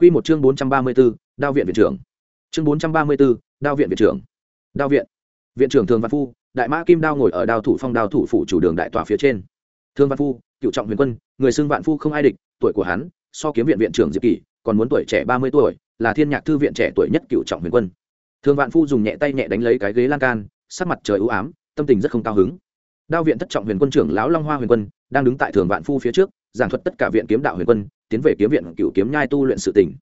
Quy một chương 434, Đao viện viện trưởng. Chương 434, Đao viện viện trưởng. Đao viện. Viện trưởng Thường Văn Phu, Đại Mã Kim Đao ngồi ở đao thủ phong đao thủ phủ chủ đường đại tòa phía trên. Thường Văn Phu, cựu trọng huyền quân, người xưng Vạn Phu không ai địch, tuổi của hắn, so kiếm viện viện trưởng Diệp Kỷ, còn muốn tuổi trẻ 30 tuổi, là Thiên Nhạc thư viện trẻ tuổi nhất cựu trọng huyền quân. Thường Vạn Phu dùng nhẹ tay nhẹ đánh lấy cái ghế lan can, sắc mặt trời u ám, tâm tình rất không cao hứng. Đao viện thất trọng huyền quân trưởng lão Long Hoa huyền quân, đang đứng tại Thường Vạn Phu phía trước, giảng thuật tất cả viện kiếm đạo huyền quân, tiến về kiếm viện cựu kiếm nhai tu luyện sự tình.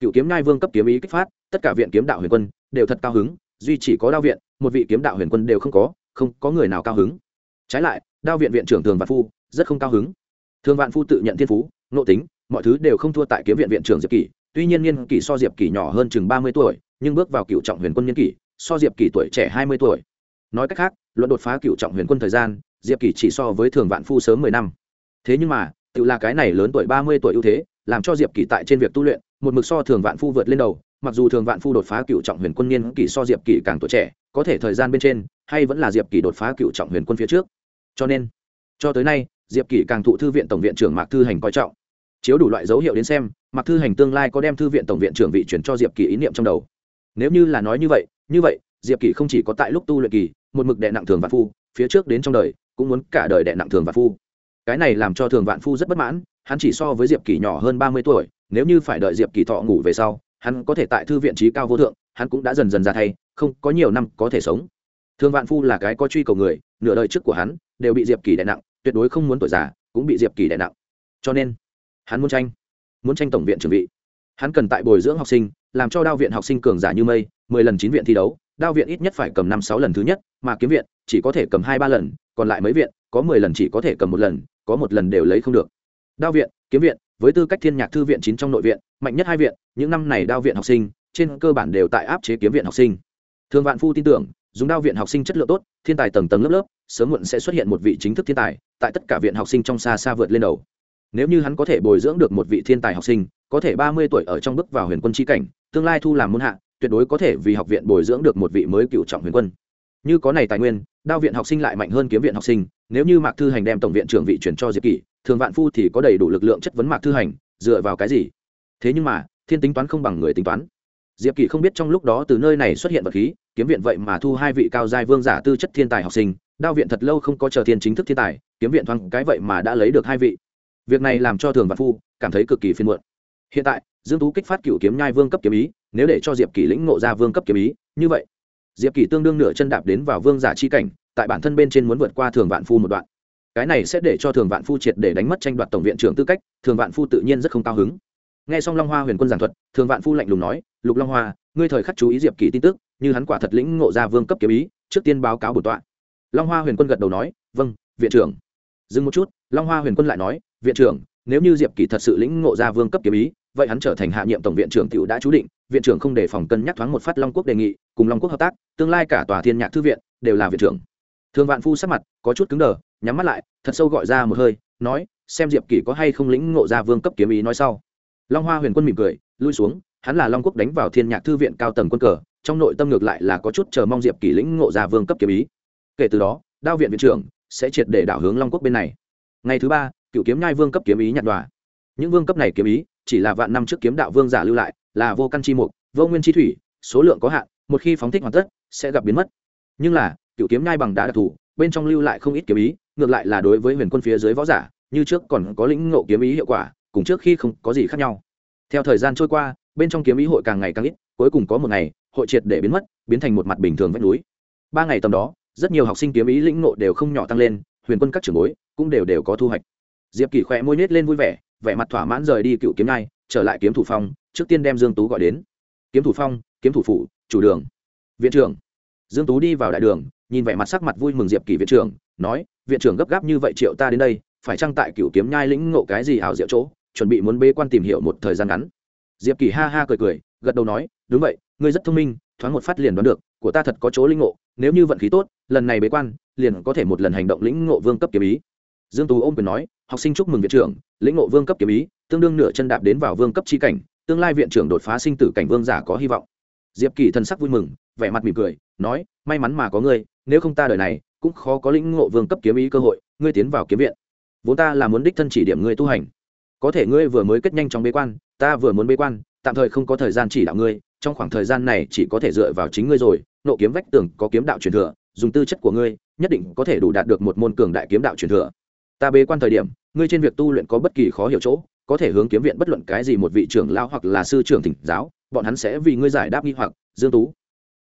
Cựu kiếm nhai vương cấp kiếm ý kích phát tất cả viện kiếm đạo huyền quân đều thật cao hứng duy chỉ có đao viện một vị kiếm đạo huyền quân đều không có không có người nào cao hứng. Trái lại đao viện viện trưởng thường vạn phu rất không cao hứng. Thường vạn phu tự nhận thiên phú nội tính mọi thứ đều không thua tại kiếm viện viện trưởng diệp kỷ. Tuy nhiên niên kỷ so diệp kỷ nhỏ hơn chừng ba mươi tuổi nhưng bước vào cựu trọng huyền quân niên kỷ so diệp kỷ tuổi trẻ hai mươi tuổi. Nói cách khác luận đột phá cựu trọng huyền quân thời gian diệp kỷ chỉ so với thường vạn phu sớm mười năm. Thế nhưng mà tự là cái này lớn tuổi ba mươi tuổi ưu thế, làm cho diệp kỷ tại trên việc tu luyện, một mực so thường vạn phu vượt lên đầu, mặc dù thường vạn phu đột phá cựu trọng huyền quân niên kỷ so diệp kỷ càng tuổi trẻ, có thể thời gian bên trên, hay vẫn là diệp kỷ đột phá cựu trọng huyền quân phía trước. Cho nên, cho tới nay, diệp kỷ càng thụ thư viện tổng viện trưởng mạc thư hành coi trọng. Chiếu đủ loại dấu hiệu đến xem, mạc thư hành tương lai có đem thư viện tổng viện trưởng vị chuyển cho diệp kỷ ý niệm trong đầu. Nếu như là nói như vậy như vậy, diệp kỷ không chỉ có tại lúc tu luyện kỳ, một mực đệ nặng thường vạn phu, phía trước đến trong đời, cũng muốn cả đời đệ nặng thường vạn phu cái này làm cho thường vạn phu rất bất mãn, hắn chỉ so với diệp kỳ nhỏ hơn ba mươi tuổi, nếu như phải đợi diệp kỳ thọ ngủ về sau, hắn có thể tại thư viện trí cao vô thượng, hắn cũng đã dần dần ra thay, không có nhiều năm có thể sống. Thường vạn phu là cái có truy cầu người, nửa đời trước của hắn đều bị diệp kỳ đè nặng, tuyệt đối không muốn tuổi già, cũng bị diệp kỳ đè nặng. Cho nên, hắn muốn tranh muốn tranh tổng viện chuẩn bị hắn cần tại bồi dưỡng học sinh, làm cho đao viện học sinh cường giả như mây, mười lần chín viện thi đấu, đao viện ít nhất phải cầm năm sáu lần thứ nhất, mà kiếm viện chỉ có thể cầm hai ba lần còn lại mấy viện, có mười lần chỉ có thể cầm một lần, có một lần đều lấy không được. Đao viện, kiếm viện, với tư cách thiên nhạc thư viện chín trong nội viện, mạnh nhất hai viện, những năm này đao viện học sinh, trên cơ bản đều tại áp chế kiếm viện học sinh. Thường vạn phu tin tưởng, dùng đao viện học sinh chất lượng tốt, thiên tài tầng tầng lớp lớp, sớm muộn sẽ xuất hiện một vị chính thức thiên tài, tại tất cả viện học sinh trong xa xa vượt lên đầu. Nếu như hắn có thể bồi dưỡng được một vị thiên tài học sinh, có thể ba mươi tuổi ở trong bước vào huyền quân tri cảnh, tương lai thu làm môn hạ, tuyệt đối có thể vì học viện bồi dưỡng được một vị mới cựu trọng huyền quân. Như có này tài nguyên đao viện học sinh lại mạnh hơn kiếm viện học sinh, nếu như mạc thư hành đem tổng viện trưởng vị chuyển cho diệp kỷ, thường vạn phu thì có đầy đủ lực lượng chất vấn mạc thư hành, dựa vào cái gì? Thế nhưng mà, thiên tính toán không bằng người tính toán. Diệp kỷ không biết trong lúc đó từ nơi này xuất hiện vật khí, kiếm viện vậy mà thu hai vị cao giai vương giả tư chất thiên tài học sinh, đao viện thật lâu không có chờ thiên chính thức thiên tài, kiếm viện thoáng cái vậy mà đã lấy được hai vị. Việc này làm cho thường vạn phu cảm thấy cực kỳ phiên muộn. Hiện tại, dương tú kích phát cựu kiếm nhai vương cấp kiếm ý, nếu để cho diệp kỷ lĩnh ngộ ra vương cấp kiếm ý, như vậy diệp kỷ tương đương nửa chân đạp đến vào vương giả chi cảnh, tại bản thân bên trên muốn vượt qua thường vạn phu một đoạn. Cái này sẽ để cho thường vạn phu triệt để đánh mất tranh đoạt tổng viện trưởng tư cách, thường vạn phu tự nhiên rất không cao hứng. Nghe xong long hoa huyền quân giảng thuật, thường vạn phu lạnh lùng nói, lục long hoa, ngươi thời khắc chú ý diệp kỷ tin tức, như hắn quả thật lĩnh ngộ ra vương cấp kiếm ý, trước tiên báo cáo bổn tọa. Long hoa huyền quân gật đầu nói vâng viện trưởng. Dừng một chút, long hoa huyền quân lại nói, viện trưởng, nếu như diệp kỷ thật sự lĩnh ngộ ra vương cấp kiếm ý, vậy hắn trở thành hạ nhiệm tổng viện trưởng t đã chú định viện trưởng không để phòng cân nhắc thoáng một phát long quốc đề nghị, cùng long quốc hợp tác, tương lai cả tòa thiên nhạc thư viện đều là viện trưởng. Thường vạn phu sắc mặt có chút cứng đờ, nhắm mắt lại, thật sâu gọi ra một hơi, nói, xem diệp kỷ có hay không lĩnh ngộ ra vương cấp kiếm ý nói sau. Long hoa huyền quân mỉm cười, lui xuống, hắn là long quốc đánh vào thiên nhạc thư viện cao tầng quân cờ, trong nội tâm ngược lại là có chút chờ mong diệp kỷ lĩnh ngộ ra vương cấp kiếm ý. Kể từ đó, đao viện viện trưởng sẽ triệt để đảo hướng long quốc bên này. Ngày thứ ba, cựu kiếm nhai vương cấp kiếm ý nhặt đòa những vương cấp này kiếm ý chỉ là vạn năm trước kiếm đạo vương giả lưu lại là vô căn chi mục, vô nguyên chi thủy, số lượng có hạn, một khi phóng thích hoàn tất, sẽ gặp biến mất. Nhưng là, cựu kiếm nhai bằng đá đặc thù, bên trong lưu lại không ít kiếm ý, ngược lại là đối với huyền quân phía dưới võ giả, như trước còn có lĩnh ngộ kiếm ý hiệu quả, cùng trước khi không có gì khác nhau. Theo thời gian trôi qua, bên trong kiếm ý hội càng ngày càng ít, cuối cùng có một ngày, hội triệt để biến mất, biến thành một mặt bình thường vách núi. Ba ngày tầm đó, rất nhiều học sinh kiếm ý lĩnh ngộ đều không nhỏ tăng lên, huyền quân các trưởng bối cũng đều đều có thu hoạch. Diệp kỳ khỏe môi nết lên vui vẻ vẻ mặt thỏa mãn rời đi cựu kiếm nhai trở lại kiếm thủ phong, trước tiên đem dương tú gọi đến. Kiếm thủ phong, kiếm thủ phủ, chủ đường. Viện trưởng. Dương tú đi vào đại đường, nhìn vẻ mặt sắc mặt vui mừng diệp kỳ viện trưởng, nói, viện trưởng gấp gáp như vậy triệu ta đến đây, phải chăng tại cửu kiếm nhai lĩnh ngộ cái gì hảo diệu chỗ, chuẩn bị muốn bế quan tìm hiểu một thời gian ngắn? Diệp kỳ ha ha cười cười, gật đầu nói, đúng vậy, ngươi rất thông minh, thoáng một phát liền đoán được, của ta thật có chỗ lĩnh ngộ, nếu như vận khí tốt, lần này bế quan, liền có thể một lần hành động lĩnh ngộ vương cấp kiếm ý. Dương tú ôm quyền nói học sinh chúc mừng viện trưởng, lĩnh ngộ vương cấp kiếm ý, tương đương nửa chân đạp đến vào vương cấp chi cảnh, tương lai viện trưởng đột phá sinh tử cảnh vương giả có hy vọng. Diệp kỳ thân sắc vui mừng, vẻ mặt mỉm cười, nói, may mắn mà có ngươi, nếu không ta đời này cũng khó có lĩnh ngộ vương cấp kiếm ý cơ hội, ngươi tiến vào kiếm viện. Vốn ta là muốn đích thân chỉ điểm ngươi tu hành. Có thể ngươi vừa mới kết nhanh trong bế quan, ta vừa muốn bế quan, tạm thời không có thời gian chỉ đạo ngươi, trong khoảng thời gian này chỉ có thể dựa vào chính ngươi rồi, nộ kiếm vách tường có kiếm đạo truyền thừa, dùng tư chất của ngươi, nhất định có thể đủ đạt được một môn cường đại kiếm đạo truyền thừa. Ta bế quan thời điểm ngươi trên việc tu luyện có bất kỳ khó hiểu chỗ có thể hướng kiếm viện bất luận cái gì một vị trưởng lao hoặc là sư trưởng thỉnh giáo bọn hắn sẽ vì ngươi giải đáp nghi hoặc dương tú.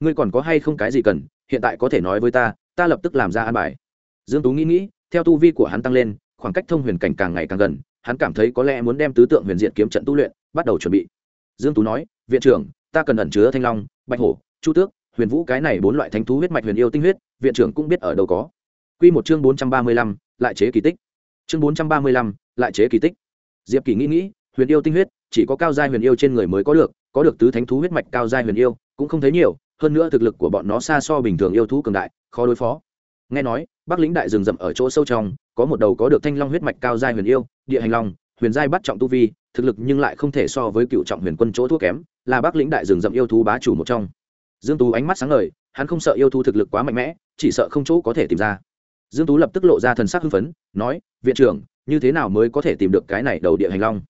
Ngươi còn có hay không cái gì cần hiện tại có thể nói với ta ta lập tức làm ra an bài. Dương tú nghĩ nghĩ theo tu vi của hắn tăng lên khoảng cách thông huyền cảnh càng ngày càng gần hắn cảm thấy có lẽ muốn đem tứ tượng huyền diện kiếm trận tu luyện bắt đầu chuẩn bị. Dương tú nói viện trưởng ta cần ẩn chứa thanh long bạch hổ chu tước huyền vũ cái này bốn loại thánh thú huyết mạch huyền yêu tinh huyết viện trưởng cũng biết ở đâu có. Quy một chương 435, lại chế kỳ tích chương 435, lại chế kỳ tích. Diệp kỳ nghĩ nghĩ huyền yêu tinh huyết chỉ có cao giai huyền yêu trên người mới có được có được tứ thánh thú huyết mạch cao giai huyền yêu cũng không thấy nhiều hơn nữa thực lực của bọn nó xa so bình thường yêu thú cường đại khó đối phó. Nghe nói bắc lĩnh đại rừng rậm ở chỗ sâu trong có một đầu có được thanh long huyết mạch cao giai huyền yêu địa hành long huyền giai bắt trọng tu vi thực lực nhưng lại không thể so với cựu trọng huyền quân chỗ thua kém là bắc lĩnh đại rừng rậm yêu thú bá chủ một trong. Dương tú ánh mắt sáng ngời hắn không sợ yêu thú thực lực quá mạnh mẽ chỉ sợ không chỗ có thể tìm ra dương tú lập tức lộ ra thần sắc hưng phấn, nói, viện trưởng, như thế nào mới có thể tìm được cái này đầu địa hành long?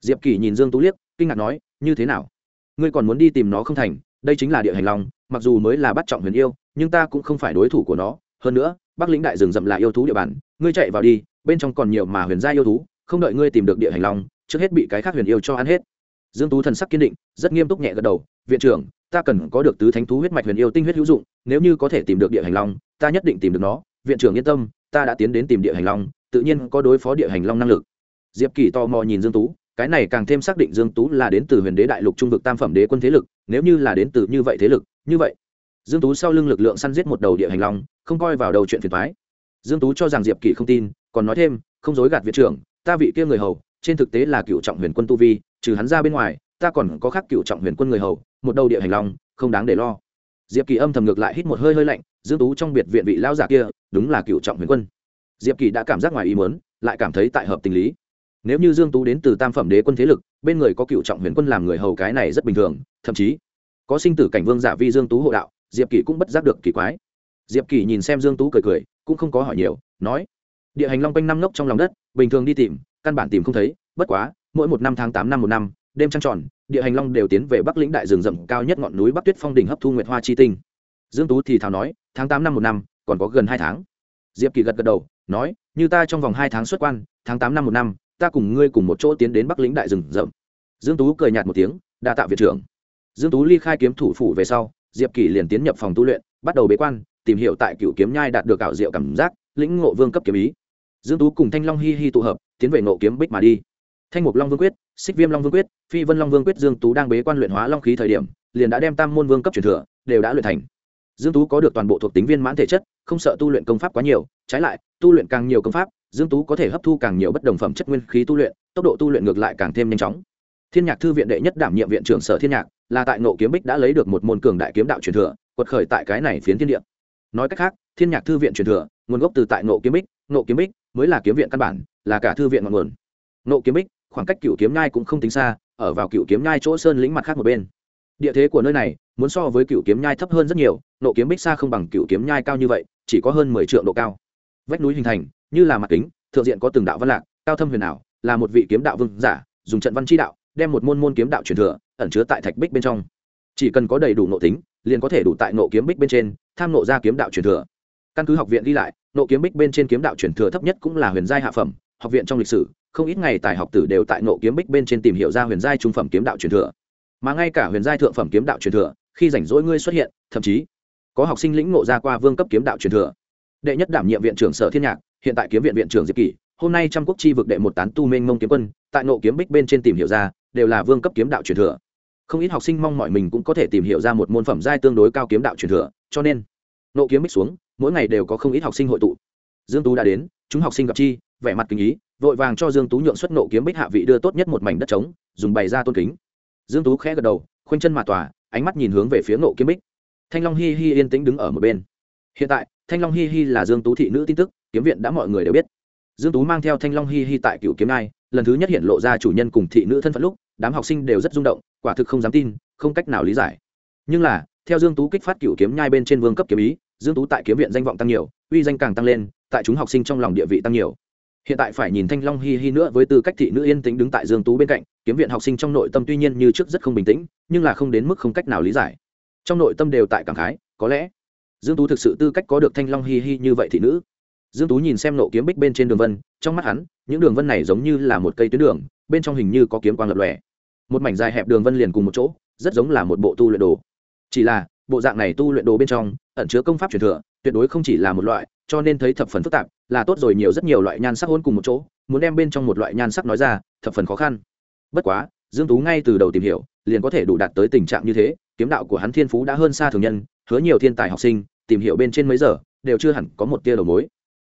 Diệp kỳ nhìn dương tú liếc, kinh ngạc nói, như thế nào? Ngươi còn muốn đi tìm nó không thành, đây chính là địa hành long, mặc dù mới là bắt trọng huyền yêu, nhưng ta cũng không phải đối thủ của nó. Hơn nữa, bắc lĩnh đại rừng rậm là yêu thú địa bàn, ngươi chạy vào đi, bên trong còn nhiều mà huyền gia yêu thú, không đợi ngươi tìm được địa hành long, trước hết bị cái khác huyền yêu cho ăn hết. Dương tú thần sắc kiên định, rất nghiêm túc nhẹ gật đầu, viện trưởng, ta cần có được tứ thánh thú huyết mạch huyền yêu tinh huyết hữu dụng, nếu như có thể tìm được địa hành long, ta nhất định tìm được nó viện trưởng yên tâm, ta đã tiến đến tìm địa hành long, tự nhiên có đối phó địa hành long năng lực. Diệp kỳ tò mò nhìn dương tú, cái này càng thêm xác định dương tú là đến từ huyền đế đại lục trung vực tam phẩm đế quân thế lực, nếu như là đến từ như vậy thế lực, như vậy. Dương tú sau lưng lực lượng săn giết một đầu địa hành long, không coi vào đầu chuyện phiền thoái dương tú cho rằng diệp kỳ không tin, còn nói thêm, không dối gạt viện trưởng, ta vị kia người hầu, trên thực tế là cựu trọng huyền quân tu vi, trừ hắn ra bên ngoài, ta còn có khác cựu trọng huyền quân người hầu, một đầu địa hành long, không đáng để lo. Diệp kỳ âm thầm ngược lại hít một hơi hơi lạnh dương tú trong biệt viện vị lao giả kia, đúng là cựu trọng huyền quân. Diệp kỳ đã cảm giác ngoài ý muốn, lại cảm thấy tại hợp tình lý. Nếu như dương tú đến từ tam phẩm đế quân thế lực, bên người có cựu trọng huyền quân làm người hầu cái này rất bình thường, thậm chí có sinh tử cảnh vương giả vi dương tú hộ đạo, diệp kỳ cũng bất giác được kỳ quái. Diệp kỳ nhìn xem dương tú cười cười, cũng không có hỏi nhiều, nói, địa hành long quanh năm ngốc trong lòng đất, bình thường đi tìm, căn bản tìm không thấy, bất quá, mỗi một năm tháng tám năm một năm, đêm trăng tròn, địa hành long đều tiến về bắc lĩnh đại rừng rậm cao nhất ngọn núi bắc tuyết phong đỉnh hấp thu nguyệt hoa chi tinh dương tú thì thào nói, tháng tám năm một năm, còn có gần hai tháng. Diệp kỳ gật gật đầu, nói, như ta trong vòng hai tháng xuất quan, tháng tám năm một năm, ta cùng ngươi cùng một chỗ tiến đến bắc lĩnh đại rừng rậm. Dương tú cười nhạt một tiếng, đa tạ viện trưởng. Dương tú ly khai kiếm thủ phủ về sau, diệp kỳ liền tiến nhập phòng tu luyện, bắt đầu bế quan, tìm hiểu tại cựu kiếm nhai đạt được ảo diệu cảm giác, lĩnh ngộ vương cấp kiếm ý. Dương tú cùng thanh long hi hi tụ hợp, tiến về ngộ kiếm bích mà đi. Thanh mục long vương quyết, xích viêm long vương quyết, phi vân long vương quyết dương tú đang bế quan luyện hóa long khí thời điểm, liền đã đem tam môn vương cấp truyền thừa, đều đã luyện thành dương tú có được toàn bộ thuộc tính viên mãn thể chất, không sợ tu luyện công pháp quá nhiều, trái lại, tu luyện càng nhiều công pháp, dương tú có thể hấp thu càng nhiều bất đồng phẩm chất nguyên khí tu luyện, tốc độ tu luyện ngược lại càng thêm nhanh chóng. Thiên nhạc thư viện đệ nhất đảm nhiệm viện trưởng sở thiên nhạc, là tại nộ kiếm bích đã lấy được một môn cường đại kiếm đạo truyền thừa, quật khởi tại cái này phiến thiên địa. Nói cách khác, thiên nhạc thư viện truyền thừa, nguồn gốc từ tại nộ kiếm bích nộ kiếm bích mới là kiếm viện căn bản, là cả thư viện ngọn nguồn. Nộ kiếm bích, khoảng cách cựu kiếm nhai cũng không tính xa, ở vào cựu kiếm nhai chỗ sơn lĩnh mặt khác một bên địa thế của nơi này muốn so với cựu kiếm nhai thấp hơn rất nhiều, nộ kiếm bích xa không bằng cựu kiếm nhai cao như vậy, chỉ có hơn mười triệu độ cao. Vách núi hình thành, như là mặt kính, thượng diện có từng đạo văn lạc, cao thâm huyền ảo, là một vị kiếm đạo vương giả, dùng trận văn chi đạo, đem một môn môn kiếm đạo truyền thừa, ẩn chứa tại thạch bích bên trong. Chỉ cần có đầy đủ nộ tính, liền có thể đủ tại nộ kiếm bích bên trên, tham nộ ra kiếm đạo truyền thừa. Căn cứ học viện đi lại, nộ kiếm bích bên trên kiếm đạo truyền thừa thấp nhất cũng là huyền giai hạ phẩm, học viện trong lịch sử, không ít ngày tài học tử đều tại nộ kiếm bích bên trên tìm hiểu ra huyền giai trung phẩm kiếm đạo truyền thừa mà ngay cả huyền giai thượng phẩm kiếm đạo truyền thừa, khi rảnh rỗi ngươi xuất hiện, thậm chí có học sinh lĩnh ngộ ra qua vương cấp kiếm đạo truyền thừa. Đệ nhất đảm nhiệm viện trưởng sở thiên nhạc, hiện tại kiếm viện viện trưởng diệp kỷ, hôm nay trăm quốc chi vực đệ một tán tu minh mông kiếm quân, tại nộ kiếm bích bên trên tìm hiểu ra, đều là vương cấp kiếm đạo truyền thừa. Không ít học sinh mong mọi mình cũng có thể tìm hiểu ra một môn phẩm giai tương đối cao kiếm đạo truyền thừa, cho nên, nộ kiếm bích xuống, mỗi ngày đều có không ít học sinh hội tụ. Dương tú đã đến, chúng học sinh gặp chi, vẻ mặt kính ý, vội vàng cho dương tú nhượng xuất nộ kiếm bích hạ vị đưa tốt nhất một mảnh đất trống, dùng bày ra tôn kính dương tú khẽ gật đầu, khoanh chân mà tòa, ánh mắt nhìn hướng về phía Ngộ kiếm bích. Thanh long hi hi yên tĩnh đứng ở một bên. Hiện tại, thanh long hi hi là dương tú thị nữ tin tức, kiếm viện đã mọi người đều biết. Dương tú mang theo thanh long hi hi tại cựu kiếm nai lần thứ nhất hiện lộ ra chủ nhân cùng thị nữ thân phận lúc, đám học sinh đều rất rung động, quả thực không dám tin, không cách nào lý giải. Nhưng là, theo dương tú kích phát cựu kiếm nhai bên trên vương cấp kiếm ý, dương tú tại kiếm viện danh vọng tăng nhiều, uy danh càng tăng lên, tại chúng học sinh trong lòng địa vị tăng nhiều hiện tại phải nhìn thanh long hi hi nữa với tư cách thị nữ yên tĩnh đứng tại dương tú bên cạnh, kiếm viện học sinh trong nội tâm tuy nhiên như trước rất không bình tĩnh, nhưng là không đến mức không cách nào lý giải. Trong nội tâm đều tại cảm khái, có lẽ dương tú thực sự tư cách có được thanh long hi hi như vậy thị nữ. Dương tú nhìn xem nộ kiếm bích bên trên đường vân, trong mắt hắn, những đường vân này giống như là một cây tuyến đường, bên trong hình như có kiếm quang lập lòe. Một mảnh dài hẹp đường vân liền cùng một chỗ, rất giống là một bộ tu luyện đồ. Chỉ là, bộ dạng này tu luyện đồ bên trong, ẩn chứa công pháp truyền thừa, tuyệt đối không chỉ là một loại cho nên thấy thập phần phức tạp, là tốt rồi nhiều rất nhiều loại nhan sắc hôn cùng một chỗ, muốn đem bên trong một loại nhan sắc nói ra, thập phần khó khăn. Bất quá, dương tú ngay từ đầu tìm hiểu, liền có thể đủ đạt tới tình trạng như thế, kiếm đạo của hắn thiên phú đã hơn xa thường nhân, hứa nhiều thiên tài học sinh, tìm hiểu bên trên mấy giờ, đều chưa hẳn có một tia đầu mối.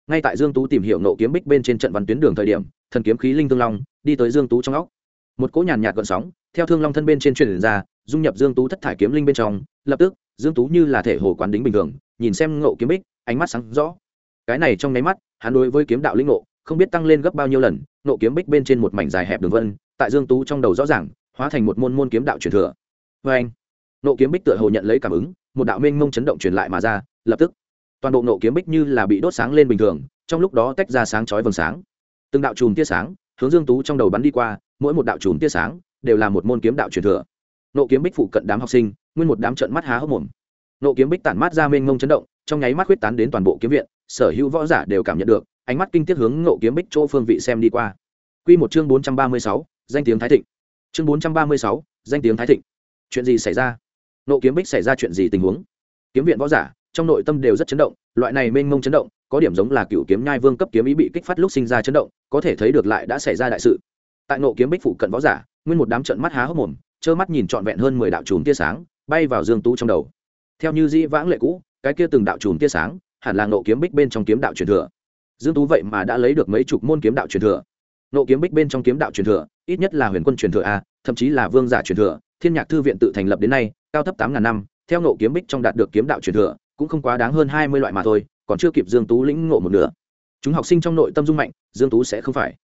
Ngay tại dương tú tìm hiểu nộ kiếm bích bên trên trận văn tuyến đường thời điểm, thần kiếm khí linh thương long đi tới dương tú trong óc. Một cỗ nhàn nhạt gợn sóng, theo thương long thân bên trên truyền ra, dung nhập dương tú thất thải kiếm linh bên trong, lập tức, dương tú như là thể hồ quán đính bình thường, nhìn xem ngộ kiếm bích, ánh mắt sáng rõ cái này trong nháy mắt, hắn đối với kiếm đạo linh ngộ, không biết tăng lên gấp bao nhiêu lần nộ kiếm bích bên trên một mảnh dài hẹp đường vân, tại dương tú trong đầu rõ ràng, hóa thành một môn môn kiếm đạo truyền thừa. Vê anh nộ kiếm bích tựa hồ nhận lấy cảm ứng, một đạo mênh mông chấn động truyền lại mà ra, lập tức, toàn bộ nộ kiếm bích như là bị đốt sáng lên bình thường, trong lúc đó tách ra sáng chói vầng sáng. Từng đạo chùm tia sáng, hướng dương tú trong đầu bắn đi qua, mỗi một đạo chùm tia sáng đều là một môn kiếm đạo truyền thừa. Nộ kiếm bích phụ cận đám học sinh, nguyên một đám trận mắt há hốc mồm. Nộ kiếm bích tản mát ra mênh mông chấn động, trong nháy mắt huyết tán đến toàn bộ kiếm viện sở hữu võ giả đều cảm nhận được ánh mắt kinh tiết hướng nộ kiếm bích chỗ phương vị xem đi qua. Quy một chương bốn trăm ba mươi sáu, danh tiếng thái thịnh. Chương bốn trăm ba mươi sáu, danh tiếng thái thịnh. Chuyện gì xảy ra? Nộ kiếm bích xảy ra chuyện gì tình huống? Kiếm viện võ giả trong nội tâm đều rất chấn động loại này mênh mông chấn động có điểm giống là cựu kiếm nhai vương cấp kiếm ý bị kích phát lúc sinh ra chấn động có thể thấy được lại đã xảy ra đại sự. Tại nộ kiếm bích phụ cận võ giả nguyên một đám trận mắt há hốc mồm trơ mắt nhìn trọn vẹn hơn mười đạo chùm tia sáng bay vào dương tú trong đầu. Theo như di vãng lệ cũ cái kia từng đạo chùm tia sáng hẳn là nộ kiếm bích bên trong kiếm đạo truyền thừa. Dương tú vậy mà đã lấy được mấy chục môn kiếm đạo truyền thừa. Nộ kiếm bích bên trong kiếm đạo truyền thừa, ít nhất là huyền quân truyền thừa a, thậm chí là vương giả truyền thừa, thiên nhạc thư viện tự thành lập đến nay, cao thấp tám ngàn năm, theo nộ kiếm bích trong đạt được kiếm đạo truyền thừa, cũng không quá đáng hơn hai mươi loại mà thôi, còn chưa kịp dương tú lĩnh ngộ một nửa. Chúng học sinh trong nội tâm dung mạnh, dương tú sẽ không phải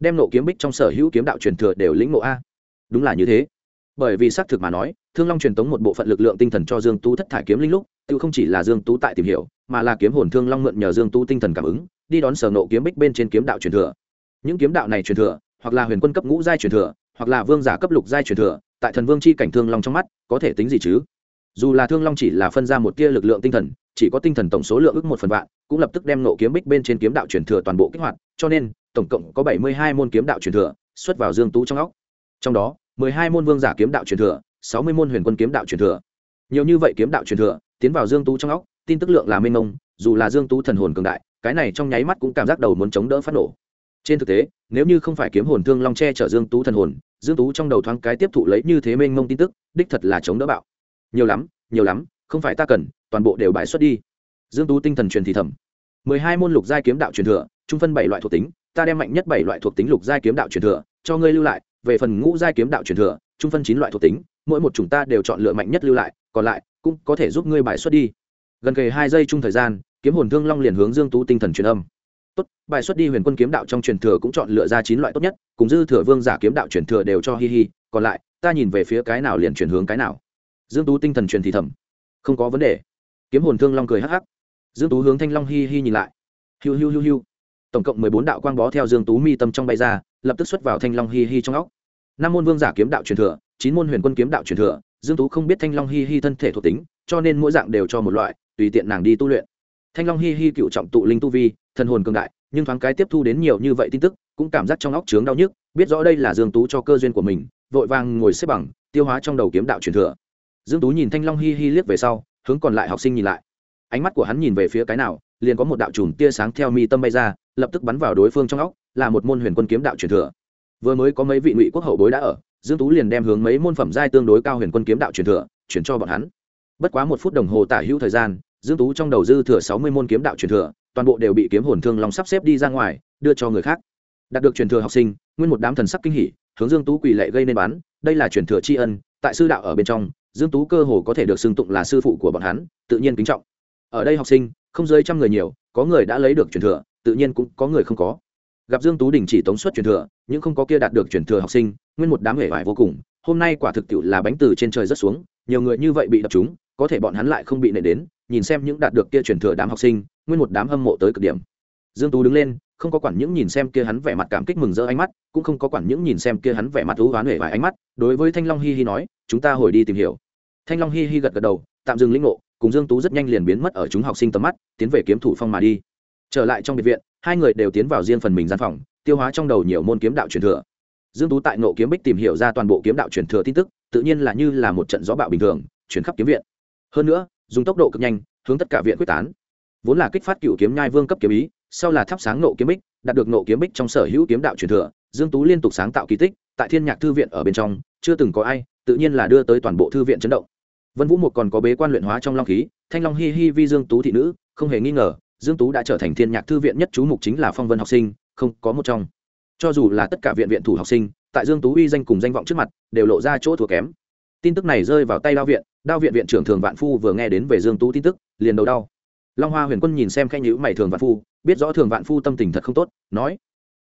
đem nộ kiếm bích trong sở hữu kiếm đạo truyền thừa đều lĩnh ngộ a. Đúng là như thế. Bởi vì xác thực mà nói, thương long truyền tống một bộ phận lực lượng tinh thần cho dương tú thất thải kiếm linh lúc tự không chỉ là dương tú tại tìm hiểu, mà là kiếm hồn thương long mượn nhờ dương tú tinh thần cảm ứng, đi đón sở nộ kiếm bích bên trên kiếm đạo truyền thừa. Những kiếm đạo này truyền thừa, hoặc là huyền quân cấp ngũ giai truyền thừa, hoặc là vương giả cấp lục giai truyền thừa, tại thần vương chi cảnh thương long trong mắt, có thể tính gì chứ? Dù là thương long chỉ là phân ra một tia lực lượng tinh thần, chỉ có tinh thần tổng số lượng ước một phần vạn, cũng lập tức đem nộ kiếm bích bên trên kiếm đạo truyền thừa toàn bộ kích hoạt, cho nên, tổng cộng có bảy mươi hai môn kiếm đạo truyền thừa xuất vào dương tú trong óc. Trong đó, mười hai môn vương giả kiếm đạo truyền thừa, sáu mươi môn huyền quân kiếm đạo truyền thừa. Nhiều như vậy kiếm đạo truyền thừa tiến vào dương tú trong óc, tin tức lượng là mênh mông, dù là dương tú thần hồn cường đại, cái này trong nháy mắt cũng cảm giác đầu muốn chống đỡ phát nổ. Trên thực tế, nếu như không phải kiếm hồn thương long che chở dương tú thần hồn, dương tú trong đầu thoáng cái tiếp thụ lấy như thế mênh mông tin tức, đích thật là chống đỡ bạo. Nhiều lắm nhiều lắm, không phải ta cần, toàn bộ đều bãi xuất đi. Dương tú tinh thần truyền thì thầm. mười hai môn lục giai kiếm đạo truyền thừa, trung phân bảy loại thuộc tính, ta đem mạnh nhất bảy loại thuộc tính lục giai kiếm đạo truyền thừa, cho ngươi lưu lại, về phần ngũ giai kiếm đạo truyền thừa, trung phân chín loại thuộc tính, mỗi một chúng ta đều chọn lựa mạnh nhất lưu lại còn lại cũng có thể giúp ngươi bài xuất đi. Gần kề hai giây chung thời gian, kiếm hồn thương long liền hướng dương tú tinh thần truyền âm. Tốt, bài xuất đi huyền quân kiếm đạo trong truyền thừa cũng chọn lựa ra chín loại tốt nhất, cùng dư thừa vương giả kiếm đạo truyền thừa đều cho hi hi, còn lại, ta nhìn về phía cái nào liền chuyển hướng cái nào. Dương tú tinh thần truyền thì thầm. Không có vấn đề. Kiếm hồn thương long cười hắc hắc. Dương tú hướng thanh long hi hi nhìn lại. Hiu hiu hiu hiu. Tổng cộng mười bốn đạo quang bó theo dương tú mi tâm trong bay ra, lập tức xuất vào thanh long hi hi trong óc. Năm môn vương giả kiếm đạo truyền thừa, chín môn huyền quân kiếm đạo truyền thừa dương tú không biết thanh long hi hi thân thể thuộc tính, cho nên mỗi dạng đều cho một loại, tùy tiện nàng đi tu luyện. Thanh long hi hi cựu trọng tụ linh tu vi, thần hồn cường đại, nhưng thoáng cái tiếp thu đến nhiều như vậy tin tức, cũng cảm giác trong óc chướng đau nhức, biết rõ đây là dương tú cho cơ duyên của mình, vội vàng ngồi xếp bằng, tiêu hóa trong đầu kiếm đạo truyền thừa. Dương tú nhìn thanh long hi hi liếc về sau, hướng còn lại học sinh nhìn lại. Ánh mắt của hắn nhìn về phía cái nào, liền có một đạo chùm tia sáng theo mi tâm bay ra, lập tức bắn vào đối phương trong óc, là một môn huyền quân kiếm đạo truyền thừa. Vừa mới có mấy vị ngụy quốc hậu bối đã ở dương tú liền đem hướng mấy môn phẩm giai tương đối cao huyền quân kiếm đạo truyền thừa, chuyển cho bọn hắn. Bất quá một phút đồng hồ tả hữu thời gian, dương tú trong đầu dư thừa sáu mươi môn kiếm đạo truyền thừa, toàn bộ đều bị kiếm hồn thương long sắp xếp đi ra ngoài, đưa cho người khác. Đạt được truyền thừa học sinh, nguyên một đám thần sắc kinh hỉ, hướng dương tú quỳ lệ gây nên bán, đây là truyền thừa tri ân, tại sư đạo ở bên trong, dương tú cơ hồ có thể được xưng tụng là sư phụ của bọn hắn, tự nhiên kính trọng. Ở đây học sinh, không dưới trăm người nhiều, có người đã lấy được truyền thừa, tự nhiên cũng có người không có gặp dương tú đình chỉ tống suất truyền thừa, nhưng không có kia đạt được truyền thừa học sinh, nguyên một đám hể vải vô cùng. Hôm nay quả thực tiệu là bánh từ trên trời rất xuống, nhiều người như vậy bị đập chúng, có thể bọn hắn lại không bị nệ đến, nhìn xem những đạt được kia truyền thừa đám học sinh, nguyên một đám hâm mộ tới cực điểm. Dương tú đứng lên, không có quản những nhìn xem kia hắn vẻ mặt cảm kích mừng rỡ ánh mắt, cũng không có quản những nhìn xem kia hắn vẻ mặt thú hoán hể vải ánh mắt, đối với thanh long hi hi nói, chúng ta hồi đi tìm hiểu. Thanh long hi hi gật gật đầu, tạm dừng lĩnh ngộ, cùng dương tú rất nhanh liền biến mất ở chúng học sinh tầm mắt, tiến về kiếm thủ phong mà đi trở lại trong biệt viện, hai người đều tiến vào riêng phần mình gian phòng, tiêu hóa trong đầu nhiều môn kiếm đạo truyền thừa. Dương tú tại nộ kiếm bích tìm hiểu ra toàn bộ kiếm đạo truyền thừa tin tức, tự nhiên là như là một trận gió bạo bình thường, chuyển khắp kiếm viện. Hơn nữa, dùng tốc độ cực nhanh, hướng tất cả viện quyết tán. Vốn là kích phát cựu kiếm nhai vương cấp kiếm ý, sau là thắp sáng nộ kiếm bích, đạt được nộ kiếm bích trong sở hữu kiếm đạo truyền thừa, dương tú liên tục sáng tạo kỳ tích, tại thiên nhạc thư viện ở bên trong, chưa từng có ai, tự nhiên là đưa tới toàn bộ thư viện chấn động. Vân vũ một còn có bế quan luyện hóa trong long khí, thanh long hi hi vi dương tú thị nữ, không hề nghi ngờ dương tú đã trở thành thiên nhạc thư viện nhất chú mục chính là phong vân học sinh, không có một trong. Cho dù là tất cả viện viện thủ học sinh, tại dương tú uy danh cùng danh vọng trước mặt, đều lộ ra chỗ thua kém. Tin tức này rơi vào tay đao viện đao viện viện trưởng thường vạn phu vừa nghe đến về dương tú tin tức, liền đầu đau. Long hoa huyền quân nhìn xem khanh nhữ mày thường vạn phu, biết rõ thường vạn phu tâm tình thật không tốt, nói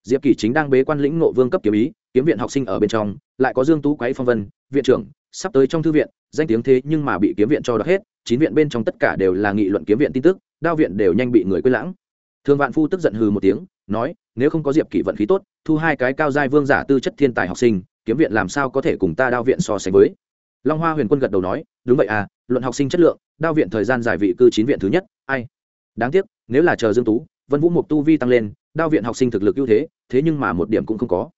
diệp Kỷ chính đang bế quan lĩnh ngộ vương cấp kiếm ý, kiếm viện học sinh ở bên trong, lại có dương tú quấy phong vân, viện trưởng, sắp tới trong thư viện, danh tiếng thế nhưng mà bị kiếm viện cho đọc hết, chín viện bên trong tất cả đều là nghị luận kiếm viện tin tức đao viện đều nhanh bị người quên lãng. Thương vạn phu tức giận hừ một tiếng, nói, nếu không có diệp kỷ vận khí tốt, thu hai cái cao giai vương giả tư chất thiên tài học sinh, kiếm viện làm sao có thể cùng ta đao viện so sánh với? Long hoa huyền quân gật đầu nói, đúng vậy à luận học sinh chất lượng, đao viện thời gian giải vị cư chín viện thứ nhất, ai? Đáng tiếc, nếu là chờ dương tú, vân vũ mục tu vi tăng lên, đao viện học sinh thực lực ưu thế thế nhưng mà một điểm cũng không có.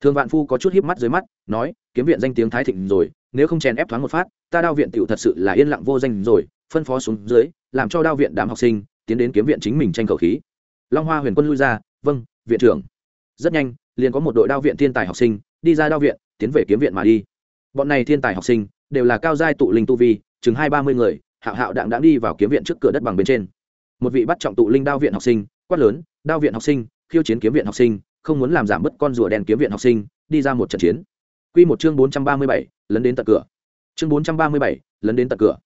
Thương vạn phu có chút híp mắt dưới mắt, nói, kiếm viện danh tiếng thái thịnh rồi, nếu không chèn ép thoáng một phát, ta đao viện tựu thật sự là yên lặng vô danh rồi, phân phó xuống dưới làm cho đao viện đám học sinh tiến đến kiếm viện chính mình tranh khẩu khí. Long hoa huyền quân lui ra vâng viện trưởng. Rất nhanh, liền có một đội đao viện thiên tài học sinh đi ra đao viện, tiến về kiếm viện mà đi. Bọn này thiên tài học sinh đều là cao giai tụ linh tu vi, chừng hai ba mươi người, hạo hạo đặng đã đi vào kiếm viện trước cửa đất bằng bên trên. Một vị bắt trọng tụ linh đao viện học sinh, quát lớn, đao viện học sinh, khiêu chiến kiếm viện học sinh, không muốn làm giảm bớt con rùa đen kiếm viện học sinh, đi ra một trận chiến. Quy một chương bốn trăm ba mươi bảy, lấn đến tận cửa. Chương bốn trăm ba mươi bảy, lấn đến tận cửa.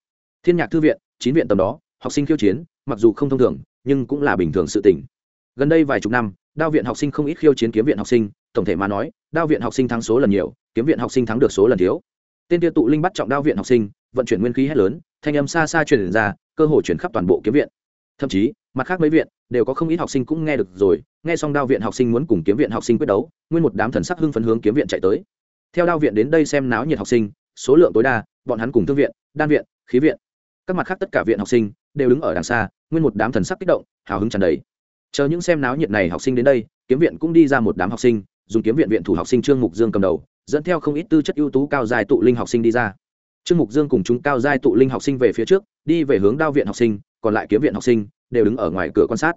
Thiên nhạc thư viện, chín viện tầm đó học sinh khiêu chiến, mặc dù không thông thường, nhưng cũng là bình thường sự tình. Gần đây vài chục năm, đao viện học sinh không ít khiêu chiến kiếm viện học sinh, tổng thể mà nói, đao viện học sinh thắng số lần nhiều, kiếm viện học sinh thắng được số lần thiếu. Tên tiêu tụ linh bắt trọng đao viện học sinh, vận chuyển nguyên khí hết lớn, thanh âm xa xa truyền ra, cơ hội chuyển khắp toàn bộ kiếm viện. Thậm chí, mặt khác mấy viện, đều có không ít học sinh cũng nghe được rồi, nghe xong đao viện học sinh muốn cùng kiếm viện học sinh quyết đấu, nguyên một đám thần sắc hưng phấn hướng kiếm viện chạy tới. Theo đao viện đến đây xem náo nhiệt học sinh, số lượng tối đa, bọn hắn cùng thương viện, đan viện, khí viện các mặt khác tất cả viện học sinh đều đứng ở đằng xa, nguyên một đám thần sắc kích động, hào hứng tràn đầy. Chờ những xem náo nhiệt này học sinh đến đây, kiếm viện cũng đi ra một đám học sinh, dùng kiếm viện viện thủ học sinh trương mục dương cầm đầu, dẫn theo không ít tư chất ưu tú cao dài tụ linh học sinh đi ra. Trương mục dương cùng chúng cao giai tụ linh học sinh về phía trước, đi về hướng đao viện học sinh, còn lại kiếm viện học sinh đều đứng ở ngoài cửa quan sát.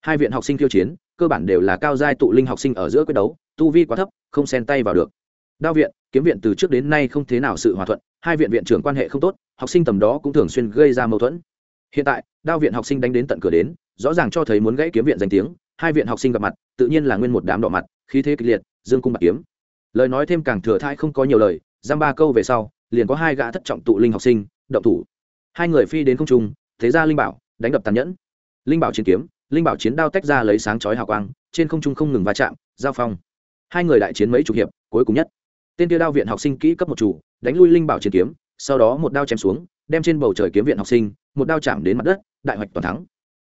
Hai viện học sinh khiêu chiến, cơ bản đều là cao giai tụ linh học sinh ở giữa quyết đấu, tu vi quá thấp, không xen tay vào được. Đao viện, kiếm viện từ trước đến nay không thế nào sự hòa thuận, hai viện viện trưởng quan hệ không tốt học sinh tầm đó cũng thường xuyên gây ra mâu thuẫn. Hiện tại, đao viện học sinh đánh đến tận cửa đến, rõ ràng cho thấy muốn gãy kiếm viện danh tiếng, hai viện học sinh gặp mặt, tự nhiên là nguyên một đám đỏ mặt, khí thế kịch liệt, dương cung bạc kiếm. Lời nói thêm càng thừa thai không có nhiều lời, giam ba câu về sau, liền có hai gã thất trọng tụ linh học sinh, động thủ. Hai người phi đến không trung, thế ra linh bảo, đánh đập tàn nhẫn. Linh bảo chiến kiếm, linh bảo chiến đao tách ra lấy sáng chói hào quang, trên không trung không ngừng va chạm, giao phong. Hai người đại chiến mấy chục hiệp, cuối cùng nhất. Tên tiêu đao viện học sinh kỹ cấp một chủ, đánh lui linh bảo chiến kiếm sau đó một đao chém xuống, đem trên bầu trời kiếm viện học sinh, một đao chạm đến mặt đất, đại hoạch toàn thắng.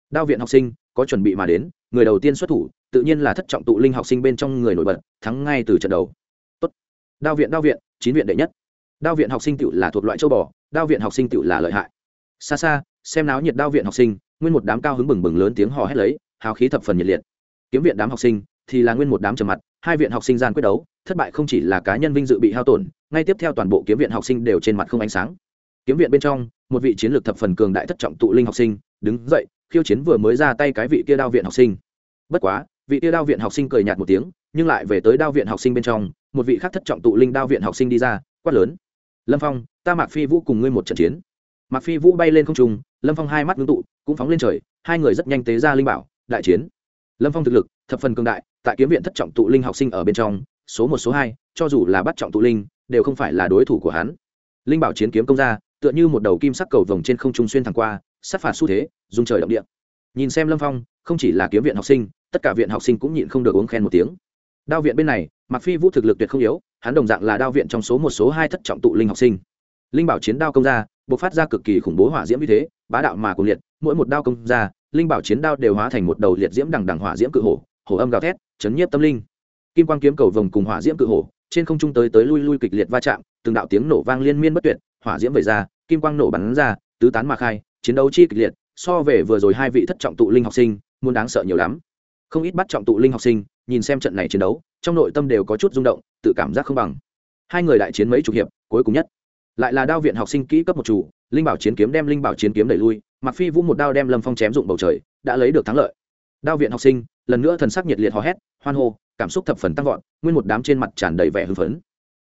Đao viện học sinh, có chuẩn bị mà đến, người đầu tiên xuất thủ, tự nhiên là thất trọng tụ linh học sinh bên trong người nổi bật, thắng ngay từ trận đầu. Tốt. đao viện đao viện, chín viện đệ nhất. Đao viện học sinh tự là thuộc loại châu bò, đao viện học sinh tự là lợi hại. Xa xa, xem náo nhiệt đao viện học sinh, nguyên một đám cao hứng bừng bừng lớn tiếng hò hét lấy, hào khí thập phần nhiệt liệt. Kiếm viện đám học sinh thì là nguyên một đám trầm mặt, hai viện học sinh gian quyết đấu, thất bại không chỉ là cá nhân vinh dự bị hao tổn ngay tiếp theo toàn bộ kiếm viện học sinh đều trên mặt không ánh sáng. Kiếm viện bên trong, một vị chiến lược thập phần cường đại thất trọng tụ linh học sinh, đứng dậy, khiêu chiến vừa mới ra tay cái vị kia đao viện học sinh. Bất quá, vị kia đao viện học sinh cười nhạt một tiếng, nhưng lại về tới đao viện học sinh bên trong, một vị khác thất trọng tụ linh đao viện học sinh đi ra, quát lớn. Lâm phong, ta mạc phi vũ cùng ngươi một trận chiến. Mạc phi vũ bay lên không trung, lâm phong hai mắt ngưng tụ, cũng phóng lên trời, hai người rất nhanh tế ra linh bảo, đại chiến. Lâm phong thực lực thập phần cường đại, tại kiếm viện thất trọng tụ linh học sinh ở bên trong, số một, số hai, cho dù là bắt trọng tụ linh đều không phải là đối thủ của hắn. Linh bảo chiến kiếm công ra tựa như một đầu kim sắc cầu vồng trên không trung xuyên thẳng qua, sát phạt xu thế, dùng trời động địa. Nhìn xem lâm phong, không chỉ là kiếm viện học sinh, tất cả viện học sinh cũng nhịn không được uống khen một tiếng. Đao viện bên này mặc phi vũ thực lực tuyệt không yếu, hắn đồng dạng là đao viện trong số một số hai thất trọng tụ linh học sinh. Linh bảo chiến đao công ra bộc phát ra cực kỳ khủng bố hỏa diễm như thế, bá đạo mà cùng liệt, mỗi một đao công ra linh bảo chiến đao đều hóa thành một đầu liệt diễm đằng đằng hỏa diễm cự hổ hổ âm gào thét, chấn nhiếp tâm linh. Kim quang kiếm cầu vồng cùng hỏa diễm cự hổ trên không trung tới tới lui lui kịch liệt va chạm, từng đạo tiếng nổ vang liên miên bất tuyệt, hỏa diễm về ra, kim quang nổ bắn ra, tứ tán mà khai, chiến đấu chi kịch liệt, so về vừa rồi hai vị thất trọng tụ linh học sinh, muốn đáng sợ nhiều lắm. Không ít bắt trọng tụ linh học sinh, nhìn xem trận này chiến đấu, trong nội tâm đều có chút rung động, tự cảm giác không bằng. Hai người đại chiến mấy chục hiệp, cuối cùng nhất, lại là đao viện học sinh kỹ cấp một chủ, linh bảo chiến kiếm đem linh bảo chiến kiếm đẩy lui mặc phi vũ một đao đem lâm phong chém dụng bầu trời, đã lấy được thắng lợi. Đao viện học sinh, lần nữa thần sắc nhiệt liệt hò hét hoan hô, cảm xúc thập phần tăng vọt, nguyên một đám trên mặt tràn đầy vẻ hưng phấn.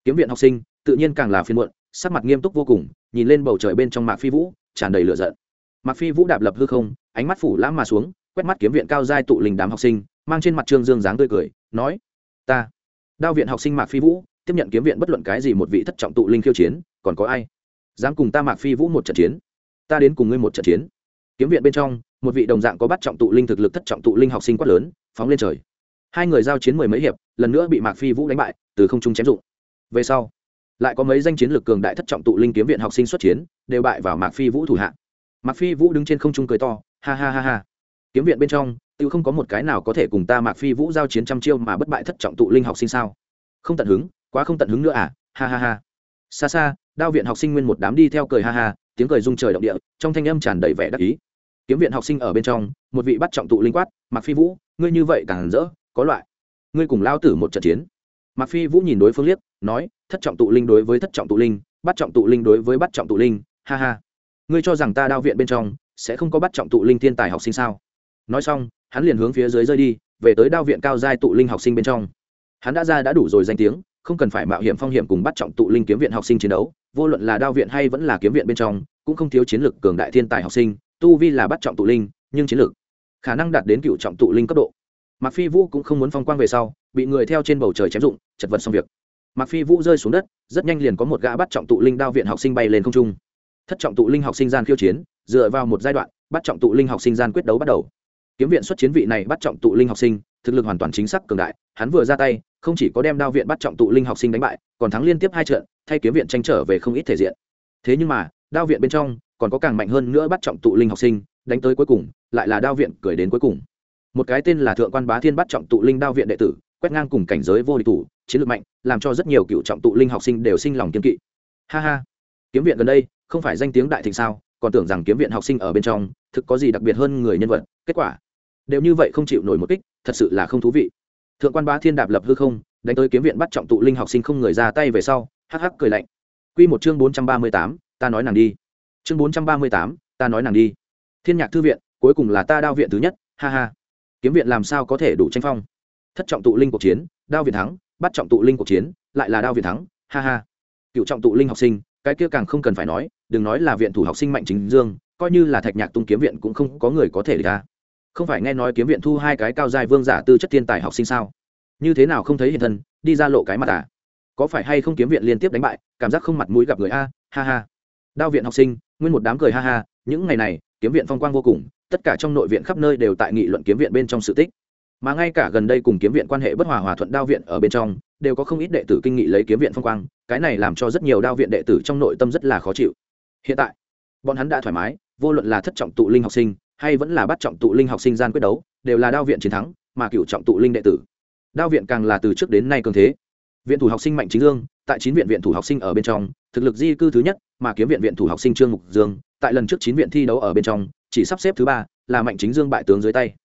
Kiếm viện học sinh, tự nhiên càng là phiên muộn, sắc mặt nghiêm túc vô cùng, nhìn lên bầu trời bên trong mạc phi vũ, tràn đầy lửa giận. Mạc phi vũ đạp lập hư không, ánh mắt phủ lãm mà xuống, quét mắt kiếm viện cao giai tụ linh đám học sinh, mang trên mặt trương dương dáng tươi cười, nói, ta. Đao viện học sinh mạc phi vũ, tiếp nhận kiếm viện bất luận cái gì một vị thất trọng tụ linh khiêu chiến, còn có ai? Dám cùng ta mạc phi vũ một trận chiến? Ta đến cùng ngươi một trận chiến? Kiếm viện bên trong, một vị đồng dạng có bắt trọng tụ linh thực lực thất trọng tụ linh học sinh quát lớn, phóng lên trời hai người giao chiến mười mấy hiệp, lần nữa bị mạc phi vũ đánh bại, từ không trung chém dụng. Về sau, lại có mấy danh chiến lược cường đại thất trọng tụ linh kiếm viện học sinh xuất chiến, đều bại vào mạc phi vũ thủ hạ. Mạc phi vũ đứng trên không trung cười to, ha ha ha ha. Kiếm viện bên trong, tự không có một cái nào có thể cùng ta mạc phi vũ giao chiến trăm chiêu mà bất bại thất trọng tụ linh học sinh sao? Không tận hứng, quá không tận hứng nữa à ha ha ha. Xa xa, đao viện học sinh nguyên một đám đi theo cười ha ha, tiếng cười rung trời động địa, trong thanh âm tràn đầy vẻ đắc ý. Kiếm viện học sinh ở bên trong, một vị bắt trọng tụ linh quát, mạc phi vũ, ngươi như vậy càng rỡ có loại. Ngươi cùng lao tử một trận chiến. Mạc phi vũ nhìn đối phương liếc, nói, thất trọng tụ linh đối với thất trọng tụ linh, bắt trọng tụ linh đối với bắt trọng tụ linh, ha ha. Ngươi cho rằng ta đao viện bên trong sẽ không có bắt trọng tụ linh thiên tài học sinh sao? Nói xong, hắn liền hướng phía dưới rơi đi, về tới đao viện cao giai tụ linh học sinh bên trong. Hắn đã ra đã đủ rồi danh tiếng, không cần phải mạo hiểm phong hiểm cùng bắt trọng tụ linh kiếm viện học sinh chiến đấu, vô luận là đao viện hay vẫn là kiếm viện bên trong, cũng không thiếu chiến lược cường đại thiên tài học sinh, tu vi là bắt trọng tụ linh, nhưng chiến lược khả năng đạt đến cựu trọng tụ linh cấp độ mạc phi vũ cũng không muốn phong quang về sau, bị người theo trên bầu trời chém dụng, chật vật xong việc. Mạc phi vũ rơi xuống đất, rất nhanh liền có một gã bắt trọng tụ linh đao viện học sinh bay lên không trung. Thất trọng tụ linh học sinh gian khiêu chiến, dựa vào một giai đoạn, bắt trọng tụ linh học sinh gian quyết đấu bắt đầu. Kiếm viện xuất chiến vị này bắt trọng tụ linh học sinh, thực lực hoàn toàn chính xác cường đại, hắn vừa ra tay, không chỉ có đem đao viện bắt trọng tụ linh học sinh đánh bại, còn thắng liên tiếp hai trận, thay kiếm viện tranh trở về không ít thể diện. Thế nhưng mà, đao viện bên trong còn có càng mạnh hơn nữa bắt trọng tụ linh học sinh, đánh tới cuối cùng, lại là đao viện cười đến cuối cùng một cái tên là thượng quan bá thiên bắt trọng tụ linh đao viện đệ tử, quét ngang cùng cảnh giới vô địch thủ, chiến lược mạnh, làm cho rất nhiều cựu trọng tụ linh học sinh đều sinh lòng kiếm kỵ. Ha ha. Kiếm viện gần đây, không phải danh tiếng đại thịnh sao, còn tưởng rằng kiếm viện học sinh ở bên trong, thực có gì đặc biệt hơn người nhân vật, kết quả. Đều như vậy không chịu nổi một kích, thật sự là không thú vị. Thượng quan bá thiên đạp lập hư không, đánh tới kiếm viện bắt trọng tụ linh học sinh không người ra tay về sau, hắc hắc cười lạnh. Q một chương bốn trăm ba mươi tám, ta nói nàng đi. Chương bốn trăm ba mươi tám, ta nói nàng đi. Thiên nhạc thư viện, cuối cùng là ta đao viện thứ nhất, ha ha kiếm viện làm sao có thể đủ tranh phong? Thất trọng tụ linh cuộc chiến, đao viện thắng, bắt trọng tụ linh cuộc chiến, lại là đao viện thắng, ha ha. Cựu trọng tụ linh học sinh, cái kia càng không cần phải nói, đừng nói là viện thủ học sinh mạnh chính dương, coi như là thạch nhạc tung kiếm viện cũng không có người có thể ra. Không phải nghe nói kiếm viện thu hai cái cao dài vương giả tư chất thiên tài học sinh sao? Như thế nào không thấy hiện thân, đi ra lộ cái mặt à? Có phải hay không kiếm viện liên tiếp đánh bại, cảm giác không mặt mũi gặp người a, ha ha. Đao viện học sinh, nguyên một đám cười ha ha, những ngày này, kiếm viện phong quang vô cùng tất cả trong nội viện khắp nơi đều tại nghị luận kiếm viện bên trong sự tích. Mà ngay cả gần đây cùng kiếm viện quan hệ bất hòa hòa thuận đao viện ở bên trong, đều có không ít đệ tử kinh nghị lấy kiếm viện phong quang, cái này làm cho rất nhiều đao viện đệ tử trong nội tâm rất là khó chịu. Hiện tại, bọn hắn đã thoải mái, vô luận là thất trọng tụ linh học sinh, hay vẫn là bắt trọng tụ linh học sinh gian quyết đấu, đều là đao viện chiến thắng, mà cựu trọng tụ linh đệ tử. Đao viện càng là từ trước đến nay cường thế. Viện thủ học sinh mạnh chính dương tại chín viện viện thủ học sinh ở bên trong, thực lực di cư thứ nhất, mà kiếm viện viện thủ học sinh trương mục dương, tại lần trước chín viện thi đấu ở bên trong, chỉ sắp xếp thứ ba, là mạnh chính dương bại tướng dưới tay.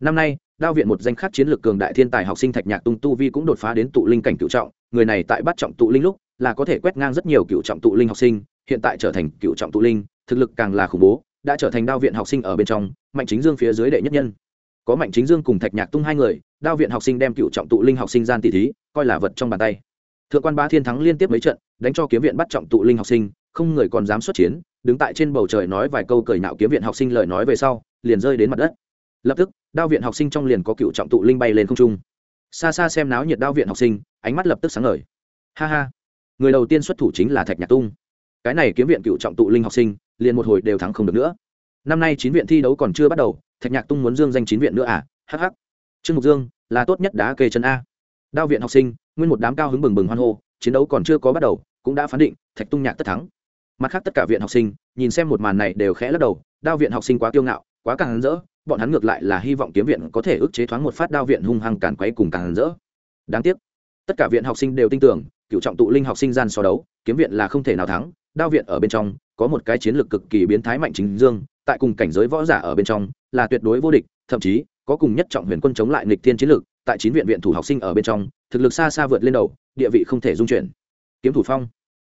Năm nay, đao viện một danh khắc chiến lược cường đại thiên tài học sinh thạch nhạc tung tu vi cũng đột phá đến tụ linh cảnh cựu trọng, người này tại bắt trọng tụ linh lúc, là có thể quét ngang rất nhiều cựu trọng tụ linh học sinh, hiện tại trở thành cựu trọng tụ linh, thực lực càng là khủng bố, đã trở thành đao viện học sinh ở bên trong, mạnh chính dương phía dưới đệ nhất nhân. Có mạnh chính dương cùng thạch nhạc tung hai người, đao viện học sinh đem cựu trọng tụ linh học sinh gian tỷ thí, coi là vật trong bàn tay thượng quan ba thiên thắng liên tiếp mấy trận, đánh cho kiếm viện bắt trọng tụ linh học sinh, không người còn dám xuất chiến, đứng tại trên bầu trời nói vài câu cười nạo kiếm viện học sinh lời nói về sau, liền rơi đến mặt đất. Lập tức, đao viện học sinh trong liền có cựu trọng tụ linh bay lên không trung. Xa xa xem náo nhiệt đao viện học sinh, ánh mắt lập tức sáng ngời. Ha ha, người đầu tiên xuất thủ chính là thạch nhạc tung. Cái này kiếm viện cựu trọng tụ linh học sinh, liền một hồi đều thắng không được nữa. Năm nay chín viện thi đấu còn chưa bắt đầu, thạch nhạc tung muốn dương danh chín viện nữa à? Hh trương mục dương, là tốt nhất đá kê chân a đao viện học sinh, nguyên một đám cao hứng bừng bừng hoan hô, chiến đấu còn chưa có bắt đầu, cũng đã phán định, thạch tung nhạc tất thắng. Mặt khác tất cả viện học sinh, nhìn xem một màn này đều khẽ lắc đầu, đao viện học sinh quá kiêu ngạo, quá càng rỡ, bọn hắn ngược lại là hy vọng kiếm viện có thể ức chế thoáng một phát đao viện hung hăng càn quấy cùng càng rỡ. Đáng tiếc, tất cả viện học sinh đều tin tưởng, cựu trọng tụ linh học sinh gian so đấu, kiếm viện là không thể nào thắng, đao viện ở bên trong, có một cái chiến lược cực kỳ biến thái mạnh chính dương, tại cùng cảnh giới võ giả ở bên trong, là tuyệt đối vô địch, thậm chí, có cùng nhất trọng huyền quân chống lại nghịch thiên chiến lược tại chín viện viện thủ học sinh ở bên trong, thực lực xa xa vượt lên đầu, địa vị không thể dung chuyển. Kiếm thủ phong.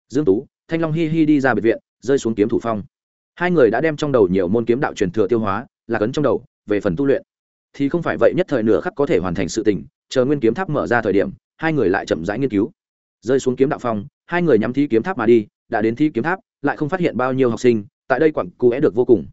Dương tú, thanh long hi hi đi ra biệt viện, rơi xuống kiếm thủ phong. Hai người đã đem trong đầu nhiều môn kiếm đạo truyền thừa tiêu hóa là cấn trong đầu, về phần tu luyện. Thì không phải vậy nhất thời nửa khắc có thể hoàn thành sự tình, chờ nguyên kiếm tháp mở ra thời điểm, hai người lại chậm rãi nghiên cứu. Rơi xuống kiếm đạo phong, hai người nhắm thi kiếm tháp mà đi, đã đến thi kiếm tháp, lại không phát hiện bao nhiêu học sinh, tại đây quặng cú é được vô cùng.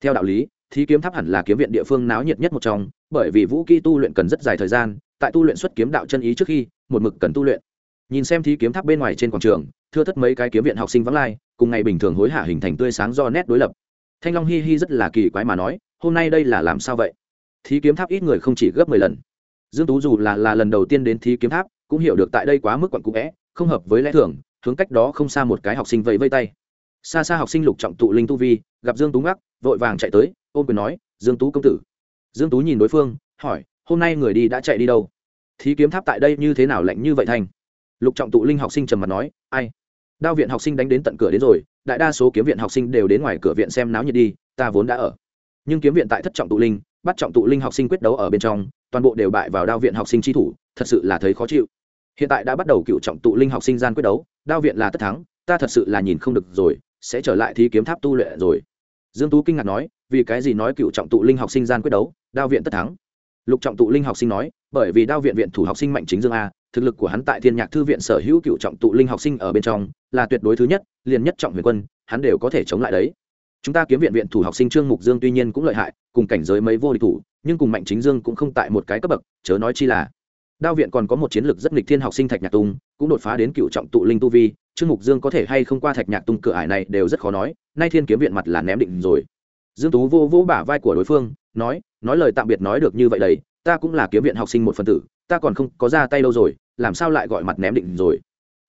Theo đạo lý Thí kiếm tháp hẳn là kiếm viện địa phương náo nhiệt nhất một trong, bởi vì vũ kỹ tu luyện cần rất dài thời gian, tại tu luyện xuất kiếm đạo chân ý trước khi, một mực cần tu luyện. Nhìn xem thí kiếm tháp bên ngoài trên quảng trường, thưa thất mấy cái kiếm viện học sinh vắng lai, cùng ngày bình thường hối hả hình thành tươi sáng do nét đối lập. Thanh long hi hi rất là kỳ quái mà nói, hôm nay đây là làm sao vậy? Thí kiếm tháp ít người không chỉ gấp mười lần. Dương tú dù là là lần đầu tiên đến thí kiếm tháp, cũng hiểu được tại đây quá mức quặn cũ vẽ, không hợp với lẽ thường, hướng cách đó không xa một cái học sinh vẫy vây tay. Xa xa học sinh lục trọng tụ linh tu vi, gặp dương tú ngắc, vội vàng chạy tới ôm quyền nói, dương tú công tử. Dương tú nhìn đối phương, hỏi, hôm nay người đi đã chạy đi đâu? Thí kiếm tháp tại đây như thế nào lạnh như vậy thành lục trọng tụ linh học sinh trầm mặt nói, ai? Đao viện học sinh đánh đến tận cửa đến rồi, đại đa số kiếm viện học sinh đều đến ngoài cửa viện xem náo nhiệt đi, ta vốn đã ở. Nhưng kiếm viện tại thất trọng tụ linh, bắt trọng tụ linh học sinh quyết đấu ở bên trong, toàn bộ đều bại vào đao viện học sinh tri thủ, thật sự là thấy khó chịu. Hiện tại đã bắt đầu cựu trọng tụ linh học sinh gian quyết đấu, đao viện là tất thắng, ta thật sự là nhìn không được rồi, sẽ trở lại thi kiếm tháp tu luyện rồi dương tú kinh ngạc nói, vì cái gì nói cựu trọng tụ linh học sinh gian quyết đấu, đao viện tất thắng? Lục trọng tụ linh học sinh nói, bởi vì đao viện viện thủ học sinh mạnh chính dương a, thực lực của hắn tại thiên nhạc thư viện sở hữu cựu trọng tụ linh học sinh ở bên trong, là tuyệt đối thứ nhất, liền nhất trọng huyền quân, hắn đều có thể chống lại đấy. Chúng ta kiếm viện viện thủ học sinh trương mục dương tuy nhiên cũng lợi hại, cùng cảnh giới mấy vô địch thủ, nhưng cùng mạnh chính dương cũng không tại một cái cấp bậc, chớ nói chi là đao viện còn có một chiến lược rất nghịch thiên học sinh thạch nhạc tung, cũng đột phá đến cựu trọng tụ linh tu vi. Trương mục dương có thể hay không qua thạch nhạc tung cửa ải này đều rất khó nói, nay thiên kiếm viện mặt là ném định rồi. Dương tú vô vũ bả vai của đối phương, nói nói lời tạm biệt nói được như vậy đấy ta cũng là kiếm viện học sinh một phần tử, ta còn không có ra tay đâu rồi, làm sao lại gọi mặt ném định rồi?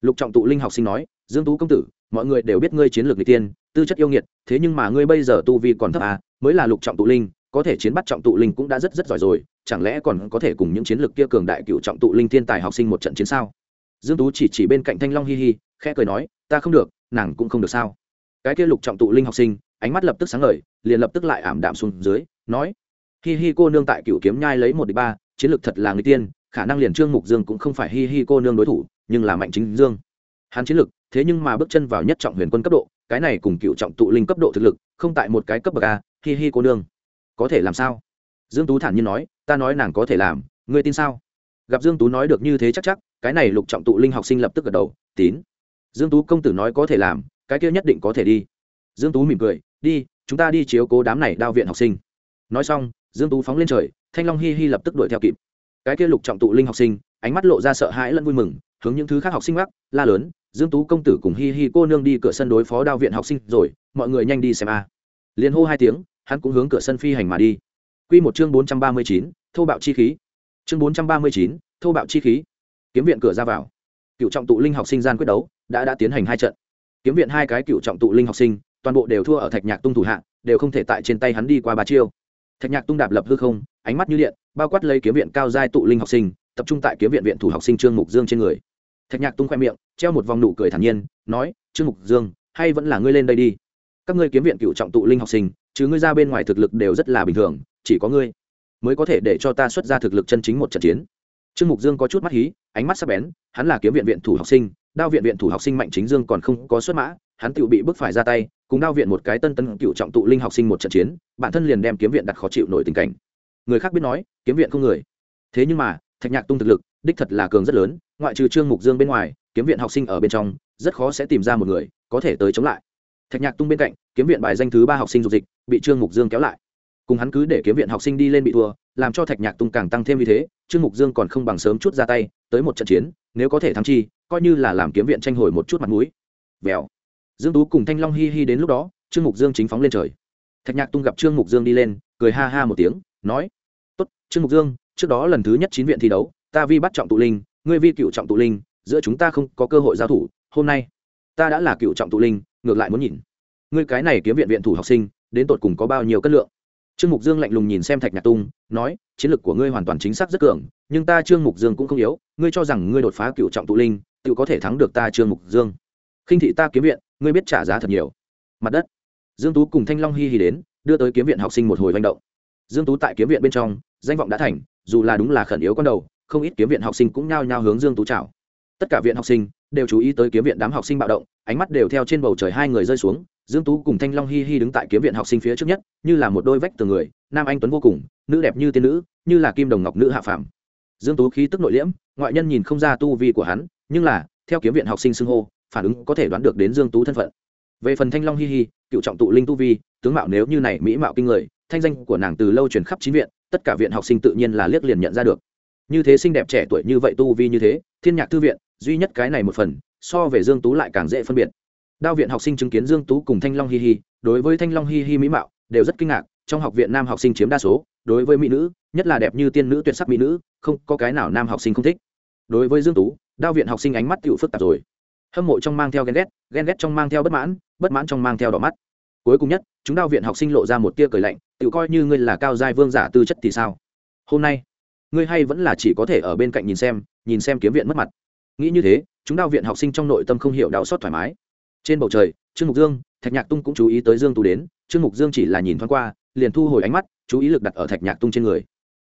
Lục trọng tụ linh học sinh nói, dương tú công tử, mọi người đều biết ngươi chiến lược nghịch tiên tư chất yêu nghiệt, thế nhưng mà ngươi bây giờ tu vi còn thấp à mới là lục trọng tụ linh, có thể chiến bắt trọng tụ linh cũng đã rất rất giỏi rồi chẳng lẽ còn có thể cùng những chiến lược kia cường đại cựu trọng tụ linh thiên tài học sinh một trận chiến sao? Dương tú chỉ chỉ bên cạnh thanh long hi hi, khẽ cười nói, ta không được, nàng cũng không được sao? Cái kia lục trọng tụ linh học sinh, ánh mắt lập tức sáng ngời, liền lập tức lại ảm đạm xuống dưới, nói, hi hi cô nương tại cựu kiếm nhai lấy một địch ba, chiến lược thật là người tiên, khả năng liền trương mục dương cũng không phải hi hi cô nương đối thủ, nhưng là mạnh chính dương. Hắn chiến lược, thế nhưng mà bước chân vào nhất trọng huyền quân cấp độ, cái này cùng cựu trọng tụ linh cấp độ thực lực, không tại một cái cấp bậc a, hi hi cô nương. Có thể làm sao? Dương tú thản nhiên nói ta nói nàng có thể làm, ngươi tin sao? Gặp dương tú nói được như thế chắc chắc, cái này lục trọng tụ linh học sinh lập tức gật đầu, tín. Dương tú công tử nói có thể làm, cái kia nhất định có thể đi. Dương tú mỉm cười, đi, chúng ta đi chiếu cố đám này đao viện học sinh. Nói xong, dương tú phóng lên trời, thanh long hi hi lập tức đuổi theo kịp. Cái kia lục trọng tụ linh học sinh, ánh mắt lộ ra sợ hãi lẫn vui mừng, hướng những thứ khác học sinh mắc la lớn, dương tú công tử cùng hi hi cô nương đi cửa sân đối phó đao viện học sinh rồi, mọi người nhanh đi xem a. Liền hô hai tiếng, hắn cũng hướng cửa sân phi hành mà đi quy một chương bốn trăm ba mươi chín, thô bạo chi khí. Chương bốn trăm ba mươi chín, thô bạo chi khí. Kiếm viện cửa ra vào. Cựu trọng tụ linh học sinh gian quyết đấu đã đã tiến hành hai trận. Kiếm viện hai cái cựu trọng tụ linh học sinh toàn bộ đều thua ở thạch nhạc tung thủ hạ đều không thể tại trên tay hắn đi qua ba chiêu. Thạch nhạc tung đạp lập hư không ánh mắt như điện bao quát lấy kiếm viện cao giai tụ linh học sinh tập trung tại kiếm viện viện thủ học sinh trương mục dương trên người. Thạch nhạc tung khoe miệng treo một vòng nụ cười thản nhiên nói trương mục dương hay vẫn là ngươi lên đây đi. Các ngươi kiếm viện cựu trọng tụ linh học sinh chứ ngươi ra bên ngoài thực lực đều rất là bình thường chỉ có ngươi mới có thể để cho ta xuất ra thực lực chân chính một trận chiến. Trương mục dương có chút mắt hí, ánh mắt sắc bén, hắn là kiếm viện viện thủ học sinh, đao viện viện thủ học sinh mạnh chính dương còn không có xuất mã, hắn tự bị bức phải ra tay, cùng đao viện một cái tân tân cựu trọng tụ linh học sinh một trận chiến, bản thân liền đem kiếm viện đặt khó chịu nổi tình cảnh. Người khác biết nói, kiếm viện không người. Thế nhưng mà, thạch nhạc tung thực lực, đích thật là cường rất lớn, ngoại trừ trương mục dương bên ngoài, kiếm viện học sinh ở bên trong, rất khó sẽ tìm ra một người có thể tới chống lại. Thạch nhạc tung bên cạnh, kiếm viện bài danh thứ ba học sinh dục dịch, bị trương mục dương kéo lại cùng hắn cứ để kiếm viện học sinh đi lên bị thua, làm cho thạch nhạc tung càng tăng thêm như thế, trương mục dương còn không bằng sớm chút ra tay, tới một trận chiến, nếu có thể thắng chi, coi như là làm kiếm viện tranh hồi một chút mặt mũi. Vèo. Dương tú cùng thanh long hi hi đến lúc đó, trương mục dương chính phóng lên trời. Thạch nhạc tung gặp trương mục dương đi lên, cười ha ha một tiếng, nói, tốt, trương mục dương, trước đó lần thứ nhất chín viện thi đấu, ta vi bắt trọng tụ linh, ngươi vi cựu trọng tụ linh, giữa chúng ta không có cơ hội giao thủ, hôm nay, ta đã là cựu trọng tụ linh, ngược lại muốn nhìn. Ngươi cái này kiếm viện viện thủ học sinh, đến tột cùng có bao nhiêu cân lượng? Trương mục dương lạnh lùng nhìn xem thạch nhạc tung, nói, chiến lược của ngươi hoàn toàn chính xác rất cường, nhưng ta trương mục dương cũng không yếu, ngươi cho rằng ngươi đột phá cựu trọng tụ linh tự có thể thắng được ta trương mục dương. Khinh thị ta kiếm viện, ngươi biết trả giá thật nhiều. Mặt đất, dương tú cùng thanh long hi hi đến, đưa tới kiếm viện học sinh một hồi manh động. Dương tú tại kiếm viện bên trong, danh vọng đã thành, dù là đúng là khẩn yếu con đầu, không ít kiếm viện học sinh cũng nhao nhao hướng dương tú chào. Tất cả viện học sinh đều chú ý tới kiếm viện đám học sinh bạo động, ánh mắt đều theo trên bầu trời hai người rơi xuống dương tú cùng thanh long hi hi đứng tại kiếm viện học sinh phía trước nhất, như là một đôi vách từ người, nam anh tuấn vô cùng, nữ đẹp như tiên nữ, như là kim đồng ngọc nữ hạ phàm. Dương tú khí tức nội liễm, ngoại nhân nhìn không ra tu vi của hắn, nhưng là, theo kiếm viện học sinh xưng hô, phản ứng có thể đoán được đến dương tú thân phận. Về phần thanh long hi hi, cựu trọng tụ linh tu vi, tướng mạo nếu như này mỹ mạo kinh người, thanh danh của nàng từ lâu truyền khắp chín viện, tất cả viện học sinh tự nhiên là liếc liền nhận ra được. Như thế xinh đẹp trẻ tuổi như vậy tu vi như thế, thiên nhạc thư viện, duy nhất cái này một phần, so về dương tú lại càng dễ phân biệt đao viện học sinh chứng kiến dương tú cùng thanh long hi hi, đối với thanh long hi hi mỹ mạo, đều rất kinh ngạc, trong học viện nam học sinh chiếm đa số, đối với mỹ nữ, nhất là đẹp như tiên nữ tuyệt sắc mỹ nữ, không có cái nào nam học sinh không thích. Đối với dương tú, đao viện học sinh ánh mắt tựu phức tạp rồi. Hâm mộ trong mang theo ghen ghét ghen ghét trong mang theo bất mãn bất mãn trong mang theo đỏ mắt. Cuối cùng nhất, chúng đao viện học sinh lộ ra một tia cười lạnh tự coi như ngươi là cao giai vương giả tư chất thì sao? Hôm nay, ngươi hay vẫn là chỉ có thể ở bên cạnh nhìn xem nhìn xem kiếm viện mất mặt. Nghĩ như thế, chúng đao viện học sinh trong nội tâm không hiểu đau xót thoải mái trên bầu trời, trương mục dương, thạch nhạc tung cũng chú ý tới dương tú đến, trương mục dương chỉ là nhìn thoáng qua, liền thu hồi ánh mắt, chú ý lực đặt ở thạch nhạc tung trên người.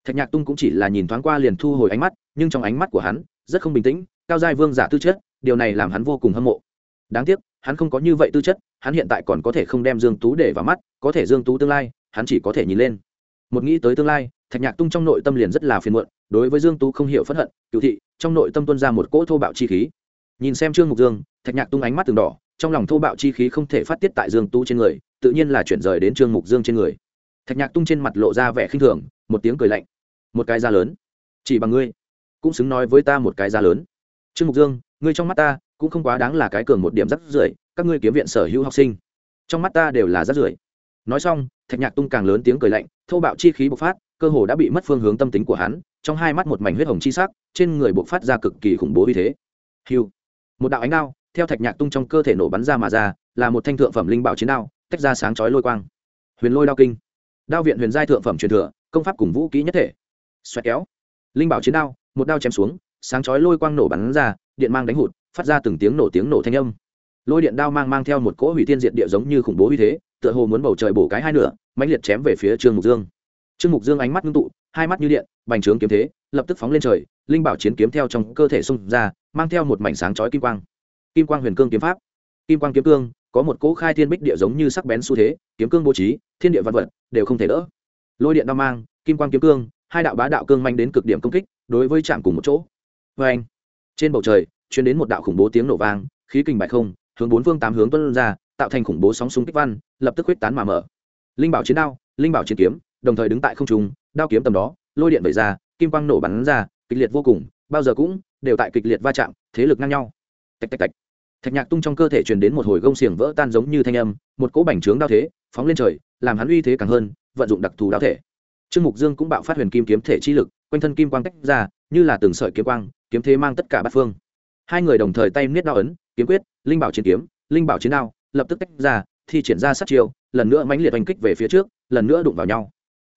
Thạch nhạc tung cũng chỉ là nhìn thoáng qua liền thu hồi ánh mắt, nhưng trong ánh mắt của hắn, rất không bình tĩnh, cao giai vương giả tư chất, điều này làm hắn vô cùng hâm mộ. Đáng tiếc, hắn không có như vậy tư chất, hắn hiện tại còn có thể không đem dương tú để vào mắt, có thể dương tú tương lai, hắn chỉ có thể nhìn lên. Một nghĩ tới tương lai, thạch nhạc tung trong nội tâm liền rất là phiền muộn, đối với dương tú không hiểu phẫn hận cựu thị, trong nội tâm tuân ra một cỗ thô bạo chi khí. Nhìn xem trương mục dương, thạch nhạc tung ánh mắt từng đỏ trong lòng thô bạo chi khí không thể phát tiết tại dương tú trên người, tự nhiên là chuyển rời đến trương mục dương trên người. Thạch nhạc tung trên mặt lộ ra vẻ khinh thường, một tiếng cười lạnh. Một cái da lớn. Chỉ bằng ngươi. Cũng xứng nói với ta một cái da lớn. Trương mục dương, ngươi trong mắt ta, cũng không quá đáng là cái cường một điểm rắc rưởi, các ngươi kiếm viện sở hữu học sinh. Trong mắt ta đều là rắc rưởi. Nói xong, thạch nhạc tung càng lớn tiếng cười lạnh, thô bạo chi khí bộc phát, cơ hồ đã bị mất phương hướng tâm tính của hắn, trong hai mắt một mảnh huyết hồng chi sắc, trên người bộc phát ra cực kỳ khủng bố như thế. Hiu một đạo ánh đao theo thạch nhạc tung trong cơ thể nổ bắn ra mà ra, là một thanh thượng phẩm linh bảo chiến đao, tách ra sáng chói lôi quang. Huyền lôi đao kinh. Đao viện huyền giai thượng phẩm truyền thừa, công pháp cùng vũ kỹ nhất thể. Xoẹt kéo. Linh bảo chiến đao, một đao chém xuống, sáng chói lôi quang nổ bắn ra, điện mang đánh hụt, phát ra từng tiếng nổ tiếng nổ thanh âm. Lôi điện đao mang mang theo một cỗ hủy thiên diệt địa giống như khủng bố uy thế, tựa hồ muốn bầu trời bổ cái hai nửa, mãnh liệt chém về phía trương mục dương. Trương mục dương ánh mắt ngưng tụ, hai mắt như điện, bành trướng kiếm thế, lập tức phóng lên trời, linh bảo chiến kiếm theo trong cơ thể xung ra, mang theo một mảnh sáng chói kim quang kim quang huyền cương kiếm pháp. Kim quang kiếm cương, có một cỗ khai thiên bích địa giống như sắc bén xu thế, kiếm cương bố trí, thiên địa văn vật đều không thể đỡ. Lôi điện đao mang, kim quang kiếm cương, hai đạo bá đạo cương manh đến cực điểm công kích, đối với chạm cùng một chỗ. Vê anh, trên bầu trời chuyến đến một đạo khủng bố tiếng nổ vang, khí kình bạch không, hướng bốn phương tám hướng tuân ra, tạo thành khủng bố sóng súng kích văn, lập tức huyết tán mà mở. Linh bảo chiến đao, linh bảo chiến kiếm, đồng thời đứng tại không trung, đao kiếm tầm đó, lôi điện vẩy ra, kim quang nổ bắn ra, kịch liệt vô cùng, bao giờ cũng đều tại kịch liệt va chạm, thế lực ngang nhau. Tạch tạch tạch thạch nhạc tung trong cơ thể truyền đến một hồi gông xiềng vỡ tan giống như thanh âm, một cỗ bành trướng đao thế phóng lên trời, làm hắn uy thế càng hơn, vận dụng đặc thù đao thể. Trương mục dương cũng bạo phát huyền kim kiếm thể chi lực, quanh thân kim quang tách ra, như là từng sợi kiếm quang, kiếm thế mang tất cả bát phương. Hai người đồng thời tay niết đao ấn, kiếm quyết, linh bảo chiến kiếm, linh bảo chiến đao, lập tức tách ra, thi triển ra sát chiêu, lần nữa mãnh liệt oanh kích về phía trước, lần nữa đụng vào nhau.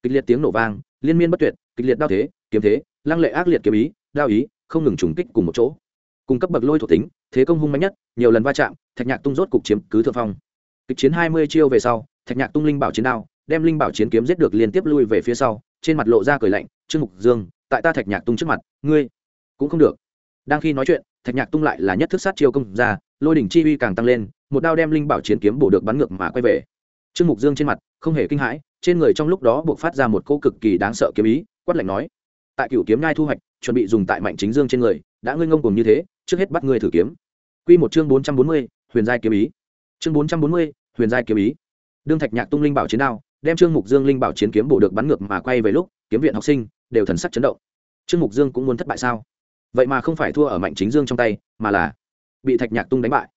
Kịch liệt tiếng nổ vang, liên miên bất tuyệt, kịch liệt đao thế, kiếm thế, lăng lệ ác liệt kiếm ý, đao ý, không ngừng trùng kích cùng một chỗ. Cung cấp bậc lôi thuộc tính thế công hung mạnh nhất, nhiều lần va chạm, thạch nhạc tung rốt cục chiếm cứ thượng phong. Kịch chiến hai mươi chiêu về sau, thạch nhạc tung linh bảo chiến đao, đem linh bảo chiến kiếm giết được liên tiếp lui về phía sau, trên mặt lộ ra cười lạnh, trương mục dương, tại ta thạch nhạc tung trước mặt, ngươi cũng không được. Đang khi nói chuyện, thạch nhạc tung lại là nhất thức sát chiêu công ra, lôi đỉnh chi uy càng tăng lên, một đao đem linh bảo chiến kiếm bổ được bắn ngược mà quay về. Trương mục dương trên mặt, không hề kinh hãi, trên người trong lúc đó buộc phát ra một cô cực kỳ đáng sợ kiếm ý, quát lạnh nói, tại cựu kiếm nhai thu hoạch, chuẩn bị dùng tại mạnh chính dương trên người, đã ngươi ngông cùng như thế trước hết bắt ngươi thử kiếm. Quy một chương bốn trăm bốn mươi, huyền giai kiếm ý. Chương bốn trăm bốn mươi, huyền giai kiếm ý. Đương thạch nhạc tung linh bảo chiến đao, đem trương mục dương linh bảo chiến kiếm bổ được bắn ngược mà quay về lúc, kiếm viện học sinh đều thần sắc chấn động. Trương mục dương cũng muốn thất bại sao? Vậy mà không phải thua ở mạnh chính dương trong tay, mà là bị thạch nhạc tung đánh bại.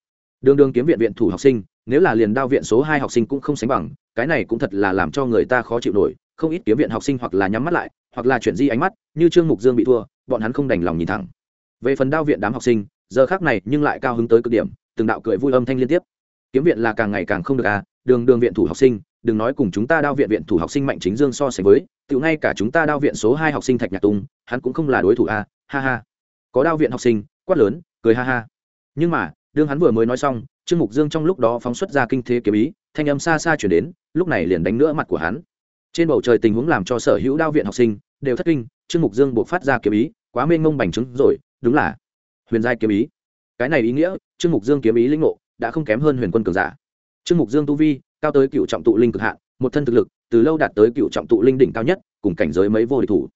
Đường đường kiếm viện viện thủ học sinh, nếu là liền đao viện số hai học sinh cũng không sánh bằng, cái này cũng thật là làm cho người ta khó chịu nổi. Không ít kiếm viện học sinh hoặc là nhắm mắt lại, hoặc là chuyển di ánh mắt, như trương mục dương bị thua, bọn hắn không đành lòng nhìn thẳng về phần đao viện đám học sinh, giờ khác này nhưng lại cao hứng tới cực điểm, từng đạo cười vui âm thanh liên tiếp. Kiếm viện là càng ngày càng không được à đường đường viện thủ học sinh, đừng nói cùng chúng ta đao viện viện thủ học sinh mạnh chính dương so sánh với tự ngay cả chúng ta đao viện số hai học sinh thạch nhạc tung hắn cũng không là đối thủ à? ha ha. Có đao viện học sinh, quát lớn, cười ha ha. Nhưng mà, đương hắn vừa mới nói xong, trương mục dương trong lúc đó phóng xuất ra kinh thế kiếm ý, thanh âm xa xa chuyển đến, lúc này liền đánh nữa mặt của hắn. Trên bầu trời tình huống làm cho sở hữu đao viện học sinh đều thất kinh, trương mục dương buộc phát ra kiếm ý, quá mênh mông bành trứng rồi đúng là huyền giai kiếm ý. Cái này ý nghĩa, trương mục dương kiếm ý linh ngộ đã không kém hơn huyền quân cường giả. Trương mục dương tu vi cao tới cựu trọng tụ linh cực hạn, một thân thực lực từ lâu đạt tới cựu trọng tụ linh đỉnh cao nhất, cùng cảnh giới mấy vô địch thủ.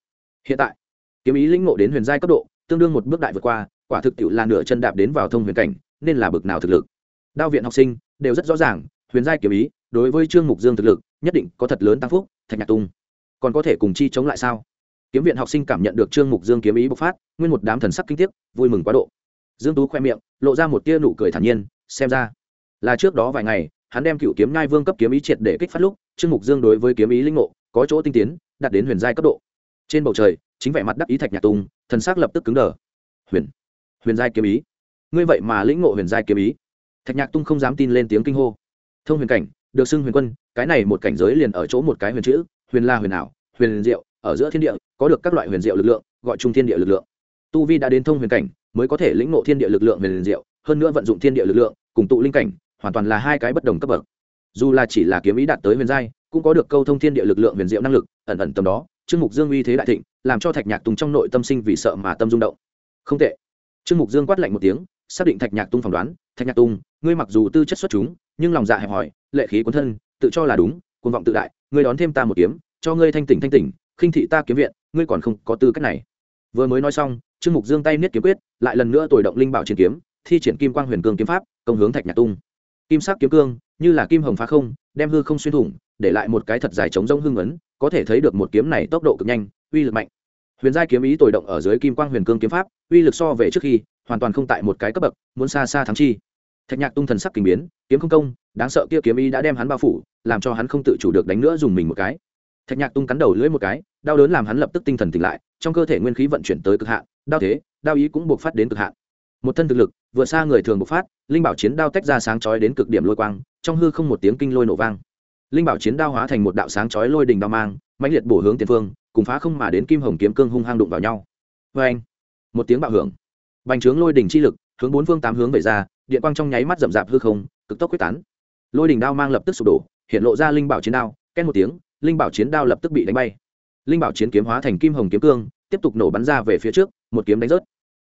Hiện tại, kiếm ý linh ngộ đến huyền giai cấp độ, tương đương một bước đại vượt qua, quả thực tiệu là nửa chân đạp đến vào thông huyền cảnh, nên là bực nào thực lực. Đao viện học sinh đều rất rõ ràng, huyền giai kiếm ý đối với trương mục dương thực lực, nhất định có thật lớn tăng phúc, thạch nhạc tung. Còn có thể cùng chi chống lại sao? Kiếm viện học sinh cảm nhận được trương mục dương kiếm ý bộc phát, nguyên một đám thần sắc kinh tiếc, vui mừng quá độ. Dương tú khoe miệng, lộ ra một tia nụ cười thản nhiên, xem ra là trước đó vài ngày, hắn đem cựu kiếm ngai vương cấp kiếm ý triệt để kích phát lúc, trương mục dương đối với kiếm ý linh ngộ, có chỗ tinh tiến, đạt đến huyền giai cấp độ. Trên bầu trời, chính vẻ mặt đắc ý thạch nhạc tung thần sắc lập tức cứng đờ. Huyền huyền giai kiếm ý? Ngươi vậy mà lĩnh ngộ huyền giai kiếm ý? Thạch nhạc tung không dám tin lên tiếng kinh hô. Thông huyền cảnh, được xưng huyền quân, cái này một cảnh giới liền ở chỗ một cái huyền chữ, huyền la huyền ảo, huyền diệu ở giữa thiên địa, có được các loại huyền diệu lực lượng, gọi chung thiên địa lực lượng. Tu vi đã đến thông huyền cảnh, mới có thể lĩnh ngộ thiên địa lực lượng huyền diệu, hơn nữa vận dụng thiên địa lực lượng, cùng tụ linh cảnh, hoàn toàn là hai cái bất đồng cấp bậc. Dù là chỉ là kiếm ý đạt tới huyền giai, cũng có được câu thông thiên địa lực lượng huyền diệu năng lực, ẩn ẩn tầm đó, trương mục dương uy thế đại thịnh, làm cho thạch nhạc tùng trong nội tâm sinh vì sợ mà tâm rung động. Không tệ. Trương mục dương quát lạnh một tiếng, xác định thạch nhạc tung phỏng đoán, thạch nhạc tung, ngươi mặc dù tư chất xuất chúng, nhưng lòng dạ hẹp hòi, lệ khí cuốn thân, tự cho là đúng, cuồng vọng tự đại, ngươi đón thêm ta một kiếm, cho ngươi thanh tỉnh thanh tỉnh khinh thị ta kiếm viện, ngươi còn không có tư cách này. Vừa mới nói xong, trương mục dương tay niết kiếm quyết, lại lần nữa tồi động linh bảo triển kiếm, thi triển kim quang huyền cương kiếm pháp, công hướng thạch nhạc tung. Kim sắc kiếm cương, như là kim hồng phá không, đem hư không xuyên thủng, để lại một cái thật dài chống rông hưng ấn, có thể thấy được một kiếm này tốc độ cực nhanh, uy lực mạnh. Huyền giai kiếm ý tồi động ở dưới kim quang huyền cương kiếm pháp, uy lực so về trước khi, hoàn toàn không tại một cái cấp bậc, muốn xa xa thắng chi. Thạch nhạc tung thần sắc kinh biến, kiếm không công, đáng sợ kia kiếm ý đã đem hắn bao phủ, làm cho hắn không tự chủ được đánh nữa dùng mình một cái thạch nhạc tung cắn đầu lưỡi một cái, đau đớn làm hắn lập tức tinh thần tỉnh lại, trong cơ thể nguyên khí vận chuyển tới cực hạn đau thế đau ý cũng buộc phát đến cực hạn. Một thân thực lực, vượt xa người thường bộc phát, linh bảo chiến đao tách ra sáng chói đến cực điểm lôi quang, trong hư không một tiếng kinh lôi nổ vang. Linh bảo chiến đao hóa thành một đạo sáng chói lôi đình đao mang, mãnh liệt bổ hướng tiền phương, cùng phá không mà đến kim hồng kiếm cương hung hăng đụng vào nhau. Vê anh một tiếng bạo hưởng. Bành trướng lôi đỉnh chi lực, hướng bốn phương tám hướng về ra, điện quang trong nháy mắt rậm rạp hư không, cực tốc quyết tán. Lôi đỉnh đao mang lập tức sụp đổ, hiện lộ ra linh bảo chiến đao ken một tiếng linh bảo chiến đao lập tức bị đánh bay. Linh bảo chiến kiếm hóa thành kim hồng kiếm cương, tiếp tục nổ bắn ra về phía trước, một kiếm đánh rớt.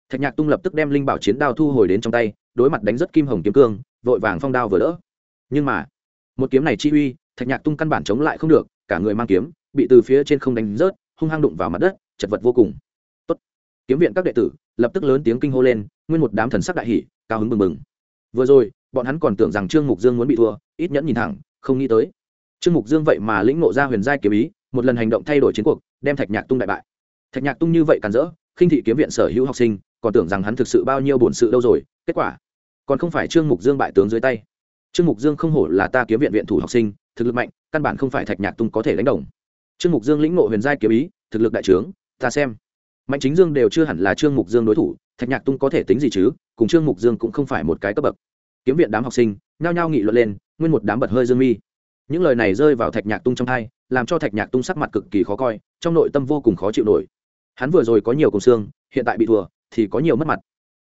Thạch nhạc tung lập tức đem linh bảo chiến đao thu hồi đến trong tay, đối mặt đánh rớt kim hồng kiếm cương, vội vàng phong đao vừa đỡ. Nhưng mà, một kiếm này chi uy, thạch nhạc tung căn bản chống lại không được, cả người mang kiếm, bị từ phía trên không đánh rớt, hung hăng đụng vào mặt đất, chật vật vô cùng. Tốt. kiếm viện các đệ tử, lập tức lớn tiếng kinh hô lên, nguyên một đám thần sắc đại hỷ cao hứng bừng bừng. Vừa rồi, bọn hắn còn tưởng rằng trương mục dương muốn bị thua, ít nhẫn nhìn thẳng, không nghĩ tới trương mục dương vậy mà lĩnh ngộ ra huyền giai kiếm ý, một lần hành động thay đổi chiến cuộc, đem thạch nhạc tung đại bại. Thạch nhạc tung như vậy càn rỡ, khinh thị kiếm viện sở hữu học sinh, còn tưởng rằng hắn thực sự bao nhiêu bổn sự đâu rồi, kết quả còn không phải trương mục dương bại tướng dưới tay. Trương mục dương không hổ là ta kiếm viện viện thủ học sinh, thực lực mạnh, căn bản không phải thạch nhạc tung có thể đánh đồng. Trương mục dương lĩnh ngộ huyền giai kiếm ý, thực lực đại trướng, ta xem. Mạnh chính dương đều chưa hẳn là trương mục dương đối thủ, thạch nhạc tung có thể tính gì chứ, cùng trương mục dương cũng không phải một cái cấp bậc. Kiếm viện đám học sinh, nhao nhao nghị luận lên, nguyên một đám bật hơi dương mi những lời này rơi vào thạch nhạc tung trong thai làm cho thạch nhạc tung sắc mặt cực kỳ khó coi, trong nội tâm vô cùng khó chịu nổi. Hắn vừa rồi có nhiều cùng xương, hiện tại bị thua, thì có nhiều mất mặt.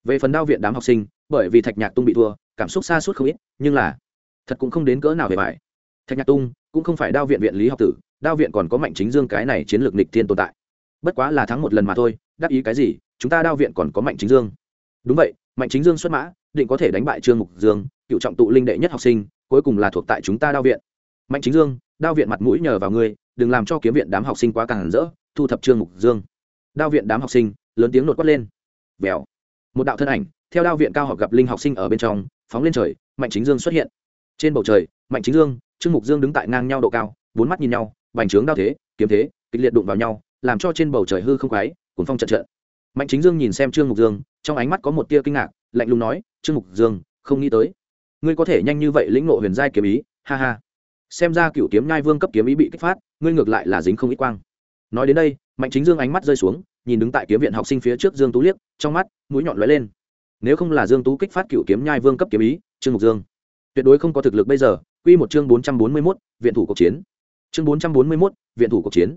Về phần đao viện đám học sinh, bởi vì thạch nhạc tung bị thua, cảm xúc xa suốt không ít, nhưng là, thật cũng không đến cỡ nào về bài thạch nhạc tung cũng không phải đao viện viện lý học tử, đao viện còn có mạnh chính dương cái này chiến lược nịch thiên tồn tại. Bất quá là thắng một lần mà thôi đáp ý cái gì, chúng ta đao viện còn có mạnh chính dương. Đúng vậy, mạnh chính dương xuất mã, định có thể đánh bại trương mục dương, cựu trọng tụ linh đệ nhất học sinh, cuối cùng là thuộc tại chúng ta đao viện mạnh chính dương, đao viện mặt mũi nhờ vào ngươi, đừng làm cho kiếm viện đám học sinh quá càng rỡ, thu thập trương mục dương. Đao viện đám học sinh, lớn tiếng nột quát lên. Vèo. Một đạo thân ảnh, theo đao viện cao học gặp linh học sinh ở bên trong, phóng lên trời, mạnh chính dương xuất hiện. Trên bầu trời, mạnh chính dương, trương mục dương đứng tại ngang nhau độ cao, bốn mắt nhìn nhau bành trướng đao thế, kiếm thế, kịch liệt đụng vào nhau, làm cho trên bầu trời hư không khoái cuốn phong trận trận. Mạnh chính dương nhìn xem trương mục dương, trong ánh mắt có một tia kinh ngạc, lạnh lùng nói, trương mục dương, không nghĩ tới. Ngươi có thể nhanh như vậy lĩnh ngộ huyền giai kiếm ý, ha ha xem ra cựu kiếm nhai vương cấp kiếm ý bị kích phát ngươi ngược lại là dính không ít quang. Nói đến đây mạnh chính dương ánh mắt rơi xuống nhìn đứng tại kiếm viện học sinh phía trước dương tú liếc trong mắt mũi nhọn lóe lên. Nếu không là dương tú kích phát cựu kiếm nhai vương cấp kiếm ý trương mục dương tuyệt đối không có thực lực bây giờ. Quy một chương bốn trăm bốn mươi 441, viện thủ cuộc chiến. Chương bốn trăm bốn mươi 441, viện thủ cuộc chiến.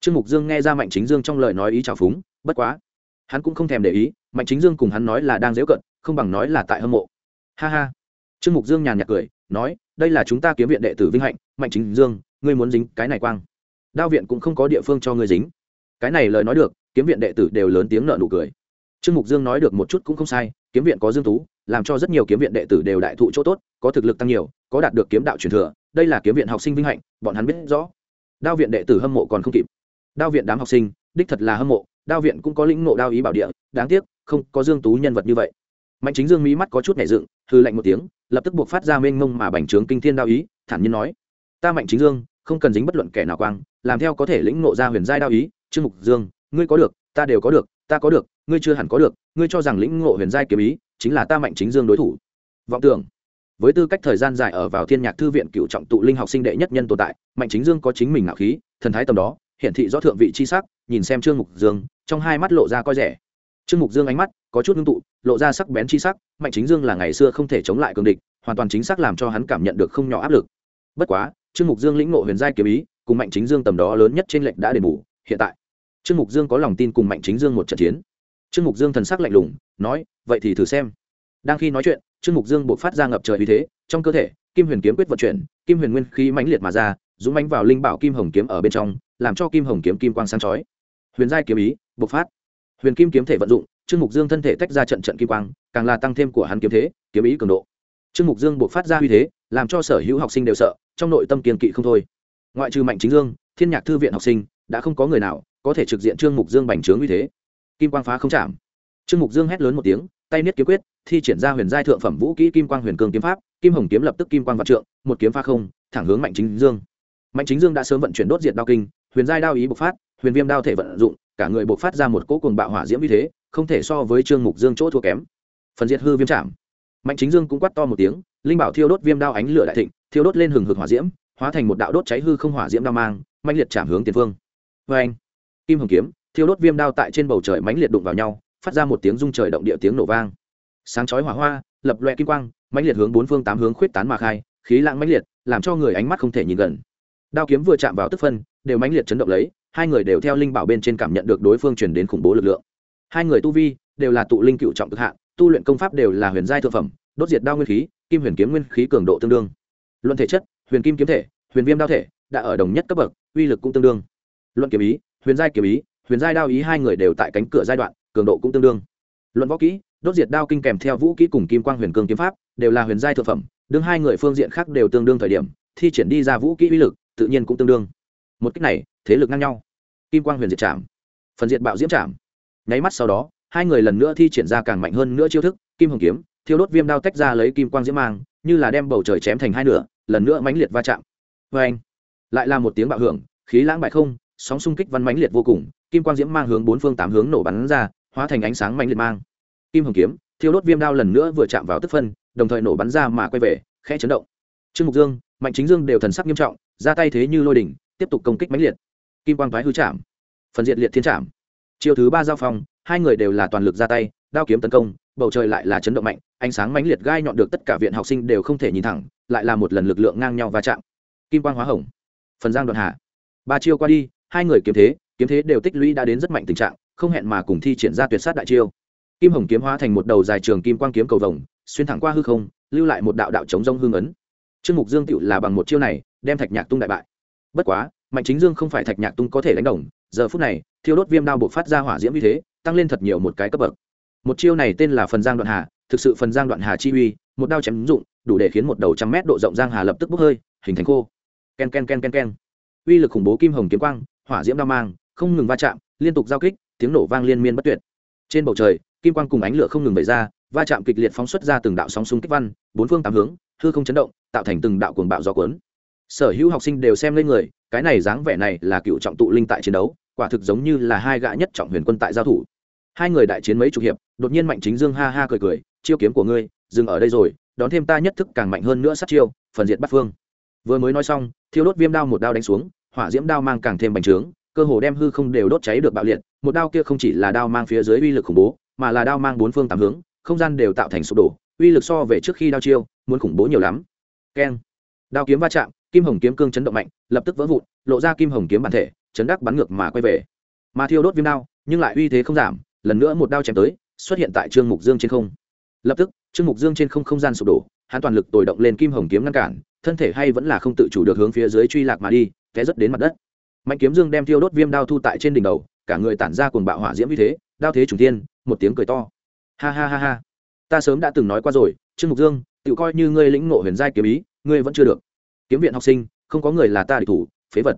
Trương mục dương nghe ra mạnh chính dương trong lời nói ý trào phúng bất quá hắn cũng không thèm để ý mạnh chính dương cùng hắn nói là đang dễu cận không bằng nói là tại hâm mộ. Ha ha trương mục dương nhàn nhạt cười, nói, đây là chúng ta kiếm viện đệ tử vinh hạnh, mạnh chính dương, ngươi muốn dính cái này quang. Đao viện cũng không có địa phương cho ngươi dính. Cái này lời nói được, kiếm viện đệ tử đều lớn tiếng nợ nụ cười. Trương mục dương nói được một chút cũng không sai, kiếm viện có dương tú, làm cho rất nhiều kiếm viện đệ tử đều đại thụ chỗ tốt, có thực lực tăng nhiều, có đạt được kiếm đạo truyền thừa, đây là kiếm viện học sinh vinh hạnh, bọn hắn biết rõ. Đao viện đệ tử hâm mộ còn không kịp. Đao viện đám học sinh, đích thật là hâm mộ, đao viện cũng có lĩnh ngộ đao ý bảo địa, đáng tiếc, không có dương tú nhân vật như vậy mạnh chính dương mỹ mắt có chút nhẹ dựng hư lạnh một tiếng, lập tức buộc phát ra mênh mông mà bành trướng kinh thiên đao ý, thản nhiên nói, ta mạnh chính dương, không cần dính bất luận kẻ nào quang, làm theo có thể lĩnh ngộ ra huyền giai đao ý, trương mục dương, ngươi có được, ta đều có được, ta có được, ngươi chưa hẳn có được, ngươi cho rằng lĩnh ngộ huyền giai kiếm ý, chính là ta mạnh chính dương đối thủ. Vọng tưởng. Với tư cách thời gian dài ở vào thiên nhạc thư viện cựu trọng tụ linh học sinh đệ nhất nhân tồn tại, mạnh chính dương có chính mình ngạo khí, thần thái tầm đó, hiển thị rõ thượng vị chi sắc, nhìn xem trương mục dương, trong hai mắt lộ ra coi rẻ trương mục dương ánh mắt có chút ngưng tụ, lộ ra sắc bén chi sắc, mạnh chính dương là ngày xưa không thể chống lại cường địch, hoàn toàn chính xác làm cho hắn cảm nhận được không nhỏ áp lực. Bất quá, trương mục dương lĩnh ngộ huyền giai kiếm ý, cùng mạnh chính dương tầm đó lớn nhất trên lệnh đã đền bù, hiện tại, trương mục dương có lòng tin cùng mạnh chính dương một trận chiến. Trương mục dương thần sắc lạnh lùng, nói, vậy thì thử xem. Đang khi nói chuyện, trương mục dương buộc phát ra ngập trời uy thế, trong cơ thể, kim huyền kiếm quyết vận chuyển, kim huyền nguyên khí mãnh liệt mà ra, dũng mãnh vào linh bảo kim hồng kiếm ở bên trong, làm cho kim hồng kiếm kim quang sáng chói. Huyền giai kiếm ý bộc phát huyền kim kiếm thể vận dụng, trương mục dương thân thể tách ra trận trận kim quang, càng là tăng thêm của hắn kiếm thế, kiếm ý cường độ. Trương mục dương buộc phát ra uy thế, làm cho sở hữu học sinh đều sợ, trong nội tâm kiên kỵ không thôi. Ngoại trừ mạnh chính dương, thiên nhạc thư viện học sinh, đã không có người nào có thể trực diện trương mục dương bành trướng uy thế. Kim quang phá không chạm. Trương mục dương hét lớn một tiếng, tay niết kiếm quyết, thi triển ra huyền giai thượng phẩm vũ kỹ kim quang huyền cương kiếm pháp, kim hồng kiếm lập tức kim quang vạn trượng, một kiếm pha không, thẳng hướng mạnh chính dương. Mạnh chính dương đã sớm vận chuyển đốt diệt đao kinh, huyền giai đao ý bộc phát, huyền viêm đao thể vận dụng cả người bộc phát ra một cỗ cuồng bạo hỏa diễm như thế, không thể so với trương mục dương chỗ thua kém. Phần diệt hư viêm chạm. Mạnh chính dương cũng quát to một tiếng, linh bảo thiêu đốt viêm đao ánh lửa đại thịnh, thiêu đốt lên hừng hực hỏa diễm, hóa thành một đạo đốt cháy hư không hỏa diễm đao mang mạnh liệt chạm hướng tiền phương. Vê anh kim hồng kiếm, thiêu đốt viêm đao tại trên bầu trời mãnh liệt đụng vào nhau, phát ra một tiếng rung trời động địa tiếng nổ vang. Sáng chói hỏa hoa, lập loe kim quang, mãnh liệt hướng bốn phương tám hướng khuyết tán mà khai, khí lãng mãnh liệt, làm cho người ánh mắt không thể nhìn gần. Đao kiếm vừa chạm vào tức phân, đều mãnh liệt chấn động lấy hai người đều theo linh bảo bên trên cảm nhận được đối phương truyền đến khủng bố lực lượng. Hai người tu vi đều là tụ linh cựu trọng cực hạn, tu luyện công pháp đều là huyền giai thượng phẩm, đốt diệt đao nguyên khí, kim huyền kiếm nguyên khí cường độ tương đương. Luận thể chất, huyền kim kiếm thể, huyền viêm đao thể đã ở đồng nhất cấp bậc, uy lực cũng tương đương. Luận kiếm ý, huyền giai kiếm ý, huyền giai đao ý hai người đều tại cánh cửa giai đoạn, cường độ cũng tương đương. Luận võ kỹ, đốt diệt đao kinh kèm theo vũ kỹ cùng kim quang huyền cương kiếm pháp, đều là huyền giai thượng phẩm, đương hai người phương diện khác đều tương đương thời điểm, thi triển đi ra vũ kỹ uy lực, tự nhiên cũng tương đương. Một cách này thế lực ngang nhau. Kim quang huyền diệt chạm phần diệt bạo diễm chạm nháy mắt sau đó, hai người lần nữa thi triển ra càng mạnh hơn nữa chiêu thức, kim hồng kiếm, thiêu đốt viêm đao tách ra lấy kim quang diễm mang, như là đem bầu trời chém thành hai nửa, lần nữa mãnh liệt va chạm. Vê anh, lại là một tiếng bạo hưởng, khí lãng bại không, sóng xung kích văn mãnh liệt vô cùng, kim quang diễm mang hướng bốn phương tám hướng nổ bắn ra, hóa thành ánh sáng mãnh liệt mang. Kim hồng kiếm, thiêu đốt viêm đao lần nữa vừa chạm vào tức phân, đồng thời nổ bắn ra mà quay về, khẽ chấn động. Trương mục dương, mạnh chính dương đều thần sắc nghiêm trọng, ra tay thế như lôi đỉnh, tiếp tục công kích mãnh liệt kim quang thoái hư chạm phần diện liệt thiên chạm chiêu thứ ba giao phong, hai người đều là toàn lực ra tay, đao kiếm tấn công, bầu trời lại là chấn động mạnh, ánh sáng mãnh liệt gai nhọn được tất cả viện học sinh đều không thể nhìn thẳng, lại là một lần lực lượng ngang nhau va chạm. Kim quang hóa hồng, phần giang đoạn hạ. Ba chiêu qua đi, hai người kiếm thế kiếm thế đều tích lũy đã đến rất mạnh tình trạng, không hẹn mà cùng thi triển ra tuyệt sát đại chiêu. Kim hồng kiếm hóa thành một đầu dài trường kim quang kiếm cầu vồng, xuyên thẳng qua hư không, lưu lại một đạo đạo chống rông hương ấn. Trương mục dương tựu là bằng một chiêu này, đem thạch nhạc tung đại bại. Bất quá mạnh chính dương không phải thạch nhạc tung có thể đánh đồng, giờ phút này, thiêu đốt viêm đao buộc phát ra hỏa diễm như thế, tăng lên thật nhiều một cái cấp bậc. Một chiêu này tên là phần giang đoạn hà, thực sự phần giang đoạn hà chi uy, một đao chém dụng, đủ để khiến một đầu trăm mét độ rộng giang hà lập tức bốc hơi, hình thành khô. Ken ken ken ken ken. Uy lực khủng bố kim hồng kiếm quang, hỏa diễm đao mang, không ngừng va chạm, liên tục giao kích, tiếng nổ vang liên miên bất tuyệt. Trên bầu trời, kim quang cùng ánh lửa không ngừng vẩy ra, va chạm kịch liệt phóng xuất ra từng đạo sóng xung kích văn, bốn phương tám hướng, hư không chấn động, tạo thành từng đạo cuồng bạo gió cuốn. Sở hữu học sinh đều xem lên người cái này dáng vẻ này là cựu trọng tụ linh tại chiến đấu, quả thực giống như là hai gã nhất trọng huyền quân tại giao thủ. Hai người đại chiến mấy chục hiệp, đột nhiên mạnh chính dương ha ha cười cười, chiêu kiếm của ngươi, dừng ở đây rồi, đón thêm ta nhất thức càng mạnh hơn nữa sát chiêu, phần diệt bắt phương. Vừa mới nói xong, thiêu đốt viêm đao một đao đánh xuống, hỏa diễm đao mang càng thêm bành trướng, cơ hồ đem hư không đều đốt cháy được bạo liệt, một đao kia không chỉ là đao mang phía dưới uy lực khủng bố, mà là đao mang bốn phương tám hướng, không gian đều tạo thành sụp đổ, uy lực so về trước khi đao chiêu muốn khủng bố nhiều lắm. Keng. Đao kiếm va chạm kim hồng kiếm cương chấn động mạnh, lập tức vỡ vụn, lộ ra kim hồng kiếm bản thể, chấn đắc bắn ngược mà quay về. Mà thiêu đốt viêm đao, nhưng lại uy thế không giảm, lần nữa một đao chém tới, xuất hiện tại trương mục dương trên không. Lập tức, trương mục dương trên không không gian sụp đổ, hắn toàn lực tồi động lên kim hồng kiếm ngăn cản, thân thể hay vẫn là không tự chủ được hướng phía dưới truy lạc mà đi, té rất đến mặt đất. Mạnh kiếm dương đem thiêu đốt viêm đao thu tại trên đỉnh đầu, cả người tản ra cuồng bạo hỏa diễm như thế, đao thế trùng tiên một tiếng cười to. Ha ha ha ha. Ta sớm đã từng nói qua rồi, trương mục dương tự coi như ngươi lĩnh ngộ huyền giai kiếm ý, ngươi vẫn chưa được kiếm viện học sinh, không có người là ta địch thủ, phế vật.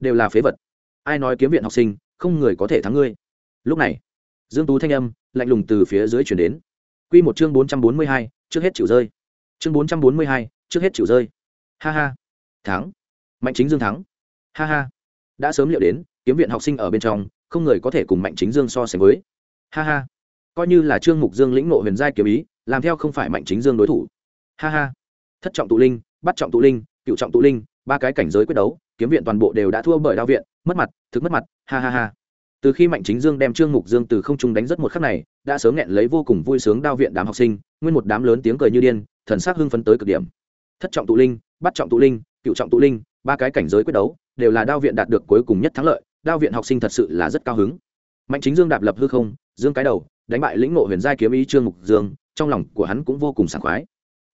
Đều là phế vật. Ai nói kiếm viện học sinh, không người có thể thắng ngươi? Lúc này, dương tú thanh âm lạnh lùng từ phía dưới chuyển đến. Quy một chương bốn trăm bốn mươi hai, trước hết chịu rơi. Chương bốn trăm bốn mươi hai, trước hết chịu rơi. Ha ha. Thắng. Mạnh chính dương thắng. Ha ha. Đã sớm liệu đến, kiếm viện học sinh ở bên trong, không người có thể cùng mạnh chính dương so sánh với. Ha ha. Coi như là trương mục dương lĩnh nộ huyền giai kiếm ý, làm theo không phải mạnh chính dương đối thủ. Ha ha. Thất trọng tụ linh, bắt trọng tụ linh cựu trọng tụ linh, ba cái cảnh giới quyết đấu, kiếm viện toàn bộ đều đã thua bởi đao viện, mất mặt, thực mất mặt, ha ha ha. Từ khi mạnh chính dương đem trương mục dương từ không trung đánh rất một khắc này, đã sớm nghẹn lấy vô cùng vui sướng đao viện đám học sinh, nguyên một đám lớn tiếng cười như điên, thần sắc hưng phấn tới cực điểm. Thất trọng tụ linh, bắt trọng tụ linh, cựu trọng tụ linh, ba cái cảnh giới quyết đấu, đều là đao viện đạt được cuối cùng nhất thắng lợi, đao viện học sinh thật sự là rất cao hứng. Mạnh chính dương đạp lập hư không, dương cái đầu, đánh bại lĩnh ngộ huyền giai kiếm ý trương mục dương, trong lòng của hắn cũng vô cùng sảng khoái.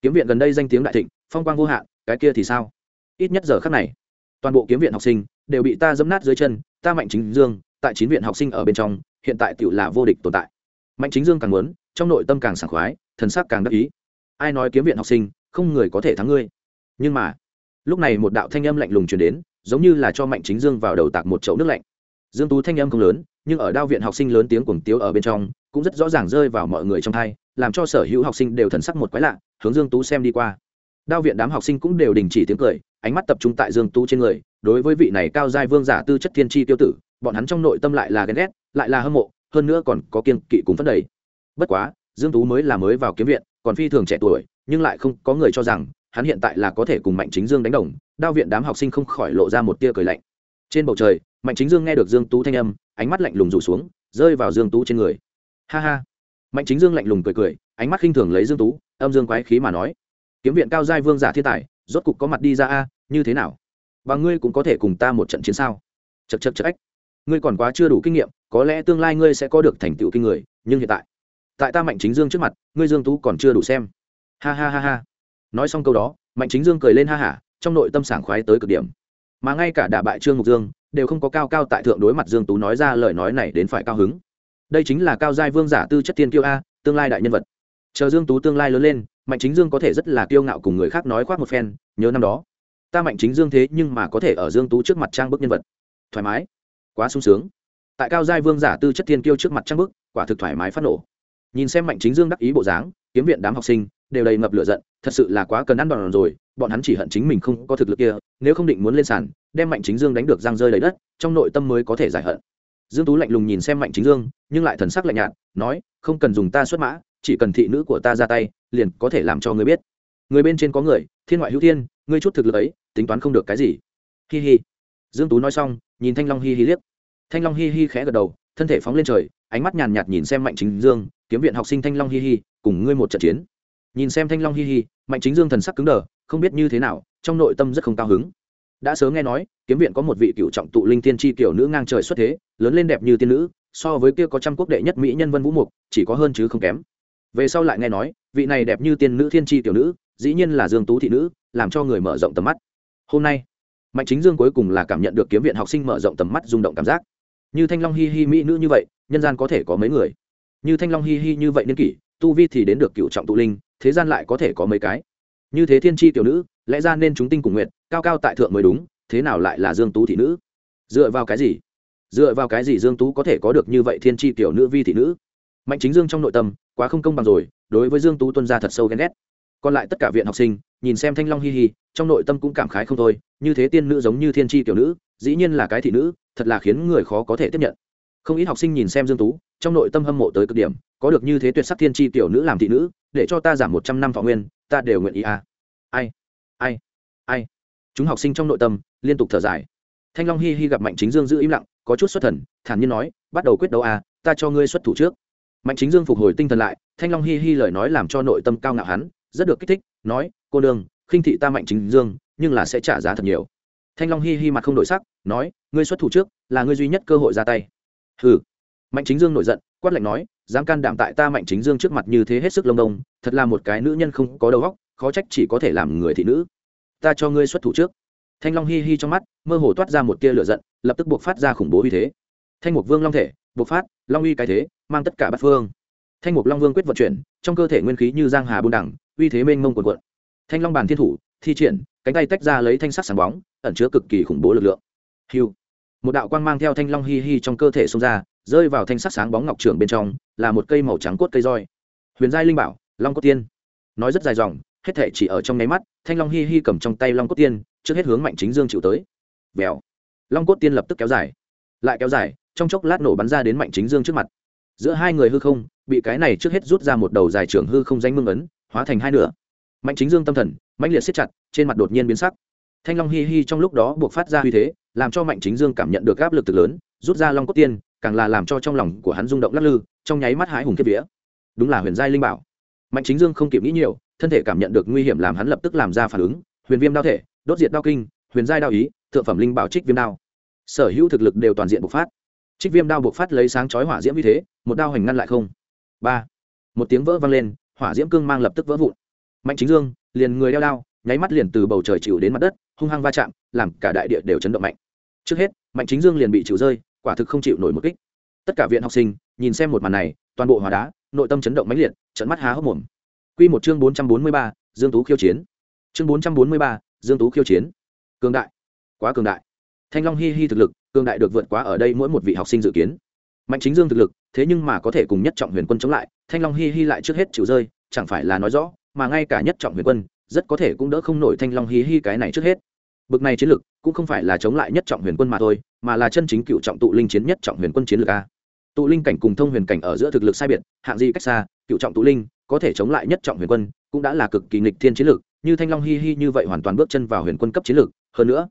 Kiếm viện gần đây danh tiếng đại thịnh, phong quang vô hạn cái kia thì sao? Ít nhất giờ khắc này, toàn bộ kiếm viện học sinh đều bị ta dẫm nát dưới chân, ta mạnh chính dương, tại chín viện học sinh ở bên trong, hiện tại tựu là vô địch tồn tại. Mạnh chính dương càng muốn, trong nội tâm càng sảng khoái, thần sắc càng đắc ý. Ai nói kiếm viện học sinh không người có thể thắng ngươi? Nhưng mà, lúc này một đạo thanh âm lạnh lùng truyền đến, giống như là cho mạnh chính dương vào đầu tạc một chậu nước lạnh. Dương tú thanh âm không lớn, nhưng ở đao viện học sinh lớn tiếng cuồng tiếu ở bên trong, cũng rất rõ ràng rơi vào mọi người trong thai làm cho sở hữu học sinh đều thần sắc một quái lạ, hướng dương tú xem đi qua đao viện đám học sinh cũng đều đình chỉ tiếng cười, ánh mắt tập trung tại dương tú trên người, đối với vị này cao giai vương giả tư chất thiên tri tiêu tử, bọn hắn trong nội tâm lại là ghen ghét, lại là hâm mộ, hơn nữa còn có kiên kỵ cùng phấn đầy. Bất quá, dương tú mới là mới vào kiếm viện, còn phi thường trẻ tuổi, nhưng lại không có người cho rằng, hắn hiện tại là có thể cùng mạnh chính dương đánh đồng, đao viện đám học sinh không khỏi lộ ra một tia cười lạnh. Trên bầu trời, mạnh chính dương nghe được dương tú thanh âm, ánh mắt lạnh lùng rủ xuống, rơi vào dương tú trên người. Ha ha. Mạnh chính dương lạnh lùng cười cười, ánh mắt khinh thường lấy dương tú, âm dương quái khí mà nói kiếm viện cao giai vương giả thiên tài, rốt cục có mặt đi ra a, như thế nào? Và ngươi cũng có thể cùng ta một trận chiến sao? Chật chật chật ách. Ngươi còn quá chưa đủ kinh nghiệm, có lẽ tương lai ngươi sẽ có được thành tựu kinh người, nhưng hiện tại tại ta mạnh chính dương trước mặt, ngươi dương tú còn chưa đủ xem. Ha ha ha ha. Nói xong câu đó, mạnh chính dương cười lên ha hả, trong nội tâm sảng khoái tới cực điểm. Mà ngay cả đả bại trương mục dương, đều không có cao cao tại thượng đối mặt dương tú nói ra lời nói này đến phải cao hứng. Đây chính là cao giai vương giả tư chất tiên kiêu a, tương lai đại nhân vật chờ dương tú tương lai lớn lên, mạnh chính dương có thể rất là kiêu ngạo cùng người khác nói khoác một phen, nhớ năm đó, ta mạnh chính dương thế nhưng mà có thể ở dương tú trước mặt trang bức nhân vật. Thoải mái. Quá sung sướng. Tại cao giai vương giả tư chất tiên kiêu trước mặt trang bức, quả thực thoải mái phát nổ. Nhìn xem mạnh chính dương đắc ý bộ dáng, kiếm viện đám học sinh đều đầy ngập lửa giận, thật sự là quá cần ăn đòn rồi, bọn hắn chỉ hận chính mình không có thực lực kia, nếu không định muốn lên sàn, đem mạnh chính dương đánh được giang rơi lấy đất, trong nội tâm mới có thể giải hận. Dương tú lạnh lùng nhìn xem mạnh chính dương, nhưng lại thần sắc lạnh nhạt, nói, không cần dùng ta xuất mã chỉ cần thị nữ của ta ra tay, liền có thể làm cho ngươi biết. Người bên trên có người, thiên ngoại hữu thiên, ngươi chút thực lực ấy, tính toán không được cái gì. Hi hi. Dương tú nói xong, nhìn thanh long hi hi liếc. Thanh long hi hi khẽ gật đầu, thân thể phóng lên trời, ánh mắt nhàn nhạt nhìn xem mạnh chính dương, kiếm viện học sinh thanh long hi hi, cùng ngươi một trận chiến. Nhìn xem thanh long hi hi, mạnh chính dương thần sắc cứng đờ, không biết như thế nào, trong nội tâm rất không cao hứng. Đã sớm nghe nói, kiếm viện có một vị cựu trọng tụ linh tiên tri kiểu nữ ngang trời xuất thế, lớn lên đẹp như tiên nữ, so với kia có trăm quốc đệ nhất mỹ nhân vân vũ mục, chỉ có hơn chứ không kém về sau lại nghe nói, vị này đẹp như tiên nữ thiên tri tiểu nữ, dĩ nhiên là dương tú thị nữ, làm cho người mở rộng tầm mắt. Hôm nay, mạnh chính dương cuối cùng là cảm nhận được kiếm viện học sinh mở rộng tầm mắt rung động cảm giác. Như thanh long hi hi mỹ nữ như vậy, nhân gian có thể có mấy người? Như thanh long hi hi như vậy niên kỷ, tu vi thì đến được cựu trọng tụ linh, thế gian lại có thể có mấy cái? Như thế thiên tri tiểu nữ, lẽ ra nên chúng tinh cùng nguyện cao cao tại thượng mới đúng, thế nào lại là dương tú thị nữ? Dựa vào cái gì? Dựa vào cái gì dương tú có thể có được như vậy thiên tri tiểu nữ vi thị nữ? Mạnh chính dương trong nội tâm quá không công bằng rồi, đối với dương tú tuân ra thật sâu ghen ghét. Còn lại tất cả viện học sinh, nhìn xem thanh long hi hi, trong nội tâm cũng cảm khái không thôi, như thế tiên nữ giống như thiên tri tiểu nữ, dĩ nhiên là cái thị nữ, thật là khiến người khó có thể tiếp nhận. Không ít học sinh nhìn xem dương tú, trong nội tâm hâm mộ tới cực điểm, có được như thế tuyệt sắc thiên tri tiểu nữ làm thị nữ, để cho ta giảm một trăm năm thọ nguyên, ta đều nguyện ý à. ai ai ai. Chúng học sinh trong nội tâm, liên tục thở dài. Thanh long hi hi gặp mạnh chính dương giữ im lặng, có chút xuất thần, thản nhiên nói, bắt đầu quyết đấu à ta cho ngươi xuất thủ trước mạnh chính dương phục hồi tinh thần lại, thanh long hi hi lời nói làm cho nội tâm cao ngạo hắn, rất được kích thích, nói, cô đương khinh thị ta mạnh chính dương, nhưng là sẽ trả giá thật nhiều. Thanh long hi hi mặt không đổi sắc, nói, ngươi xuất thủ trước, là ngươi duy nhất cơ hội ra tay. Hừ. Mạnh chính dương nổi giận, quát lạnh nói, dám can đảm tại ta mạnh chính dương trước mặt như thế hết sức lông đông, thật là một cái nữ nhân không có đầu óc, khó trách chỉ có thể làm người thị nữ. Ta cho ngươi xuất thủ trước. Thanh long hi hi trong mắt, mơ hồ toát ra một tia lửa giận, lập tức buộc phát ra khủng bố uy thế. Thanh mục vương long thể bộc phát, long uy cái thế, mang tất cả bát phương. Thanh mục long vương quyết vận chuyển, trong cơ thể nguyên khí như giang hà buôn đẳng uy thế mênh mông quần quận thanh long bàn thiên thủ, thi triển, cánh tay tách ra lấy thanh sắc sáng bóng, ẩn chứa cực kỳ khủng bố lực lượng. Hiu một đạo quang mang theo thanh long hi hi trong cơ thể xông ra, rơi vào thanh sắc sáng bóng ngọc trưởng bên trong, là một cây màu trắng cốt cây roi. Huyền giai linh bảo, long cốt tiên. Nói rất dài dòng, hết thể chỉ ở trong nháy mắt, thanh long hi hi cầm trong tay long cốt tiên, trước hết hướng mạnh chính dương chịu tới. Vèo. Long cốt tiên lập tức kéo dài. Lại kéo dài trong chốc lát nổ bắn ra đến mạnh chính dương trước mặt. Giữa hai người hư không, bị cái này trước hết rút ra một đầu dài trưởng hư không danh mương ấn, hóa thành hai nửa. Mạnh chính dương tâm thần mạnh liệt siết chặt, trên mặt đột nhiên biến sắc. Thanh long hi hi trong lúc đó buộc phát ra uy thế, làm cho mạnh chính dương cảm nhận được áp lực từ lớn, rút ra long cốt tiên, càng là làm cho trong lòng của hắn rung động lắc lư, trong nháy mắt hái hùng kiếp vía. Đúng là huyền giai linh bảo. Mạnh chính dương không kịp nghĩ nhiều, thân thể cảm nhận được nguy hiểm làm hắn lập tức làm ra phản ứng, huyền viêm đao thể, đốt diệt đao kinh, huyền giai đao ý, thượng phẩm linh bảo trích viêm đao. Sở hữu thực lực đều toàn diện bộc phát trích viêm đao buộc phát lấy sáng chói hỏa diễm như thế, một đao hành ngăn lại không. Ba. Một tiếng vỡ vang lên, hỏa diễm cương mang lập tức vỡ vụn. Mạnh chính dương, liền người đeo đao, nháy mắt liền từ bầu trời chịu đến mặt đất, hung hăng va chạm, làm cả đại địa đều chấn động mạnh. Trước hết, mạnh chính dương liền bị chịu rơi, quả thực không chịu nổi một kích. Tất cả viện học sinh, nhìn xem một màn này, toàn bộ hỏa đá, nội tâm chấn động mãnh liệt trận mắt há hốc mồm. Quy một chương bốn trăm bốn mươi ba, dương tú khiêu chiến. Chương bốn trăm bốn mươi ba, dương tú khiêu chiến. Cường đại. Quá cường đại. Thanh long hi hi thực lực cường đại được vượt quá ở đây mỗi một vị học sinh dự kiến. Mạnh chính dương thực lực, thế nhưng mà có thể cùng nhất trọng huyền quân chống lại, thanh long hi hi lại trước hết chịu rơi, chẳng phải là nói rõ, mà ngay cả nhất trọng huyền quân, rất có thể cũng đỡ không nổi thanh long hi hi cái này trước hết. Bực này chiến lực, cũng không phải là chống lại nhất trọng huyền quân mà thôi, mà là chân chính cựu trọng tụ linh chiến nhất trọng huyền quân chiến lược a. Tụ linh cảnh cùng thông huyền cảnh ở giữa thực lực sai biệt, hạng gì cách xa, cựu trọng tụ linh, có thể chống lại nhất trọng huyền quân, cũng đã là cực kỳ nghịch thiên chiến lược, như thanh long hi hi như vậy hoàn toàn bước chân vào huyền quân cấp chiến lược, hơn nữa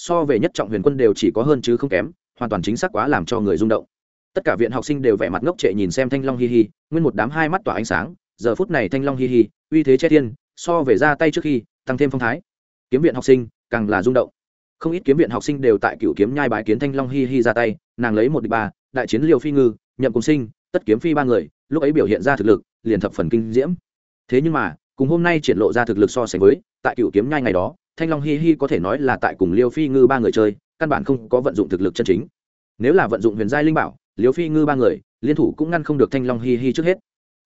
so về nhất trọng huyền quân đều chỉ có hơn chứ không kém, hoàn toàn chính xác quá làm cho người rung động. Tất cả viện học sinh đều vẻ mặt ngốc trệ nhìn xem thanh long hi hi, nguyên một đám hai mắt tỏa ánh sáng, giờ phút này thanh long hi hi, uy thế che thiên, so về ra tay trước khi, tăng thêm phong thái. Kiếm viện học sinh, càng là rung động. Không ít kiếm viện học sinh đều tại cựu kiếm nhai bái kiến thanh long hi hi ra tay, nàng lấy một địch ba, đại chiến liều phi ngư, nhậm cùng sinh, tất kiếm phi ba người, lúc ấy biểu hiện ra thực lực, liền thập phần kinh diễm. Thế nhưng mà, cùng hôm nay triển lộ ra thực lực so sánh với, tại cựu kiếm nhai ngày đó thanh long hi hi có thể nói là tại cùng liêu phi ngư ba người chơi, căn bản không có vận dụng thực lực chân chính. Nếu là vận dụng huyền giai linh bảo, liêu phi ngư ba người, liên thủ cũng ngăn không được thanh long hi hi trước hết.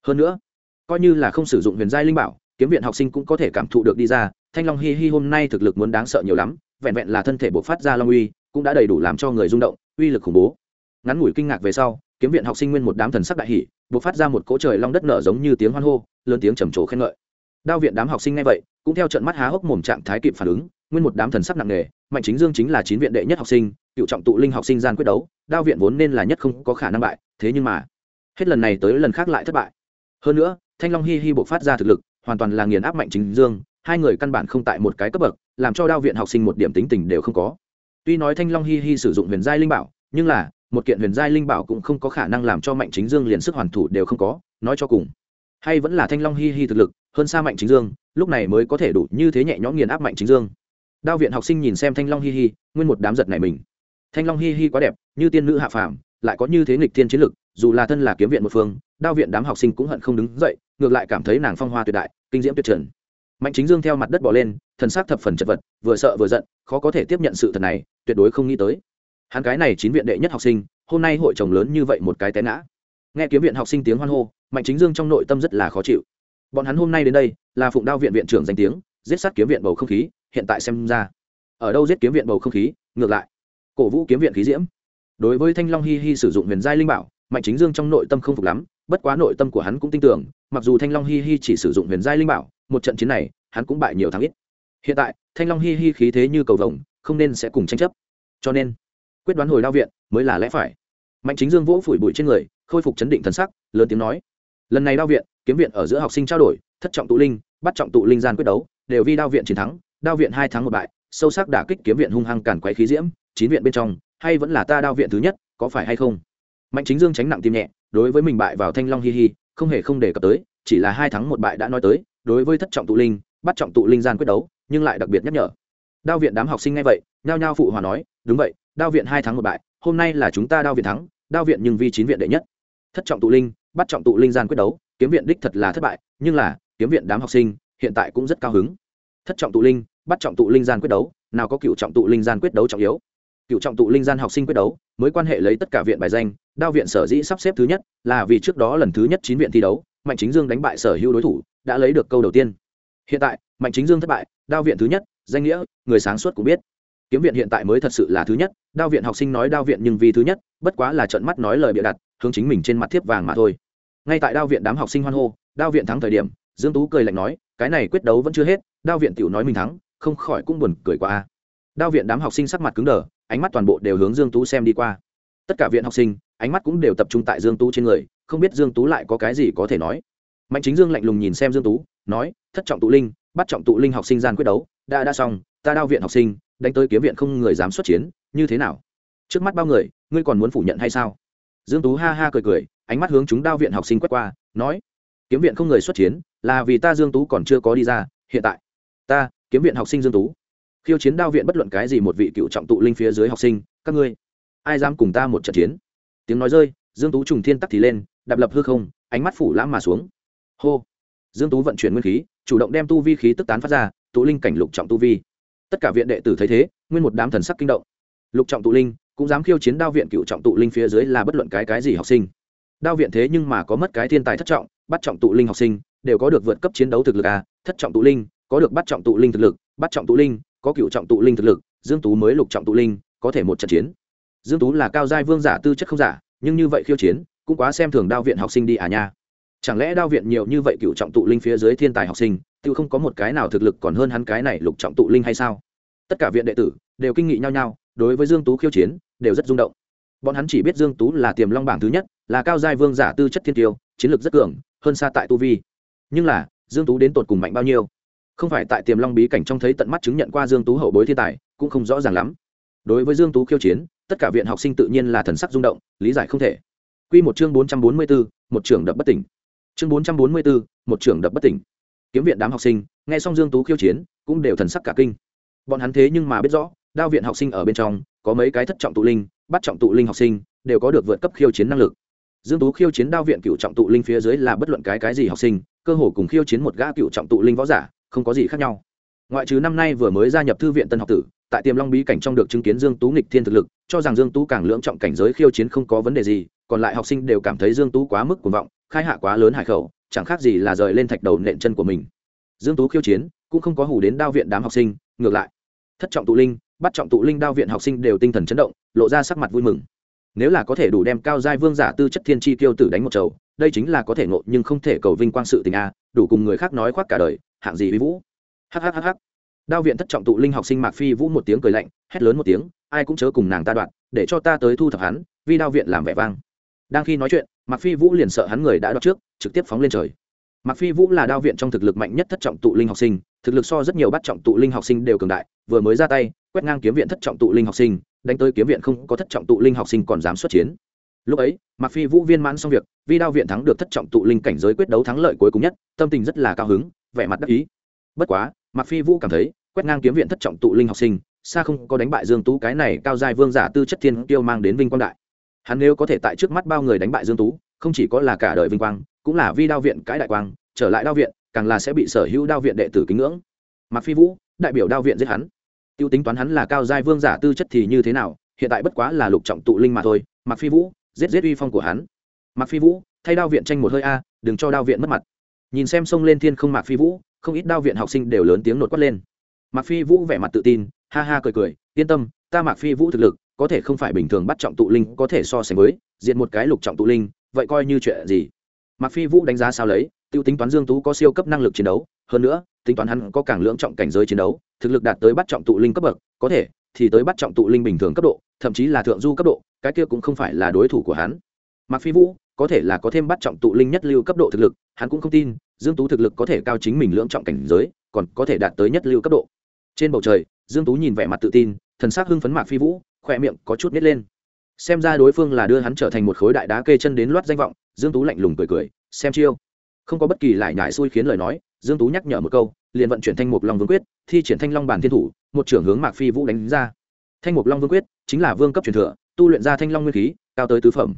Hơn nữa, coi như là không sử dụng huyền giai linh bảo, kiếm viện học sinh cũng có thể cảm thụ được đi ra, thanh long hi hi hôm nay thực lực muốn đáng sợ nhiều lắm, vẹn vẹn là thân thể bộc phát ra long uy, cũng đã đầy đủ làm cho người rung động, uy lực khủng bố. Ngắn ngủi kinh ngạc về sau, kiếm viện học sinh nguyên một đám thần sắc đại hỷ bộc phát ra một cỗ trời long đất nở giống như tiếng hoan hô, lớn tiếng trầm trồ khen ngợi. Đao viện đám học sinh ngay vậy cũng theo trận mắt há hốc mồm trạng thái kịp phản ứng, nguyên một đám thần sắc nặng nề, mạnh chính dương chính là chín viện đệ nhất học sinh, cựu trọng tụ linh học sinh gian quyết đấu, đao viện vốn nên là nhất không có khả năng bại, thế nhưng mà, hết lần này tới lần khác lại thất bại. Hơn nữa, thanh long hi hi bộc phát ra thực lực, hoàn toàn là nghiền áp mạnh chính dương, hai người căn bản không tại một cái cấp bậc, làm cho đao viện học sinh một điểm tính tình đều không có. Tuy nói thanh long hi hi sử dụng huyền giai linh bảo, nhưng là, một kiện huyền giai linh bảo cũng không có khả năng làm cho mạnh chính dương liền sức hoàn thủ đều không có, nói cho cùng, hay vẫn là thanh long hi hi thực lực hơn xa mạnh chính dương, lúc này mới có thể đủ như thế nhẹ nhõm nghiền áp mạnh chính dương. Đao viện học sinh nhìn xem thanh long hi hi, nguyên một đám giật này mình. Thanh long hi hi quá đẹp, như tiên nữ hạ phàm, lại có như thế nghịch thiên chiến lực, dù là thân là kiếm viện một phương, đao viện đám học sinh cũng hận không đứng dậy, ngược lại cảm thấy nàng phong hoa tuyệt đại, kinh diễm tuyệt trần. Mạnh chính dương theo mặt đất bỏ lên, thần s á c thập phần chật vật, vừa sợ vừa giận, khó có thể tiếp nhận sự thật này, tuyệt đối không nghĩ tới. Hắn cái này chín viện đệ nhất học sinh, hôm nay hội chồng lớn như vậy một cái té ngã. Nghe kiếm viện học sinh tiếng hoan hô, mạnh chính dương trong nội tâm rất là khó chịu bọn hắn hôm nay đến đây, là phụng đao viện viện trưởng danh tiếng, giết sát kiếm viện bầu không khí, hiện tại xem ra. Ở đâu giết kiếm viện bầu không khí, ngược lại. Cổ vũ kiếm viện khí diễm. Đối với thanh long hi hi sử dụng huyền giai linh bảo, mạnh chính dương trong nội tâm không phục lắm, bất quá nội tâm của hắn cũng tin tưởng, mặc dù thanh long hi hi chỉ sử dụng huyền giai linh bảo, một trận chiến này, hắn cũng bại nhiều thắng ít. Hiện tại, thanh long hi hi khí thế như cầu vồng, không nên sẽ cùng tranh chấp. Cho nên, quyết đoán hồi đao viện mới là lẽ phải. Mạnh chính dương vỗ phủi bụi trên người, khôi phục chấn định thần sắc, lớn tiếng nói lần này đao viện, kiếm viện ở giữa học sinh trao đổi, thất trọng tụ linh, bắt trọng tụ linh gian quyết đấu, đều vi đao viện chiến thắng, đao viện hai tháng một bại, sâu sắc đả kích kiếm viện hung hăng cản quấy khí diễm, chín viện bên trong, hay vẫn là ta đao viện thứ nhất, có phải hay không? Mạnh chính dương tránh nặng tim nhẹ, đối với mình bại vào thanh long hi hi, không hề không đề cập tới, chỉ là hai tháng một bại đã nói tới, đối với thất trọng tụ linh, bắt trọng tụ linh gian quyết đấu, nhưng lại đặc biệt nhắc nhở. Đao viện đám học sinh nghe vậy, nhao nhao phụ hòa nói, đúng vậy, đao viện hai tháng một bại, hôm nay là chúng ta đao viện thắng, đao viện nhưng vi chín viện đệ nhất. Thất trọng tụ linh bắt trọng tụ linh gian quyết đấu, kiếm viện đích thật là thất bại, nhưng là, kiếm viện đám học sinh, hiện tại cũng rất cao hứng. Thất trọng tụ linh, bắt trọng tụ linh gian quyết đấu, nào có cựu trọng tụ linh gian quyết đấu trọng yếu. Cựu trọng tụ linh gian học sinh quyết đấu, mới quan hệ lấy tất cả viện bài danh, đao viện sở dĩ sắp xếp thứ nhất, là vì trước đó lần thứ nhất chín viện thi đấu, mạnh chính dương đánh bại sở hữu đối thủ, đã lấy được câu đầu tiên. Hiện tại, mạnh chính dương thất bại, đao viện thứ nhất, danh nghĩa, người sáng suốt cũng biết. Kiếm viện hiện tại mới thật sự là thứ nhất, đao viện học sinh nói đao viện nhưng vì thứ nhất, bất quá là trận mắt nói lời bịa đặt, hướng chính mình trên mặt thiếp vàng mà thôi ngay tại đao viện đám học sinh hoan hô, đao viện thắng thời điểm, dương tú cười lạnh nói, cái này quyết đấu vẫn chưa hết, đao viện tiểu nói mình thắng, không khỏi cũng buồn cười qua đao viện đám học sinh sắc mặt cứng đờ, ánh mắt toàn bộ đều hướng dương tú xem đi qua. Tất cả viện học sinh, ánh mắt cũng đều tập trung tại dương tú trên người, không biết dương tú lại có cái gì có thể nói. Mạnh chính dương lạnh lùng nhìn xem dương tú, nói, thất trọng tụ linh, bắt trọng tụ linh học sinh gian quyết đấu, đã đã xong, ta đao viện học sinh, đánh tới kiếm viện không người dám xuất chiến, như thế nào? Trước mắt bao người, ngươi còn muốn phủ nhận hay sao? Dương tú ha ha cười cười, ánh mắt hướng chúng đao viện học sinh quét qua, nói, kiếm viện không người xuất chiến, là vì ta dương tú còn chưa có đi ra, hiện tại, ta, kiếm viện học sinh dương tú, khiêu chiến đao viện bất luận cái gì một vị cựu trọng tụ linh phía dưới học sinh, các ngươi, ai dám cùng ta một trận chiến? Tiếng nói rơi, dương tú trùng thiên tắc thì lên, đạp lập hư không, ánh mắt phủ lãm mà xuống. Hô! Dương tú vận chuyển nguyên khí, chủ động đem tu vi khí tức tán phát ra, tụ linh cảnh lục trọng tu vi. Tất cả viện đệ tử thấy thế, nguyên một đám thần sắc kinh động. Lục trọng tụ linh cũng dám khiêu chiến đao viện cựu trọng tụ linh phía dưới là bất luận cái cái gì học sinh. Đao viện thế nhưng mà có mất cái thiên tài thất trọng, bắt trọng tụ linh học sinh, đều có được vượt cấp chiến đấu thực lực à? Thất trọng tụ linh, có được bắt trọng tụ linh thực lực, bắt trọng tụ linh, có cựu trọng tụ linh thực lực, dương tú mới lục trọng tụ linh, có thể một trận chiến. Dương tú là cao giai vương giả tư chất không giả, nhưng như vậy khiêu chiến, cũng quá xem thường đao viện học sinh đi à nha. Chẳng lẽ đao viện nhiều như vậy cựu trọng tụ linh phía dưới thiên tài học sinh, tự không có một cái nào thực lực còn hơn hắn cái này lục trọng tụ linh hay sao? Tất cả viện đệ tử đều kinh nghị nhau nhau đối với dương tú khiêu chiến đều rất rung động. Bọn hắn chỉ biết dương tú là tiềm long bảng thứ nhất là cao giai vương giả tư chất thiên tiêu chiến lược rất cường hơn xa tại tu vi. Nhưng là dương tú đến tột cùng mạnh bao nhiêu? Không phải tại tiềm long bí cảnh trong thấy tận mắt chứng nhận qua dương tú hậu bối thiên tài cũng không rõ ràng lắm. Đối với dương tú khiêu chiến tất cả viện học sinh tự nhiên là thần sắc rung động lý giải không thể. Quy một chương 444, một trưởng đập bất tỉnh. Chương 444, một trưởng đập bất tỉnh. Kiếm viện đám học sinh nghe xong dương tú khiêu chiến cũng đều thần sắc cả kinh. Bọn hắn thế nhưng mà biết rõ đao viện học sinh ở bên trong, có mấy cái thất trọng tụ linh, bắt trọng tụ linh học sinh, đều có được vượt cấp khiêu chiến năng lực. Dương tú khiêu chiến đao viện cựu trọng tụ linh phía dưới là bất luận cái cái gì học sinh, cơ hồ cùng khiêu chiến một gã cựu trọng tụ linh võ giả, không có gì khác nhau. Ngoại trừ năm nay vừa mới gia nhập thư viện tân học tử, tại tiềm long bí cảnh trong được chứng kiến dương tú nghịch thiên thực lực, cho rằng dương tú càng lưỡng trọng cảnh giới khiêu chiến không có vấn đề gì, còn lại học sinh đều cảm thấy dương tú quá mức cuồng vọng, khai hạ quá lớn hải khẩu, chẳng khác gì là rời lên thạch đầu nện chân của mình. Dương tú khiêu chiến, cũng không có hủ đến đao viện đám học sinh, ngược lại. Thất trọng tụ linh bắt trọng tụ linh đao viện học sinh đều tinh thần chấn động, lộ ra sắc mặt vui mừng. Nếu là có thể đủ đem cao giai vương giả tư chất thiên chi tiêu tử đánh một chầu, đây chính là có thể ngộ nhưng không thể cầu vinh quang sự tình a, đủ cùng người khác nói khoác cả đời, hạng gì uy vũ. Hhhh đao viện thất trọng tụ linh học sinh mạc phi vũ một tiếng cười lạnh, hét lớn một tiếng, ai cũng chớ cùng nàng ta đoạn, để cho ta tới thu thập hắn, vì đao viện làm vẻ vang. Đang khi nói chuyện, mạc phi vũ liền sợ hắn người đã đoạt trước, trực tiếp phóng lên trời mạc phi vũ là đao viện trong thực lực mạnh nhất thất trọng tụ linh học sinh, thực lực so rất nhiều bắt trọng tụ linh học sinh đều cường đại, vừa mới ra tay, quét ngang kiếm viện thất trọng tụ linh học sinh, đánh tới kiếm viện không có thất trọng tụ linh học sinh còn dám xuất chiến. Lúc ấy, mạc phi vũ viên mãn xong việc, vì đao viện thắng được thất trọng tụ linh cảnh giới quyết đấu thắng lợi cuối cùng nhất, tâm tình rất là cao hứng, vẻ mặt đắc ý. Bất quá, mạc phi vũ cảm thấy, quét ngang kiếm viện thất trọng tụ linh học sinh, xa không có đánh bại dương tú, cái này cao giai vương giả tư chất thiên tiêu mang đến vinh quang đại. Hắn nếu có thể tại trước mắt bao người đánh bại dương tú không chỉ có là cả đời vinh quang, cũng là vi đao viện cãi đại quang, trở lại đao viện, càng là sẽ bị sở hữu đao viện đệ tử kính ngưỡng. Mạc phi vũ, đại biểu đao viện giết hắn. Tiêu tính toán hắn là cao giai vương giả tư chất thì như thế nào, hiện tại bất quá là lục trọng tụ linh mà thôi. Mạc phi vũ, giết giết uy phong của hắn. Mạc phi vũ, thay đao viện tranh một hơi a, đừng cho đao viện mất mặt. Nhìn xem sông lên thiên không mạc phi vũ, không ít đao viện học sinh đều lớn tiếng nột quát lên. Mạc phi vũ vẻ mặt tự tin, ha ha cười cười, yên tâm, ta mạc phi vũ thực lực, có thể không phải bình thường bắt trọng tụ linh có thể so sánh với, diện một cái lục trọng tụ linh vậy coi như chuyện gì? Mạc phi vũ đánh giá sao lấy, tiêu tính toán dương tú có siêu cấp năng lực chiến đấu, hơn nữa, tính toán hắn có cảng lưỡng trọng cảnh giới chiến đấu, thực lực đạt tới bắt trọng tụ linh cấp bậc, có thể thì tới bắt trọng tụ linh bình thường cấp độ, thậm chí là thượng du cấp độ, cái kia cũng không phải là đối thủ của hắn. Mạc phi vũ có thể là có thêm bắt trọng tụ linh nhất lưu cấp độ thực lực, hắn cũng không tin dương tú thực lực có thể cao chính mình lưỡng trọng cảnh giới, còn có thể đạt tới nhất lưu cấp độ. Trên bầu trời, dương tú nhìn vẻ mặt tự tin, thần sắc hưng phấn mạc phi vũ, khỏe miệng có chút nít lên xem ra đối phương là đưa hắn trở thành một khối đại đá kê chân đến loát danh vọng, dương tú lạnh lùng cười cười, xem chiêu. Không có bất kỳ lại nhải xui khiến lời nói, dương tú nhắc nhở một câu, liền vận chuyển thanh mục long vương quyết, thi triển thanh long bản thiên thủ, một trưởng hướng mạc phi vũ đánh ra. Thanh mục long vương quyết chính là vương cấp truyền thừa, tu luyện ra thanh long nguyên khí, cao tới tứ phẩm.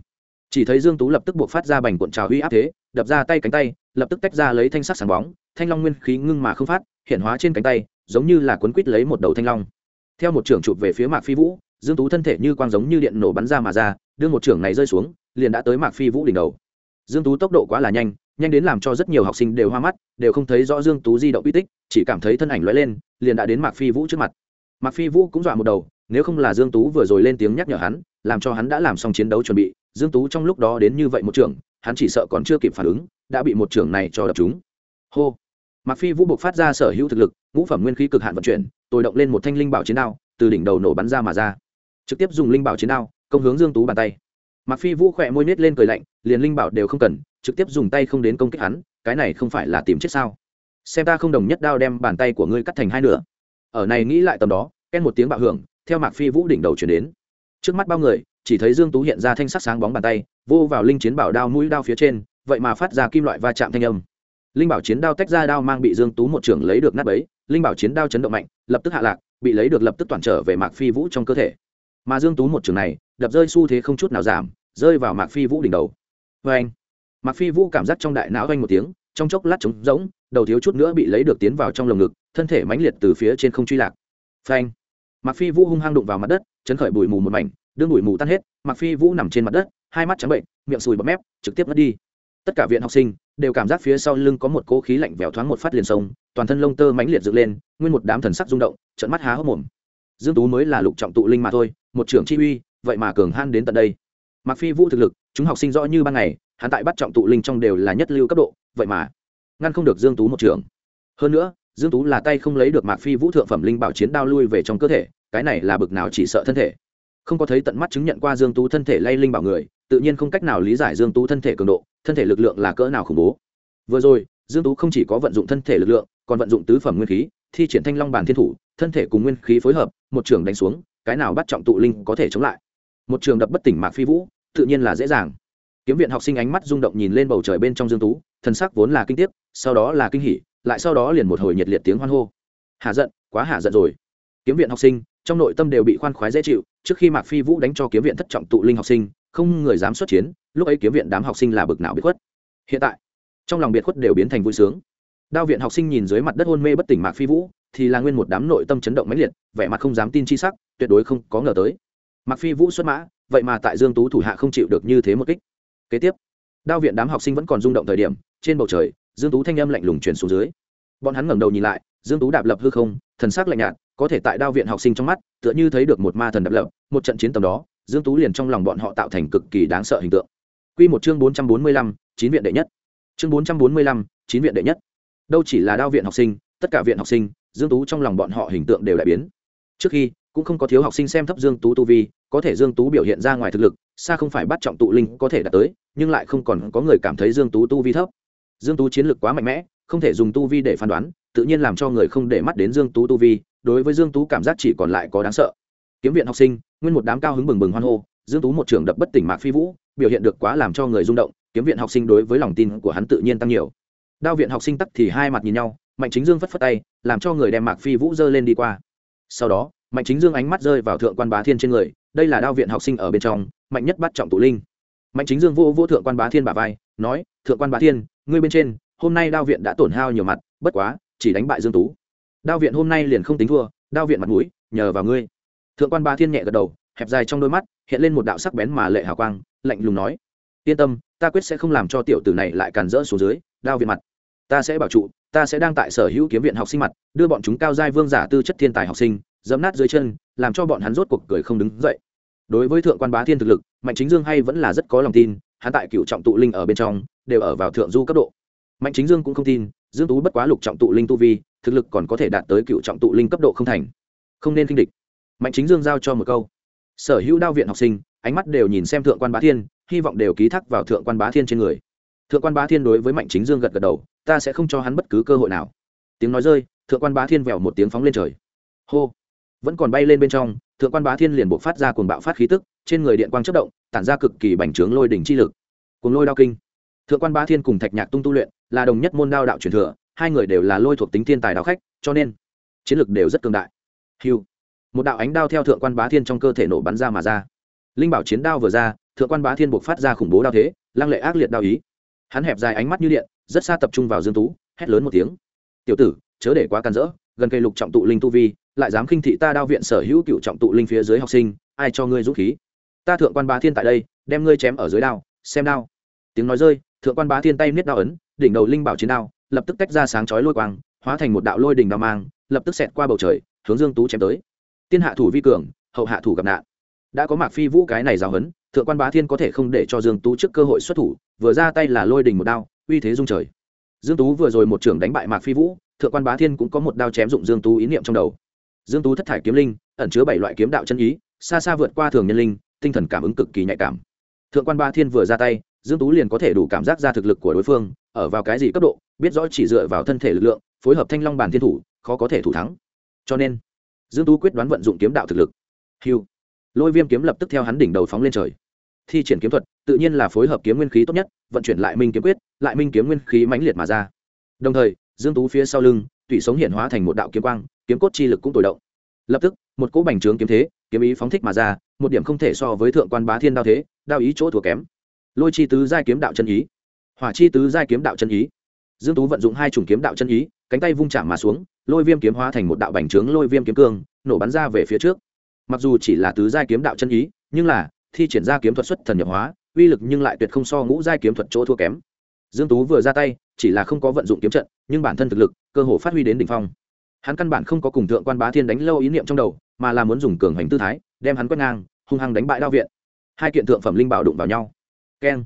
Chỉ thấy dương tú lập tức buộc phát ra bành cuộn trào uy áp thế, đập ra tay cánh tay, lập tức tách ra lấy thanh sắc sáng bóng, thanh long nguyên khí ngưng mà không phát, hiện hóa trên cánh tay, giống như là cuốn quít lấy một đầu thanh long. Theo một trưởng chụp về phía mạc phi vũ dương tú thân thể như quang giống như điện nổ bắn ra mà ra, đưa một trưởng này rơi xuống, liền đã tới mạc phi vũ đỉnh đầu. Dương tú tốc độ quá là nhanh nhanh đến làm cho rất nhiều học sinh đều hoa mắt, đều không thấy rõ dương tú di động uy tích, chỉ cảm thấy thân ảnh lóe lên, liền đã đến mạc phi vũ trước mặt. Mạc phi vũ cũng dọa một đầu, nếu không là dương tú vừa rồi lên tiếng nhắc nhở hắn, làm cho hắn đã làm xong chiến đấu chuẩn bị, dương tú trong lúc đó đến như vậy một trưởng, hắn chỉ sợ còn chưa kịp phản ứng, đã bị một trưởng này cho đập chúng hô! Mạc phi vũ buộc phát ra sở hữu thực lực, ngũ phẩm nguyên khí cực hạn vận chuyển, tôi động lên một thanh linh bảo chiến đao, từ đỉnh đầu nổ bắn ra mà ra trực tiếp dùng linh bảo chiến đao, công hướng dương tú bàn tay. Mặc phi vũ khỏe môi nết lên cười lạnh, liền linh bảo đều không cần, trực tiếp dùng tay không đến công kích hắn, cái này không phải là tìm chết sao? Xem ta không đồng nhất đao đem bàn tay của ngươi cắt thành hai nửa. Ở này nghĩ lại tầm đó ken một tiếng bạo hưởng, theo mạc phi vũ đỉnh đầu chuyển đến. Trước mắt bao người, chỉ thấy dương tú hiện ra thanh sắc sáng bóng bàn tay, vô vào linh chiến bảo đao mũi đao phía trên, vậy mà phát ra kim loại va chạm thanh âm. Linh bảo chiến đao tách ra đao mang bị dương tú một trưởng lấy được nát bấy, linh bảo chiến đao chấn động mạnh, lập tức hạ lạc, bị lấy được lập tức toàn trở về mạc phi vũ trong cơ thể mà dương tú một trường này, đập rơi xu thế không chút nào giảm, rơi vào mạc phi vũ đỉnh đầu. Vê anh, mạc phi vũ cảm giác trong đại não vang một tiếng, trong chốc lát trống rỗng, đầu thiếu chút nữa bị lấy được tiến vào trong lồng ngực, thân thể mãnh liệt từ phía trên không truy lạc. Phanh mạc phi vũ hung hăng đụng vào mặt đất, chấn khởi bụi mù một mảnh, đương bụi mù tan hết, mạc phi vũ nằm trên mặt đất, hai mắt trắng bệnh, miệng sùi bọt mép, trực tiếp mất đi. Tất cả viện học sinh đều cảm giác phía sau lưng có một cỗ khí lạnh vèo thoáng một phát liền sông, toàn thân lông tơ mãnh liệt dựng lên, nguyên một đám thần sắc rung động trận mắt há hốc mồm. Dương tú mới là lục trọng tụ linh mà thôi một trưởng chi uy, vậy mà cường han đến tận đây. Mạc phi vũ thực lực, chúng học sinh rõ như ban ngày, hắn tại bắt trọng tụ linh trong đều là nhất lưu cấp độ, vậy mà ngăn không được dương tú một trưởng. Hơn nữa, dương tú là tay không lấy được mạc phi vũ thượng phẩm linh bảo chiến đao lui về trong cơ thể, cái này là bực nào chỉ sợ thân thể. Không có thấy tận mắt chứng nhận qua dương tú thân thể lay linh bảo người, tự nhiên không cách nào lý giải dương tú thân thể cường độ, thân thể lực lượng là cỡ nào khủng bố. Vừa rồi, dương tú không chỉ có vận dụng thân thể lực lượng, còn vận dụng tứ phẩm nguyên khí, thi triển thanh long bản thiên thủ, thân thể cùng nguyên khí phối hợp, một trường đánh xuống cái nào bắt trọng tụ linh có thể chống lại. Một trường đập bất tỉnh mạc phi vũ, tự nhiên là dễ dàng. Kiếm viện học sinh ánh mắt rung động nhìn lên bầu trời bên trong dương tú, thần sắc vốn là kinh tiếc, sau đó là kinh hỉ, lại sau đó liền một hồi nhiệt liệt tiếng hoan hô. Hạ giận, quá hạ giận rồi. Kiếm viện học sinh, trong nội tâm đều bị khoan khoái dễ chịu, trước khi mạc phi vũ đánh cho kiếm viện thất trọng tụ linh học sinh, không người dám xuất chiến, lúc ấy kiếm viện đám học sinh là bực nào biệt khuất. Hiện tại, trong lòng biệt khuất đều biến thành vui sướng. Đao viện học sinh nhìn dưới mặt đất hôn mê bất tỉnh mạc phi vũ thì là nguyên một đám nội tâm chấn động mãnh liệt vẻ mặt không dám tin chi sắc tuyệt đối không có ngờ tới. Mạc phi vũ xuất mã vậy mà tại dương tú thủ hạ không chịu được như thế một kích. Kế tiếp đao viện đám học sinh vẫn còn rung động thời điểm trên bầu trời dương tú thanh âm lạnh lùng truyền xuống dưới. Bọn hắn ngẩng đầu nhìn lại dương tú đạp lập hư không thần sắc lạnh nhạt có thể tại đao viện học sinh trong mắt tựa như thấy được một ma thần đạp lập một trận chiến tầm đó dương tú liền trong lòng bọn họ tạo thành cực kỳ đáng sợ hình tượng. Quy một chương 445, chín viện đệ nhất. Chương 445, chín viện đệ nhất. Đâu chỉ là đao viện học sinh tất cả viện học sinh dương tú trong lòng bọn họ hình tượng đều đại biến. Trước khi, cũng không có thiếu học sinh xem thấp dương tú tu vi, có thể dương tú biểu hiện ra ngoài thực lực, xa không phải bắt trọng tụ linh có thể đạt tới, nhưng lại không còn có người cảm thấy dương tú tu vi thấp. Dương tú chiến lược quá mạnh mẽ, không thể dùng tu vi để phán đoán, tự nhiên làm cho người không để mắt đến dương tú tu vi, đối với dương tú cảm giác chỉ còn lại có đáng sợ. Kiếm viện học sinh, nguyên một đám cao hứng bừng bừng hoan hô, dương tú một trường đập bất tỉnh mạc phi vũ, biểu hiện được quá làm cho người rung động, kiếm viện học sinh đối với lòng tin của hắn tự nhiên tăng nhiều. Đao viện học sinh tắc thì hai mặt nhìn nhau mạnh chính dương phất phất tay, làm cho người đem mạc phi vũ dơ lên đi qua. Sau đó, mạnh chính dương ánh mắt rơi vào thượng quan bá thiên trên người, đây là đao viện học sinh ở bên trong, mạnh nhất bắt trọng tụ linh. Mạnh chính dương vô vô thượng quan bá thiên bà vai, nói, thượng quan bá thiên, ngươi bên trên, hôm nay đao viện đã tổn hao nhiều mặt, bất quá, chỉ đánh bại dương tú. Đao viện hôm nay liền không tính thua, đao viện mặt mũi, nhờ vào ngươi. Thượng quan bá thiên nhẹ gật đầu, hẹp dài trong đôi mắt, hiện lên một đạo sắc bén mà lệ hào quang, lạnh lùng nói, yên tâm, ta quyết sẽ không làm cho tiểu tử này lại càn rỡ xuống dưới, đao viện mặt, ta sẽ bảo trụ ta sẽ đang tại sở hữu kiếm viện học sinh mặt, đưa bọn chúng cao giai vương giả tư chất thiên tài học sinh, dẫm nát dưới chân, làm cho bọn hắn rốt cuộc cười không đứng dậy. Đối với thượng quan bá thiên thực lực, mạnh chính dương hay vẫn là rất có lòng tin, hắn tại cựu trọng tụ linh ở bên trong, đều ở vào thượng du cấp độ. Mạnh chính dương cũng không tin, dương tú bất quá lục trọng tụ linh tu vi, thực lực còn có thể đạt tới cựu trọng tụ linh cấp độ không thành. Không nên kinh địch. Mạnh chính dương giao cho một câu. Sở hữu đao viện học sinh, ánh mắt đều nhìn xem thượng quan bá thiên, hy vọng đều ký thác vào thượng quan bá thiên trên người thượng quan bá thiên đối với mạnh chính dương gật gật đầu, ta sẽ không cho hắn bất cứ cơ hội nào. Tiếng nói rơi, thượng quan bá thiên vẹo một tiếng phóng lên trời. Hô! Vẫn còn bay lên bên trong, thượng quan bá thiên liền buộc phát ra cuồng bạo phát khí tức, trên người điện quang chất động, tản ra cực kỳ bành trướng lôi đỉnh chi lực. Cuồng lôi đao kinh. Thượng quan bá thiên cùng thạch nhạc tung tu luyện, là đồng nhất môn đao đạo truyền thừa, hai người đều là lôi thuộc tính thiên tài đạo khách, cho nên chiến lực đều rất cường đại. Hiu một đạo ánh đao theo thượng quan bá thiên trong cơ thể nổ bắn ra mà ra. Linh bảo chiến đao vừa ra, thượng quan bá thiên buộc phát ra khủng bố đao thế, lăng lệ ác liệt đao ý hắn hẹp dài ánh mắt như điện, rất xa tập trung vào dương tú, hét lớn một tiếng. Tiểu tử, chớ để quá can rỡ, gần cây lục trọng tụ linh tu vi, lại dám khinh thị ta đao viện sở hữu cựu trọng tụ linh phía dưới học sinh, ai cho ngươi dũng khí? Ta thượng quan bá thiên tại đây, đem ngươi chém ở dưới đao, xem đao. Tiếng nói rơi, thượng quan bá thiên tay niết đao ấn, đỉnh đầu linh bảo chiến đao, lập tức tách ra sáng chói lôi quang, hóa thành một đạo lôi đỉnh đao mang, lập tức xẹt qua bầu trời, hướng dương tú chém tới. Tiên hạ thủ vi cường, hậu hạ thủ gặp nạn. Đã có mạc phi vũ cái này giáo hấn thượng quan bá thiên có thể không để cho dương tú trước cơ hội xuất thủ vừa ra tay là lôi đỉnh một đao, uy thế dung trời. Dương tú vừa rồi một trưởng đánh bại mạc phi vũ, thượng quan bá thiên cũng có một đao chém dụng dương tú ý niệm trong đầu. Dương tú thất thải kiếm linh, ẩn chứa bảy loại kiếm đạo chân ý, xa xa vượt qua thường nhân linh, tinh thần cảm ứng cực kỳ nhạy cảm. Thượng quan bá thiên vừa ra tay, dương tú liền có thể đủ cảm giác ra thực lực của đối phương, ở vào cái gì cấp độ, biết rõ chỉ dựa vào thân thể lực lượng, phối hợp thanh long bản thiên thủ, khó có thể thủ thắng. Cho nên, dương tú quyết đoán vận dụng kiếm đạo thực lực. Hiu lôi viêm kiếm lập tức theo hắn đỉnh đầu phóng lên trời. Thi triển kiếm thuật tự nhiên là phối hợp kiếm nguyên khí tốt nhất, vận chuyển lại minh kiếm quyết, lại minh kiếm nguyên khí mãnh liệt mà ra. Đồng thời, dương tú phía sau lưng tùy sống hiện hóa thành một đạo kiếm quang, kiếm cốt chi lực cũng tồi động. Lập tức, một cỗ bành trướng kiếm thế, kiếm ý phóng thích mà ra, một điểm không thể so với thượng quan bá thiên đao thế, đao ý chỗ thua kém. Lôi chi tứ giai kiếm đạo chân ý. Hỏa chi tứ giai kiếm đạo chân ý. Dương tú vận dụng hai chủng kiếm đạo chân ý, cánh tay vung chạm mà xuống, lôi viêm kiếm hóa thành một đạo bành trướng lôi viêm kiếm cương, nổ bắn ra về phía trước. Mặc dù chỉ là tứ giai kiếm đạo chân ý, nhưng là thi triển ra kiếm thuật xuất thần nhập hóa uy lực nhưng lại tuyệt không so ngũ giai kiếm thuật chỗ thua kém. Dương tú vừa ra tay, chỉ là không có vận dụng kiếm trận, nhưng bản thân thực lực, cơ hồ phát huy đến đỉnh phong. Hắn căn bản không có cùng thượng quan bá thiên đánh lâu ý niệm trong đầu, mà là muốn dùng cường hành tư thái, đem hắn quét ngang, hung hăng đánh bại đao viện. Hai kiện thượng phẩm linh bảo đụng vào nhau. Keng.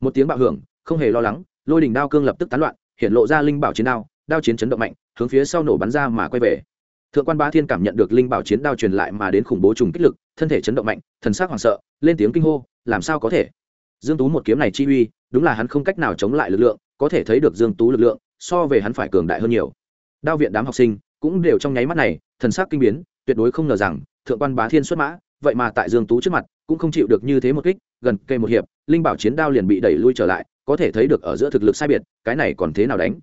Một tiếng bạo hưởng, không hề lo lắng, lôi đỉnh đao cương lập tức tán loạn, hiện lộ ra linh bảo chiến đao đao chiến chấn động mạnh, hướng phía sau nổ bắn ra mà quay về. Thượng quan bá thiên cảm nhận được linh bảo chiến đao truyền lại mà đến khủng bố trùng kích lực, thân thể chấn động mạnh, thần sắc hoảng sợ, lên tiếng kinh hô, làm sao có thể? Dương tú một kiếm này chi uy, đúng là hắn không cách nào chống lại lực lượng, có thể thấy được dương tú lực lượng, so về hắn phải cường đại hơn nhiều. Đao viện đám học sinh cũng đều trong nháy mắt này, thần sắc kinh biến, tuyệt đối không ngờ rằng, thượng quan bá thiên xuất mã, vậy mà tại dương tú trước mặt, cũng không chịu được như thế một kích, gần cây một hiệp, linh bảo chiến đao liền bị đẩy lui trở lại, có thể thấy được ở giữa thực lực sai biệt, cái này còn thế nào đánh?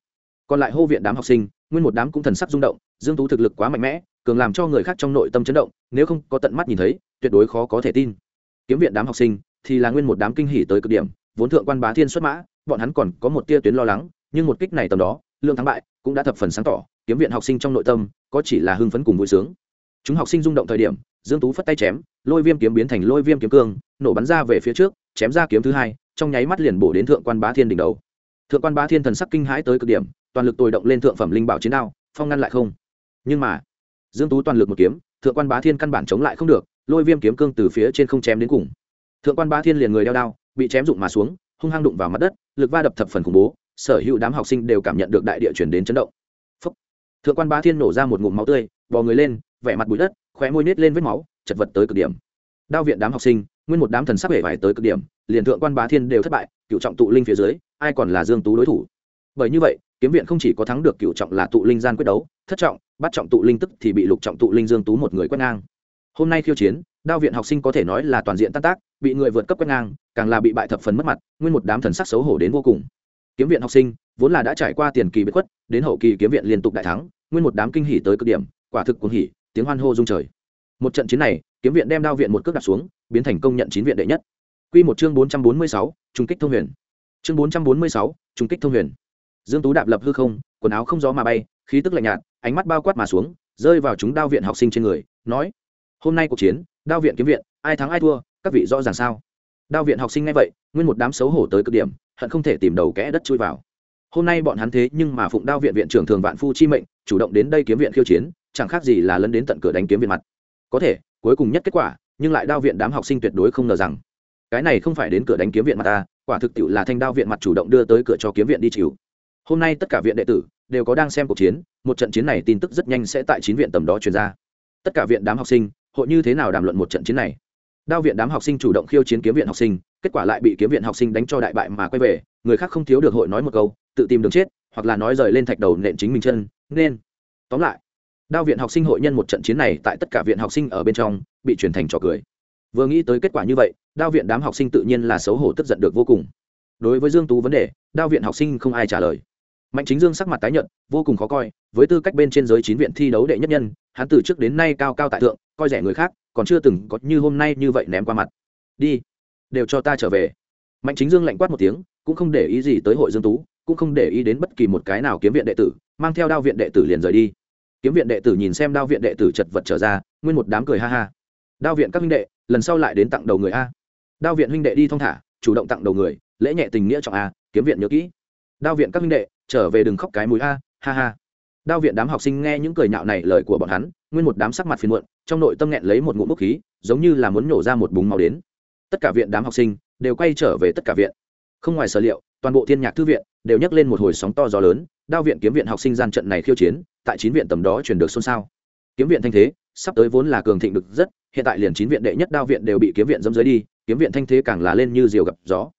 Còn lại hô viện đám học sinh, nguyên một đám cũng thần sắc rung động, dương tú thực lực quá mạnh mẽ, cường làm cho người khác trong nội tâm chấn động, nếu không có tận mắt nhìn thấy, tuyệt đối khó có thể tin. Kiếm viện đám học sinh thì là nguyên một đám kinh hỉ tới cực điểm, vốn thượng quan bá thiên xuất mã, bọn hắn còn có một tia tuyến lo lắng, nhưng một kích này tầm đó, lượng thắng bại cũng đã thập phần sáng tỏ, kiếm viện học sinh trong nội tâm có chỉ là hưng phấn cùng vui sướng. Chúng học sinh rung động thời điểm, dương tú phất tay chém, lôi viêm kiếm biến thành lôi viêm kiếm cương, nổ bắn ra về phía trước, chém ra kiếm thứ hai, trong nháy mắt liền bổ đến thượng quan bá thiên đỉnh đầu. Thượng quan bá thiên thần sắc kinh hãi tới cực điểm, toàn lực tồi động lên thượng phẩm linh bảo chiến đao, phong ngăn lại không. Nhưng mà, dương tú toàn lực một kiếm, thượng quan bá thiên căn bản chống lại không được, lôi viêm kiếm cương từ phía trên không chém đến cùng thượng quan Ba thiên liền người đeo đao, bị chém rụng mà xuống, hung hăng đụng vào mặt đất, lực va đập thập phần khủng bố, sở hữu đám học sinh đều cảm nhận được đại địa chuyển đến chấn động. Phúc. thượng quan Ba thiên nổ ra một ngụm máu tươi, bò người lên, vẻ mặt bụi đất, khóe môi nết lên vết máu, chật vật tới cực điểm. Đao viện đám học sinh, nguyên một đám thần sắc vẻ vải tới cực điểm, liền thượng quan bá thiên đều thất bại, cựu trọng tụ linh phía dưới, ai còn là dương tú đối thủ? Bởi như vậy, kiếm viện không chỉ có thắng được cựu trọng là tụ linh gian quyết đấu, thất trọng, bắt trọng tụ linh tức thì bị lục trọng tụ linh dương tú một người quét ngang. Hôm nay khiêu chiến đao viện học sinh có thể nói là toàn diện tan tác, bị người vượt cấp quét ngang, càng là bị bại thập phần mất mặt, nguyên một đám thần sắc xấu hổ đến vô cùng. Kiếm viện học sinh vốn là đã trải qua tiền kỳ bất khuất, đến hậu kỳ kiếm viện liên tục đại thắng, nguyên một đám kinh hỉ tới cực điểm, quả thực cuồng hỉ, tiếng hoan hô rung trời. Một trận chiến này, kiếm viện đem đao viện một cước đặt xuống, biến thành công nhận chín viện đệ nhất. Quy một chương bốn trăm bốn mươi sáu trung kích thông huyền. Chương bốn trăm bốn mươi sáu trung kích thông huyền. Dương tú đạp lập hư không, quần áo không gió mà bay, khí tức lạnh nhạt, ánh mắt bao quát mà xuống, rơi vào chúng đao viện học sinh trên người, nói, hôm nay cuộc chiến đao viện kiếm viện, ai thắng ai thua, các vị rõ ràng sao? Đao viện học sinh nghe vậy, nguyên một đám xấu hổ tới cực điểm, hận không thể tìm đầu kẽ đất chui vào. Hôm nay bọn hắn thế nhưng mà phụng đao viện viện trưởng thường vạn phu chi mệnh, chủ động đến đây kiếm viện khiêu chiến, chẳng khác gì là lấn đến tận cửa đánh kiếm viện mặt. Có thể, cuối cùng nhất kết quả, nhưng lại đao viện đám học sinh tuyệt đối không ngờ rằng, cái này không phải đến cửa đánh kiếm viện mặt ta quả thực tiệu là thanh đao viện mặt chủ động đưa tới cửa cho kiếm viện đi chịu. Hôm nay tất cả viện đệ tử, đều có đang xem cuộc chiến, một trận chiến này tin tức rất nhanh sẽ tại chín viện tầm đó truyền ra. Tất cả viện đám học sinh hội như thế nào đàm luận một trận chiến này? Đao viện đám học sinh chủ động khiêu chiến kiếm viện học sinh, kết quả lại bị kiếm viện học sinh đánh cho đại bại mà quay về, người khác không thiếu được hội nói một câu, tự tìm đường chết, hoặc là nói rời lên thạch đầu nện chính mình chân, nên. Tóm lại, đao viện học sinh hội nhân một trận chiến này tại tất cả viện học sinh ở bên trong bị truyền thành trò cười. Vừa nghĩ tới kết quả như vậy, đao viện đám học sinh tự nhiên là xấu hổ tức giận được vô cùng. Đối với dương tú vấn đề, đao viện học sinh không ai trả lời mạnh chính dương sắc mặt tái nhợt, vô cùng khó coi, với tư cách bên trên giới chín viện thi đấu đệ nhất nhân, hắn từ trước đến nay cao cao tại thượng, coi rẻ người khác, còn chưa từng có như hôm nay như vậy ném qua mặt. Đi, đều cho ta trở về. Mạnh chính dương lạnh quát một tiếng, cũng không để ý gì tới hội dương tú, cũng không để ý đến bất kỳ một cái nào kiếm viện đệ tử, mang theo đao viện đệ tử liền rời đi. Kiếm viện đệ tử nhìn xem đao viện đệ tử chật vật trở ra, nguyên một đám cười ha ha. Đao viện các huynh đệ, lần sau lại đến tặng đầu người a. Đao viện huynh đệ đi thong thả, chủ động tặng đầu người, lễ nhẹ tình nghĩa trọng a, kiếm viện nhớ kỹ. Đao viện các huynh đệ trở về đừng khóc cái mũi a, ha ha. Đao viện đám học sinh nghe những cười nhạo này lời của bọn hắn, nguyên một đám sắc mặt phiền muộn, trong nội tâm nghẹn lấy một ngụm bốc khí, giống như là muốn nhổ ra một búng máu đến. Tất cả viện đám học sinh đều quay trở về tất cả viện. Không ngoài sở liệu, toàn bộ thiên nhạc thư viện đều nhấc lên một hồi sóng to gió lớn, đao viện kiếm viện học sinh gian trận này khiêu chiến, tại chín viện tầm đó truyền được xôn xao. Kiếm viện thanh thế sắp tới vốn là cường thịnh được rất, hiện tại liền chín viện đệ nhất đao viện đều bị kiếm viện dâm dưới đi, kiếm viện thanh thế càng là lên như diều gặp gió.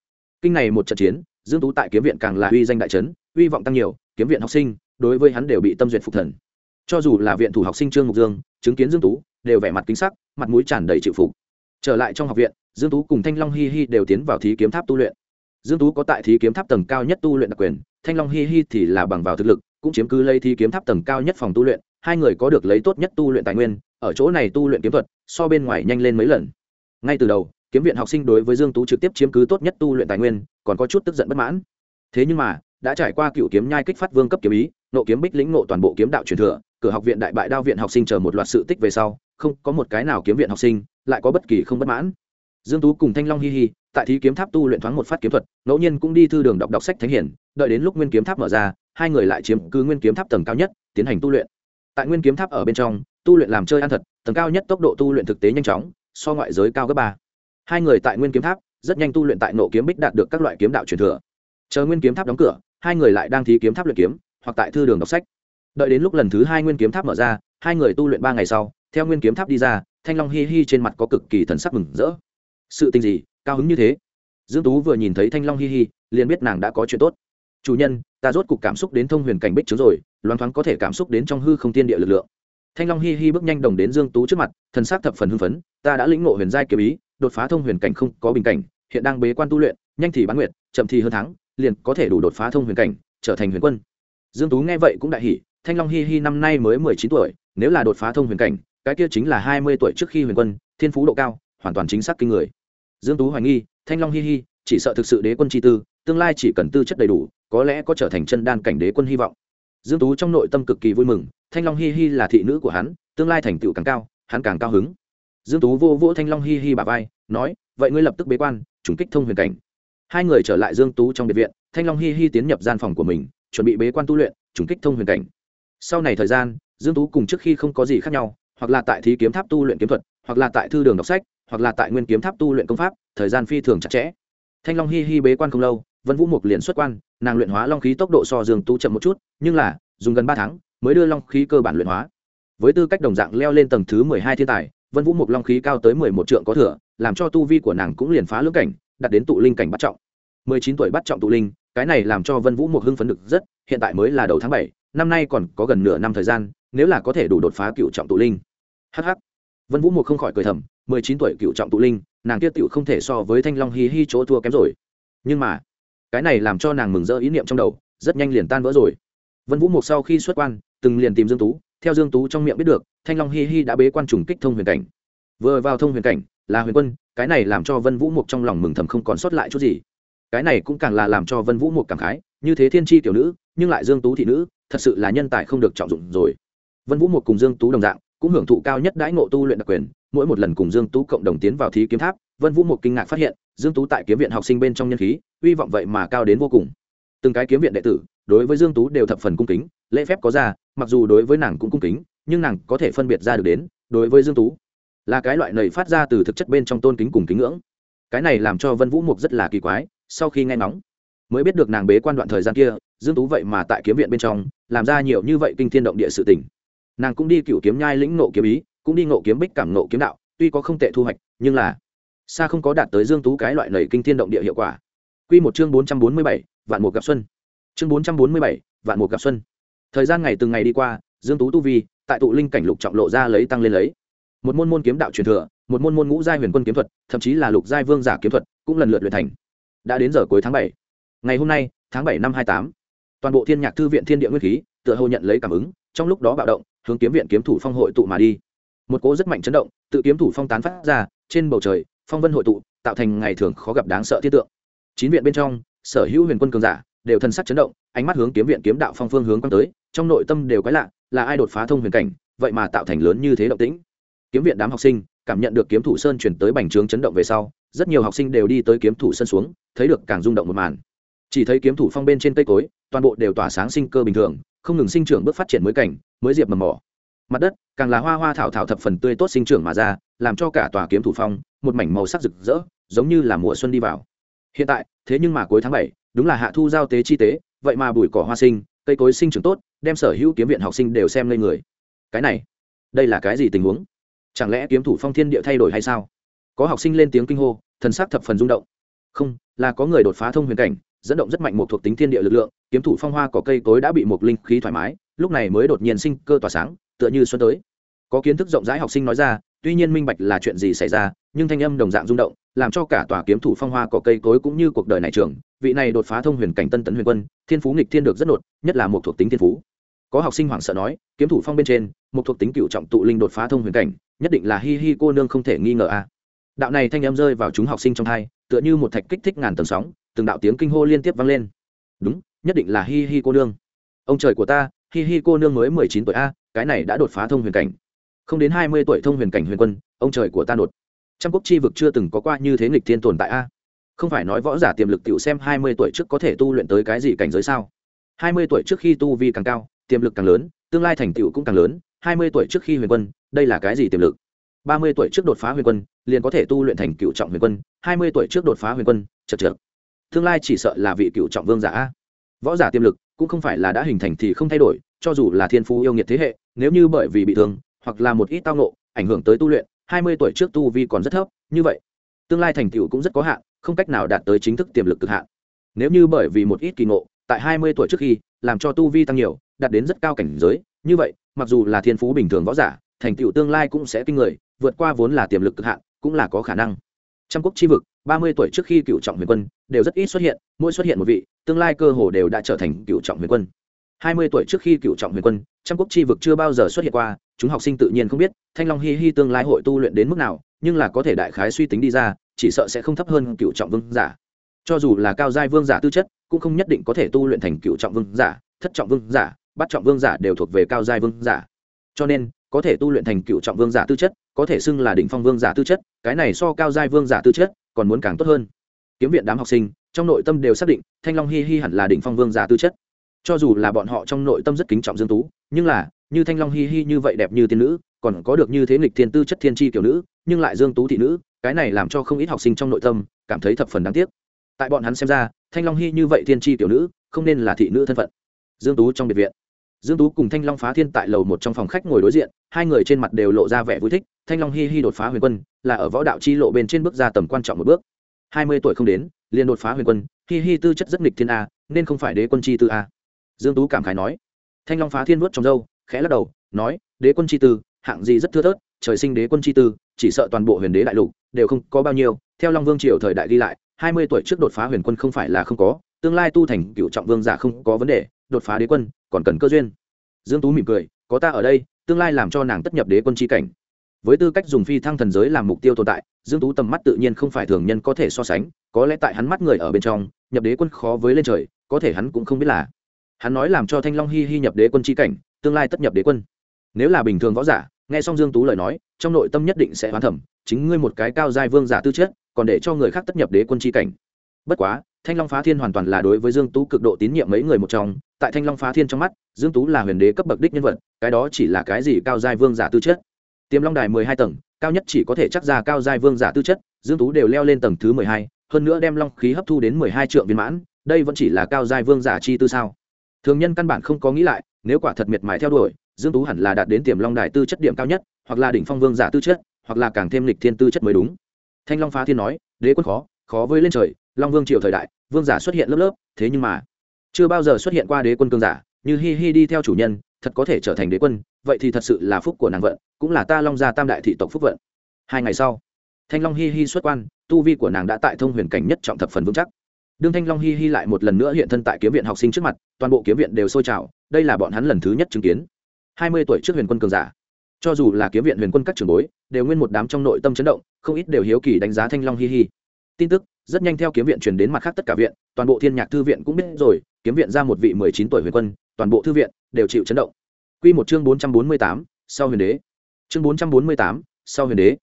Kinh này một trận chiến dương tú tại kiếm viện càng là uy danh đại trấn, uy vọng tăng nhiều, kiếm viện học sinh đối với hắn đều bị tâm duyệt phục thần. Cho dù là viện thủ học sinh trương mục dương, chứng kiến dương tú, đều vẻ mặt kính sắc, mặt mũi tràn đầy chịu phục. Trở lại trong học viện, dương tú cùng thanh long hi hi đều tiến vào thí kiếm tháp tu luyện. Dương tú có tại thí kiếm tháp tầng cao nhất tu luyện đặc quyền, thanh long hi hi thì là bằng vào thực lực, cũng chiếm cứ lấy thí kiếm tháp tầng cao nhất phòng tu luyện, hai người có được lấy tốt nhất tu luyện tài nguyên, ở chỗ này tu luyện kiếm thuật, so bên ngoài nhanh lên mấy lần. Ngay từ đầu kiếm viện học sinh đối với dương tú trực tiếp chiếm cứ tốt nhất tu luyện tài nguyên, còn có chút tức giận bất mãn. Thế nhưng mà, đã trải qua cựu kiếm nhai kích phát vương cấp kiếm ý, nộ kiếm bích lĩnh nộ toàn bộ kiếm đạo truyền thừa, cửa học viện đại bại đao viện học sinh chờ một loạt sự tích về sau, không có một cái nào kiếm viện học sinh lại có bất kỳ không bất mãn. Dương tú cùng thanh long hi hi, tại thí kiếm tháp tu luyện thoáng một phát kiếm thuật, ngẫu nhiên cũng đi thư đường đọc đọc sách thánh hiển, đợi đến lúc nguyên kiếm tháp mở ra, hai người lại chiếm cứ nguyên kiếm tháp tầng cao nhất, tiến hành tu luyện. Tại nguyên kiếm tháp ở bên trong, tu luyện làm chơi ăn thật, tầng cao nhất tốc độ tu luyện thực tế nhanh chóng, so ngoại giới cao gấp ba hai người tại nguyên kiếm tháp, rất nhanh tu luyện tại nộ kiếm bích đạt được các loại kiếm đạo truyền thừa. Chờ nguyên kiếm tháp đóng cửa, hai người lại đang thí kiếm tháp luyện kiếm, hoặc tại thư đường đọc sách. Đợi đến lúc lần thứ hai nguyên kiếm tháp mở ra, hai người tu luyện ba ngày sau, theo nguyên kiếm tháp đi ra, thanh long hi hi trên mặt có cực kỳ thần sắc mừng rỡ. Sự tình gì, cao hứng như thế? Dương tú vừa nhìn thấy thanh long hi hi, liền biết nàng đã có chuyện tốt. Chủ nhân, ta rốt cục cảm xúc đến thông huyền cảnh bích trướng rồi, loan thoáng có thể cảm xúc đến trong hư không tiên địa lực lượng. Thanh long hi hi bước nhanh đồng đến dương tú trước mặt, thần sắc thập phần hưng phấn, ta đã lĩnh ngộ huyền giai kiếm ý đột phá thông huyền cảnh không có bình cảnh, hiện đang bế quan tu luyện, nhanh thì bán nguyệt, chậm thì hơn tháng liền có thể đủ đột phá thông huyền cảnh, trở thành huyền quân. Dương tú nghe vậy cũng đại hỉ, thanh long hi hi năm nay mới mười chín tuổi, nếu là đột phá thông huyền cảnh, cái kia chính là hai mươi tuổi trước khi huyền quân, thiên phú độ cao, hoàn toàn chính xác kinh người. Dương tú hoài nghi, thanh long hi hi, chỉ sợ thực sự đế quân chi tư, tương lai chỉ cần tư chất đầy đủ, có lẽ có trở thành chân đan cảnh đế quân hy vọng. Dương tú trong nội tâm cực kỳ vui mừng, thanh long hi hi là thị nữ của hắn, tương lai thành tựu càng cao, hắn càng cao hứng dương tú vô vỗ thanh long hi hi bà vai, nói, vậy ngươi lập tức bế quan, trùng kích thông huyền cảnh. Hai người trở lại dương tú trong biệt viện, thanh long hi hi tiến nhập gian phòng của mình, chuẩn bị bế quan tu luyện, trùng kích thông huyền cảnh. Sau này thời gian, dương tú cùng trước khi không có gì khác nhau, hoặc là tại thí kiếm tháp tu luyện kiếm thuật, hoặc là tại thư đường đọc sách, hoặc là tại nguyên kiếm tháp tu luyện công pháp, thời gian phi thường chặt chẽ. Thanh long hi hi bế quan không lâu, vân vũ mục liền xuất quan, nàng luyện hóa long khí tốc độ so dương tú chậm một chút, nhưng là, dùng gần ba tháng, mới đưa long khí cơ bản luyện hóa. Với tư cách đồng dạng leo lên tầng thứ mười hai thiên tài vân vũ mục long khí cao tới mười một trượng có thừa, làm cho tu vi của nàng cũng liền phá lưỡng cảnh, đạt đến tụ linh cảnh bắt trọng. mười chín tuổi bắt trọng tụ linh, cái này làm cho vân vũ mục hưng phấn được rất, hiện tại mới là đầu tháng bảy, năm nay còn có gần nửa năm thời gian, nếu là có thể đủ đột phá cựu trọng tụ linh. Hh vân vũ mục không khỏi cười thầm, mười chín tuổi cựu trọng tụ linh, nàng tiết tựu không thể so với thanh long hi hi chỗ thua kém rồi. Nhưng mà, cái này làm cho nàng mừng rỡ ý niệm trong đầu, rất nhanh liền tan vỡ rồi. Vân vũ mục sau khi xuất quan, từng liền tìm dương tú theo dương tú trong miệng biết được, thanh long hi hi đã bế quan trùng kích thông huyền cảnh. Vừa vào thông huyền cảnh, là huyền quân, cái này làm cho vân vũ mục trong lòng mừng thầm không còn sót lại chút gì. Cái này cũng càng là làm cho vân vũ mục cảm khái, như thế thiên tri tiểu nữ, nhưng lại dương tú thị nữ, thật sự là nhân tài không được trọng dụng rồi. Vân vũ mục cùng dương tú đồng dạng, cũng hưởng thụ cao nhất đãi ngộ tu luyện đặc quyền, mỗi một lần cùng dương tú cộng đồng tiến vào thí kiếm tháp, vân vũ mục kinh ngạc phát hiện, dương tú tại kiếm viện học sinh bên trong nhân khí uy vọng vậy mà cao đến vô cùng. Từng cái kiếm viện đệ tử, đối với dương tú đều thập phần cung kính lễ phép có ra, mặc dù đối với nàng cũng cung kính, nhưng nàng có thể phân biệt ra được đến, đối với dương tú, là cái loại nầy phát ra từ thực chất bên trong tôn kính cùng kính ngưỡng. Cái này làm cho vân vũ mục rất là kỳ quái, sau khi nghe ngóng, mới biết được nàng bế quan đoạn thời gian kia, dương tú vậy mà tại kiếm viện bên trong, làm ra nhiều như vậy kinh thiên động địa sự tình. Nàng cũng đi cựu kiếm nhai lĩnh nộ kiếm ý, cũng đi ngộ kiếm bích cảm nộ kiếm đạo, tuy có không tệ thu hoạch, nhưng là xa không có đạt tới dương tú cái loại nầy kinh thiên động địa hiệu quả. Quy một chương bốn trăm bốn mươi bảy, vạn một gặp xuân. Chương bốn trăm bốn mươi bảy, vạn một gặp xuân thời gian ngày từng ngày đi qua, dương tú tu vi, tại tụ linh cảnh lục trọng lộ ra lấy tăng lên lấy. Một môn môn kiếm đạo truyền thừa, một môn môn ngũ giai huyền quân kiếm thuật, thậm chí là lục giai vương giả kiếm thuật, cũng lần lượt luyện thành. Đã đến giờ cuối tháng bảy. Ngày hôm nay, tháng bảy năm hai tám. Toàn bộ thiên nhạc thư viện thiên địa nguyên khí, tựa hồ nhận lấy cảm ứng, trong lúc đó bạo động, hướng kiếm viện kiếm thủ phong hội tụ mà đi. Một cỗ rất mạnh chấn động, tự kiếm thủ phong tán phát ra, trên bầu trời, phong vân hội tụ, tạo thành ngày thường khó gặp đáng sợ thiết tượng. Chín viện bên trong, sở hữu huyền quân cường giả đều thân sắc chấn động, ánh mắt hướng kiếm viện kiếm đạo phong phương hướng quan tới, trong nội tâm đều quái lạ, là ai đột phá thông huyền cảnh, vậy mà tạo thành lớn như thế động tĩnh. Kiếm viện đám học sinh cảm nhận được kiếm thủ sơn chuyển tới bành trướng chấn động về sau, rất nhiều học sinh đều đi tới kiếm thủ sơn xuống, thấy được càng rung động một màn. Chỉ thấy kiếm thủ phong bên trên cây cối, toàn bộ đều tỏa sáng sinh cơ bình thường, không ngừng sinh trưởng bước phát triển mới cảnh, mới diệp mầm mỏ. Mặt đất càng là hoa hoa thảo thảo thập phần tươi tốt sinh trưởng mà ra, làm cho cả tòa kiếm thủ phong một mảnh màu sắc rực rỡ, giống như là mùa xuân đi vào. Hiện tại, thế nhưng mà cuối tháng bảy đúng là hạ thu giao tế chi tế, vậy mà bụi cỏ hoa sinh, cây cối sinh trưởng tốt, đem sở hữu kiếm viện học sinh đều xem lên người. Cái này, đây là cái gì tình huống? Chẳng lẽ kiếm thủ phong thiên địa thay đổi hay sao? Có học sinh lên tiếng kinh hô, thần sắc thập phần rung động. Không, là có người đột phá thông huyền cảnh, dẫn động rất mạnh một thuộc tính thiên địa lực lượng, kiếm thủ phong hoa có cây cối đã bị một linh khí thoải mái, lúc này mới đột nhiên sinh cơ tỏa sáng, tựa như xuân tới. Có kiến thức rộng rãi học sinh nói ra, tuy nhiên minh bạch là chuyện gì xảy ra, nhưng thanh âm đồng dạng rung động, làm cho cả tòa kiếm thủ phong hoa có cây cối cũng như cuộc đời này trường vị này đột phá thông huyền cảnh tân tấn huyền quân, thiên phú nghịch thiên được rất nột, nhất là một thuộc tính thiên phú. Có học sinh hoảng sợ nói, kiếm thủ phong bên trên, một thuộc tính cựu trọng tụ linh đột phá thông huyền cảnh, nhất định là hi hi cô nương không thể nghi ngờ a. Đạo này thanh âm rơi vào chúng học sinh trong hai tựa như một thạch kích thích ngàn tầng sóng, từng đạo tiếng kinh hô liên tiếp vang lên. Đúng, nhất định là hi hi cô nương. Ông trời của ta, hi hi cô nương mới mười chín tuổi a, cái này đã đột phá thông huyền cảnh. Không đến hai mươi tuổi thông huyền cảnh huyền quân, ông trời của ta đột trăm quốc chi vực chưa từng có qua như thế nghịch thiên tồn tại a không phải nói võ giả tiềm lực tiểu xem hai mươi tuổi trước có thể tu luyện tới cái gì cảnh giới sao? Hai mươi tuổi trước khi tu vi càng cao, tiềm lực càng lớn, tương lai thành tựu cũng càng lớn. Hai mươi tuổi trước khi huyền quân, đây là cái gì tiềm lực? Ba mươi tuổi trước đột phá huyền quân, liền có thể tu luyện thành cựu trọng huyền quân. Hai mươi tuổi trước đột phá huyền quân, chật chật tương lai chỉ sợ là vị cựu trọng vương giả. Võ giả tiềm lực cũng không phải là đã hình thành thì không thay đổi, cho dù là thiên phú yêu nghiệt thế hệ, nếu như bởi vì bị thương, hoặc là một ít tao nộ ảnh hưởng tới tu luyện, hai mươi tuổi trước tu vi còn rất thấp, như vậy, tương lai thành tựu cũng rất có hạn không cách nào đạt tới chính thức tiềm lực cực hạn. Nếu như bởi vì một ít kỳ ngộ, tại hai mươi tuổi trước khi, làm cho tu vi tăng nhiều, đạt đến rất cao cảnh giới, như vậy, mặc dù là thiên phú bình thường võ giả, thành tựu tương lai cũng sẽ kinh người, vượt qua vốn là tiềm lực cực hạn, cũng là có khả năng. Trăm quốc chi vực, ba mươi tuổi trước khi cựu trọng huyền quân, đều rất ít xuất hiện, mỗi xuất hiện một vị, tương lai cơ hồ đều đã trở thành cựu trọng huyền quân. hai mươi tuổi trước khi cựu trọng huyền quân, trăm quốc chi vực chưa bao giờ xuất hiện qua, chúng học sinh tự nhiên không biết, thanh long hi hi tương lai hội tu luyện đến mức nào, nhưng là có thể đại khái suy tính đi ra chỉ sợ sẽ không thấp hơn cựu trọng vương giả. Cho dù là cao giai vương giả tư chất, cũng không nhất định có thể tu luyện thành cựu trọng vương giả, thất trọng vương giả bắt trọng vương giả đều thuộc về cao giai vương giả. Cho nên, có thể tu luyện thành cựu trọng vương giả tư chất, có thể xưng là đỉnh phong vương giả tư chất, cái này so cao giai vương giả tư chất còn muốn càng tốt hơn. Kiếm viện đám học sinh, trong nội tâm đều xác định, thanh long hi hi hẳn là đỉnh phong vương giả tư chất. Cho dù là bọn họ trong nội tâm rất kính trọng dương tú, nhưng là, như thanh long hi hi như vậy đẹp như tiên nữ, còn có được như thế nghịch thiên tư chất thiên tri kiểu nữ, nhưng lại dương tú thị nữ cái này làm cho không ít học sinh trong nội tâm cảm thấy thập phần đáng tiếc. Tại bọn hắn xem ra, thanh long hi như vậy thiên tri tiểu nữ, không nên là thị nữ thân phận. Dương tú trong biệt viện. Dương tú cùng thanh long phá thiên tại lầu một trong phòng khách ngồi đối diện, hai người trên mặt đều lộ ra vẻ vui thích. Thanh long hi hi đột phá huyền quân, là ở võ đạo chi lộ bên trên bước ra tầm quan trọng một bước. Hai mươi tuổi không đến, liền đột phá huyền quân hi hi tư chất rất nghịch thiên a, nên không phải đế quân chi tư a. Dương tú cảm khái nói. Thanh long phá thiên vuốt trong râu, khẽ lắc đầu, nói, đế quân chi tư, hạng gì rất thưa thớt trời sinh đế quân chi tư, chỉ sợ toàn bộ huyền đế đại lục đều không có bao nhiêu. Theo long vương triều thời đại ghi lại, hai mươi tuổi trước đột phá huyền quân không phải là không có, tương lai tu thành cựu trọng vương giả không có vấn đề, đột phá đế quân còn cần cơ duyên. Dương tú mỉm cười, có ta ở đây, tương lai làm cho nàng tất nhập đế quân chi cảnh. Với tư cách dùng phi thăng thần giới làm mục tiêu tồn tại, dương tú tầm mắt tự nhiên không phải thường nhân có thể so sánh, có lẽ tại hắn mắt người ở bên trong, nhập đế quân khó với lên trời, có thể hắn cũng không biết là. Hắn nói làm cho thanh long hi hi nhập đế quân chi cảnh, tương lai tất nhập đế quân. Nếu là bình thường võ giả nghe xong dương tú lời nói, trong nội tâm nhất định sẽ hoán thẩm, chính ngươi một cái cao giai vương giả tư chất, còn để cho người khác tất nhập đế quân chi cảnh. Bất quá, thanh long phá thiên hoàn toàn là đối với dương tú cực độ tín nhiệm mấy người một trong, tại thanh long phá thiên trong mắt, dương tú là huyền đế cấp bậc đích nhân vật, cái đó chỉ là cái gì cao giai vương giả tư chất. Tiềm long đài mười hai tầng, cao nhất chỉ có thể chắc ra cao giai vương giả tư chất, dương tú đều leo lên tầng thứ mười hai, hơn nữa đem long khí hấp thu đến mười hai trượng viên mãn, đây vẫn chỉ là cao giai vương giả chi tư sao? Thường nhân căn bản không có nghĩ lại, nếu quả thật miệt mài theo đuổi dương tú hẳn là đạt đến tiềm long đài tư chất điểm cao nhất, hoặc là đỉnh phong vương giả tư chất, hoặc là càng thêm lịch thiên tư chất mới đúng. Thanh long phá thiên nói, đế quân khó khó với lên trời, long vương triều thời đại, vương giả xuất hiện lớp lớp, thế nhưng mà chưa bao giờ xuất hiện qua đế quân cương giả, như hi hi đi theo chủ nhân, thật có thể trở thành đế quân, vậy thì thật sự là phúc của nàng vận, cũng là ta long gia tam đại thị tộc phúc vận. Hai ngày sau, thanh long hi hi xuất quan, tu vi của nàng đã tại thông huyền cảnh nhất trọng thập phần vững chắc. Đương thanh long hi hi lại một lần nữa hiện thân tại kiếm viện học sinh trước mặt, toàn bộ kiếm viện đều sôi trào, đây là bọn hắn lần thứ nhất chứng kiến hai mươi tuổi trước huyền quân cường giả. Cho dù là kiếm viện huyền quân các trường bối, đều nguyên một đám trong nội tâm chấn động, không ít đều hiếu kỳ đánh giá thanh long hi hi. Tin tức, rất nhanh theo kiếm viện truyền đến mặt khác tất cả viện, toàn bộ thiên nhạc thư viện cũng biết rồi, kiếm viện ra một vị mười chín tuổi huyền quân, toàn bộ thư viện đều chịu chấn động. Quy một chương bốn trăm bốn mươi tám, sau huyền đế. Chương bốn trăm bốn mươi tám, sau huyền đế.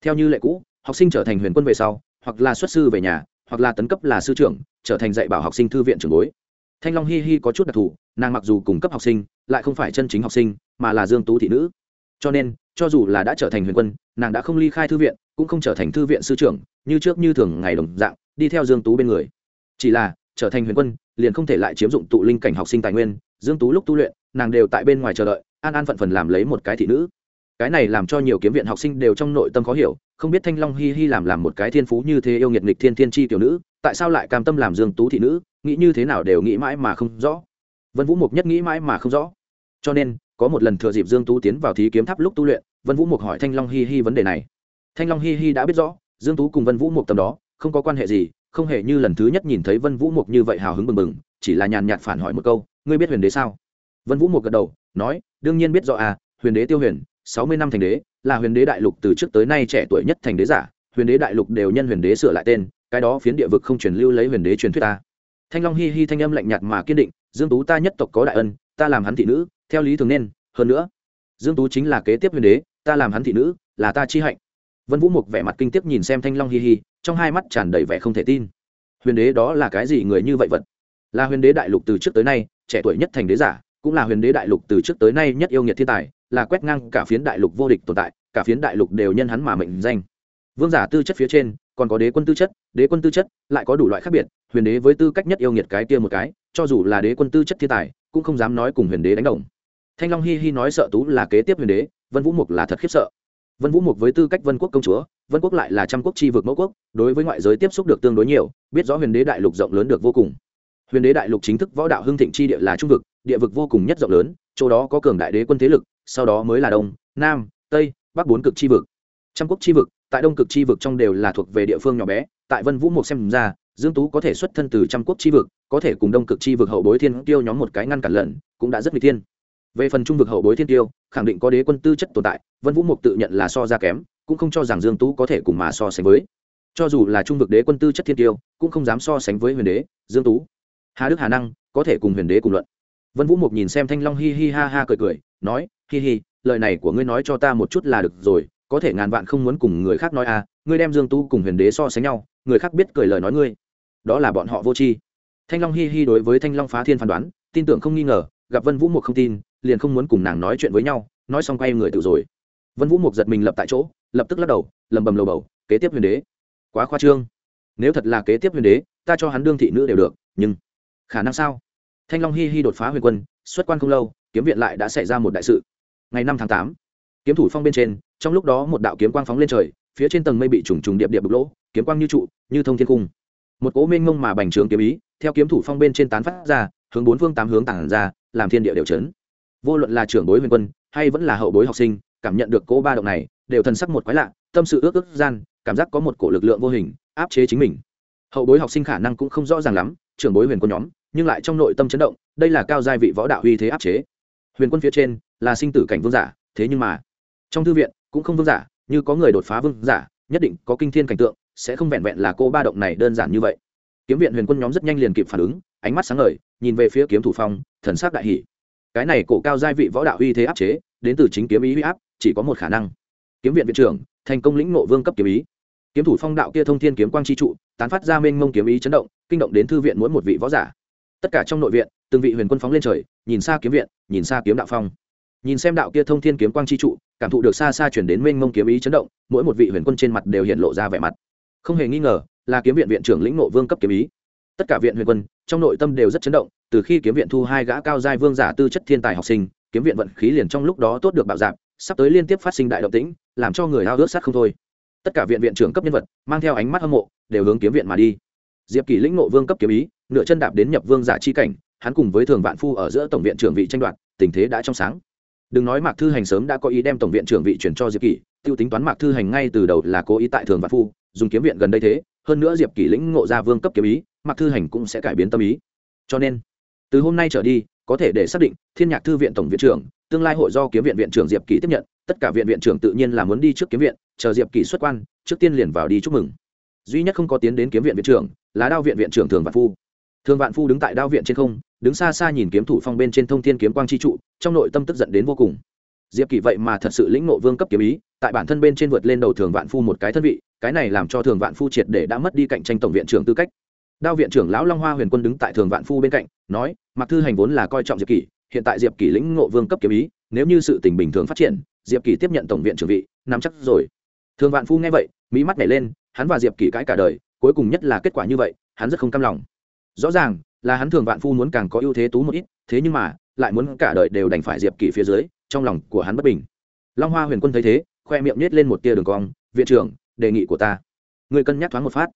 Theo như lệ cũ, học sinh trở thành huyền quân về sau, hoặc là xuất sư về nhà, hoặc là tấn cấp là sư trưởng, trở thành dạy bảo học sinh thư viện trưởng bối thanh long hi hi có chút đặc thù, nàng mặc dù cùng cấp học sinh, lại không phải chân chính học sinh, mà là dương tú thị nữ. Cho nên, cho dù là đã trở thành huyền quân, nàng đã không ly khai thư viện, cũng không trở thành thư viện sư trưởng, như trước như thường ngày đồng dạng, đi theo dương tú bên người. Chỉ là, trở thành huyền quân, liền không thể lại chiếm dụng tụ linh cảnh học sinh tài nguyên. Dương tú lúc tu luyện, nàng đều tại bên ngoài chờ đợi, an an phận phần làm lấy một cái thị nữ. Cái này làm cho nhiều kiếm viện học sinh đều trong nội tâm khó hiểu, không biết thanh long hi hi làm làm một cái thiên phú như thế yêu nghiệt nghịch thiên thiên chi tiểu nữ, tại sao lại cam tâm làm dương tú thị nữ? Nghĩ như thế nào đều nghĩ mãi mà không rõ. Vân vũ mục nhất nghĩ mãi mà không rõ. Cho nên, có một lần thừa dịp dương tú tiến vào thí kiếm tháp lúc tu luyện, vân vũ mục hỏi thanh long hi hi vấn đề này. Thanh long hi hi đã biết rõ, dương tú cùng vân vũ mục tầm đó, không có quan hệ gì, không hề như lần thứ nhất nhìn thấy vân vũ mục như vậy hào hứng bừng bừng, chỉ là nhàn nhạt phản hỏi một câu, ngươi biết huyền đế sao? Vân vũ mục gật đầu, nói, đương nhiên biết rõ à huyền đế tiêu huyền, sáu mươi năm thành đế, là huyền đế đại lục từ trước tới nay trẻ tuổi nhất thành đế giả, huyền đế đại lục đều nhân huyền đế sửa lại tên, cái đó phiến địa vực không truyền lưu lấy huyền đế truyền thuyết ta thanh long hi hi thanh âm lạnh nhạt mà kiên định, dương tú ta nhất tộc có đại ân, ta làm hắn thị nữ, theo lý thường nên, hơn nữa, dương tú chính là kế tiếp huyền đế, ta làm hắn thị nữ, là ta chi hạnh. Vân vũ mục vẻ mặt kinh tiếp nhìn xem thanh long hi hi, trong hai mắt tràn đầy vẻ không thể tin. Huyền đế đó là cái gì người như vậy vật? Là huyền đế đại lục từ trước tới nay, trẻ tuổi nhất thành đế giả, cũng là huyền đế đại lục từ trước tới nay nhất yêu nghiệt thiên tài, là quét ngang cả phiến đại lục vô địch tồn tại, cả phiến đại lục đều nhân hắn mà mệnh danh. Vương giả tư chất phía trên, còn có đế quân tư chất, đế quân tư chất lại có đủ loại khác biệt huyền đế với tư cách nhất yêu nghiệt cái kia một cái, cho dù là đế quân tư chất thiên tài, cũng không dám nói cùng huyền đế đánh đồng. Thanh long hi hi nói sợ tú là kế tiếp huyền đế, vân vũ mục là thật khiếp sợ. Vân vũ mục với tư cách vân quốc công chúa, vân quốc lại là trăm quốc chi vực mẫu quốc, đối với ngoại giới tiếp xúc được tương đối nhiều, biết rõ huyền đế đại lục rộng lớn được vô cùng. Huyền đế đại lục chính thức võ đạo hưng thịnh chi địa là trung vực, địa vực vô cùng nhất rộng lớn, chỗ đó có cường đại đế quân thế lực, sau đó mới là đông, nam, tây, bắc bốn cực chi vực. Trăm quốc chi vực, tại đông cực chi vực trong đều là thuộc về địa phương nhỏ bé, tại vân vũ mục xem ra dương tú có thể xuất thân từ trăm quốc chi vực, có thể cùng đông cực chi vực hậu bối thiên tiêu nhóm một cái ngăn cản lận cũng đã rất nguy thiên. Về phần trung vực hậu bối thiên tiêu khẳng định có đế quân tư chất tồn tại, vân vũ mục tự nhận là so ra kém, cũng không cho rằng dương tú có thể cùng mà so sánh với. Cho dù là trung vực đế quân tư chất thiên tiêu cũng không dám so sánh với huyền đế, dương tú. Hà đức hà năng, có thể cùng huyền đế cùng luận. Vân vũ mục nhìn xem thanh long hi hi ha ha cười cười, nói, hi hi, lời này của ngươi nói cho ta một chút là được rồi, có thể ngàn vạn không muốn cùng người khác nói à ngươi đem dương tú cùng huyền đế so sánh nhau, người khác biết cười lời nói ngươi đó là bọn họ vô tri. Thanh long hi hi đối với thanh long phá thiên phán đoán, tin tưởng không nghi ngờ, gặp vân vũ mục không tin, liền không muốn cùng nàng nói chuyện với nhau, nói xong quay người tự rồi. Vân vũ mục giật mình lập tại chỗ, lập tức lắc đầu lầm bầm lầu bầu, kế tiếp huyền đế. Quá khoa trương. Nếu thật là kế tiếp huyền đế, ta cho hắn đương thị nữ đều được, nhưng khả năng sao? Thanh long hi hi đột phá huyền quân, xuất quan không lâu, kiếm viện lại đã xảy ra một đại sự. Ngày năm tháng tám, kiếm thủ phong bên trên, trong lúc đó một đạo kiếm quang phóng lên trời, phía trên tầng mây bị trùng trùng điệp điệp bục lỗ, kiếm quang như trụ, như thông thiên cung một cỗ mênh mông mà bành trướng kiếm ý, theo kiếm thủ phong bên trên tán phát ra, hướng bốn phương tám hướng tản ra, làm thiên địa đều chấn. Vô luận là trưởng bối huyền quân, hay vẫn là hậu bối học sinh, cảm nhận được cỗ ba động này, đều thần sắc một quái lạ, tâm sự ước ước gian, cảm giác có một cổ lực lượng vô hình, áp chế chính mình. Hậu bối học sinh khả năng cũng không rõ ràng lắm, trưởng bối huyền quân nhóm, nhưng lại trong nội tâm chấn động, đây là cao giai vị võ đạo uy thế áp chế. Huyền quân phía trên, là sinh tử cảnh vương giả, thế nhưng mà, trong thư viện, cũng không vương giả, như có người đột phá vương giả, nhất định có kinh thiên cảnh tượng sẽ không vẹn vẹn là cô ba động này đơn giản như vậy. Kiếm viện huyền quân nhóm rất nhanh liền kịp phản ứng, ánh mắt sáng ngời, nhìn về phía kiếm thủ phong, thần sắc đại hỷ cái này cổ cao giai vị võ đạo uy thế áp chế, đến từ chính kiếm ý uy áp, chỉ có một khả năng. Kiếm viện viện trưởng, thành công lĩnh nộ vương cấp kiếm ý. Kiếm thủ phong đạo kia thông thiên kiếm quang chi trụ, tán phát ra mênh mông kiếm ý chấn động, kinh động đến thư viện mỗi một vị võ giả. Tất cả trong nội viện, từng vị huyền quân phóng lên trời, nhìn xa kiếm viện, nhìn xa kiếm đạo phong. Nhìn xem đạo kia thông thiên kiếm quang chi trụ, cảm thụ được xa xa chuyển đến mênh mông kiếm ý chấn động, mỗi một vị huyền quân trên mặt đều hiện lộ ra vẻ mặt không hề nghi ngờ là kiếm viện viện trưởng lĩnh nộ vương cấp kiếm ý. Tất cả viện huyền quân trong nội tâm đều rất chấn động, từ khi kiếm viện thu hai gã cao giai vương giả tư chất thiên tài học sinh, kiếm viện vận khí liền trong lúc đó tốt được bạo dạp sắp tới liên tiếp phát sinh đại động tĩnh, làm cho người lao ước sát không thôi. Tất cả viện viện trưởng cấp nhân vật mang theo ánh mắt hâm mộ, đều hướng kiếm viện mà đi. Diệp kỳ lĩnh nộ vương cấp kiếm ý, nửa chân đạp đến nhập vương giả chi cảnh, hắn cùng với thường vạn phu ở giữa tổng viện trưởng vị tranh đoạt, tình thế đã trong sáng. Đừng nói mạc thư hành sớm đã có ý đem tổng viện trưởng vị chuyển cho diệp kỳ tiêu tính toán mạc thư hành ngay từ đầu là cố ý tại thường vạn phu dùng kiếm viện gần đây thế, hơn nữa diệp kỷ lĩnh ngộ ra vương cấp kiếm ý Mặc thư hành cũng sẽ cải biến tâm ý. Cho nên, từ hôm nay trở đi, có thể để xác định thiên nhạc thư viện tổng viện trưởng, tương lai hội do kiếm viện viện trưởng diệp kỷ tiếp nhận, tất cả viện viện trưởng tự nhiên là muốn đi trước kiếm viện, chờ diệp kỷ xuất quan, trước tiên liền vào đi chúc mừng. Duy nhất không có tiến đến kiếm viện viện trưởng, là đao viện viện trưởng thường vạn phu. Thường vạn phu đứng tại đao viện trên không, đứng xa xa nhìn kiếm thủ phong bên trên thông thiên kiếm quang chi trụ, trong nội tâm tức giận đến vô cùng. Diệp kỷ vậy mà thật sự lĩnh nộ vương cấp kiếm ý, tại bản thân bên trên vượt lên đầu thường vạn phu một cái thân vị cái này làm cho thường vạn phu triệt để đã mất đi cạnh tranh tổng viện trưởng tư cách. Đao viện trưởng lão long hoa huyền quân đứng tại thường vạn phu bên cạnh, nói mặc thư hành vốn là coi trọng diệp kỳ hiện tại diệp kỳ lĩnh ngộ vương cấp kiếm ý, nếu như sự tình bình thường phát triển, diệp kỳ tiếp nhận tổng viện trưởng vị, nắm chắc rồi. Thường vạn phu nghe vậy mỹ mắt nhảy lên, hắn và diệp kỳ cãi cả đời, cuối cùng nhất là kết quả như vậy, hắn rất không cam lòng. Rõ ràng là hắn thường vạn phu muốn càng có ưu thế tú một ít, thế nhưng mà, lại muốn cả đời đều đành phải diệp kỳ phía dưới, trong lòng của hắn bất bình. Long hoa huyền quân thấy thế, khoe miệng nhét lên một tia đường cong, viện trưởng đề nghị của ta. Người cân nhắc thoáng một phát.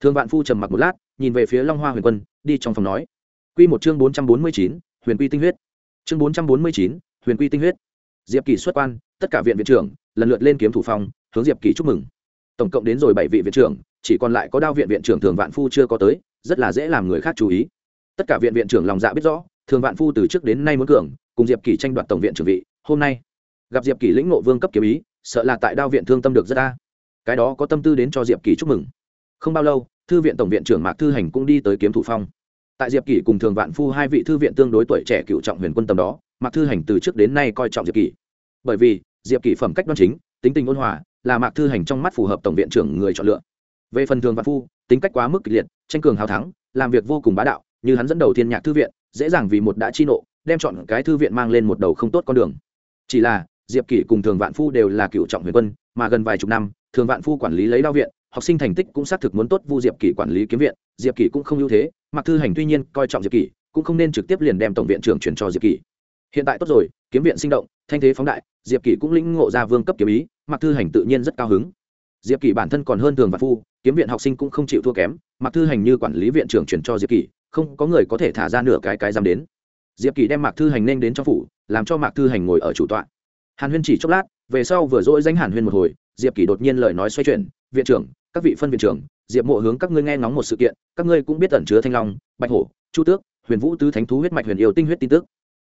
Thương vạn phu trầm mặc một lát nhìn về phía long hoa huyền quân đi trong phòng nói. Q một chương bốn trăm bốn mươi chín huyền quy tinh huyết. Chương bốn trăm bốn mươi chín huyền quy tinh huyết. Diệp kỳ xuất quan tất cả viện viện trưởng lần lượt lên kiếm thủ phòng, hướng diệp kỳ chúc mừng. Tổng cộng đến rồi bảy vị viện trưởng chỉ còn lại có đao viện viện trưởng thường vạn phu chưa có tới rất là dễ làm người khác chú ý. Tất cả viện viện trưởng lòng dạ biết rõ thường vạn phu từ trước đến nay muốn cường cùng diệp kỳ tranh đoạt tổng viện trưởng vị. Hôm nay gặp diệp kỳ lĩnh ngộ vương cấp kiếm ý sợ là tại đao viện thương tâm được rất ta cái đó có tâm tư đến cho diệp kỳ chúc mừng. Không bao lâu, thư viện tổng viện trưởng mạc thư hành cũng đi tới kiếm thủ phong. Tại diệp kỳ cùng thường vạn phu hai vị thư viện tương đối tuổi trẻ cựu trọng huyền quân tầm đó, mạc thư hành từ trước đến nay coi trọng diệp kỳ bởi vì, diệp kỳ phẩm cách đoan chính, tính tình ôn hòa, là mạc thư hành trong mắt phù hợp tổng viện trưởng người chọn lựa. Về phần thường vạn phu, tính cách quá mức kịch liệt, tranh cường hào thắng, làm việc vô cùng bá đạo, như hắn dẫn đầu thiên nhạc thư viện, dễ dàng vì một đã chi nộ, đem chọn cái thư viện mang lên một đầu không tốt con đường. Chỉ là, diệp kỷ cùng thường vạn phu đều là cựu trọng huyền quân, mà gần vài chục năm thường vạn phu quản lý lấy đao viện, học sinh thành tích cũng xác thực muốn tốt, vu diệp kỷ quản lý kiếm viện. Diệp kỷ cũng không ưu thế mặc thư hành tuy nhiên coi trọng diệp kỷ, cũng không nên trực tiếp liền đem tổng viện trưởng chuyển cho diệp kỷ. Hiện tại tốt rồi, kiếm viện sinh động, thanh thế phóng đại, diệp kỷ cũng lĩnh ngộ ra vương cấp kiếm ý mặc thư hành tự nhiên rất cao hứng. Diệp kỷ bản thân còn hơn thường vạn phu, kiếm viện học sinh cũng không chịu thua kém mặc thư hành như quản lý viện trưởng chuyển cho diệp kỷ, không có người có thể thả ra nửa cái cái dám đến. Diệp kỷ đem mạc thư hành nên đến trong phủ, làm cho mạc thư hành ngồi ở chủ tọa. Hàn huyên chỉ chốc lát, về sau vừa dỗi danh hàn huyên một hồi diệp kỷ đột nhiên lời nói xoay chuyển, viện trưởng, các vị phân viện trưởng, diệp mộ hướng các ngươi nghe ngóng một sự kiện, các ngươi cũng biết ẩn chứa thanh long, bạch hổ, chu tước, huyền vũ tứ thánh thú huyết mạch huyền yêu tinh huyết tin tức.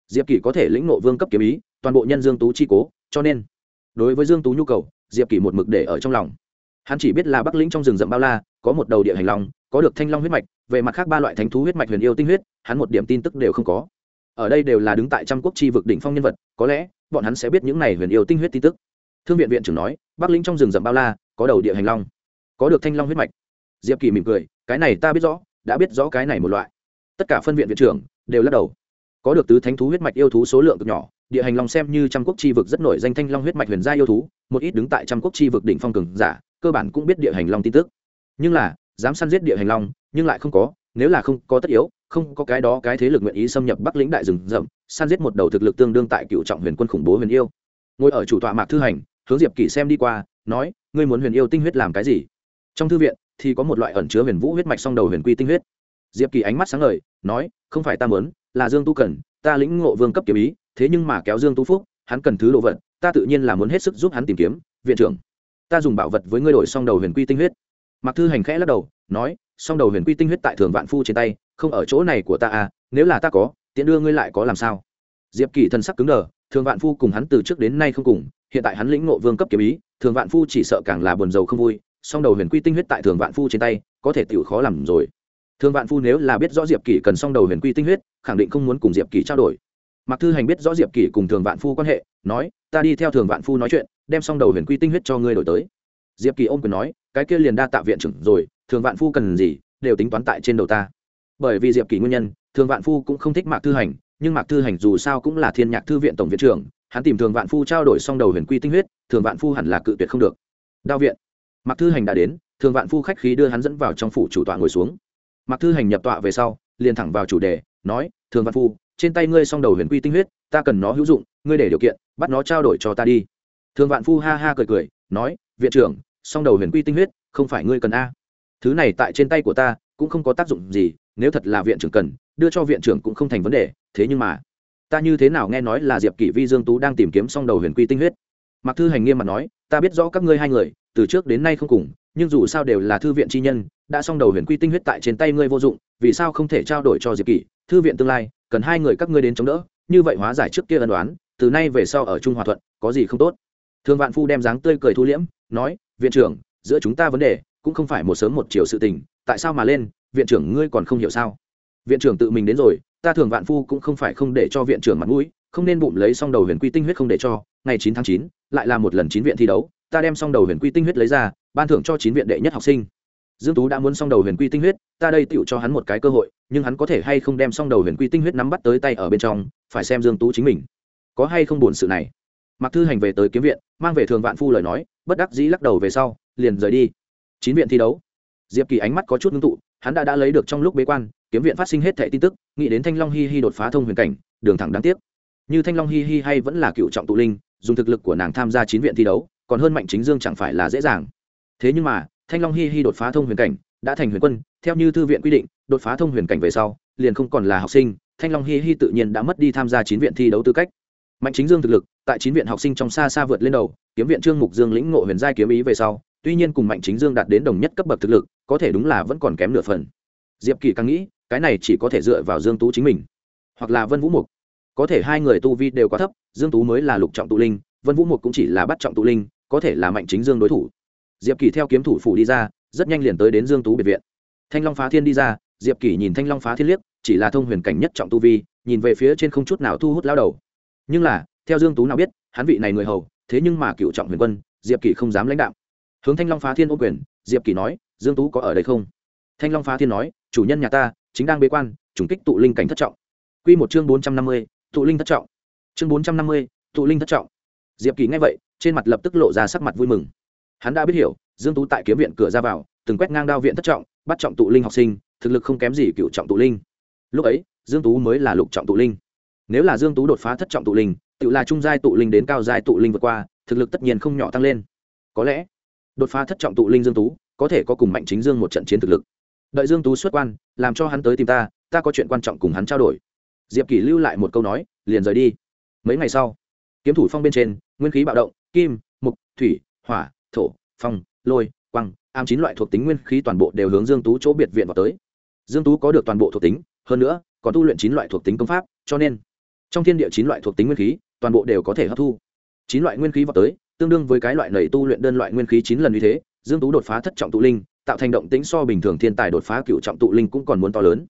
Diệp kỷ có thể lĩnh nộ vương cấp kiếm ý, toàn bộ nhân dương tú chi cố, cho nên, đối với dương tú nhu cầu, diệp kỷ một mực để ở trong lòng. Hắn chỉ biết là bắc lĩnh trong rừng rậm bao la, có một đầu địa hành long, có được thanh long huyết mạch, về mặt khác ba loại thánh thú huyết mạch huyền yêu tinh huyết, hắn một điểm tin tức đều không có. Ở đây đều là đứng tại trăm quốc chi vực đỉnh phong nhân vật, có lẽ, bọn hắn sẽ biết những này huyền yêu tinh huyết tin tức thương viện viện trưởng nói, bắc lĩnh trong rừng rậm bao la, có đầu địa hành long, có được thanh long huyết mạch. Diệp kỳ mỉm cười, cái này ta biết rõ, đã biết rõ cái này một loại. Tất cả phân viện viện trưởng đều lắc đầu. Có được tứ thánh thú huyết mạch yêu thú số lượng cực nhỏ, địa hành long xem như trăm quốc chi vực rất nổi danh thanh long huyết mạch huyền gia yêu thú, một ít đứng tại trăm quốc chi vực đỉnh phong cường giả, cơ bản cũng biết địa hành long tin tức. Nhưng là, dám săn giết địa hành long, nhưng lại không có, nếu là không có tất yếu, không có cái đó cái thế lực nguyện ý xâm nhập bắc lĩnh đại rừng rậm, săn giết một đầu thực lực tương đương tại cựu trọng huyền quân khủng bố huyền yêu. Ngồi ở chủ tọa mạc thư hành hướng diệp kỷ xem đi qua, nói, ngươi muốn huyền yêu tinh huyết làm cái gì? Trong thư viện thì có một loại ẩn chứa huyền vũ huyết mạch song đầu huyền quy tinh huyết. Diệp kỳ ánh mắt sáng ngời, nói, không phải ta muốn, là dương tu cần, ta lĩnh ngộ vương cấp kiếm ý, thế nhưng mà kéo dương tu phúc, hắn cần thứ đồ vật, ta tự nhiên là muốn hết sức giúp hắn tìm kiếm, viện trưởng, ta dùng bảo vật với ngươi đổi song đầu huyền quy tinh huyết. Mặc thư hành khẽ lắc đầu, nói, song đầu huyền quy tinh huyết tại thường vạn phu trên tay, không ở chỗ này của ta à nếu là ta có, tiện đưa ngươi lại có làm sao? Diệp kỳ thân sắc cứng đờ, thường vạn phu cùng hắn từ trước đến nay không cùng hiện tại hắn lĩnh ngộ vương cấp kiếm ý, thường vạn phu chỉ sợ càng là buồn rầu không vui, song đầu huyền quy tinh huyết tại thường vạn phu trên tay, có thể tiểu khó làm rồi. Thường vạn phu nếu là biết rõ diệp kỷ cần song đầu huyền quy tinh huyết, khẳng định không muốn cùng diệp kỷ trao đổi. Mạc thư hành biết rõ diệp kỷ cùng thường vạn phu quan hệ, nói, ta đi theo thường vạn phu nói chuyện, đem song đầu huyền quy tinh huyết cho ngươi đổi tới. Diệp kỳ ôm quyền nói, cái kia liền đa tạ viện trưởng rồi, thường vạn phu cần gì, đều tính toán tại trên đầu ta. Bởi vì diệp kỳ nguyên nhân, thường vạn phu cũng không thích mạc thư hành, nhưng mạc thư hành dù sao cũng là thiên nhạc thư viện tổng viện trưởng hắn tìm thường vạn phu trao đổi xong đầu huyền quy tinh huyết, thường vạn phu hẳn là cự tuyệt không được. Đao viện. Mạc thư hành đã đến, thường vạn phu khách khí đưa hắn dẫn vào trong phủ chủ tọa ngồi xuống. Mạc thư hành nhập tọa về sau, liền thẳng vào chủ đề, nói, thường vạn phu, trên tay ngươi xong đầu huyền quy tinh huyết, ta cần nó hữu dụng, ngươi để điều kiện, bắt nó trao đổi cho ta đi. Thường vạn phu ha ha cười cười, nói, viện trưởng song đầu huyền quy tinh huyết, không phải ngươi cần a. Thứ này tại trên tay của ta, cũng không có tác dụng gì, nếu thật là viện trưởng cần, đưa cho viện trưởng cũng không thành vấn đề, thế nhưng mà ta như thế nào nghe nói là diệp kỷ vi dương tú đang tìm kiếm song đầu huyền quy tinh huyết? Mặc thư hành nghiêm mặt nói, ta biết rõ các ngươi hai người, từ trước đến nay không cùng, nhưng dù sao đều là thư viện chi nhân, đã xong đầu huyền quy tinh huyết tại trên tay ngươi vô dụng, vì sao không thể trao đổi cho diệp kỷ? Thư viện tương lai, cần hai người các ngươi đến chống đỡ, như vậy hóa giải trước kia ân đoán từ nay về sau ở trung hòa thuận, có gì không tốt? Thương vạn phu đem dáng tươi cười thu liễm, nói, viện trưởng, giữa chúng ta vấn đề, cũng không phải một sớm một chiều sự tình, tại sao mà lên? Viện trưởng ngươi còn không hiểu sao? Viện trưởng tự mình đến rồi ta thường vạn phu cũng không phải không để cho viện trưởng mặt mũi, không nên bụng lấy xong đầu huyền quy tinh huyết không để cho, ngày chín tháng chín, lại là một lần chín viện thi đấu, ta đem xong đầu huyền quy tinh huyết lấy ra, ban thưởng cho chín viện đệ nhất học sinh. Dương tú đã muốn xong đầu huyền quy tinh huyết, ta đây tựu cho hắn một cái cơ hội, nhưng hắn có thể hay không đem xong đầu huyền quy tinh huyết nắm bắt tới tay ở bên trong, phải xem dương tú chính mình. Có hay không buồn sự này? Mặc thư hành về tới kiếm viện, mang về thường vạn phu lời nói, bất đắc dĩ lắc đầu về sau, liền rời đi. Chín viện thi đấu. Diệp kỳ ánh mắt có chút ngưng tụ hắn đã đã lấy được trong lúc bế quan, kiếm viện phát sinh hết thẻ tin tức, nghĩ đến thanh long hi hi đột phá thông huyền cảnh, đường thẳng đáng tiếc. Như thanh long hi hi hay vẫn là cựu trọng tụ linh, dùng thực lực của nàng tham gia chín viện thi đấu, còn hơn mạnh chính dương chẳng phải là dễ dàng. Thế nhưng mà, thanh long hi hi đột phá thông huyền cảnh, đã thành huyền quân, theo như thư viện quy định, đột phá thông huyền cảnh về sau, liền không còn là học sinh, thanh long hi hi tự nhiên đã mất đi tham gia chín viện thi đấu tư cách. Mạnh chính dương thực lực, tại chín viện học sinh trong xa xa vượt lên đầu, kiếm viện trương mục dương lĩnh ngộ huyền giai kiếm ý về sau tuy nhiên cùng mạnh chính dương đạt đến đồng nhất cấp bậc thực lực, có thể đúng là vẫn còn kém nửa phần. Diệp kỳ càng nghĩ, cái này chỉ có thể dựa vào dương tú chính mình. Hoặc là vân vũ mục. Có thể hai người tu vi đều quá thấp, dương tú mới là lục trọng tụ linh, vân vũ mục cũng chỉ là bắt trọng tụ linh, có thể là mạnh chính dương đối thủ. Diệp kỳ theo kiếm thủ phủ đi ra, rất nhanh liền tới đến dương tú biệt viện. Thanh long phá thiên đi ra, diệp kỳ nhìn thanh long phá thiên liếc, chỉ là thông huyền cảnh nhất trọng tu vi, nhìn về phía trên không chút nào thu hút lao đầu. Nhưng là, theo dương tú nào biết, hắn vị này người hầu, thế nhưng mà cựu trọng huyền quân, diệp kỳ không dám lãnh đạo hướng thanh long phá thiên ô quyền diệp kỳ nói dương tú có ở đây không? Thanh long phá thiên nói chủ nhân nhà ta chính đang bế quan chủng kích tụ linh cảnh thất trọng. Quy một chương bốn trăm năm mươi, tụ linh thất trọng. Chương bốn trăm năm mươi, tụ linh thất trọng. Diệp kỳ nghe vậy trên mặt lập tức lộ ra sắc mặt vui mừng. Hắn đã biết hiểu dương tú tại kiếm viện cửa ra vào từng quét ngang đao viện thất trọng bắt trọng tụ linh học sinh thực lực không kém gì cựu trọng tụ linh. Lúc ấy dương tú mới là lục trọng tụ linh. Nếu là dương tú đột phá thất trọng tụ linh tự là trung giai tụ linh đến cao giai tụ linh vượt qua thực lực tất nhiên không nhỏ tăng lên. Có lẽ đột phá thất trọng tụ linh dương tú, có thể có cùng mạnh chính dương một trận chiến thực lực. Đợi dương tú xuất quan, làm cho hắn tới tìm ta ta có chuyện quan trọng cùng hắn trao đổi. Diệp kỷ lưu lại một câu nói, liền rời đi. Mấy ngày sau, kiếm thủ phong bên trên, nguyên khí bạo động, kim, mục, thủy, hỏa, thổ, phong, lôi quăng am chín loại thuộc tính nguyên khí toàn bộ đều hướng dương tú chỗ biệt viện vào tới. Dương tú có được toàn bộ thuộc tính, hơn nữa, còn tu luyện chín loại thuộc tính công pháp, cho nên, trong thiên địa chín loại thuộc tính nguyên khí, toàn bộ đều có thể hấp thu. Chín loại nguyên khí vào tới tương đương với cái loại nầy tu luyện đơn loại nguyên khí chín lần như thế, dương tú đột phá thất trọng tụ linh, tạo thành động tĩnh so bình thường thiên tài đột phá cựu trọng tụ linh cũng còn muốn to lớn.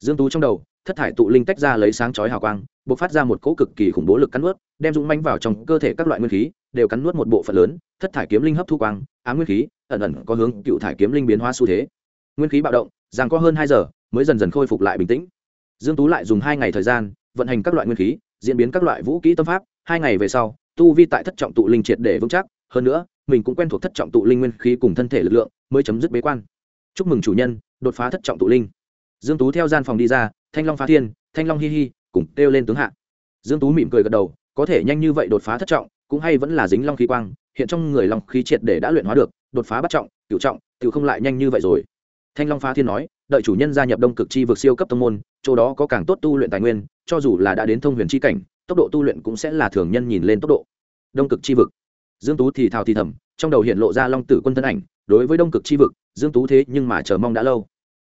Dương tú trong đầu, thất thải tụ linh tách ra lấy sáng chói hào quang, bộc phát ra một cỗ cực kỳ khủng bố lực cắn nuốt, đem dũng manh vào trong cơ thể các loại nguyên khí, đều cắn nuốt một bộ phận lớn, thất thải kiếm linh hấp thu quang ám nguyên khí, ẩn ẩn có hướng cựu thải kiếm linh biến hóa xu thế. Nguyên khí bạo động rằng có hơn hai giờ, mới dần dần khôi phục lại bình tĩnh. Dương tú lại dùng hai ngày thời gian, vận hành các loại nguyên khí, diễn biến các loại vũ kỹ tâm pháp, hai ngày về sau tu vi tại thất trọng tụ linh triệt để vững chắc, hơn nữa, mình cũng quen thuộc thất trọng tụ linh nguyên khí cùng thân thể lực lượng, mới chấm dứt bế quan. Chúc mừng chủ nhân, đột phá thất trọng tụ linh. Dương tú theo gian phòng đi ra, thanh long phá thiên, thanh long hi hi, cùng kêu lên tướng hạ. Dương tú mỉm cười gật đầu, có thể nhanh như vậy đột phá thất trọng, cũng hay vẫn là dính long khí quang, hiện trong người long khí triệt để đã luyện hóa được, đột phá bắt trọng, cửu trọng tự không lại nhanh như vậy rồi. Thanh long phá thiên nói, đợi chủ nhân gia nhập đông cực chi vực siêu cấp tông môn, chỗ đó có càng tốt tu luyện tài nguyên, cho dù là đã đến thông huyền chi cảnh tốc độ tu luyện cũng sẽ là thường nhân nhìn lên tốc độ. Đông cực chi vực. Dương tú thì thào thì thầm, trong đầu hiện lộ ra long tử quân thân ảnh, đối với đông cực chi vực, dương tú thế nhưng mà chờ mong đã lâu.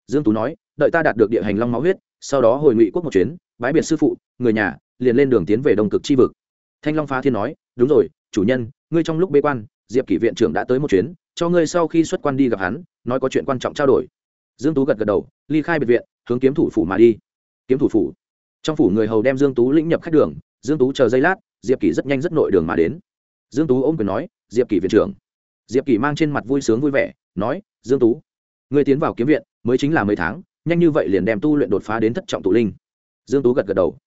Dương tú nói, đợi ta đạt được địa hành long máu huyết, sau đó hồi ngụy quốc một chuyến bãi biệt sư phụ, người nhà, liền lên đường tiến về đông cực chi vực. Thanh long phá thiên nói, đúng rồi, chủ nhân, ngươi trong lúc bế quan, diệp kỷ viện trưởng đã tới một chuyến, cho ngươi sau khi xuất quan đi gặp hắn, nói có chuyện quan trọng trao đổi. Dương tú gật gật đầu, ly khai biệt viện, hướng kiếm thủ phủ mà đi. Kiếm thủ phủ. Trong phủ người hầu đem dương tú lĩnh nhập khách đường dương tú chờ giây lát, diệp kỷ rất nhanh rất nội đường mà đến. Dương tú ôm quyền nói, diệp kỷ viện trưởng. Diệp kỷ mang trên mặt vui sướng vui vẻ, nói, dương tú người tiến vào kiếm viện, mới chính là mấy tháng, nhanh như vậy liền đem tu luyện đột phá đến thất trọng tụ linh. Dương tú gật gật đầu.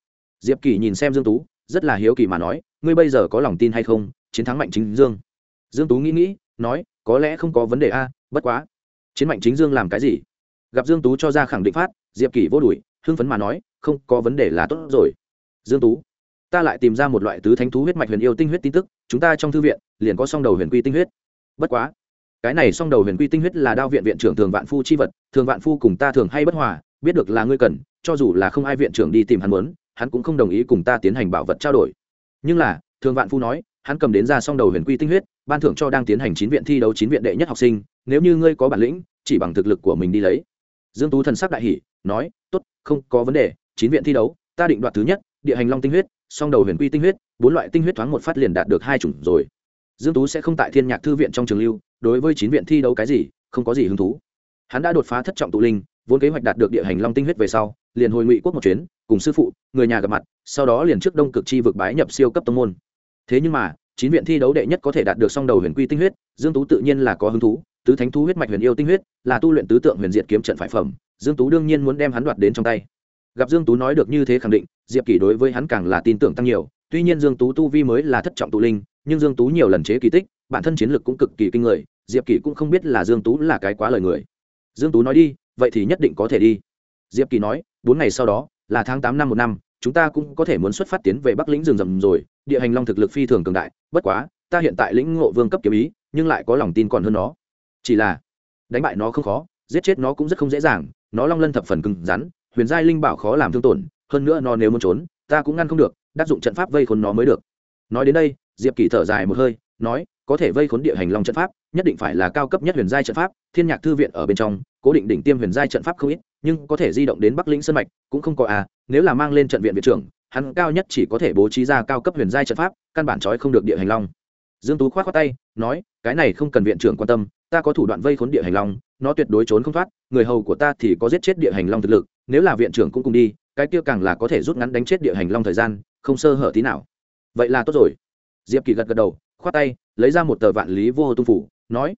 Diệp kỷ nhìn xem dương tú, rất là hiếu kỳ mà nói, ngươi bây giờ có lòng tin hay không? Chiến thắng mạnh chính dương. Dương tú nghĩ nghĩ, nói, có lẽ không có vấn đề a, bất quá. Chiến mạnh chính dương làm cái gì? Gặp dương tú cho ra khẳng định phát, diệp kỷ vô đuổi, hưng phấn mà nói, không có vấn đề là tốt rồi. Dương tú ta lại tìm ra một loại tứ thánh thú huyết mạch huyền yêu tinh huyết tin tức, chúng ta trong thư viện liền có song đầu huyền quy tinh huyết. Bất quá, cái này song đầu huyền quy tinh huyết là đao viện viện trưởng thường vạn phu chi vật, thường vạn phu cùng ta thường hay bất hòa, biết được là ngươi cần, cho dù là không ai viện trưởng đi tìm hắn muốn, hắn cũng không đồng ý cùng ta tiến hành bảo vật trao đổi. Nhưng là, thường vạn phu nói, hắn cầm đến ra song đầu huyền quy tinh huyết, ban thưởng cho đang tiến hành chín viện thi đấu chín viện đệ nhất học sinh, nếu như ngươi có bản lĩnh, chỉ bằng thực lực của mình đi lấy. Dương tú thần sắc đại hỉ, nói, tốt, không có vấn đề, chín viện thi đấu, ta định đoạt thứ nhất, địa hành long tinh huyết song đầu huyền quy tinh huyết, bốn loại tinh huyết thoáng một phát liền đạt được hai chủng rồi. Dương tú sẽ không tại thiên nhạc thư viện trong trường lưu, đối với chín viện thi đấu cái gì, không có gì hứng thú. Hắn đã đột phá thất trọng tụ linh, vốn kế hoạch đạt được địa hành long tinh huyết về sau, liền hồi ngụy quốc một chuyến, cùng sư phụ, người nhà gặp mặt, sau đó liền trước đông cực chi vực bái nhập siêu cấp tông môn. Thế nhưng mà, chín viện thi đấu đệ nhất có thể đạt được song đầu huyền quy tinh huyết, dương tú tự nhiên là có hứng thú, tứ thánh thú huyết mạch huyền yêu tinh huyết là tu luyện tứ tượng huyền diệt kiếm trận phải phẩm, dương tú đương nhiên muốn đem hắn đoạt đến trong tay gặp dương tú nói được như thế khẳng định, diệp kỷ đối với hắn càng là tin tưởng tăng nhiều. Tuy nhiên dương tú tu vi mới là thất trọng tụ linh, nhưng dương tú nhiều lần chế kỳ tích, bản thân chiến lược cũng cực kỳ kinh người, diệp kỷ cũng không biết là dương tú là cái quá lời người. Dương tú nói đi, vậy thì nhất định có thể đi. Diệp kỳ nói, bốn ngày sau đó, là tháng tám năm một năm, chúng ta cũng có thể muốn xuất phát tiến về bắc lĩnh rừng rầm rồi. Địa hành long thực lực phi thường cường đại, bất quá, ta hiện tại lĩnh ngộ vương cấp kiếm ý, nhưng lại có lòng tin còn hơn nó. Chỉ là, đánh bại nó không khó, giết chết nó cũng rất không dễ dàng, nó long lân thập phần cứng rắn huyền giai linh bảo khó làm thương tổn, hơn nữa nó nếu muốn trốn, ta cũng ngăn không được, đắc dụng trận pháp vây khốn nó mới được. Nói đến đây, diệp kỳ thở dài một hơi, nói, có thể vây khốn địa hành long trận pháp, nhất định phải là cao cấp nhất huyền giai trận pháp, thiên nhạc thư viện ở bên trong, cố định đỉnh tiêm huyền giai trận pháp không ít, nhưng có thể di động đến bắc lĩnh sân mạch, cũng không có à nếu là mang lên trận viện viện trưởng, hắn cao nhất chỉ có thể bố trí ra cao cấp huyền giai trận pháp, căn bản trói không được địa hành long. Dương tú khoát khoát tay, nói, cái này không cần viện trưởng quan tâm, ta có thủ đoạn vây khốn địa hành long, nó tuyệt đối trốn không thoát, người hầu của ta thì có giết chết địa hành long thực lực nếu là viện trưởng cũng cùng đi, cái kia càng là có thể rút ngắn đánh chết địa hành long thời gian, không sơ hở tí nào. Vậy là tốt rồi. Diệp kỳ gật gật đầu, khoát tay, lấy ra một tờ vạn lý vô tung phủ, nói,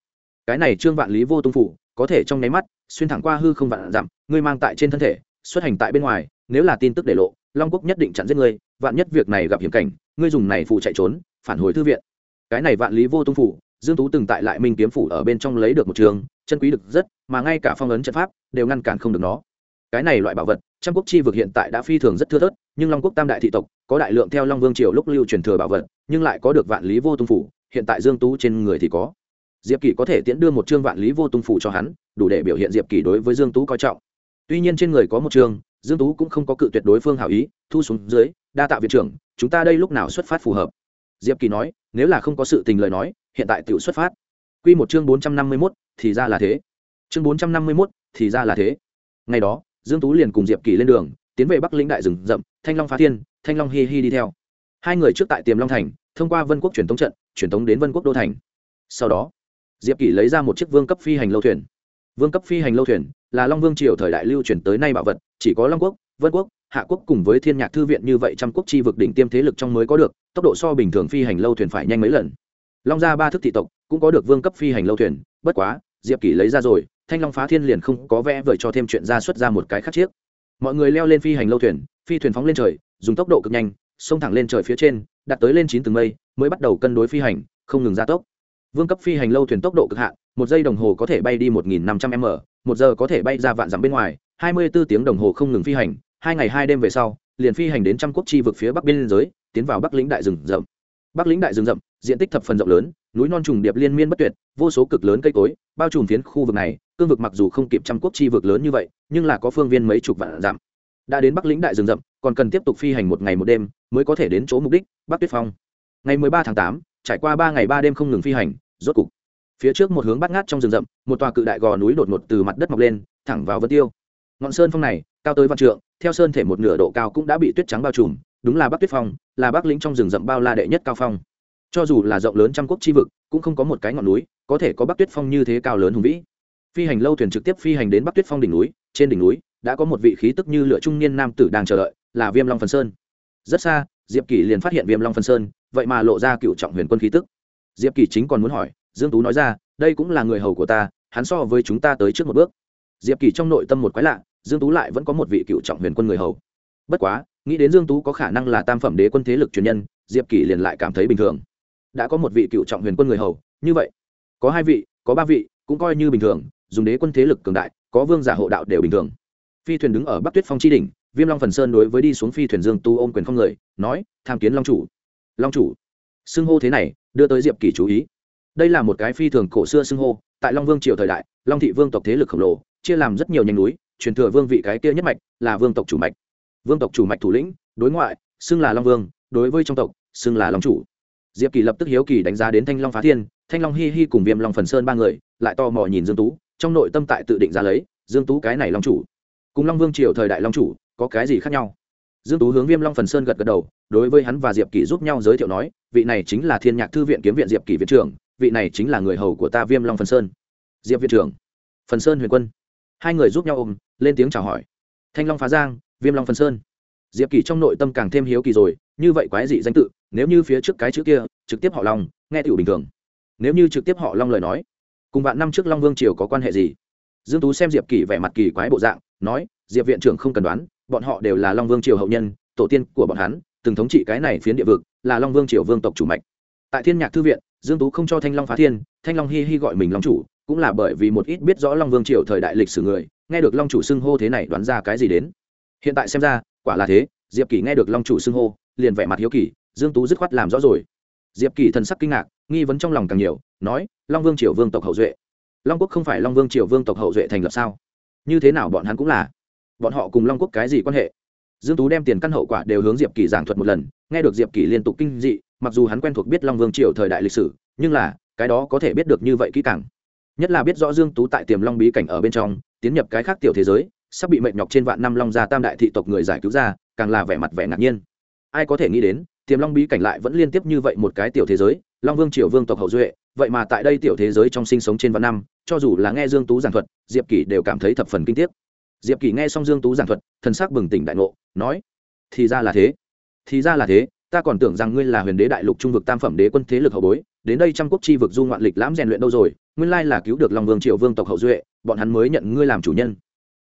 cái này trương vạn lý vô tung phủ, có thể trong nháy mắt, xuyên thẳng qua hư không vạn dặm, ngươi mang tại trên thân thể, xuất hành tại bên ngoài, nếu là tin tức để lộ, long quốc nhất định chặn giết ngươi, vạn nhất việc này gặp hiểm cảnh, ngươi dùng này phụ chạy trốn, phản hồi thư viện. Cái này vạn lý vô tung phủ, dương tú từng tại lại minh kiếm phủ ở bên trong lấy được một trường, chân quý được rất, mà ngay cả phong ấn trận pháp, đều ngăn cản không được nó cái này loại bảo vật trăm quốc chi vực hiện tại đã phi thường rất thưa thớt nhưng long quốc tam đại thị tộc có đại lượng theo long vương triều lúc lưu truyền thừa bảo vật nhưng lại có được vạn lý vô tung phủ hiện tại dương tú trên người thì có. Diệp kỳ có thể tiễn đưa một chương vạn lý vô tung phủ cho hắn đủ để biểu hiện diệp kỳ đối với dương tú coi trọng. Tuy nhiên trên người có một chương dương tú cũng không có cự tuyệt đối phương hảo ý thu xuống dưới đa tạ viện trưởng chúng ta đây lúc nào xuất phát phù hợp. Diệp kỳ nói nếu là không có sự tình lời nói hiện tại tự xuất phát. Quy một chương bốn trăm năm mươi 451, thì ra là thế. Chương bốn trăm năm mươi 451, thì ra là thế. Ngày đó dương tú liền cùng diệp kỳ lên đường, tiến về bắc lĩnh đại rừng rậm, thanh long phá thiên, thanh long hi hi đi theo. Hai người trước tại tiềm long thành, thông qua vân quốc truyền thống trận, truyền thống đến vân quốc đô thành. Sau đó, diệp kỷ lấy ra một chiếc vương cấp phi hành lâu thuyền. Vương cấp phi hành lâu thuyền là long vương triều thời đại lưu truyền tới nay bảo vật, chỉ có long quốc, vân quốc, hạ quốc cùng với thiên nhạc thư viện như vậy trăm quốc chi vực đỉnh tiêm thế lực trong mới có được, tốc độ so bình thường phi hành lâu thuyền phải nhanh mấy lần. Long gia ba thức thị tộc cũng có được vương cấp phi hành lâu thuyền, bất quá, diệp kỷ lấy ra rồi thanh long phá thiên liền không có vẽ vời cho thêm chuyện ra xuất ra một cái khác chiếc. Mọi người leo lên phi hành lâu thuyền, phi thuyền phóng lên trời, dùng tốc độ cực nhanh, xông thẳng lên trời phía trên đặt tới lên chín tầng mây, mới bắt đầu cân đối phi hành, không ngừng gia tốc. Vương cấp phi hành lâu thuyền tốc độ cực hạn, một giây đồng hồ có thể bay đi một nghìn năm trăm m, một giờ có thể bay ra vạn dặm bên ngoài, hai mươi bốn tiếng đồng hồ không ngừng phi hành, hai ngày hai đêm về sau, liền phi hành đến trăm quốc chi vực phía bắc biên giới, tiến vào bắc lĩnh đại rừng rậm. Bắc lĩnh đại rừng rậm diện tích thập phần rộng lớn, núi non trùng điệp liên miên bất tuyệt, vô số cực lớn cây cối, bao trùm phiến khu vực này, cương vực mặc dù không kịp trăm quốc chi vực lớn như vậy, nhưng là có phương viên mấy chục vạn giảm. đã đến bắc lĩnh đại rừng rậm, còn cần tiếp tục phi hành một ngày một đêm mới có thể đến chỗ mục đích, bắc tuyết phong. Ngày mười ba tháng tám, trải qua ba ngày ba đêm không ngừng phi hành, rốt cục, phía trước một hướng bắt ngát trong rừng rậm, một tòa cự đại gò núi đột ngột từ mặt đất mọc lên, thẳng vào vân tiêu. Ngọn sơn phong này, cao tới vạn trượng, theo sơn thể một nửa độ cao cũng đã bị tuyết trắng bao trùm, đúng là bắc tuyết phong, là bắc lĩnh trong rừng rậm bao la đệ nhất cao phong cho dù là rộng lớn trăm quốc chi vực, cũng không có một cái ngọn núi có thể có bắc tuyết phong như thế cao lớn hùng vĩ. Phi hành lâu thuyền trực tiếp phi hành đến bắc tuyết phong đỉnh núi, trên đỉnh núi đã có một vị khí tức như lửa trung niên nam tử đang chờ đợi, là viêm long phần sơn. Rất xa, diệp kỷ liền phát hiện viêm long phần sơn, vậy mà lộ ra cựu trọng huyền quân khí tức. Diệp kỷ chính còn muốn hỏi, dương tú nói ra, đây cũng là người hầu của ta, hắn so với chúng ta tới trước một bước. Diệp kỷ trong nội tâm một quái lạ, dương tú lại vẫn có một vị cựu trọng huyền quân người hầu. Bất quá, nghĩ đến dương tú có khả năng là tam phẩm đế quân thế lực truyền nhân, diệp kỷ liền lại cảm thấy bình thường đã có một vị cựu trọng huyền quân người hầu, như vậy, có hai vị, có ba vị, cũng coi như bình thường, dùng đế quân thế lực cường đại, có vương giả hộ đạo đều bình thường. Phi thuyền đứng ở bắc tuyết phong chi đỉnh, viêm long phần sơn đối với đi xuống phi thuyền dương tu ôm quyền không người, nói, tham kiến long chủ. Long chủ? Xưng hô thế này, đưa tới diệp kỳ chú ý. Đây là một cái phi thường cổ xưa xưng hô, tại long vương triều thời đại, long thị vương tộc thế lực khổng lồ, chia làm rất nhiều nhánh núi, truyền thừa vương vị cái kia nhất mạch, là vương tộc chủ mạch. Vương tộc chủ mạch thủ lĩnh, đối ngoại, xưng là long vương, đối với trong tộc, xưng là long chủ diệp kỳ lập tức hiếu kỳ đánh giá đến thanh long phá thiên, thanh long hi hi cùng viêm long phần sơn ba người, lại to mò nhìn dương tú, trong nội tâm tại tự định ra lấy, dương tú cái này long chủ, cùng long vương triều thời đại long chủ, có cái gì khác nhau? Dương tú hướng viêm long phần sơn gật gật đầu, đối với hắn và diệp kỳ giúp nhau giới thiệu nói, vị này chính là thiên nhạc thư viện kiếm viện diệp kỳ viện trưởng, vị này chính là người hầu của ta viêm long phần sơn. Diệp viện trưởng, phần sơn huyền quân. Hai người giúp nhau ôm, lên tiếng chào hỏi. Thanh long phá giang, viêm long phần sơn. Diệp kỳ trong nội tâm càng thêm hiếu kỳ rồi, như vậy quái dị danh tự nếu như phía trước cái chữ kia, trực tiếp họ long, nghe tiểu bình thường. Nếu như trực tiếp họ long lời nói, cùng bạn năm trước long vương triều có quan hệ gì? Dương tú xem diệp kỳ vẻ mặt kỳ quái bộ dạng, nói, diệp viện trưởng không cần đoán, bọn họ đều là long vương triều hậu nhân, tổ tiên của bọn hắn, từng thống trị cái này phiến địa vực, là long vương triều vương tộc chủ mạch. Tại thiên nhạc thư viện, dương tú không cho thanh long phá thiên, thanh long hi hi gọi mình long chủ, cũng là bởi vì một ít biết rõ long vương triều thời đại lịch sử người, nghe được long chủ xưng hô thế này đoán ra cái gì đến. Hiện tại xem ra, quả là thế, diệp kỳ nghe được long chủ xưng hô, liền vẻ mặt hiếu kỳ dương tú dứt khoát làm rõ rồi. Diệp kỳ thần sắc kinh ngạc, nghi vấn trong lòng càng nhiều, nói, long vương triều vương tộc hậu duệ. Long quốc không phải long vương triều vương tộc hậu duệ thành lập sao? Như thế nào bọn hắn cũng là? Bọn họ cùng long quốc cái gì quan hệ? Dương tú đem tiền căn hậu quả đều hướng diệp kỳ giảng thuật một lần, nghe được diệp kỳ liên tục kinh dị, mặc dù hắn quen thuộc biết long vương triều thời đại lịch sử, nhưng là, cái đó có thể biết được như vậy kỹ càng. Nhất là biết rõ dương tú tại tiềm long bí cảnh ở bên trong, tiến nhập cái khác tiểu thế giới, sắp bị mệt nhọc trên vạn năm long gia tam đại thị tộc người giải cứu ra, càng là vẻ mặt vẻ ngạc nhiên. Ai có thể nghĩ đến tiềm long bí cảnh lại vẫn liên tiếp như vậy một cái tiểu thế giới, long vương triều vương tộc hậu duệ, vậy mà tại đây tiểu thế giới trong sinh sống trên vạn năm, cho dù là nghe dương tú giảng thuật, diệp kỷ đều cảm thấy thập phần kinh tiếc. Diệp kỷ nghe xong dương tú giảng thuật, thần sắc bừng tỉnh đại ngộ, nói, thì ra là thế. Thì ra là thế, ta còn tưởng rằng ngươi là huyền đế đại lục trung vực tam phẩm đế quân thế lực hậu bối, đến đây trăm quốc chi vực du ngoạn lịch lãm rèn luyện đâu rồi, nguyên lai là cứu được long vương triệu vương tộc hậu duệ, bọn hắn mới nhận ngươi làm chủ nhân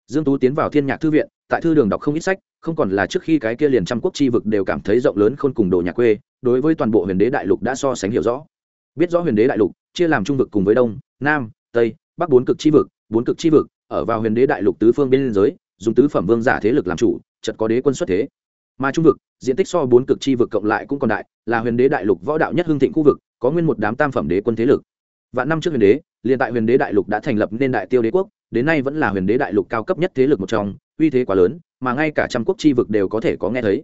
dương tú tiến vào thiên nhạc thư viện, tại thư đường đọc không ít sách, không còn là trước khi cái kia liền trăm quốc chi vực đều cảm thấy rộng lớn khôn cùng đồ nhà quê, đối với toàn bộ huyền đế đại lục đã so sánh hiểu rõ. Biết rõ huyền đế đại lục, chia làm trung vực cùng với đông, nam, tây, bắc bốn cực chi vực, bốn cực chi vực, ở vào huyền đế đại lục tứ phương biên giới, dùng tứ phẩm vương giả thế lực làm chủ chật có đế quân xuất thế. Mà trung vực, diện tích so bốn cực chi vực cộng lại cũng còn đại, là huyền đế đại lục võ đạo nhất hưng thịnh khu vực, có nguyên một đám tam phẩm đế quân thế lực. Vạn năm trước huyền đế, liền tại huyền đế đại lục đã thành lập nên đại tiêu đế quốc đến nay vẫn là huyền đế đại lục cao cấp nhất thế lực một trong, uy thế quá lớn, mà ngay cả trăm quốc chi vực đều có thể có nghe thấy.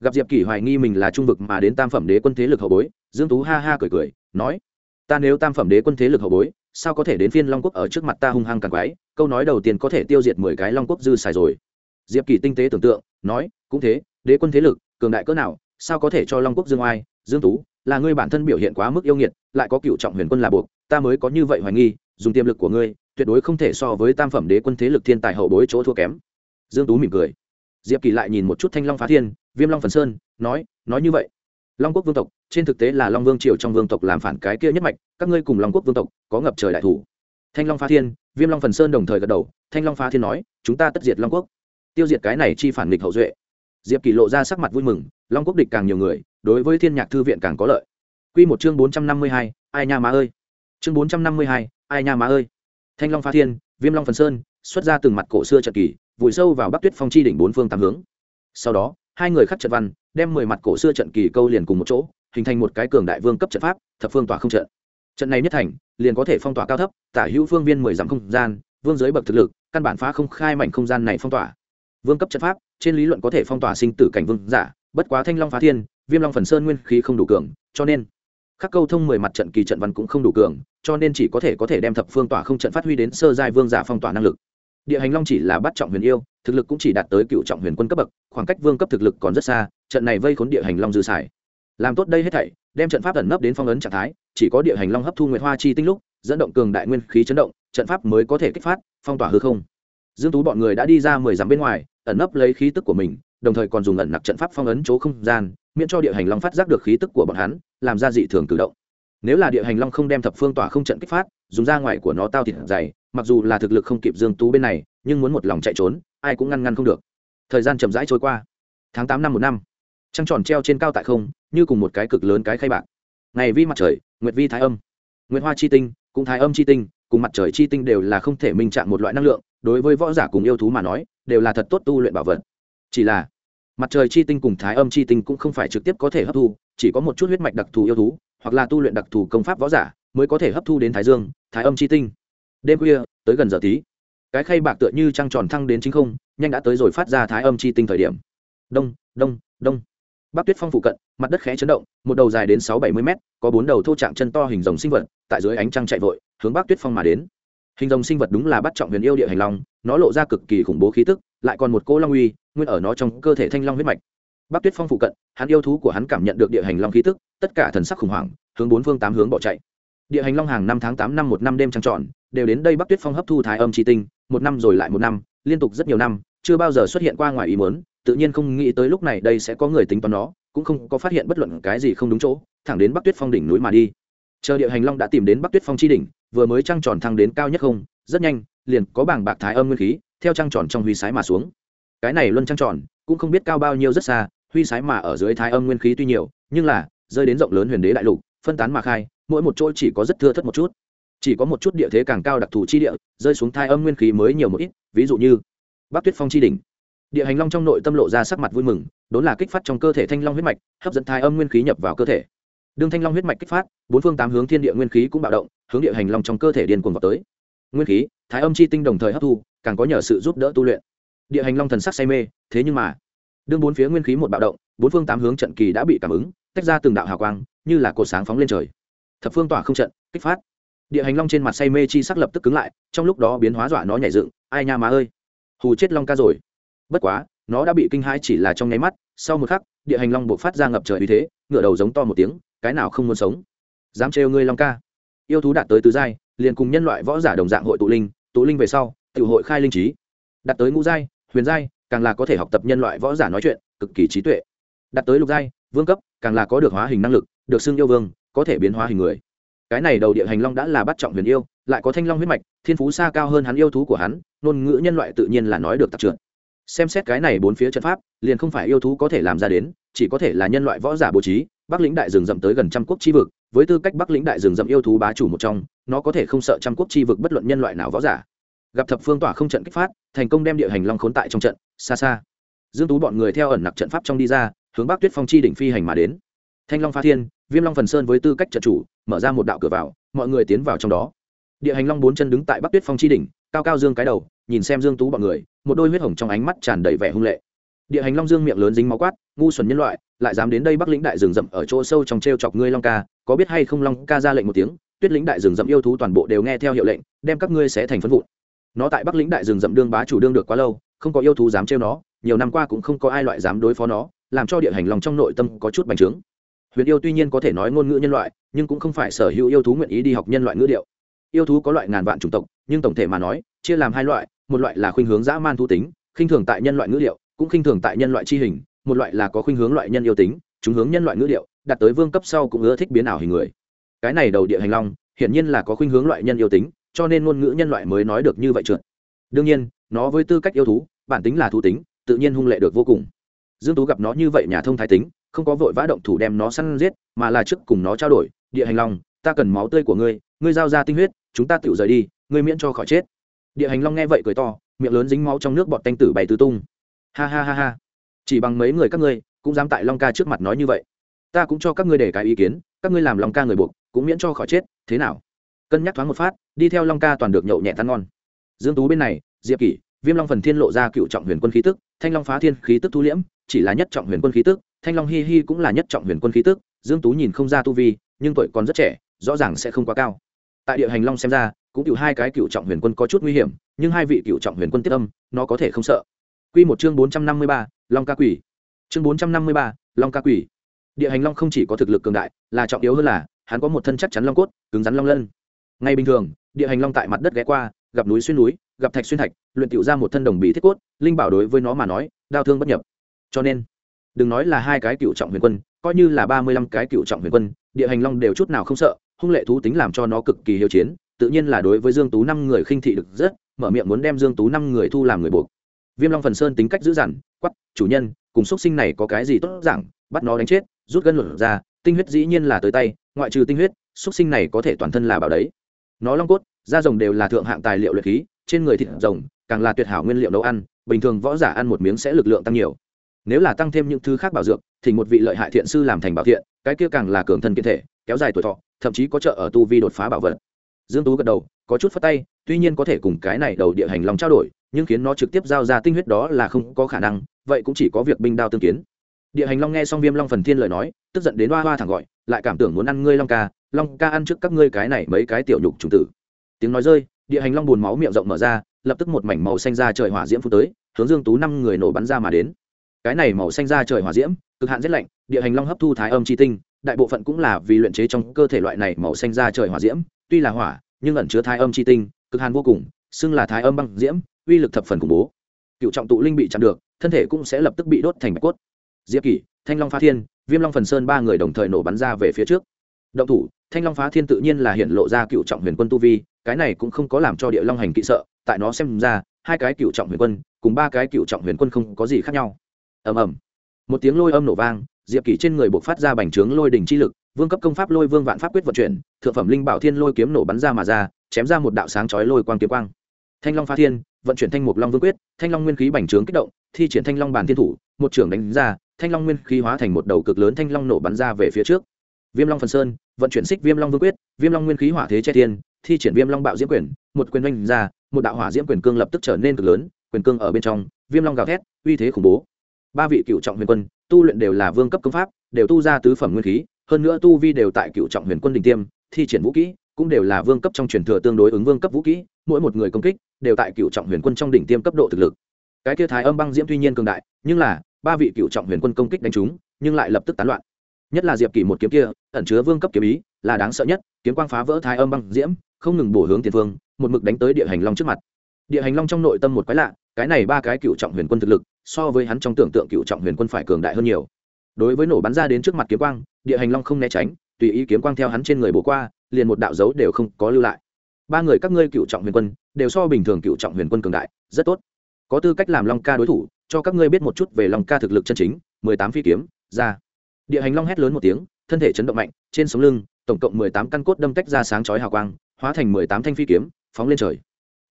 Gặp diệp kỷ hoài nghi mình là trung vực mà đến tam phẩm đế quân thế lực hậu bối, dương tú ha ha cười cười, nói, ta nếu tam phẩm đế quân thế lực hậu bối, sao có thể đến phiên long quốc ở trước mặt ta hung hăng càng quái câu nói đầu tiên có thể tiêu diệt mười cái long quốc dư xài rồi. Diệp kỳ tinh tế tưởng tượng, nói, cũng thế, đế quân thế lực, cường đại cỡ nào, sao có thể cho long quốc dương oai, dương tú, là ngươi bản thân biểu hiện quá mức yêu nghiệt, lại có cựu trọng huyền quân là buộc, ta mới có như vậy hoài nghi, dùng tiềm lực của ngươi tuyệt đối không thể so với tam phẩm đế quân thế lực thiên tài hậu bối chỗ thua kém. Dương tú mỉm cười. Diệp kỳ lại nhìn một chút thanh long phá thiên viêm long phần sơn nói nói như vậy. Long quốc vương tộc trên thực tế là long vương triều trong vương tộc làm phản cái kia nhất mạch các ngươi cùng long quốc vương tộc có ngập trời đại thủ. Thanh long phá thiên viêm long phần sơn đồng thời gật đầu thanh long phá thiên nói chúng ta tất diệt long quốc. Tiêu diệt cái này chi phản nghịch hậu duệ. Diệp kỳ lộ ra sắc mặt vui mừng long quốc địch càng nhiều người đối với thiên nhạc thư viện càng có lợi. Quy một chương bốn trăm năm mươi hai, ai nha má ơi. Chương bốn trăm năm mươi hai, ai nha má ơi thanh long phá thiên, viêm long phần sơn, xuất ra từng mặt cổ xưa trận kỳ, vùi sâu vào bắc tuyết phong chi đỉnh bốn phương tám hướng. Sau đó, hai người khắc trận văn, đem mười mặt cổ xưa trận kỳ câu liền cùng một chỗ, hình thành một cái cường đại vương cấp trận pháp, thập phương tỏa không trận. Trận này nhất thành, liền có thể phong tỏa cao thấp, tả hữu phương viên mười dặm không gian, vương giới bậc thực lực, căn bản phá không khai mảnh không gian này phong tỏa. Vương cấp trận pháp, trên lý luận có thể phong tỏa sinh tử cảnh vương giả, bất quá thanh long phá thiên, viêm long phần sơn nguyên khí không đủ cường, cho nên khắc câu thông mười mặt trận kỳ trận văn cũng không đủ cường, cho nên chỉ có thể có thể đem thập phương tỏa không trận phát huy đến sơ giai vương giả phong tỏa năng lực. Địa hành long chỉ là bắt trọng huyền yêu, thực lực cũng chỉ đạt tới cựu trọng huyền quân cấp bậc, khoảng cách vương cấp thực lực còn rất xa, trận này vây khốn địa hành long dư xài. Làm tốt đây hết thảy, đem trận pháp ẩn nấp đến phong ấn trạng thái, chỉ có địa hành long hấp thu nguyệt hoa chi tinh lúc, dẫn động cường đại nguyên khí chấn động, trận pháp mới có thể kích phát, phong tỏa hư không. Dương tú bọn người đã đi ra mười dặm bên ngoài, ẩn nấp lấy khí tức của mình, đồng thời còn dùng ẩn nặc trận pháp phong ấn chỗ không gian, miễn cho địa hành long phát giác được khí tức của bọn hắn làm ra dị thường cử động. Nếu là địa hành long không đem thập phương tỏa không trận kích phát, dùng ra ngoài của nó tao thịt dày, mặc dù là thực lực không kịp dương tú bên này, nhưng muốn một lòng chạy trốn, ai cũng ngăn ngăn không được. Thời gian chậm rãi trôi qua. Tháng tám năm một năm. Trăng tròn treo trên cao tại không, như cùng một cái cực lớn cái khay bạc. Ngày vi mặt trời, nguyệt vi thái âm. Nguyệt hoa chi tinh, cũng thái âm chi tinh, cùng mặt trời chi tinh đều là không thể minh trạng một loại năng lượng, đối với võ giả cùng yêu thú mà nói, đều là thật tốt tu luyện bảo vật. Chỉ là mặt trời chi tinh cùng thái âm chi tinh cũng không phải trực tiếp có thể hấp thu, chỉ có một chút huyết mạch đặc thù yêu thú, hoặc là tu luyện đặc thù công pháp võ giả, mới có thể hấp thu đến thái dương, thái âm chi tinh. Đêm khuya, tới gần giờ tí. Cái khay bạc tựa như trăng tròn thăng đến chính không, nhanh đã tới rồi phát ra thái âm chi tinh thời điểm. Đông đông đông. Bắc tuyết phong phụ cận, mặt đất khẽ chấn động, một đầu dài đến sáu bảy mươi mét, có bốn đầu thô trạng chân to hình rồng sinh vật, tại dưới ánh trăng chạy vội, hướng bắc tuyết phong mà đến. Hình rồng sinh vật đúng là bắt trọng huyền yêu địa hành long, nó lộ ra cực kỳ khủng bố khí tức lại còn một cô long uy, nguyên ở nó trong cơ thể thanh long huyết mạch. Bắc tuyết phong phụ cận, hắn yêu thú của hắn cảm nhận được địa hành long khí tức, tất cả thần sắc khủng hoảng, hướng bốn phương tám hướng bỏ chạy. Địa hành long hàng năm tháng tám năm một năm đêm trăng tròn, đều đến đây bắc tuyết phong hấp thu thái âm tri tinh, một năm rồi lại một năm, liên tục rất nhiều năm, chưa bao giờ xuất hiện qua ngoài ý muốn, tự nhiên không nghĩ tới lúc này đây sẽ có người tính toán nó, cũng không có phát hiện bất luận cái gì không đúng chỗ, thẳng đến bắc tuyết phong đỉnh núi mà đi. Chờ địa hành long đã tìm đến bắc tuyết phong chi đỉnh, vừa mới trăng tròn thăng đến cao nhất không, rất nhanh, liền có bảng bạc thái âm nguyên khí theo trăng tròn trong huy sái mà xuống. Cái này luân trăng tròn, cũng không biết cao bao nhiêu rất xa, huy sái mà ở dưới thái âm nguyên khí tuy nhiều, nhưng là, rơi đến rộng lớn huyền đế đại lục, phân tán mà khai, mỗi một chỗ chỉ có rất thưa thất một chút. Chỉ có một chút địa thế càng cao đặc thù chi địa, rơi xuống thai âm nguyên khí mới nhiều một ít, ví dụ như, bắc tuyết phong chi đỉnh. Địa hành long trong nội tâm lộ ra sắc mặt vui mừng, đốn là kích phát trong cơ thể thanh long huyết mạch, hấp dẫn thai âm nguyên khí nhập vào cơ thể. Đương thanh long huyết mạch kích phát, bốn phương tám hướng thiên địa nguyên khí cũng bạo động, hướng địa hành long trong cơ thể điên cuồng vào tới nguyên khí, thái âm chi tinh đồng thời hấp thu, càng có nhờ sự giúp đỡ tu luyện. Địa hành long thần sắc say mê, thế nhưng mà, đương bốn phía nguyên khí một bạo động, bốn phương tám hướng trận kỳ đã bị cảm ứng, tách ra từng đạo hào quang, như là cột sáng phóng lên trời. Thập phương tỏa không trận, kích phát. Địa hành long trên mặt say mê chi sắc lập tức cứng lại, trong lúc đó biến hóa dọa nó nhảy dựng, ai nha má ơi. Hù chết long ca rồi. Bất quá, nó đã bị kinh hãi chỉ là trong nháy mắt, sau một khắc, địa hành long buộc phát ra ngập trời uy thế ngựa đầu giống to một tiếng, cái nào không muốn sống. Dám trêu ngươi long ca. Yêu thú đạt tới tứ giai liền cùng nhân loại võ giả đồng dạng hội tụ linh tụ linh về sau, tự hội khai linh trí. Đặt tới ngũ giai, huyền giai, càng là có thể học tập nhân loại võ giả nói chuyện, cực kỳ trí tuệ. Đặt tới lục giai, vương cấp, càng là có được hóa hình năng lực, được xưng yêu vương, có thể biến hóa hình người. Cái này đầu địa hành long đã là bắt trọng huyền yêu, lại có thanh long huyết mạch, thiên phú xa cao hơn hắn yêu thú của hắn, ngôn ngữ nhân loại tự nhiên là nói được tặc trượt. Xem xét cái này bốn phía trận pháp, liền không phải yêu thú có thể làm ra đến, chỉ có thể là nhân loại võ giả bố trí, bắc lĩnh đại rừng rậm tới gần trăm quốc chi vực với tư cách bắc lĩnh đại rừng rậm yêu thú bá chủ một trong, nó có thể không sợ trăm quốc chi vực bất luận nhân loại nào võ giả. Gặp thập phương tỏa không trận kích phát, thành công đem địa hành long khốn tại trong trận, xa xa. Dương tú bọn người theo ẩn nặc trận pháp trong đi ra, hướng bắc tuyết phong chi đỉnh phi hành mà đến. Thanh long phá thiên, viêm long phần sơn với tư cách trận chủ, mở ra một đạo cửa vào, mọi người tiến vào trong đó. Địa hành long bốn chân đứng tại bắc tuyết phong chi đỉnh, cao cao dương cái đầu, nhìn xem dương tú bọn người, một đôi huyết hồng trong ánh mắt tràn đầy vẻ hung lệ. Địa hành long dương miệng lớn dính máu quát, ngu xuẩn nhân loại, lại dám đến đây bắc lĩnh đại rừng rậm ở chỗ sâu trong t chọc ngươi long ca có biết hay không long ca ra lệnh một tiếng, tuyết lĩnh đại rừng rậm yêu thú toàn bộ đều nghe theo hiệu lệnh, đem các ngươi sẽ thành phân vụn. Nó tại bắc lĩnh đại rừng rậm đương bá chủ đương được quá lâu, không có yêu thú dám trêu nó, nhiều năm qua cũng không có ai loại dám đối phó nó, làm cho địa hành long trong nội tâm có chút bành trướng. Huyền yêu tuy nhiên có thể nói ngôn ngữ nhân loại, nhưng cũng không phải sở hữu yêu thú nguyện ý đi học nhân loại ngữ điệu. Yêu thú có loại ngàn vạn chủng tộc, nhưng tổng thể mà nói, chia làm hai loại, một loại là khuynh hướng dã man thú tính, khinh thường tại nhân loại ngữ điệu, cũng khinh thường tại nhân loại chi hình, một loại là có khuynh hướng loại nhân yêu tính, chúng hướng nhân loại ngữ điệu đặt tới vương cấp sau cũng ưa thích biến ảo hình người. Cái này đầu địa hành long, hiển nhiên là có khuynh hướng loại nhân yêu tính, cho nên ngôn ngữ nhân loại mới nói được như vậy trượt. Đương nhiên, nó với tư cách yêu thú, bản tính là thú tính, tự nhiên hung lệ được vô cùng. Dương tú gặp nó như vậy nhà thông thái tính, không có vội vã động thủ đem nó săn giết, mà là trước cùng nó trao đổi, địa hành long, ta cần máu tươi của ngươi ngươi giao ra tinh huyết, chúng ta tự rời đi, ngươi miễn cho khỏi chết. Địa hành long nghe vậy cười to, miệng lớn dính máu trong nước bọt tanh tử bày tứ tung. Ha ha ha ha, chỉ bằng mấy người các ngươi, cũng dám tại long ca trước mặt nói như vậy ta cũng cho các ngươi để cái ý kiến các ngươi làm long ca người buộc cũng miễn cho khỏi chết thế nào cân nhắc thoáng một phát đi theo long ca toàn được nhậu nhẹ tan ngon dương tú bên này diệp kỷ viêm long phần thiên lộ ra cựu trọng huyền quân khí tức thanh long phá thiên khí tức thu liễm chỉ là nhất trọng huyền quân khí tức thanh long hi hi cũng là nhất trọng huyền quân khí tức dương tú nhìn không ra tu vi nhưng tuổi còn rất trẻ rõ ràng sẽ không quá cao tại địa hành long xem ra cũng cựu hai cái cựu trọng huyền quân có chút nguy hiểm nhưng hai vị cựu trọng huyền quân tiết âm nó có thể không sợ Quy một chương 453, Long ca quỷ. Chương 453, Long ca quỷ. Địa hành long không chỉ có thực lực cường đại, là trọng yếu hơn là hắn có một thân chắc chắn long cốt, cứng rắn long lân. Ngay bình thường, địa hành long tại mặt đất ghé qua, gặp núi xuyên núi, gặp thạch xuyên thạch, luyện tiểu ra một thân đồng bị thiết cốt, linh bảo đối với nó mà nói, đau thương bất nhập. Cho nên, đừng nói là hai cái cựu trọng huyền quân, coi như là 35 cái cựu trọng huyền quân, địa hành long đều chút nào không sợ, hung lệ thú tính làm cho nó cực kỳ hiếu chiến, tự nhiên là đối với Dương Tú năm người khinh thị được rất, mở miệng muốn đem Dương Tú năm người thu làm người buộc viêm long phần sơn tính cách dữ dằn quắp chủ nhân cùng x sinh này có cái gì tốt giảng bắt nó đánh chết rút gân luận ra, tinh huyết dĩ nhiên là tới tay, ngoại trừ tinh huyết x sinh này có thể toàn thân là bảo đấy. Nó long cốt, da rồng đều là thượng hạng tài liệu luyện khí, trên người thịt rồng, càng là tuyệt hảo nguyên liệu nấu ăn, bình thường võ giả ăn một miếng sẽ lực lượng tăng nhiều. Nếu là tăng thêm những thứ khác bảo dưỡng thì một vị lợi hại thiện sư làm thành bảo thiện, cái kia càng là cường thân kiện thể, kéo dài tuổi thọ, thậm chí có trợ ở tu vi đột phá bảo vật. Dương tú gật đầu, có chút phát tay, tuy nhiên có thể cùng cái này đầu địa hành long trao đổi, nhưng khiến nó trực tiếp giao ra tinh huyết đó là không có khả năng, vậy cũng chỉ có việc binh đao tương kiến địa hành long nghe xong viêm long phần thiên lời nói, tức giận đến hoa hoa thẳng gọi, lại cảm tưởng muốn ăn ngươi long ca. Long ca ăn trước các ngươi cái này mấy cái tiểu nhục trùng tử. Tiếng nói rơi, địa hành long buồn máu miệng rộng mở ra, lập tức một mảnh màu xanh ra trời hỏa diễm phút tới, hướng dương tú năm người nổ bắn ra mà đến. Cái này màu xanh ra trời hỏa diễm, cực hạn rét lạnh, địa hành long hấp thu thái âm chi tinh, đại bộ phận cũng là vì luyện chế trong cơ thể loại này màu xanh ra trời hỏa diễm, tuy là hỏa, nhưng ẩn chứa thái âm chi tinh, cực hạn vô cùng, xưng là thái âm băng diễm, uy lực thập phần khủng bố. Cựu trọng tụ linh bị chặn được, thân thể cũng sẽ lập tức bị đốt thành bạch cốt diệp kỷ, thanh long phá thiên, viêm long phần sơn ba người đồng thời nổ bắn ra về phía trước. Động thủ, thanh long phá thiên tự nhiên là hiện lộ ra cựu trọng huyền quân tu vi, cái này cũng không có làm cho địa long hành kỵ sợ, tại nó xem ra, hai cái cựu trọng huyền quân cùng ba cái cựu trọng huyền quân không có gì khác nhau. Ầm ầm. Một tiếng lôi âm nổ vang, diệp kỷ trên người buộc phát ra bành trướng lôi đỉnh chi lực, vương cấp công pháp lôi vương vạn pháp quyết vận chuyển, thượng phẩm linh bảo thiên lôi kiếm nổ bắn ra mà ra, chém ra một đạo sáng chói lôi quang kiếm quang. Thanh long phá thiên, vận chuyển thanh mục long vương quyết, thanh long nguyên khí bành trướng kích động, thi triển thanh long bản thiên thủ một trưởng đánh ra, thanh long nguyên khí hóa thành một đầu cực lớn thanh long nổ bắn ra về phía trước. Viêm long phần sơn, vận chuyển xích viêm long vương quyết, viêm long nguyên khí hỏa thế che thiên, thi triển viêm long bạo diễm quyền, một quyền oanh ra, một đạo hỏa diễm quyền cương lập tức trở nên cực lớn, quyền cương ở bên trong, viêm long gào thét, uy thế khủng bố. Ba vị cựu trọng huyền quân, tu luyện đều là vương cấp công pháp, đều tu ra tứ phẩm nguyên khí, hơn nữa tu vi đều tại cựu trọng huyền quân đình tiêm, thi triển vũ kỹ, cũng đều là vương cấp trong truyền thừa tương đối ứng vương cấp vũ kỹ, mỗi một người công kích đều tại cựu trọng huyền quân trong đỉnh tiêm cấp độ thực lực. Cái kia thái âm băng diễm tuy nhiên cường đại, nhưng là ba vị cựu trọng huyền quân công kích đánh chúng, nhưng lại lập tức tán loạn. Nhất là diệp kỷ một kiếm kia, ẩn chứa vương cấp kiếm ý, là đáng sợ nhất, kiếm quang phá vỡ thái âm băng diễm, không ngừng bổ hướng tiền phương, một mực đánh tới địa hành long trước mặt. Địa hành long trong nội tâm một quái lạ, cái này ba cái cựu trọng huyền quân thực lực, so với hắn trong tưởng tượng cựu trọng huyền quân phải cường đại hơn nhiều. Đối với nổ bắn ra đến trước mặt kiếm quang, địa hành long không né tránh, tùy ý kiếm quang theo hắn trên người bổ qua, liền một đạo dấu đều không có lưu lại. Ba người các ngươi cựu trọng huyền quân, đều so bình thường cựu trọng huyền quân cường đại, rất tốt. Có tư cách làm long ca đối thủ cho các ngươi biết một chút về long ca thực lực chân chính, mười tám phi kiếm, ra. Địa hành long hét lớn một tiếng, thân thể chấn động mạnh, trên sống lưng, tổng cộng mười tám căn cốt đâm tách ra sáng chói hào quang, hóa thành mười tám thanh phi kiếm, phóng lên trời.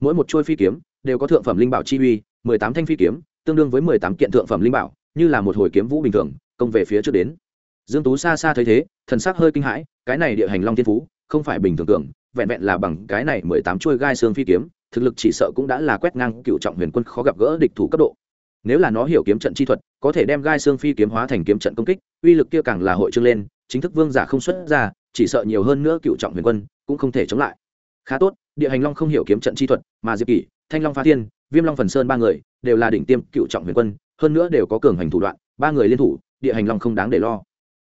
Mỗi một chuôi phi kiếm, đều có thượng phẩm linh bảo chi uy, mười tám thanh phi kiếm, tương đương với mười tám kiện thượng phẩm linh bảo, như là một hồi kiếm vũ bình thường, công về phía trước đến. Dương tú xa xa thấy thế, thần sắc hơi kinh hãi, cái này địa hành long thiên phú, không phải bình thường tưởng, vẹn vẹn là bằng cái này mười tám chuôi gai xương phi kiếm, thực lực chỉ sợ cũng đã là quét ngang cựu trọng huyền quân khó gặp gỡ địch thủ cấp độ nếu là nó hiểu kiếm trận chi thuật, có thể đem gai xương phi kiếm hóa thành kiếm trận công kích, uy lực kia càng là hội trương lên, chính thức vương giả không xuất ra, chỉ sợ nhiều hơn nữa cựu trọng huyền quân cũng không thể chống lại. Khá tốt, địa hành long không hiểu kiếm trận chi thuật, mà diệp kỷ, thanh long phá thiên, viêm long phần sơn ba người đều là đỉnh tiêm cựu trọng huyền quân, hơn nữa đều có cường hành thủ đoạn, ba người liên thủ, địa hành long không đáng để lo.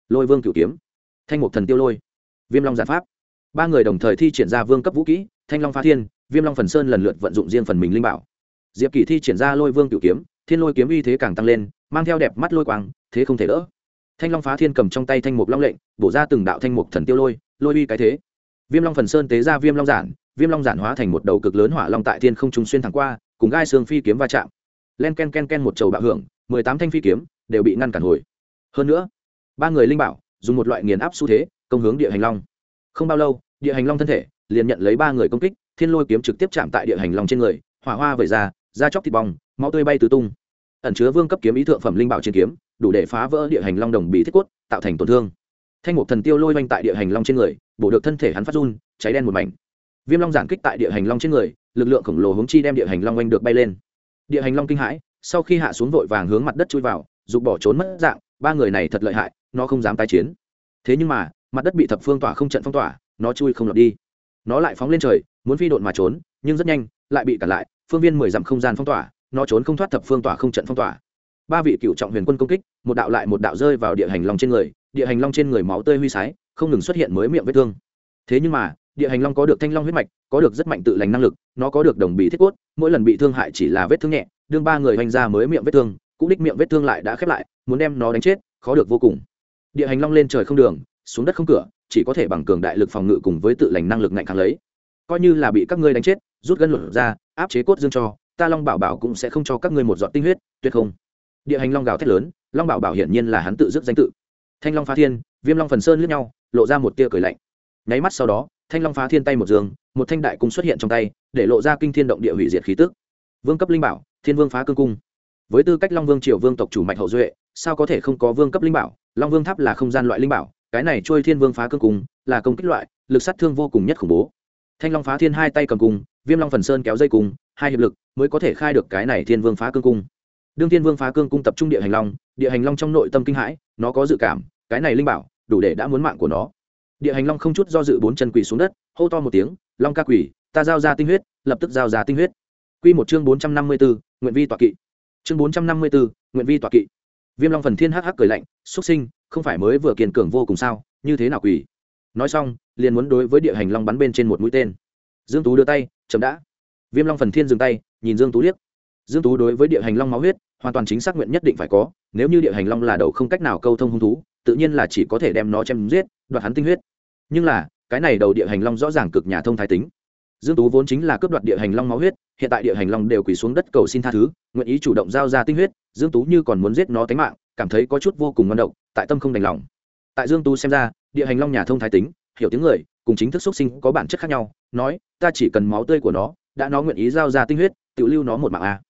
Lôi vương cựu kiếm, thanh mục thần tiêu lôi, viêm long giản pháp. Ba người đồng thời thi triển ra vương cấp vũ kỹ, thanh long phá thiên, viêm long phần sơn lần lượt vận dụng riêng phần mình linh bảo. Diệp kỷ thi triển ra lôi vương cựu kiếm thiên lôi kiếm uy thế càng tăng lên, mang theo đẹp mắt lôi quang, thế không thể đỡ. Thanh long phá thiên cầm trong tay thanh mục long lệnh, bổ ra từng đạo thanh mục thần tiêu lôi lôi uy cái thế. Viêm long phần sơn tế ra viêm long giản, viêm long giản hóa thành một đầu cực lớn hỏa long tại thiên không trung xuyên thẳng qua, cùng gai xương phi kiếm va chạm. Len ken ken ken một chầu bạo hưởng, mười tám thanh phi kiếm đều bị ngăn cản hồi. Hơn nữa, ba người linh bảo dùng một loại nghiền áp xu thế, công hướng địa hành long. Không bao lâu, địa hành long thân thể liền nhận lấy ba người công kích, thiên lôi kiếm trực tiếp chạm tại địa hành long trên người, hỏa hoa vẩy ra da chóc thịt bong, máu tươi bay tứ tung. Ẩn chứa vương cấp kiếm ý thượng phẩm linh bảo trên kiếm, đủ để phá vỡ địa hành long đồng bị thiết quất tạo thành tổn thương. Thanh mục thần tiêu lôi vanh tại địa hành long trên người, bổ được thân thể hắn phát run, cháy đen một mảnh. Viêm long giản kích tại địa hành long trên người, lực lượng khổng lồ hướng chi đem địa hành long oanh được bay lên. Địa hành long kinh hãi, sau khi hạ xuống vội vàng hướng mặt đất chui vào, dục bỏ trốn mất dạng, ba người này thật lợi hại, nó không dám tái chiến. Thế nhưng mà, mặt đất bị thập phương tỏa không trận phong tỏa, nó chui không lọt đi. Nó lại phóng lên trời, muốn phi độn mà trốn, nhưng rất nhanh, lại bị cản lại phương viên mười dặm không gian phong tỏa, nó trốn không thoát thập phương tỏa không trận phong tỏa. Ba vị cựu trọng huyền quân công kích, một đạo lại một đạo rơi vào địa hành long trên người, địa hành long trên người máu tươi huy sái, không ngừng xuất hiện mới miệng vết thương. Thế nhưng mà, địa hành long có được thanh long huyết mạch, có được rất mạnh tự lành năng lực, nó có được đồng bị thiết cốt, mỗi lần bị thương hại chỉ là vết thương nhẹ, đương ba người hành ra mới miệng vết thương cũng đích miệng vết thương lại đã khép lại, muốn đem nó đánh chết, khó được vô cùng. Địa hành long lên trời không đường, xuống đất không cửa, chỉ có thể bằng cường đại lực phòng ngự cùng với tự lành năng lực ngạnh kháng lấy. Coi như là bị các ngươi đánh chết rút gân luận ra, áp chế cốt dương cho, ta long bảo bảo cũng sẽ không cho các ngươi một giọt tinh huyết, tuyệt không. Địa hành long gào thét lớn, long bảo bảo hiển nhiên là hắn tự dứt danh tự. Thanh long phá thiên, viêm long phần sơn lướt nhau, lộ ra một tia cười lạnh. Nháy mắt sau đó, thanh long phá thiên tay một giường, một thanh đại cung xuất hiện trong tay, để lộ ra kinh thiên động địa hủy diệt khí tức. Vương cấp linh bảo, thiên vương phá cương cung. Với tư cách long vương triều vương tộc chủ mạch hậu duệ, sao có thể không có vương cấp linh bảo? Long vương tháp là không gian loại linh bảo, cái này trôi thiên vương phá cương cung là công kích loại, lực sát thương vô cùng nhất khủng bố. Thanh long phá thiên hai tay cầm cung viêm long phần sơn kéo dây cung hai hiệp lực mới có thể khai được cái này thiên vương phá cương cung. Đương thiên vương phá cương cung tập trung địa hành long, địa hành long trong nội tâm kinh hãi, nó có dự cảm, cái này linh bảo đủ để đã muốn mạng của nó. Địa hành long không chút do dự bốn chân quỳ xuống đất, hô to một tiếng, long ca quỳ, ta giao ra tinh huyết, lập tức giao ra tinh huyết. Q một chương bốn trăm năm mươi bốn nguyện vi tọa kỵ. Chương bốn trăm năm mươi bốn nguyện vi tọa kỵ. Viêm long phần thiên hắc hắc cười lạnh, xuất sinh, không phải mới vừa kiên cường vô cùng sao, như thế nào quỳ? Nói xong, liền muốn đối với địa hành long bắn bên trên một mũi tên dương tú đưa tay, chậm đã. Viêm long phần thiên dừng tay, nhìn dương tú liếc. Dương tú đối với địa hành long máu huyết, hoàn toàn chính xác nguyện nhất định phải có, nếu như địa hành long là đầu không cách nào câu thông hung thú, tự nhiên là chỉ có thể đem nó chém giết, đoạt hắn tinh huyết. Nhưng là, cái này đầu địa hành long rõ ràng cực nhà thông thái tính. Dương tú vốn chính là cướp đoạt địa hành long máu huyết, hiện tại địa hành long đều quỳ xuống đất cầu xin tha thứ, nguyện ý chủ động giao ra tinh huyết, dương tú như còn muốn giết nó tính mạng, cảm thấy có chút vô cùng ngon động tại tâm không đành lòng. Tại dương tú xem ra, địa hành long nhà thông thái tính, hiểu tiếng người cùng chính thức xuất sinh có bản chất khác nhau, nói, ta chỉ cần máu tươi của nó, đã nó nguyện ý giao ra tinh huyết, tự lưu nó một mạng a.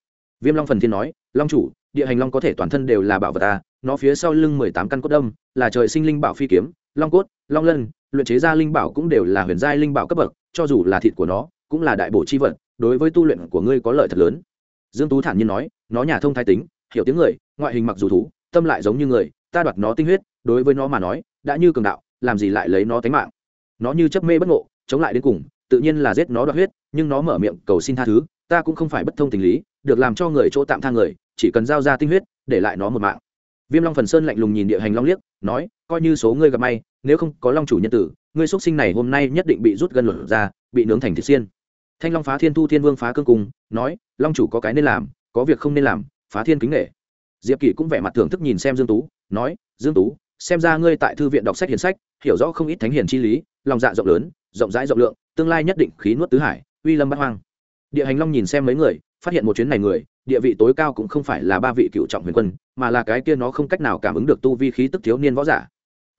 Viêm long phần thiên nói, long chủ, địa hành long có thể toàn thân đều là bảo vật à nó phía sau lưng mười tám căn cốt đâm, là trời sinh linh bảo phi kiếm, long cốt, long lân, luyện chế ra linh bảo cũng đều là huyền giai linh bảo cấp bậc, cho dù là thịt của nó, cũng là đại bổ chi vật, đối với tu luyện của ngươi có lợi thật lớn. Dương tú thản nhiên nói, nó nhà thông thái tính, hiểu tiếng người, ngoại hình mặc dù thú, tâm lại giống như người, ta đoạt nó tinh huyết, đối với nó mà nói, đã như cường đạo, làm gì lại lấy nó tánh mạng? Nó như chấp mê bất ngộ, chống lại đến cùng, tự nhiên là giết nó đoạt huyết, nhưng nó mở miệng cầu xin tha thứ, ta cũng không phải bất thông tình lý, được làm cho người chỗ tạm tha người, chỉ cần giao ra tinh huyết, để lại nó một mạng. Viêm long phần sơn lạnh lùng nhìn địa hành long liếc, nói, coi như số ngươi gặp may, nếu không có long chủ nhân tử, ngươi xuất sinh này hôm nay nhất định bị rút gân luật ra, bị nướng thành thịt xiên. Thanh long phá thiên thu thiên vương phá cương cung, nói, long chủ có cái nên làm, có việc không nên làm, phá thiên kính nghệ diệp kỷ cũng vẻ mặt thưởng thức nhìn xem dương tú, nói, dương tú, xem ra ngươi tại thư viện đọc sách hiền sách, hiểu rõ không ít thánh hiền chi lý lòng dạ rộng lớn, rộng rãi rộng lượng, tương lai nhất định khí nuốt tứ hải, uy lâm bắt hoang. Địa hành long nhìn xem mấy người, phát hiện một chuyến này người, địa vị tối cao cũng không phải là ba vị cựu trọng huyền quân, mà là cái kia nó không cách nào cảm ứng được tu vi khí tức thiếu niên võ giả.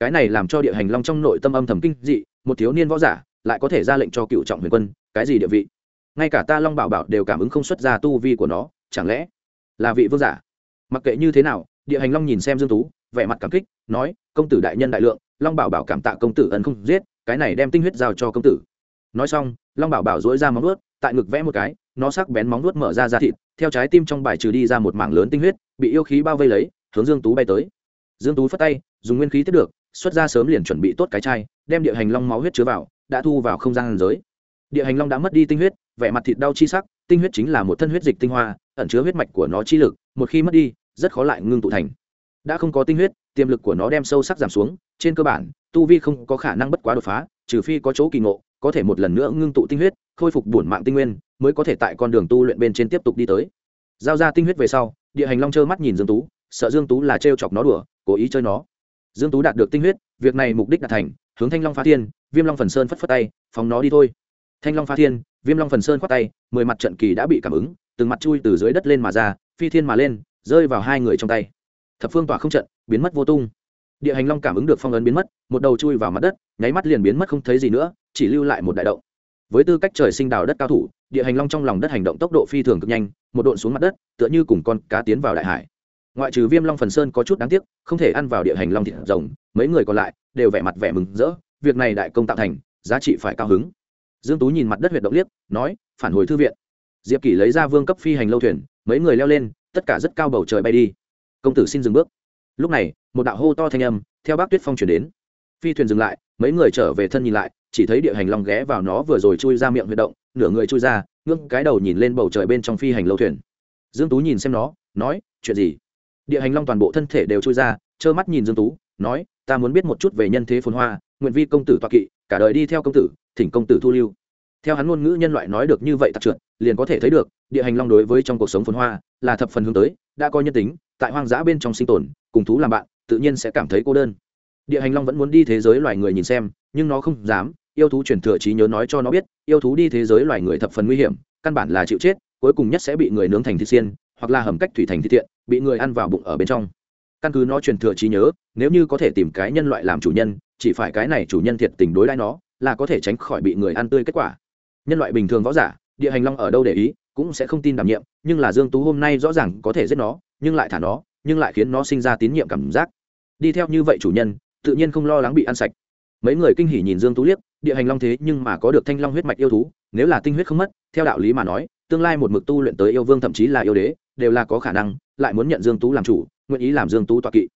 Cái này làm cho địa hành long trong nội tâm âm thầm kinh dị, một thiếu niên võ giả lại có thể ra lệnh cho cựu trọng huyền quân, cái gì địa vị? Ngay cả ta long bảo bảo đều cảm ứng không xuất ra tu vi của nó, chẳng lẽ là vị vương giả? Mặc kệ như thế nào, địa hành long nhìn xem dương tú, vẻ mặt cảm kích, nói, công tử đại nhân đại lượng, long bảo bảo cảm tạ công tử ân không giết cái này đem tinh huyết giao cho công tử. Nói xong, long bảo bảo dỗi ra móng nuốt tại ngực vẽ một cái, nó sắc bén móng nuốt mở ra ra thịt, theo trái tim trong bài trừ đi ra một mảng lớn tinh huyết, bị yêu khí bao vây lấy, hướng dương tú bay tới. Dương tú phất tay, dùng nguyên khí tiếp được, xuất ra sớm liền chuẩn bị tốt cái chai, đem địa hành long máu huyết chứa vào, đã thu vào không gian giới. Địa hành long đã mất đi tinh huyết, vẻ mặt thịt đau chi sắc, tinh huyết chính là một thân huyết dịch tinh hoa, ẩn chứa huyết mạch của nó chi lực, một khi mất đi, rất khó lại ngưng tụ thành đã không có tinh huyết, tiềm lực của nó đem sâu sắc giảm xuống, trên cơ bản, tu vi không có khả năng bất quá đột phá, trừ phi có chỗ kỳ ngộ, có thể một lần nữa ngưng tụ tinh huyết, khôi phục bổn mạng tinh nguyên, mới có thể tại con đường tu luyện bên trên tiếp tục đi tới. Giao ra tinh huyết về sau, địa hành long trơ mắt nhìn dương tú, sợ dương tú là trêu chọc nó đùa, cố ý chơi nó. Dương tú đạt được tinh huyết, việc này mục đích đạt thành, hướng thanh long phá thiên, viêm long phần sơn phất phất tay, phóng nó đi thôi. Thanh long phá thiên, viêm long phần sơn khoát tay, mười mặt trận kỳ đã bị cảm ứng, từng mặt chui từ dưới đất lên mà ra, phi thiên mà lên, rơi vào hai người trong tay thập phương tỏa không trận, biến mất vô tung. Địa hành long cảm ứng được phong ấn biến mất, một đầu chui vào mặt đất, nháy mắt liền biến mất không thấy gì nữa, chỉ lưu lại một đại động. Với tư cách trời sinh đào đất cao thủ, địa hành long trong lòng đất hành động tốc độ phi thường cực nhanh, một độn xuống mặt đất, tựa như cùng con cá tiến vào đại hải. Ngoại trừ viêm long phần sơn có chút đáng tiếc, không thể ăn vào địa hành long thịt rồng, mấy người còn lại đều vẻ mặt vẻ mừng rỡ, việc này đại công tạo thành, giá trị phải cao hứng. Dương tú nhìn mặt đất huyệt động liếc, nói, phản hồi thư viện. Diệp kỷ lấy ra vương cấp phi hành lâu thuyền, mấy người leo lên, tất cả rất cao bầu trời bay đi công tử xin dừng bước. Lúc này, một đạo hô to thanh âm theo bác tuyết phong chuyển đến. Phi thuyền dừng lại, mấy người trở về thân nhìn lại, chỉ thấy địa hành long ghé vào nó vừa rồi chui ra miệng huyệt động, nửa người chui ra ngưng cái đầu nhìn lên bầu trời bên trong phi hành lâu thuyền. Dương tú nhìn xem nó, nói, chuyện gì? Địa hành long toàn bộ thân thể đều chui ra, trơ mắt nhìn dương tú, nói, ta muốn biết một chút về nhân thế phồn hoa, nguyện vi công tử toa kỵ, cả đời đi theo công tử, thỉnh công tử thu lưu. Theo hắn ngôn ngữ nhân loại nói được như vậy tặc trượt, liền có thể thấy được, địa hành long đối với trong cuộc sống phồn hoa là thập phần hướng tới, đã coi nhân tính, tại hoang dã bên trong sinh tồn, cùng thú làm bạn, tự nhiên sẽ cảm thấy cô đơn. Địa hành long vẫn muốn đi thế giới loài người nhìn xem, nhưng nó không dám, yêu thú truyền thừa trí nhớ nói cho nó biết, yêu thú đi thế giới loài người thập phần nguy hiểm, căn bản là chịu chết, cuối cùng nhất sẽ bị người nướng thành thịt xiên, hoặc là hầm cách thủy thành thịt thiện, bị người ăn vào bụng ở bên trong. Căn cứ nó truyền thừa trí nhớ, nếu như có thể tìm cái nhân loại làm chủ nhân, chỉ phải cái này chủ nhân thiệt tình đối đãi nó, là có thể tránh khỏi bị người ăn tươi kết quả. Nhân loại bình thường võ giả, địa hành long ở đâu để ý, cũng sẽ không tin đảm nhiệm nhưng là dương tú hôm nay rõ ràng có thể giết nó, nhưng lại thả nó, nhưng lại khiến nó sinh ra tín nhiệm cảm giác. Đi theo như vậy chủ nhân, tự nhiên không lo lắng bị ăn sạch. Mấy người kinh hỉ nhìn dương tú liếc, địa hành long thế nhưng mà có được thanh long huyết mạch yêu thú, nếu là tinh huyết không mất, theo đạo lý mà nói, tương lai một mực tu luyện tới yêu vương thậm chí là yêu đế, đều là có khả năng, lại muốn nhận dương tú làm chủ, nguyện ý làm dương tú tọa kỵ.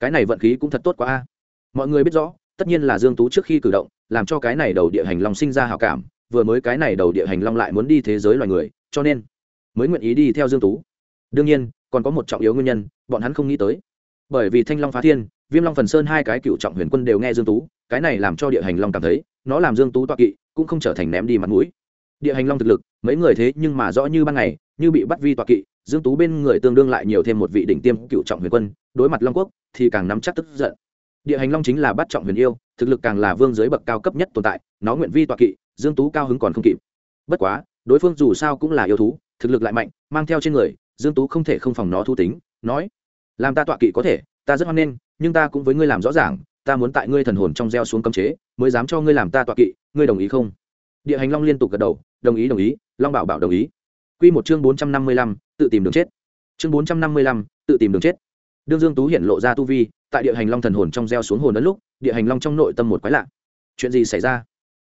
Cái này vận khí cũng thật tốt quá a. Mọi người biết rõ, tất nhiên là dương tú trước khi cử động, làm cho cái này đầu địa hành long sinh ra hào cảm, vừa mới cái này đầu địa hành long lại muốn đi thế giới loài người, cho nên mới nguyện ý đi theo dương tú. Đương nhiên, còn có một trọng yếu nguyên nhân, bọn hắn không nghĩ tới. Bởi vì thanh long phá thiên, viêm long phần sơn hai cái cựu trọng huyền quân đều nghe dương tú, cái này làm cho địa hành long cảm thấy, nó làm dương tú toa kỵ, cũng không trở thành ném đi mặt mũi. Địa hành long thực lực, mấy người thế nhưng mà rõ như ban ngày, như bị bắt vi toa kỵ, dương tú bên người tương đương lại nhiều thêm một vị đỉnh tiêm cựu trọng huyền quân, đối mặt long quốc thì càng nắm chắc tức giận. Địa hành long chính là bắt trọng huyền yêu, thực lực càng là vương giới bậc cao cấp nhất tồn tại, nó nguyện vi toa kỵ, dương tú cao hứng còn không kịp. Bất quá, đối phương dù sao cũng là yêu thú thực lực lại mạnh mang theo trên người dương tú không thể không phòng nó thu tính nói làm ta tọa kỵ có thể ta rất hoan nghênh nhưng ta cũng với ngươi làm rõ ràng ta muốn tại ngươi thần hồn trong gieo xuống cấm chế mới dám cho ngươi làm ta tọa kỵ ngươi đồng ý không? Địa hành long liên tục gật đầu đồng ý đồng ý long bảo bảo đồng ý. Quy một chương bốn trăm năm mươi lăm, tự tìm đường chết. Chương bốn trăm năm mươi lăm, tự tìm đường chết. Đương dương tú hiện lộ ra tu vi tại địa hành long thần hồn trong gieo xuống hồn ấn lúc địa hành long trong nội tâm một quái lạ. Chuyện gì xảy ra?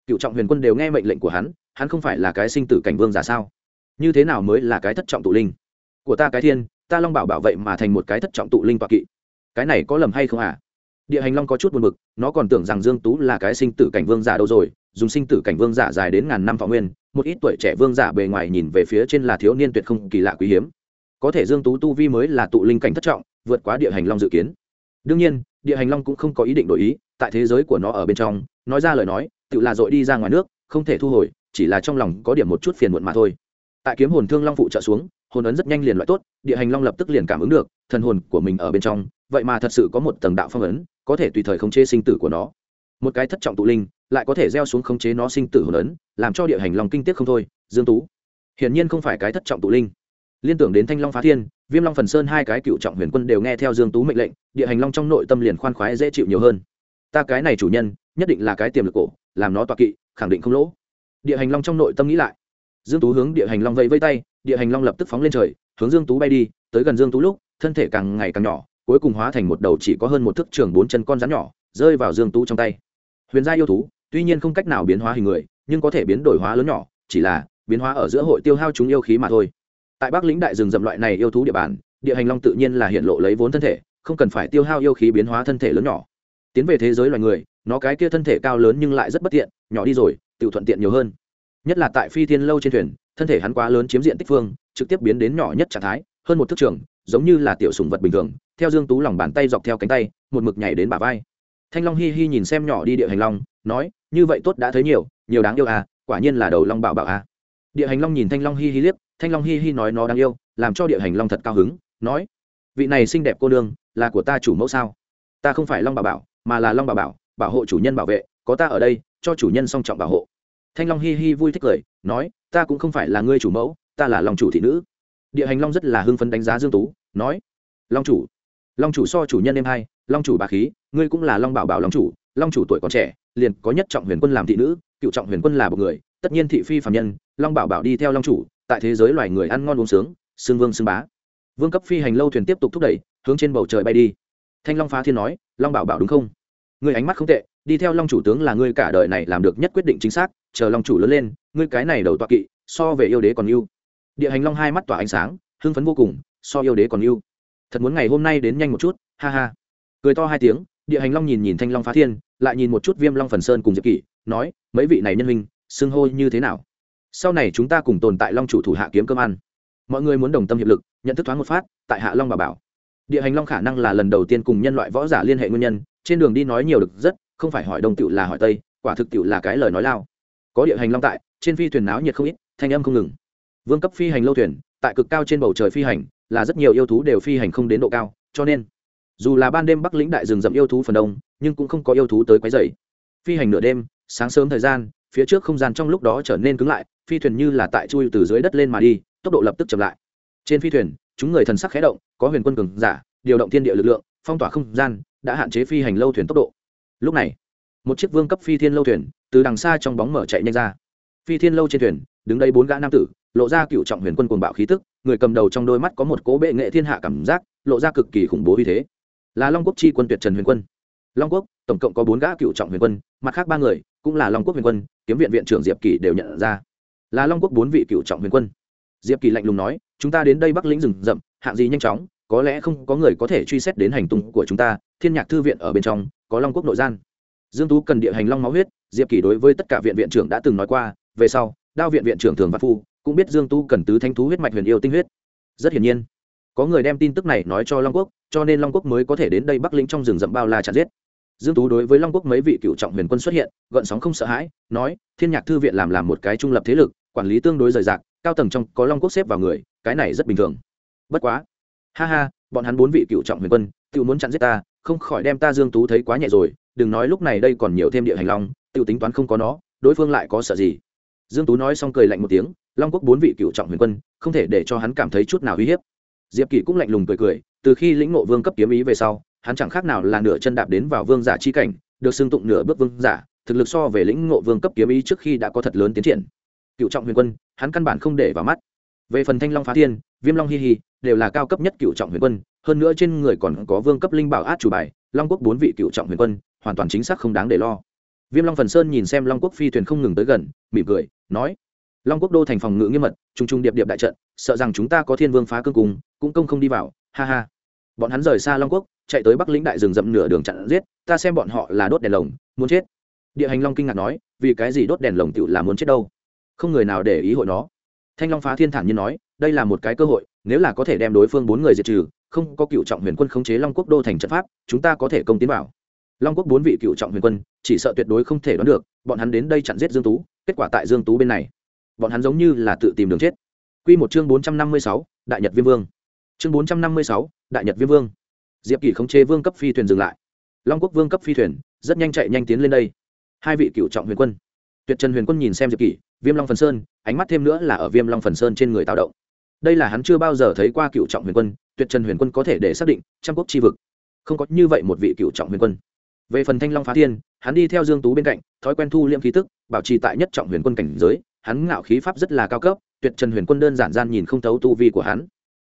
Cựu trọng huyền quân đều nghe mệnh lệnh của hắn hắn không phải là cái sinh tử cảnh vương giả sao? Như thế nào mới là cái thất trọng tụ linh? Của ta cái thiên, ta long bảo bảo vậy mà thành một cái thất trọng tụ linh toạ kỵ. Cái này có lầm hay không à? Địa hành long có chút buồn bực, nó còn tưởng rằng dương tú là cái sinh tử cảnh vương giả đâu rồi, dùng sinh tử cảnh vương giả dài đến ngàn năm thọ nguyên, một ít tuổi trẻ vương giả bề ngoài nhìn về phía trên là thiếu niên tuyệt không kỳ lạ quý hiếm. Có thể dương tú tu vi mới là tụ linh cảnh thất trọng, vượt quá địa hành long dự kiến. Đương nhiên, địa hành long cũng không có ý định đổi ý, tại thế giới của nó ở bên trong, nói ra lời nói, tự là dội đi ra ngoài nước, không thể thu hồi, chỉ là trong lòng có điểm một chút phiền muộn mà thôi tại kiếm hồn thương long phụ trợ xuống, hồn ấn rất nhanh liền loại tốt, địa hành long lập tức liền cảm ứng được, thần hồn của mình ở bên trong, vậy mà thật sự có một tầng đạo phong ấn, có thể tùy thời khống chế sinh tử của nó. Một cái thất trọng tụ linh, lại có thể gieo xuống khống chế nó sinh tử hồn ấn, làm cho địa hành long kinh tiếc không thôi, dương tú. Hiển nhiên không phải cái thất trọng tụ linh. Liên tưởng đến thanh long phá thiên, viêm long phần sơn hai cái cựu trọng huyền quân đều nghe theo dương tú mệnh lệnh, địa hành long trong nội tâm liền khoan khoái dễ chịu nhiều hơn. Ta cái này chủ nhân, nhất định là cái tiềm lực cổ, làm nó tọa kỵ, khẳng định không lỗ. Địa hành long trong nội tâm nghĩ lại dương tú hướng địa hành long vẫy vây tay, địa hành long lập tức phóng lên trời, hướng dương tú bay đi, tới gần dương tú lúc, thân thể càng ngày càng nhỏ, cuối cùng hóa thành một đầu chỉ có hơn một thước trường bốn chân con rắn nhỏ, rơi vào dương tú trong tay. Huyền gia yêu thú, tuy nhiên không cách nào biến hóa hình người, nhưng có thể biến đổi hóa lớn nhỏ, chỉ là biến hóa ở giữa hội tiêu hao chúng yêu khí mà thôi. Tại bắc lĩnh đại rừng rậm loại này yêu thú địa bàn, địa hành long tự nhiên là hiện lộ lấy vốn thân thể, không cần phải tiêu hao yêu khí biến hóa thân thể lớn nhỏ. Tiến về thế giới loài người, nó cái kia thân thể cao lớn nhưng lại rất bất tiện, nhỏ đi rồi tự thuận tiện nhiều hơn nhất là tại phi thiên lâu trên thuyền, thân thể hắn quá lớn chiếm diện tích phương, trực tiếp biến đến nhỏ nhất trạng thái, hơn một thước trường, giống như là tiểu sùng vật bình thường, theo dương tú lòng bàn tay dọc theo cánh tay, một mực nhảy đến bả vai. Thanh long hi hi nhìn xem nhỏ đi địa hành long, nói, như vậy tốt đã thấy nhiều nhiều đáng yêu à quả nhiên là đầu long bảo bảo à. Địa hành long nhìn thanh long hi hi liếc, thanh long hi hi nói nó đáng yêu, làm cho địa hành long thật cao hứng, nói, vị này xinh đẹp cô nương, là của ta chủ mẫu sao? Ta không phải long bảo bảo, mà là long bảo bảo bảo hộ chủ nhân bảo vệ, có ta ở đây, cho chủ nhân song trọng bảo hộ thanh long hi hi vui thích cười, nói, ta cũng không phải là ngươi chủ mẫu, ta là long chủ thị nữ. Địa hành long rất là hưng phấn đánh giá dương tú, nói, long chủ long chủ so chủ nhân em hai, long chủ bà khí, ngươi cũng là long bảo bảo long chủ long chủ tuổi còn trẻ, liền có nhất trọng huyền quân làm thị nữ, cựu trọng huyền quân là một người, tất nhiên thị phi phạm nhân, long bảo bảo đi theo long chủ, tại thế giới loài người ăn ngon uống sướng xương vương xương bá. Vương cấp phi hành lâu thuyền tiếp tục thúc đẩy, hướng trên bầu trời bay đi. Thanh long phá thiên nói, long bảo bảo đúng không? Ngươi ánh mắt không tệ, đi theo long chủ tướng là ngươi cả đời này làm được nhất quyết định chính xác chờ long chủ lớn lên, ngươi cái này đầu tọa kỵ, so về yêu đế còn yêu địa hành long hai mắt tỏa ánh sáng, hưng phấn vô cùng, so yêu đế còn yêu thật muốn ngày hôm nay đến nhanh một chút, ha ha. Cười to hai tiếng, địa hành long nhìn nhìn thanh long phá thiên, lại nhìn một chút viêm long phần sơn cùng diệp kỷ, nói, mấy vị này nhân hình xưng hô như thế nào? Sau này chúng ta cùng tồn tại long chủ thủ hạ kiếm cơm ăn. Mọi người muốn đồng tâm hiệp lực, nhận thức thoáng một phát, tại hạ long bà bảo. Địa hành long khả năng là lần đầu tiên cùng nhân loại võ giả liên hệ nguyên nhân, trên đường đi nói nhiều được rất, không phải hỏi đông tựu là hỏi tây, quả thực tựu là cái lời nói lao có địa hành long tại, trên phi thuyền náo nhiệt không ít, thanh âm không ngừng. Vương cấp phi hành lâu thuyền, tại cực cao trên bầu trời phi hành, là rất nhiều yêu thú đều phi hành không đến độ cao, cho nên, dù là ban đêm bắc lĩnh đại rừng rậm yêu thú phần đông, nhưng cũng không có yêu thú tới quấy dày phi hành nửa đêm, sáng sớm thời gian, phía trước không gian trong lúc đó trở nên cứng lại, phi thuyền như là tại chui từ dưới đất lên mà đi, tốc độ lập tức chậm lại. Trên phi thuyền, chúng người thần sắc khé động, có huyền quân cường giả, điều động thiên địa lực lượng, phong tỏa không gian, đã hạn chế phi hành lâu thuyền tốc độ. Lúc này, một chiếc vương cấp phi thiên lâu thuyền từ đằng xa trong bóng mở chạy nhanh ra. Phi thiên lâu trên thuyền, đứng đây bốn gã nam tử, lộ ra cựu trọng huyền quân cuồng bạo khí tức, người cầm đầu trong đôi mắt có một cố bệ nghệ thiên hạ cảm giác, lộ ra cực kỳ khủng bố uy thế. Là long quốc chi quân tuyệt trần huyền quân. Long quốc, tổng cộng có bốn gã cựu trọng huyền quân, mặt khác ba người, cũng là long quốc huyền quân, kiếm viện viện trưởng diệp kỳ đều nhận ra. Là long quốc bốn vị cựu trọng huyền quân. Diệp kỳ lạnh lùng nói, chúng ta đến đây bắc lĩnh rừng rậm, hạng gì nhanh chóng, có lẽ không có người có thể truy xét đến hành tung của chúng ta, thiên nhạc thư viện ở bên trong, có long quốc nội gian. Dương tú cần địa hành long máu huyết diệp kỳ đối với tất cả viện viện trưởng đã từng nói qua, về sau, đao viện viện trưởng thường văn phu cũng biết dương Tu cần tứ thanh thú huyết mạch huyền yêu tinh huyết. Rất hiển nhiên, có người đem tin tức này nói cho long quốc, cho nên long quốc mới có thể đến đây bắc lĩnh trong rừng rậm bao la chặt giết. Dương tú đối với long quốc mấy vị cựu trọng huyền quân xuất hiện, gợn sóng không sợ hãi, nói, thiên nhạc thư viện làm làm một cái trung lập thế lực, quản lý tương đối rời rạc, cao tầng trong có long quốc xếp vào người, cái này rất bình thường. Bất quá, ha ha, bọn hắn bốn vị cựu trọng huyền quân tự muốn chặn giết ta, không khỏi đem ta dương tú thấy quá nhẹ rồi, đừng nói lúc này đây còn nhiều thêm địa hành long tự tính toán không có nó, đối phương lại có sợ gì? Dương tú nói xong cười lạnh một tiếng, long quốc bốn vị cựu trọng huyền quân, không thể để cho hắn cảm thấy chút nào uy hiếp. Diệp kỷ cũng lạnh lùng cười cười, từ khi lĩnh ngộ vương cấp kiếm ý về sau, hắn chẳng khác nào là nửa chân đạp đến vào vương giả chi cảnh, được xưng tụng nửa bước vương giả, thực lực so về lĩnh ngộ vương cấp kiếm ý trước khi đã có thật lớn tiến triển. Cựu trọng huyền quân, hắn căn bản không để vào mắt. Về phần thanh long phá thiên, viêm long hi hi, đều là cao cấp nhất cựu trọng huyền quân, hơn nữa trên người còn có vương cấp linh bảo át chủ bài, long quốc bốn vị cựu trọng huyền quân, hoàn toàn chính xác không đáng để lo viêm long phần sơn nhìn xem long quốc phi thuyền không ngừng tới gần, mỉm cười, nói, long quốc đô thành phòng ngự nghiêm mật t r u n g t r u n g điệp điệp đại trận, sợ rằng chúng ta có thiên vương phá cương cùng, cũng công không đi vào, ha ha. Bọn hắn rời xa long quốc, chạy tới bắc lĩnh đại rừng rậm nửa đường chặn giết, ta xem bọn họ là đốt đèn lồng, muốn chết. Địa hành long kinh ngạc nói, vì cái gì đốt đèn lồng tựu là muốn chết đâu? Không người nào để ý hội nó. Thanh long phá thiên thản nhiên nói, đây là một cái cơ hội, nếu là có thể đem đối phương bốn người diệt trừ, không có cựu trọng huyền quân khống chế long quốc đô thành trận pháp, chúng ta có thể công tiến vào long quốc bốn vị cựu trọng huyền quân chỉ sợ tuyệt đối không thể đoán được bọn hắn đến đây chặn giết dương tú kết quả tại dương tú bên này. Bọn hắn giống như là tự tìm đường chết. Quy một chương 456, đại nhật viêm vương. Chương 456, đại nhật viêm vương. Diệp kỳ khống chế vương cấp phi thuyền dừng lại. Long quốc vương cấp phi thuyền rất nhanh chạy nhanh tiến lên đây. Hai vị cựu trọng huyền quân. Tuyệt trần huyền quân nhìn xem diệp kỳ viêm long phần sơn ánh mắt thêm nữa là ở viêm long phần sơn trên người tạo động. Đây là hắn chưa bao giờ thấy qua cựu trọng huyền quân tuyệt trần huyền quân có thể để xác định trăm quốc chi vực. Không có như vậy một vị cựu trọng huyền quân về phần thanh long phá thiên, hắn đi theo dương tú bên cạnh, thói quen thu liêm khí tức, bảo trì tại nhất trọng huyền quân cảnh giới, hắn ngạo khí pháp rất là cao cấp, tuyệt trần huyền quân đơn giản gian nhìn không thấu tu vi của hắn.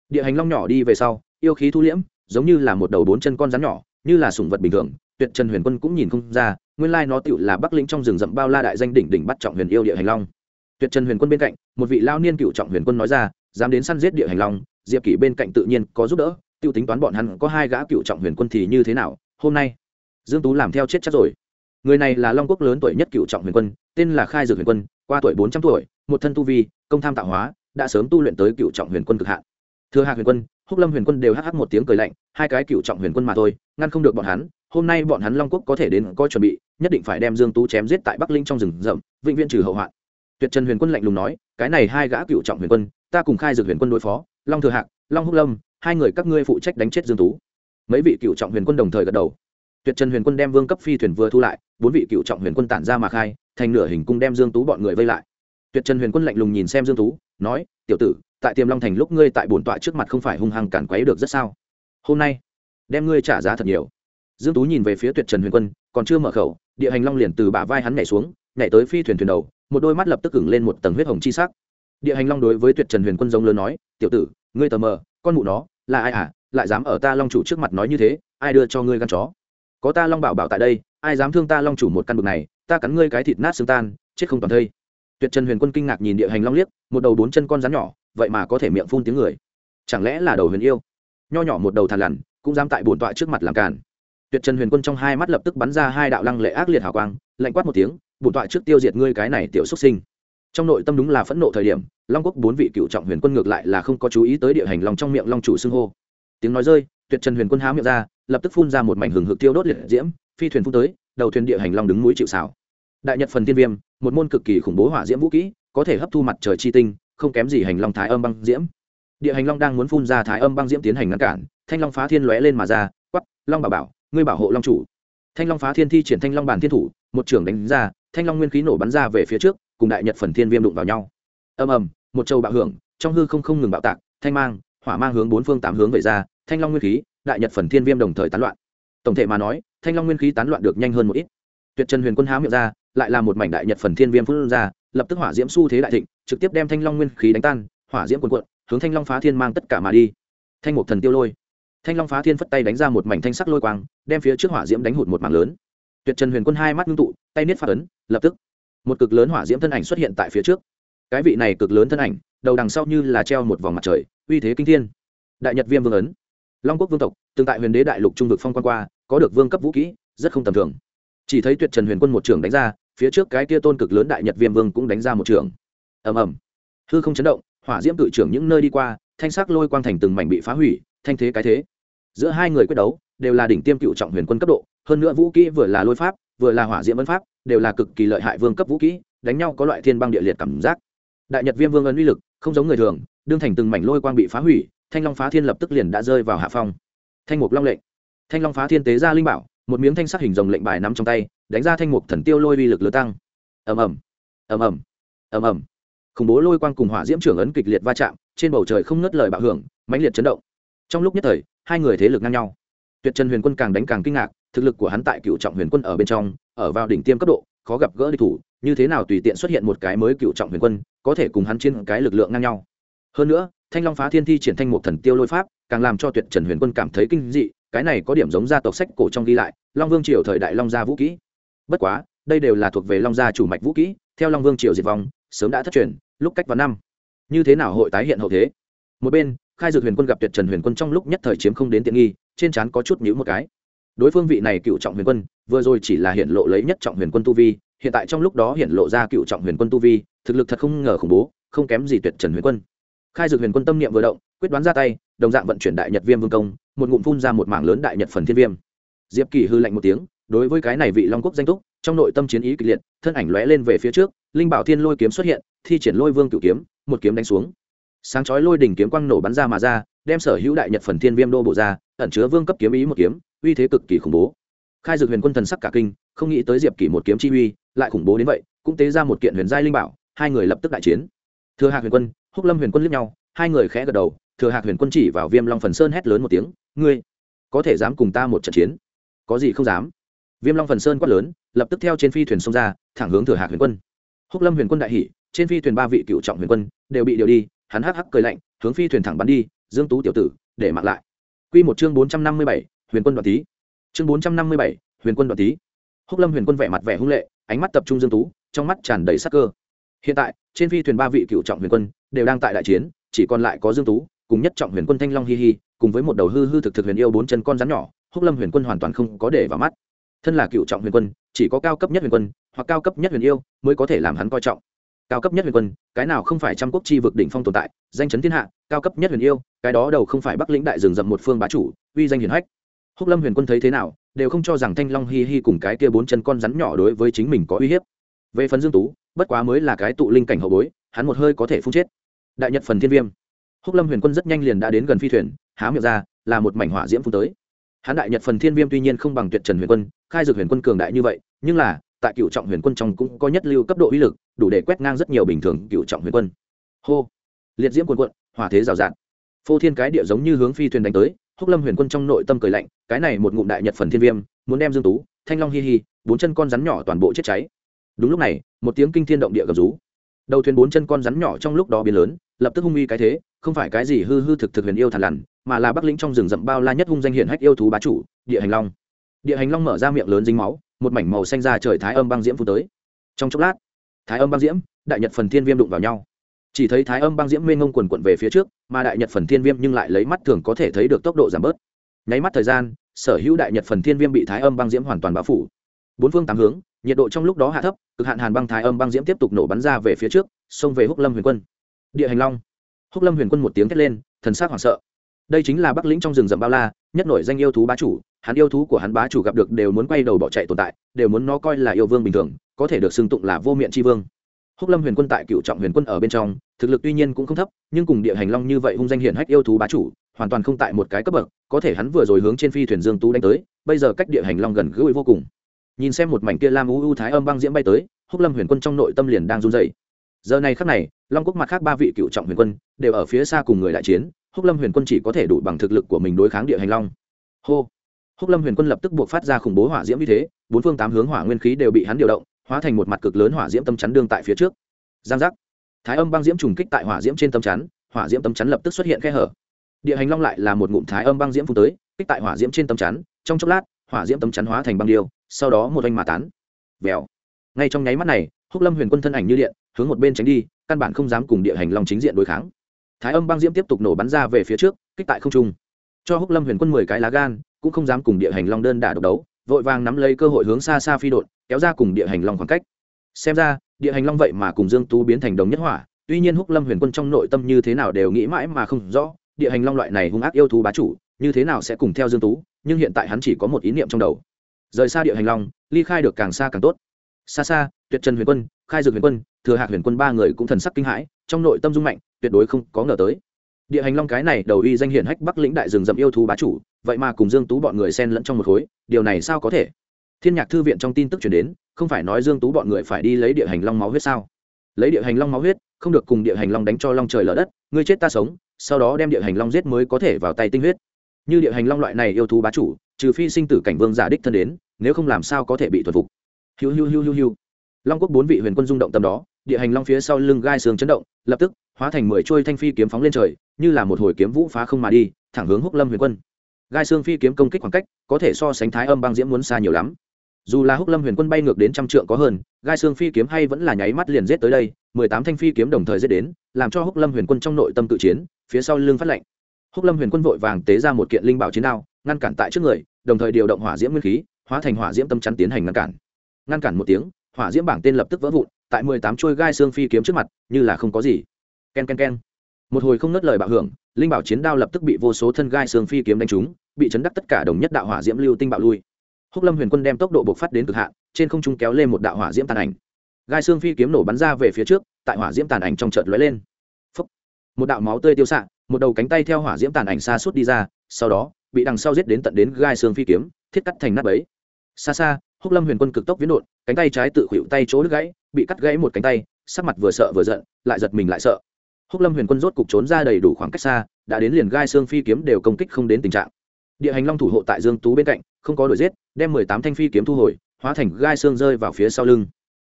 Địa hành long nhỏ đi về sau, yêu khí thu liễm, giống như là một đầu bốn chân con rắn nhỏ, như là sủng vật bình thường, tuyệt trần huyền quân cũng nhìn không ra, nguyên lai nó tựu là bắc lĩnh trong rừng rậm bao la đại danh đỉnh đỉnh bắt trọng huyền yêu địa hành long. Tuyệt trần huyền quân bên cạnh, một vị lao niên cựu trọng huyền quân nói ra, dám đến săn giết địa hành long, diệp kỷ bên cạnh tự nhiên có giúp đỡ, tiêu tính toán bọn hắn có hai gã cựu trọng huyền quân thì như thế nào, hôm nay dương tú làm theo chết chắc rồi. Người này là long quốc lớn tuổi nhất cựu trọng huyền quân, tên là khai dược huyền quân, qua tuổi bốn trăm tuổi, một thân tu vi, công tham tạo hóa, đã sớm tu luyện tới cựu trọng huyền quân cực hạn. Thừa hạc huyền quân, húc lâm huyền quân đều hh một tiếng cười lạnh, hai cái cựu trọng huyền quân mà thôi, ngăn không được bọn hắn, hôm nay bọn hắn long quốc có thể đến có chuẩn bị, nhất định phải đem dương tú chém giết tại bắc linh trong rừng rậm, vĩnh viễn trừ hậu hoạn. Tuyệt trần huyền quân lạnh lùng nói, cái này hai gã cựu trọng huyền quân, ta cùng khai dược huyền quân đối phó, long thừa hạc, long húc lâm, hai người các ngươi phụ trách đánh chết dương tú. Mấy vị cựu trọng huyền quân đồng thời gật đầu tuyệt trần huyền quân đem vương cấp phi thuyền vừa thu lại, bốn vị cựu trọng huyền quân tản ra mà khai, thành nửa hình cung đem dương tú bọn người vây lại. Tuyệt trần huyền quân lạnh lùng nhìn xem dương tú, nói, tiểu tử, tại tiềm long thành lúc ngươi tại bổn tọa trước mặt không phải hung hăng cản quấy được rất sao? Hôm nay, đem ngươi trả giá thật nhiều. Dương tú nhìn về phía tuyệt trần huyền quân, còn chưa mở khẩu, địa hành long liền từ bả vai hắn nhảy xuống, nhảy tới phi thuyền thuyền đầu, một đôi mắt lập tức cứng lên một tầng huyết hồng chi sắc. Địa hành long đối với tuyệt trần huyền quân giống lớn nói, tiểu tử, ngươi tờ mờ, con mụ nó, là ai à? Lại dám ở ta long chủ trước mặt nói như thế, ai đưa cho ngươi gan chó? Có ta long bảo bảo tại đây, ai dám thương ta long chủ một căn bực này, ta cắn ngươi cái thịt nát xương tan, chết không toàn thây. Tuyệt trần huyền quân kinh ngạc nhìn địa hành long liếc, một đầu bốn chân con rắn nhỏ, vậy mà có thể miệng phun tiếng người. Chẳng lẽ là đầu huyền yêu? Nho nhỏ một đầu thằn lằn, cũng dám tại bổn tọa trước mặt làm càn. Tuyệt trần huyền quân trong hai mắt lập tức bắn ra hai đạo lăng lệ ác liệt hào quang, lạnh quát một tiếng, bổn tọa trước tiêu diệt ngươi cái này tiểu xuất sinh. Trong nội tâm đúng là phẫn nộ thời điểm, long quốc bốn vị cựu trọng huyền quân ngược lại là không có chú ý tới địa hành long trong miệng long chủ xưng hô. Tiếng nói rơi, tuyệt trần huyền quân há miệng ra lập tức phun ra một mảnh hừng hực tiêu đốt liệt diễm, phi thuyền phun tới, đầu thuyền địa hành long đứng núi chịu xảo đại nhật phần tiên viêm, một môn cực kỳ khủng bố hỏa diễm vũ kỹ, có thể hấp thu mặt trời chi tinh, không kém gì hành long thái âm băng diễm. Địa hành long đang muốn phun ra thái âm băng diễm tiến hành ngăn cản, thanh long phá thiên lóe lên mà ra quắp long bảo bảo, ngươi bảo hộ long chủ. Thanh long phá thiên thi triển thanh long bản thiên thủ, một trưởng đánh ra, thanh long nguyên khí nổ bắn ra về phía trước, cùng đại nhật phần thiên viêm đụng vào nhau. Ầm ầm, một châu bạo hưởng, trong hư không không ngừng bạo tạc, thanh mang, hỏa mang hướng bốn phương tám hướng về ra, thanh long nguyên khí đại nhật phần thiên viêm đồng thời tán loạn. Tổng thể mà nói, thanh long nguyên khí tán loạn được nhanh hơn một ít. Tuyệt trần huyền quân há miệng ra, lại là một mảnh đại nhật phần thiên viêm phun ra, lập tức hỏa diễm xu thế đại thịnh, trực tiếp đem thanh long nguyên khí đánh tan, hỏa diễm quần quận hướng thanh long phá thiên mang tất cả mà đi. Thanh một thần tiêu lôi. Thanh long phá thiên phất tay đánh ra một mảnh thanh sắc lôi quang, đem phía trước hỏa diễm đánh hụt một mảng lớn. Tuyệt trần huyền quân hai mắt ngưng tụ, tay niết phát ấn, lập tức, một cực lớn hỏa diễm thân ảnh xuất hiện tại phía trước. Cái vị này cực lớn thân ảnh, đầu đằng sau như là treo một vòng mặt trời, uy thế kinh thiên. Đại nhật viêm vương ấn long quốc vương tộc, từng tại huyền đế đại lục trung vực phong quan qua, có được vương cấp vũ kỹ, rất không tầm thường. Chỉ thấy tuyệt trần huyền quân một trưởng đánh ra, phía trước cái kia tôn cực lớn đại nhật viêm vương cũng đánh ra một trưởng. Ầm ầm. Hư không chấn động, hỏa diễm tự trưởng những nơi đi qua, thanh sắc lôi quang thành từng mảnh bị phá hủy, thanh thế cái thế. Giữa hai người quyết đấu, đều là đỉnh tiêm cựu trọng huyền quân cấp độ, hơn nữa vũ kỹ vừa là lôi pháp, vừa là hỏa diễm ấn pháp, đều là cực kỳ lợi hại vương cấp vũ kỹ, đánh nhau có loại thiên băng địa liệt cảm giác. Đại nhật viêm vương ấn uy lực, không giống người thường, đương thành từng mảnh lôi quang bị phá hủy thanh long phá thiên lập tức liền đã rơi vào hạ phong. Thanh mục long lệnh. Thanh long phá thiên tế ra linh bảo, một miếng thanh sắc hình rồng lệnh bài nắm trong tay, đánh ra thanh mục thần tiêu lôi uy lực lứa tăng. Ầm ầm ầm ầm ầm ầm. Khủng bố lôi quang cùng hỏa diễm trưởng ấn kịch liệt va chạm, trên bầu trời không ngớt lời bạo hưởng, mãnh liệt chấn động. Trong lúc nhất thời, hai người thế lực ngang nhau. Tuyệt trần huyền quân càng đánh càng kinh ngạc, thực lực của hắn tại cựu trọng huyền quân ở bên trong, ở vào đỉnh tiêm cấp độ, khó gặp gỡ địch thủ, như thế nào tùy tiện xuất hiện một cái mới cựu trọng huyền quân, có thể cùng hắn trên cái lực lượng ngang nhau. Hơn nữa thanh long phá thiên thi triển thanh một thần tiêu lôi pháp, càng làm cho tuyệt trần huyền quân cảm thấy kinh dị, cái này có điểm giống gia tộc sách cổ trong ghi lại, long vương triều thời đại long gia vũ kỹ. Bất quá, đây đều là thuộc về long gia chủ mạch vũ kỹ, theo long vương triều diệt vong, sớm đã thất truyền, lúc cách vào năm. Như thế nào hội tái hiện hậu thế? Một bên, khai dược huyền quân gặp tuyệt trần huyền quân trong lúc nhất thời chiếm không đến tiện nghi, trên trán có chút nhữ một cái. Đối phương vị này cựu trọng huyền quân, vừa rồi chỉ là hiện lộ lấy nhất trọng huyền quân tu vi, hiện tại trong lúc đó hiện lộ ra cựu trọng huyền quân tu vi, thực lực thật không ngờ khủng bố, không kém gì tuyệt trần huyền quân khai dược huyền quân tâm niệm vừa động, quyết đoán ra tay, đồng dạng vận chuyển đại nhật viêm vương công, một ngụm phun ra một mảng lớn đại nhật phần thiên viêm. Diệp kỳ hư lạnh một tiếng, đối với cái này vị long quốc danh túc, trong nội tâm chiến ý kịch liệt, thân ảnh lóe lên về phía trước, linh bảo thiên lôi kiếm xuất hiện, thi triển lôi vương cựu kiếm, một kiếm đánh xuống. Sáng chói lôi đỉnh kiếm quang nổ bắn ra mà ra, đem sở hữu đại nhật phần thiên viêm đô bộ ra, ẩn chứa vương cấp kiếm ý một kiếm, uy thế cực kỳ khủng bố. Khai dược huyền quân thần sắc cả kinh, không nghĩ tới diệp kỷ một kiếm chi uy, lại khủng bố đến vậy, cũng tế ra một kiện huyền giai linh bảo, hai người lập tức đại chiến thừa hạc huyền quân, húc lâm huyền quân liếc nhau, hai người khẽ gật đầu, thừa hạc huyền quân chỉ vào viêm long phần sơn hét lớn một tiếng, ngươi, có thể dám cùng ta một trận chiến? Có gì không dám? Viêm long phần sơn quát lớn, lập tức theo trên phi thuyền xông ra, thẳng hướng thừa hạc huyền quân. Húc lâm huyền quân đại hỷ trên phi thuyền ba vị cựu trọng huyền quân đều bị điều đi, hắn hắc hắc cười lạnh, hướng phi thuyền thẳng bắn đi, dương tú tiểu tử, để mặc lại. Quy một chương bốn trăm năm mươi bảy, huyền quân đoạn tý chương bốn trăm năm mươi bảy, huyền quân đoạn tý húc lâm huyền quân vẻ mặt vẻ hung lệ, ánh mắt tập trung dương tú, trong mắt tràn đầy sắc cơ hiện tại, trên phi thuyền ba vị cựu trọng huyền quân đều đang tại đại chiến, chỉ còn lại có dương tú, cùng nhất trọng huyền quân thanh long hi hi, cùng với một đầu hư hư thực thực huyền yêu bốn chân con rắn nhỏ, húc lâm huyền quân hoàn toàn không có để vào mắt. Thân là cựu trọng huyền quân, chỉ có cao cấp nhất huyền quân hoặc cao cấp nhất huyền yêu mới có thể làm hắn coi trọng. Cao cấp nhất huyền quân, cái nào không phải trăm quốc chi vực đỉnh phong tồn tại, danh chấn thiên hạ, cao cấp nhất huyền yêu, cái đó đầu không phải bắc lĩnh đại rừng rậm một phương bá chủ, uy danh hiển hách. Húc lâm huyền quân thấy thế nào, đều không cho rằng thanh long hi hi cùng cái kia bốn chân con rắn nhỏ đối với chính mình có uy hiếp. Về phần dương tú bất quá mới là cái tụ linh cảnh hậu bối, hắn một hơi có thể phun chết. Đại nhật phần thiên viêm. Húc lâm huyền quân rất nhanh liền đã đến gần phi thuyền, há miệng ra, là một mảnh hỏa diễm phun tới. Hắn đại nhật phần thiên viêm tuy nhiên không bằng tuyệt trần huyền quân, khai dược huyền quân cường đại như vậy, nhưng là, tại cựu trọng huyền quân trong cũng có nhất lưu cấp độ uy lực, đủ để quét ngang rất nhiều bình thường cựu trọng huyền quân. Hô! Liệt diễm quần quận hỏa thế rào rạt. Phô thiên cái địa giống như hướng phi thuyền đánh tới, húc lâm huyền quân trong nội tâm cười lạnh, cái này một ngụm đại nhật phần thiên viêm, muốn đem dương tú, thanh long hi hi, bốn chân con rắn nhỏ toàn bộ chết cháy đúng lúc này, một tiếng kinh thiên động địa gầm rú. Đầu thuyền bốn chân con rắn nhỏ trong lúc đó biến lớn, lập tức hung uy cái thế, không phải cái gì hư hư thực thực huyền yêu thằn lằn, mà là bắc lĩnh trong rừng rậm bao la nhất hung danh hiển hách yêu thú bá chủ, địa hành long. Địa hành long mở ra miệng lớn dính máu, một mảnh màu xanh ra trời thái âm băng diễm phun tới. Trong chốc lát, thái âm băng diễm, đại nhật phần thiên viêm đụng vào nhau. Chỉ thấy thái âm băng diễm mênh ngông quần quận về phía trước, mà đại nhật phần thiên viêm nhưng lại lấy mắt thường có thể thấy được tốc độ giảm bớt. Nháy mắt thời gian, sở hữu đại nhật phần thiên viêm bị thái âm băng diễm hoàn toàn bao phủ. Bốn phương tám hướng nhiệt độ trong lúc đó hạ thấp, cực hạn hàn băng thái âm băng diễm tiếp tục nổ bắn ra về phía trước, xông về húc lâm huyền quân. Địa hành long. Húc lâm huyền quân một tiếng thét lên, thần sát hoảng sợ. Đây chính là bắc lĩnh trong rừng rậm bao la, nhất nổi danh yêu thú bá chủ, hắn yêu thú của hắn bá chủ gặp được đều muốn quay đầu bỏ chạy tồn tại, đều muốn nó coi là yêu vương bình thường, có thể được xưng tụng là vô miệng tri vương. Húc lâm huyền quân tại cựu trọng huyền quân ở bên trong, thực lực tuy nhiên cũng không thấp, nhưng cùng địa hành long như vậy hung danh hiển hách yêu thú bá chủ, hoàn toàn không tại một cái cấp bậc, có thể hắn vừa rồi hướng trên phi thuyền dương tú đánh tới, bây giờ cách địa hành long gần gũi vô cùng nhìn xem một mảnh kia lam u u thái âm băng diễm bay tới, húc lâm huyền quân trong nội tâm liền đang run dày giờ này khắc này, long quốc mặt khác ba vị cựu trọng huyền quân đều ở phía xa cùng người đại chiến, húc lâm huyền quân chỉ có thể đủ bằng thực lực của mình đối kháng địa hành long. Hô! Húc lâm huyền quân lập tức buộc phát ra khủng bố hỏa diễm như thế, bốn phương tám hướng hỏa nguyên khí đều bị hắn điều động, hóa thành một mặt cực lớn hỏa diễm tâm chắn đương tại phía trước. Giang giác! Thái âm băng diễm trùng kích tại hỏa diễm trên tâm chắn, hỏa diễm tâm chắn lập tức xuất hiện khe hở. Địa hành long lại là một ngụm thái âm băng diễm phun tới, kích tại hỏa diễm trên tâm chắn, trong chốc lát, hỏa diễm tâm chắn hóa thành băng điêu sau đó một oanh mà tán. Vèo. Ngay trong nháy mắt này, húc lâm huyền quân thân ảnh như điện, hướng một bên tránh đi, căn bản không dám cùng địa hành long chính diện đối kháng. Thái âm băng diễm tiếp tục nổ bắn ra về phía trước, kích tại không trung. Cho húc lâm huyền quân mười cái lá gan, cũng không dám cùng địa hành long đơn đả độc đấu, vội vàng nắm lấy cơ hội hướng xa xa phi đột, kéo ra cùng địa hành long khoảng cách. Xem ra, địa hành long vậy mà cùng dương tú biến thành đồng nhất hỏa, tuy nhiên húc lâm huyền quân trong nội tâm như thế nào đều nghĩ mãi mà không rõ, địa hành long loại này hung ác yêu thú bá chủ, như thế nào sẽ cùng theo dương tú, nhưng hiện tại hắn chỉ có một ý niệm trong đầu rời xa địa hành long, ly khai được càng xa càng tốt. Xa xa, tuyệt trần huyền quân, khai dược huyền quân, thừa hạc huyền quân ba người cũng thần sắc kinh hãi, trong nội tâm dung mạnh, tuyệt đối không có ngờ tới. Địa hành long cái này đầu uy danh hiển hách bắc lĩnh đại rừng rậm yêu thú bá chủ, vậy mà cùng dương tú bọn người xen lẫn trong một khối, điều này sao có thể? Thiên nhạc thư viện trong tin tức truyền đến, không phải nói dương tú bọn người phải đi lấy địa hành long máu huyết sao? Lấy địa hành long máu huyết, không được cùng địa hành long đánh cho long trời lở đất, ngươi chết ta sống, sau đó đem địa hành long giết mới có thể vào tay tinh huyết. Như địa hành long loại này yêu thú bá chủ trừ phi sinh tử cảnh vương giả đích thân đến, nếu không làm sao có thể bị thuần phục. Hiu hiu hiu hiu hiu. Long quốc bốn vị huyền quân rung động tâm đó, địa hành long phía sau lưng gai xương chấn động, lập tức, hóa thành mười trôi thanh phi kiếm phóng lên trời, như là một hồi kiếm vũ phá không mà đi, thẳng hướng húc lâm huyền quân. Gai xương phi kiếm công kích khoảng cách, có thể so sánh thái âm băng diễm muốn xa nhiều lắm. Dù là húc lâm huyền quân bay ngược đến trăm trượng có hơn, gai xương phi kiếm hay vẫn là nháy mắt liền giết tới đây, mười tám thanh phi kiếm đồng thời giết đến, làm cho húc lâm huyền quân trong nội tâm tự chiến, phía sau lưng phát lệnh. Húc lâm huyền quân vội vàng tế ra một kiện linh bảo chiến đao, ngăn cản tại trước người đồng thời điều động hỏa diễm nguyên khí, hóa thành hỏa diễm tâm chắn tiến hành ngăn cản. Ngăn cản một tiếng, hỏa diễm bảng tên lập tức vỡ vụn, tại mười tám chuôi gai xương phi kiếm trước mặt, như là không có gì. K e n k e n k e n một hồi không nớt lời bạo hưởng, linh bảo chiến đao lập tức bị vô số thân gai xương phi kiếm đánh trúng, bị chấn đắc tất cả đồng nhất đạo hỏa diễm lưu tinh bạo lui. Húc lâm huyền quân đem tốc độ bộc phát đến cực hạn, trên không trung kéo lên một đạo hỏa diễm tàn ảnh. Gai xương phi kiếm nổ bắn ra về phía trước, tại hỏa diễm tàn ảnh trong trợt lóe lên. Phúc. một đạo máu tươi tiêu xạ, một đầu cánh tay theo hỏa diễm tàn ảnh xa suốt đi ra, sau đó bị đằng sau giết đến tận đến gai xương phi kiếm, thiết cắt thành nắp ấy xa xa, húc lâm huyền quân cực tốc viễn đột cánh tay trái tự khuỵu tay chỗ đứt gãy, bị cắt gãy một cánh tay, sắc mặt vừa sợ vừa giận, lại giật mình lại sợ. Húc lâm huyền quân rốt cục trốn ra đầy đủ khoảng cách xa, đã đến liền gai xương phi kiếm đều công kích không đến tình trạng. Địa hành long thủ hộ tại dương tú bên cạnh, không có đuổi giết, đem mười tám thanh phi kiếm thu hồi, hóa thành gai xương rơi vào phía sau lưng.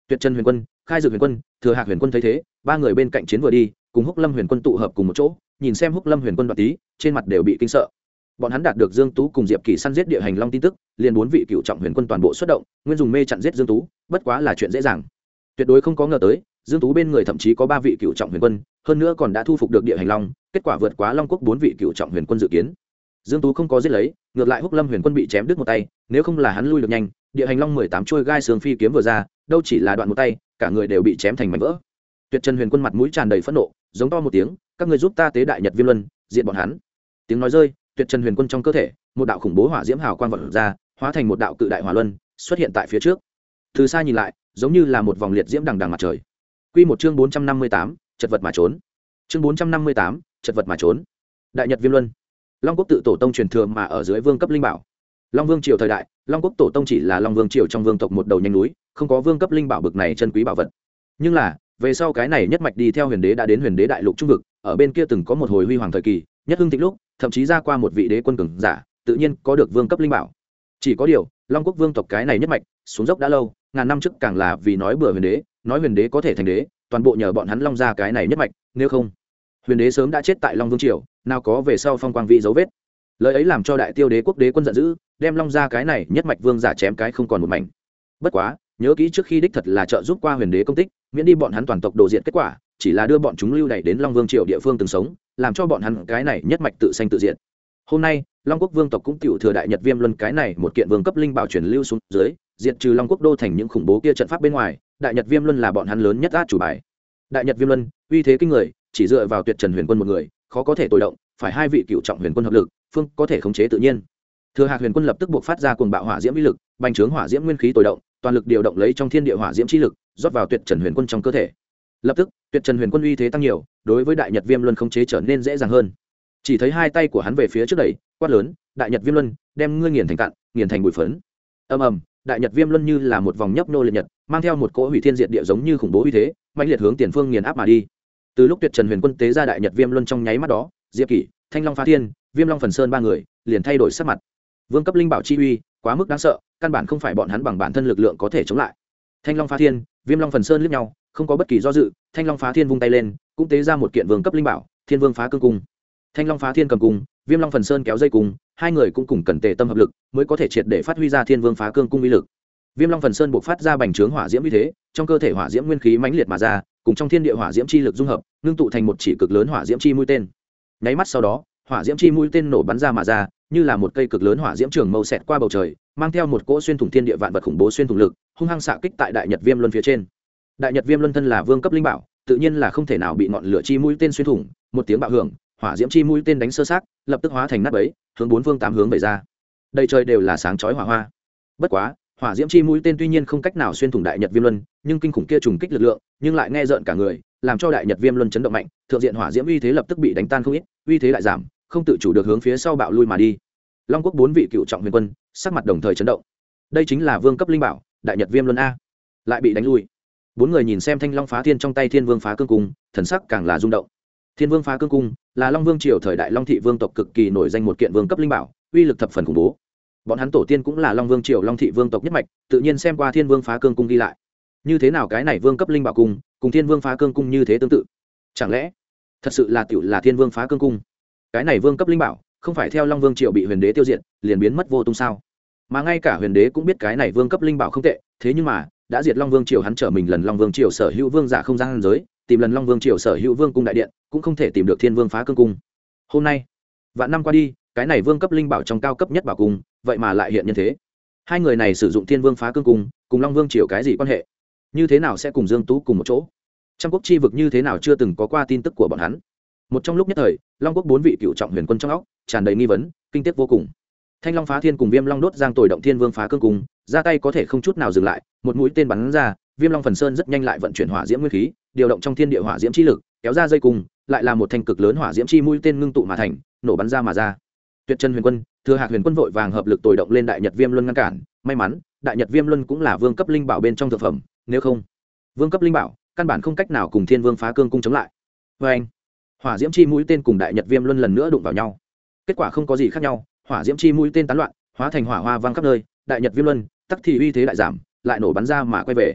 Tuyệt chân huyền quân, khai dược huyền quân, thừa hạc huyền quân thấy thế, ba người bên cạnh chiến vừa đi, cùng húc lâm huyền quân tụ hợp cùng một chỗ, nhìn xem húc lâm huyền quân đoạt tí, trên mặt đều bị kinh sợ bọn hắn đạt được dương tú cùng diệp kỳ săn giết địa hành long tin tức, liền bốn vị cựu trọng huyền quân toàn bộ xuất động, nguyên dùng mê chặn giết dương tú, bất quá là chuyện dễ dàng. Tuyệt đối không có ngờ tới, dương tú bên người thậm chí có ba vị cựu trọng huyền quân, hơn nữa còn đã thu phục được địa hành long, kết quả vượt quá long quốc bốn vị cựu trọng huyền quân dự kiến. Dương tú không có giết lấy, ngược lại húc lâm huyền quân bị chém đứt một tay, nếu không là hắn lui được nhanh, địa hành long mười tám chuôi gai sương phi kiếm vừa ra, đâu chỉ là đoạn một tay, cả người đều bị chém thành mảnh vỡ. Tuyệt trần huyền quân mặt mũi tràn đầy phẫn nộ, giống to một tiếng, các người giúp ta tế đại nhật viêm luân diện bọn hắn. Tiếng nói rơi tuyệt trần huyền quân trong cơ thể, một đạo khủng bố hỏa diễm hào quang vật ra, hóa thành một đạo cự đại hỏa luân, xuất hiện tại phía trước. Từ xa nhìn lại, giống như là một vòng liệt diễm đằng đằng mặt trời. Quy một chương bốn trăm năm mươi tám, chật vật mà trốn. Chương bốn trăm năm mươi tám, chật vật mà trốn. Đại nhật viêm luân. Long quốc tự tổ tông truyền thừa mà ở dưới vương cấp linh bảo. Long vương triều thời đại, long quốc tổ tông chỉ là long vương triều trong vương tộc một đầu nhanh núi, không có vương cấp linh bảo bực này chân quý bảo vật. Nhưng là, về sau cái này nhất mạch đi theo huyền đế đã đến huyền đế đại lục trung vực, ở bên kia từng có một hồi huy hoàng thời kỳ, nhất hưng thịnh lúc thậm chí ra qua một vị đế quân cường giả, tự nhiên có được vương cấp linh bảo. Chỉ có điều, long quốc vương tộc cái này nhất mạch, xuống dốc đã lâu, ngàn năm trước càng là vì nói bừa huyền đế, nói huyền đế có thể thành đế, toàn bộ nhờ bọn hắn long ra cái này nhất mạch, nếu không, huyền đế sớm đã chết tại long vương triều, nào có về sau phong quang vị dấu vết. Lời ấy làm cho đại tiêu đế quốc đế quân giận dữ, đem long ra cái này nhất mạch vương giả chém cái không còn một mảnh. Bất quá, nhớ kỹ trước khi đích thật là trợ giúp qua huyền đế công tích, miễn đi bọn hắn toàn tộc đồ diện kết quả, chỉ là đưa bọn chúng lưu đày đến long vương triều địa phương từng sống làm cho bọn hắn cái này nhất mạch tự sanh tự diện hôm nay, long quốc vương tộc cũng cựu thừa đại nhật viêm luân cái này một kiện vương cấp linh bảo truyền lưu xuống dưới, diệt trừ long quốc đô thành những khủng bố kia trận pháp bên ngoài, đại nhật viêm luân là bọn hắn lớn nhất át chủ bài. Đại nhật viêm luân, uy thế kinh người, chỉ dựa vào tuyệt trần huyền quân một người, khó có thể tối động, phải hai vị cựu trọng huyền quân hợp lực, phương có thể khống chế tự nhiên. Thừa hạc huyền quân lập tức buộc phát ra cuồng bạo hỏa diễm uy lực, bành trướng hỏa diễm nguyên khí tối động, toàn lực điều động lấy trong thiên địa hỏa diễm chi lực, rót vào tuyệt trần huyền quân trong cơ thể lập tức, tuyệt trần huyền quân uy thế tăng nhiều, đối với đại nhật viêm luân khống chế trở nên dễ dàng hơn. Chỉ thấy hai tay của hắn về phía trước đẩy, quát lớn, đại nhật viêm luân, đem ngươi nghiền thành cạn, nghiền thành bụi phấn. Ầm ầm, đại nhật viêm luân như là một vòng nhấp nô liệt nhật, mang theo một cỗ hủy thiên diện địa giống như khủng bố uy thế mạnh liệt hướng tiền phương nghiền áp mà đi. Từ lúc tuyệt trần huyền quân tế ra đại nhật viêm luân trong nháy mắt đó, diệp kỷ, thanh long phá thiên, viêm long phần sơn ba người, liền thay đổi sắc mặt. Vương cấp linh bảo chi uy, quá mức đáng sợ, căn bản không phải bọn hắn bằng bản thân lực lượng có thể chống lại. Thanh long phá thiên, viêm long phần sơn lướt nhau không có bất kỳ do dự, thanh long phá thiên vung tay lên, cũng tế ra một kiện vương cấp linh bảo, thiên vương phá cương cung. Thanh long phá thiên cầm cung, viêm long phần sơn kéo dây cung, hai người cũng cùng cần tề tâm hợp lực, mới có thể triệt để phát huy ra thiên vương phá cương cung uy lực. Viêm long phần sơn buộc phát ra bành trướng hỏa diễm uy thế, trong cơ thể hỏa diễm nguyên khí mãnh liệt mà ra, cùng trong thiên địa hỏa diễm chi lực dung hợp, ngưng tụ thành một chỉ cực lớn hỏa diễm chi mũi tên. Nháy mắt sau đó, hỏa diễm chi mũi tên nổ bắn ra mà ra, như là một cây cực lớn hỏa diễm trường mâu xẹt qua bầu trời, mang theo một cỗ xuyên thủng thiên địa vạn vật khủng bố xuyên thủng lực, hung hăng xạ kích tại đại nhật viêm luân phía trên đại nhật viêm luân thân là vương cấp linh bảo, tự nhiên là không thể nào bị ngọn lửa chi mũi tên xuyên thủng, một tiếng bạo hưởng, hỏa diễm chi mũi tên đánh sơ sát, lập tức hóa thành nắp ấy hướng bốn phương tám hướng về ra. Đây trời đều là sáng chói hỏa hoa. Bất quá, hỏa diễm chi mũi tên tuy nhiên không cách nào xuyên thủng đại nhật viêm luân, nhưng kinh khủng kia trùng kích lực lượng, nhưng lại nghe rợn cả người, làm cho đại nhật viêm luân chấn động mạnh, thượng diện hỏa diễm uy thế lập tức bị đánh tan không ít, uy thế lại giảm, không tự chủ được hướng phía sau bạo lui mà đi. Long quốc bốn vị cựu trọng huyền quân, sắc mặt đồng thời chấn động. Đây chính là vương cấp linh bảo, đại nhật viêm luân a. Lại bị đánh lui bốn người nhìn xem thanh long phá thiên trong tay thiên vương phá cương cung, thần sắc càng là rung động. Thiên vương phá cương cung là long vương triều thời đại long thị vương tộc cực kỳ nổi danh một kiện vương cấp linh bảo, uy lực thập phần khủng bố. Bọn hắn tổ tiên cũng là long vương triều long thị vương tộc nhất mạch, tự nhiên xem qua thiên vương phá cương cung ghi lại. Như thế nào cái này vương cấp linh bảo cung, cùng thiên vương phá cương cung như thế tương tự? Chẳng lẽ, thật sự là tiểu là thiên vương phá cương cung? Cái này vương cấp linh bảo, không phải theo long vương triều bị huyền đế tiêu diệt, liền biến mất vô tung sao? Mà ngay cả huyền đế cũng biết cái này vương cấp linh bảo không tệ, thế nhưng mà đã diệt long vương triều, hắn trở mình lần long vương triều sở hữu vương giả không gian giới, tìm lần long vương triều sở hữu vương cung đại điện, cũng không thể tìm được thiên vương phá cương cung. Hôm nay, vạn năm qua đi, cái này vương cấp linh bảo trong cao cấp nhất bảo cung, vậy mà lại hiện nhân thế. Hai người này sử dụng thiên vương phá cương cung, cùng long vương triều cái gì quan hệ? Như thế nào sẽ cùng dương tú cùng một chỗ? Trong quốc chi vực như thế nào chưa từng có qua tin tức của bọn hắn. Một trong lúc nhất thời, long quốc bốn vị cựu trọng huyền quân trong óc, tràn đầy nghi vấn, kinh tiết vô cùng thanh long phá thiên cùng viêm long đốt giang tồi động thiên vương phá cương cung ra tay có thể không chút nào dừng lại, một mũi tên bắn ra, viêm long phần sơn rất nhanh lại vận chuyển hỏa diễm nguyên khí, điều động trong thiên địa hỏa diễm chi lực, kéo ra dây cung lại là một thanh cực lớn hỏa diễm chi mũi tên ngưng tụ mà thành, nổ bắn ra mà ra. Tuyệt chân huyền quân, thừa hạc huyền quân vội vàng hợp lực tồi động lên đại nhật viêm luân ngăn cản, may mắn, đại nhật viêm luân cũng là vương cấp linh bảo bên trong thực phẩm, nếu không, vương cấp linh bảo, căn bản không cách nào cùng thiên vương phá cương cung chống lại. Vê anh hỏa diễm chi mũi tên cùng đại nhật viêm luân lần nữa đụng vào nhau. Kết quả không có gì khác nhau hỏa diễm chi mũi tên tán loạn, hóa thành hỏa hoa vang khắp nơi, đại nhật viêm luân, tắc thì uy thế lại giảm, lại nổ bắn ra mà quay về.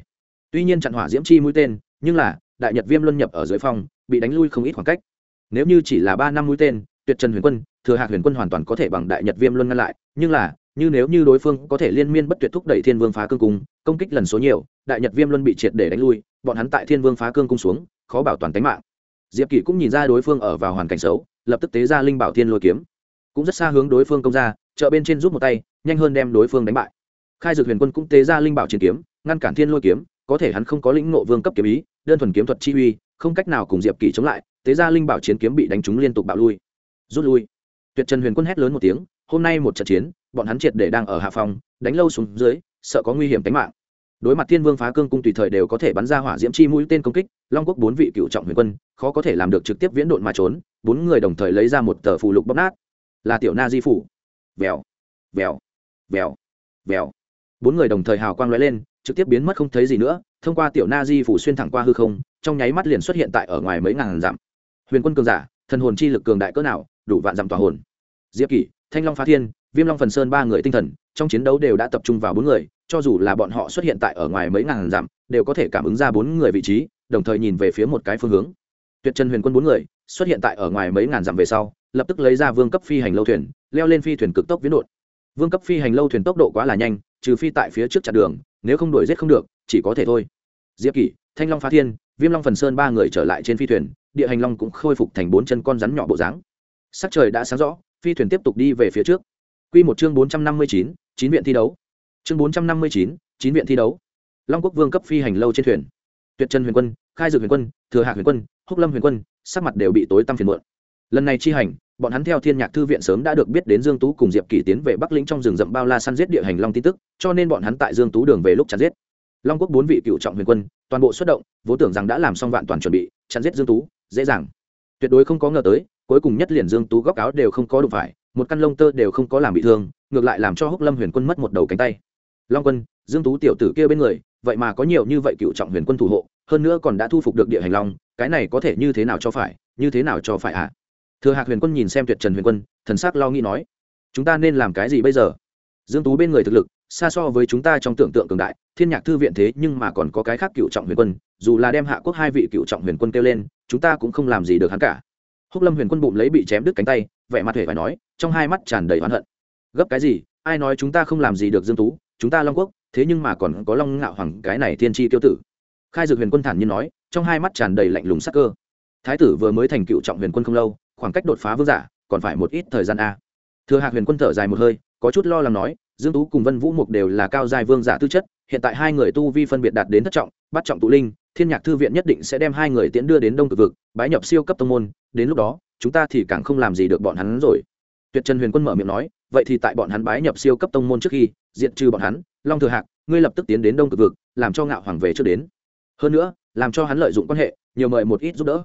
Tuy nhiên chặn hỏa diễm chi mũi tên, nhưng là, đại nhật viêm luân nhập ở dưới phong bị đánh lui không ít khoảng cách. Nếu như chỉ là ba năm mũi tên, tuyệt trần huyền quân, thừa hạc huyền quân hoàn toàn có thể bằng đại nhật viêm luân ngăn lại, nhưng là, như nếu như đối phương có thể liên miên bất tuyệt thúc đẩy thiên vương phá cương cung, công kích lần số nhiều, đại nhật viêm luân bị triệt để đánh lui, bọn hắn tại thiên vương phá cương cung xuống, khó bảo toàn tính mạng. Diệp kỷ cũng nhìn ra đối phương ở vào hoàn cảnh xấu, lập tức tế ra linh bảo thiên lôi kiếm cũng rất xa hướng đối phương công ra, chợ bên trên giúp một tay, nhanh hơn đem đối phương đánh bại. Khai dược huyền quân cũng tế ra linh bảo chiến kiếm, ngăn cản thiên lôi kiếm, có thể hắn không có lĩnh ngộ vương cấp kiếm ý, đơn thuần kiếm thuật chi uy, không cách nào cùng diệp kỷ chống lại, tế ra linh bảo chiến kiếm bị đánh trúng liên tục bạo lui. Rút lui. Tuyệt trần huyền quân hét lớn một tiếng, hôm nay một trận chiến, bọn hắn triệt để đang ở hạ phòng, đánh lâu xuống dưới, sợ có nguy hiểm tính mạng. Đối mặt thiên vương phá cương cung tùy thời đều có thể bắn ra hỏa diễm chi mũi tên công kích, long quốc bốn vị cựu trọng huyền quân, khó có thể làm được trực tiếp viễn độn mà trốn, bốn người đồng thời lấy ra một tờ phù lục bóc nát là tiểu na di phủ. Vèo vèo vèo vèo. Bốn người đồng thời hào quang lóe lên, trực tiếp biến mất không thấy gì nữa, thông qua tiểu na di phủ xuyên thẳng qua hư không, trong nháy mắt liền xuất hiện tại ở ngoài mấy ngàn dặm. Huyền quân cường giả, thần hồn chi lực cường đại cỡ nào, đủ vạn dặm tỏa hồn. Diệp kỷ, thanh long phá thiên, viêm long phần sơn ba người tinh thần, trong chiến đấu đều đã tập trung vào bốn người, cho dù là bọn họ xuất hiện tại ở ngoài mấy ngàn dặm, đều có thể cảm ứng ra bốn người vị trí, đồng thời nhìn về phía một cái phương hướng. Tuyệt chân huyền quân bốn người xuất hiện tại ở ngoài mấy ngàn dặm về sau, lập tức lấy ra vương cấp phi hành lâu thuyền, leo lên phi thuyền cực tốc viễn đột. Vương cấp phi hành lâu thuyền tốc độ quá là nhanh, trừ phi tại phía trước chặn đường, nếu không đuổi giết không được, chỉ có thể thôi. Diệp kỷ, thanh long phá thiên, viêm long phần sơn ba người trở lại trên phi thuyền, địa hành long cũng khôi phục thành bốn chân con rắn nhỏ bộ dáng. Sắc trời đã sáng rõ, phi thuyền tiếp tục đi về phía trước. Q một chương bốn trăm năm mươi chín chín viện thi đấu. Chương bốn trăm năm mươi chín chín viện thi đấu. Long quốc vương cấp phi hành lâu trên thuyền. Tuyệt trần huyền quân, khai dược huyền quân, thừa hạc huyền quân húc lâm huyền quân, sắc mặt đều bị tối tăm phiền muộn. Lần này chi hành, bọn hắn theo thiên nhạc thư viện sớm đã được biết đến dương tú cùng diệp kỳ tiến về bắc lĩnh trong rừng rậm bao la săn giết địa hành long tin tức, cho nên bọn hắn tại dương tú đường về lúc chặn giết. Long quốc bốn vị cựu trọng huyền quân, toàn bộ xuất động, vốn tưởng rằng đã làm xong vạn toàn chuẩn bị, chặn giết dương tú, dễ dàng. Tuyệt đối không có ngờ tới, cuối cùng nhất liền dương tú góc áo đều không có đụng phải, một căn lông tơ đều không có làm bị thương, ngược lại làm cho húc lâm huyền quân mất một đầu cánh tay. Long quân, dương tú tiểu tử kia bên người, vậy mà có nhiều như vậy cựu trọng huyền quân thủ hộ, hơn nữa còn đã thu phục được địa hành long cái này có thể như thế nào cho phải, như thế nào cho phải ạ? À? thừa hạc huyền quân nhìn xem tuyệt trần huyền quân, thần sắc lo nghĩ nói, chúng ta nên làm cái gì bây giờ? Dương tú bên người thực lực, xa so với chúng ta trong tưởng tượng cường đại, thiên nhạc thư viện thế nhưng mà còn có cái khác cựu trọng huyền quân, dù là đem hạ quốc hai vị cựu trọng huyền quân kêu lên, chúng ta cũng không làm gì được hắn cả. Húc lâm huyền quân bụng lấy bị chém đứt cánh tay, vẻ mặt hề phải nói, trong hai mắt tràn đầy oán hận. Gấp cái gì? Ai nói chúng ta không làm gì được dương tú? Chúng ta long quốc, thế nhưng mà còn có long ngạo hoàng cái này thiên tri tiêu tử. Khai dược huyền quân thản nhiên nói trong hai mắt tràn đầy lạnh lùng sắc cơ. Thái tử vừa mới thành cựu trọng huyền quân không lâu, khoảng cách đột phá vương giả còn phải một ít thời gian a. Thừa hạc huyền quân thở dài một hơi, có chút lo lắng nói, dương tú cùng vân vũ mục đều là cao giai vương giả tư chất, hiện tại hai người tu vi phân biệt đạt đến thất trọng, bắt trọng tụ linh, thiên nhạc thư viện nhất định sẽ đem hai người tiễn đưa đến đông cực vực, bái nhập siêu cấp tông môn, đến lúc đó, chúng ta thì càng không làm gì được bọn hắn rồi. Tuyệt trần huyền quân mở miệng nói, vậy thì tại bọn hắn bái nhập siêu cấp tông môn trước khi diện trừ bọn hắn, long thừa hạc, ngươi lập tức tiến đến đông cực vực, làm cho ngạo hoàng về trước đến. Hơn nữa làm cho hắn lợi dụng quan hệ, nhiều mời một ít giúp đỡ.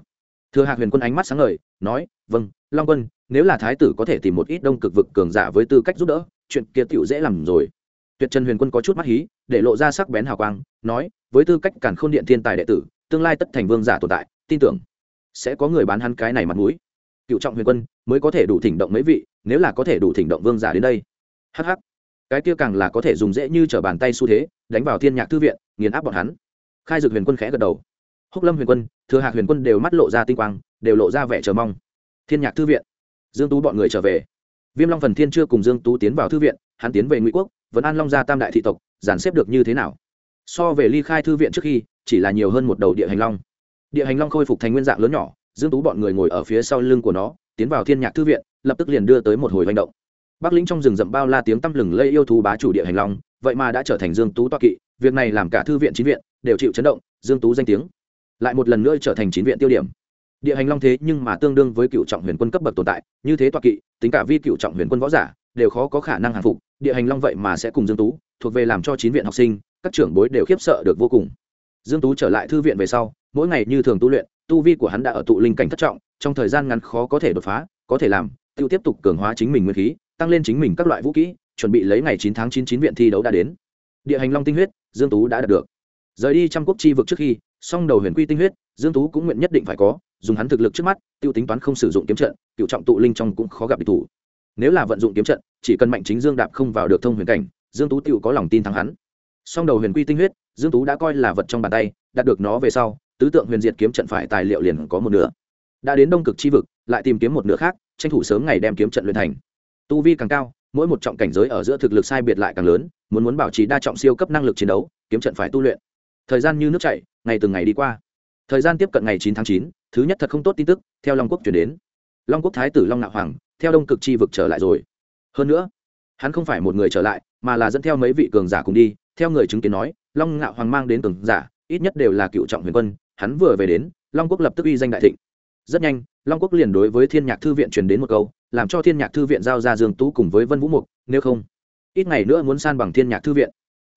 Thừa hạc huyền quân ánh mắt sáng ngời, nói vâng long quân, nếu là thái tử có thể tìm một ít đông cực vực cường giả với tư cách giúp đỡ, chuyện kia tựu dễ làm rồi. Tuyệt trần huyền quân có chút mắt hí, để lộ ra sắc bén hào quang, nói, với tư cách cản khôn điện thiên tài đệ tử, tương lai tất thành vương giả tồn tại, tin tưởng sẽ có người bán hắn cái này mặt mũi. Cựu trọng huyền quân mới có thể đủ thỉnh động mấy vị, nếu là có thể đủ thỉnh động vương giả đến đây. Hh cái kia càng là có thể dùng dễ như t r ở bàn tay xu thế, đánh vào thiên nhạc thư viện, nghiền áp bọn hắn khai dược huyền quân khẽ gật đầu. Húc lâm huyền quân, thừa hạc huyền quân đều mắt lộ ra tinh quang, đều lộ ra vẻ chờ mong. Thiên nhạc thư viện. Dương tú bọn người trở về. Viêm long phần thiên chưa cùng dương tú tiến vào thư viện, hắn tiến về ngụy quốc vẫn an long gia tam đại thị tộc, dàn xếp được như thế nào? So về ly khai thư viện trước khi, chỉ là nhiều hơn một đầu địa hành long. Địa hành long khôi phục thành nguyên dạng lớn nhỏ, dương tú bọn người ngồi ở phía sau lưng của nó, tiến vào thiên nhạc thư viện, lập tức liền đưa tới một hồi hành động. Bắc lĩnh trong rừng rậm bao la tiếng tăm lừng lây yêu thú bá chủ địa hành long vậy mà đã trở thành dương tú toa kỵ, việc này làm cả thư viện chín viện đều chịu chấn động, dương tú danh tiếng lại một lần nữa trở thành chín viện tiêu điểm. Địa hành long thế nhưng mà tương đương với cựu trọng huyền quân cấp bậc tồn tại, như thế toa kỵ, tính cả vi cựu trọng huyền quân võ giả, đều khó có khả năng hàng phục, địa hành long vậy mà sẽ cùng dương tú thuộc về làm cho chín viện học sinh, các trưởng bối đều khiếp sợ được vô cùng. Dương tú trở lại thư viện về sau, mỗi ngày như thường tu luyện, tu vi của hắn đã ở tụ linh cảnh thất trọng, trong thời gian ngắn khó có thể đột phá, có thể làm, tiêu tiếp tục cường hóa chính mình nguyên khí, tăng lên chính mình các loại vũ kỹ chuẩn bị lấy ngày 9 tháng 9 chín viện thi đấu đã đến. Địa hành long tinh huyết, dương tú đã đạt được. Rời đi trăm quốc chi vực trước khi, song đầu huyền quy tinh huyết, dương tú cũng nguyện nhất định phải có, dùng hắn thực lực trước mắt, tiêu tính toán không sử dụng kiếm trận, cựu trọng tụ linh trong cũng khó gặp địch thủ. Nếu là vận dụng kiếm trận, chỉ cần mạnh chính dương đạp không vào được thông huyền cảnh, dương tú tiêu có lòng tin thắng hắn. Song đầu huyền quy tinh huyết, dương tú đã coi là vật trong bàn tay, đạt được nó về sau, tứ tượng huyền diệt kiếm trận phải tài liệu liền có một nửa. Đã đến đông cực chi vực, lại tìm kiếm một nửa khác, tranh thủ sớm ngày đem kiếm trận luyện thành. Tu vi càng cao mỗi một trọng cảnh giới ở giữa thực lực sai biệt lại càng lớn, muốn muốn bảo trì đa trọng siêu cấp năng lực chiến đấu, kiếm trận phải tu luyện. Thời gian như nước chảy, ngày từng ngày đi qua. Thời gian tiếp cận ngày chín tháng chín, thứ nhất thật không tốt tin tức, theo long quốc chuyển đến. Long quốc thái tử long nạo hoàng, theo đông cực chi vực trở lại rồi. Hơn nữa, hắn không phải một người trở lại, mà là dẫn theo mấy vị cường giả cùng đi. Theo người chứng kiến nói, long ngạo hoàng mang đến cường giả, ít nhất đều là cựu trọng huyền quân. Hắn vừa về đến, long quốc lập tức uy danh đại thịnh rất nhanh long quốc liền đối với thiên nhạc thư viện truyền đến một câu làm cho thiên nhạc thư viện giao ra dương tú cùng với vân vũ mục nếu không ít ngày nữa muốn san bằng thiên nhạc thư viện.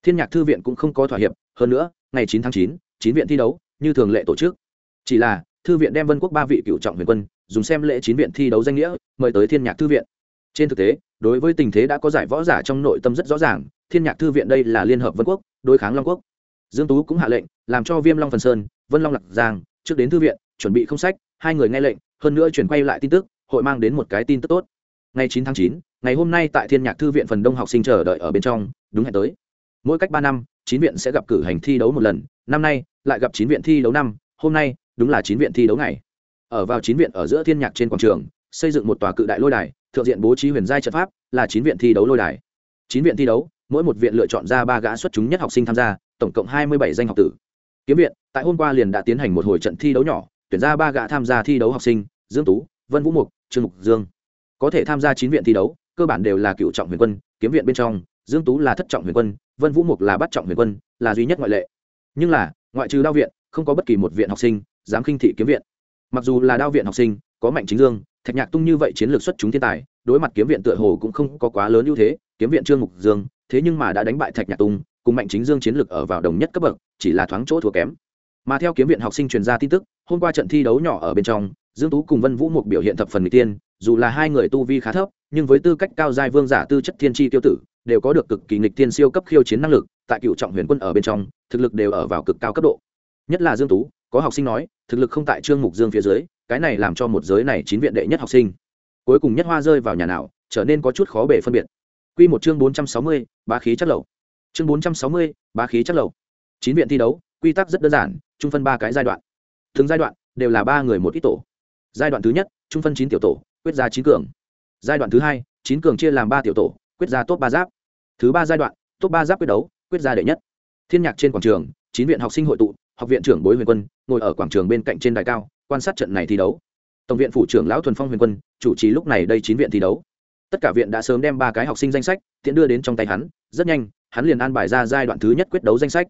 Thiên nhạc thư viện cũng không có thỏa hiệp hơn nữa ngày 9 tháng 9, chín viện thi đấu như thường lệ tổ chức. Chỉ là thư viện đem vân quốc ba vị cựu trọng huyền quân dùng xem lễ chín viện thi đấu danh nghĩa mời tới thiên nhạc thư viện. Trên thực tế đối với tình thế đã có giải võ giả trong nội tâm rất rõ ràng thiên nhạc thư viện đây là liên hợp vân quốc đối kháng long quốc. Dương tú cũng hạ lệnh làm cho viêm long phần sơn vân long lạc giang trước đến thư viện chuẩn bị không sách hai người nghe lệnh hơn nữa chuyển quay lại tin tức hội mang đến một cái tin tức tốt. Ngày 9 tháng 9, ngày hôm nay tại thiên nhạc thư viện phần đông học sinh chờ đợi ở bên trong đúng hẹn tới. Mỗi cách ba năm chín viện sẽ gặp cử hành thi đấu một lần năm nay lại gặp chín viện thi đấu năm hôm nay đúng là chín viện thi đấu ngày. Ở vào chín viện ở giữa thiên nhạc trên quảng trường xây dựng một tòa cự đại lôi đài thượng diện bố trí huyền giai trận pháp là chín viện thi đấu lôi đài. Chín viện thi đấu mỗi một viện lựa chọn ra ba gã xuất chúng nhất học sinh tham gia tổng cộng hai mươi bảy danh học tử. Kiếm viện tại hôm qua liền đã tiến hành một hồi trận thi đấu nhỏ tuyển ra ba gã tham gia thi đấu học sinh, dương tú, vân vũ mục, trương mục dương. Có thể tham gia chín viện thi đấu, cơ bản đều là cựu trọng huyền quân, kiếm viện bên trong, dương tú là thất trọng huyền quân, vân vũ mục là bắt trọng huyền quân, là duy nhất ngoại lệ. Nhưng là, ngoại trừ đao viện, không có bất kỳ một viện học sinh, dám khinh thị kiếm viện. Mặc dù là đao viện học sinh, có mạnh chính dương, thạch nhạc tung như vậy chiến lược xuất chúng thiên tài, đối mặt kiếm viện tựa hồ cũng không có quá lớn ưu thế, kiếm viện trương mục dương, thế nhưng mà đã đánh bại thạch nhạc tung, cùng mạnh chính dương chiến lược ở vào đồng nhất cấp bậc, chỉ là thoáng chỗ thua kém mà theo kiếm viện học sinh truyền ra tin tức hôm qua trận thi đấu nhỏ ở bên trong dương tú cùng vân vũ một biểu hiện thập phần người tiên dù là hai người tu vi khá thấp nhưng với tư cách cao giai vương giả tư chất thiên tri tiêu tử đều có được cực kỳ nghịch thiên siêu cấp khiêu chiến năng lực tại cựu trọng huyền quân ở bên trong thực lực đều ở vào cực cao cấp độ. Nhất là dương tú có học sinh nói thực lực không tại trương mục dương phía dưới cái này làm cho một giới này chín viện đệ nhất học sinh. Cuối cùng nhất hoa rơi vào nhà nào trở nên có chút khó bể phân biệt. Quy một chương 460, bá khí chất lậu. Chương 460, bá khí chất lậu. Chín viện thi đấu quy tắc rất đơn giản, trung phân ba cái giai đoạn. Từng giai đoạn đều là ba người một ít tổ. Giai đoạn thứ nhất, trung phân chín tiểu tổ, quyết ra chín cường. Giai đoạn thứ hai, chín cường chia làm ba tiểu tổ, quyết ra top ba giáp. Thứ ba giai đoạn, top ba giáp quyết đấu, quyết ra đệ nhất. Thiên nhạc trên quảng trường, chín viện học sinh hội tụ, học viện trưởng bối huyền quân ngồi ở quảng trường bên cạnh trên đài cao, quan sát trận này thi đấu. Tổng viện phủ trưởng lão thuần phong huyền quân chủ trì lúc này đây chín viện thi đấu. Tất cả viện đã sớm đem ba cái học sinh danh sách tiện đưa đến trong tay hắn. Rất nhanh, hắn liền an bài ra giai đoạn thứ nhất quyết đấu danh sách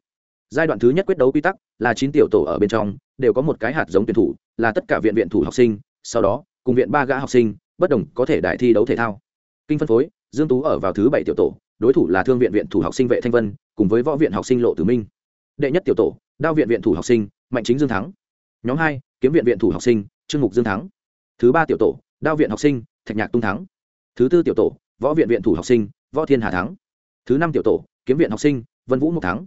giai đoạn thứ nhất quyết đấu quy tắc là chín tiểu tổ ở bên trong, đều có một cái hạt giống tuyển thủ, là tất cả viện viện thủ học sinh. Sau đó, cùng viện ba gã học sinh, bất đồng có thể đại thi đấu thể thao. Kinh phân phối, dương tú ở vào thứ bảy tiểu tổ, đối thủ là thương viện viện thủ học sinh vệ thanh vân, cùng với võ viện học sinh lộ tử minh. Đệ nhất tiểu tổ, đao viện viện thủ học sinh, mạnh chính dương thắng. Nhóm hai, kiếm viện viện thủ học sinh, trương mục dương thắng. Thứ ba tiểu tổ, đao viện học sinh, thạch nhạc tung thắng. Thứ tư tiểu tổ, võ viện viện thủ học sinh, võ thiên hà thắng. Thứ năm tiểu tổ, kiếm viện học sinh, vân vũ mục thắng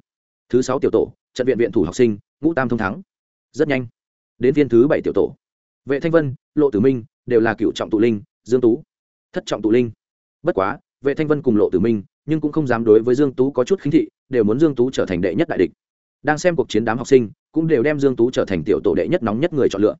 thứ sáu tiểu tổ, trận viện viện thủ học sinh, ngũ tam thông thắng. Rất nhanh. Đến viên thứ bảy tiểu tổ. Vệ thanh vân, lộ tử minh đều là cựu trọng tụ linh, dương tú. Thất trọng tụ linh. Bất quá, vệ thanh vân cùng lộ tử minh nhưng cũng không dám đối với dương tú có chút khinh thị, đều muốn dương tú trở thành đệ nhất đại địch. Đang xem cuộc chiến đám học sinh, cũng đều đem dương tú trở thành tiểu tổ đệ nhất nóng nhất người chọn lựa.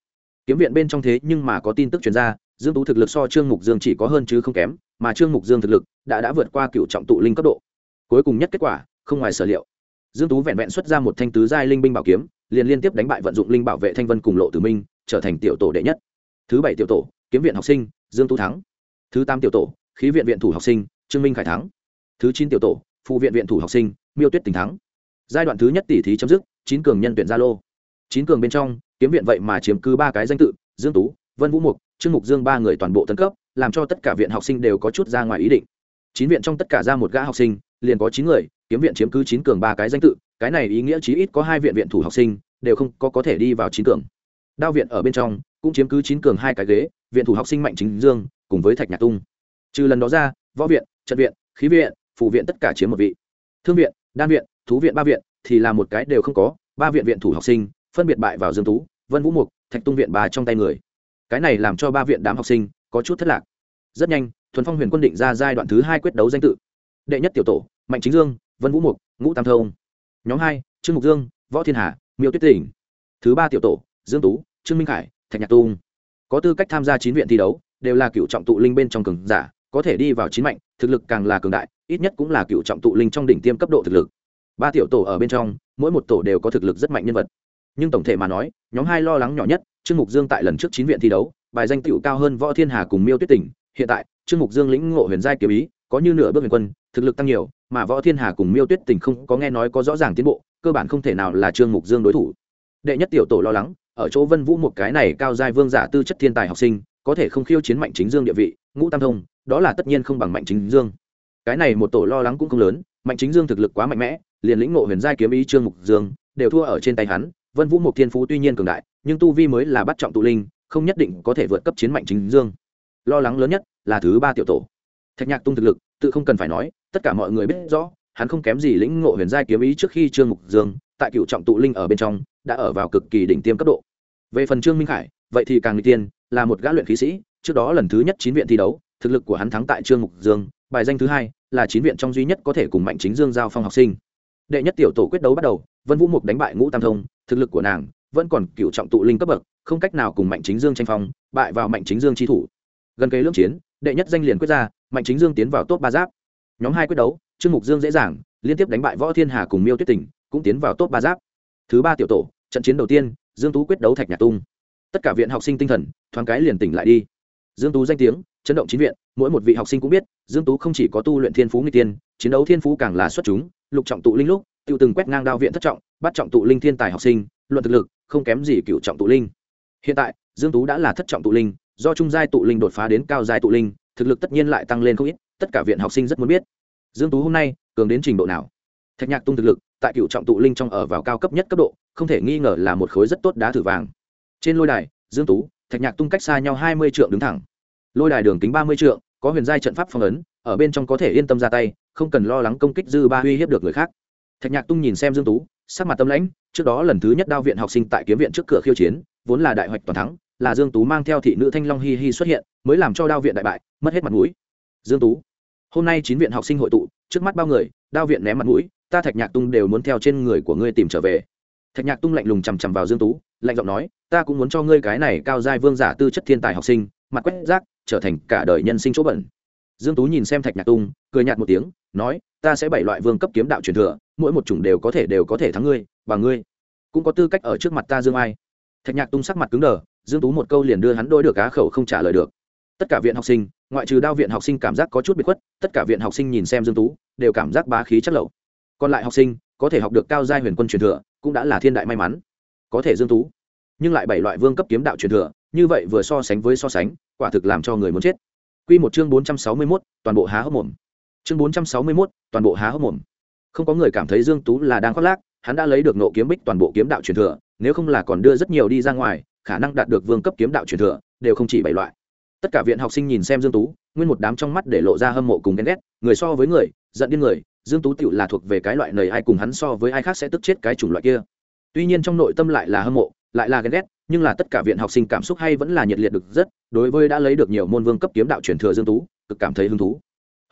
Kiếm viện bên trong thế nhưng mà có tin tức truyền ra, dương tú thực lực so trương mục dương chỉ có hơn chứ không kém, mà trương mục dương thực lực đã đã vượt qua cựu trọng tụ linh cấp độ. Cuối cùng nhất kết quả, không ngoài sở liệu dương tú vẹn vẹn xuất ra một thanh tứ giai linh binh bảo kiếm, liền liên tiếp đánh bại vận dụng linh bảo vệ thanh vân cùng lộ tử minh, trở thành tiểu tổ đệ nhất. Thứ bảy tiểu tổ, kiếm viện học sinh, dương tú thắng. Thứ tám tiểu tổ, khí viện viện thủ học sinh, trương minh khải thắng. Thứ chín tiểu tổ phụ viện viện thủ học sinh, miêu tuyết tình thắng. Giai đoạn thứ nhất tỷ thí chấm dứt, chín cường nhân tuyển gia lô. Chín cường bên trong, kiếm viện vậy mà chiếm cứ ba cái danh tự, dương tú, vân vũ mục, trương mục dương ba người toàn bộ tấn cấp, làm cho tất cả viện học sinh đều có chút ra ngoài ý định. Chín viện trong tất cả ra một gã học sinh, liền có chín người kiếm viện chiếm cứ chín cường ba cái danh tự, cái này ý nghĩa chí ít có hai viện viện thủ học sinh, đều không có có thể đi vào chín cường. Đao viện ở bên trong, cũng chiếm cứ chín cường hai cái ghế, viện thủ học sinh mạnh chính dương, cùng với thạch nhạc tung. Trừ lần đó ra, võ viện, trận viện, khí viện phụ viện tất cả chiếm một vị. Thương viện, đan viện, thú viện ba viện, thì là một cái đều không có, ba viện viện thủ học sinh, phân biệt bại vào dương tú, vân vũ mục, thạch tung viện bà trong tay người. Cái này làm cho ba viện đám học sinh có chút thất lạc. Rất nhanh, thuần phong huyền quân định ra giai đoạn thứ hai quyết đấu danh tự. Đệ nhất tiểu tổ, mạnh chính dương vân vũ mục, ngũ tam thông. Nhóm hai, trương mục dương, võ thiên hà, miêu tuyết tỉnh thứ ba tiểu tổ, dương tú, trương minh khải, thạch nhạc tung. Có tư cách tham gia chín viện thi đấu, đều là cựu trọng tụ linh bên trong cường giả, có thể đi vào chín mạnh, thực lực càng là cường đại, ít nhất cũng là cựu trọng tụ linh trong đỉnh tiêm cấp độ thực lực. Ba tiểu tổ ở bên trong, mỗi một tổ đều có thực lực rất mạnh nhân vật. Nhưng tổng thể mà nói, nhóm hai lo lắng nhỏ nhất, trương mục dương tại lần trước chín viện thi đấu, bài danh tựu cao hơn võ thiên hà cùng miêu tuyết tỉnh hiện tại, trương mục dương lĩnh ngộ huyền giai kiếm ý, có như nửa bước huyền quân, thực lực tăng nhiều mà võ thiên hà cùng miêu tuyết tình không có nghe nói có rõ ràng tiến bộ, cơ bản không thể nào là trương mục dương đối thủ. Đệ nhất tiểu tổ lo lắng, ở chỗ vân vũ một cái này cao giai vương giả tư chất thiên tài học sinh, có thể không khiêu chiến mạnh chính dương địa vị, ngũ tam thông, đó là tất nhiên không bằng mạnh chính dương. Cái này một tổ lo lắng cũng không lớn, mạnh chính dương thực lực quá mạnh mẽ, liền lĩnh ngộ huyền giai kiếm ý trương mục dương, đều thua ở trên tay hắn, vân vũ một thiên phú tuy nhiên cường đại, nhưng tu vi mới là bắt trọng tụ linh, không nhất định có thể vượt cấp chiến mạnh chính dương. Lo lắng lớn nhất là thứ ba tiểu tổ. Thạch nhạc tung thực lực, tự không cần phải nói tất cả mọi người biết rõ, hắn không kém gì lĩnh ngộ huyền giai kiếm ý trước khi trương mục dương, tại cựu trọng tụ linh ở bên trong, đã ở vào cực kỳ đỉnh tiêm cấp độ. Về phần trương minh khải, vậy thì càng n tiên, là một gã luyện khí sĩ, trước đó lần thứ nhất chín viện thi đấu, thực lực của hắn thắng tại trương mục dương, bài danh thứ hai là chín viện trong duy nhất có thể cùng mạnh chính dương giao phong học sinh. Đệ nhất tiểu tổ quyết đấu bắt đầu, vân vũ mục đánh bại ngũ tam thông, thực lực của nàng vẫn còn cựu trọng tụ linh cấp bậc, không cách nào cùng mạnh chính dương tranh phong, bại vào mạnh chính dương tri thủ. Gần kế lưỡng chiến, đệ nhất danh liền quyết ra, mạnh chính dương tiến vào top ba giáp nhóm hai quyết đấu, trương mục dương dễ dàng, liên tiếp đánh bại võ thiên hà cùng miêu tuyết tỉnh cũng tiến vào top ba giáp. Thứ ba tiểu tổ, trận chiến đầu tiên, dương tú quyết đấu thạch nhạc tung. Tất cả viện học sinh tinh thần, thoáng cái liền tỉnh lại đi. Dương tú danh tiếng, chấn động chín viện, mỗi một vị học sinh cũng biết, dương tú không chỉ có tu luyện thiên phú người tiên chiến đấu thiên phú càng là xuất chúng, lục trọng tụ linh lúc, tiêu từng quét ngang đao viện thất trọng, bắt trọng tụ linh thiên tài học sinh, luận thực lực, không kém gì cựu trọng tụ linh. Hiện tại, dương tú đã là thất trọng tụ linh, do trung giai tụ linh đột phá đến cao giai tụ linh, thực lực tất nhiên lại tăng lên không ít tất cả viện học sinh rất muốn biết. Dương tú hôm nay, cường đến trình độ nào? Thạch nhạc tung thực lực, tại cựu trọng tụ linh trong ở vào cao cấp nhất cấp độ, không thể nghi ngờ là một khối rất tốt đá thử vàng. Trên lôi đài, dương tú, thạch nhạc tung cách xa nhau hai mươi trượng đứng thẳng. Lôi đài đường kính ba mươi trượng, có huyền giai trận pháp phong ấn, ở bên trong có thể yên tâm ra tay, không cần lo lắng công kích dư ba uy hiếp được người khác. Thạch nhạc tung nhìn xem dương tú, sắc mặt tâm lãnh, trước đó lần thứ nhất đao viện học sinh tại kiếm viện trước cửa khiêu chiến, vốn là đại hoạch toàn thắng, là dương tú mang theo thị nữ thanh long hi hi xuất hiện, mới làm cho đao viện đại bại, mất hết mặt mũi. Dương tú hôm nay chín viện học sinh hội tụ, trước mắt bao người, đao viện ném mặt mũi, ta thạch nhạc tung đều muốn theo trên người của ngươi tìm trở về. Thạch nhạc tung lạnh lùng chằm chằm vào dương tú, lạnh giọng nói, ta cũng muốn cho ngươi cái này cao giai vương giả tư chất thiên tài học sinh, mặt quét rác, trở thành cả đời nhân sinh chỗ bẩn. Dương tú nhìn xem thạch nhạc tung, cười nhạt một tiếng, nói, ta sẽ bảy loại vương cấp kiếm đạo truyền thừa, mỗi một chủng đều có thể đều có thể thắng ngươi, và ngươi cũng có tư cách ở trước mặt ta dương ai. Thạch nhạc tung sắc mặt cứng đờ, dương tú một câu liền đưa hắn đôi được cá khẩu không trả lời được tất cả viện học sinh ngoại trừ đao viện học sinh cảm giác có chút bị khuất tất cả viện học sinh nhìn xem dương tú đều cảm giác bá khí chất lậu. Còn lại học sinh có thể học được cao giai huyền quân truyền thừa cũng đã là thiên đại may mắn. Có thể dương tú nhưng lại bảy loại vương cấp kiếm đạo truyền thừa như vậy vừa so sánh với so sánh quả thực làm cho người muốn chết. Quy một chương 461, toàn bộ há hốc mồm. Chương 461, toàn bộ há hốc mồm. Không có người cảm thấy dương tú là đang khoác lác hắn đã lấy được nộ kiếm bích toàn bộ kiếm đạo truyền thừa nếu không là còn đưa rất nhiều đi ra ngoài khả năng đạt được vương cấp kiếm đạo truyền thừa đều không chỉ bảy loại tất cả viện học sinh nhìn xem dương tú, nguyên một đám trong mắt để lộ ra hâm mộ cùng ghen ghét, người so với người, giận điên người, dương tú tựu là thuộc về cái loại nầy ai cùng hắn so với ai khác sẽ tức chết cái chủng loại kia. Tuy nhiên trong nội tâm lại là hâm mộ, lại là ghen ghét, nhưng là tất cả viện học sinh cảm xúc hay vẫn là nhiệt liệt được rất, đối với đã lấy được nhiều môn vương cấp kiếm đạo truyền thừa dương tú, cực cảm thấy hứng thú.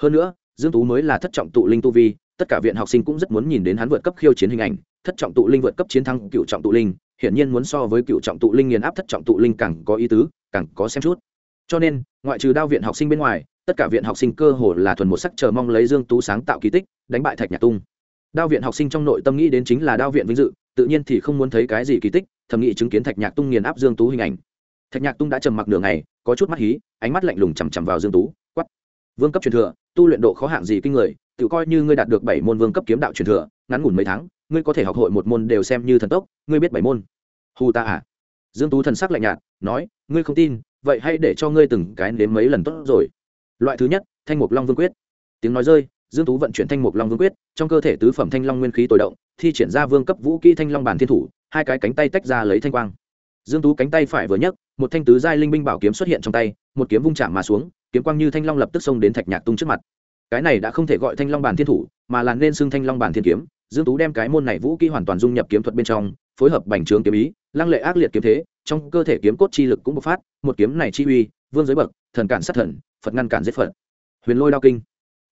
Hơn nữa, dương tú mới là thất trọng tụ linh tu vi, tất cả viện học sinh cũng rất muốn nhìn đến hắn vượt cấp khiêu chiến hình ảnh, thất trọng tụ linh vượt cấp chiến thắng cựu trọng tụ linh, hiển nhiên muốn so với cựu trọng tụ linh nghiền áp thất trọng tụ linh càng có ý tứ, càng có xem chút cho nên, ngoại trừ đao viện học sinh bên ngoài, tất cả viện học sinh cơ hồ là thuần một sắc chờ mong lấy dương tú sáng tạo kỳ tích, đánh bại thạch nhạc tung. Đao viện học sinh trong nội tâm nghĩ đến chính là đao viện vinh dự, tự nhiên thì không muốn thấy cái gì kỳ tích, thầm nghĩ chứng kiến thạch nhạc tung nghiền áp dương tú hình ảnh. Thạch nhạc tung đã trầm mặc nửa ngày, có chút mắt hí, ánh mắt lạnh lùng chằm chằm vào dương tú, quát. Vương cấp truyền thừa, tu luyện độ khó hạng gì kinh người, tự coi như ngươi đạt được bảy môn vương cấp kiếm đạo truyền thừa, ngắn ngủn mấy tháng, ngươi có thể học hội một môn đều xem như thần tốc, ngươi biết bảy môn. Hù ta à? Dương tú thần sắc lạnh nhạt, nói, ngươi không tin vậy hãy để cho ngươi từng cái nếm mấy lần tốt rồi. Loại thứ nhất, thanh mục long vương quyết. Tiếng nói rơi, dương tú vận chuyển thanh mục long vương quyết, trong cơ thể tứ phẩm thanh long nguyên khí tối động, thi triển ra vương cấp vũ kỹ thanh long bản thiên thủ, hai cái cánh tay tách ra lấy thanh quang. Dương tú cánh tay phải vừa nhấc, một thanh tứ giai linh binh bảo kiếm xuất hiện trong tay, một kiếm vung chạm mà xuống, kiếm quang như thanh long lập tức xông đến thạch nhạc tung trước mặt. Cái này đã không thể gọi thanh long bản thiên thủ, mà là nên xưng thanh long bản thiên kiếm. Dương tú đem cái môn này vũ kỹ hoàn toàn dung nhập kiếm thuật bên trong, phối hợp bành trướng kiếm ý, lăng lệ ác liệt kiếm thế trong cơ thể kiếm cốt chi lực cũng bộc phát, một kiếm này chi uy, vương giới bậc, thần cản sát thần, phật ngăn cản giết phật. Huyền lôi đao kinh.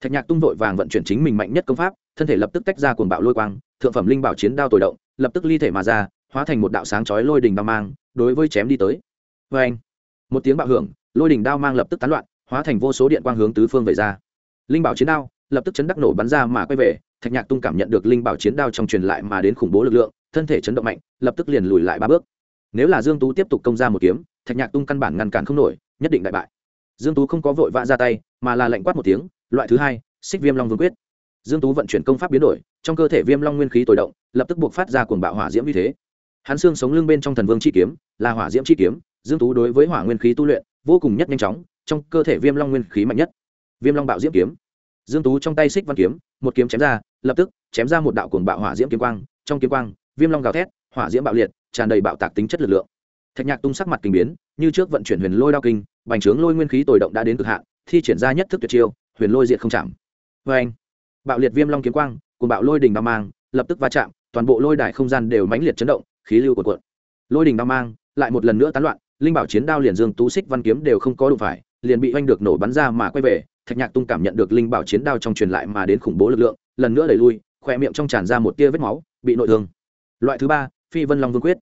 Thạch nhạc tung vội vàng vận chuyển chính mình mạnh nhất công pháp, thân thể lập tức tách ra cuồng bạo lôi quang, thượng phẩm linh bảo chiến đao tồi động, lập tức ly thể mà ra, hóa thành một đạo sáng chói lôi đỉnh đao mang, đối với chém đi tới. Vê anh, một tiếng bạo hưởng, lôi đỉnh đao mang lập tức tán loạn, hóa thành vô số điện quang hướng tứ phương về ra. Linh bảo chiến đao lập tức chấn đắc nổ bắn ra mà quay về, thạch nhạc tung cảm nhận được linh bảo chiến đao trong truyền lại mà đến khủng bố lực lượng, thân thể chấn động mạnh, lập tức liền lùi lại ba bước nếu là dương tú tiếp tục công ra một kiếm, thạch nhạc tung căn bản ngăn cản không nổi, nhất định đại bại. Dương tú không có vội vã ra tay, mà là lệnh quát một tiếng, loại thứ hai, xích viêm long vương quyết. Dương tú vận chuyển công pháp biến đổi, trong cơ thể viêm long nguyên khí tồi động, lập tức buộc phát ra cuồng bạo hỏa diễm như thế. Hắn xương sống lưng bên trong thần vương chi kiếm, là hỏa diễm chi kiếm, dương tú đối với hỏa nguyên khí tu luyện, vô cùng nhất nhanh chóng, trong cơ thể viêm long nguyên khí mạnh nhất. Viêm long bạo diễm kiếm. Dương tú trong tay xích văn kiếm, một kiếm chém ra, lập tức chém ra một đạo cuồng bạo hỏa diễm kiếm quang, trong kiếm quang, viêm long gào thét, hỏa diễm bạo liệt tràn đầy bạo tạc tính chất lực lượng. Thạch nhạc tung sắc mặt kinh biến, như trước vận chuyển huyền lôi đao kinh, bành trướng lôi nguyên khí tồi động đã đến cực hạn, thi triển ra nhất thức tuyệt chiêu, huyền lôi diệt không chạm. Vê anh, bạo liệt viêm long kiếm quang cùng bạo lôi đỉnh đao mang, lập tức va chạm, toàn bộ lôi đài không gian đều mãnh liệt chấn động, khí lưu cuộn cuộn. Lôi đỉnh đao mang lại một lần nữa tán loạn, linh bảo chiến đao liền dương tú xích văn kiếm đều không có đủ phải, liền bị oanh được nổ bắn ra mà quay về, thạch nhạc tung cảm nhận được linh bảo chiến đao trong truyền lại mà đến khủng bố lực lượng, lần nữa đẩy lui, khoe miệng trong tràn ra một tia vết máu, bị nội thương. Loại thứ ba phi vân long vương quyết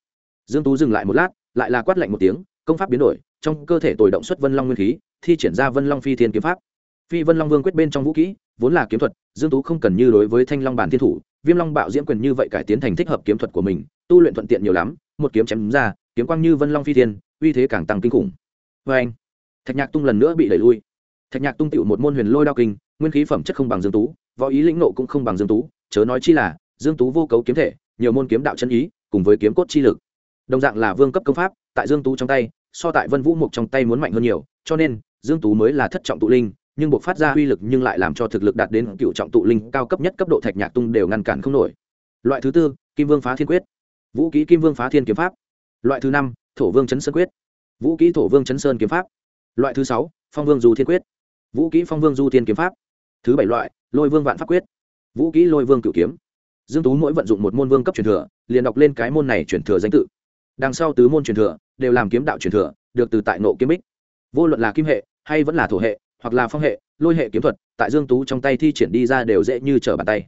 dương tú dừng lại một lát lại là quát lạnh một tiếng công pháp biến đổi trong cơ thể tồi động xuất vân long nguyên khí thi triển ra vân long phi thiên kiếm pháp phi vân long vương quyết bên trong vũ kỹ vốn là kiếm thuật dương tú không cần như đối với thanh long bản thiên thủ viêm long bạo diễm quyền như vậy cải tiến thành thích hợp kiếm thuật của mình tu luyện thuận tiện nhiều lắm một kiếm chém ra kiếm quang như vân long phi thiên uy thế càng tăng kinh khủng với anh thạch nhạc tung lần nữa bị đẩy lui thạch nhạc tung tựu một môn huyền lôi đao kinh nguyên khí phẩm chất không bằng dương tú võ ý lĩnh nộ cũng không bằng dương tú chớ nói chi là dương tú vô cấu kiếm thể nhiều môn kiếm đạo chân ý cùng với kiếm cốt chi lực. Đồng dạng là vương cấp công pháp, tại dương tú trong tay, so tại vân vũ mục trong tay muốn mạnh hơn nhiều, cho nên, dương tú mới là thất trọng tụ linh, nhưng buộc phát ra uy lực nhưng lại làm cho thực lực đạt đến cựu trọng tụ linh cao cấp nhất cấp độ thạch nhạc tung đều ngăn cản không nổi. Loại thứ tư, kim vương phá thiên quyết. Vũ kỹ kim vương phá thiên kiếm pháp. Loại thứ năm, thổ vương chấn sơn quyết. Vũ kỹ thổ vương chấn sơn kiếm pháp. Loại thứ sáu, phong vương du thiên quyết. Vũ kỹ phong vương du thiên kiếm pháp. Thứ bảy loại, lôi vương vạn pháp quyết. Vũ kỹ lôi vương cửu kiếm dương tú mỗi vận dụng một môn vương cấp truyền thừa, liền đọc lên cái môn này truyền thừa danh tự. Đằng sau tứ môn truyền thừa đều làm kiếm đạo truyền thừa, được từ tại nộ kiếm bích. Vô luận là kim hệ hay vẫn là thổ hệ, hoặc là phong hệ, lôi hệ kiếm thuật, tại dương tú trong tay thi triển đi ra đều dễ như trở bàn tay.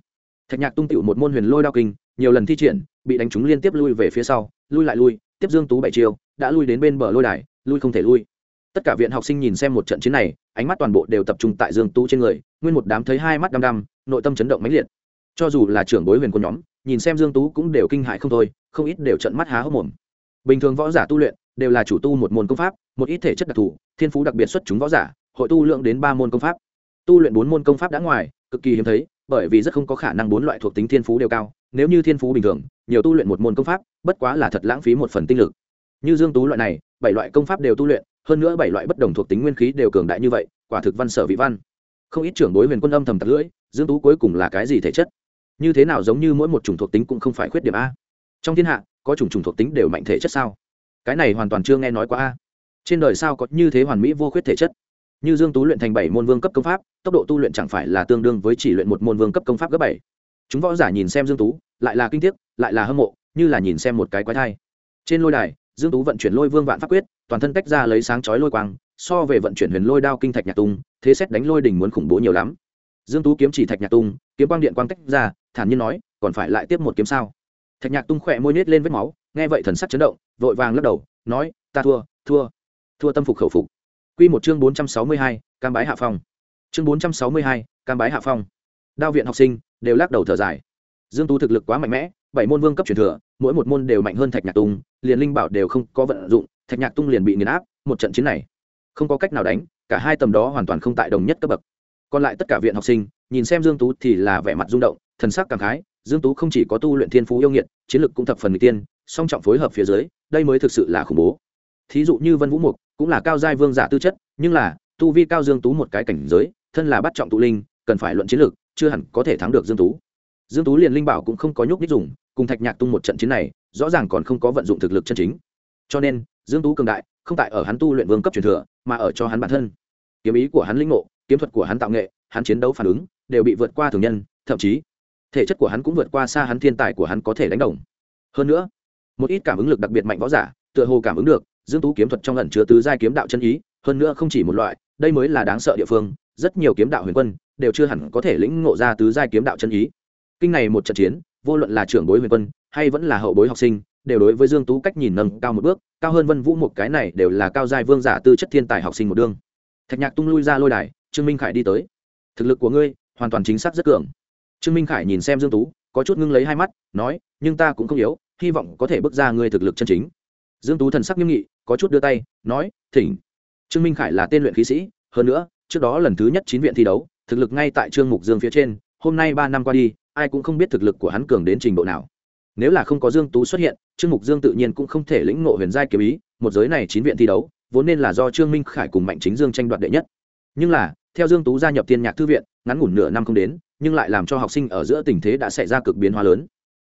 Thạch nhạc tung tựu một môn huyền lôi đao kinh, nhiều lần thi triển, bị đánh trúng liên tiếp lui về phía sau, lui lại lui, tiếp dương tú bảy chiều đã lui đến bên bờ lôi đài, lui không thể lui. Tất cả viện học sinh nhìn xem một trận chiến này, ánh mắt toàn bộ đều tập trung tại dương tú trên người, nguyên một đám thấy hai mắt đăm đăm, nội tâm chấn động mãnh liệt cho dù là trưởng bối huyền quân nhóm, nhìn xem dương tú cũng đều kinh hại không thôi, không ít đều trận mắt há hốc mồm. Bình thường võ giả tu luyện đều là chủ tu một môn công pháp, một ít thể chất đặc thù, thiên phú đặc biệt xuất chúng võ giả, hội tu lượng đến ba môn công pháp. Tu luyện bốn môn công pháp đã ngoài, cực kỳ hiếm thấy, bởi vì rất không có khả năng bốn loại thuộc tính thiên phú đều cao, nếu như thiên phú bình thường, nhiều tu luyện một môn công pháp, bất quá là thật lãng phí một phần tinh lực. Như dương tú loại này, bảy loại công pháp đều tu luyện, hơn nữa bảy loại bất đồng thuộc tính nguyên khí đều cường đại như vậy, quả thực văn sở vị văn. Không ít trưởng đối huyền quân âm thầm tặc lưỡi, dương tú cuối cùng là cái gì thể chất? Như thế nào giống như mỗi một chủng thuộc tính cũng không phải khuyết điểm a. Trong thiên hạ, có chủng chủng thuộc tính đều mạnh thể chất sao? Cái này hoàn toàn chưa nghe nói qua a. Trên đời sao có như thế hoàn mỹ vô khuyết thể chất? Như dương tú luyện thành bảy môn vương cấp công pháp, tốc độ tu luyện chẳng phải là tương đương với chỉ luyện một môn vương cấp công pháp gấp bảy. Chúng võ giả nhìn xem dương tú, lại là kinh tiếc, lại là hâm mộ, như là nhìn xem một cái quái thai. Trên lôi đài, dương tú vận chuyển lôi vương vạn pháp quyết, toàn thân tách ra lấy sáng chói lôi quang, so về vận chuyển huyền lôi đao kinh thạch nhạc tung, thế xét đánh lôi đỉnh muốn khủng bố nhiều lắm. Dương tú kiếm chỉ thạch nhạc tung, kiếm quang điện quang tách ra thản nhiên nói còn phải lại tiếp một kiếm sao? Thạch nhạc tung khỏe môi nết lên vết máu nghe vậy thần sắc chấn động vội vàng lắc đầu nói ta thua thua thua tâm phục khẩu phục. Quy một chương 462, cam bái hạ phong. Chương 462, cam bái hạ phong. Đao viện học sinh đều lắc đầu thở dài. Dương tú thực lực quá mạnh mẽ bảy môn vương cấp truyền thừa mỗi một môn đều mạnh hơn thạch nhạc tung liền linh bảo đều không có vận dụng thạch nhạc tung liền bị nghiền áp một trận chiến này không có cách nào đánh cả hai tầm đó hoàn toàn không tại đồng nhất cấp bậc. Còn lại tất cả viện học sinh nhìn xem dương tú thì là vẻ mặt rung động thần sắc cảm khái, dương tú không chỉ có tu luyện thiên phú yêu nghiệt, chiến lực cũng thập phần người tiên, song trọng phối hợp phía dưới, đây mới thực sự là khủng bố. Thí dụ như vân vũ mục, cũng là cao giai vương giả tư chất, nhưng là, tu vi cao dương tú một cái cảnh giới, thân là bắt trọng tụ linh, cần phải luận chiến lược chưa hẳn có thể thắng được dương tú. Dương tú liền linh bảo cũng không có nhúc nhích dùng, cùng thạch nhạc tung một trận chiến này, rõ ràng còn không có vận dụng thực lực chân chính. Cho nên, dương tú cường đại, không tại ở hắn tu luyện vương cấp truyền thừa, mà ở cho hắn bản thân. Kiếm ý của hắn linh ngộ, kiếm thuật của hắn tạo nghệ, hắn chiến đấu phản ứng, đều bị vượt qua thường nhân, thậm chí thể chất của hắn cũng vượt qua xa hắn thiên tài của hắn có thể đánh đồng. Hơn nữa, một ít cảm ứng lực đặc biệt mạnh võ giả, tựa hồ cảm ứng được, dương tú kiếm thuật trong ẩn chứa tứ giai kiếm đạo chân ý, hơn nữa không chỉ một loại, đây mới là đáng sợ địa phương, rất nhiều kiếm đạo huyền quân đều chưa hẳn có thể lĩnh ngộ ra tứ giai kiếm đạo chân ý. Kinh này một trận chiến, vô luận là trưởng bối huyền quân hay vẫn là hậu bối học sinh, đều đối với dương tú cách nhìn nâng cao một bước, cao hơn vân vũ một cái này đều là cao giai vương giả tư chất thiên tài học sinh một đương thạch nhạc tung lui ra lôi đài, trương minh khải đi tới. Thực lực của ngươi hoàn toàn chính xác rất cường trương minh khải nhìn xem dương tú, có chút ngưng lấy hai mắt, nói, nhưng ta cũng không yếu, hy vọng có thể bước ra ngươi thực lực chân chính. Dương tú thần sắc nghiêm nghị, có chút đưa tay, nói, thỉnh. Trương minh khải là tên luyện khí sĩ, hơn nữa, trước đó lần thứ nhất chín viện thi đấu, thực lực ngay tại trương mục dương phía trên, hôm nay ba năm qua đi, ai cũng không biết thực lực của hắn cường đến trình độ nào. Nếu là không có dương tú xuất hiện, trương mục dương tự nhiên cũng không thể lĩnh ngộ huyền giai kiếm ý, một giới này chín viện thi đấu, vốn nên là do trương minh khải cùng mạnh chính dương tranh đoạt đệ nhất. Nhưng là theo dương tú gia nhập tiên nhạc thư viện, ngắn ngủn nửa năm không đến, nhưng lại làm cho học sinh ở giữa tình thế đã xảy ra cực biến hóa lớn.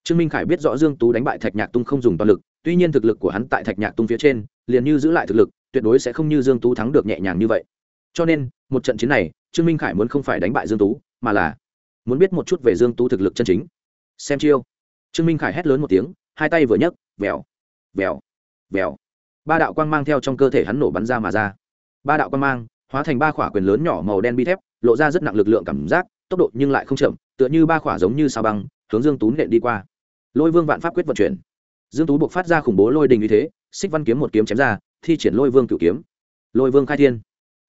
Trương minh khải biết rõ dương tú đánh bại thạch nhạc tung không dùng toàn lực, tuy nhiên thực lực của hắn tại thạch nhạc tung phía trên, liền như giữ lại thực lực, tuyệt đối sẽ không như dương tú thắng được nhẹ nhàng như vậy. Cho nên, một trận chiến này, trương minh khải muốn không phải đánh bại dương tú, mà là muốn biết một chút về dương tú thực lực chân chính. Xem chiêu. Trương minh khải hét lớn một tiếng, hai tay vừa nhấc, vèo vèo vèo. Ba đạo quang mang theo trong cơ thể hắn nổ bắn ra mà ra. Ba đạo quang mang hóa thành ba khỏa quyền lớn nhỏ màu đen bi thép, lộ ra rất nặng lực lượng cảm giác, tốc độ nhưng lại không chậm, tựa như ba khỏa giống như sao băng, hướng dương tú nện đi qua. Lôi vương vạn pháp quyết vận chuyển. Dương tú buộc phát ra khủng bố lôi đình như thế, xích văn kiếm một kiếm chém ra, thi triển lôi vương cửu kiếm. Lôi vương khai thiên.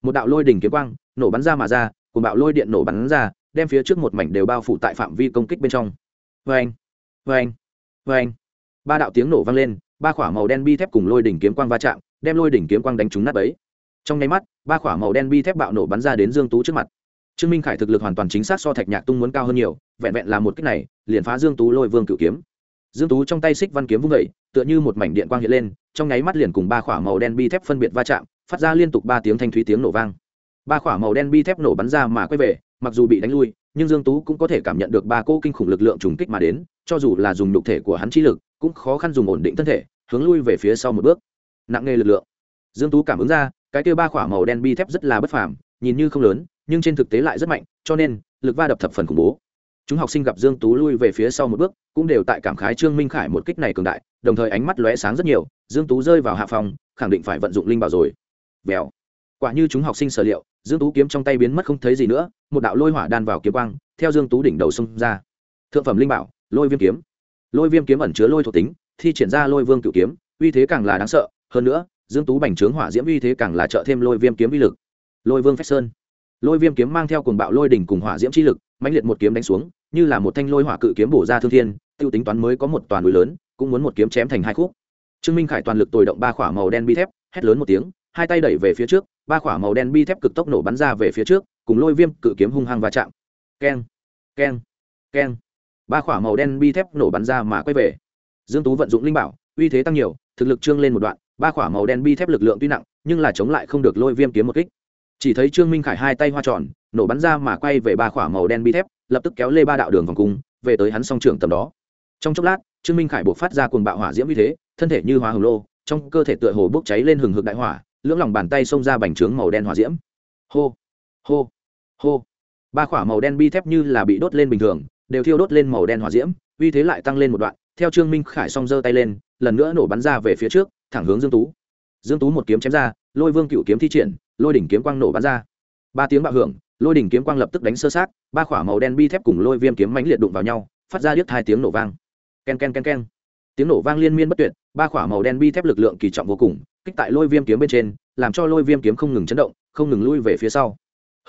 Một đạo lôi đỉnh kiếm quang nổ bắn ra mà ra cùng bạo lôi điện nổ bắn ra, đem phía trước một mảnh đều bao phủ tại phạm vi công kích bên trong. Vê anh vê anh vê anh ba đạo tiếng nổ vang lên, ba khỏa màu đen bi thép cùng lôi đỉnh kiếm quang va chạm, đem lôi đỉnh kiếm quang đánh trúng nát ấy trong nháy mắt, ba khỏa màu đen bi thép bạo nổ bắn ra đến dương tú trước mặt. Trương minh khải thực lực hoàn toàn chính xác so thạch nhạc tung muốn cao hơn nhiều, vẹn vẹn là một cách này, liền phá dương tú lôi vương cửu kiếm. Dương tú trong tay xích văn kiếm vung vẩy tựa như một mảnh điện quang hiện lên, trong nháy mắt liền cùng ba khỏa màu đen bi thép phân biệt va chạm, phát ra liên tục ba tiếng thanh thúy tiếng nổ vang. Ba khỏa màu đen bi thép nổ bắn ra mà quay về, mặc dù bị đánh lui, nhưng dương tú cũng có thể cảm nhận được ba cô kinh khủng lực lượng trùng kích mà đến, cho dù là dùng nhục thể của hắn trí lực, cũng khó khăn dùng ổn định thân thể, hướng lui về phía sau một bước. Nặng nề lực lượng. Dương tú cảm ứng ra cái kia ba khỏa màu đen bi thép rất là bất phàm, nhìn như không lớn, nhưng trên thực tế lại rất mạnh, cho nên, lực va đập thập phần khủng bố. Chúng học sinh gặp dương tú lui về phía sau một bước, cũng đều tại cảm khái trương minh khải một kích này cường đại, đồng thời ánh mắt lóe sáng rất nhiều, dương tú rơi vào hạ phòng, khẳng định phải vận dụng linh bảo rồi. Vèo. Quả như chúng học sinh sở liệu, dương tú kiếm trong tay biến mất không thấy gì nữa, một đạo lôi hỏa đan vào kiếm quang, theo dương tú đỉnh đầu xông ra. Thượng phẩm linh bảo, lôi viêm kiếm. Lôi viêm kiếm ẩn chứa lôi thuộc tính, thi triển ra lôi vương cửu kiếm, uy thế càng là đáng sợ, hơn nữa dương tú bành trướng hỏa diễm uy thế càng là trợ thêm lôi viêm kiếm uy lực. Lôi vương phách sơn. Lôi viêm kiếm mang theo cuồng bạo lôi đỉnh cùng hỏa diễm chi lực, mãnh liệt một kiếm đánh xuống, như là một thanh lôi hỏa cự kiếm bổ ra thương thiên, tiêu tính toán mới có một toàn núi lớn, cũng muốn một kiếm chém thành hai khúc. Trương minh khải toàn lực tồi động ba khỏa màu đen bi thép, hét lớn một tiếng, hai tay đẩy về phía trước, ba khỏa màu đen bi thép cực tốc nổ bắn ra về phía trước, cùng lôi viêm cự kiếm hung hăng va chạm. Keng keng keng. Ba khỏa màu đen bi thép nổ bắn ra mà quay về. Dương tú vận dụng linh bảo, uy thế tăng nhiều, thực lực trương lên một đoạn ba khỏa màu đen bi thép lực lượng tuy nặng, nhưng là chống lại không được lôi viêm kiếm một kích. Chỉ thấy trương minh khải hai tay hoa tròn, nổ bắn ra mà quay về ba khỏa màu đen bi thép, lập tức kéo lê ba đạo đường vòng cung, về tới hắn song trưởng tầm đó. Trong chốc lát, trương minh khải buộc phát ra cuồng bạo hỏa diễm như thế, thân thể như hóa hồng lô, trong cơ thể tựa hồ bốc cháy lên hừng hực đại hỏa, lưỡng lòng bàn tay xông ra bành trướng màu đen hỏa diễm. Hô hô hô. Ba khỏa màu đen bi thép như là bị đốt lên bình thường, đều thiêu đốt lên màu đen hỏa diễm, uy thế lại tăng lên một đoạn, theo trương minh khải song giơ tay lên, lần nữa nổ bắn ra về phía trước thẳng hướng dương tú. Dương tú một kiếm chém ra, lôi vương cựu kiếm thi triển, lôi đỉnh kiếm quang nổ bắn ra. Ba tiếng bạo hưởng, lôi đỉnh kiếm quang lập tức đánh sơ sát ba khỏa màu đen bi thép cùng lôi viêm kiếm mãnh liệt đụng vào nhau, phát ra điếc hai tiếng nổ vang. Ken ken ken ken. Tiếng nổ vang liên miên bất tuyệt, ba khỏa màu đen bi thép lực lượng kỳ trọng vô cùng, kích tại lôi viêm kiếm bên trên, làm cho lôi viêm kiếm không ngừng chấn động, không ngừng lui về phía sau.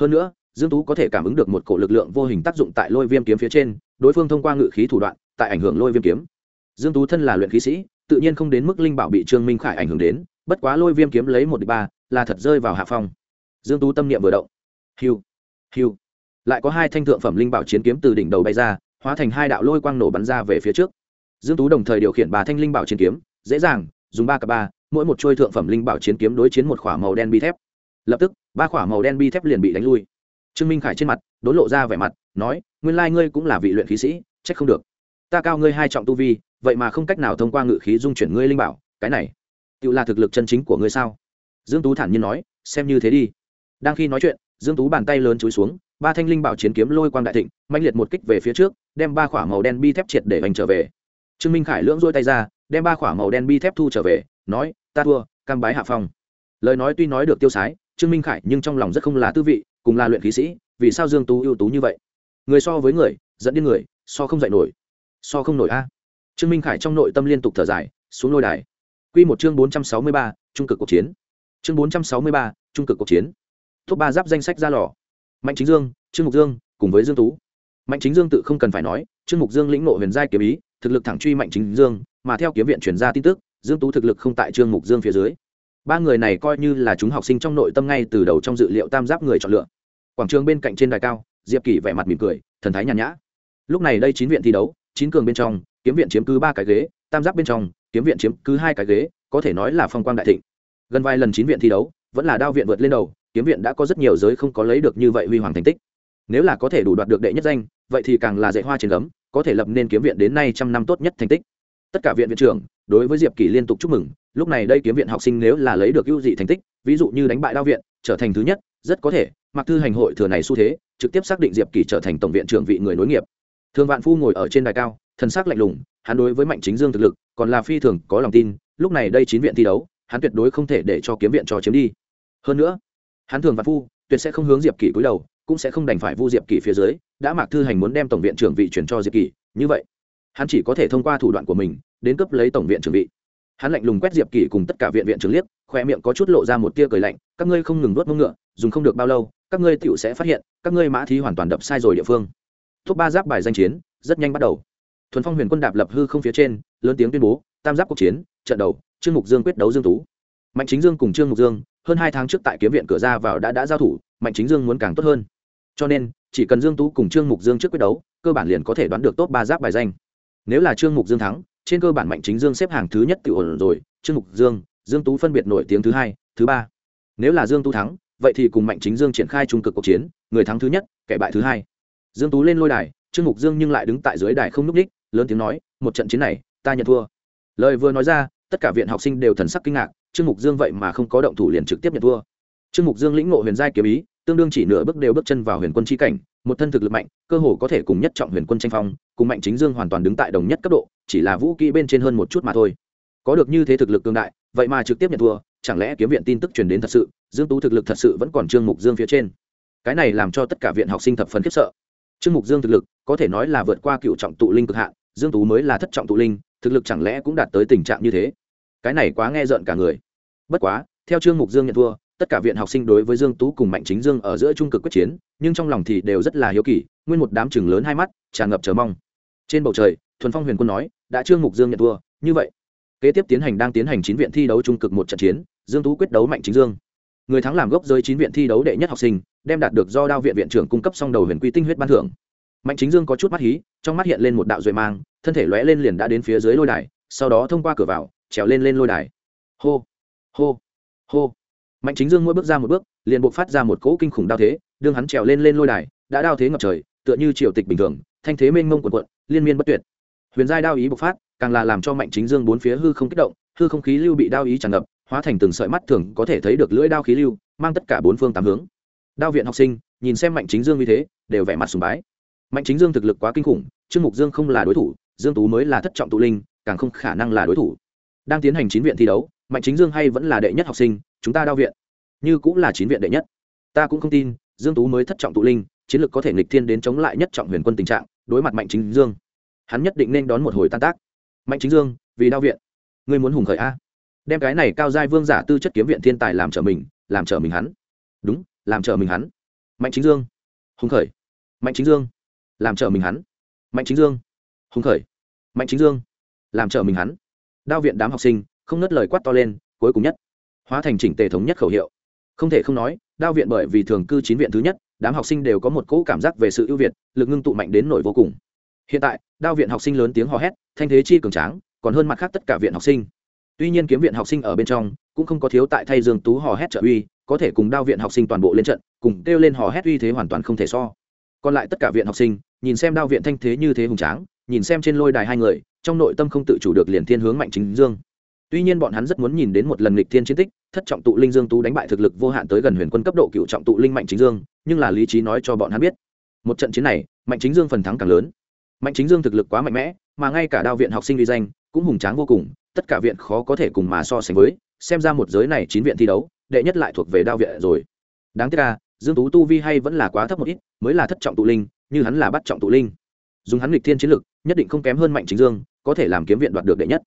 Hơn nữa, dương tú có thể cảm ứng được một cổ lực lượng vô hình tác dụng tại lôi viêm kiếm phía trên, đối phương thông qua ngự khí thủ đoạn, tại ảnh hưởng lôi viêm kiếm. Dương tú thân là luyện khí sĩ tự nhiên không đến mức linh bảo bị trương minh khải ảnh hưởng đến, bất quá lôi viêm kiếm lấy một địch ba, là thật rơi vào hạ phong. Dương tú tâm niệm vừa động. Hiu hiu. Lại có hai thanh thượng phẩm linh bảo chiến kiếm từ đỉnh đầu bay ra, hóa thành hai đạo lôi quang nổ bắn ra về phía trước. Dương tú đồng thời điều khiển ba thanh linh bảo chiến kiếm, dễ dàng, dùng ba cặp ba, mỗi một trôi thượng phẩm linh bảo chiến kiếm đối chiến một khỏa màu đen bi thép. Lập tức, ba khỏa màu đen bi thép liền bị đánh lui. Trương minh khải trên mặt, đốn lộ ra vẻ mặt, nói, nguyên lai ngươi cũng là vị luyện khí sĩ, trách không được. Ta cao ngươi hai trọng tu vi vậy mà không cách nào thông qua ngự khí dung chuyển ngươi linh bảo, cái này, tự là thực lực chân chính của ngươi sao? Dương tú thản nhiên nói, xem như thế đi. Đang khi nói chuyện, dương tú bàn tay lớn chúi xuống, ba thanh linh bảo chiến kiếm lôi quang đại thịnh mạnh liệt một kích về phía trước, đem ba khỏa màu đen bi thép triệt để hành trở về. Trương minh khải lưỡng rôi tay ra, đem ba khỏa màu đen bi thép thu trở về, nói, ta thua, cam bái hạ phong. Lời nói tuy nói được tiêu sái, trương minh khải nhưng trong lòng rất không là tư vị, cùng là luyện khí sĩ, vì sao dương tú ưu tú như vậy? Người so với người, dẫn đến người, so không dạy nổi, so không nổi a trương minh khải trong nội tâm liên tục thở dài xuống lôi đài. Quy một chương bốn trăm sáu mươi ba, trung cực cuộc chiến. Chương bốn trăm sáu mươi ba, trung cực cuộc chiến. Top ba giáp danh sách ra lò. Mạnh chính dương trương mục dương cùng với dương tú. Mạnh chính dương tự không cần phải nói trương mục dương lĩnh nộ huyền giai kiếm ý thực lực thẳng truy mạnh chính dương mà theo kiếm viện truyền ra tin tức dương tú thực lực không tại trương mục dương phía dưới. Ba người này coi như là chúng học sinh trong nội tâm ngay từ đầu trong dự liệu tam giáp người chọn lựa. Quảng trường bên cạnh trên đài cao diệp kỷ vẻ mặt mỉm cười thần thái nhàn nhã. Lúc này đây chín viện thi đấu chín cường bên trong kiếm viện chiếm cứ ba cái ghế, tam giác bên trong, kiếm viện chiếm cứ hai cái ghế, có thể nói là phong quang đại thịnh. Gần vài lần chín viện thi đấu, vẫn là đao viện vượt lên đầu, kiếm viện đã có rất nhiều giới không có lấy được như vậy huy hoàng thành tích. Nếu là có thể đủ đoạt được đệ nhất danh, vậy thì càng là dạy hoa trên gấm, có thể lập nên kiếm viện đến nay trăm năm tốt nhất thành tích. Tất cả viện viện trưởng, đối với diệp kỳ liên tục chúc mừng, lúc này đây kiếm viện học sinh nếu là lấy được ưu dị thành tích, ví dụ như đánh bại đao viện, trở thành thứ nhất, rất có thể, mặc thư hành hội thừa này xu thế, trực tiếp xác định diệp kỳ trở thành tổng viện trưởng vị người nối nghiệp thường vạn phu ngồi ở trên đài cao, thần sắc lạnh lùng, hắn đối với mạnh chính dương thực lực còn là phi thường có lòng tin, lúc này đây chín viện thi đấu, hắn tuyệt đối không thể để cho kiếm viện cho chiếm đi. Hơn nữa, hắn thường vạn phu tuyệt sẽ không hướng diệp kỷ cúi đầu, cũng sẽ không đành phải vu diệp kỷ phía dưới, đã mạc thư hành muốn đem tổng viện trưởng vị chuyển cho diệp kỷ, như vậy, hắn chỉ có thể thông qua thủ đoạn của mình, đến cấp lấy tổng viện trưởng vị. Hắn lạnh lùng quét diệp kỷ cùng tất cả viện viện trưởng liếc khoe miệng có chút lộ ra một tia cười lạnh, các ngươi không ngừng nuốt mông ngựa, dùng không được bao lâu, các ngươi tựu sẽ phát hiện, các ngươi mã thí hoàn toàn đập sai rồi địa phương top ba giáp bài danh chiến, rất nhanh bắt đầu. Thuần phong huyền quân đạp lập hư không phía trên, lớn tiếng tuyên bố, tam giáp cuộc chiến, trận đầu, trương mục dương quyết đấu dương tú. Mạnh chính dương cùng trương mục dương, hơn hai tháng trước tại kiếm viện cửa ra vào đã đã giao thủ, mạnh chính dương muốn càng tốt hơn. Cho nên, chỉ cần dương tú cùng trương mục dương trước quyết đấu, cơ bản liền có thể đoán được top ba giáp bài danh. Nếu là trương mục dương thắng, trên cơ bản mạnh chính dương xếp hàng thứ nhất tự ổn rồi, trương mục dương dương tú phân biệt nổi tiếng thứ hai, thứ ba. Nếu là dương tú thắng, vậy thì cùng mạnh chính dương triển khai trung cực cuộc chiến, người thắng thứ nhất, kẻ bại thứ hai dương tú lên lôi đài, trương mục dương nhưng lại đứng tại dưới đài không núp đích lớn tiếng nói, một trận chiến này, ta nhận thua. Lời vừa nói ra, tất cả viện học sinh đều thần sắc kinh ngạc, trương mục dương vậy mà không có động thủ liền trực tiếp nhận thua. Trương mục dương lĩnh ngộ huyền giai kiếm ý, tương đương chỉ nửa bước đều bước chân vào huyền quân chi cảnh, một thân thực lực mạnh, cơ hồ có thể cùng nhất trọng huyền quân tranh phong, cùng mạnh chính dương hoàn toàn đứng tại đồng nhất cấp độ, chỉ là vũ kỹ bên trên hơn một chút mà thôi. Có được như thế thực lực cương đại, vậy mà trực tiếp nhận thua, chẳng lẽ kiếm viện tin tức truyền đến thật sự, dương tú thực lực thật sự vẫn còn trương mục dương phía trên. Cái này làm cho tất cả viện học sinh thập phần khiếp sợ trương mục dương thực lực có thể nói là vượt qua cựu trọng tụ linh cực hạn, dương tú mới là thất trọng tụ linh, thực lực chẳng lẽ cũng đạt tới tình trạng như thế? Cái này quá nghe rợn cả người. Bất quá, theo trương mục dương nhận thua, tất cả viện học sinh đối với dương tú cùng mạnh chính dương ở giữa trung cực quyết chiến, nhưng trong lòng thì đều rất là hiếu kỳ, nguyên một đám chừng lớn hai mắt, tràn ngập chờ mong. Trên bầu trời, thuần phong huyền quân nói, đã trương mục dương nhận thua, như vậy, kế tiếp tiến hành đang tiến hành chín viện thi đấu trung cực một trận chiến, dương tú quyết đấu mạnh chính dương người thắng làm gốc giới chín viện thi đấu đệ nhất học sinh, đem đạt được do đao viện viện trưởng cung cấp xong đầu huyền quy tinh huyết ban thưởng. Mạnh chính dương có chút mắt hí, trong mắt hiện lên một đạo duệ mang, thân thể lóe lên liền đã đến phía dưới lôi đài, sau đó thông qua cửa vào, trèo lên lên lôi đài. Hô hô hô. Mạnh chính dương mỗi bước ra một bước, liền buộc phát ra một cỗ kinh khủng đao thế, đương hắn trèo lên lên lôi đài, đã đao thế ngập trời, tựa như triều tịch bình thường, thanh thế mênh mông quần quận liên miên bất tuyệt. Huyền giai đao ý bộc phát, càng là làm cho mạnh chính dương bốn phía hư không kích động, hư không khí lưu bị đao ý tràn ngập hóa thành từng sợi mắt thường có thể thấy được lưỡi đao khí lưu, mang tất cả bốn phương tám hướng. Đao viện học sinh, nhìn xem mạnh chính dương như thế, đều vẻ mặt sùng bái. Mạnh chính dương thực lực quá kinh khủng, trương mục dương không là đối thủ, dương tú mới là thất trọng tụ linh, càng không khả năng là đối thủ. Đang tiến hành chín viện thi đấu, mạnh chính dương hay vẫn là đệ nhất học sinh, chúng ta đao viện. Như cũng là chín viện đệ nhất. Ta cũng không tin, dương tú mới thất trọng tụ linh, chiến lược có thể nghịch thiên đến chống lại nhất trọng huyền quân tình trạng, đối mặt mạnh chính dương. Hắn nhất định nên đón một hồi tan tác. Mạnh chính dương, vì đao viện. Ngươi muốn hùng khởi a đem cái này cao giai vương giả tư chất kiếm viện thiên tài làm trở mình, làm trở mình hắn. Đúng, làm trở mình hắn. Mạnh chính dương. Hùng khởi. Mạnh chính dương. Làm trở mình hắn. Mạnh chính dương. Hùng khởi. Mạnh chính dương. Làm trở mình hắn. Đao viện đám học sinh, không nớt lời quát to lên, cuối cùng nhất. Hóa thành chỉnh tề thống nhất khẩu hiệu. Không thể không nói, đao viện bởi vì thường cư chín viện thứ nhất, đám học sinh đều có một cỗ cảm giác về sự ưu việt, lực ngưng tụ mạnh đến nổi vô cùng. Hiện tại, đao viện học sinh lớn tiếng hò hét, thanh thế chi cường tráng, còn hơn mặt khác tất cả viện học sinh tuy nhiên kiếm viện học sinh ở bên trong cũng không có thiếu tại thay dương tú hò hét trợ uy, có thể cùng đao viện học sinh toàn bộ lên trận, cùng kêu lên hò hét uy thế hoàn toàn không thể so. Còn lại tất cả viện học sinh, nhìn xem đao viện thanh thế như thế hùng tráng, nhìn xem trên lôi đài hai người, trong nội tâm không tự chủ được liền thiên hướng mạnh chính dương. Tuy nhiên bọn hắn rất muốn nhìn đến một lần lịch thiên chiến tích, thất trọng tụ linh dương tú đánh bại thực lực vô hạn tới gần huyền quân cấp độ cựu trọng tụ linh mạnh chính dương, nhưng là lý trí nói cho bọn hắn biết, một trận chiến này, mạnh chính dương phần thắng càng lớn. Mạnh chính dương thực lực quá mạnh mẽ, mà ngay cả đao viện học sinh uy danh cũng hùng tráng vô cùng tất cả viện khó có thể cùng mà so sánh với, xem ra một giới này chín viện thi đấu, đệ nhất lại thuộc về đao viện rồi. Đáng tiếc là dương tú tu vi hay vẫn là quá thấp một ít, mới là thất trọng tụ linh, như hắn là bắt trọng tụ linh. Dùng hắn lịch thiên chiến lực, nhất định không kém hơn mạnh chính dương, có thể làm kiếm viện đoạt được đệ nhất.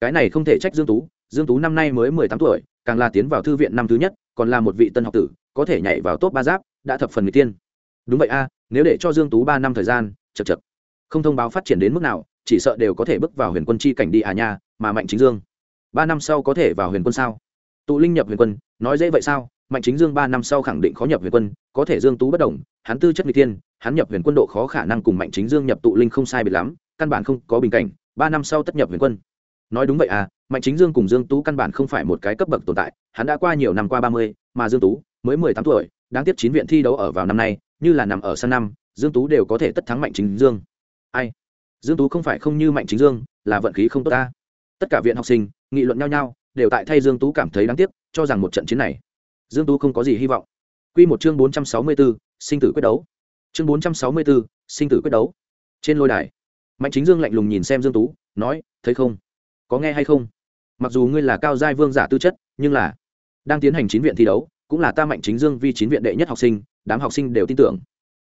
Cái này không thể trách dương tú dương tú năm nay mới mười tám tuổi, càng là tiến vào thư viện năm thứ nhất, còn là một vị tân học tử, có thể nhảy vào top ba giáp, đã thập phần người tiên đúng vậy a nếu để cho dương tú ba năm thời gian chật chật không thông báo phát triển đến mức nào, chỉ sợ đều có thể bước vào huyền quân chi cảnh đi à nha mà mạnh chính dương. Ba năm sau có thể vào huyền quân sao? Tụ linh nhập huyền quân, nói dễ vậy sao? Mạnh chính dương ba năm sau khẳng định khó nhập huyền quân, có thể dương tú bất đồng hắn tư chất n g tiên hắn nhập huyền quân độ khó khả năng cùng mạnh chính dương nhập tụ linh không sai biệt lắm, căn bản không có bình cảnh, ba năm sau tất nhập huyền quân. Nói đúng vậy à mạnh chính dương cùng dương tú căn bản không phải một cái cấp bậc tồn tại, hắn đã qua nhiều năm qua ba mươi, mà dương tú mới mười tám tuổi, đáng tiếc chín viện thi đấu ở vào năm nay, như là nằm ở sân năm, dương tú đều có thể tất thắng mạnh chính dương. Ai? Dương tú không phải không như mạnh chính dương, là vận khí không tốt ta tất cả viện học sinh nghị luận nhau nhau đều tại thay dương tú cảm thấy đáng tiếc cho rằng một trận chiến này dương tú không có gì hy vọng. Quy một chương bốn trăm sáu mươi 464, sinh tử quyết đấu. Chương bốn trăm sáu mươi 464, sinh tử quyết đấu. Trên lôi đài mạnh chính dương lạnh lùng nhìn xem dương tú nói thấy không? Có nghe hay không? Mặc dù ngươi là cao giai vương giả tư chất nhưng là đang tiến hành chín viện thi đấu cũng là ta mạnh chính dương vi chín viện đệ nhất học sinh đám học sinh đều tin tưởng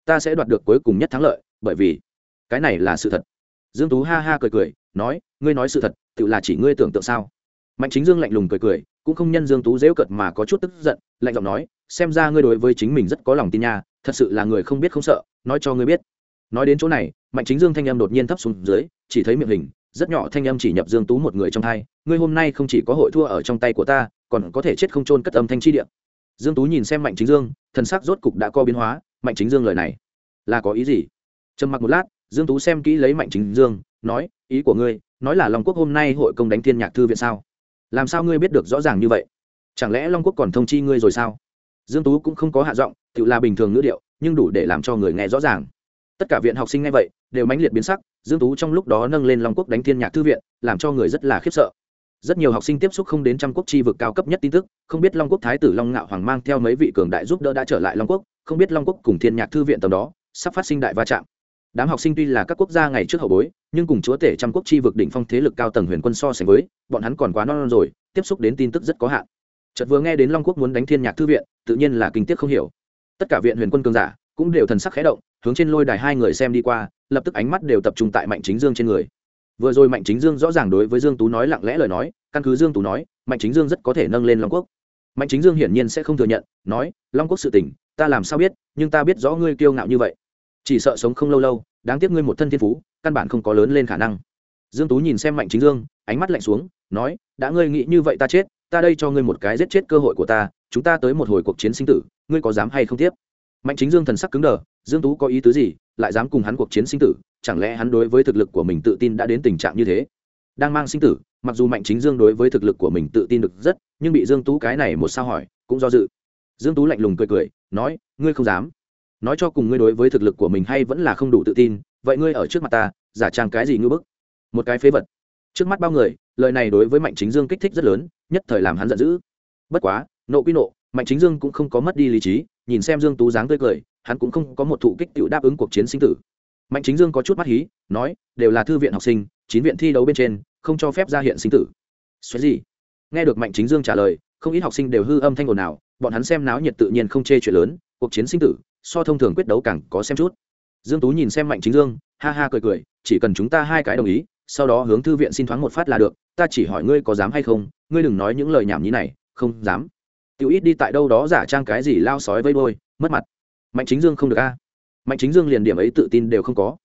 ta sẽ đoạt được cuối cùng nhất thắng lợi bởi vì cái này là sự thật dương tú ha ha cười cười, nói, ngươi nói sự thật tự là chỉ ngươi tưởng tượng sao? Mạnh chính dương lạnh lùng cười cười, cũng không nhân dương tú dễu cợt mà có chút tức giận, lạnh giọng nói, xem ra ngươi đối với chính mình rất có lòng tin nha, thật sự là người không biết không sợ, nói cho ngươi biết. Nói đến chỗ này, mạnh chính dương thanh âm đột nhiên thấp xuống dưới, chỉ thấy miệng hình, rất nhỏ thanh âm chỉ nhập dương tú một người trong thai ngươi hôm nay không chỉ có hội thua ở trong tay của ta, còn có thể chết không trôn cất âm thanh chi địa. dương tú nhìn xem mạnh chính dương, thần sắc rốt cục đã co biến hóa, mạnh chính dương lời này, là có ý gì? Trầm mặc một lát dương tú xem kỹ lấy mạnh chính dương, nói, ý của ngươi, nói là long quốc hôm nay hội công đánh thiên nhạc thư viện sao? Làm sao ngươi biết được rõ ràng như vậy? Chẳng lẽ long quốc còn thông chi ngươi rồi sao? Dương tú cũng không có hạ giọng, tự là bình thường ngữ điệu, nhưng đủ để làm cho người nghe rõ ràng. Tất cả viện học sinh nghe vậy, đều mãnh liệt biến sắc, dương tú trong lúc đó nâng lên long quốc đánh thiên nhạc thư viện, làm cho người rất là khiếp sợ. Rất nhiều học sinh tiếp xúc không đến trăm quốc chi vực cao cấp nhất tin tức, không biết long quốc thái tử long ngạo hoàng mang theo mấy vị cường đại giúp đỡ đã trở lại long quốc, không biết long quốc cùng thiên nhạc thư viện tầm đó, sắp phát sinh đại va chạm đám học sinh tuy là các quốc gia ngày trước hậu bối nhưng cùng chúa tể trăm quốc chi vực đỉnh phong thế lực cao tầng huyền quân so sánh với bọn hắn còn quá non, non rồi tiếp xúc đến tin tức rất có hạn. Chợt vừa nghe đến long quốc muốn đánh thiên nhạc thư viện tự nhiên là kinh tiếc không hiểu. Tất cả viện huyền quân cường giả cũng đều thần sắc khẽ động hướng trên lôi đài hai người xem đi qua lập tức ánh mắt đều tập trung tại mạnh chính dương trên người. Vừa rồi mạnh chính dương rõ ràng đối với dương tú nói lặng lẽ lời nói căn cứ dương tú nói mạnh chính dương rất có thể nâng lên long quốc. Mạnh chính dương hiển nhiên sẽ không thừa nhận nói long quốc sự tình ta làm sao biết nhưng ta biết rõ ngươi kiêu ngạo như vậy chỉ sợ sống không lâu lâu, đáng tiếc ngươi một thân thiên phú, căn bản không có lớn lên khả năng. Dương tú nhìn xem mạnh chính dương, ánh mắt lạnh xuống, nói, đã ngươi nghĩ như vậy ta chết, ta đây cho ngươi một cái giết chết cơ hội của ta, chúng ta tới một hồi cuộc chiến sinh tử, ngươi có dám hay không tiếp? Mạnh chính dương thần sắc cứng đờ, dương tú có ý tứ gì, lại dám cùng hắn cuộc chiến sinh tử, chẳng lẽ hắn đối với thực lực của mình tự tin đã đến tình trạng như thế? Đang mang sinh tử, mặc dù mạnh chính dương đối với thực lực của mình tự tin được rất, nhưng bị dương tú cái này một sao hỏi, cũng do dự. Dương tú lạnh lùng cười cười, nói, ngươi không dám nói cho cùng ngươi đối với thực lực của mình hay vẫn là không đủ tự tin, vậy ngươi ở trước mặt ta, giả trang cái gì ngưỡng bức? Một cái phế vật. Trước mắt bao người, lời này đối với mạnh chính dương kích thích rất lớn, nhất thời làm hắn giận dữ. Bất quá, nộ quy nộ, mạnh chính dương cũng không có mất đi lý trí, nhìn xem dương tú dáng tươi cười, hắn cũng không có một thụ kích tự đáp ứng cuộc chiến sinh tử. Mạnh chính dương có chút mắt hí, nói, đều là thư viện học sinh, chín viện thi đấu bên trên, không cho phép ra hiện sinh tử. Xoáy gì? Nghe được mạnh chính dương trả lời, không ít học sinh đều hư âm thanh ồn nào bọn hắn xem náo nhiệt tự nhiên không chê chuyện lớn, cuộc chiến sinh tử so thông thường quyết đấu càng có xem chút. Dương tú nhìn xem mạnh chính dương, ha ha cười cười, chỉ cần chúng ta hai cái đồng ý, sau đó hướng thư viện xin thoáng một phát là được, ta chỉ hỏi ngươi có dám hay không, ngươi đừng nói những lời nhảm nhí này, không dám. Tiểu ít đi tại đâu đó giả trang cái gì lao sói vây đôi mất mặt. Mạnh chính dương không được a. Mạnh chính dương liền điểm ấy tự tin đều không có.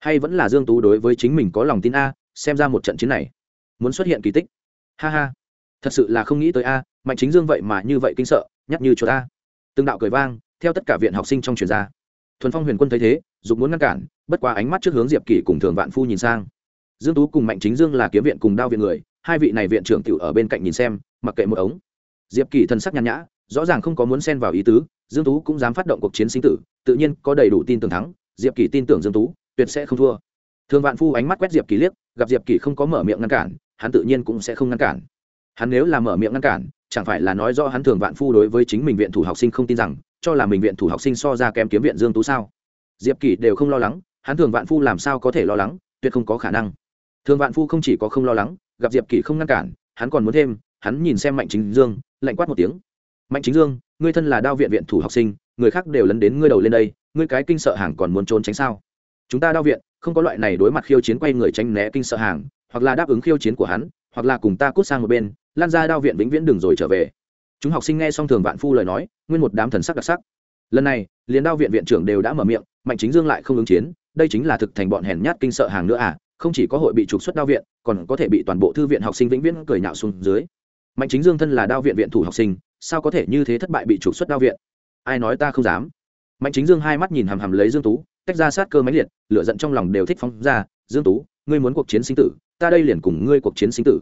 Hay vẫn là dương tú đối với chính mình có lòng tin a, xem ra một trận chiến này, muốn xuất hiện kỳ tích. Ha ha. Thật sự là không nghĩ tới a, mạnh chính dương vậy mà như vậy kinh sợ, nhắc như cho ta từng đạo cười vang theo tất cả viện học sinh trong truyền gia. Thuần phong huyền quân thấy thế, dục muốn ngăn cản, bất qua ánh mắt trước hướng diệp kỷ cùng thường vạn phu nhìn sang. Dương tú cùng mạnh chính dương là kiếm viện cùng đao viện người, hai vị này viện trưởng tiểu ở bên cạnh nhìn xem, mặc kệ một ống. Diệp kỷ thần sắc nhàn nhã, rõ ràng không có muốn xen vào ý tứ, dương tú cũng dám phát động cuộc chiến sinh tử, tự nhiên có đầy đủ tin tưởng thắng, diệp kỷ tin tưởng dương tú, tuyệt sẽ không thua. Thường vạn phu ánh mắt quét diệp kỷ liếc, gặp diệp kỷ không có mở miệng ngăn cản, hắn tự nhiên cũng sẽ không ngăn cản. Hắn nếu là mở miệng ngăn cản, chẳng phải là nói rõ hắn thường vạn phu đối với chính mình viện thủ học sinh không tin rằng cho là mình viện thủ học sinh so ra kém kiếm viện dương tú sao? Diệp kỳ đều không lo lắng, hắn thường vạn phu làm sao có thể lo lắng, tuyệt không có khả năng. Thường vạn phu không chỉ có không lo lắng, gặp diệp kỳ không ngăn cản, hắn còn muốn thêm, hắn nhìn xem mạnh chính dương, lạnh quát một tiếng. Mạnh chính dương, ngươi thân là đao viện viện thủ học sinh, người khác đều lấn đến ngươi đầu lên đây, ngươi cái kinh sợ hàng còn muốn trốn tránh sao? Chúng ta đao viện, không có loại này đối mặt khiêu chiến quay người tránh né kinh sợ hàng, hoặc là đáp ứng khiêu chiến của hắn, hoặc là cùng ta cút sang một bên, lan ra đao viện vĩnh viễn đừng rồi trở về chúng học sinh nghe xong thường vạn phu lời nói, nguyên một đám thần sắc đặc sắc. Lần này liền đao viện viện trưởng đều đã mở miệng, mạnh chính dương lại không ứng chiến, đây chính là thực thành bọn hèn nhát kinh sợ hàng nữa à không chỉ có hội bị trục xuất đao viện, còn có thể bị toàn bộ thư viện học sinh vĩnh viễn cười nhạo xuống dưới. Mạnh chính dương thân là đao viện viện thủ học sinh, sao có thể như thế thất bại bị trục xuất đao viện? Ai nói ta không dám? Mạnh chính dương hai mắt nhìn hàm hàm lấy dương tú, tách ra sát cơ máy liệt, lửa giận trong lòng đều thích phóng ra. Dương tú, ngươi muốn cuộc chiến sinh tử, ta đây liền cùng ngươi cuộc chiến sinh tử.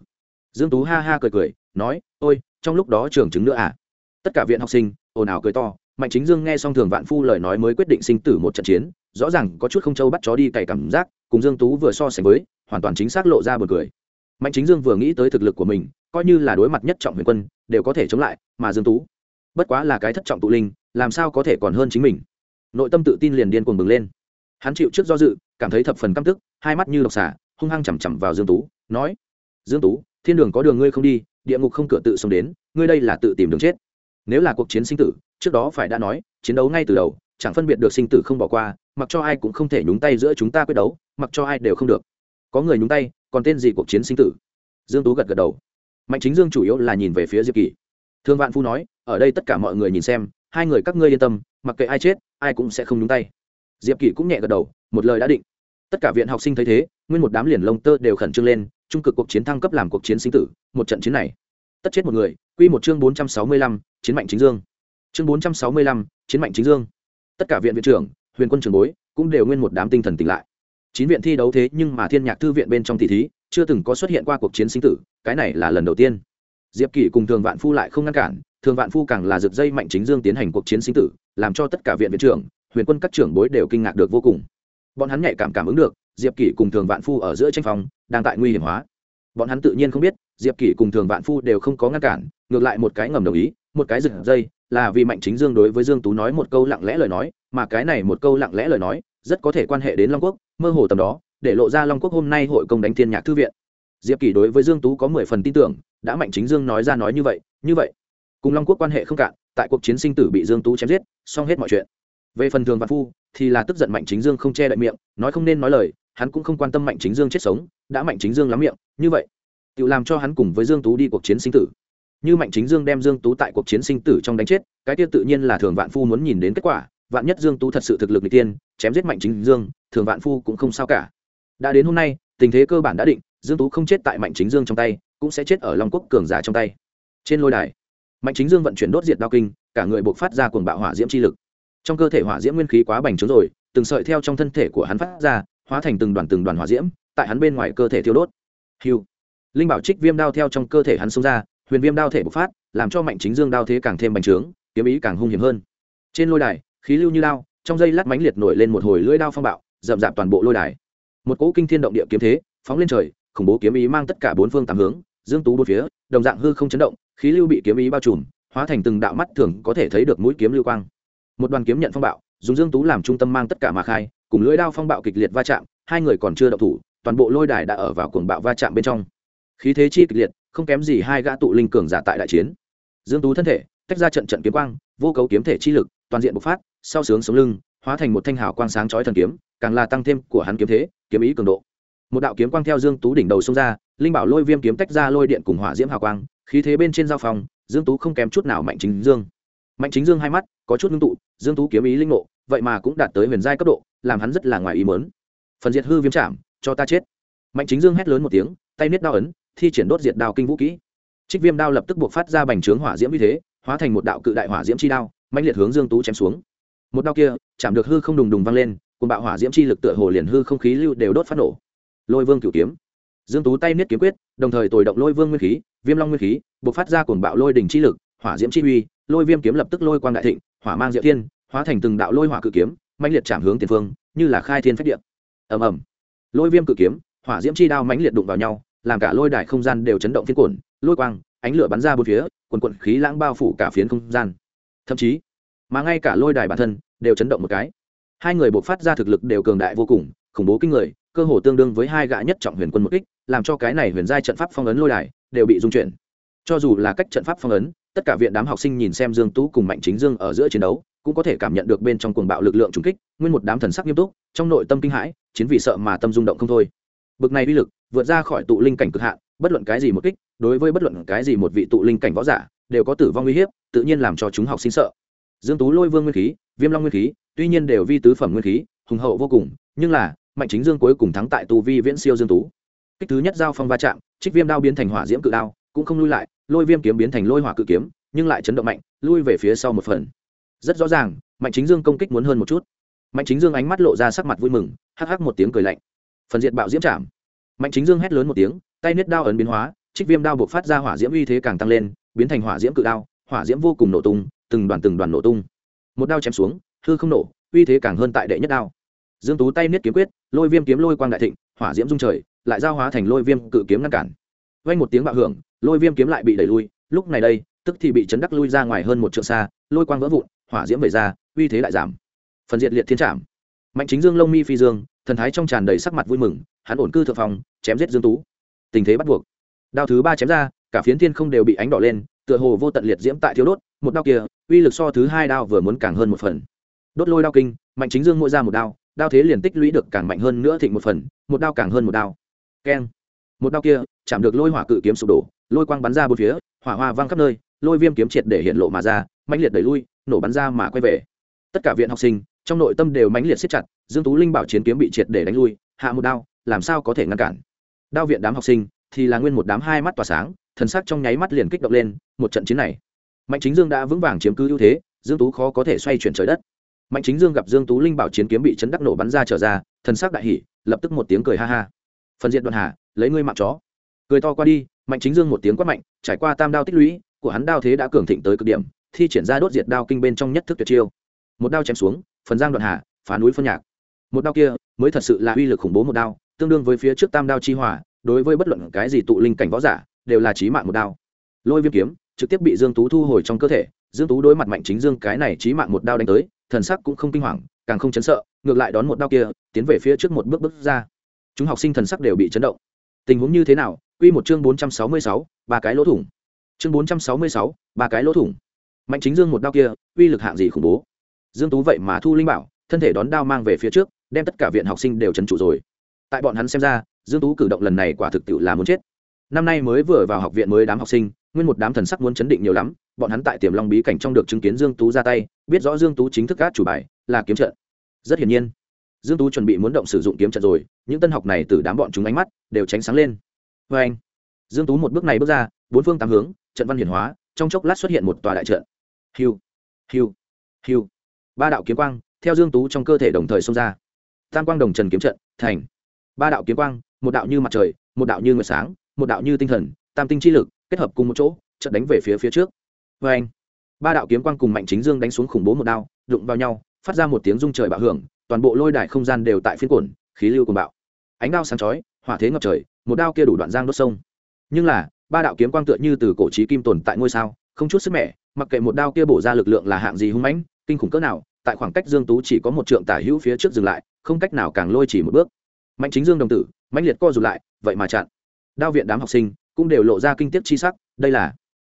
Dương tú ha ha cười cười, nói, ôi trong lúc đó trường chứng nữa à? Tất cả viện học sinh, ồn ào cười to, mạnh chính dương nghe xong thường vạn phu lời nói mới quyết định sinh tử một trận chiến, rõ ràng có chút không châu bắt chó đi cày cảm giác, cùng dương tú vừa so sánh với, hoàn toàn chính xác lộ ra buồn cười. Mạnh chính dương vừa nghĩ tới thực lực của mình, coi như là đối mặt nhất trọng huyền quân, đều có thể chống lại, mà dương tú, bất quá là cái thất trọng tụ linh, làm sao có thể còn hơn chính mình? Nội tâm tự tin liền điên cuồng bừng lên. Hắn chịu trước do dự, cảm thấy thập phần căm tức, hai mắt như độc xả, hung hăng chằm chằm vào dương tú, nói, dương tú, thiên đường có đường ngươi không đi địa ngục không cửa tự xông đến, ngươi đây là tự tìm đường chết. Nếu là cuộc chiến sinh tử, trước đó phải đã nói, chiến đấu ngay từ đầu, chẳng phân biệt được sinh tử không bỏ qua, mặc cho ai cũng không thể nhúng tay giữa chúng ta quyết đấu, mặc cho ai đều không được. Có người nhúng tay, còn tên gì cuộc chiến sinh tử? Dương tú gật gật đầu. Mạnh chính dương chủ yếu là nhìn về phía diệp kỳ. Thương vạn phu nói, ở đây tất cả mọi người nhìn xem, hai người các ngươi yên tâm, mặc kệ ai chết, ai cũng sẽ không nhúng tay. Diệp kỳ cũng nhẹ gật đầu, một lời đã định. Tất cả viện học sinh thấy thế nguyên một đám liền lông tơ đều khẩn trương lên trung cực cuộc chiến thăng cấp làm cuộc chiến sinh tử một trận chiến này tất chết một người quy một chương bốn trăm sáu mươi lăm, chiến mạnh chính dương. Chương bốn trăm sáu mươi lăm, chiến mạnh chính dương. Tất cả viện viện trưởng huyền quân trường bối cũng đều nguyên một đám tinh thần tỉnh lại. Chín viện thi đấu thế nhưng mà thiên nhạc thư viện bên trong tỷ thí chưa từng có xuất hiện qua cuộc chiến sinh tử cái này là lần đầu tiên. Diệp kỷ cùng thường vạn phu lại không ngăn cản thường vạn phu càng là rực dây mạnh chính dương tiến hành cuộc chiến sinh tử làm cho tất cả viện viện trưởng huyền quân các trưởng bối đều kinh ngạc được vô cùng bọn hắn nhạy cảm cảm ứng được, diệp kỷ cùng thường vạn phu ở giữa tranh phòng đang tại nguy hiểm hóa. Bọn hắn tự nhiên không biết, diệp kỷ cùng thường vạn phu đều không có ngăn cản, ngược lại một cái ngầm đồng ý, một cái giật dây, là vì mạnh chính dương đối với dương tú nói một câu lặng lẽ lời nói, mà cái này một câu lặng lẽ lời nói, rất có thể quan hệ đến long quốc, mơ hồ tầm đó, để lộ ra long quốc hôm nay hội công đánh thiên nhạc thư viện. Diệp kỷ đối với dương tú có mười phần tin tưởng, đã mạnh chính dương nói ra nói như vậy như vậy, cùng long quốc quan hệ không cạn, tại cuộc chiến sinh tử bị dương tú chém giết, xong hết mọi chuyện về phần thường vạn phu, thì là tức giận mạnh chính dương không che đậy miệng, nói không nên nói lời, hắn cũng không quan tâm mạnh chính dương chết sống, đã mạnh chính dương lắm miệng, như vậy, tự làm cho hắn cùng với dương tú đi cuộc chiến sinh tử. Như mạnh chính dương đem dương tú tại cuộc chiến sinh tử trong đánh chết, cái kia tự nhiên là thường vạn phu muốn nhìn đến kết quả, vạn nhất dương tú thật sự thực lực n tiên, chém giết mạnh chính dương, thường vạn phu cũng không sao cả. Đã đến hôm nay, tình thế cơ bản đã định, dương tú không chết tại mạnh chính dương trong tay, cũng sẽ chết ở long quốc cường giả trong tay. Trên lôi đài, mạnh chính dương vận chuyển đốt diệt đao kinh, cả người buộc phát ra cuồng bạo hỏa diễm chi lực trong cơ thể hỏa diễm nguyên khí quá bành trướng rồi, từng sợi theo trong thân thể của hắn phát ra, hóa thành từng đoàn từng đoàn hỏa diễm, tại hắn bên ngoài cơ thể thiêu đốt. Hiu linh bảo trích viêm đao theo trong cơ thể hắn xông ra, huyền viêm đao thể bộc phát, làm cho mạnh chính dương đao thế càng thêm bành trướng, kiếm ý càng hung hiểm hơn. Trên lôi đài, khí lưu như đao trong dây lát mánh liệt nổi lên một hồi lưỡi đao phong bạo, rậm rạp toàn bộ lôi đài. Một cỗ kinh thiên động địa kiếm thế, phóng lên trời, khủng bố kiếm ý mang tất cả bốn phương tám hướng, dương tú bốn phía, đồng dạng hư không chấn động, khí lưu bị kiếm ý bao trùm, hóa thành từng đạo mắt thường có thể thấy được mũi kiếm lưu quang một đoàn kiếm nhận phong bạo, dùng dương tú làm trung tâm mang tất cả mà khai, cùng lưỡi đao phong bạo kịch liệt va chạm, hai người còn chưa động thủ, toàn bộ lôi đài đã ở vào cuồng bạo va chạm bên trong. Khí thế chi kịch liệt, không kém gì hai gã tụ linh cường giả tại đại chiến. Dương tú thân thể, tách ra trận trận kiếm quang, vô cấu kiếm thể chi lực, toàn diện bộc phát, sau sướng sống lưng, hóa thành một thanh hào quang sáng chói thần kiếm, càng là tăng thêm của hắn kiếm thế, kiếm ý cường độ. Một đạo kiếm quang theo dương tú đỉnh đầu xông ra, linh bảo lôi viêm kiếm tách ra lôi điện cùng hỏa diễm hào quang, khí thế bên trên giao phòng, dương tú không kém chút nào mạnh chính dương mạnh chính dương hai mắt, có chút ngưng tụ, dương tú kiếm ý linh ngộ, vậy mà cũng đạt tới huyền giai cấp độ, làm hắn rất là ngoài ý mớn phần diệt hư viêm chạm cho ta chết. Mạnh chính dương hét lớn một tiếng, tay niết đao ấn, thi triển đốt diệt đao kinh vũ kỹ. Trích viêm đao lập tức buộc phát ra bành trướng hỏa diễm như thế, hóa thành một đạo cự đại hỏa diễm chi đao mạnh liệt hướng dương tú chém xuống. Một đao kia, chạm được hư không đùng đùng vang lên cùng bạo hỏa diễm chi lực tựa hồ liền hư không khí lưu đều đốt phát nổ. Lôi vương cửu kiếm. Dương tú tay niết kiếm quyết, đồng thời tồi động lôi vương nguyên khí, viêm long nguyên khí, buộc phát ra cuồng bạo lôi đỉnh chi lực hỏa diễm chi uy, lôi viêm kiếm lập tức lôi quang đại thịnh, hỏa mang diệu thiên, hóa thành từng đạo lôi hỏa cự kiếm, mãnh liệt chạm hướng tiền phương, như là khai thiên phách địa. Ầm ầm. Lôi viêm cự kiếm, hỏa diễm chi đao mãnh liệt đụng vào nhau, làm cả lôi đài không gian đều chấn động phiến cuộn, lôi quang, ánh lửa bắn ra bốn phía, quần quận khí lãng bao phủ cả phiến không gian. Thậm chí, mà ngay cả lôi đài bản thân đều chấn động một cái. Hai người buộc phát ra thực lực đều cường đại vô cùng, khủng bố kinh người, cơ hồ tương đương với hai gã nhất trọng huyền quân một kích, làm cho cái này huyền giai trận pháp phong ấn lôi đài đều bị dung chuyển. Cho dù là cách trận pháp phong ấn tất cả viện đám học sinh nhìn xem dương tú cùng mạnh chính dương ở giữa chiến đấu, cũng có thể cảm nhận được bên trong cuồng bạo lực lượng trùng kích, nguyên một đám thần sắc nghiêm túc, trong nội tâm kinh hãi, chiến vì sợ mà tâm rung động không thôi. Bực này uy lực, vượt ra khỏi tụ linh cảnh cực hạn, bất luận cái gì một kích, đối với bất luận cái gì một vị tụ linh cảnh võ giả, đều có tử vong uy hiếp, tự nhiên làm cho chúng học sinh sợ. Dương tú lôi vương nguyên khí, viêm long nguyên khí, tuy nhiên đều vi tứ phẩm nguyên khí, hùng hậu vô cùng, nhưng là, mạnh chính dương cuối cùng thắng tại tu vi viễn siêu dương tú. Kích thứ nhất giao phong va chạm, trích viêm đao biến thành hỏa diễm cự đao cũng không lui lại, lôi viêm kiếm biến thành lôi hỏa cự kiếm, nhưng lại chấn động mạnh, lui về phía sau một phần. Rất rõ ràng, mạnh chính dương công kích muốn hơn một chút. Mạnh chính dương ánh mắt lộ ra sắc mặt vui mừng, hắc hắc một tiếng cười lạnh. Phần diệt bạo diễm chạm. Mạnh chính dương hét lớn một tiếng, tay niết đao ấn biến hóa, trích viêm đao buộc phát ra hỏa diễm uy thế càng tăng lên, biến thành hỏa diễm cự đao, hỏa diễm vô cùng nổ tung, từng đoàn từng đoàn nổ tung. Một đao chém xuống, hư không nổ, uy thế càng hơn tại đệ nhất đao. Dương tú tay niết kiếm quyết, lôi viêm kiếm lôi quang đại thịnh, hỏa diễm dung trời, lại giao hóa thành lôi viêm cự kiếm ngăn cản. Vang một tiếng bạo hưởng lôi viêm kiếm lại bị đẩy lui, lúc này đây, tức thì bị chấn đắc lui ra ngoài hơn một trượng xa, lôi quang vỡ vụn, hỏa diễm về ra, uy thế lại giảm. Phần diệt liệt thiên trảm. Mạnh chính dương lông mi phi dương, thần thái trong tràn đầy sắc mặt vui mừng, hắn ổn cư thượng phòng, chém giết dương tú. Tình thế bắt buộc. Đao thứ ba chém ra, cả phiến thiên không đều bị ánh đỏ lên, tựa hồ vô tận liệt diễm tại thiếu đốt, một đao kia, uy lực so thứ hai đao vừa muốn càng hơn một phần. Đốt lôi đao kinh, mạnh chính dương mỗi ra một đao đao thế liền tích lũy được càng mạnh hơn nữa thịnh một phần, một đao càng hơn một đao. Keng. Một đao kia, chạm được lôi hỏa cự kiếm sụp đổ lôi quang bắn ra bốn phía, hỏa hoa vang khắp nơi, lôi viêm kiếm triệt để hiện lộ mà ra, mãnh liệt đẩy lui, nổ bắn ra mà quay về. Tất cả viện học sinh, trong nội tâm đều mãnh liệt siết chặt, dương tú linh bảo chiến kiếm bị triệt để đánh lui, hạ một đao, làm sao có thể ngăn cản? Đao viện đám học sinh, thì là nguyên một đám hai mắt tỏa sáng, thần sắc trong nháy mắt liền kích động lên, một trận chiến này. Mạnh chính dương đã vững vàng chiếm cứ ưu thế, dương tú khó có thể xoay chuyển trời đất. Mạnh chính dương gặp dương tú linh bảo chiến kiếm bị chấn đắc nổ bắn ra trở ra, thần sắc đại hỉ, lập tức một tiếng cười ha ha. Phần diện đoạn hà, lấy ngươi mạng chó cười to qua đi mạnh chính dương một tiếng quát mạnh trải qua tam đao tích lũy của hắn đao thế đã cường thịnh tới cực điểm thi triển ra đốt diệt đao kinh bên trong nhất thức tuyệt chiêu. Một đao chém xuống phần giang đoạn hạ, phá núi phân nhạc. Một đao kia mới thật sự là uy lực khủng bố một đao tương đương với phía trước tam đao chi hỏa đối với bất luận cái gì tụ linh cảnh võ giả đều là chí mạng một đao. Lôi viêm kiếm trực tiếp bị dương tú thu hồi trong cơ thể dương tú đối mặt mạnh chính dương cái này chí mạng một đao đánh tới thần sắc cũng không kinh hoàng càng không chấn sợ ngược lại đón một đao kia tiến về phía trước một bước bước ra. Chúng học sinh thần sắc đều bị chấn động. Tình huống như thế nào quy một chương 466, ba cái lỗ thủng. Chương 466, ba cái lỗ thủng. Mạnh chính dương một đao kia uy lực hạng gì khủng bố. Dương tú vậy mà thu linh bảo thân thể đón đao mang về phía trước đem tất cả viện học sinh đều chấn trụ rồi. Tại bọn hắn xem ra dương tú cử động lần này quả thực tiệu là muốn chết. Năm nay mới vừa vào học viện mới đám học sinh nguyên một đám thần sắc muốn chấn định nhiều lắm bọn hắn tại tiềm long bí cảnh trong được chứng kiến dương tú ra tay biết rõ dương tú chính thức gác chủ bài là kiếm trận. Rất hiển nhiên dương tú chuẩn bị muốn động sử dụng kiếm trận rồi những tân học này từ đám bọn chúng ánh mắt đều tránh sáng lên với anh. Dương tú một bước này bước ra, bốn phương tám hướng, trận văn hiển hóa, trong chốc lát xuất hiện một tòa đại trận. Hiu hiu hiu. Ba đạo kiếm quang, theo dương tú trong cơ thể đồng thời xông ra. Tam quang đồng trần kiếm trận, thành. Ba đạo kiếm quang, một đạo như mặt trời, một đạo như nguyệt sáng, một đạo như tinh thần, tam tinh chi lực, kết hợp cùng một chỗ, trận đánh về phía phía trước. Với anh. Ba đạo kiếm quang cùng mạnh chính dương đánh xuống khủng bố một đao, đụng vào nhau, phát ra một tiếng rung trời bạo hưởng, toàn bộ lôi đài không gian đều tại phiên cổn khí lưu cùng bạo. Ánh đao sáng chói, hỏa thế ngập trời một đao kia đủ đoạn giang đốt sông. Nhưng là, ba đạo kiếm quang tựa như từ cổ trí kim tồn tại ngôi sao, không chút sức mẻ, mặc kệ một đao kia bổ ra lực lượng là hạng gì hung mãnh, kinh khủng cỡ nào, tại khoảng cách dương tú chỉ có một trượng tả hữu phía trước dừng lại, không cách nào càng lôi chỉ một bước. Mạnh chính dương đồng tử mạnh liệt co rụt lại, vậy mà chặn. Đao viện đám học sinh cũng đều lộ ra kinh tiếc chi sắc, đây là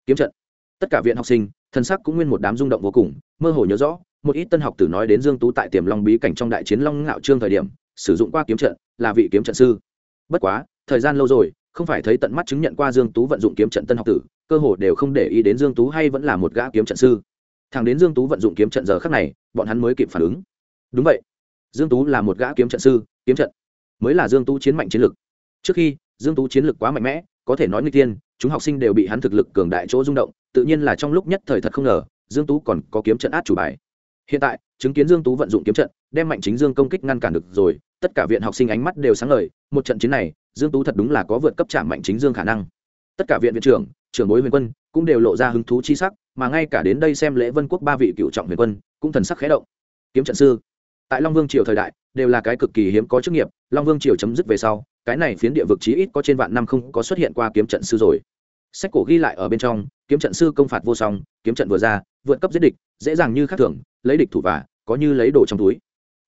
kiếm trận. Tất cả viện học sinh, thân sắc cũng nguyên một đám rung động vô cùng, mơ hồ nhớ rõ, một ít tân học tử nói đến dương tú tại tiềm long bí cảnh trong đại chiến long ngạo trương thời điểm, sử dụng qua kiếm trận, là vị kiếm trận sư. Bất quá thời gian lâu rồi, không phải thấy tận mắt chứng nhận qua dương tú vận dụng kiếm trận tân học tử, cơ hồ đều không để ý đến dương tú hay vẫn là một gã kiếm trận sư. Thằng đến dương tú vận dụng kiếm trận giờ khắc này, bọn hắn mới kịp phản ứng. Đúng vậy, dương tú là một gã kiếm trận sư, kiếm trận mới là dương tú chiến mạnh chiến lực. Trước khi dương tú chiến lực quá mạnh mẽ, có thể nói nguy tiên chúng học sinh đều bị hắn thực lực cường đại chỗ rung động, tự nhiên là trong lúc nhất thời thật không ngờ, dương tú còn có kiếm trận át chủ bài. Hiện tại, chứng kiến dương tú vận dụng kiếm trận, đem mạnh chính dương công kích ngăn cản được rồi, tất cả viện học sinh ánh mắt đều sáng ngời, một trận chiến này dương tú thật đúng là có vượt cấp trả mạnh chính dương khả năng. Tất cả viện viện trưởng trưởng bối huyền quân, cũng đều lộ ra hứng thú chi sắc, mà ngay cả đến đây xem lễ vân quốc ba vị cựu trọng huyền quân, cũng thần sắc khẽ động. Kiếm trận sư, tại long vương triều thời đại, đều là cái cực kỳ hiếm có chức nghiệp, long vương triều chấm dứt về sau, cái này phiến địa vực chí ít có trên vạn năm không có xuất hiện qua kiếm trận sư rồi. Sách cổ ghi lại ở bên trong, kiếm trận sư công phạt vô song, kiếm trận vừa ra, vượt cấp giết địch, dễ dàng như khác thường, lấy địch thủ và, có như lấy đồ trong túi.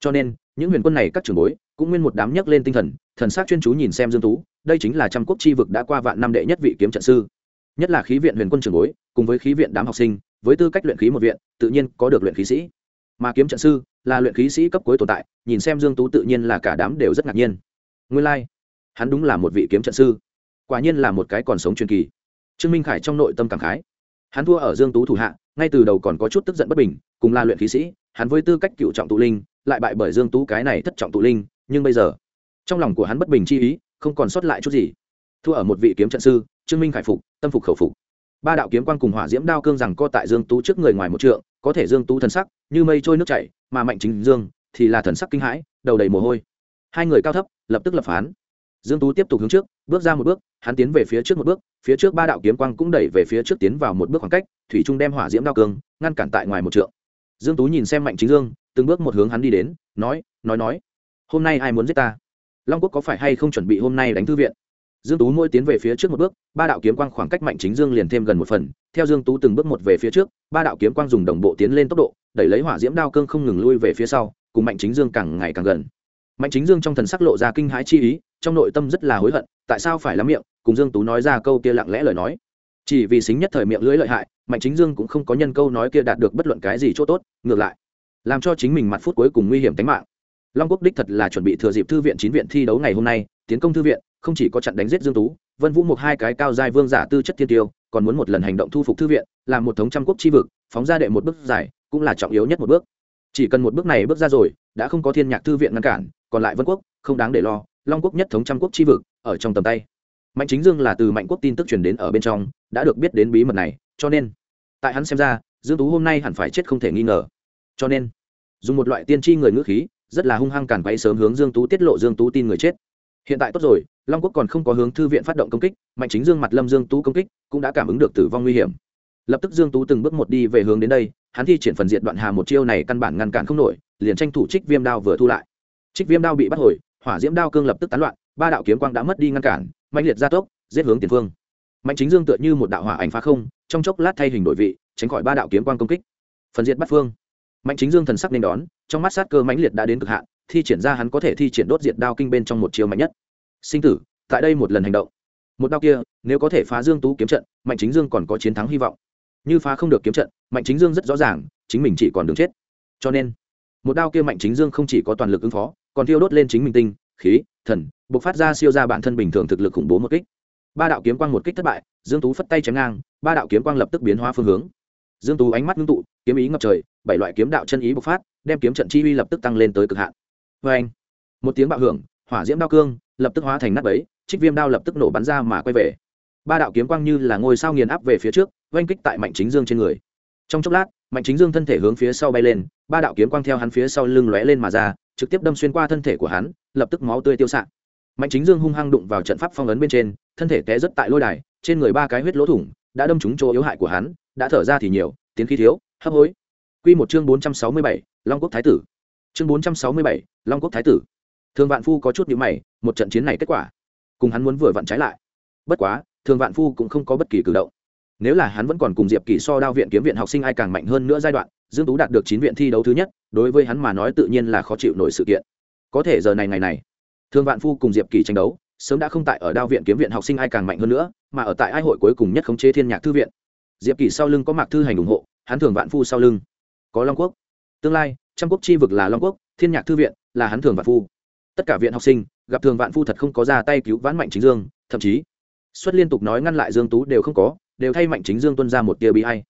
Cho nên, những huyền quân này các trường bối, cũng nguyên một đám nhấc lên tinh thần thần sắc chuyên chú nhìn xem dương tú đây chính là trăm quốc chi vực đã qua vạn năm đệ nhất vị kiếm trận sư. Nhất là khí viện huyền quân trường bối cùng với khí viện đám học sinh với tư cách luyện khí một viện tự nhiên có được luyện khí sĩ. Mà kiếm trận sư là luyện khí sĩ cấp cuối tồn tại nhìn xem dương tú tự nhiên là cả đám đều rất ngạc nhiên. Nguyên lai like, hắn đúng là một vị kiếm trận sư. Quả nhiên là một cái còn sống truyền kỳ. Trương minh khải trong nội tâm cảm khái. Hắn thua ở dương tú thủ hạ ngay từ đầu còn có chút tức giận bất bình cùng là luyện khí sĩ hắn với tư cách cựu trọng tụ linh lại bại bởi dương tú cái này thất trọng tụ linh nhưng bây giờ trong lòng của hắn bất bình chi ý, không còn sót lại chút gì. Thua ở một vị kiếm trận sư, trương minh khải phục, tâm phục khẩu phục. Ba đạo kiếm quang cùng hỏa diễm đao cương rằng co tại dương tú trước người ngoài một trượng, có thể dương tú thần sắc như mây trôi nước chảy, mà mạnh chính dương thì là thần sắc kinh hãi, đầu đầy mồ hôi. Hai người cao thấp, lập tức lập phán. Dương tú tiếp tục hướng trước, bước ra một bước, hắn tiến về phía trước một bước, phía trước ba đạo kiếm quang cũng đẩy về phía trước tiến vào một bước khoảng cách, thủy trung đem hỏa diễm đao cương ngăn cản tại ngoài một trượng. Dương tú nhìn xem mạnh chính dương, từng bước một hướng hắn đi đến, nói nói nói, hôm nay ai muốn giết ta? Long quốc có phải hay không chuẩn bị hôm nay đánh thư viện? Dương tú mỗi tiến về phía trước một bước, ba đạo kiếm quang khoảng cách mạnh chính dương liền thêm gần một phần. Theo dương tú từng bước một về phía trước, ba đạo kiếm quang dùng đồng bộ tiến lên tốc độ, đẩy lấy hỏa diễm đao cương không ngừng lui về phía sau, cùng mạnh chính dương càng ngày càng gần. Mạnh chính dương trong thần sắc lộ ra kinh hãi chi ý, trong nội tâm rất là hối hận, tại sao phải lắm miệng? Cùng dương tú nói ra câu kia lặng lẽ lời nói. Chỉ vì xính nhất thời miệng lưỡi lợi hại, mạnh chính dương cũng không có nhân câu nói kia đạt được bất luận cái gì chỗ tốt, ngược lại, làm cho chính mình mặt phút cuối cùng nguy hiểm tính mạng long quốc đích thật là chuẩn bị thừa dịp thư viện chín viện thi đấu ngày hôm nay tiến công thư viện không chỉ có chặn đánh giết dương tú vân vũ một hai cái cao giai vương giả tư chất thiên tiêu còn muốn một lần hành động thu phục thư viện làm một thống trăm quốc chi vực phóng ra đệ một bước giải, cũng là trọng yếu nhất một bước. Chỉ cần một bước này bước ra rồi đã không có thiên nhạc thư viện ngăn cản còn lại vân quốc không đáng để lo long quốc nhất thống trăm quốc chi vực ở trong tầm tay. Mạnh chính dương là từ mạnh quốc tin tức truyền đến ở bên trong đã được biết đến bí mật này cho nên tại hắn xem ra dương tú hôm nay hẳn phải chết không thể nghi ngờ. Cho nên dùng một loại tiên tri người ngữ khí rất là hung hăng càn quay sớm hướng dương tú tiết lộ dương tú tin người chết. Hiện tại tốt rồi, long quốc còn không có hướng thư viện phát động công kích, mạnh chính dương mặt lâm dương tú công kích cũng đã cảm ứng được tử vong nguy hiểm. Lập tức dương tú từng bước một đi về hướng đến đây, hắn thi triển phần diện đoạn hà một chiêu này căn bản ngăn cản không nổi, liền tranh thủ trích viêm đao vừa thu lại. Trích viêm đao bị bắt hồi, hỏa diễm đao cương lập tức tán loạn, ba đạo kiếm quang đã mất đi ngăn cản mạnh liệt gia tốc, giết hướng tiền phương. Mạnh chính dương tựa như một đạo hỏa ảnh phá không, trong chốc lát thay hình đổi vị, tránh khỏi ba đạo kiếm quang công kích. Phần diệt bắt phương mạnh chính dương thần sắc nên đón, trong mắt sát cơ mãnh liệt đã đến cực hạn, thi triển ra hắn có thể thi triển đốt diệt đao kinh bên trong một chiều mạnh nhất. Sinh tử, tại đây một lần hành động. Một đao kia, nếu có thể phá dương tú kiếm trận, mạnh chính dương còn có chiến thắng hy vọng. Như phá không được kiếm trận, mạnh chính dương rất rõ ràng, chính mình chỉ còn đường chết. Cho nên, một đao kia mạnh chính dương không chỉ có toàn lực ứng phó, còn thiêu đốt lên chính mình tinh, khí, thần buộc phát ra siêu ra bản thân bình thường thực lực khủng bố một kích. Ba đạo kiếm quang một kích thất bại, dương tú phất tay chém ngang, ba đạo kiếm quang lập tức biến hóa phương hướng. Dương tú ánh mắt ngưng tụ kiếm ý ngập trời, bảy loại kiếm đạo chân ý bộc phát, đem kiếm trận chi uy lập tức tăng lên tới cực hạn. Với anh, một tiếng bạo hưởng, hỏa diễm đao cương lập tức hóa thành nát bấy, trích viêm đao lập tức nổ bắn ra mà quay về. Ba đạo kiếm quang như là ngôi sao nghiền áp về phía trước, oanh kích tại mạnh chính dương trên người. Trong chốc lát, mạnh chính dương thân thể hướng phía sau bay lên, ba đạo kiếm quang theo hắn phía sau lưng lóe lên mà ra, trực tiếp đâm xuyên qua thân thể của hắn, lập tức máu tươi tiêu s mạnh chính dương hung hăng đụng vào trận pháp phong ấn bên trên, thân thể té rất tại lôi đài, trên người ba cái huyết lỗ thủng, đã đâm trúng chỗ yếu hại của hắn, đã thở ra thì nhiều, tiến khí thiếu hấp hối. Q một chương bốn trăm sáu mươi bảy, long quốc thái tử. Chương bốn trăm sáu mươi bảy, long quốc thái tử. Thường vạn phu có chút nhữ mày, một trận chiến này kết quả, cùng hắn muốn vừa vặn trái lại. Bất quá, thường vạn phu cũng không có bất kỳ cử động. Nếu là hắn vẫn còn cùng diệp kỳ so đao viện kiếm viện học sinh ai càng mạnh hơn nữa giai đoạn, dương tú đạt được chín viện thi đấu thứ nhất, đối với hắn mà nói tự nhiên là khó chịu nổi sự kiện. Có thể giờ này ngày này thương vạn phu cùng diệp kỳ tranh đấu, sớm đã không tại ở đao viện kiếm viện học sinh ai càng mạnh hơn nữa, mà ở tại ai hội cuối cùng nhất khống chế thiên nhạc thư viện. Diệp kỳ sau lưng có mạc thư hành ủng hộ hắn thường vạn phu sau lưng. Có long quốc. Tương lai, trăm quốc chi vực là long quốc, thiên nhạc thư viện là hắn thường vạn phu. Tất cả viện học sinh, gặp thường vạn phu thật không có ra tay cứu vãn mạnh chính dương, thậm chí, xuất liên tục nói ngăn lại dương tú đều không có, đều thay mạnh chính dương tuân ra một tia bi hay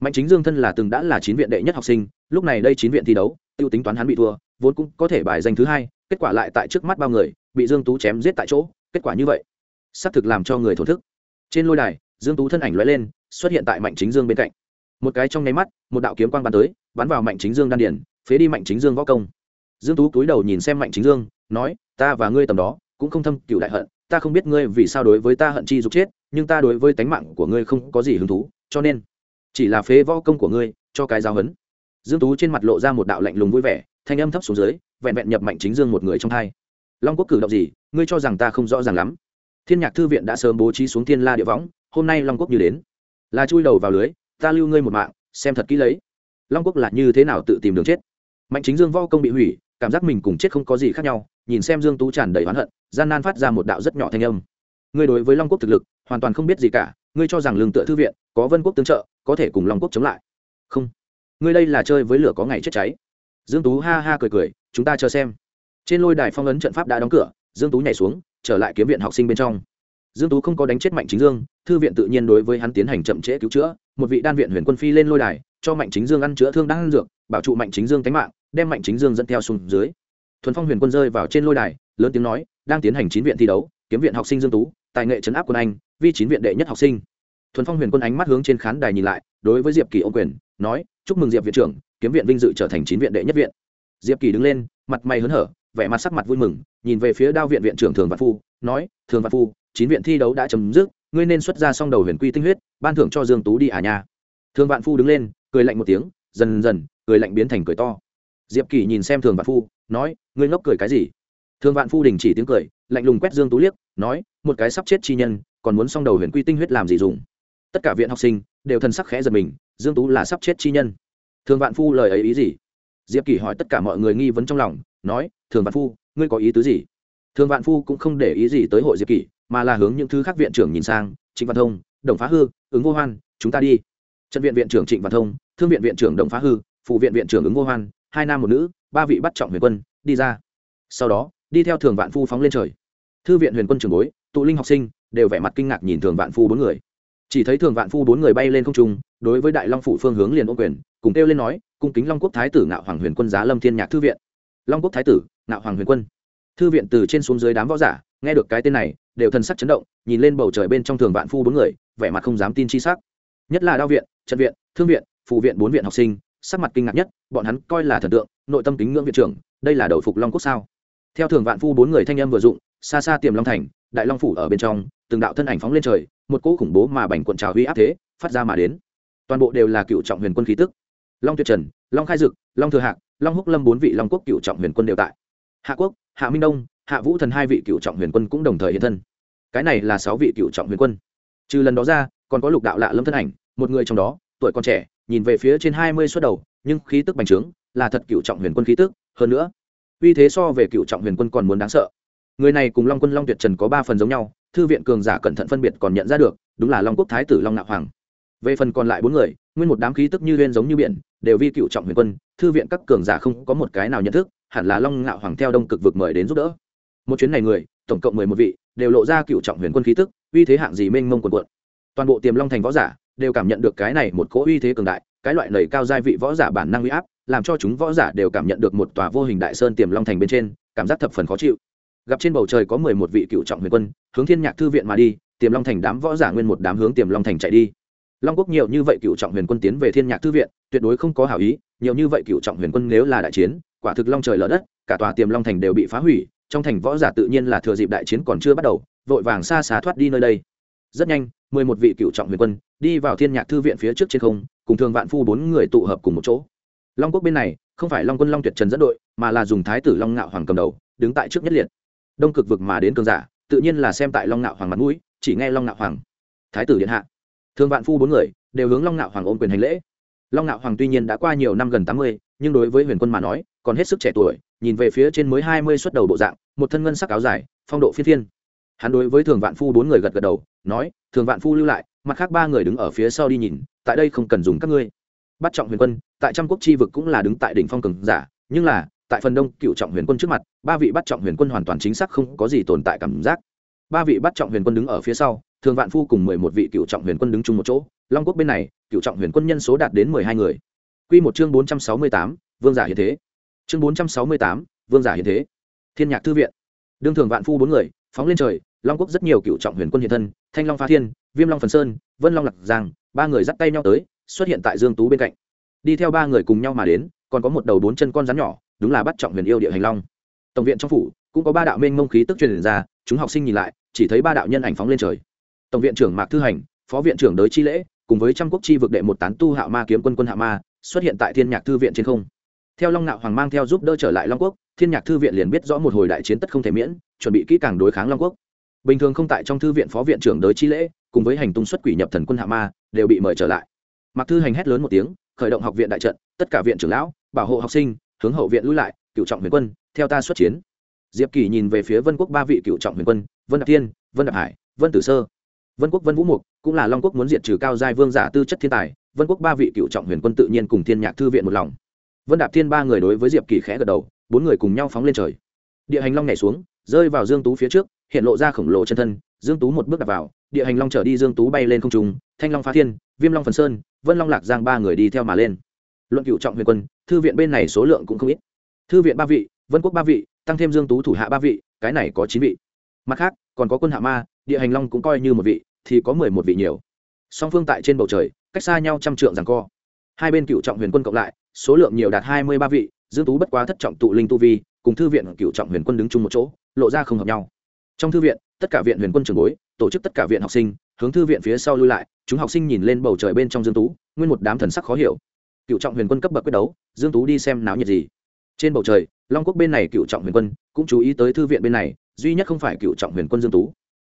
mạnh chính dương thân là từng đã là chín viện đệ nhất học sinh, lúc này đây chín viện thi đấu, tiêu tính toán hắn bị thua, vốn cũng có thể bài danh thứ hai, kết quả lại tại trước mắt bao người, bị dương tú chém giết tại chỗ, kết quả như vậy. Xác thực làm cho người thổ thức. Trên lôi đài, dương tú thân ảnh lóe lên, xuất hiện tại mạnh chính dương bên cạnh một cái trong nháy mắt, một đạo kiếm quang bắn tới, bắn vào mạnh chính dương đan điển phế đi mạnh chính dương võ công. Dương tú cúi đầu nhìn xem mạnh chính dương, nói, ta và ngươi tầm đó, cũng không thâm cựu đại hận, ta không biết ngươi vì sao đối với ta hận chi dục chết, nhưng ta đối với tánh mạng của ngươi không có gì hứng thú, cho nên chỉ là phế võ công của ngươi, cho cái giáo hấn. Dương tú trên mặt lộ ra một đạo lạnh lùng vui vẻ, thanh âm thấp xuống dưới, vẹn vẹn nhập mạnh chính dương một người trong hai. Long quốc cử động gì, ngươi cho rằng ta không rõ ràng lắm. Thiên nhạc thư viện đã sớm bố trí xuống thiên la địa võng, hôm nay long quốc như đến. Là chui đầu vào lưới ta lưu ngươi một mạng, xem thật kỹ lấy. Long quốc là như thế nào tự tìm đường chết? Mạnh chính dương vo công bị hủy, cảm giác mình cùng chết không có gì khác nhau, nhìn xem dương tú tràn đầy oán hận, gian nan phát ra một đạo rất nhỏ thanh âm. Ngươi đối với long quốc thực lực, hoàn toàn không biết gì cả, ngươi cho rằng lương tựa thư viện, có vân quốc tương trợ, có thể cùng long quốc chống lại. Không. Ngươi đây là chơi với lửa có ngày chết cháy. Dương tú ha ha cười cười, chúng ta chờ xem. Trên lôi đài phong ấn trận pháp đã đóng cửa, dương tú nhảy xuống, trở lại kiếm viện học sinh bên trong dương tú không có đánh chết mạnh chính dương, thư viện tự nhiên đối với hắn tiến hành chậm trễ cứu chữa, một vị đan viện huyền quân phi lên lôi đài, cho mạnh chính dương ăn chữa thương đang dược, bảo trụ mạnh chính dương tánh mạng, đem mạnh chính dương dẫn theo xuống dưới. Thuần phong huyền quân rơi vào trên lôi đài, lớn tiếng nói, đang tiến hành chín viện thi đấu, kiếm viện học sinh dương tú, tài nghệ trấn áp quân anh, vi chín viện đệ nhất học sinh. Thuần phong huyền quân ánh mắt hướng trên khán đài nhìn lại, đối với diệp kỳ ông quyền, nói, chúc mừng diệp viện trưởng, kiếm viện vinh dự trở thành chín viện đệ nhất viện. Diệp kỳ đứng lên, mặt mày hớn hở, vẻ mặt sắc mặt vui mừng, nhìn về phía đao viện viện trưởng thường văn phu, nói, thường văn phu chín viện thi đấu đã chấm dứt, ngươi nên xuất ra xong đầu huyền quy tinh huyết, ban thưởng cho dương tú đi à nha. Thường vạn phu đứng lên, cười lạnh một tiếng, dần dần, cười lạnh biến thành cười to. Diệp kỳ nhìn xem thường vạn phu, nói, ngươi ngốc cười cái gì? Thường vạn phu đình chỉ tiếng cười, lạnh lùng quét dương tú liếc, nói, một cái sắp chết chi nhân, còn muốn xong đầu huyền quy tinh huyết làm gì dùng? Tất cả viện học sinh, đều thân sắc khẽ giật mình, dương tú là sắp chết chi nhân. Thường vạn phu lời ấy ý gì? Diệp kỳ hỏi tất cả mọi người nghi vấn trong lòng, nói thường vạn phu, ngươi có ý tứ gì? Thường vạn phu cũng không để ý gì tới hội diệp kỳ mà là hướng những thứ khác viện trưởng nhìn sang, trịnh văn thông, đồng phá hư, ứng vô hoan, chúng ta đi. Trận viện viện trưởng trịnh văn thông, thương viện viện trưởng đồng phá hư, phụ viện viện trưởng ứng vô hoan, hai nam một nữ, ba vị bắt trọng huyền quân, đi ra. Sau đó, đi theo thường vạn phu phóng lên trời. Thư viện huyền quân trường bối, tụ linh học sinh, đều vẻ mặt kinh ngạc nhìn thường vạn phu bốn người. Chỉ thấy thường vạn phu bốn người bay lên không trung, đối với đại long phủ phương hướng liền ô quyền, cùng kêu lên nói, cung kính long quốc thái tử ngạo hoàng huyền quân giá lâm thiên nhạc thư viện. Long quốc thái tử, ngạo hoàng huyền quân. Thư viện từ trên xuống dưới đám võ giả nghe được cái tên này, đều thần sắc chấn động, nhìn lên bầu trời bên trong thường vạn phu bốn người, vẻ mặt không dám tin chi sắc. Nhất là đao viện, trận viện, thương viện phụ viện bốn viện học sinh, sắc mặt kinh ngạc nhất, bọn hắn coi là thần tượng, nội tâm kính ngưỡng viện trưởng, đây là đầu phục long quốc sao? Theo thường vạn phu bốn người thanh âm vừa dụng, xa xa tiềm long thành, đại long phủ ở bên trong, từng đạo thân ảnh phóng lên trời, một cỗ khủng bố mà bành quận trào huy áp thế, phát ra mà đến. Toàn bộ đều là cựu trọng huyền quân khí tức. Long tuyệt trần, long khai dực, long thừa hạc, long húc lâm bốn vị long quốc cựu trọng huyền quân đều tại. Hạ quốc, hạ minh đông hạ vũ thần hai vị cựu trọng huyền quân cũng đồng thời hiện thân. Cái này là sáu vị cựu trọng huyền quân. Trừ lần đó ra, còn có lục đạo lạ lâm thân ảnh, một người trong đó, tuổi còn trẻ, nhìn về phía trên hai mươi suất đầu, nhưng khí tức bành trướng, là thật cựu trọng huyền quân khí tức, hơn nữa, uy thế so về cựu trọng huyền quân còn muốn đáng sợ. Người này cùng long quân long tuyệt trần có ba phần giống nhau, thư viện cường giả cẩn thận phân biệt còn nhận ra được, đúng là long quốc thái tử long nạo hoàng. Về phần còn lại bốn người, nguyên một đám khí tức như liên giống như biển, đều vi cựu trọng huyền quân, thư viện các cường giả không có một cái nào nhận thức, hẳn là long ngạo hoàng theo đông cực vực mời đến giúp đỡ một chuyến này người, tổng cộng mười một vị, đều lộ ra cựu trọng huyền quân khí tức, uy thế hạng gì mênh mông quần quận toàn bộ tiềm long thành võ giả đều cảm nhận được cái này một cỗ uy thế cường đại, cái loại nầy cao giai vị võ giả bản năng uy áp, làm cho chúng võ giả đều cảm nhận được một tòa vô hình đại sơn tiềm long thành bên trên, cảm giác thập phần khó chịu. Gặp trên bầu trời có mười một vị cựu trọng huyền quân, hướng thiên nhạc thư viện mà đi, tiềm long thành đám võ giả nguyên một đám hướng tiềm long thành chạy đi. Long quốc nhiều như vậy cựu trọng huyền quân tiến về thiên nhạc thư viện, tuyệt đối không có hảo ý, nhiều như vậy cựu trọng huyền quân nếu là đại chiến, quả thực long trời lở đất, cả tòa tiềm long thành đều bị phá hủy trong thành võ giả tự nhiên là thừa dịp đại chiến còn chưa bắt đầu, vội vàng xa xá thoát đi nơi đây. Rất nhanh, mười một vị cựu trọng huyền quân đi vào thiên nhạc thư viện phía trước trên không, cùng thường vạn phu bốn người tụ hợp cùng một chỗ. Long quốc bên này, không phải long quân long tuyệt trần dẫn đội, mà là dùng thái tử long ngạo hoàng cầm đầu, đứng tại trước nhất liệt. Đông cực vực mà đến cường giả, tự nhiên là xem tại long ngạo hoàng mặt mũi, chỉ nghe long ngạo hoàng, thái tử điện hạ. Thường vạn phu bốn người đều hướng long ngạo hoàng ôm quyền hành lễ. Long ngạo hoàng tuy nhiên đã qua nhiều năm gần tám mươi, nhưng đối với huyền quân mà nói, còn hết sức trẻ tuổi nhìn về phía trên mới hai mươi xuất đầu bộ dạng, một thân ngân sắc áo dài, phong độ phiên thiên hắn đối với thường vạn phu bốn người gật gật đầu, nói, thường vạn phu lưu lại, mặt khác ba người đứng ở phía sau đi nhìn, tại đây không cần dùng các ngươi. Bắt trọng huyền quân, tại trăm quốc chi vực cũng là đứng tại đỉnh phong cường giả, nhưng là, tại phần đông cựu trọng huyền quân trước mặt, ba vị bắt trọng huyền quân hoàn toàn chính xác không có gì tồn tại cảm giác. Ba vị bắt trọng huyền quân đứng ở phía sau, thường vạn phu cùng mười một vị cựu trọng huyền quân đứng chung một chỗ, long quốc bên này, cựu trọng huyền quân nhân số đạt đến mười hai người. Q một chương bốn trăm sáu mươi tám, vương giả hiện thế chương bốn trăm sáu mươi tám, vương giả hiện thế. Thiên nhạc thư viện. Đương thường vạn phu bốn người, phóng lên trời, long quốc rất nhiều cựu trọng huyền quân hiện thân, thanh long phá thiên, viêm long phần sơn, vân long lạc giang, ba người dắt tay nhau tới, xuất hiện tại dương tú bên cạnh. Đi theo ba người cùng nhau mà đến, còn có một đầu bốn chân con rắn nhỏ, đúng là bắt trọng huyền yêu địa hành long. Tổng viện trong phủ, cũng có ba đạo mênh mông khí tức truyền ra, chúng học sinh nhìn lại, chỉ thấy ba đạo nhân ảnh phóng lên trời. Tổng viện trưởng mạc thư hành, phó viện trưởng đới chi lễ, cùng với trăm quốc chi vực đệ một tán tu hạ ma kiếm quân quân hạ ma, xuất hiện tại thiên nhạc thư viện trên không theo long nạo hoàng mang theo giúp đỡ trở lại long quốc, thiên nhạc thư viện liền biết rõ một hồi đại chiến tất không thể miễn, chuẩn bị kỹ càng đối kháng long quốc. Bình thường không tại trong thư viện phó viện trưởng đới chi lễ, cùng với hành tung xuất quỷ nhập thần quân hạ ma, đều bị mời trở lại. Mặc thư hành hét lớn một tiếng, khởi động học viện đại trận, tất cả viện trưởng lão, bảo hộ học sinh, hướng hậu viện lui lại, cựu trọng huyền quân, theo ta xuất chiến. Diệp kỳ nhìn về phía vân quốc ba vị cựu trọng huyền quân, vân đạp thiên, vân đạp hải, vân tử sơ. Vân quốc vân vũ mục, cũng là long quốc muốn diệt trừ cao giai vương giả tư chất thiên tài, vân quốc ba vị cựu trọng huyền quân tự nhiên cùng thiên nhạc thư viện một lòng vân đạp thiên ba người đối với diệp kỳ khẽ gật đầu, bốn người cùng nhau phóng lên trời. Địa hành long nhảy xuống, rơi vào dương tú phía trước, hiện lộ ra khổng lồ chân thân, dương tú một bước đặt vào, địa hành long trở đi dương tú bay lên không trung, thanh long phá thiên, viêm long phần sơn, vân long lạc giang ba người đi theo mà lên. Luận cựu trọng huyền quân, thư viện bên này số lượng cũng không ít. Thư viện ba vị, vân quốc ba vị, tăng thêm dương tú thủ hạ ba vị, cái này có chín vị. Mặt khác, còn có quân hạ ma, địa hành long cũng coi như một vị, thì có mười một vị nhiều. Song phương tại trên bầu trời, cách xa nhau trăm trượng rằng co. Hai bên cựu trọng huyền quân cộng lại số lượng nhiều đạt hai mươi ba vị, dương tú bất quá thất trọng tụ linh tu vi, cùng thư viện cựu trọng huyền quân đứng chung một chỗ, lộ ra không hợp nhau. Trong thư viện, tất cả viện huyền quân trường bối, tổ chức tất cả viện học sinh, hướng thư viện phía sau lui lại, chúng học sinh nhìn lên bầu trời bên trong dương tú, nguyên một đám thần sắc khó hiểu. Cựu trọng huyền quân cấp bậc quyết đấu, dương tú đi xem náo nhiệt gì. Trên bầu trời, long quốc bên này cựu trọng huyền quân cũng chú ý tới thư viện bên này, duy nhất không phải cựu trọng huyền quân dương tú.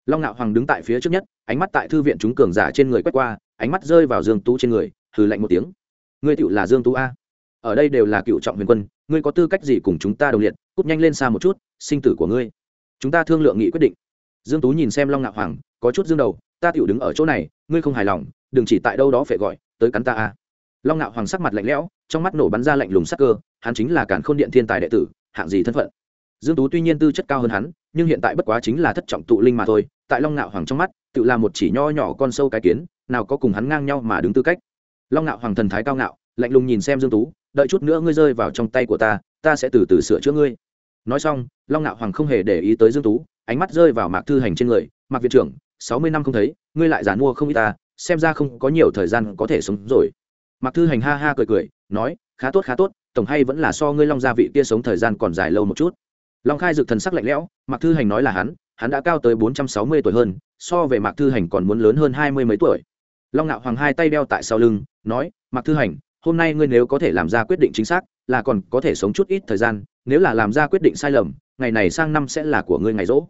Long ngạo hoàng đứng tại phía trước nhất, ánh mắt tại thư viện chúng cường giả trên người quét qua, ánh mắt rơi vào dương tú trên người, hừ lạnh một tiếng. Ngươi tựu là dương tú a? Ở đây đều là cựu trọng huyền quân, ngươi có tư cách gì cùng chúng ta đồng liệt, cút nhanh lên xa một chút, sinh tử của ngươi. Chúng ta thương lượng nghị quyết định. Dương tú nhìn xem long ngạo hoàng, có chút dương đầu, ta tiểu đứng ở chỗ này, ngươi không hài lòng, đừng chỉ tại đâu đó phải gọi, tới cắn ta a. Long ngạo hoàng sắc mặt lạnh lẽo, trong mắt nổ bắn ra lạnh lùng sắc cơ, hắn chính là cản khôn điện thiên tài đệ tử, hạng gì thân phận? Dương tú tuy nhiên tư chất cao hơn hắn, nhưng hiện tại bất quá chính là thất trọng tụ linh mà thôi, tại long ngạo hoàng trong mắt, tự là một chỉ nho nhỏ con sâu cái kiến, nào có cùng hắn ngang nhau mà đứng tư cách. Long ngạo hoàng thần thái cao ngạo, lạnh lùng nhìn xem dương tú đợi chút nữa ngươi rơi vào trong tay của ta ta sẽ từ từ sửa chữa ngươi. Nói xong, long ngạo hoàng không hề để ý tới dương tú, ánh mắt rơi vào mạc thư hành trên người. Mạc viện trưởng, sáu mươi năm không thấy, ngươi lại giản mua không ít ta, xem ra không có nhiều thời gian có thể sống rồi. Mạc thư hành ha ha cười cười, nói, khá tốt khá tốt, tổng hay vẫn là so ngươi long gia vị kia sống thời gian còn dài lâu một chút. Long khai dực thần sắc lạnh lẽo, mạc thư hành nói là hắn hắn đã cao tới bốn trăm sáu mươi tuổi hơn, so về mạc thư hành còn muốn lớn hơn hai mươi mấy tuổi. Long ngạo hoàng hai tay đeo tại sau lưng, nói, mạc thư hành hôm nay ngươi nếu có thể làm ra quyết định chính xác, là còn có thể sống chút ít thời gian, nếu là làm ra quyết định sai lầm, ngày này sang năm sẽ là của ngươi ngày rỗ.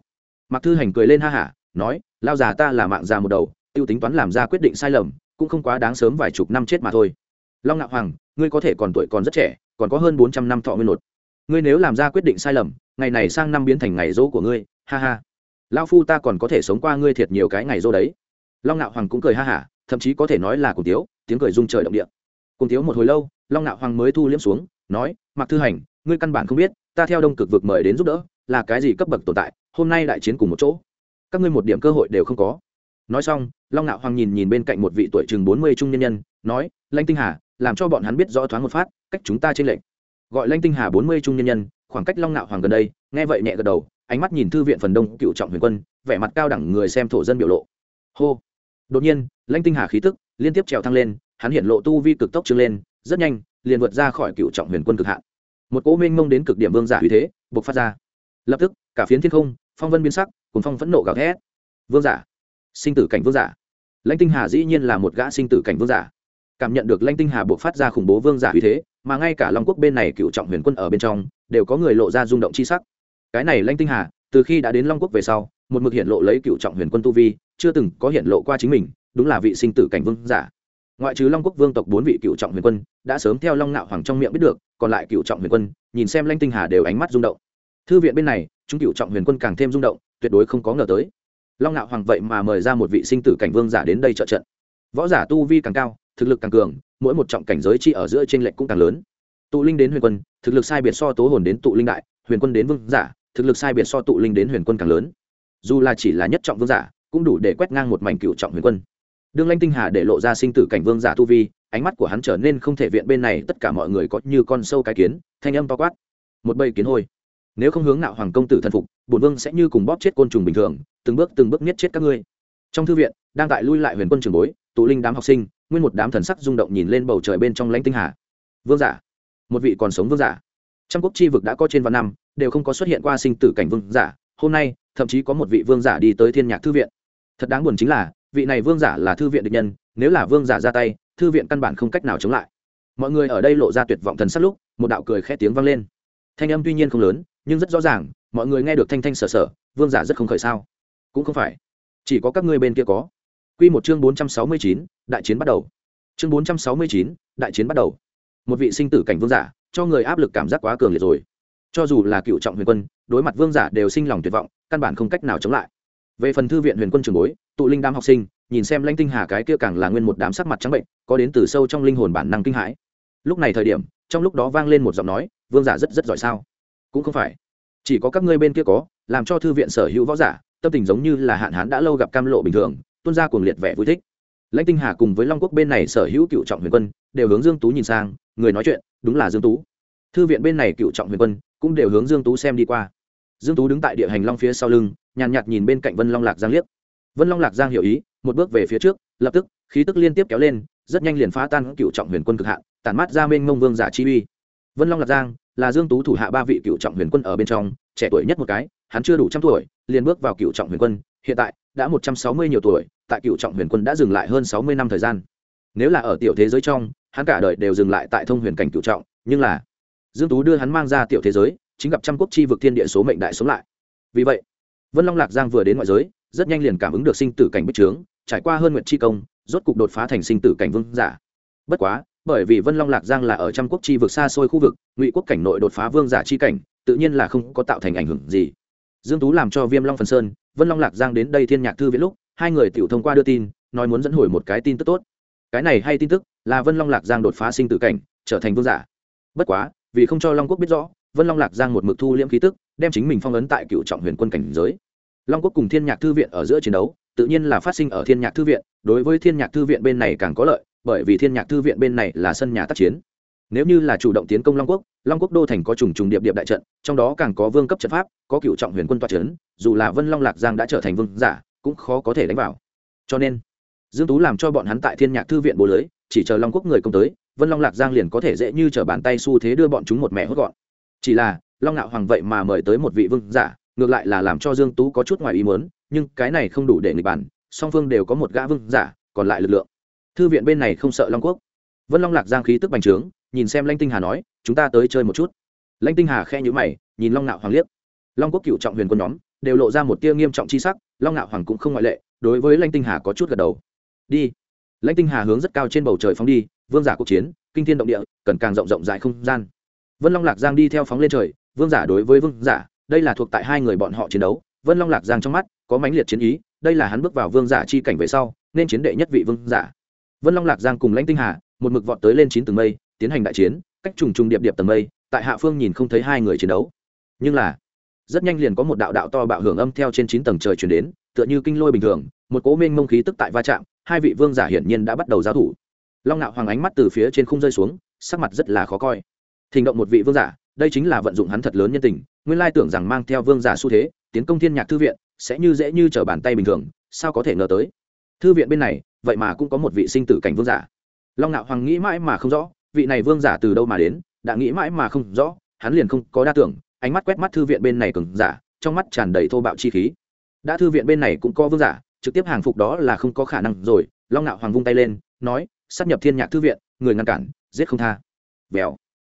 Mặc thư hành cười lên ha hả, nói lao già ta là mạng già một đầu t i ê u tính toán làm ra quyết định sai lầm, cũng không quá đáng sớm vài chục năm chết mà thôi. Long ngạo hoàng, ngươi có thể còn tuổi còn rất trẻ, còn có hơn bốn trăm năm thọ nguyên một. ngươi nếu làm ra quyết định sai lầm, ngày này sang năm biến thành ngày rỗ của ngươi, ha ha. Lao phu ta còn có thể sống qua ngươi thiệt nhiều cái ngày rỗ đấy. Long ngạo hoàng cũng cười ha hả, thậm chí có thể nói là cùng tiếu, tiếng cười rung trời động địa cùng thiếu một hồi lâu, long nạo hoàng mới thu liễm xuống, nói mặc thư hành, ngươi căn bản không biết, ta theo đông cực vực mời đến giúp đỡ, là cái gì cấp bậc tồn tại, hôm nay đại chiến cùng một chỗ, các ngươi một điểm cơ hội đều không có. Nói xong, long nạo hoàng nhìn nhìn bên cạnh một vị tuổi chừng bốn mươi trung nhân nhân, nói, lanh tinh hà, làm cho bọn hắn biết rõ thoáng một phát, cách chúng ta trên lệnh gọi lanh tinh hà bốn mươi trung nhân nhân, khoảng cách long nạo hoàng gần đây, nghe vậy nhẹ gật đầu, ánh mắt nhìn thư viện phần đông cựu trọng huyền quân, vẻ mặt cao đẳng người xem thổ dân biểu lộ. Hô. Đột nhiên, lanh tinh hà khí tức liên tiếp trèo thăng lên hắn hiện lộ tu vi cực tốc trưng lên, rất nhanh, liền vượt ra khỏi cựu trọng huyền quân cực hạn. Một cỗ minh mông đến cực điểm vương giả uy thế buộc phát ra. Lập tức, cả phiến thiên không, phong vân biến sắc cùng phong phẫn nộ gào thét. Vương giả, sinh tử cảnh vương giả. Lãnh tinh hà dĩ nhiên là một gã sinh tử cảnh vương giả. Cảm nhận được lãnh tinh hà buộc phát ra khủng bố vương giả uy thế, mà ngay cả long quốc bên này cựu trọng huyền quân ở bên trong, đều có người lộ ra rung động chi sắc. Cái này lãnh tinh hà, từ khi đã đến long quốc về sau, một mực hiện lộ lấy cựu trọng huyền quân tu vi, chưa từng có hiện lộ qua chính mình, đúng là vị sinh tử cảnh vương giả ngoại trừ long quốc vương tộc bốn vị cựu trọng huyền quân, đã sớm theo long nạo hoàng trong miệng biết được, còn lại cựu trọng huyền quân, nhìn xem lanh tinh hà đều ánh mắt rung động. Thư viện bên này, chúng cựu trọng huyền quân càng thêm rung động, tuyệt đối không có ngờ tới. Long nạo hoàng vậy mà mời ra một vị sinh tử cảnh vương giả đến đây trợ trận. Võ giả tu vi càng cao, thực lực càng cường, mỗi một trọng cảnh giới chi ở giữa t r ê n lệch cũng càng lớn. Tụ linh đến huyền quân, thực lực sai biệt so tố hồn đến tụ linh đại, huyền quân đến vương giả, thực lực sai biệt so tụ linh đến huyền quân càng lớn. Dù là chỉ là nhất trọng vương giả, cũng đủ để quét ngang một mảnh cựu trọng huyền quân đương lanh tinh hà để lộ ra sinh tử cảnh vương giả tu vi, ánh mắt của hắn trở nên không thể viện bên này, tất cả mọi người có như con sâu cái kiến, thanh âm to quát. Một bầy kiến hôi. Nếu không hướng nạo hoàng công tử thần phục, bổn vương sẽ như cùng bóp chết côn trùng bình thường, từng bước từng bước miết chết các ngươi. Trong thư viện, đang tại lui lại huyền quân trường bối, tụ linh đám học sinh, nguyên một đám thần sắc rung động nhìn lên bầu trời bên trong lãnh tinh hà. Vương giả. Một vị còn sống vương giả. Trong quốc chi vực đã có trên vạn năm, đều không có xuất hiện qua sinh tử cảnh vương giả. Hôm nay, thậm chí có một vị vương giả đi tới thiên nhạc thư viện. Thật đáng buồn chính là vị này vương giả là thư viện địch nhân nếu là vương giả ra tay thư viện căn bản không cách nào chống lại mọi người ở đây lộ ra tuyệt vọng thần sắc lúc một đạo cười khẽ tiếng vang lên thanh âm tuy nhiên không lớn nhưng rất rõ ràng mọi người nghe được thanh thanh sở sở vương giả rất không khởi sao cũng không phải chỉ có các ngươi bên kia có Quy một chương 469, đại chiến bắt đầu. Chương 469, đại chiến bắt đầu. Một vị sinh tử cảnh vương giả, cho người áp lực cảm giác quá cường liệt rồi. Cho dù là cựu trọng huyền quân, đối mặt vương giả đều sinh lòng tuyệt vọng, căn bản không cách nào chống lại. Về phần thư viện huyền quân trường bối, tụ linh đám học sinh, nhìn xem Lãnh Tinh Hà cái kia càng là nguyên một đám sắc mặt trắng bệnh, có đến từ sâu trong linh hồn bản năng kinh hãi. Lúc này thời điểm, trong lúc đó vang lên một giọng nói, vương giả rất rất giỏi sao? Cũng không phải, chỉ có các ngươi bên kia có, làm cho thư viện sở hữu võ giả, tâm tình giống như là hạn hán đã lâu gặp cam lộ bình thường, tuôn ra cuồng liệt vẻ vui thích lãnh tinh hà cùng với long quốc bên này sở hữu cựu trọng huyền quân đều hướng dương tú nhìn sang người nói chuyện đúng là dương tú thư viện bên này cựu trọng huyền quân cũng đều hướng dương tú xem đi qua dương tú đứng tại địa hành long phía sau lưng, nhàn nhạt nhìn bên cạnh vân long lạc giang liếc. Vân long lạc giang hiểu ý, một bước về phía trước, lập tức, khí tức liên tiếp kéo lên, rất nhanh liền phá tan cựu trọng huyền quân cực hạn, tản mát ra mênh mông vương giả chi uy. Vân long lạc giang là dương tú thủ hạ ba vị cựu trọng huyền quân ở bên trong, trẻ tuổi nhất một cái, hắn chưa đủ trăm tuổi, liền bước vào cựu trọng huyền quân, hiện tại đã một trăm sáu mươi nhiều tuổi, tại cựu trọng huyền quân đã dừng lại hơn sáu mươi năm thời gian. Nếu là ở tiểu thế giới trong, hắn cả đời đều dừng lại tại thông huyền cảnh cựu trọng, nhưng là dương tú đưa hắn mang ra tiểu thế giới chính gặp trăm quốc chi vực thiên địa số mệnh đại sống lại. Vì vậy, vân long lạc giang vừa đến ngoại giới, rất nhanh liền cảm ứng được sinh tử cảnh bích trướng, trải qua hơn nguyệt chi công, rốt cục đột phá thành sinh tử cảnh vương giả. Bất quá, bởi vì vân long lạc giang là ở trăm quốc chi vực xa xôi khu vực, ngụy quốc cảnh nội đột phá vương giả chi cảnh, tự nhiên là không có tạo thành ảnh hưởng gì. Dương tú làm cho viêm long phần sơn, vân long lạc giang đến đây thiên nhạc thư viện lúc, hai người tiểu thông qua đưa tin, nói muốn dẫn hồi một cái tin tức tốt. Cái này hay tin tức là vân long lạc giang đột phá sinh tử cảnh, trở thành vương giả. Bất quá, vì không cho long quốc biết rõ vân long lạc giang một mực thu liễm khí tức, đem chính mình phong ấn tại cựu trọng huyền quân cảnh giới. Long quốc cùng thiên nhạc thư viện ở giữa chiến đấu, tự nhiên là phát sinh ở thiên nhạc thư viện, đối với thiên nhạc thư viện bên này càng có lợi, bởi vì thiên nhạc thư viện bên này là sân nhà tác chiến. Nếu như là chủ động tiến công long quốc long quốc đô thành có trùng trùng điệp điệp đại trận, trong đó càng có vương cấp trận pháp, có cựu trọng huyền quân toa trấn dù là vân long lạc giang đã trở thành vương giả, cũng khó có thể đánh vào. Cho nên, dương tú làm cho bọn hắn tại thiên nhạc thư viện bố lưới, chỉ chờ long quốc người công tới, vân long lạc giang liền có thể dễ như t bàn tay xu thế đưa bọn chúng một mẹ hốt gọn chỉ là, long ngạo hoàng vậy mà mời tới một vị vương giả, ngược lại là làm cho dương tú có chút ngoài ý muốn, nhưng cái này không đủ để nghịch bản, song phương đều có một gã vương giả, còn lại lực lượng. Thư viện bên này không sợ long quốc. Vân long lạc giang khí tức bành trướng, nhìn xem lanh tinh hà nói, chúng ta tới chơi một chút. Lanh tinh hà khe nhữ mày, nhìn long ngạo hoàng liếc. Long quốc cựu trọng huyền quân nhóm đều lộ ra một tia nghiêm trọng c h i sắc, long ngạo hoàng cũng không ngoại lệ, đối với lanh tinh hà có chút gật đầu. Đi. Lanh tinh hà hướng rất cao trên bầu trời phóng đi, vương giả quốc chiến, kinh thiên động địa, cần càng rộng rộng rãi không gian vân long lạc giang đi theo phóng lên trời, vương giả đối với vương giả, đây là thuộc tại hai người bọn họ chiến đấu. Vân long lạc giang trong mắt, có mãnh liệt chiến ý, đây là hắn bước vào vương giả chi cảnh về sau, nên chiến đệ nhất vị vương giả. Vân long lạc giang cùng lãnh tinh hà, một mực vọt tới lên chín tầng mây, tiến hành đại chiến, cách trùng trùng điệp điệp tầng mây, tại hạ phương nhìn không thấy hai người chiến đấu. Nhưng là, rất nhanh liền có một đạo đạo to bạo hưởng âm theo trên chín tầng trời chuyển đến, tựa như kinh lôi bình thường, một cố minh mông khí tức tại va chạm, hai vị vương giả hiển nhiên đã bắt đầu giao thủ. Long nạo hoàng ánh mắt từ phía trên khung rơi xuống, sắc mặt rất là khó coi thình động một vị vương giả, đây chính là vận dụng hắn thật lớn nhân tình, nguyên lai tưởng rằng mang theo vương giả xu thế, tiến công thiên nhạc thư viện, sẽ như dễ như trở bàn tay bình thường, sao có thể ngờ tới? Thư viện bên này, vậy mà cũng có một vị sinh tử cảnh vương giả. Long ngạo hoàng nghĩ mãi mà không rõ, vị này vương giả từ đâu mà đến, đã nghĩ mãi mà không rõ, hắn liền không có đa tưởng, ánh mắt quét mắt thư viện bên này cường giả, trong mắt tràn đầy thô bạo chi khí. Đã thư viện bên này cũng có vương giả, trực tiếp hàng phục đó là không có khả năng rồi, long ngạo hoàng vung tay lên, nói sắp nhập thiên nhạc thư viện, người ngăn cản, giết không tha. Vèo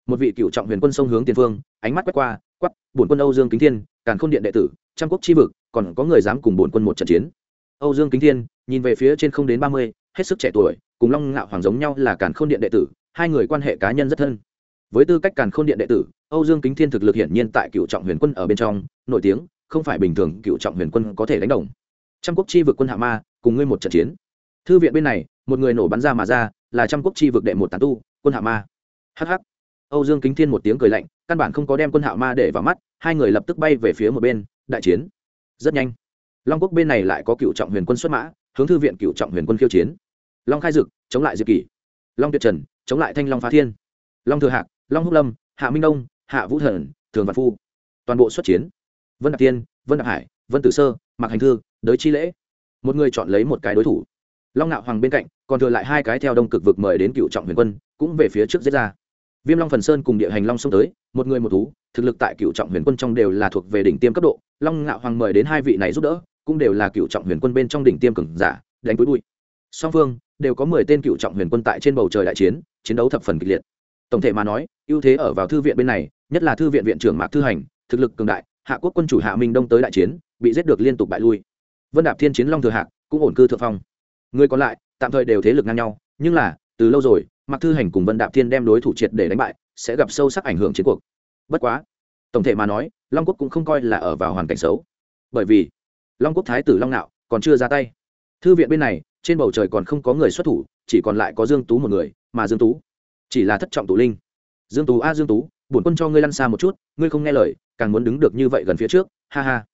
một vị cựu trọng huyền quân sông hướng tiền phương, ánh mắt quét qua quắp bổn quân âu dương kính thiên, càn khôn điện đệ tử, trăm quốc chi vực, còn có người dám cùng bổn quân một trận chiến. Âu dương kính thiên, nhìn về phía trên không đến ba mươi, hết sức trẻ tuổi, cùng long ngạo hoàng giống nhau là càn khôn điện đệ tử, hai người quan hệ cá nhân rất thân. Với tư cách càn khôn điện đệ tử, âu dương kính thiên thực lực hiển nhiên tại cựu trọng huyền quân ở bên trong, nổi tiếng, không phải bình thường cựu trọng huyền quân có thể đánh đồng. Trăm quốc chi vực quân hạ ma, cùng ngươi một trận chiến. Thư viện bên này, một người nổ bắn ra mà ra, là trăm quốc chi vực đệ một tàn tu, quân hạ ma. Hh âu dương kính thiên một tiếng cười lạnh, căn bản không có đem quân hạ ma để vào mắt, hai người lập tức bay về phía một bên, đại chiến. Rất nhanh, long quốc bên này lại có cựu trọng huyền quân xuất mã, hướng thư viện cựu trọng huyền quân khiêu chiến. Long khai dực, chống lại diệp kỷ. Long tuyệt trần, chống lại thanh long phá thiên. Long thừa hạc, long húc lâm, hạ minh đông, hạ vũ thần, thường văn phu. Toàn bộ xuất chiến. Vân đạp tiên vân đạp hải, vân tử sơ, mạc hành thư, đới chi lễ. Một người chọn lấy một cái đối thủ. Long nạo hoàng bên cạnh, còn thừa lại hai cái theo đông cực vực mời đến cựu trọng huyền quân, cũng về phía trước giết ra viêm long phần sơn cùng địa hành long xông tới, một người một thú, thực lực tại cựu trọng huyền quân trong đều là thuộc về đỉnh tiêm cấp độ, long ngạo hoàng mời đến hai vị này giúp đỡ, cũng đều là cựu trọng huyền quân bên trong đỉnh tiêm cường giả, đánh cuối bụi. Song phương đều có mười tên cựu trọng huyền quân tại trên bầu trời đại chiến chiến đấu thập phần kịch liệt. Tổng thể mà nói, ưu thế ở vào thư viện bên này, nhất là thư viện viện trưởng mạc thư hành, thực lực cường đại, hạ quốc quân chủ hạ minh đông tới đại chiến, bị giết được liên tục bại lui. Vân đạp thiên chiến long thừa hạc cũng ổn cư thượng phong. Người còn lại, tạm thời đều thế lực ngang nhau, nhưng là, từ lâu rồi mạc thư hành cùng vân đạp thiên đem đối thủ triệt để đánh bại, sẽ gặp sâu sắc ảnh hưởng chiến cuộc. Bất quá, tổng thể mà nói, long quốc cũng không coi là ở vào hoàn cảnh xấu. Bởi vì, long quốc thái tử long nạo còn chưa ra tay. Thư viện bên này, trên bầu trời còn không có người xuất thủ, chỉ còn lại có dương tú một người, mà dương tú chỉ là thất trọng tụ linh. Dương tú, a dương tú, bổn quân cho ngươi lăn xa một chút, ngươi không nghe lời, càng muốn đứng được như vậy gần phía trước, ha ha.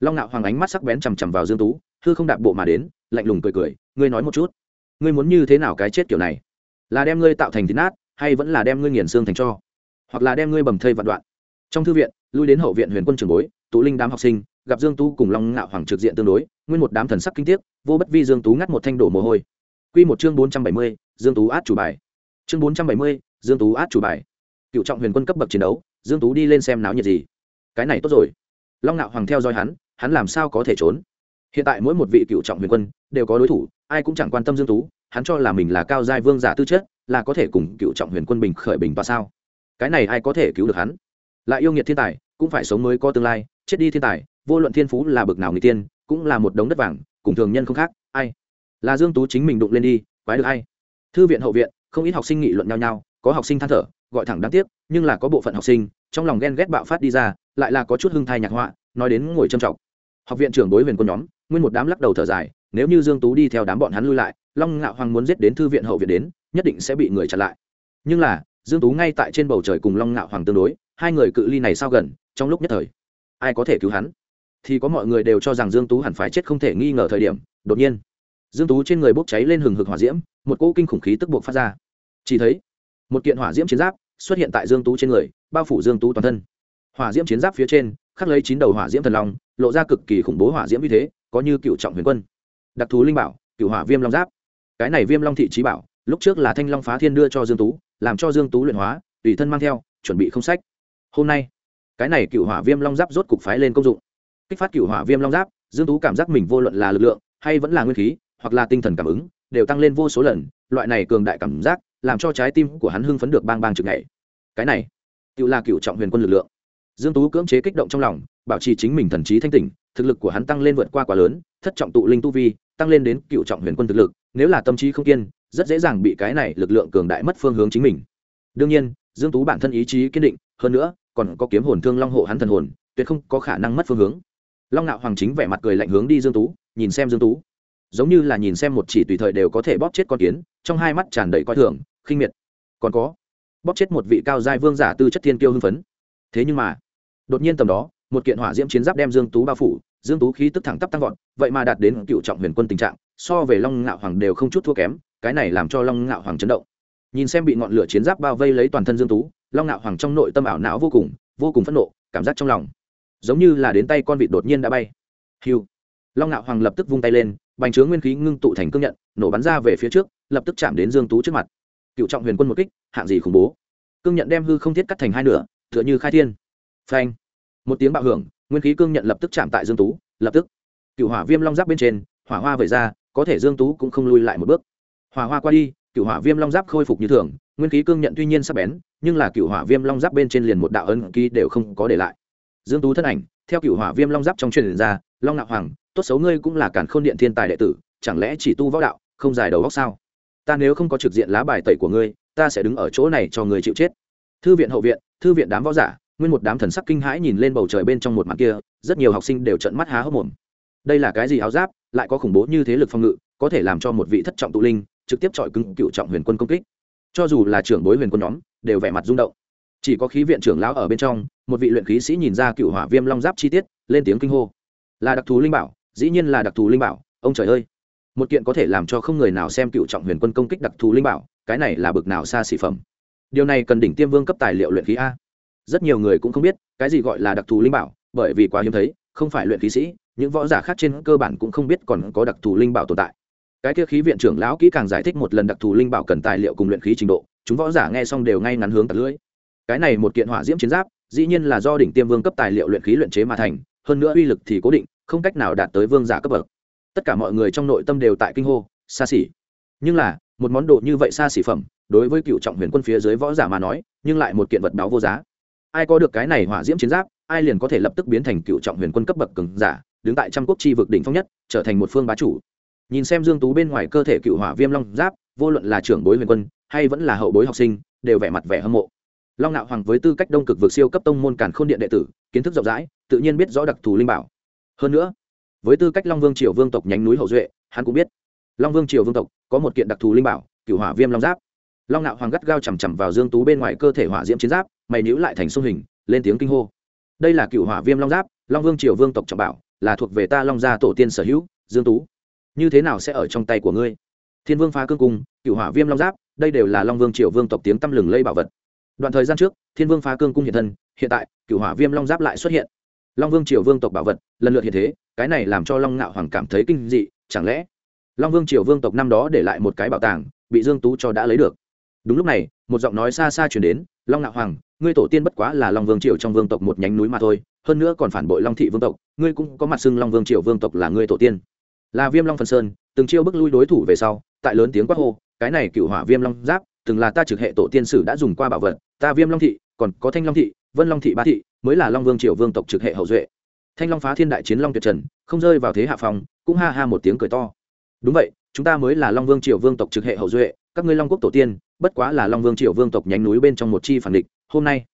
Long nạo hoàng ánh mắt sắc bén chằm chằm vào dương tú, hư không đạp bộ mà đến, lạnh lùng cười cười, ngươi nói một chút, ngươi muốn như thế nào cái chết kiểu này? Là đem ngươi tạo thành thịt nát hay vẫn là đem ngươi nghiền xương thành cho? Hoặc là đem ngươi bầm thây vạn đoạn. Trong thư viện lui đến hậu viện huyền quân trường bối tụ linh đám học sinh gặp dương tú cùng long ngạo hoàng trực diện tương đối nguyên một đám thần sắc kinh tiếc vô bất vi dương tú ngắt một thanh đổ mồ hôi. Quy một chương 470, dương tú át chủ bài. Chương 470, dương tú át chủ bài. Cựu trọng huyền quân cấp bậc chiến đấu dương tú đi lên xem náo nhiệt gì? Cái này tốt rồi. Long ngạo hoàng theo dõi hắn hắn làm sao có thể trốn? Hiện tại mỗi một vị cựu trọng huyền quân đều có đối thủ ai cũng chẳng quan tâm dương tú hắn cho là mình là cao giai vương giả tư chất, là có thể cùng cựu trọng huyền quân bình khởi bình và sao? Cái này ai có thể cứu được hắn? Lại yêu nghiệt thiên tài, cũng phải sống mới có tương lai, chết đi thiên tài, vô luận thiên phú là bậc nào người tiên, cũng là một đống đất vàng, cùng thường nhân không khác, ai? Là dương tú chính mình đụng lên đi, quái được ai thư viện hậu viện, không ít học sinh nghị luận nhau nhau, có học sinh than thở, gọi thẳng đáng tiếc, nhưng là có bộ phận học sinh, trong lòng ghen ghét bạo phát đi ra, lại là có chút hưng thai nhạc họa, nói đến ngồi trầm trọng học viện trưởng đối huyền quân nhóm, nguyên một đám lắc đầu thở dài, nếu như dương tú đi theo đám bọn hắn lui lại long ngạo hoàng muốn giết đến thư viện hậu viện đến, nhất định sẽ bị người chặn lại. Nhưng là, dương tú ngay tại trên bầu trời cùng long ngạo hoàng tương đối, hai người cự ly này sao gần, trong lúc nhất thời, ai có thể cứu hắn? Thì có mọi người đều cho rằng dương tú hẳn phải chết không thể nghi ngờ thời điểm, đột nhiên, dương tú trên người bốc cháy lên hừng hực hỏa diễm, một cỗ kinh khủng khí tức buộc phát ra. Chỉ thấy, một kiện hỏa diễm chiến giáp xuất hiện tại dương tú trên người, bao phủ dương tú toàn thân. Hỏa diễm chiến giáp phía trên, khắc lấy chín đầu hỏa diễm thần long, lộ ra cực kỳ khủng bố hỏa diễm như thế, có như cựu trọng huyền quân. Đặc thú linh bảo, cựu hỏa viêm long giáp cái này viêm long thị trí bảo, lúc trước là thanh long phá thiên đưa cho dương tú, làm cho dương tú luyện hóa, tùy thân mang theo, chuẩn bị không sách. Hôm nay, cái này cựu hỏa viêm long giáp rốt cục phái lên công dụng. Kích phát cựu hỏa viêm long giáp, dương tú cảm giác mình vô luận là lực lượng, hay vẫn là nguyên khí, hoặc là tinh thần cảm ứng, đều tăng lên vô số lần, loại này cường đại cảm giác, làm cho trái tim của hắn hưng phấn được bang bang trực ngày cái này, tự là cựu trọng huyền quân lực lượng. Dương tú cưỡng chế kích động trong lòng, bảo trì chính mình thần trí thanh tỉnh, thực lực của hắn tăng lên vượt qua quá lớn, thất trọng tụ linh tu vi, tăng lên đến cựu trọng huyền quân thực lực nếu là tâm trí không kiên, rất dễ dàng bị cái này lực lượng cường đại mất phương hướng chính mình. Đương nhiên, dương tú bản thân ý chí kiên định, hơn nữa, còn có kiếm hồn thương long hộ hắn thần hồn, tuyệt không có khả năng mất phương hướng. Long nạo hoàng chính vẻ mặt cười lạnh hướng đi dương tú, nhìn xem dương tú. Giống như là nhìn xem một chỉ tùy thời đều có thể bóp chết con kiến, trong hai mắt tràn đầy coi thường, khinh miệt. Còn có, bóp chết một vị cao giai vương giả tư chất thiên kiêu hưng phấn. Thế nhưng mà, đột nhiên tầm đó, một kiện hỏa diễm chiến giáp đem dương tú bao phủ dương tú khí tức thẳng tắp tăng vọt, vậy mà đạt đến cựu trọng huyền quân tình trạng, so về long ngạo hoàng đều không chút thua kém, cái này làm cho long ngạo hoàng chấn động. Nhìn xem bị ngọn lửa chiến giáp bao vây lấy toàn thân dương tú, long ngạo hoàng trong nội tâm ảo não vô cùng vô cùng phẫn nộ, cảm giác trong lòng giống như là đến tay con vịt đột nhiên đã bay. Hiu long ngạo hoàng lập tức vung tay lên, bành trướng nguyên khí ngưng tụ thành cương nhận, nổ bắn ra về phía trước, lập tức chạm đến dương tú trước mặt. Cựu trọng huyền quân một kích, hạng gì khủng bố. Cương nhận đem hư không thiết cắt thành hai nửa, tựa như khai thiên. Phanh. Một tiếng bạo hưởng nguyên khí cương nhận lập tức chạm tại dương tú, lập tức. Cựu hỏa viêm long giáp bên trên, hỏa hoa vẩy ra, có thể dương tú cũng không lui lại một bước. Hỏa hoa qua đi cựu hỏa viêm long giáp khôi phục như thường, nguyên khí cương nhận tuy nhiên sắp bén, nhưng là cựu hỏa viêm long giáp bên trên liền một đạo ấn ký đều không có để lại. Dương tú thân ảnh, theo cựu hỏa viêm long giáp trong truyền ra, long nạo hoàng, tốt xấu ngươi cũng là cản khôn điện thiên tài đệ tử, chẳng lẽ chỉ tu võ đạo, không dài đầu góc sao? Ta nếu không có trực diện lá bài tẩy của ngươi, ta sẽ đứng ở chỗ này cho người chịu chết. Thư viện hậu viện, thư viện đám võ giả nguyên một đám thần sắc kinh hãi nhìn lên bầu trời bên trong một mặt kia, rất nhiều học sinh đều trợn mắt há hốc mồm. Đây là cái gì áo giáp, lại có khủng bố như thế lực phòng ngự, có thể làm cho một vị thất trọng tụ linh, trực tiếp chọi cứng cựu trọng huyền quân công kích. Cho dù là trưởng bối huyền quân nhóm, đều vẻ mặt rung động. Chỉ có khí viện trưởng lão ở bên trong, một vị luyện khí sĩ nhìn ra cựu hỏa viêm long giáp chi tiết, lên tiếng kinh hô. Là đặc thù linh bảo, dĩ nhiên là đặc thù linh bảo, ông trời ơi. Một kiện có thể làm cho không người nào xem cựu trọng huyền quân công kích đặc thù linh bảo, cái này là bực nào xa xỉ phẩm. Điều này cần đỉnh tiêm vương cấp tài liệu luyện khí a rất nhiều người cũng không biết, cái gì gọi là đặc thù linh bảo, bởi vì quá hiếm thấy, không phải luyện khí sĩ, những võ giả khác trên cơ bản cũng không biết còn có đặc thù linh bảo tồn tại. Cái kia khí viện trưởng lão kỹ càng giải thích một lần đặc thù linh bảo cần tài liệu cùng luyện khí trình độ, chúng võ giả nghe xong đều ngay ngắn hướng tạt lưỡi. Cái này một kiện hỏa diễm chiến giáp, dĩ nhiên là do đỉnh tiêm vương cấp tài liệu luyện khí luyện chế mà thành, hơn nữa uy lực thì cố định, không cách nào đạt tới vương giả cấp bậc. Tất cả mọi người trong nội tâm đều tại kinh hô xa xỉ. Nhưng là, một món đồ như vậy xa xỉ phẩm, đối với cựu trọng huyền quân phía dưới võ giả mà nói, nhưng lại một kiện vật báo vô giá ai có được cái này hỏa diễm chiến giáp, ai liền có thể lập tức biến thành cựu trọng huyền quân cấp bậc cường giả, đứng tại trăm quốc chi vực đỉnh phong nhất, trở thành một phương bá chủ. Nhìn xem dương tú bên ngoài cơ thể cựu hỏa viêm long giáp, vô luận là trưởng bối huyền quân, hay vẫn là hậu bối học sinh, đều vẻ mặt vẻ hâm mộ. Long nạo hoàng với tư cách đông cực vực siêu cấp tông môn cản khôn điện đệ tử, kiến thức rộng rãi, tự nhiên biết rõ đặc thù linh bảo. Hơn nữa, với tư cách long vương triều vương tộc nhánh núi hậu duệ, hắn cũng biết, long vương triều vương tộc có một kiện đặc thù linh bảo, cựu hỏa viêm long giáp. Long nạo hoàng gắt gao chằm chằm vào dương tú bên ngoài cơ thể hỏa diễm chiến giáp mày níu lại thành xung hình, lên tiếng kinh hô. Đây là cựu hỏa viêm long giáp, long vương triều vương tộc trọng bảo, là thuộc về ta long gia tổ tiên sở hữu, dương tú. Như thế nào sẽ ở trong tay của ngươi? Thiên vương phá cương cung, cựu hỏa viêm long giáp, đây đều là long vương triều vương tộc tiếng tăm lừng lây bảo vật. Đoạn thời gian trước, thiên vương phá cương cung hiện thân, hiện tại, cựu hỏa viêm long giáp lại xuất hiện. Long vương triều vương tộc bảo vật, lần lượt hiện thế, cái này làm cho long ngạo hoàng cảm thấy kinh dị, chẳng lẽ long vương triều vương tộc năm đó để lại một cái bảo tàng, bị dương tú cho đã lấy được? Đúng lúc này, một giọng nói xa xa chuyển đến, long ngạo hoàng ngươi tổ tiên bất quá là long vương triều trong vương tộc một nhánh núi mà thôi, hơn nữa còn phản bội long thị vương tộc, ngươi cũng có mặt xưng long vương triều vương tộc là ngươi tổ tiên. Là viêm long phần sơn, từng chiêu bức lui đối thủ về sau, tại lớn tiếng quát hô, cái này cựu hỏa viêm long giáp, từng là ta trực hệ tổ tiên sử đã dùng qua bảo vật, ta viêm long thị, còn có thanh long thị, vân long thị ba thị, mới là long vương triều vương tộc trực hệ hậu duệ. Thanh long phá thiên đại chiến long tuyệt trần, không rơi vào thế hạ phòng cũng ha ha một tiếng cười to. Đúng vậy, chúng ta mới là long vương triều vương tộc trực hệ hậu duệ, các ngươi long quốc tổ tiên, bất quá là long vương triều vương tộc nhánh núi bên trong một chi phản địch hôm nay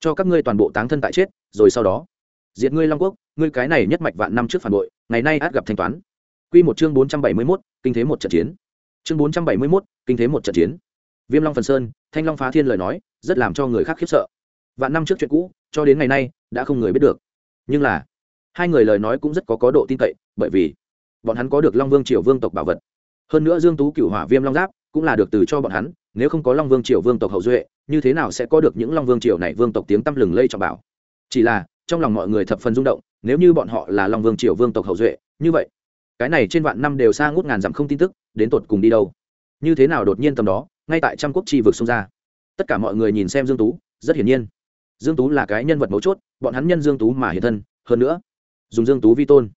cho các ngươi toàn bộ táng thân tại chết rồi sau đó diệt ngươi long quốc ngươi cái này nhất mạch vạn năm trước phản bội ngày nay át gặp thanh toán Quy một chương bốn trăm bảy mươi mốt kinh thế một trận chiến. Chương bốn trăm bảy mươi mốt kinh thế một trận chiến. Viêm Long Phần Sơn, Thanh Long Phá Thiên lời nói, rất làm cho người khác khiếp sợ. Vạn năm trước chuyện cũ, cho đến ngày nay, đã không người biết được. Nhưng là, hai người lời nói cũng rất có có độ tin cậy, bởi vì bọn hắn có được Long Vương Triều Vương tộc bảo vật. Hơn nữa Dương Tú Cửu Hỏa Viêm Long Giáp, cũng là được từ cho bọn hắn, nếu không có Long Vương Triều Vương tộc hậu duệ, như thế nào sẽ có được những Long Vương Triều này vương tộc tiếng tăm lừng lây trọng bảo. Chỉ là, trong lòng mọi người thập phần rung động, nếu như bọn họ là Long Vương Triều Vương tộc hậu duệ, như vậy, cái này trên vạn năm đều xa ngút ngàn dặm không tin tức đến tột cùng đi đâu? Như thế nào đột nhiên tầm đó ngay tại trăm quốc chi vực xông ra? Tất cả mọi người nhìn xem dương tú rất hiển nhiên. Dương tú là cái nhân vật mấu chốt bọn hắn nhân dương tú mà hiện thân hơn nữa dùng dương tú vi tôn.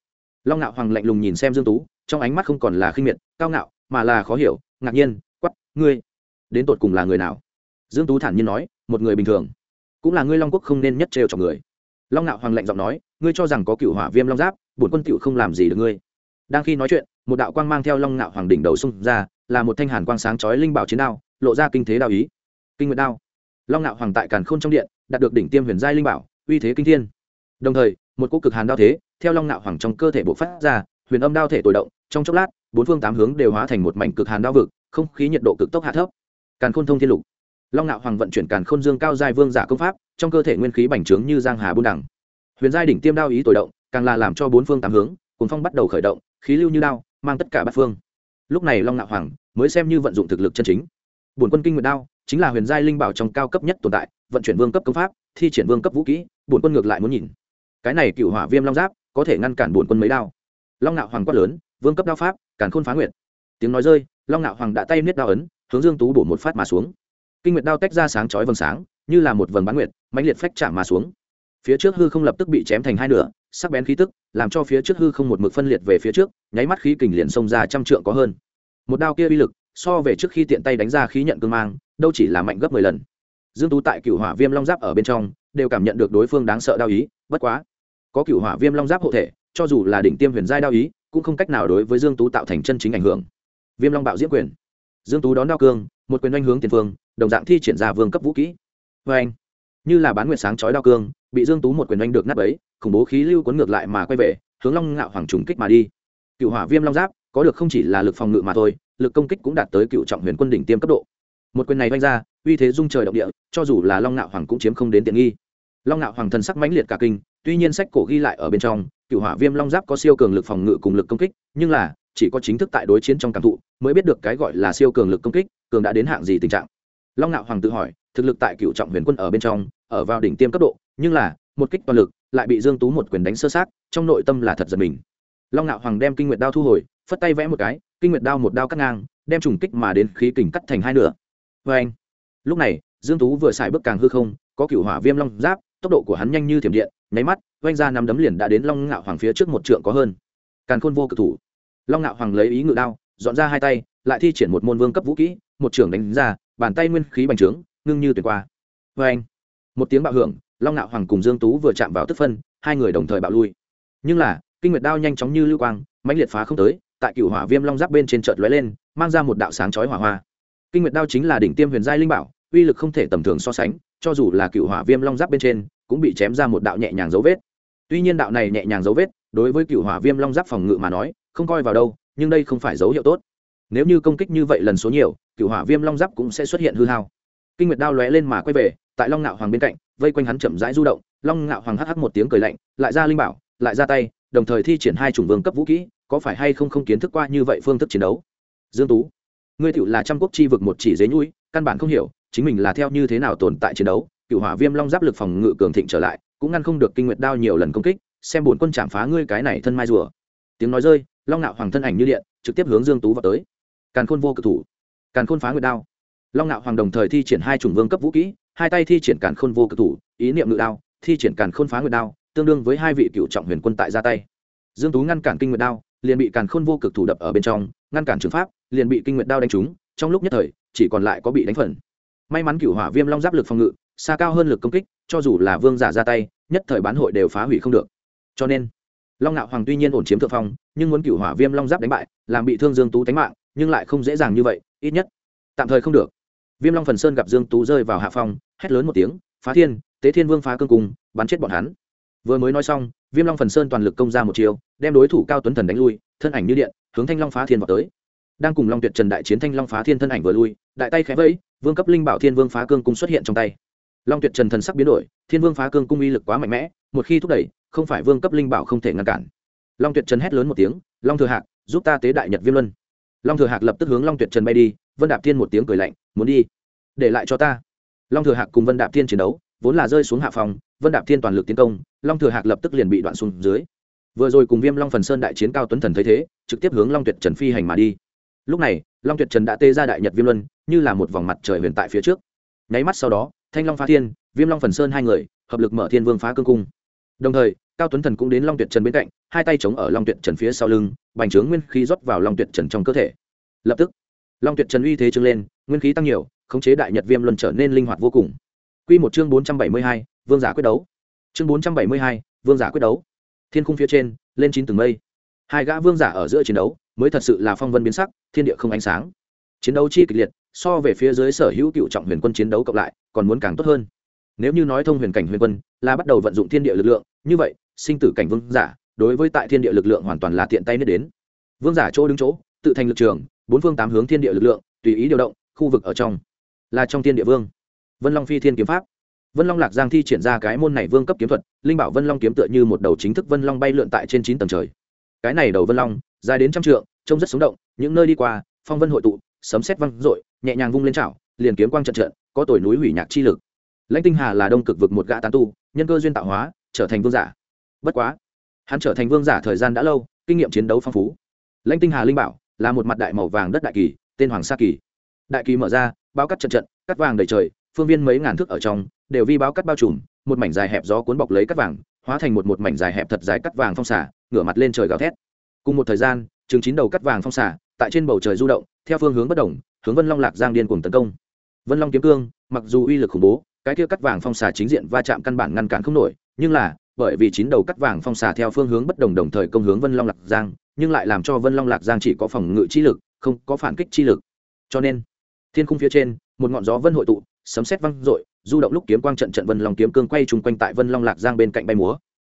Long ngạo hoàng lạnh lùng nhìn xem dương tú trong ánh mắt không còn là khinh miệt cao ngạo mà là khó hiểu ngạc nhiên quắp ngươi đến tột cùng là người nào? Dương tú thản nhiên nói, một người bình thường, cũng là ngươi long quốc không nên nhất trêu chọc người. Long ngạo hoàng lạnh giọng nói, ngươi cho rằng có cựu hỏa viêm long giáp, bổn quân cựu không làm gì được ngươi. Đang khi nói chuyện, một đạo quang mang theo long ngạo hoàng đỉnh đầu xung ra, là một thanh hàn quang sáng chói linh bảo chiến đao, lộ ra kinh thế đao ý. Kinh nguyệt đao. Long ngạo hoàng tại càn khôn trong điện, đạt được đỉnh tiêm huyền giai linh bảo, uy thế kinh thiên. Đồng thời, một cỗ cực hàn đao thế, theo long ngạo hoàng trong cơ thể bộ phát ra, huyền âm đao thể tối động, trong chốc lát, bốn phương tám hướng đều hóa thành một mảnh cực hàn đao vực, không khí nhiệt độ cực tốc hạ thấp. Càn khôn thông thiên lục long ngạo hoàng vận chuyển càn khôn dương cao giai vương giả công pháp, trong cơ thể nguyên khí bành trướng như giang hà buôn đẳng huyền giai đỉnh tiêm đao ý tối động, càng là làm cho bốn phương tám hướng cuốn phong bắt đầu khởi động, khí lưu như đao, mang tất cả bát phương. Lúc này long ngạo hoàng mới xem như vận dụng thực lực chân chính. Bổn quân kinh nguyệt đao chính là huyền giai linh bảo trong cao cấp nhất tồn tại, vận chuyển vương cấp công pháp, thi triển vương cấp vũ kỹ, bổn quân ngược lại muốn nhìn. Cái này cựu hỏa viêm long giáp có thể ngăn cản bổn quân mấy đao. Long ngạo hoàng quát lớn, vương cấp đao pháp, càn khôn phá nguyệt. Tiếng nói rơi, long ngạo hoàng đã tay niết đao ấn, hướng dương tú bổ một phát mà xuống kinh nguyệt đao tách ra sáng chói vầng sáng, như là một vầng bán nguyệt, mãnh liệt phách chạm mà xuống. Phía trước hư không lập tức bị chém thành hai nửa, sắc bén khí tức, làm cho phía trước hư không một mực phân liệt về phía trước, nháy mắt khí kình liền xông ra trăm trượng có hơn. Một đao kia uy lực, so về trước khi tiện tay đánh ra khí nhận cương mang, đâu chỉ là mạnh gấp mười lần. Dương tú tại cửu hỏa viêm long giáp ở bên trong, đều cảm nhận được đối phương đáng sợ đao ý, bất quá, có cửu hỏa viêm long giáp hộ thể, cho dù là đỉnh tiêm huyền giai đao ý, cũng không cách nào đối với dương tú tạo thành chân chính ảnh hưởng. Viêm long bạo diễm quyền. Dương tú đón đao cương một quyền oanh hướng tiền phương đồng dạng thi triển ra vương cấp vũ kỹ. Vê anh, như là bán nguyệt sáng chói đao cương, bị dương tú một quyền oanh được nắp ấy khủng bố khí lưu cuốn ngược lại mà quay về, hướng long ngạo hoàng trùng kích mà đi. Cựu hỏa viêm long giáp, có được không chỉ là lực phòng ngự mà thôi, lực công kích cũng đạt tới cựu trọng huyền quân đỉnh tiêm cấp độ. Một quyền này oanh ra, uy thế dung trời động địa, cho dù là long ngạo hoàng cũng chiếm không đến tiện nghi. Long ngạo hoàng thần sắc mãnh liệt cả kinh, tuy nhiên sách cổ ghi lại ở bên trong, cựu hỏa viêm long giáp có siêu cường lực phòng ngự cùng lực công kích, nhưng là chỉ có chính thức tại đối chiến trong cảm thụ, mới biết được cái gọi là siêu cường lực công kích, cường đã đến hạng gì tình trạng. Long ngạo hoàng tự hỏi, thực lực tại cựu trọng huyền quân ở bên trong, ở vào đỉnh tiêm cấp độ, nhưng là, một kích toàn lực, lại bị dương tú một quyền đánh sơ sát, trong nội tâm là thật giật mình. Long ngạo hoàng đem kinh nguyệt đao thu hồi, phất tay vẽ một cái, kinh nguyệt đao một đao cắt ngang, đem trùng kích mà đến khí kình cắt thành hai nửa. Vê anh, lúc này, dương tú vừa xài bước càng hư không, có cựu hỏa viêm long giáp, tốc độ của hắn nhanh như thiểm điện, nháy mắt, oanh ra nắm đấm liền đã đến long ngạo hoàng phía trước một trượng có hơn. Càn khôn vô cực thủ long ngạo hoàng lấy ý ngự đao, dọn ra hai tay, lại thi triển một môn vương cấp vũ kỹ, một trưởng đánh ra, bàn tay nguyên khí bành trướng, ngưng như tuyệt qua. Vê anh, một tiếng bạo hưởng, long ngạo hoàng cùng dương tú vừa chạm vào tức phân, hai người đồng thời bạo lui. Nhưng là, kinh nguyệt đao nhanh chóng như lưu quang, mãnh liệt phá không tới, tại cựu hỏa viêm long giáp bên trên chợt lóe lên, mang ra một đạo sáng chói hỏa hoa. Kinh nguyệt đao chính là đỉnh tiêm huyền giai linh bảo, uy lực không thể tầm thường so sánh, cho dù là cựu hỏa viêm long giáp bên trên, cũng bị chém ra một đạo nhẹ nhàng dấu vết. Tuy nhiên đạo này nhẹ nhàng dấu vết, đối với cựu hỏa viêm long giáp phòng ngự mà nói không coi vào đâu, nhưng đây không phải dấu hiệu tốt. Nếu như công kích như vậy lần số nhiều, cựu hỏa viêm long giáp cũng sẽ xuất hiện hư hao. Kinh nguyệt đao lóe lên mà quay về, tại long ngạo hoàng bên cạnh, vây quanh hắn chậm rãi du động, long ngạo hoàng hắc hắc một tiếng cười lạnh, lại ra linh bảo, lại ra tay, đồng thời thi triển hai chủng vương cấp vũ kỹ, có phải hay không không kiến thức qua như vậy phương thức chiến đấu? Dương tú, ngươi tiểu là trăm quốc chi vực một chỉ dế nhũi, căn bản không hiểu, chính mình là theo như thế nào tồn tại chiến đấu, cựu hỏa viêm long giáp lực phòng ngự cường thịnh trở lại, cũng ngăn không được kinh nguyệt đao nhiều lần công kích, xem bổn quân chạm phá ngươi cái này thân mai rùa. Tiếng nói rơi long nạo hoàng thân ảnh như điện, trực tiếp hướng dương tú vào tới. Càn khôn vô cực thủ. Càn khôn phá nguyệt đao. Long nạo hoàng đồng thời thi triển hai chủng vương cấp vũ kỹ, hai tay thi triển càn khôn vô cực thủ, ý niệm ngự đao, thi triển càn khôn phá nguyệt đao, tương đương với hai vị cựu trọng huyền quân tại ra tay. Dương tú ngăn cản kinh nguyệt đao, liền bị càn khôn vô cực thủ đập ở bên trong, ngăn cản trường pháp, liền bị kinh nguyệt đao đánh trúng, trong lúc nhất thời, chỉ còn lại có bị đánh phần. May mắn cựu hỏa viêm long giáp lực phòng ngự, xa cao hơn lực công kích, cho dù là vương giả ra tay, nhất thời bán hội đều phá hủy không được. Cho nên long ngạo hoàng tuy nhiên ổn chiếm thượng phong, nhưng muốn cựu hỏa viêm long giáp đánh bại, làm bị thương dương tú tánh mạng, nhưng lại không dễ dàng như vậy, ít nhất, tạm thời không được. Viêm long phần sơn gặp dương tú rơi vào hạ phong, hét lớn một tiếng, phá thiên, tế thiên vương phá cương cung, bắn chết bọn hắn. Vừa mới nói xong, viêm long phần sơn toàn lực công ra một chiều đem đối thủ cao tuấn thần đánh lui, thân ảnh như điện, hướng thanh long phá thiên vào tới. Đang cùng long tuyệt trần đại chiến thanh long phá thiên thân ảnh vừa lui, đại tay khẽ vẫy, vương cấp linh bảo thiên vương phá cương cung xuất hiện trong tay long tuyệt trần thần sắc biến đổi, thiên vương phá cương cung uy lực quá mạnh mẽ, một khi thúc đẩy, không phải vương cấp linh bảo không thể ngăn cản. Long tuyệt trần hét lớn một tiếng, long thừa hạc, giúp ta tế đại nhật viêm luân. Long thừa hạc lập tức hướng long tuyệt trần bay đi, vân đạp thiên một tiếng cười lạnh, muốn đi, để lại cho ta. Long thừa hạc cùng vân đạp thiên chiến đấu, vốn là rơi xuống hạ phòng, vân đạp thiên toàn lực tiến công, long thừa hạc lập tức liền bị đoạn xuống dưới. Vừa rồi cùng viêm long phần sơn đại chiến cao tuấn thần thấy thế, trực tiếp hướng long tuyệt trần phi hành mà đi. Lúc này, long tuyệt trần đã tê ra đại nhật viêm luân, như là một vòng mặt trời huyền tại phía trước. Nháy mắt sau đó thanh long phá thiên, viêm long phần sơn hai người, hợp lực mở thiên vương phá cương cung. Đồng thời, cao tuấn thần cũng đến long tuyệt trần bên cạnh, hai tay chống ở long tuyệt trần phía sau lưng, bành trướng nguyên khí rót vào long tuyệt trần trong cơ thể. Lập tức, long tuyệt trần uy thế trưng lên, nguyên khí tăng nhiều, khống chế đại nhật viêm luân trở nên linh hoạt vô cùng. Quy một chương bốn trăm bảy mươi hai, vương giả quyết đấu. Chương bốn trăm bảy mươi hai, vương giả quyết đấu. Thiên khung phía trên, lên chín tầng mây. Hai gã vương giả ở giữa chiến đấu, mới thật sự là phong vân biến sắc, thiên địa không ánh sáng. Chiến đấu chi kịch liệt so về phía dưới sở hữu cựu trọng huyền quân chiến đấu cộng lại, còn muốn càng tốt hơn. Nếu như nói thông huyền cảnh huyền quân là bắt đầu vận dụng thiên địa lực lượng, như vậy, sinh tử cảnh vương giả đối với tại thiên địa lực lượng hoàn toàn là tiện tay nhất đến. Vương giả chỗ đứng chỗ, tự thành lực trường, bốn phương tám hướng thiên địa lực lượng, tùy ý điều động, khu vực ở trong, là trong thiên địa vương. Vân long phi thiên kiếm pháp. Vân long lạc giang thi triển ra cái môn này vương cấp kiếm thuật, linh bảo vân long kiếm tựa như một đầu chính thức vân long bay lượn tại trên chín tầng trời. Cái này đầu vân long, dài đến trăm trượng, trông rất sống động, những nơi đi qua, phong vân hội tụ, sấm xét văng rội nhẹ nhàng vung lên chảo, liền kiếm quang trận trận, có tuổi núi hủy nhạc chi lực. Lãnh tinh hà là đông cực vực một gã tán tu, nhân cơ duyên tạo hóa, trở thành vương giả. Bất quá, hắn trở thành vương giả thời gian đã lâu, kinh nghiệm chiến đấu phong phú. Lãnh tinh hà linh bảo là một mặt đại màu vàng đất đại kỳ, tên hoàng sa kỳ. Đại kỳ mở ra, bao cắt trận trận, cắt vàng đầy trời, phương viên mấy ngàn thước ở trong, đều vi báo cắt bao trùm, một mảnh dài hẹp gió cuốn bọc lấy cắt vàng, hóa thành một một mảnh dài hẹp thật dài cắt vàng phong xả, ngửa mặt lên trời gào thét. Cùng một thời gian chừng chín đầu cắt vàng phong xả, tại trên bầu trời du động, theo phương hướng bất đồng hướng vân long lạc giang điên cùng tấn công vân long kiếm cương mặc dù uy lực khủng bố cái kia cắt vàng phong xà chính diện va chạm căn bản ngăn cản không nổi nhưng là bởi vì chín đầu cắt vàng phong xà theo phương hướng bất đồng đồng thời công hướng vân long lạc giang nhưng lại làm cho vân long lạc giang chỉ có phòng ngự chi lực không có phản kích chi lực cho nên thiên khung phía trên một ngọn gió vân hội tụ sấm sét văng rội du động lúc kiếm quang trận trận vân long kiếm cương quay chung quanh tại vân long lạc giang bên cạnh bay múa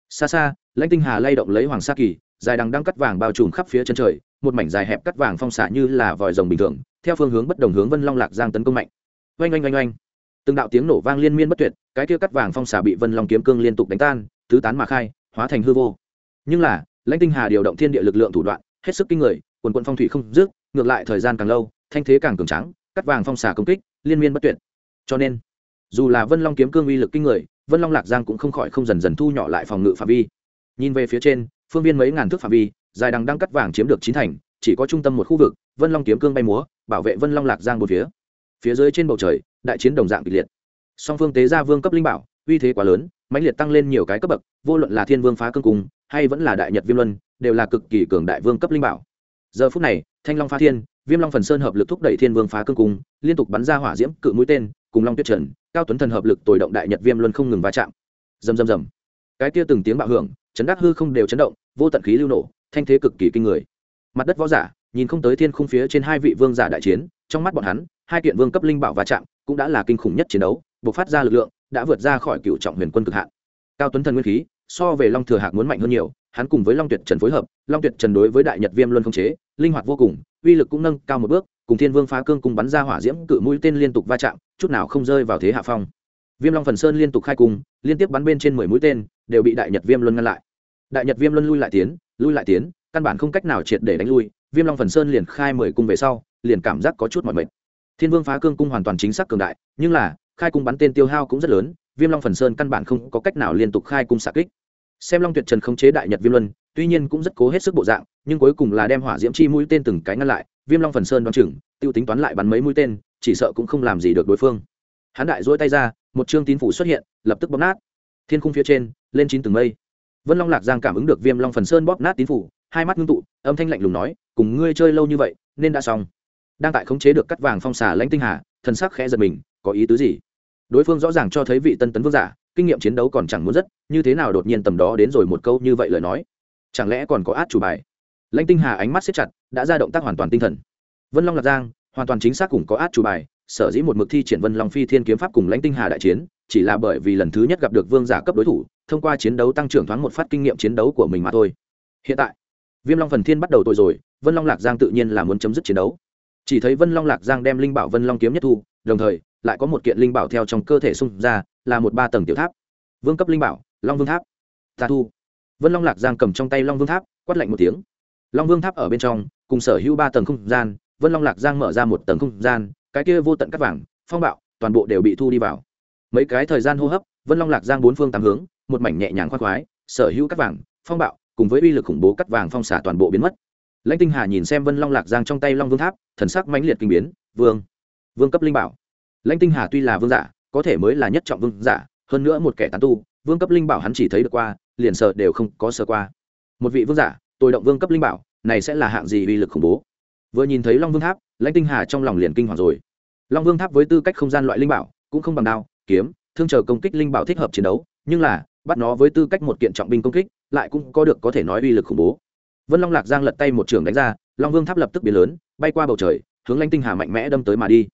xa xa lãnh tinh hà lay động lấy hoàng sa kỳ dài đằng đang cắt vàng bao trùm khắp phía chân trời một mảnh dài hẹp cắt vàng phong xạ như là vòi rồng bình thường, theo phương hướng bất đồng hướng vân long lạc giang tấn công mạnh. Oanh oanh oanh oanh. Từng đạo tiếng nổ vang liên miên bất tuyệt, cái kia cắt vàng phong xạ bị vân long kiếm cương liên tục đánh tan, tứ tán mà khai, hóa thành hư vô. Nhưng là, lãnh tinh hà điều động thiên địa lực lượng thủ đoạn, hết sức kinh người, quần quận phong thủy không dứt, ngược lại thời gian càng lâu, thanh thế càng cường trắng cắt vàng phong xà công kích, liên miên bất tuyệt. Cho nên, dù là vân long kiếm cương uy lực kinh người, vân long lạc giang cũng không khỏi không dần dần thu nhỏ lại phòng ngự phạm vi. Nhìn về phía trên, phương viên mấy ngàn thước phạm vi dài đằng đang cắt vàng chiếm được chín thành, chỉ có trung tâm một khu vực, vân long kiếm cương bay múa, bảo vệ vân long lạc giang một phía. Phía dưới trên bầu trời, đại chiến đồng dạng kịch liệt. Song phương tế gia vương cấp linh bảo, uy thế quá lớn, mãnh liệt tăng lên nhiều cái cấp bậc, vô luận là thiên vương phá cương cung hay vẫn là đại nhật viêm luân, đều là cực kỳ cường đại vương cấp linh bảo. Giờ phút này, thanh long phá thiên, viêm long phần sơn hợp lực thúc đẩy thiên vương phá cương cung liên tục bắn ra hỏa diễm, cự mũi tên, cùng long tuyết trần, cao tuấn thần hợp lực tồi động đại nhật viêm luân không ngừng va chạm. Rầm rầm rầm. Cái kia từng tiếng bạo hưởng, chấn đắc hư không đều chấn động, vô tận khí lưu nổ thanh thế cực kỳ kinh người. Mặt đất võ giả, nhìn không tới thiên khung phía trên hai vị vương giả đại chiến, trong mắt bọn hắn, hai kiện vương cấp linh bảo va chạm cũng đã là kinh khủng nhất chiến đấu buộc phát ra lực lượng, đã vượt ra khỏi cựu trọng huyền quân cực hạn. Cao tuấn thần nguyên khí, so về long thừa hạc muốn mạnh hơn nhiều, hắn cùng với long tuyệt trần phối hợp, long tuyệt trần đối với đại nhật viêm luân không chế, linh hoạt vô cùng, uy lực cũng nâng cao một bước, cùng thiên vương phá cương cùng bắn ra hỏa diễm cự mũi tên liên tục va chạm, chút nào không rơi vào thế hạ phong. Viêm long phần sơn liên tục khai cung, liên tiếp bắn bên trên mười mũi tên, đều bị đại nhật viêm luân ngăn lại đại nhật viêm luân lui lại tiến, lui lại tiến, căn bản không cách nào triệt để đánh lui, viêm long phần sơn liền khai mười cung về sau, liền cảm giác có chút mỏi mệt. Thiên vương phá cương cung hoàn toàn chính xác cường đại, nhưng là, khai cung bắn tên tiêu hao cũng rất lớn, viêm long phần sơn căn bản không có cách nào liên tục khai cung xạ kích. Xem long tuyệt trần khống chế đại nhật viêm luân, tuy nhiên cũng rất cố hết sức bộ dạng, nhưng cuối cùng là đem hỏa diễm chi mũi tên từng cái ngăn lại, viêm long phần sơn đoán chừng, tiêu tính toán lại bắn mấy mũi tên, chỉ sợ cũng không làm gì được đối phương. Hắn đại dỗi tay ra, một chương tín phủ xuất hiện, lập tức bóp nát. Thiên khung phía trên, lên chín từng mây vân long lạc giang cảm ứng được viêm long phần sơn bóp nát tín phủ, hai mắt ngưng tụ, âm thanh lạnh lùng nói, cùng ngươi chơi lâu như vậy, nên đã xong. Đang tại khống chế được cắt vàng phong xà lãnh tinh hà thân sắc khẽ giật mình, có ý tứ gì? Đối phương rõ ràng cho thấy vị tân tấn vương giả, kinh nghiệm chiến đấu còn chẳng muốn rất, như thế nào đột nhiên tầm đó đến rồi một câu như vậy lời nói? Chẳng lẽ còn có át chủ bài? Lãnh tinh hà ánh mắt xếp chặt, đã ra động tác hoàn toàn tinh thần. Vân long lạc giang, hoàn toàn chính xác cùng có át chủ bài sở dĩ một mực thi triển vân long phi thiên kiếm pháp cùng lãnh tinh hà đại chiến, chỉ là bởi vì lần thứ nhất gặp được vương giả cấp đối thủ, thông qua chiến đấu tăng trưởng thoáng một phát kinh nghiệm chiến đấu của mình mà thôi. Hiện tại, viêm long phần thiên bắt đầu tội rồi, vân long lạc giang tự nhiên là muốn chấm dứt chiến đấu. Chỉ thấy vân long lạc giang đem linh bảo vân long kiếm nhất thu, đồng thời, lại có một kiện linh bảo theo trong cơ thể xung ra, là một ba tầng tiểu tháp. Vương cấp linh bảo, long vương tháp. Ta thu. Vân long lạc giang cầm trong tay long vương tháp, quát lạnh một tiếng. Long vương tháp ở bên trong, cùng sở hữu ba tầng không gian, vân long lạc giang mở ra một tầng không gian cái kia vô tận cắt vàng, phong bạo, toàn bộ đều bị thu đi vào. Mấy cái thời gian hô hấp, vân long lạc giang bốn phương tám hướng, một mảnh nhẹ nhàng khoác khoái, sở hữu cắt vàng, phong bạo, cùng với uy lực khủng bố cắt vàng phong xả toàn bộ biến mất. Lãnh tinh hà nhìn xem vân long lạc giang trong tay long vương tháp, thần sắc mãnh liệt kinh biến, vương vương cấp linh bảo. Lãnh tinh hà tuy là vương giả, có thể mới là nhất trọng vương giả, hơn nữa một kẻ tán tu, vương cấp linh bảo hắn chỉ thấy được qua, liền sợ đều không có sơ qua. Một vị vương giả, tôi động vương cấp linh bảo, này sẽ là hạng gì uy lực khủng bố? Vừa nhìn thấy long vương tháp lãnh tinh hà trong lòng liền kinh hoàng rồi. Long vương tháp với tư cách không gian loại linh bảo, cũng không bằng đao, kiếm, thương chờ công kích linh bảo thích hợp chiến đấu, nhưng là, bắt nó với tư cách một kiện trọng binh công kích, lại cũng có được có thể nói uy lực khủng bố. Vân long lạc giang lật tay một trường đánh ra, long vương tháp lập tức biến lớn, bay qua bầu trời, hướng lãnh tinh hà mạnh mẽ đâm tới mà đi.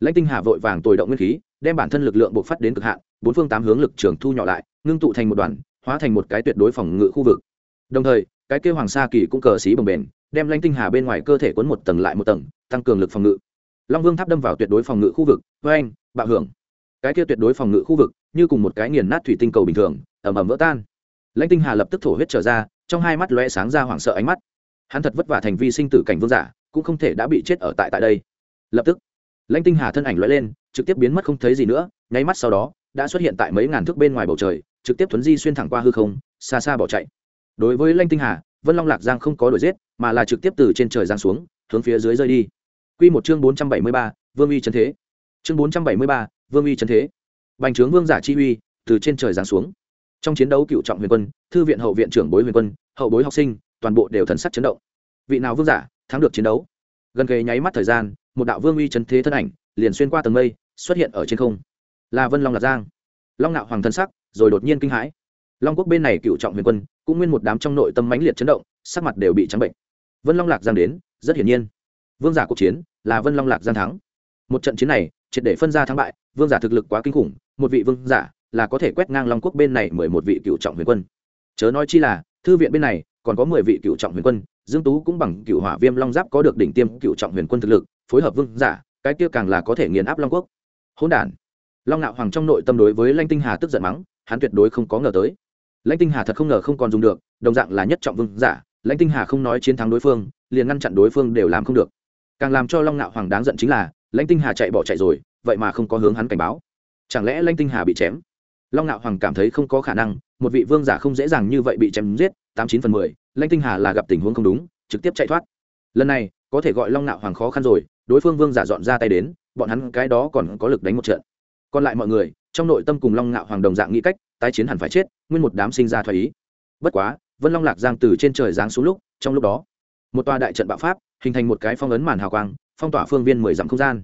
Lãnh tinh hà vội vàng tồi động nguyên khí, đem bản thân lực lượng buộc phát đến cực hạn, bốn phương tám hướng lực trường thu nhỏ lại, ngưng tụ thành một đoàn, hóa thành một cái tuyệt đối phòng ngự khu vực. Đồng thời, cái kêu hoàng sa kỳ cũng cờ xí bồng bền đem lãnh tinh hà bên ngoài cơ thể quấn một tầng lại một tầng, tăng cường lực phòng ngự. Long vương tháp đâm vào tuyệt đối phòng ngự khu vực với anh bạo hưởng. Cái kia tuyệt đối phòng ngự khu vực, như cùng một cái nghiền nát thủy tinh cầu bình thường ẩm ẩm vỡ tan. Lãnh tinh hà lập tức thổ huyết trở ra, trong hai mắt lóe sáng ra hoảng sợ ánh mắt. Hắn thật vất vả thành vi sinh tử cảnh vương giả, cũng không thể đã bị chết ở tại tại đây. Lập tức, lãnh tinh hà thân ảnh lóe lên, trực tiếp biến mất không thấy gì nữa, nháy mắt sau đó, đã xuất hiện tại mấy ngàn thước bên ngoài bầu trời, trực tiếp thuấn di xuyên thẳng qua hư không, xa xa bỏ chạy. Đối với lãnh tinh hà, vân long lạc giang không có đuổi giết mà là trực tiếp từ trên trời giáng xuống hướng phía dưới rơi đi Quy một chương bốn trăm bảy mươi ba, Vương uy trấn thế. Chương bốn trăm bảy mươi ba, Vương uy trấn thế. Bành trướng vương giả chi uy từ trên trời giáng xuống. Trong chiến đấu cựu trọng huyền quân, thư viện hậu viện trưởng bối huyền quân, hậu bối học sinh, toàn bộ đều thần sắc chấn động. Vị nào vương giả thắng được chiến đấu? Gần kề nháy mắt thời gian, một đạo vương uy trấn thế thân ảnh liền xuyên qua tầng mây, xuất hiện ở trên không. Là Vân Long Lạc Giang. Long Nạo Hoàng thân sắc, rồi đột nhiên kinh hãi. Long quốc bên này cựu trọng huyền quân, cũng nguyên một đám trong nội tâm mãnh liệt chấn động, sắc mặt đều bị trắng bệnh. Vân Long Lạc Giang đến, rất hiển nhiên, vương giả cuộc chiến là Vân Long Lạc Giang thắng. Một trận chiến này, triệt để phân ra thắng bại, vương giả thực lực quá kinh khủng, một vị vương giả là có thể quét ngang long quốc bên này mười một vị cựu trọng huyền quân. Chớ nói chi là thư viện bên này còn có mười vị cựu trọng huyền quân dương tú cũng bằng cựu hỏa viêm long giáp có được đỉnh tiêm cựu trọng huyền quân thực lực phối hợp vương giả cái kia càng là có thể nghiền áp long quốc. Hỗn đản. Long nạo hoàng trong nội tâm đối với lanh tinh hà tức giận mắng hắn tuyệt đối không có ngờ tới. Lãnh tinh hà thật không ngờ không còn dùng được đồng dạng là nhất trọng vương giả lãnh tinh hà không nói chiến thắng đối phương, liền ngăn chặn đối phương đều làm không được. Càng làm cho long nạo hoàng đáng giận chính là, lãnh tinh hà chạy bỏ chạy rồi, vậy mà không có hướng hắn cảnh báo. Chẳng lẽ lãnh tinh hà bị chém? Long ngạo hoàng cảm thấy không có khả năng, một vị vương giả không dễ dàng như vậy bị chém giết, tám chín phần mười, lãnh tinh hà là gặp tình huống không đúng, trực tiếp chạy thoát. Lần này, có thể gọi long ngạo hoàng khó khăn rồi, đối phương vương giả dọn ra tay đến, bọn hắn cái đó còn có lực đánh một trận. Còn lại mọi người, trong nội tâm cùng long ngạo hoàng đồng dạng nghĩ cách, tái chiến hẳn phải chết, nguyên một đám sinh ra thoái ý. Bất quá vân long lạc giang từ trên trời giáng xuống lúc, trong lúc đó, một tòa đại trận bạo pháp hình thành một cái phong ấn màn hào quang, phong tỏa phương viên mười dặm không gian.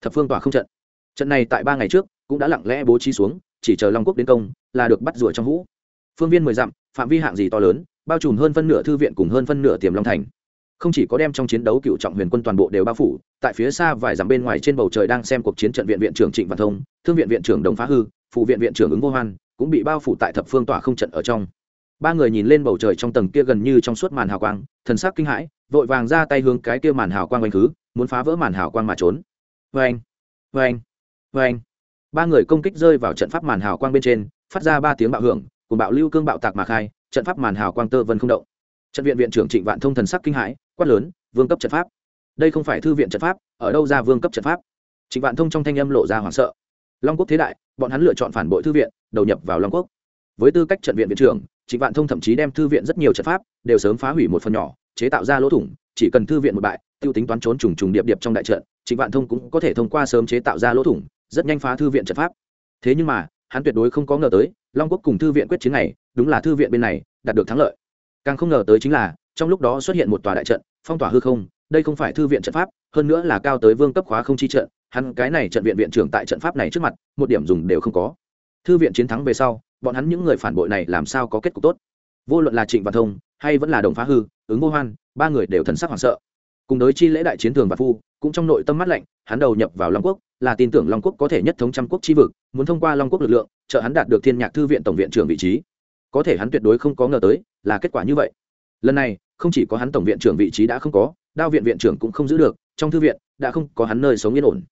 Thập phương tỏa không trận. Trận này tại ba ngày trước, cũng đã lặng lẽ bố trí xuống, chỉ chờ long quốc đến công, là được bắt rùa trong hũ. Phương viên mười dặm, phạm vi hạng gì to lớn, bao trùm hơn phân nửa thư viện cùng hơn phân nửa tiềm long thành. Không chỉ có đem trong chiến đấu cựu trọng huyền quân toàn bộ đều bao phủ, tại phía xa vài dặm bên ngoài trên bầu trời đang xem cuộc chiến trận viện viện trưởng trịnh văn thông, thương viện viện trưởng đồng phá hư, phụ viện viện trưởng ứng vô hoan, cũng bị bao phủ tại thập phương tỏa không trận ở trong ba người nhìn lên bầu trời trong tầng kia gần như trong suốt màn hào quang, thần sắc kinh hãi, vội vàng ra tay hướng cái kia màn hào quang oanh khứ, muốn phá vỡ màn hào quang mà trốn. Vê anh vê anh vê anh ba người công kích rơi vào trận pháp màn hào quang bên trên, phát ra ba tiếng bạo hưởng, cùng bạo lưu cương bạo tạc mà khai, trận pháp màn hào quang tơ vân không động. Trận viện viện trưởng trịnh vạn thông thần sắc kinh hãi, quát lớn, vương cấp trận pháp! Đây không phải thư viện trận pháp, ở đâu ra vương cấp trận pháp? Trịnh vạn thông trong thanh âm lộ ra hoảng sợ. Long quốc thế đại, bọn hắn lựa chọn phản bội thư viện, đầu nhập vào long quốc. Với tư cách trận viện viện trưởng trịnh vạn thông thậm chí đem thư viện rất nhiều trận pháp đều sớm phá hủy một phần nhỏ, chế tạo ra lỗ thủng, chỉ cần thư viện một bại, tiêu tính toán trốn trùng trùng điệp điệp trong đại trận, trịnh vạn thông cũng có thể thông qua sớm chế tạo ra lỗ thủng, rất nhanh phá thư viện trận pháp. Thế nhưng mà, hắn tuyệt đối không có ngờ tới, long quốc cùng thư viện quyết chiến này, đúng là thư viện bên này, đạt được thắng lợi. Càng không ngờ tới chính là, trong lúc đó xuất hiện một tòa đại trận, phong tỏa hư không, đây không phải thư viện trận pháp, hơn nữa là cao tới vương cấp khóa không chi trận, hắn cái này trận viện viện trưởng tại trận pháp này trước mặt, một điểm dùng đều không có. Thư viện chiến thắng về sau bọn hắn những người phản bội này làm sao có kết cục tốt? Vô luận là trịnh văn thông hay vẫn là đồng phá hư, ứng vô hoan, ba người đều thần sắc hoảng sợ. Cùng đối chi lễ đại chiến thường và phu, cũng trong nội tâm mắt lạnh, hắn đầu nhập vào long quốc, là tin tưởng long quốc có thể nhất thống trăm quốc chi vực, muốn thông qua long quốc lực lượng, trợ hắn đạt được thiên nhạc thư viện tổng viện trưởng vị trí. Có thể hắn tuyệt đối không có ngờ tới, là kết quả như vậy. Lần này, không chỉ có hắn tổng viện trưởng vị trí đã không có, đao viện viện trưởng cũng không giữ được, trong thư viện đã không có hắn nơi sống yên ổn.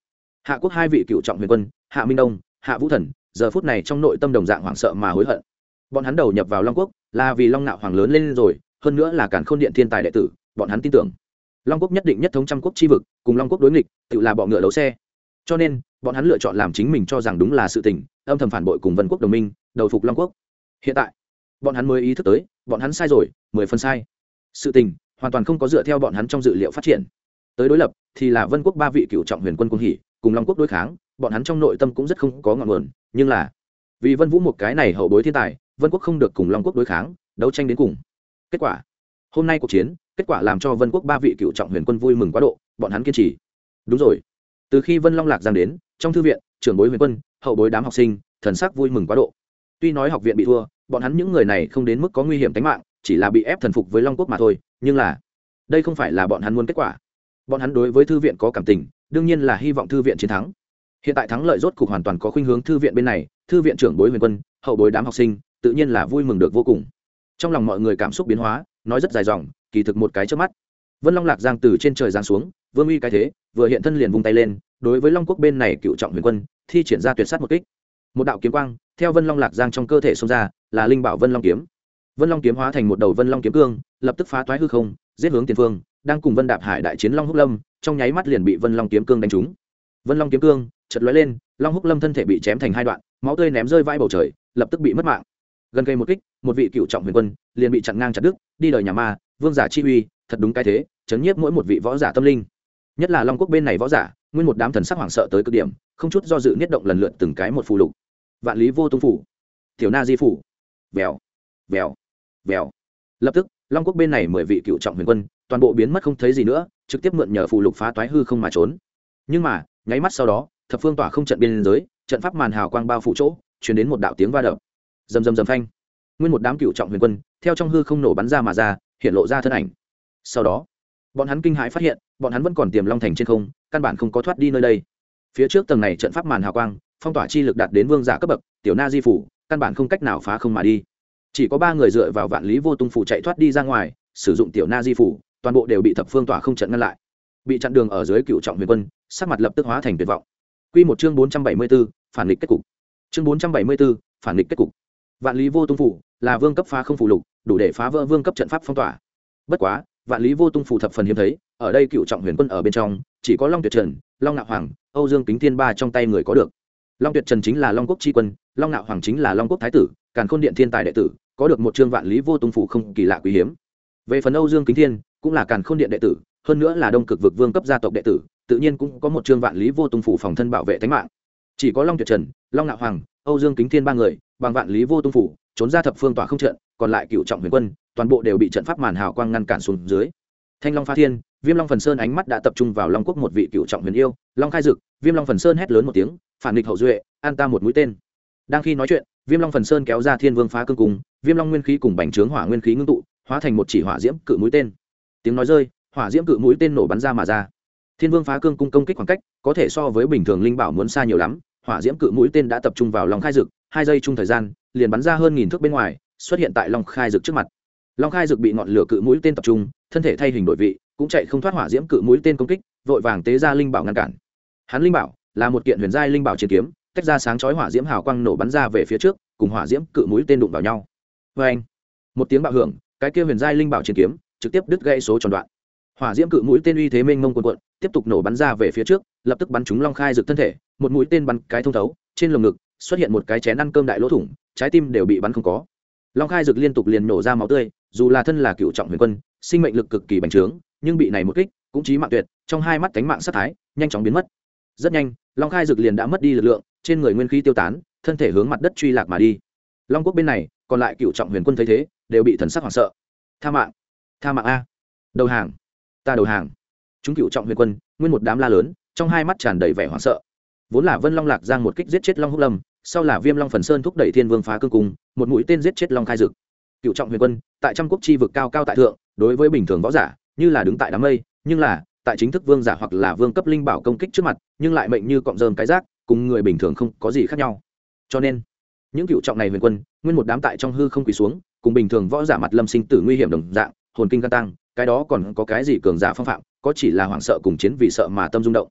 Hạ quốc hai vị cựu trọng huyền quân, hạ minh đông, hạ vũ thần giờ phút này trong nội tâm đồng dạng hoảng sợ mà hối hận. Bọn hắn đầu nhập vào long quốc là vì long nạo hoàng lớn lên rồi, hơn nữa là cản khôn điện thiên tài đệ tử, bọn hắn tin tưởng. Long quốc nhất định nhất thống trăm quốc chi vực, cùng long quốc đối nghịch, tự là bọn ngựa đấu xe. Cho nên, bọn hắn lựa chọn làm chính mình cho rằng đúng là sự tình, âm thầm phản bội cùng vân quốc đồng minh, đầu phục long quốc. Hiện tại, bọn hắn mới ý thức tới, bọn hắn sai rồi, mười phần sai. Sự tình, hoàn toàn không có dựa theo bọn hắn trong dự liệu phát triển. Tới đối lập, thì là vân quốc ba vị cựu trọng huyền quân quân hỉ, cùng long quốc đối kháng bọn hắn trong nội tâm cũng rất không có ngọn nguồn, nhưng là, vì vân vũ một cái này hậu bối thiên tài, vân quốc không được cùng long quốc đối kháng, đấu tranh đến cùng. Kết quả, hôm nay cuộc chiến, kết quả làm cho vân quốc ba vị cựu trọng huyền quân vui mừng quá độ, bọn hắn kiên trì. Đúng rồi. Từ khi vân long lạc giang đến, trong thư viện, trưởng bối huyền quân, hậu bối đám học sinh, thần sắc vui mừng quá độ. Tuy nói học viện bị thua, bọn hắn những người này không đến mức có nguy hiểm tính mạng, chỉ là bị ép thần phục với long quốc mà thôi, nhưng là, đây không phải là bọn hắn muốn kết quả. Bọn hắn đối với thư viện có cảm tình, đương nhiên là hy vọng thư viện chiến thắng hiện tại thắng lợi rốt cục hoàn toàn có khuynh hướng thư viện bên này, thư viện trưởng bối huyền quân, hậu bối đám học sinh, tự nhiên là vui mừng được vô cùng. Trong lòng mọi người cảm xúc biến hóa, nói rất dài dòng, kỳ thực một cái trước mắt. Vân long lạc giang từ trên trời giáng xuống, vương uy cái thế, vừa hiện thân liền vung tay lên, đối với long quốc bên này cựu trọng huyền quân, thi triển ra tuyệt sát một kích. Một đạo kiếm quang, theo vân long lạc giang trong cơ thể xông ra, là linh bảo vân long kiếm. Vân long kiếm hóa thành một đầu vân long kiếm cương, lập tức phá toái hư không, giết hướng tiền phương, đang cùng vân đạp hải đại chiến long húc lâm, trong nháy mắt liền bị vân long kiếm cương đánh trúng. Vân long kiếm cương chật lóe lên, long húc lâm thân thể bị chém thành hai đoạn, máu tươi ném rơi vãi bầu trời, lập tức bị mất mạng. Gần cây một kích, một vị cựu trọng huyền quân liền bị chặn ngang chặt đứt, đi đời nhà ma, vương giả chi uy, thật đúng cái thế, chấn nhiếp mỗi một vị võ giả tâm linh. Nhất là long quốc bên này võ giả, nguyên một đám thần sắc hoảng sợ tới cực điểm, không chút do dự niết động lần lượt từng cái một phù lục. Vạn lý vô tung phủ, tiểu na di phủ. Vèo vèo vèo. Lập tức, long quốc bên này mười vị cựu trọng huyền quân toàn bộ biến mất không thấy gì nữa, trực tiếp mượn nhờ phù lục phá toái hư không mà trốn nhưng mà, nháy mắt sau đó, thập phương tỏa không trận biên giới, trận pháp màn hào quang bao phủ chỗ chuyển đến một đạo tiếng va đập. Rầm rầm rầm phanh. Nguyên một đám cựu trọng huyền quân, theo trong hư không nổ bắn ra mà ra, hiện lộ ra thân ảnh. Sau đó, bọn hắn kinh hãi phát hiện, bọn hắn vẫn còn tiềm long thành trên không, căn bản không có thoát đi nơi đây. Phía trước tầng này trận pháp màn hào quang, phong tỏa chi lực đạt đến vương giả cấp bậc, tiểu na di phủ, căn bản không cách nào phá không mà đi. Chỉ có ba người dựa vào vạn lý vô tung phủ chạy thoát đi ra ngoài, sử dụng tiểu na di phủ, toàn bộ đều bị thập phương tỏa không trận ngăn lại bị chặn đường ở dưới cựu trọng huyền quân sắc mặt lập tức hóa thành tuyệt vọng Quy một chương bốn trăm bảy mươi 474, phản nghịch kết cục. Chương bốn trăm bảy mươi 474, phản nghịch kết cục. Vạn Lý Vô Tung phủ là vương cấp phá không phủ lục, đủ để phá vỡ vương cấp trận pháp phong tỏa. Bất quá, Vạn Lý Vô Tung phủ thập phần hiếm thấy, ở đây cựu trọng huyền quân ở bên trong, chỉ có Long Tuyệt Trần, Long Nạo Hoàng, Âu Dương Kính Thiên ba trong tay người có được. Long Tuyệt Trần chính là Long Quốc tri quân, Long Nạo Hoàng chính là Long Quốc thái tử, Càn Khôn Điện thiên tài đệ tử, có được một chương Vạn Lý Vô Tung phủ không kỳ lạ quý hiếm. Về phần Âu Dương Kính Thiên, cũng là Càn Khôn Điện đệ tử, hơn nữa là Đông Cực vực vương cấp gia tộc đệ tử, tự nhiên cũng có một chương Vạn Lý Vô Tung phủ phòng thân bảo vệ tính mạng. Chỉ có long tuyệt trần long nạo hoàng âu dương kính thiên ba người bằng vạn lý vô tung phủ trốn ra thập phương tỏa không trận còn lại cựu trọng huyền quân toàn bộ đều bị trận pháp màn hào quang ngăn cản xuống dưới. Thanh long pha thiên viêm long phần sơn ánh mắt đã tập trung vào long quốc một vị cựu trọng huyền yêu long khai dực viêm long phần sơn hét lớn một tiếng phản địch hậu duệ an ta một mũi tên. Đang khi nói chuyện viêm long phần sơn kéo ra thiên vương phá cương cùng viêm long nguyên khí cùng bành trướng hỏa nguyên khí ngưng tụ hóa thành một chỉ hỏa diễm cự mũi tên. Tiếng nói rơi hỏa diễm cự mũi tên nổ bắn ra mà ra. Thiên vương phá cương cung công kích khoảng cách, có thể so với bình thường linh bảo muốn xa nhiều lắm. Hỏa diễm cự mũi tên đã tập trung vào long khai dực, hai giây chung thời gian, liền bắn ra hơn nghìn thước bên ngoài, xuất hiện tại long khai dực trước mặt. Long khai dực bị ngọn lửa cự mũi tên tập trung, thân thể thay hình đổi vị, cũng chạy không thoát hỏa diễm cự mũi tên công kích, vội vàng tế ra linh bảo ngăn cản. Hắn linh bảo là một kiện huyền giai linh bảo chiến kiếm, tách ra sáng chói hỏa diễm hào quang nổ bắn ra về phía trước, cùng hỏa diễm cự mũi tên đụng vào nhau. Vê anh một tiếng bạo hưởng, cái kia huyền giai linh bảo chiến kiếm, trực tiếp đứt gãy số tròn đoạn hỏa diễm cự mũi tên uy thế mênh mông quần quận tiếp tục nổ bắn ra về phía trước, lập tức bắn chúng long khai rực thân thể, một mũi tên bắn cái thông thấu, trên lồng ngực xuất hiện một cái chén ăn cơm đại lỗ thủng, trái tim đều bị bắn không có. Long khai rực liên tục liền nổ ra máu tươi, dù là thân là cựu trọng huyền quân, sinh mệnh lực cực kỳ bành trướng, nhưng bị này một kích, cũng chí mạng tuyệt, trong hai mắt cánh mạng sát thái, nhanh chóng biến mất. Rất nhanh, long khai dực liền đã mất đi lực lượng, trên người nguyên khí tiêu tán, thân thể hướng mặt đất truy lạc mà đi. Long quốc bên này, còn lại cựu trọng huyền quân thấy thế, đều bị thần sắc hoảng sợ. Tha mạng tha mạng a. Đầu hàng ta đầu hàng. Chúng cựu trọng huyền quân, nguyên một đám la lớn, trong hai mắt tràn đầy vẻ hoảng sợ. Vốn là vân long lạc giang một kích giết chết long húc lâm, sau là viêm long phần sơn thúc đẩy thiên vương phá cương cung, một mũi tên giết chết long khai dực. Cựu trọng huyền quân, tại trăm quốc chi vực cao cao tại thượng, đối với bình thường võ giả, như là đứng tại đám mây, nhưng là, tại chính thức vương giả hoặc là vương cấp linh bảo công kích trước mặt, nhưng lại mệnh như cọng rơm cái rác, cùng người bình thường không có gì khác nhau. Cho nên, những cựu trọng này huyền quân, nguyên một đám tại trong hư không quỳ xuống, cùng bình thường võ giả mặt lâm sinh tử nguy hiểm đồng dạng, hồn kinh ca tăng cái đó còn có cái gì cường giả phong phạm, có chỉ là hoảng sợ cùng chiến vì sợ mà tâm rung động.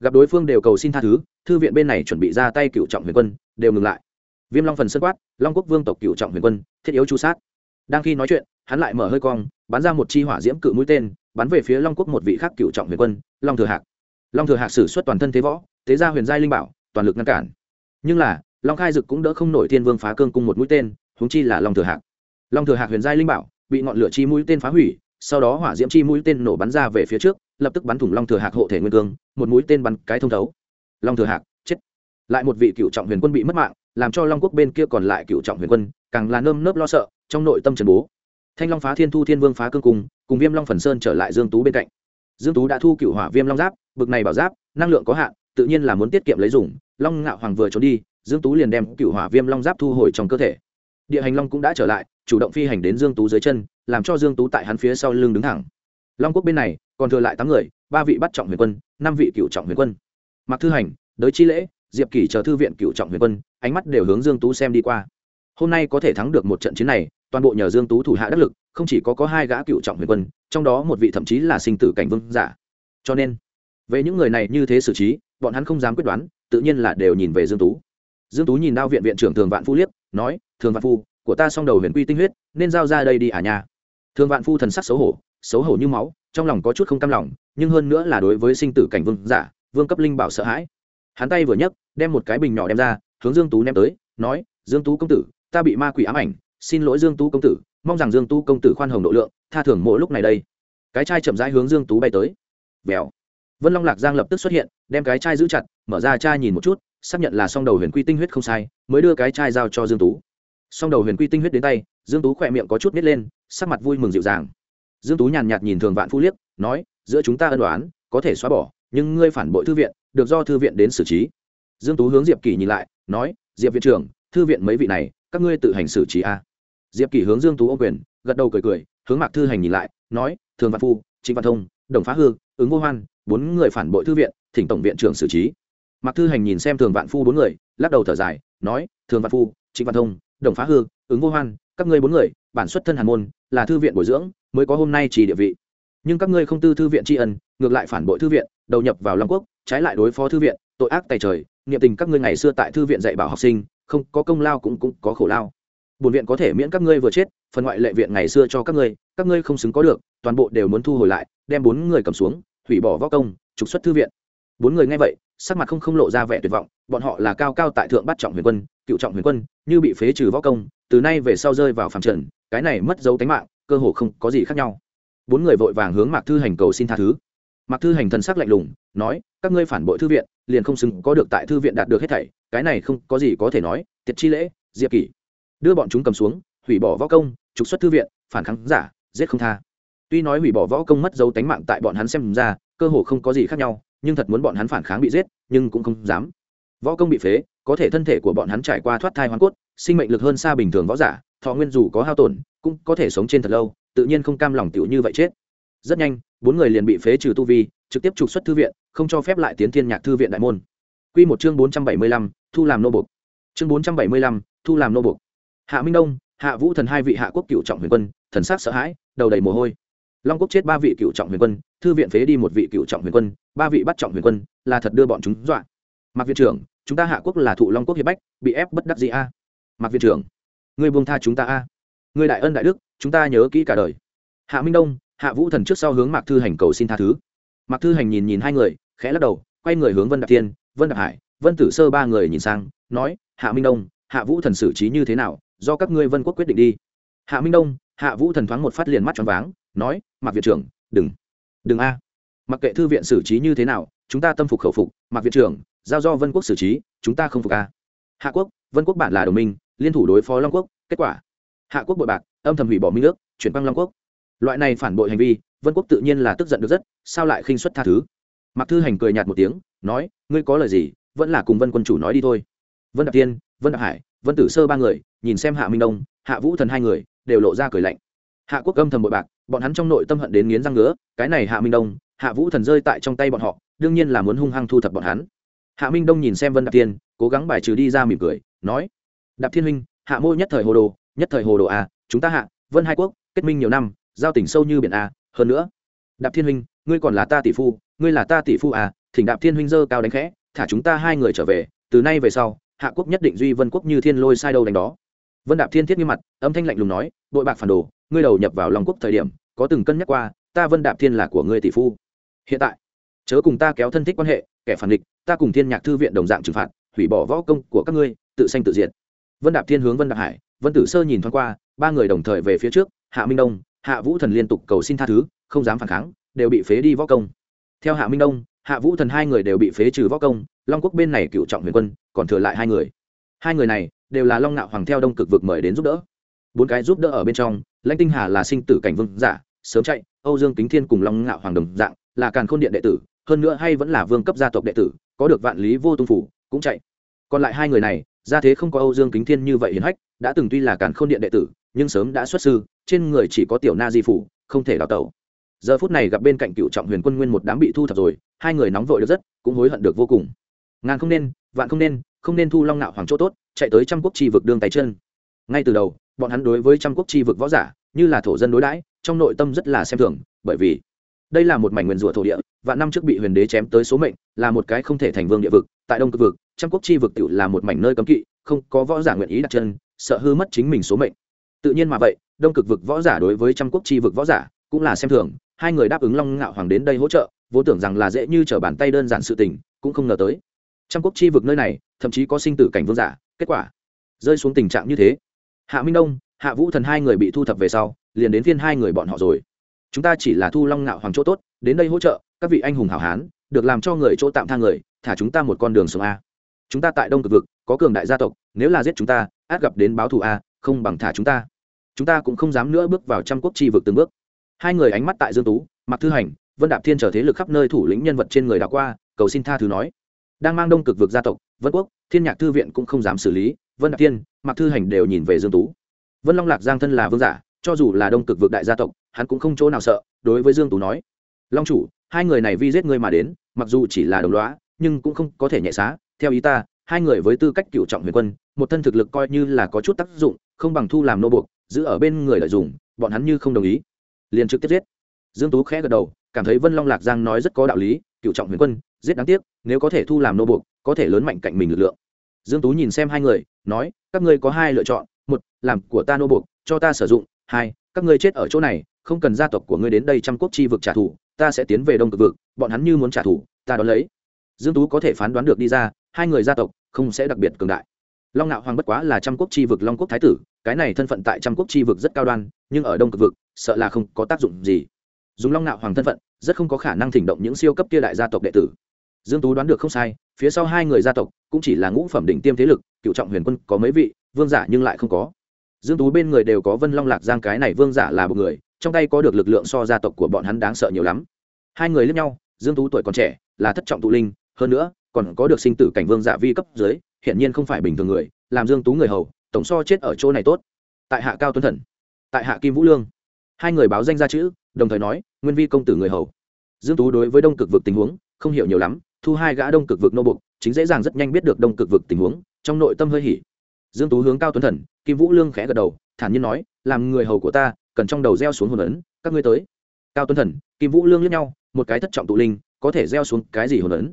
Gặp đối phương đều cầu xin tha thứ, thư viện bên này chuẩn bị ra tay cựu trọng huyền quân, đều ngừng lại. Viêm long phần sân quát, long quốc vương tộc cựu trọng huyền quân, thiết yếu chu sát. Đang khi nói chuyện, hắn lại mở hơi cong, bắn ra một chi hỏa diễm cự mũi tên, bắn về phía long quốc một vị khác cựu trọng huyền quân, long thừa hạc. Long thừa hạc xử suất toàn thân thế võ thế ra huyền giai linh bảo, toàn lực ngăn cản. Nhưng là, long khai dực cũng đỡ không nổi thiên vương phá cương cung một mũi tên húng chi là long thừa hạc. Long thừa hạc huyền giai linh bảo, bị ngọn lửa chi mũi tên phá hủy sau đó hỏa diễm chi mũi tên nổ bắn ra về phía trước, lập tức bắn thủng long thừa hạc hộ thể nguyên cương, một mũi tên bắn cái thông thấu. Long thừa hạc, chết. Lại một vị cựu trọng huyền quân bị mất mạng, làm cho long quốc bên kia còn lại cựu trọng huyền quân, càng là nơm nớp lo sợ, trong nội tâm trần bố. Thanh long phá thiên thu thiên vương phá cương cùng cùng viêm long phần sơn trở lại dương tú bên cạnh. Dương tú đã thu cựu hỏa viêm long giáp, bực này bảo giáp, năng lượng có hạn, tự nhiên là muốn tiết kiệm lấy dùng. Long ngạo hoàng vừa trốn đi, dương tú liền đem cựu hỏa viêm long giáp thu hồi trong cơ thể. Địa hành long cũng đã trở lại, chủ động phi hành đến dương tú dưới chân làm cho dương tú tại hắn phía sau lưng đứng thẳng. Long quốc bên này, còn thừa lại tám người, ba vị bắt trọng huyền quân, năm vị cựu trọng huyền quân. Mặc thư hành, đới chi lễ, diệp kỷ chờ thư viện cựu trọng huyền quân, ánh mắt đều hướng dương tú xem đi qua. Hôm nay có thể thắng được một trận chiến này, toàn bộ nhờ dương tú thủ hạ đắc lực, không chỉ có có hai gã cựu trọng huyền quân, trong đó một vị thậm chí là sinh tử cảnh vương giả. Cho nên, về những người này như thế xử trí, bọn hắn không dám quyết đoán, tự nhiên là đều nhìn về dương tú. Dương tú nhìn đao viện viện trưởng thường vạn phu liếc, nói, thường vạn phu, của ta xong đầu huyền quy tinh huyết, nên giao ra đây đi à nhà thường vạn phu thần sắc xấu hổ xấu hổ như máu, trong lòng có chút không cam lòng, nhưng hơn nữa là đối với sinh tử cảnh vương giả, vương cấp linh bảo sợ hãi. Hắn tay vừa nhấc, đem một cái bình nhỏ đem ra, hướng dương tú ném tới, nói, dương tú công tử, ta bị ma quỷ ám ảnh, xin lỗi dương tú công tử, mong rằng dương tú công tử khoan hồng độ lượng, tha thưởng mỗi lúc này đây. Cái chai chậm rãi hướng dương tú bay tới. Vèo. Vân long lạc giang lập tức xuất hiện, đem cái chai giữ chặt, mở ra chai nhìn một chút, xác nhận là song đầu huyền quy tinh huyết không sai, mới đưa cái chai giao cho dương tú. Song đầu huyền quy tinh huyết đến tay dương tú khỏe miệng có chút nít lên, sắc mặt vui mừng dịu dàng. Dương tú nhàn nhạt nhìn thường vạn phu liếc, nói, giữa chúng ta ân đoán có thể xóa bỏ, nhưng ngươi phản bội thư viện, được do thư viện đến xử trí. Dương tú hướng diệp kỳ nhìn lại, nói, diệp viện trưởng, thư viện mấy vị này, các ngươi tự hành xử trí a diệp kỳ hướng dương tú ô quyền, gật đầu cười cười, hướng mạc thư hành nhìn lại, nói, thường văn phu, trịnh văn thông, đồng phá hư, ứng vô hoan, bốn người phản bội thư viện, thỉnh tổng viện trưởng xử trí. Mạc thư hành nhìn xem thường vạn phu bốn người, lắc đầu thở dài, nói, thường văn phu, trịnh văn thông, đồng phá hư, ứng vô hoan các ngươi bốn người, bản xuất thân hàn môn, là thư viện bồi dưỡng, mới có hôm nay chỉ địa vị. Nhưng các ngươi không tư thư viện tri ân, ngược lại phản bội thư viện, đầu nhập vào long quốc, trái lại đối phó thư viện, tội ác tài trời, niệm tình các ngươi ngày xưa tại thư viện dạy bảo học sinh, không có công lao cũng cũng có khổ lao. Bổn viện có thể miễn các ngươi vừa chết, phần ngoại lệ viện ngày xưa cho các ngươi các ngươi không xứng có được, toàn bộ đều muốn thu hồi lại, đem bốn người cầm xuống, hủy bỏ võ công, trục xuất thư viện. Bốn người nghe vậy, sắc mặt không không lộ ra vẻ tuyệt vọng, bọn họ là cao cao tại thượng bắt trọng huyền quân, cựu trọng huyền quân, như bị phế trừ võ công từ nay về sau rơi vào phạm trần, cái này mất dấu tánh mạng, cơ hồ không có gì khác nhau. Bốn người vội vàng hướng mạc thư hành cầu xin tha thứ. Mạc thư hành thân sắc lạnh lùng, nói, các ngươi phản bội thư viện, liền không xứng có được tại thư viện đạt được hết thảy, cái này không có gì có thể nói, tiệt chi lễ, diệp kỷ. Đưa bọn chúng cầm xuống, hủy bỏ võ công, trục xuất thư viện, phản kháng giả, giết không tha. Tuy nói hủy bỏ võ công mất dấu tánh mạng tại bọn hắn xem ra, cơ hồ không có gì khác nhau, nhưng thật muốn bọn hắn phản kháng bị giết, nhưng cũng không dám. Võ công bị phế có thể thân thể của bọn hắn trải qua thoát thai hoàn cốt sinh mệnh lực hơn xa bình thường võ giả thọ nguyên dù có hao tổn cũng có thể sống trên thật lâu tự nhiên không cam lòng tiểu như vậy chết rất nhanh bốn người liền bị phế trừ tu vi trực tiếp trục xuất thư viện không cho phép lại tiến thiên nhạc thư viện đại môn Quy một chương bốn trăm bảy mươi lăm, thu làm nô bộc. Chương bốn trăm bảy mươi lăm, thu làm nô bộc. Hạ Minh Đông, Hạ Vũ Thần hai vị hạ quốc cựu trọng huyền quân, thần sắc sợ hãi, đầu đầy mồ hôi. Long quốc chết ba vị cựu trọng huyền quân, thư viện phế đi một vị cựu trọng huyền quân, ba vị bắt trọng huyền quân, là thật đưa bọn chúng dọa. Mạc viện trưởng, chúng ta hạ quốc là thụ Long quốc hiệp bách, bị ép bất đắc dĩ a. À? Mạc viện trưởng, ngươi buông tha chúng ta a. À? Ngươi đại ân đại đức, chúng ta nhớ kỹ cả đời. Hạ Minh Đông, Hạ Vũ Thần trước sau hướng Mạc Thư Hành cầu xin tha thứ. Mạc Thư Hành nhìn nhìn hai người, khẽ lắc đầu, quay người hướng Vân Đạp Tiên, Vân Đạp Hải, Vân Tử Sơ ba người nhìn sang, nói: "Hạ Minh Đông, Hạ Vũ Thần xử trí như thế nào, do các ngươi Vân Quốc quyết định đi." Hạ Minh Đông, Hạ Vũ Thần thoáng một phát liền mắt tròn váng, nói: "Mạc viện trưởng, đừng, đừng a. Mặc kệ thư viện xử trí như thế nào, chúng ta tâm phục khẩu phục, Mạc viện trưởng, giao do Vân Quốc xử trí, chúng ta không phục a." Hạ Quốc, Vân Quốc bản là đồng minh, liên thủ đối phó Long Quốc, kết quả, Hạ Quốc bội bạc, âm thầm hủy bỏ minh nước, chuyển băng Long Quốc. Loại này phản bội hành vi, Vân Quốc tự nhiên là tức giận được rất, sao lại khinh suất tha thứ? mặc Thư Hành cười nhạt một tiếng, nói: "Ngươi có lời gì, vẫn là cùng Vân quân chủ nói đi thôi." Vân Đạp Tiên, Vân Đạp Hải, Vân Tử Sơ ba người, nhìn xem Hạ Minh Đông, Hạ Vũ Thần hai người, đều lộ ra cười lạnh. Hạ Quốc âm thầm bội bạc, bọn hắn trong nội tâm hận đến nghiến răng ngứa, cái này Hạ Minh Đông, Hạ Vũ Thần rơi tại trong tay bọn họ, đương nhiên là muốn hung hăng thu thập bọn hắn. Hạ Minh Đông nhìn xem Vân Đạp Tiên, cố gắng bài trừ đi ra mỉm cười, nói: "Đạp Thiên huynh, Hạ mô nhất thời hồ đồ, nhất thời hồ đồ a, à, chúng ta Hạ, Vân hai quốc, kết minh nhiều năm, giao tình sâu như biển a, hơn nữa, Đạp Thiên huynh, ngươi còn là ta tỷ phu, ngươi là ta tỷ phu à, thỉnh Đạp Thiên huynh dơ cao đánh khẽ, thả chúng ta hai người trở về, từ nay về sau, Hạ quốc nhất định duy Vân quốc như thiên lôi sai đâu đánh đó." Vân Đạp Thiên thiết nghiêm mặt, âm thanh lạnh lùng nói: "Đội bạc phản đồ, ngươi đầu nhập vào Long quốc thời điểm, có từng cân nhắc qua, ta Vân Đạp Thiên là của ngươi tỷ phu. Hiện tại, chớ cùng ta kéo thân thích quan hệ, kẻ phản địch, ta cùng Thiên Nhạc thư viện đồng dạng trừng phạt, hủy bỏ võ công của các ngươi, tự sanh tự diệt." Vân Đạp Thiên hướng Vân Đạp Hải, Vân Tử Sơ nhìn thoáng qua, ba người đồng thời về phía trước, Hạ Minh Đông, Hạ Vũ Thần liên tục cầu xin tha thứ, không dám phản kháng, đều bị phế đi võ công. Theo Hạ Minh Đông, Hạ Vũ Thần hai người đều bị phế trừ võ công, Long Quốc bên này cựu trọng huyền quân, còn thừa lại hai người. Hai người này đều là Long Nạo Hoàng theo Đông Cực vực mời đến giúp đỡ. Bốn cái giúp đỡ ở bên trong, Lãnh Tinh Hà là sinh tử cảnh vương giả, sớm chạy, Âu Dương Kính Thiên cùng Long Nạo Hoàng đồng dạng, là Càn Khôn Điện đệ tử, hơn nữa hay vẫn là vương cấp gia tộc đệ tử, có được vạn lý vô tung phủ, cũng chạy. Còn lại hai người này, gia thế không có Âu Dương Kính Thiên như vậy hiền hách, đã từng tuy là Càn Khôn Điện đệ tử, nhưng sớm đã xuất sư, trên người chỉ có tiểu Na Di phủ, không thể đào tẩu. Giờ phút này gặp bên cạnh cựu trọng huyền quân nguyên một đám bị thu thập rồi, hai người nóng vội được rất, cũng hối hận được vô cùng. Ngàn không nên, vạn không nên, không nên thu Long Nạo Hoàng chỗ tốt, chạy tới trăm quốc chi vực đương tay chân. Ngay từ đầu, bọn hắn đối với trăm quốc chi vực võ giả, như là thổ dân đối đãi, trong nội tâm rất là xem thường, bởi vì đây là một mảnh nguyên rủa thổ địa, và năm trước bị huyền đế chém tới số mệnh, là một cái không thể thành vương địa vực, tại đông cực vực, trăm quốc chi vực tự là một mảnh nơi cấm kỵ, không có võ giả nguyện ý đặt chân, sợ hư mất chính mình số mệnh. Tự nhiên mà vậy, đông cực vực võ giả đối với trăm quốc chi vực võ giả cũng là xem thường, hai người đáp ứng long ngạo hoàng đến đây hỗ trợ, vốn tưởng rằng là dễ như trở bàn tay đơn giản sự tình, cũng không ngờ tới. Trăm quốc chi vực nơi này, thậm chí có sinh tử cảnh vương giả, kết quả rơi xuống tình trạng như thế. Hạ minh đông, hạ vũ thần hai người bị thu thập về sau, liền đến phiên hai người bọn họ rồi. Chúng ta chỉ là thu long ngạo hoàng chỗ tốt đến đây hỗ trợ, các vị anh hùng hảo hán, được làm cho người chỗ tạm thang người, thả chúng ta một con đường sống a. Chúng ta tại đông cực vực, có cường đại gia tộc, nếu là giết chúng ta, át gặp đến báo thù a, không bằng thả chúng ta. Chúng ta cũng không dám nữa bước vào trăm quốc chi vực từng bước. Hai người ánh mắt tại dương tú mặc thư hành, vân đạp thiên trở thế lực khắp nơi thủ lĩnh nhân vật trên người đã qua, cầu xin tha thứ nói. Đang mang đông cực vực gia tộc, vân quốc, thiên nhạc thư viện cũng không dám xử lý, vân đạp thiên mặc thư hành đều nhìn về dương tú. Vân long lạc giang thân là vương giả, cho dù là đông cực vực đại gia tộc, hắn cũng không chỗ nào sợ, đối với dương tú nói long chủ, hai người này vi giết ngươi mà đến, mặc dù chỉ là đồng lõa, nhưng cũng không có thể nhẹ xá. Theo ý ta, hai người với tư cách cựu trọng huyền quân, một thân thực lực coi như là có chút tác dụng, không bằng thu làm nô buộc, giữ ở bên người lợi dụng, bọn hắn như không đồng ý. Liền trực tiếp giết. Dương tú khẽ gật đầu, cảm thấy vân long lạc giang nói rất có đạo lý, cựu trọng huyền quân, giết đáng tiếc, nếu có thể thu làm nô buộc, có thể lớn mạnh cạnh mình lực lượng. Dương tú nhìn xem hai người, nói, các ngươi có hai lựa chọn, một, làm của ta nô buộc, cho ta sử dụng, hai, các ngươi chết ở chỗ này, không cần gia tộc của ngươi đến đây trăm quốc chi vực trả thù ta sẽ tiến về đông cực vực, bọn hắn như muốn trả thù, ta đón lấy. Dương tú có thể phán đoán được đi ra, hai người gia tộc không sẽ đặc biệt cường đại. Long nạo hoàng bất quá là trăm quốc chi vực long quốc thái tử, cái này thân phận tại trăm quốc chi vực rất cao đoan, nhưng ở đông cực vực, sợ là không có tác dụng gì. Dùng long nạo hoàng thân phận, rất không có khả năng thỉnh động những siêu cấp kia đại gia tộc đệ tử. Dương tú đoán được không sai, phía sau hai người gia tộc cũng chỉ là ngũ phẩm đỉnh tiêm thế lực, cựu trọng huyền quân có mấy vị, vương giả nhưng lại không có. Dương tú bên người đều có vân long lạc giang cái này vương giả là một người trong tay có được lực lượng so gia tộc của bọn hắn đáng sợ nhiều lắm. Hai người lẫn nhau, dương tú tuổi còn trẻ, là thất trọng tụ linh, hơn nữa, còn có được sinh tử cảnh vương giả vi cấp dưới, hiển nhiên không phải bình thường người, làm dương tú người hầu, tổng so chết ở chỗ này tốt. Tại hạ cao tuấn thần, tại hạ kim vũ lương, hai người báo danh ra chữ, đồng thời nói, nguyên vi công tử người hầu. Dương tú đối với đông cực vực tình huống, không hiểu nhiều lắm, thu hai gã đông cực vực nô bục chính dễ dàng rất nhanh biết được đông cực vực tình huống, trong nội tâm hơi hỉ. Dương tú hướng cao tuấn thần, kim vũ lương khẽ gật đầu, thản nhiên nói, làm người hầu của ta cần trong đầu gieo xuống hồn ấn, các ngươi tới. Cao tuấn thần, kim vũ lương lẫn nhau, một cái thất trọng tụ linh, có thể gieo xuống cái gì hồn ấn?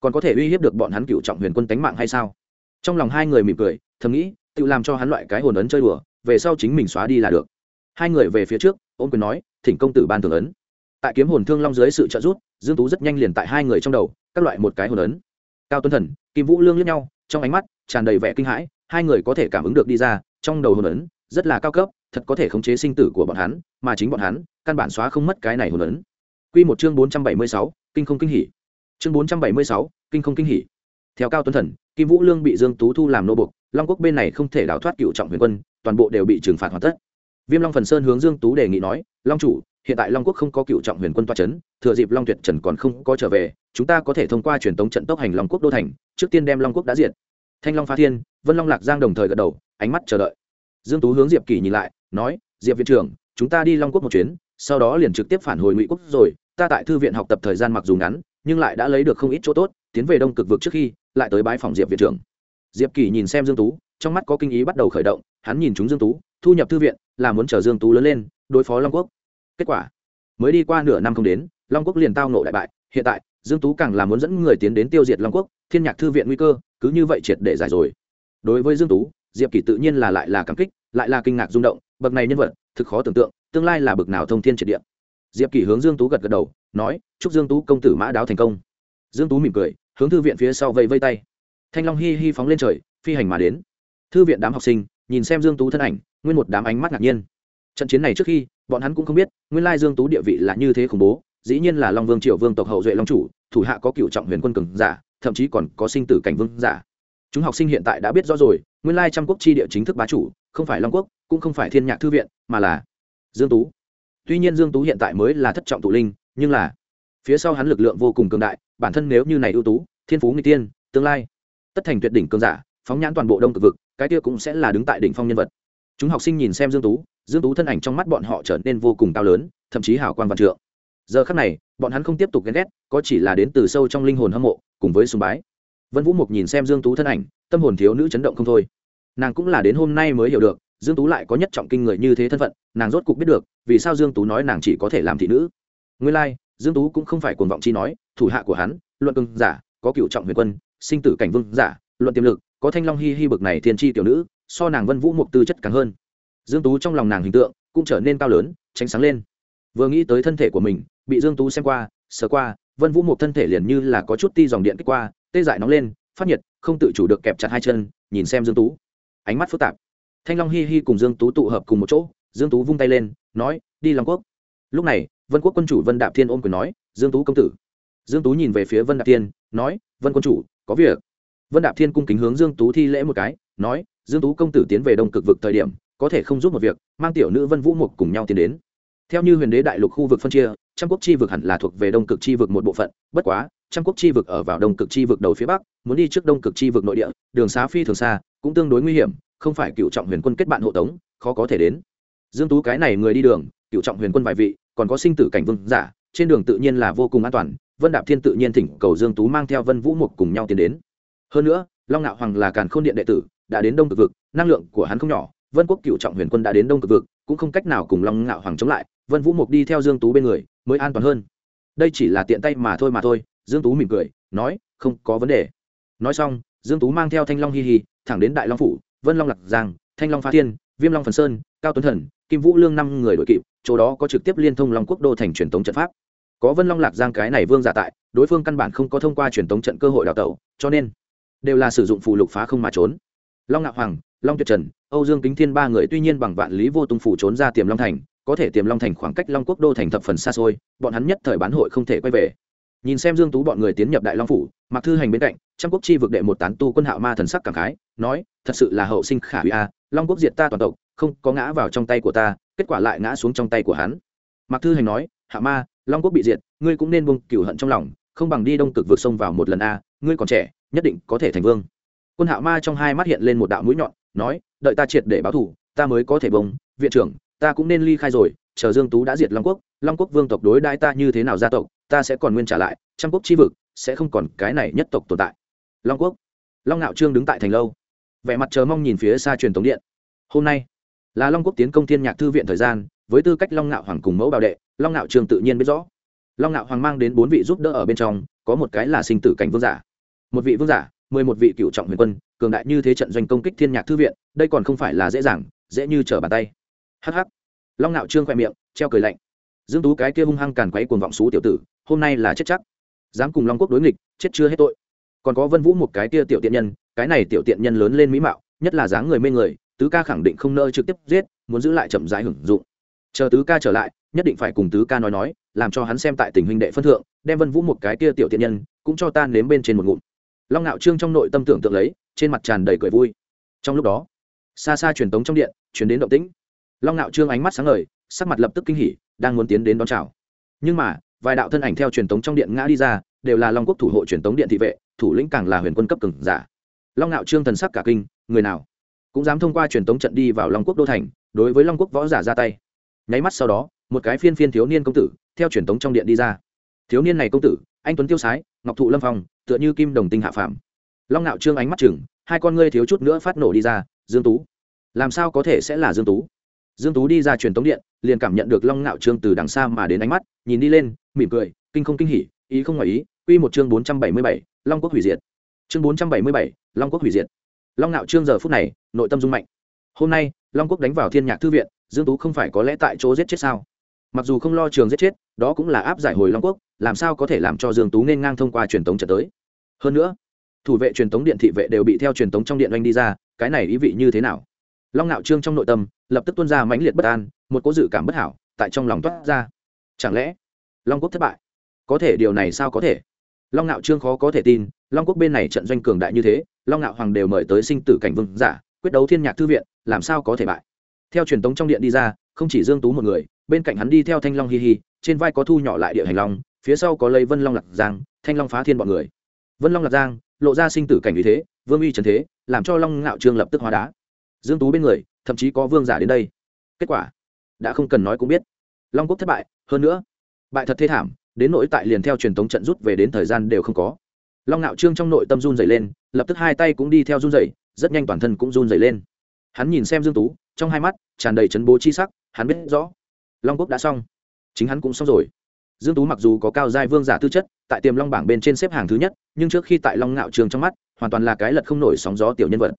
Còn có thể uy hiếp được bọn hắn cựu trọng huyền quân tánh mạng hay sao? Trong lòng hai người mỉm cười, thầm nghĩ, tự làm cho hắn loại cái hồn ấn chơi đùa, về sau chính mình xóa đi là được. Hai người về phía trước, ôm quyền nói, thỉnh công tử ban thường ấn. Tại kiếm hồn thương long dưới sự trợ giúp, dương tú rất nhanh liền tại hai người trong đầu, các loại một cái hồn ấn. Cao tuấn thần, kim vũ lương lẫn nhau, trong ánh mắt tràn đầy vẻ kinh hãi, hai người có thể cảm ứng được đi ra, trong đầu hồn ấn rất là cao cấp thật có thể khống chế sinh tử của bọn hắn mà chính bọn hắn căn bản xóa không mất cái này hồn ấn. Quy một chương 476, kinh không kinh hỉ. Chương 476, kinh không kinh hỉ. Theo cao tuấn thần kim vũ lương bị dương tú thu làm nô bục long quốc bên này không thể đào thoát cựu trọng huyền quân toàn bộ đều bị trừng phạt hoàn tất. Viêm long phần sơn hướng dương tú đề nghị nói long chủ hiện tại long quốc không có cựu trọng huyền quân toa c h ấ n thừa dịp long tuyệt trần còn không có trở về chúng ta có thể thông qua truyền tống trận tốc hành long quốc đô thành trước tiên đem long quốc đã diện thanh long phá thiên vân long lạc giang đồng thời gật đầu ánh mắt chờ đợi dương tú hướng diệp kỳ nhìn lại, nói, diệp viện trưởng, chúng ta đi long quốc một chuyến, sau đó liền trực tiếp phản hồi ngụy quốc rồi. Ta tại thư viện học tập thời gian mặc dù ngắn, nhưng lại đã lấy được không ít chỗ tốt, tiến về đông cực vực trước khi, lại tới bái phòng diệp viện trưởng. Diệp kỳ nhìn xem dương tú, trong mắt có kinh ý bắt đầu khởi động, hắn nhìn chúng dương tú, thu nhập thư viện, là muốn chờ dương tú lớn lên, đối phó long quốc. Kết quả, mới đi qua nửa năm không đến, long quốc liền tao nộ đại bại. Hiện tại, dương tú càng là muốn dẫn người tiến đến tiêu diệt long quốc, thiên nhạc thư viện nguy cơ, cứ như vậy triệt để giải rồi. Đối với dương tú, diệp Kỳ tự nhiên là lại là cảm kích lại là kinh ngạc rung động, bậc này nhân vật, thực khó tưởng tượng, tương lai là bậc nào thông thiên triệt địa. Diệp kỷ hướng dương tú gật gật đầu, nói, chúc dương tú công tử mã đáo thành công. Dương tú mỉm cười, hướng thư viện phía sau vây vây tay. Thanh long hi hi phóng lên trời, phi hành mà đến. Thư viện đám học sinh, nhìn xem dương tú thân ảnh, nguyên một đám ánh mắt ngạc nhiên. Trận chiến này trước khi, bọn hắn cũng không biết, nguyên lai dương tú địa vị là như thế khủng bố, dĩ nhiên là long vương triều vương tộc hậu duệ long chủ, thủ hạ có cựu trọng huyền quân cường giả, thậm chí còn có sinh tử cảnh vương giả. Chúng học sinh hiện tại đã biết rõ rồi, nguyên lai trăm quốc chi địa chính thức bá chủ không phải long quốc, cũng không phải thiên nhạc thư viện, mà là dương tú. Tuy nhiên dương tú hiện tại mới là thất trọng tụ linh, nhưng là phía sau hắn lực lượng vô cùng cường đại, bản thân nếu như này ưu tú, thiên phú người tiên tương lai tất thành tuyệt đỉnh cường giả, phóng nhãn toàn bộ đông cực vực, cái kia cũng sẽ là đứng tại đỉnh phong nhân vật. Chúng học sinh nhìn xem dương tú dương tú thân ảnh trong mắt bọn họ trở nên vô cùng cao lớn, thậm chí hào quang vạn trượng. Giờ khắc này, bọn hắn không tiếp tục ghen ghét, có chỉ là đến từ sâu trong linh hồn hâm mộ, cùng với sùng bái. Vân vũ mục nhìn xem dương tú thân ảnh, tâm hồn thiếu nữ chấn động không thôi nàng cũng là đến hôm nay mới hiểu được, dương tú lại có nhất trọng kinh người như thế thân phận, nàng rốt cục biết được, vì sao dương tú nói nàng chỉ có thể làm thị nữ. Nguyên lai, dương tú cũng không phải cuồng vọng chi nói, thủ hạ của hắn, luận cương giả, có cựu trọng huyền quân, sinh tử cảnh vương giả, luận tiềm lực, có thanh long hi hi bực này thiên tri tiểu nữ, so nàng vân vũ mục tư chất càng hơn. Dương tú trong lòng nàng hình tượng cũng trở nên cao lớn, tránh sáng lên. Vừa nghĩ tới thân thể của mình, bị dương tú xem qua, sờ qua, vân vũ mục thân thể liền như là có chút ti dòng điện kích qua, tê dại nóng lên, phát nhiệt, không tự chủ được kẹp chặt hai chân, nhìn xem dương tú ánh mắt phức tạp. Thanh long hi hi cùng dương tú tụ hợp cùng một chỗ, dương tú vung tay lên, nói, đi long quốc. Lúc này, vân quốc quân chủ vân đạp thiên ôm quyền nói, dương tú công tử. Dương tú nhìn về phía vân đạp thiên, nói, vân quân chủ, có việc. Vân đạp thiên cung kính hướng dương tú thi lễ một cái, nói, dương tú công tử tiến về đông cực vực thời điểm, có thể không giúp một việc, mang tiểu nữ vân vũ mục cùng nhau tiến đến. Theo như huyền đế đại lục khu vực phân chia, trăm quốc chi vực hẳn là thuộc về đông cực chi vực một bộ phận, bất quá trăm quốc chi vực ở vào đông cực chi vực đầu phía bắc, muốn đi trước đông cực chi vực nội địa, đường xá phi thường xa, cũng tương đối nguy hiểm, không phải cựu trọng huyền quân kết bạn hộ tống, khó có thể đến. Dương tú cái này người đi đường, cựu trọng huyền quân vài vị, còn có sinh tử cảnh vương giả, trên đường tự nhiên là vô cùng an toàn, vân đạp thiên tự nhiên thỉnh cầu dương tú mang theo vân vũ mục cùng nhau tiến đến. Hơn nữa, long ngạo hoàng là càn khôn điện đệ tử, đã đến đông cực vực, năng lượng của hắn không nhỏ, vân quốc cựu trọng huyền quân đã đến đông cực vực, cũng không cách nào cùng long ngạo hoàng chống lại, vân vũ mục đi theo dương tú bên người, mới an toàn hơn. Đây chỉ là tiện tay mà thôi mà thôi dương tú mỉm cười, nói, không có vấn đề. Nói xong, dương tú mang theo thanh long hi hi thẳng đến đại long phủ, vân long lạc giang, thanh long phá thiên, viêm long phần sơn, cao tuấn thần, kim vũ lương năm người đội kịp, chỗ đó có trực tiếp liên thông long quốc đô thành truyền tống trận pháp. Có vân long lạc giang cái này vương giả tại, đối phương căn bản không có thông qua truyền tống trận cơ hội đào tẩu, cho nên đều là sử dụng phù lục phá không mà trốn. Long ngạo hoàng, long tuyệt trần, âu dương kính thiên ba người tuy nhiên bằng vạn lý vô tung phủ trốn ra tiềm long thành, có thể tiềm long thành khoảng cách long quốc đô thành thập phần xa xôi, bọn hắn nhất thời bán hội không thể quay về nhìn xem dương tú bọn người tiến nhập đại long phủ mặc thư hành bên cạnh, trăm quốc chi vực đệ một tán tu quân hạo ma thần sắc cảm khái, nói, thật sự là hậu sinh khả hủy a, long quốc diệt ta toàn tộc, không có ngã vào trong tay của ta, kết quả lại ngã xuống trong tay của hắn. Mặc thư hành nói hạ ma, long quốc bị diệt, ngươi cũng nên buông cửu hận trong lòng, không bằng đi đông cực vượt sông vào một lần a, ngươi còn trẻ, nhất định có thể thành vương. Quân hạo ma trong hai mắt hiện lên một đạo mũi nhọn, nói, đợi ta triệt để báo thù, ta mới có thể bông, viện trưởng, ta cũng nên ly khai rồi, chờ dương tú đã diệt long quốc long quốc vương tộc đối đãi ta như thế nào gia tộc ta sẽ còn nguyên trả lại, trăm quốc chi vực sẽ không còn cái này nhất tộc tồn tại. Long quốc. Long ngạo trương đứng tại thành lâu. Vẻ mặt chờ mong nhìn phía xa truyền thống điện. Hôm nay là long quốc tiến công thiên nhạc thư viện thời gian, với tư cách long ngạo hoàng cùng mẫu bảo đệ, long ngạo trương tự nhiên biết rõ. Long ngạo hoàng mang đến bốn vị giúp đỡ ở bên trong, có một cái là sinh tử cảnh vương giả, một vị vương giả, mười một vị cựu trọng huyền quân, cường đại như thế trận doanh công kích thiên nhạc thư viện, đây còn không phải là dễ dàng, dễ như trở bàn tay. Hh long ngạo trương khoe miệng, treo cười lạnh. Dương tú cái kia hung hăng càn quấy cuồng vọng xú tiểu tử hôm nay là chết chắc. Dám cùng long quốc đối nghịch, chết chưa hết tội. Còn có vân vũ một cái kia tiểu tiện nhân, cái này tiểu tiện nhân lớn lên mỹ mạo, nhất là dáng người mê người, tứ ca khẳng định không nỡ trực tiếp giết, muốn giữ lại chậm rãi hưởng dụng. Chờ tứ ca trở lại, nhất định phải cùng tứ ca nói nói, làm cho hắn xem tại tình huynh đệ phân thượng, đem vân vũ một cái kia tiểu tiện nhân, cũng cho ta nếm bên trên một ngụm. Long ngạo trương trong nội tâm tưởng tượng lấy, trên mặt tràn đầy cười vui. Trong lúc đó, xa xa truyền tống trong điện chuyển đến động tĩnh. Long ngạo trương ánh mắt sáng ngời, sắc mặt lập tức kinh hỉ, đang muốn tiến đến đón chào. Nhưng mà vài đạo thân ảnh theo truyền tống trong điện ngã đi ra, đều là long quốc thủ hộ truyền tống điện thị vệ, thủ lĩnh càng là huyền quân cấp cường giả. Long ngạo trương thần sắc cả kinh, người nào? Cũng dám thông qua truyền tống trận đi vào long quốc đô thành, đối với long quốc võ giả ra tay. Nháy mắt sau đó, một cái phiên phiên thiếu niên công tử, theo truyền tống trong điện đi ra. Thiếu niên này công tử, anh tuấn tiêu sái, ngọc thụ lâm phong, tựa như kim đồng tinh hạ phàm. Long ngạo trương ánh mắt chừng, hai con ngươi thiếu chút nữa phát nổ đi ra, dương tú, làm sao có thể sẽ là dương tú? Dương tú đi ra truyền tống điện liền cảm nhận được long ngạo trương từ đằng xa mà đến ánh mắt nhìn đi lên mỉm cười kinh không kinh hỉ ý không ngoài ý quy một chương 477, long quốc hủy diệt. Chương 477, long quốc hủy diệt. Long ngạo trương giờ phút này nội tâm rung mạnh. Hôm nay long quốc đánh vào thiên nhạc thư viện dương tú không phải có lẽ tại chỗ giết chết sao? Mặc dù không lo trường giết chết đó cũng là áp giải hồi long quốc làm sao có thể làm cho dương tú nên ngang thông qua truyền tống trận tới? Hơn nữa thủ vệ truyền tống điện thị vệ đều bị theo truyền tống trong điện oanh đi ra cái này ý vị như thế nào? Long ngạo trương trong nội tâm lập tức tuôn ra mãnh liệt bất an, một cố dự cảm bất hảo tại trong lòng toát ra. Chẳng lẽ long quốc thất bại? Có thể điều này sao có thể? Long ngạo trương khó có thể tin, long quốc bên này trận doanh cường đại như thế, long ngạo hoàng đều mời tới sinh tử cảnh vương giả, quyết đấu thiên nhạc thư viện, làm sao có thể bại? Theo truyền tống trong điện đi ra, không chỉ dương tú một người, bên cạnh hắn đi theo thanh long hi hi, trên vai có thu nhỏ lại địa hành long, phía sau có lấy vân long lạc giang, thanh long phá thiên bọn người. Vân long lạc giang, lộ ra sinh tử cảnh như thế, vương uy trần thế, làm cho long ngạo trương lập tức hóa đá dương tú bên người, thậm chí có vương giả đến đây. Kết quả, đã không cần nói cũng biết. Long quốc thất bại, hơn nữa, bại thật thê thảm, đến nỗi tại liền theo truyền thống trận rút về đến thời gian đều không có. Long ngạo trương trong nội tâm run dày lên, lập tức hai tay cũng đi theo run dày rất nhanh toàn thân cũng run dày lên. Hắn nhìn xem dương tú, trong hai mắt tràn đầy chấn bố chi sắc, hắn biết rõ, long quốc đã xong. Chính hắn cũng xong rồi. Dương tú mặc dù có cao giai vương giả tư chất, tại tiềm long bảng bên trên xếp hàng thứ nhất, nhưng trước khi tại long ngạo trường trong mắt, hoàn toàn là cái lật không nổi sóng gió tiểu nhân vật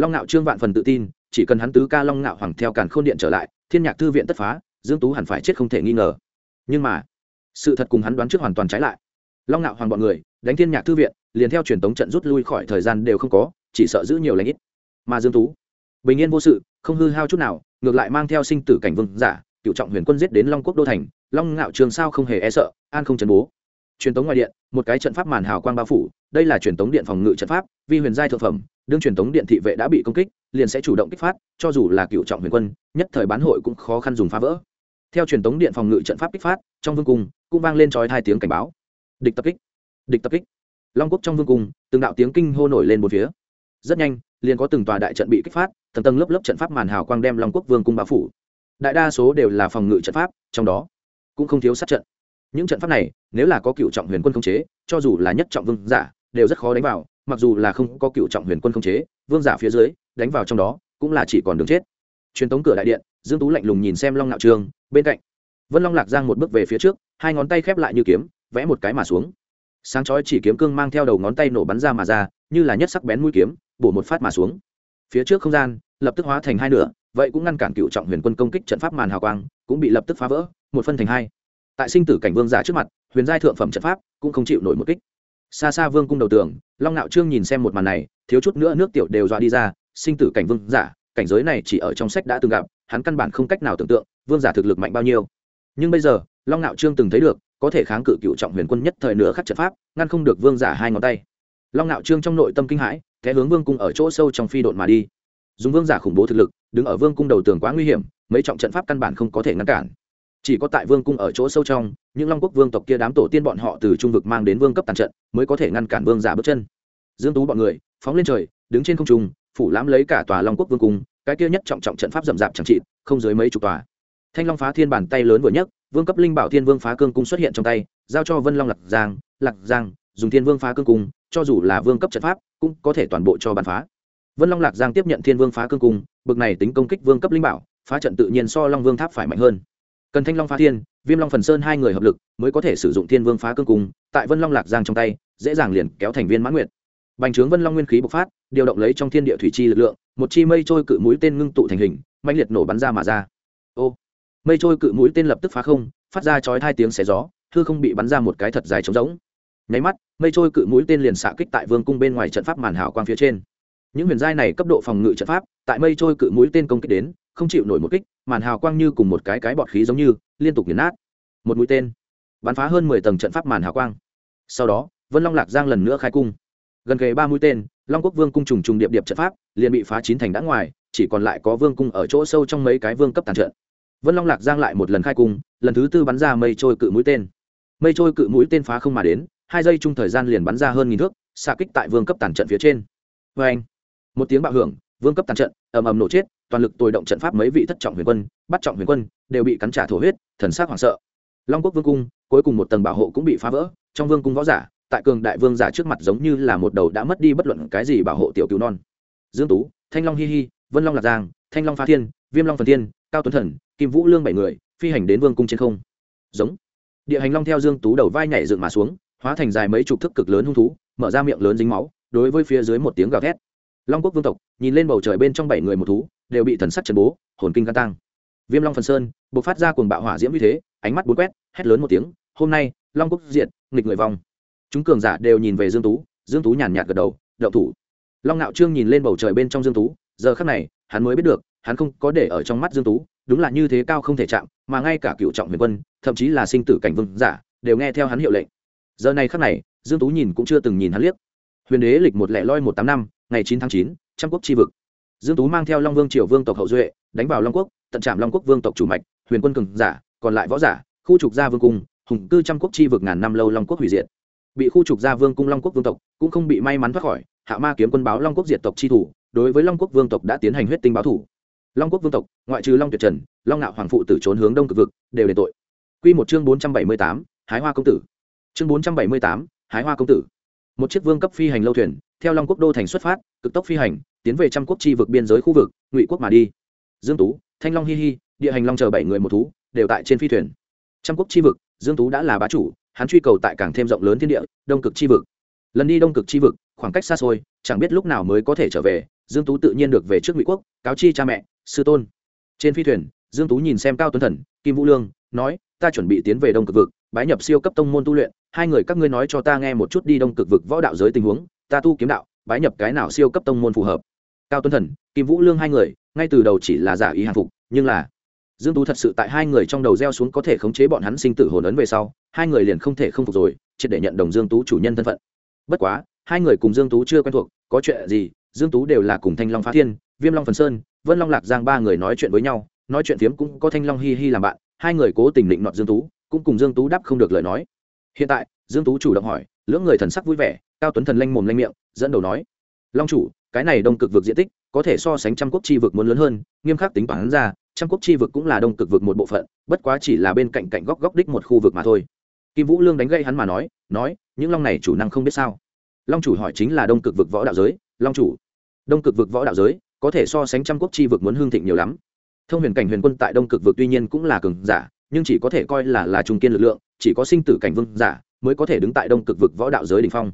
long ngạo trương vạn phần tự tin, chỉ cần hắn tứ ca long ngạo hoàng theo càn khôn điện trở lại, thiên nhạc thư viện tất phá, dương tú hẳn phải chết không thể nghi ngờ. Nhưng mà, sự thật cùng hắn đoán trước hoàn toàn trái lại. Long ngạo hoàng bọn người, đánh thiên nhạc thư viện, liền theo truyền tống trận rút lui khỏi thời gian đều không có, chỉ sợ giữ nhiều lãnh ít. Mà dương tú, bình yên vô sự, không hư hao chút nào, ngược lại mang theo sinh tử cảnh vương giả, cựu trọng huyền quân giết đến long quốc đô thành, long ngạo trường sao không hề e sợ, an không chấn bố. Truyền tống ngoài điện, một cái trận pháp màn hào quang bao phủ, đây là truyền tống điện phòng ngự trận pháp, vi huyền giai thượng phẩm đương truyền thống điện thị vệ đã bị công kích, liền sẽ chủ động kích phát, cho dù là cựu trọng huyền quân, nhất thời bán hội cũng khó khăn dùng phá vỡ. Theo truyền thống điện phòng ngự trận pháp kích phát, trong vương cung cũng vang lên trói hai tiếng cảnh báo. Địch tập kích, địch tập kích. Long quốc trong vương cung, từng đạo tiếng kinh hô nổi lên một phía. Rất nhanh, liền có từng tòa đại trận bị kích phát, tầng tầng lớp lớp trận pháp màn hào quang đem long quốc vương cung bao phủ. Đại đa số đều là phòng ngự trận pháp, trong đó cũng không thiếu sát trận. Những trận pháp này, nếu là có cựu trọng huyền quân không chế, cho dù là nhất trọng vương giả, đều rất khó đánh vào mặc dù là không có cựu trọng huyền quân không chế, vương giả phía dưới, đánh vào trong đó, cũng là chỉ còn đường chết. Truyền tống cửa đại điện, dương tú lạnh lùng nhìn xem long nạo trường bên cạnh, vân long lạc giang một bước về phía trước, hai ngón tay khép lại như kiếm, vẽ một cái mà xuống. Sáng chói chỉ kiếm cương mang theo đầu ngón tay nổ bắn ra mà ra, như là nhất sắc bén mũi kiếm, bổ một phát mà xuống. Phía trước không gian, lập tức hóa thành hai nửa, vậy cũng ngăn cản cựu trọng huyền quân công kích trận pháp màn hào quang, cũng bị lập tức phá vỡ, một phân thành hai. Tại sinh tử cảnh vương giả trước mặt, huyền giai thượng phẩm trận pháp cũng không chịu nổi một kích xa xa vương cung đầu tường, long nạo trương nhìn xem một màn này, thiếu chút nữa nước tiểu đều dọa đi ra, sinh tử cảnh vương giả, cảnh giới này chỉ ở trong sách đã từng gặp, hắn căn bản không cách nào tưởng tượng, vương giả thực lực mạnh bao nhiêu. Nhưng bây giờ, long nạo trương từng thấy được, có thể kháng cự cựu trọng huyền quân nhất thời nửa khắc trận pháp, ngăn không được vương giả hai ngón tay. Long nạo trương trong nội tâm kinh hãi thế hướng vương cung ở chỗ sâu trong phi độn mà đi. Dùng vương giả khủng bố thực lực, đứng ở vương cung đầu tường quá nguy hiểm, mấy trọng trận pháp căn bản không có thể ngăn cản chỉ có tại vương cung ở chỗ sâu trong, những long quốc vương tộc kia đám tổ tiên bọn họ từ trung vực mang đến vương cấp tàn trận, mới có thể ngăn cản vương giả bước chân. Dương tú bọn người, phóng lên trời, đứng trên không trung, phủ lãm lấy cả tòa long quốc vương cung, cái kia nhất trọng trọng trận pháp rậm rạp chẳng trị, không dưới mấy chục tòa. Thanh long phá thiên bàn tay lớn vừa nhất vương cấp linh bảo thiên vương phá cương cung xuất hiện trong tay, giao cho vân long lạc giang lạc giang, dùng thiên vương phá cương cung, cho dù là vương cấp trận pháp, cũng có thể toàn bộ cho bàn phá. Vân long lạc giang tiếp nhận thiên vương phá cương cung, bực này tính công kích vương cấp linh bảo, phá trận tự nhiên so long vương tháp phải mạnh hơn cần thanh long phá thiên, viêm long phần sơn hai người hợp lực mới có thể sử dụng thiên vương phá cương cung tại vân long lạc giang trong tay, dễ dàng liền kéo thành viên mãn nguyện bành trướng vân long nguyên khí bộc phát, điều động lấy trong thiên địa thủy chi lực lượng, một chi mây trôi cự mũi tên ngưng tụ thành hình mạnh liệt nổ bắn ra mà ra. Ô, mây trôi cự mũi tên lập tức phá không, phát ra chói hai tiếng xé gió thư không bị bắn ra một cái thật dài trống rỗng. Nháy mắt, mây trôi cự mũi tên liền xạ kích tại vương cung bên ngoài trận pháp màn hảo quang phía trên. Những huyền giai này cấp độ phòng ngự trận pháp, tại mây trôi cự mũi tên công kích đến không chịu nổi một kích, màn hào quang như cùng một cái cái bọt khí giống như, liên tục nghiền nát. Một mũi tên, bắn phá hơn mười tầng trận pháp màn hào quang. Sau đó, vân long lạc giang lần nữa khai cung. Gần kề ba mũi tên, long quốc vương cung trùng trùng điệp điệp trận pháp, liền bị phá chín thành đã ngoài, chỉ còn lại có vương cung ở chỗ sâu trong mấy cái vương cấp tàn trận. Vân long lạc giang lại một lần khai cung, lần thứ tư bắn ra mây trôi cự mũi tên. Mây trôi cự mũi tên phá không mà đến, hai giây chung thời gian liền bắn ra hơn nghìn thước xa kích tại vương cấp tàn trận phía trên. Vê anh một tiếng bạo hưởng, vương cấp tàn trận ầm ầm nổ chết toàn lực tồi động trận pháp mấy vị thất trọng huyền quân, bắt trọng huyền quân, đều bị cắn trả thổ huyết, thần sát hoảng sợ. Long quốc vương cung, cuối cùng một tầng bảo hộ cũng bị phá vỡ, trong vương cung võ giả, tại cường đại vương giả trước mặt giống như là một đầu đã mất đi bất luận cái gì bảo hộ tiểu cứu non. Dương tú, thanh long hi hi, vân long lạc giang, thanh long phá thiên, viêm long phần thiên, cao tuấn thần, kim vũ lương bảy người, phi hành đến vương cung trên không. Giống. Địa hành long theo dương tú đầu vai nhảy dựng mà xuống, hóa thành dài mấy chục thước cực lớn hung thú, mở ra miệng lớn dính máu, đối với phía dưới một tiếng gào thét long quốc vương tộc, nhìn lên bầu trời bên trong bảy người một thú, đều bị thần sắc trần bố, hồn kinh can tăng. Viêm long phần sơn buộc phát ra cuồng bạo hỏa diễm như thế, ánh mắt bốn quét, hét lớn một tiếng, hôm nay, long quốc diện nghịch người vong. Chúng cường giả đều nhìn về dương tú dương tú nhàn nhạt gật đầu đậu thủ. Long ngạo trương nhìn lên bầu trời bên trong dương tú, giờ khắc này, hắn mới biết được, hắn không có để ở trong mắt dương tú, đúng là như thế cao không thể chạm, mà ngay cả cựu trọng huyền quân, thậm chí là sinh tử cảnh vương giả, đều nghe theo hắn hiệu lệnh. Giờ này khắc này, dương tú nhìn cũng chưa từng nhìn hắn liếc. Huyền đế lịch một lẻ loi một tám năm ngày chín tháng chín, trăm quốc tri vực. Dương tú mang theo long vương triều vương tộc hậu duệ, đánh vào long quốc, tận trạm long quốc vương tộc chủ mạch, huyền quân cường giả, còn lại võ giả, khu trục gia vương cung, hùng cư trăm quốc tri vực ngàn năm lâu long quốc hủy diệt. Bị khu trục gia vương cung long quốc vương tộc cũng không bị may mắn thoát khỏi, hạ ma kiếm quân báo long quốc diệt tộc chi thủ, đối với long quốc vương tộc đã tiến hành huyết tinh báo thủ. Long quốc vương tộc, ngoại trừ long tuyệt trần, long nạo hoàng phụ tử trốn hướng đông cực vực, đều đền tội. Quy một chương bốn trăm bảy mươi tám, hái hoa công tử. Chương bốn trăm bảy mươi tám, hái hoa công tử. Một chiếc vương cấp phi hành lâu thuyền theo long quốc đô thành xuất phát, cực tốc phi hành, tiến về trăm quốc chi vực biên giới khu vực, ngụy quốc mà đi. Dương tú, thanh long hi hi, địa hành long chờ bảy người một thú, đều tại trên phi thuyền. Trăm quốc chi vực, dương tú đã là bá chủ, hắn truy cầu tại càng thêm rộng lớn thiên địa, đông cực chi vực. Lần đi đông cực chi vực, khoảng cách xa xôi, chẳng biết lúc nào mới có thể trở về, dương tú tự nhiên được về trước ngụy quốc, cáo chi cha mẹ, sư tôn. Trên phi thuyền, dương tú nhìn xem cao tuấn thần, kim vũ lương, nói, ta chuẩn bị tiến về đông cực vực, bái nhập siêu cấp tông môn tu luyện, hai người các ngươi nói cho ta nghe một chút đi đông cực vực võ đạo giới tình huống ta tu kiếm đạo, bái nhập cái nào siêu cấp tông môn phù hợp. Cao tuấn thần, kim vũ lương hai người, ngay từ đầu chỉ là giả ý hàng phục, nhưng là dương tú thật sự tại hai người trong đầu gieo xuống có thể khống chế bọn hắn sinh tử hồn ấn về sau, hai người liền không thể không phục rồi triệt để nhận đồng dương tú chủ nhân thân phận. Bất quá, hai người cùng dương tú chưa quen thuộc, có chuyện gì, dương tú đều là cùng thanh long phá thiên, viêm long phần sơn, vân long lạc giang ba người nói chuyện với nhau, nói chuyện phiếm cũng có thanh long hi hi làm bạn, hai người cố tình định nọt dương tú, cũng cùng dương tú đáp không được lời nói. Hiện tại, dương tú chủ động hỏi, lưỡng người thần sắc vui vẻ cao tuấn thần lanh mồm lanh miệng, dẫn đầu nói, long chủ, cái này đông cực vực diện tích có thể so sánh trăm quốc chi vực muốn lớn hơn, nghiêm khắc tính toán ra, trăm quốc chi vực cũng là đông cực vực một bộ phận, bất quá chỉ là bên cạnh cạnh góc góc đích một khu vực mà thôi. Kim vũ lương đánh gây hắn mà nói nói, những long này chủ năng không biết sao. Long chủ hỏi chính là đông cực vực võ đạo giới, long chủ, đông cực vực võ đạo giới có thể so sánh trăm quốc chi vực muốn hương thịnh nhiều lắm. Thông huyền cảnh huyền quân tại đông cực vực tuy nhiên cũng là cường giả, nhưng chỉ có thể coi là là trung kiên lực lượng, chỉ có sinh tử cảnh vương giả mới có thể đứng tại đông cực vực võ đạo giới đ ỉ n h phong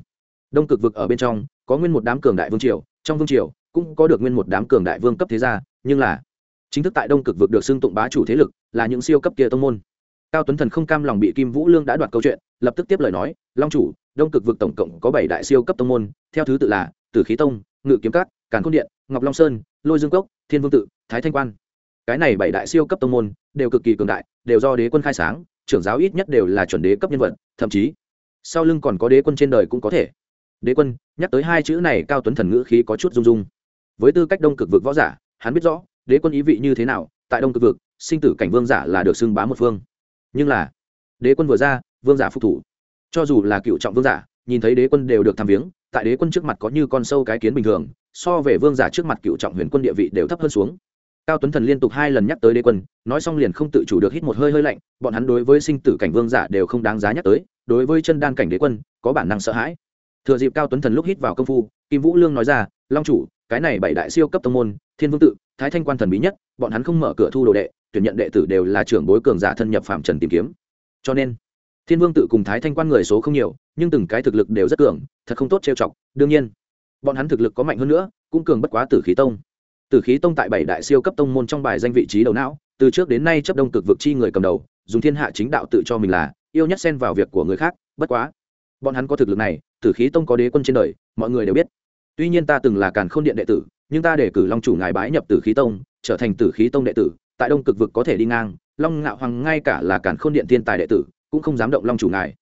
đông cực vực ở bên trong, có nguyên một đám cường đại vương triều, trong vương triều cũng có được nguyên một đám cường đại vương cấp thế gia, nhưng là chính thức tại đông cực vực được xưng tụng bá chủ thế lực là những siêu cấp kia tông môn. Cao tuấn thần không cam lòng bị kim vũ lương đã đoạt câu chuyện, lập tức tiếp lời nói, long chủ, đông cực vực tổng cộng có bảy đại siêu cấp tông môn, theo thứ tự là tử khí tông, ngự kiếm cát càn khôn điện, ngọc long sơn, lôi dương cốc, thiên vương tự, thái thanh quan. Cái này bảy đại siêu cấp tông môn đều cực kỳ cường đại, đều do đế quân khai sáng, trưởng giáo ít nhất đều là chuẩn đế cấp nhân vật, thậm chí sau lưng còn có đế quân trên đời cũng có thể đế quân, nhắc tới hai chữ này cao tuấn thần ngữ khí có chút rung rung. Với tư cách đông cực vực võ giả, hắn biết rõ, đế quân ý vị như thế nào, tại đông cực vực, sinh tử cảnh vương giả là được xưng bá một phương. Nhưng là, đế quân vừa ra, vương giả phục thủ. Cho dù là cựu trọng vương giả, nhìn thấy đế quân đều được tham viếng, tại đế quân trước mặt có như con sâu cái kiến bình thường, so về vương giả trước mặt cựu trọng huyền quân địa vị đều thấp hơn xuống. Cao tuấn thần liên tục hai lần nhắc tới đế quân, nói xong liền không tự chủ được hít một hơi hơi lạnh, bọn hắn đối với sinh tử cảnh vương giả đều không đáng giá nhắc tới, đối với chân đan cảnh đế quân, có bản năng sợ hãi thừa dịp cao tuấn thần lúc hít vào công phu kim vũ lương nói ra long chủ cái này bảy đại siêu cấp tông môn thiên vương tự thái thanh quan thần bí nhất bọn hắn không mở cửa thu đồ đệ tuyển nhận đệ tử đều là trưởng bối cường giả thân nhập phạm trần tìm kiếm. Cho nên thiên vương tự cùng thái thanh quan người số không nhiều nhưng từng cái thực lực đều rất cường thật không tốt trêu chọc. Đương nhiên bọn hắn thực lực có mạnh hơn nữa cũng cường bất quá tử khí tông. Tử khí tông tại bảy đại siêu cấp tông môn trong bài danh vị trí đầu não, từ trước đến nay chấp đông cực vực chi người cầm đầu, dùng thiên hạ chính đạo tự cho mình là yêu nhất xen vào việc của người khác, bất quá, bọn hắn có thực lực này, Tử khí tông có đế quân trên đời, mọi người đều biết. Tuy nhiên ta từng là Càn Khôn điện đệ tử, nhưng ta để cử Long chủ ngài bái nhập Tử khí tông, trở thành Tử khí tông đệ tử, tại đông cực vực có thể đi ngang, Long Ngạo Hoàng ngay cả là Càn Khôn điện thiên tài đệ tử, cũng không dám động Long chủ ngài.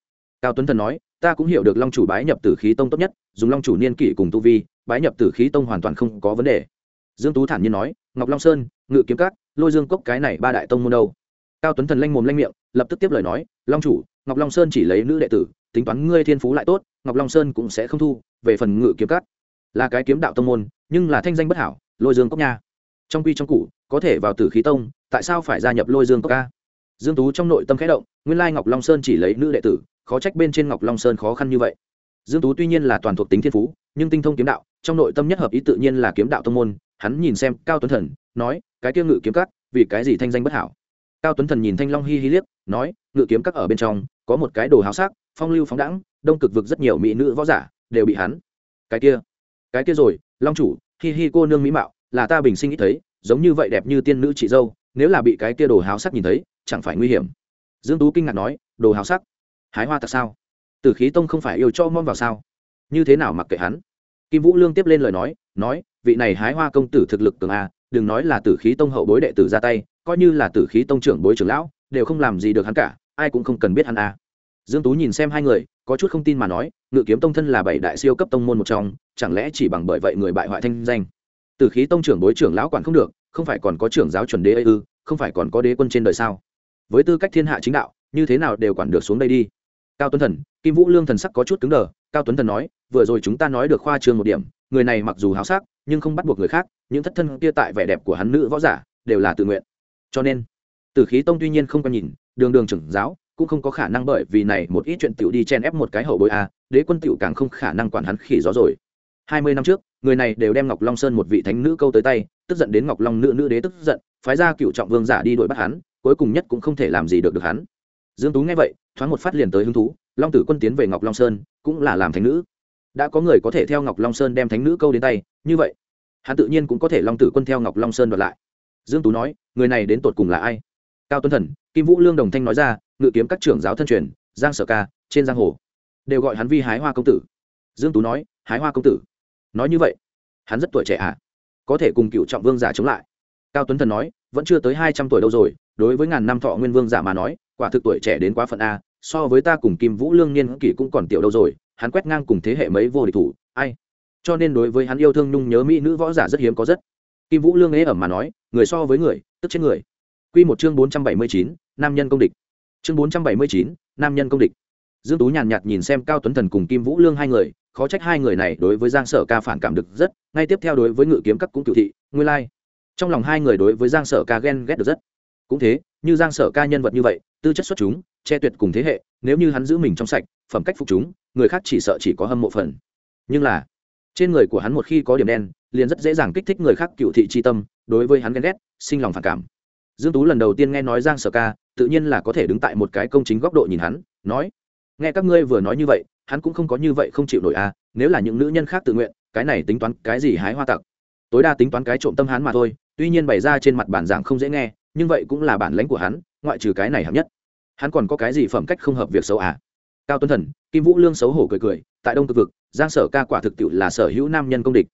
Cao Tuấn Thần nói, ta cũng hiểu được Long chủ bái nhập Tử khí tông tốt nhất, dùng Long chủ niên kỷ cùng tu vi, bái nhập Tử khí tông hoàn toàn không có vấn đề dương tú thản nhiên nói ngọc long sơn ngự kiếm cát lôi dương cốc cái này ba đại tông môn đâu cao tuấn thần lanh mồm lanh miệng lập tức tiếp lời nói long chủ ngọc long sơn chỉ lấy nữ đệ tử tính toán ngươi thiên phú lại tốt, ngọc long sơn cũng sẽ không thu, về phần ngự kiếm cát là cái kiếm đạo tông môn, nhưng là thanh danh bất hảo, lôi dương cốc nha. Trong quy trong cụ có thể vào tử khí tông, tại sao phải gia nhập lôi dương cốc ca? Dương tú trong nội tâm khẽ động, nguyên lai ngọc long sơn chỉ lấy nữ đệ tử, khó trách bên trên ngọc long sơn khó khăn như vậy. Dương tú tuy nhiên là toàn thuộc tính thiên phú, nhưng tinh thông kiếm đạo, trong nội tâm nhất hợp ý tự nhiên là kiếm đạo tông môn. Hắn nhìn xem cao tuấn thần, nói, cái kia ngự kiếm cắt vì cái gì thanh danh bất hảo? Cao tuấn thần nhìn thanh long hi hi liếc, nói, ngự kiếm cắt ở bên trong, có một cái đồ háo sắc phong lưu phóng đẳng đông cực vực rất nhiều mỹ nữ võ giả đều bị hắn. Cái kia cái kia rồi, long chủ, hi hi cô nương mỹ mạo, là ta bình sinh ít thấy, giống như vậy đẹp như tiên nữ chị dâu, nếu là bị cái kia đồ háo sắc nhìn thấy, chẳng phải nguy hiểm. Dương tú kinh ngạc nói, đồ háo sắc? Hái hoa tại sao? Tử khí tông không phải yêu cho mong vào sao? Như thế nào mặc kệ hắn? Kim vũ lương tiếp lên lời nói nói, vị này hái hoa công tử thực lực cường a, đừng nói là tử khí tông hậu bối đệ tử ra tay, coi như là tử khí tông trưởng bối trưởng lão, đều không làm gì được hắn cả, ai cũng không cần biết hắn a dương tú nhìn xem hai người, có chút không tin mà nói, ngự kiếm tông thân là bảy đại siêu cấp tông môn một trong, chẳng lẽ chỉ bằng bởi vậy người bại hoại thanh danh? Tử khí tông trưởng bối trưởng lão quản không được, không phải còn có trưởng giáo chuẩn đế ư, không phải còn có đế quân trên đời sao? Với tư cách thiên hạ chính đạo, như thế nào đều quản được xuống đây đi. Cao tuấn thần, kim vũ lương thần sắc có chút cứng đờ, cao tuấn thần nói, vừa rồi chúng ta nói được khoa trương một điểm, người này mặc dù háo sắc, nhưng không bắt buộc người khác, những thất thân kia tại vẻ đẹp của hắn nữ võ giả, đều là tự nguyện. Cho nên, tử khí tông tuy nhiên không có nhìn, đường đường trưởng giáo cũng không có khả năng bởi vì này một ít chuyện tiểu đi chen ép một cái hậu bối a đế quân tiểu càng không khả năng quản hắn khỉ gió rồi. Hai mươi năm trước, người này đều đem ngọc long sơn một vị thánh nữ câu tới tay, tức giận đến ngọc long nữ nữ đế tức giận, phái ra cựu trọng vương giả đi đuổi bắt hắn, cuối cùng nhất cũng không thể làm gì được được hắn. Dương tú nghe vậy, thoáng một phát liền tới hứng thú, long tử quân tiến về ngọc long sơn, cũng là làm thánh nữ. Đã có người có thể theo ngọc long sơn đem thánh nữ câu đến tay, như vậy, hắn tự nhiên cũng có thể long tử quân theo ngọc long sơn đoạt lại. Dương tú nói, người này đến tột cùng là ai? Cao tuấn thần, kim vũ lương đồng thanh nói ra, ngự kiếm các trưởng giáo thân truyền, giang sở ca, trên giang hồ, đều gọi hắn vi hái hoa công tử. Dương tú nói, hái hoa công tử? Nói như vậy, hắn rất tuổi trẻ à? Có thể cùng cựu trọng vương giả chống lại. Cao tuấn thần nói, vẫn chưa tới hai trăm tuổi đâu rồi, đối với ngàn năm thọ nguyên vương giả mà nói, quả thực tuổi trẻ đến quá phận a, so với ta cùng kim vũ lương niên kỷ cũng còn tiểu đâu rồi, hắn quét ngang cùng thế hệ mấy vô địch thủ, ai? Cho nên đối với hắn yêu thương nhung nhớ mỹ nữ võ giả rất hiếm có rất. Kim vũ lương ế ẩm mà nói, người so với người, tức chết người quy một chương bốn trăm bảy mươi chín, nam nhân công địch. Chương bốn trăm bảy mươi chín, nam nhân công địch. Dương tú nhàn nhạt nhìn xem cao tuấn thần cùng kim vũ lương hai người, khó trách hai người này đối với giang sở ca phản cảm được rất, ngay tiếp theo đối với ngự kiếm các cũng cửu thị, nguyên lai. Trong lòng hai người đối với giang sở ca ghen ghét được rất. Cũng thế, như giang sở ca nhân vật như vậy, tư chất xuất chúng, che tuyệt cùng thế hệ, nếu như hắn giữ mình trong sạch, phẩm cách phục chúng, người khác chỉ sợ chỉ có hâm mộ phần. Nhưng là, trên người của hắn một khi có điểm đen, liền rất dễ dàng kích thích người khác cựu thị chi tâm, đối với hắn ghen ghét, sinh lòng phản cảm dương tú lần đầu tiên nghe nói giang sở ca, tự nhiên là có thể đứng tại một cái công chính góc độ nhìn hắn, nói, nghe các ngươi vừa nói như vậy, hắn cũng không có như vậy không chịu nổi à nếu là những nữ nhân khác tự nguyện, cái này tính toán cái gì hái hoa tặc? Tối đa tính toán cái trộm tâm hắn mà thôi, tuy nhiên bày ra trên mặt bản giảng không dễ nghe, nhưng vậy cũng là bản lãnh của hắn, ngoại trừ cái này hạng nhất. Hắn còn có cái gì phẩm cách không hợp việc xấu à? Cao tuấn thần, kim vũ lương xấu hổ cười cười, tại đông cực vực, giang sở ca quả thực tiệu là sở hữu nam nhân công địch.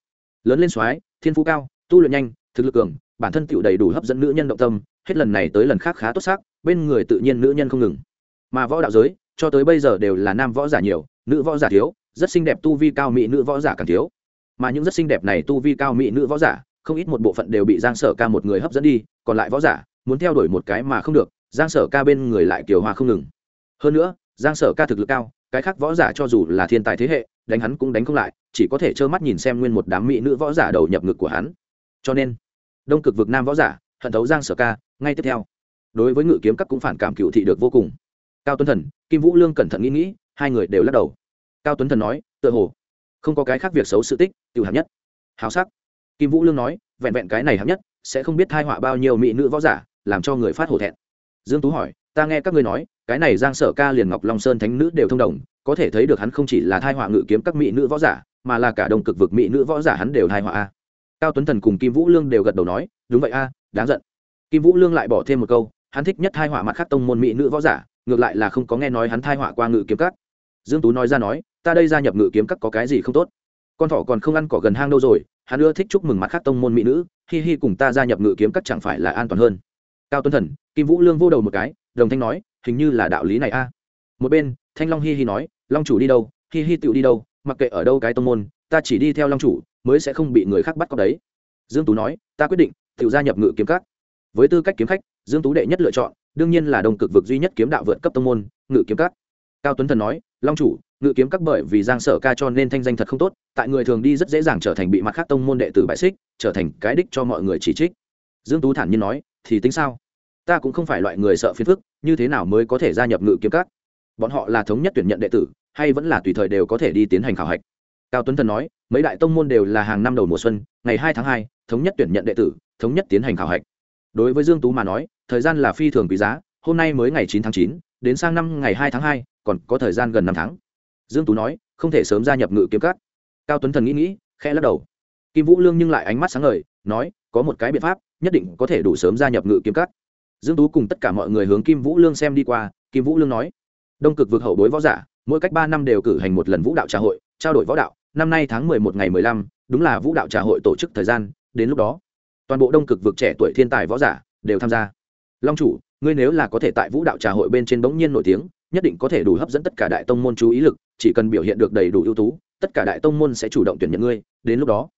Lớn lên soái, thiên phú cao, tu luyện nhanh, thực lực cường bản thân tựu đầy đủ hấp dẫn nữ nhân động tâm, hết lần này tới lần khác khá tốt xác, bên người tự nhiên nữ nhân không ngừng. Mà võ đạo giới, cho tới bây giờ đều là nam võ giả nhiều, nữ võ giả thiếu, rất xinh đẹp tu vi cao mỹ nữ võ giả càng thiếu. Mà những rất xinh đẹp này tu vi cao mỹ nữ võ giả, không ít một bộ phận đều bị giang sở ca một người hấp dẫn đi, còn lại võ giả, muốn theo đuổi một cái mà không được, giang sở ca bên người lại kiều hoa không ngừng. Hơn nữa, giang sở ca thực lực cao, cái khác võ giả cho dù là thiên tài thế hệ, đánh hắn cũng đánh không lại, chỉ có thể trơ mắt nhìn xem nguyên một đám mỹ nữ võ giả đầu nhập ngực của hắn. Cho nên đông cực vực nam võ giả, hận thấu giang sở ca, ngay tiếp theo. Đối với ngự kiếm các cũng phản cảm cựu thị được vô cùng. Cao tuấn thần, kim vũ lương cẩn thận nghĩ nghĩ, hai người đều lắc đầu. Cao tuấn thần nói, tựa hồ không có cái khác việc xấu sự tích tự hạng nhất. Hào sắc. Kim vũ lương nói, vẹn vẹn cái này hạng nhất, sẽ không biết thai họa bao nhiêu mỹ nữ võ giả, làm cho người phát hổ thẹn. Dương tú hỏi, ta nghe các ngươi nói, cái này giang sở ca liền ngọc long sơn thánh nữ đều thông đồng, có thể thấy được hắn không chỉ là thai họa ngự kiếm các mỹ nữ võ giả, mà là cả đồng cực vực mỹ nữ võ giả hắn đều thai họa a cao tuấn thần cùng kim vũ lương đều gật đầu nói, đúng vậy a, đáng giận. Kim vũ lương lại bỏ thêm một câu, hắn thích nhất thai họa mặt khác tông môn mỹ nữ võ giả, ngược lại là không có nghe nói hắn thai họa qua ngự kiếm các. Dương tú nói ra nói, ta đây gia nhập ngự kiếm các có cái gì không tốt? Con thỏ còn không ăn cỏ gần hang đâu rồi, hắn ưa thích chúc mừng mặt khác tông môn mỹ nữ, hi hi cùng ta gia nhập ngự kiếm các chẳng phải là an toàn hơn. Cao tuấn thần, kim vũ lương vô đầu một cái, đồng thanh nói, hình như là đạo lý này a. Một bên, thanh long hi hi nói, long chủ đi đâu, hi hi tựu đi đâu, mặc kệ ở đâu cái tông môn, ta chỉ đi theo long chủ mới sẽ không bị người khác bắt cóc đấy. Dương tú nói, ta quyết định, tự gia nhập ngự kiếm các. Với tư cách kiếm khách, dương tú đệ nhất lựa chọn, đương nhiên là đồng cực vực duy nhất kiếm đạo vượt cấp tông môn, ngự kiếm các. Cao tuấn thần nói, long chủ, ngự kiếm các bởi vì giang sở ca cho nên thanh danh thật không tốt, tại người thường đi rất dễ dàng trở thành bị mặt khác tông môn đệ tử bại xích, trở thành cái đích cho mọi người chỉ trích. Dương tú thản nhiên nói, thì tính sao? Ta cũng không phải loại người sợ phiền phức, như thế nào mới có thể gia nhập ngự kiếm các? Bọn họ là thống nhất tuyển nhận đệ tử, hay vẫn là tùy thời đều có thể đi tiến hành khảo hạch? Cao tuấn thần nói, mấy đại tông môn đều là hàng năm đầu mùa xuân, ngày hai tháng hai, thống nhất tuyển nhận đệ tử, thống nhất tiến hành khảo hạch. Đối với dương tú mà nói, thời gian là phi thường quý giá, hôm nay mới ngày chín tháng chín, đến sang năm ngày hai tháng hai, còn có thời gian gần năm tháng. Dương tú nói, không thể sớm gia nhập ngự kiếm cắt cao tuấn thần nghĩ nghĩ, khẽ lắc đầu. Kim vũ lương nhưng lại ánh mắt sáng ngời, nói, có một cái biện pháp, nhất định có thể đủ sớm gia nhập ngự kiếm cắt dương tú cùng tất cả mọi người hướng kim vũ lương xem đi qua, kim vũ lương nói, đông cực vực hậu bối võ giả, mỗi cách ba năm đều cử hành một lần vũ đạo trà hội, trao đổi võ đạo năm nay tháng mười một ngày mười lăm, đúng là vũ đạo trà hội tổ chức thời gian, đến lúc đó, toàn bộ đông cực vực trẻ tuổi thiên tài võ giả đều tham gia. Long chủ, ngươi nếu là có thể tại vũ đạo trà hội bên trên bỗng nhiên nổi tiếng, nhất định có thể đủ hấp dẫn tất cả đại tông môn chú ý lực, chỉ cần biểu hiện được đầy đủ ưu tú, tất cả đại tông môn sẽ chủ động tuyển nhận ngươi, đến lúc đó.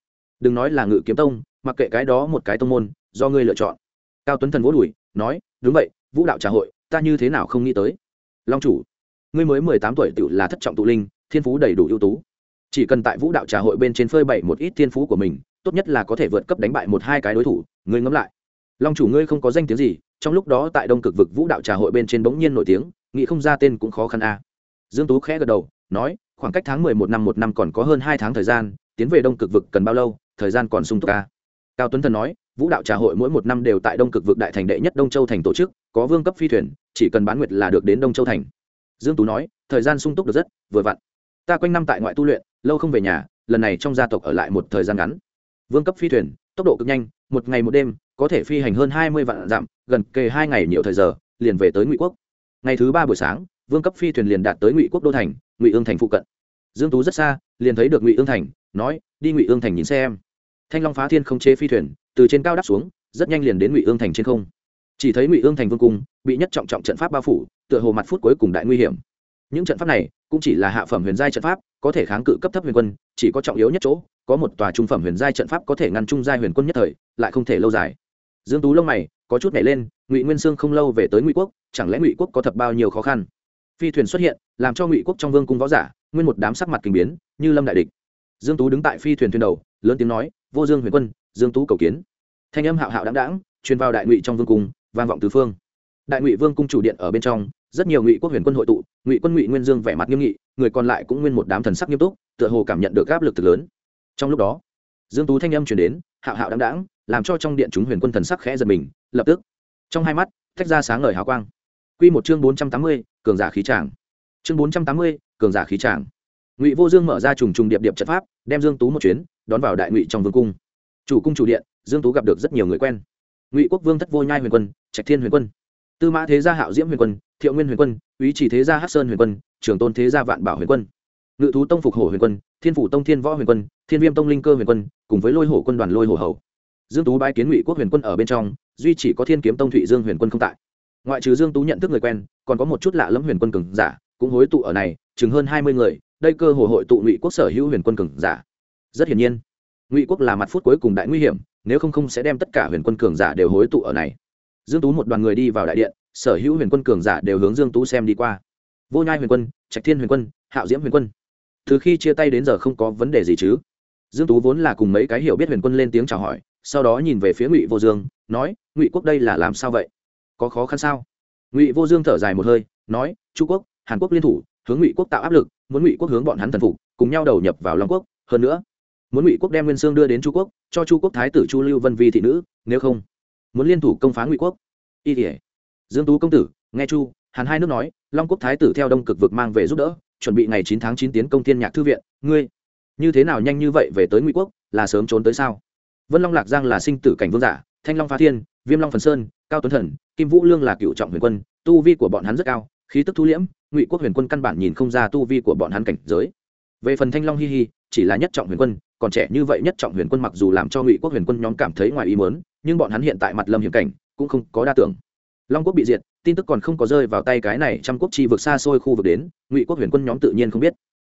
Đừng nói là ngự kiếm tông, mặc kệ cái đó một cái tông môn, do ngươi lựa chọn. Cao tuấn thần vỗ đùi, nói, đúng vậy, vũ đạo trà hội, ta như thế nào không nghĩ tới. Long chủ, ngươi mới mười tám tuổi tiểu là thất trọng tụ linh, thiên phú đầy đủ ưu tú chỉ cần tại vũ đạo trà hội bên trên phơi bày một ít thiên phú của mình, tốt nhất là có thể vượt cấp đánh bại một hai cái đối thủ ngươi ngẫm lại. Long chủ ngươi không có danh tiếng gì, trong lúc đó tại đông cực vực vũ đạo trà hội bên trên bỗng nhiên nổi tiếng, nghĩ không ra tên cũng khó khăn a. À. dương tú khẽ gật đầu, nói, khoảng cách tháng mười một năm một năm còn có hơn hai tháng thời gian, tiến về đông cực vực cần bao lâu, thời gian còn sung túc a. Cao tuấn thần nói, vũ đạo trà hội mỗi một năm đều tại đông cực vực đại thành đệ nhất đông châu thành tổ chức, có vương cấp phi thuyền, chỉ cần bán nguyệt là được đến đông châu thành. Dương tú nói, thời gian sung túc được rất, vừa vặn. Ta quanh năm tại ngoại tu luyện lâu không về nhà, lần này trong gia tộc ở lại một thời gian ngắn. Vương cấp phi thuyền, tốc độ cực nhanh, một ngày một đêm, có thể phi hành hơn hai mươi vạn dặm, gần kề hai ngày nhiều thời giờ, liền về tới ngụy quốc. Ngày thứ ba buổi sáng, vương cấp phi thuyền liền đạt tới ngụy quốc đô thành, ngụy ương thành phụ cận. Dương tú rất xa, liền thấy được ngụy ương thành, nói, đi ngụy ương thành nhìn xem. Thanh long phá thiên không chế phi thuyền, từ trên cao đáp xuống, rất nhanh liền đến ngụy ương thành trên không. Chỉ thấy ngụy ương thành vương cung, bị nhất trọng trọng trận pháp bao phủ, tựa hồ mặt phút cuối cùng đại nguy hiểm. Những trận pháp này cũng chỉ là hạ phẩm huyền giai trận pháp, có thể kháng cự cấp thấp huyền quân, chỉ có trọng yếu nhất chỗ, có một tòa trung phẩm huyền giai trận pháp có thể ngăn trung giai huyền quân nhất thời, lại không thể lâu dài. Dương tú lông mày, có chút nhảy lên, ngụy nguyên sương không lâu về tới ngụy quốc, chẳng lẽ ngụy quốc có thật bao nhiêu khó khăn? Phi thuyền xuất hiện, làm cho ngụy quốc trong vương cung võ giả, nguyên một đám sắc mặt kinh biến, như lâm đại địch. Dương tú đứng tại phi thuyền thuyền đầu, lớn tiếng nói, vô dương huyền quân, dương tú cầu kiến. Thanh âm hạo hạo đáng đáng truyền vào đại ngụy trong vương cung, vang vọng tứ phương. Đại ngụy vương cung chủ điện ở bên trong rất nhiều ngụy quốc huyền quân hội tụ ngụy quân ngụy nguyên dương vẻ mặt nghiêm nghị người còn lại cũng nguyên một đám thần sắc nghiêm túc tựa hồ cảm nhận được áp lực thực lớn. Trong lúc đó dương tú thanh âm truyền đến hạo hạo đáng đáng làm cho trong điện chúng huyền quân thần sắc khẽ giật mình lập tức trong hai mắt tách ra sáng ngời hào quang. Quy một chương 480, cường giả khí tràng. Chương 480, cường giả khí tràng. Ngụy vô dương mở ra trùng trùng điệp điệp trận pháp đem dương tú một chuyến đón vào đại ngụy trong vương cung. Chủ cung chủ điện dương tú gặp được rất nhiều người quen. Ngụy quốc vương thất vô nhai huyền quân trạch thiên huyền quân tư mã thế gia hạo diễm huyền quân, thiệu nguyên huyền quân ý chỉ thế gia hắc sơn huyền quân, trường tôn thế gia vạn bảo huyền quân, ngự thú tông phục hổ huyền quân, thiên phủ tông thiên võ huyền quân, thiên viêm tông linh cơ huyền quân, cùng với lôi hổ quân đoàn lôi hổ hầu. Dương tú bái kiến ngụy quốc huyền quân ở bên trong, duy chỉ có thiên kiếm tông thụy dương huyền quân không tại. Ngoại trừ dương tú nhận thức người quen, còn có một chút lạ lẫm huyền quân cường giả, cũng hối tụ ở này, chừng hơn hai mươi người, đây cơ hội hội tụ ngụy quốc sở hữu huyền quân cường giả. Rất hiển nhiên, ngụy quốc là mặt phút cuối cùng đại nguy hiểm, nếu không không sẽ đem tất cả huyền quân cường giả đều hối tụ ở này dương tú một đoàn người đi vào đại điện, sở hữu huyền quân cường giả đều hướng dương tú xem đi qua. Vô nhai huyền quân, trạch thiên huyền quân, hạo diễm huyền quân. Từ khi chia tay đến giờ không có vấn đề gì chứ? Dương tú vốn là cùng mấy cái hiểu biết huyền quân lên tiếng chào hỏi, sau đó nhìn về phía ngụy vô dương, nói, ngụy quốc đây là làm sao vậy? Có khó khăn sao? Ngụy vô dương thở dài một hơi, nói trung quốc, hàn quốc liên thủ, hướng ngụy quốc tạo áp lực, muốn ngụy quốc hướng bọn hắn thần phục, cùng nhau đầu nhập vào long quốc. Hơn nữa, muốn ngụy quốc đem nguyên sương đưa đến chu quốc, cho chu quốc thái tử chu lưu vân vi thị nữ, nếu không muốn liên thủ công phá ngụy quốc. Y thể dương tú công tử, nghe chu, hàn hai nước nói, long quốc thái tử theo đông cực vực mang về giúp đỡ, chuẩn bị ngày chín tháng chín tiến công thiên nhạc thư viện. Ngươi, như thế nào nhanh như vậy về tới ngụy quốc, là sớm trốn tới sao? Vân long lạc giang là sinh tử cảnh vương giả, thanh long phá thiên, viêm long phần sơn, cao tuấn thần, kim vũ lương là cựu trọng huyền quân, tu vi của bọn hắn rất cao, khí tức thu liễm, ngụy quốc huyền quân căn bản nhìn không ra tu vi của bọn hắn cảnh giới. Về phần thanh long hi hi, chỉ là nhất trọng huyền quân, còn trẻ như vậy nhất trọng huyền quân mặc dù làm cho ngụy quốc huyền quân nhóm cảm thấy ngoài ý mớn nhưng bọn hắn hiện tại mặt lâm hiểm cảnh cũng không có đa tưởng. Long quốc bị diệt tin tức còn không có rơi vào tay cái này trăm quốc chi vực xa xôi khu vực đến ngụy quốc huyền quân nhóm tự nhiên không biết.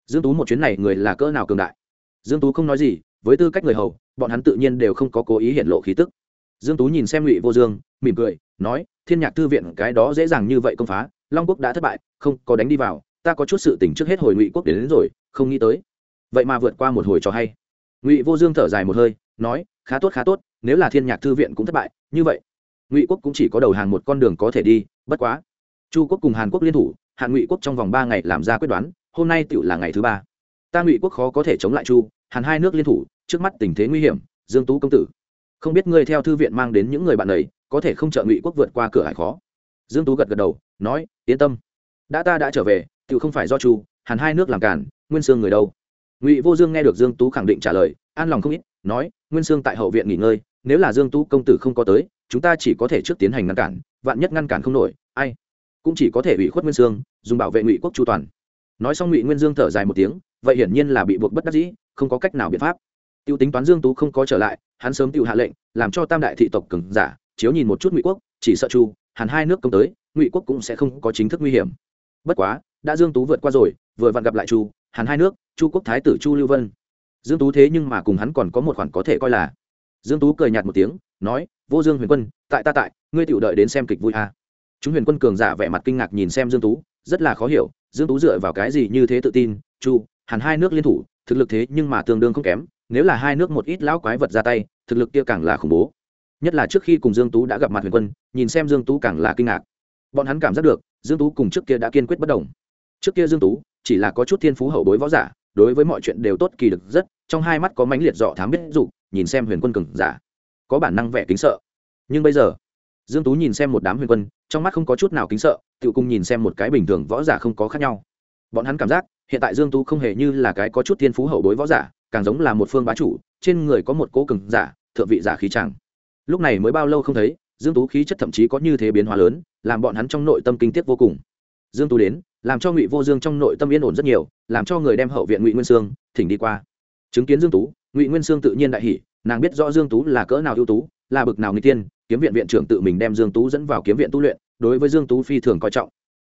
Dương tú một chuyến này người là cỡ nào cường đại? Dương tú không nói gì với tư cách người hầu bọn hắn tự nhiên đều không có cố ý hiện lộ khí tức. Dương tú nhìn xem ngụy vô dương mỉm cười nói thiên nhạc thư viện cái đó dễ dàng như vậy công phá long quốc đã thất bại không có đánh đi vào ta có chút sự tình trước hết hồi ngụy quốc đến, đến rồi không nghĩ tới. Vậy mà vượt qua một hồi cho hay. Ngụy vô dương thở dài một hơi nói khá tốt khá tốt, nếu là thiên nhạc thư viện cũng thất bại, như vậy, ngụy quốc cũng chỉ có đầu hàng một con đường có thể đi, bất quá, chu quốc cùng hàn quốc liên thủ hạn ngụy quốc trong vòng ba ngày làm ra quyết đoán, hôm nay tựu là ngày thứ ba. Ta ngụy quốc khó có thể chống lại chu, hàn hai nước liên thủ, trước mắt tình thế nguy hiểm, dương tú công tử. Không biết ngươi theo thư viện mang đến những người bạn ấy, có thể không trợ ngụy quốc vượt qua cửa hải khó? Dương tú gật gật đầu, nói, yên tâm. Đã ta đã trở về tự không phải do chu, hàn hai nước làm cản nguyên sương người đâu. Ngụy vô dương nghe được dương tú khẳng định trả lời, an lòng không ít, nói nguyên sương tại hậu viện nghỉ ngơi, nếu là dương tú công tử không có tới, chúng ta chỉ có thể trước tiến hành ngăn cản, vạn nhất ngăn cản không nổi, ai? Cũng chỉ có thể ủy khuất nguyên sương dùng bảo vệ ngụy quốc chu toàn. Nói xong ngụy nguyên dương thở dài một tiếng, vậy hiển nhiên là bị buộc bất đắc dĩ, không có cách nào biện pháp. Tiêu tính toán dương tú không có trở lại, hắn sớm tiêu hạ lệnh, làm cho tam đại thị tộc cường giả, chiếu nhìn một chút ngụy quốc, chỉ sợ chu hàn hai nước công tới, ngụy quốc cũng sẽ không có chính thức nguy hiểm. Bất quá, đã dương tú vượt qua rồi, vừa vặn gặp lại chu hàn hai nước, chu quốc thái tử chu lưu vân dương tú thế nhưng mà cùng hắn còn có một khoản có thể coi là. Dương tú cười nhạt một tiếng, nói, vô dương huyền quân, tại ta tại, ngươi tiểu đợi đến xem kịch vui à. chúng huyền quân cường giả vẻ mặt kinh ngạc nhìn xem dương tú, rất là khó hiểu, dương tú dựa vào cái gì như thế tự tin, chu, hẳn hai nước liên thủ, thực lực thế nhưng mà tương đương không kém, nếu là hai nước một ít lão quái vật ra tay, thực lực kia càng là khủng bố. Nhất là trước khi cùng dương tú đã gặp mặt huyền quân, nhìn xem dương tú càng là kinh ngạc. Bọn hắn cảm giác được, dương tú cùng trước kia đã kiên quyết bất đồng. Trước kia dương tú chỉ là có chút thiên phú hậu bối võ giả đối với mọi chuyện đều tốt kỳ được rất, trong hai mắt có mãnh liệt dọ thám biết dụ, nhìn xem huyền quân cường giả. Có bản năng vẻ kính sợ. Nhưng bây giờ, dương tú nhìn xem một đám huyền quân, trong mắt không có chút nào kính sợ tự cùng nhìn xem một cái bình thường võ giả không có khác nhau. Bọn hắn cảm giác, hiện tại dương tú không hề như là cái có chút thiên phú hậu bối võ giả, càng giống là một phương bá chủ, trên người có một cố cường giả, thượng vị giả khí chẳng. Lúc này mới bao lâu không thấy, dương tú khí chất thậm chí có như thế biến hóa lớn, làm bọn hắn trong nội tâm kinh tiếc vô cùng. Dương tú đến làm cho ngụy vô dương trong nội tâm yên ổn rất nhiều, làm cho người đem hậu viện ngụy nguyên sương, thỉnh đi qua. Chứng kiến dương tú, ngụy nguyên sương tự nhiên đại hỉ, nàng biết rõ dương tú là cỡ nào ưu tú, là bực nào người tiên, kiếm viện viện trưởng tự mình đem dương tú dẫn vào kiếm viện tu luyện, đối với dương tú phi thường coi trọng.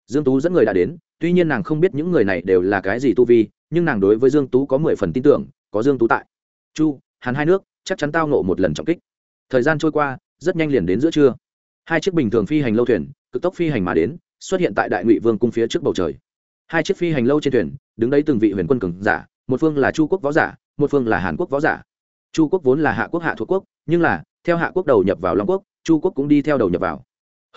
Dương tú dẫn người đã đến, tuy nhiên nàng không biết những người này đều là cái gì tu vi, nhưng nàng đối với dương tú có mười phần tin tưởng, có dương tú tại. Chu, hàn hai nước, chắc chắn tao nộ một lần trọng kích. Thời gian trôi qua, rất nhanh liền đến giữa trưa. Hai chiếc bình thường phi hành lâu thuyền, cực tốc phi hành mà đến xuất hiện tại đại ngụy vương cung phía trước bầu trời hai chiếc phi hành lâu trên thuyền đứng đấy từng vị huyền quân cường giả một phương là chu quốc võ giả một phương là hàn quốc võ giả chu quốc vốn là hạ quốc hạ thuộc quốc nhưng là theo hạ quốc đầu nhập vào long quốc chu quốc cũng đi theo đầu nhập vào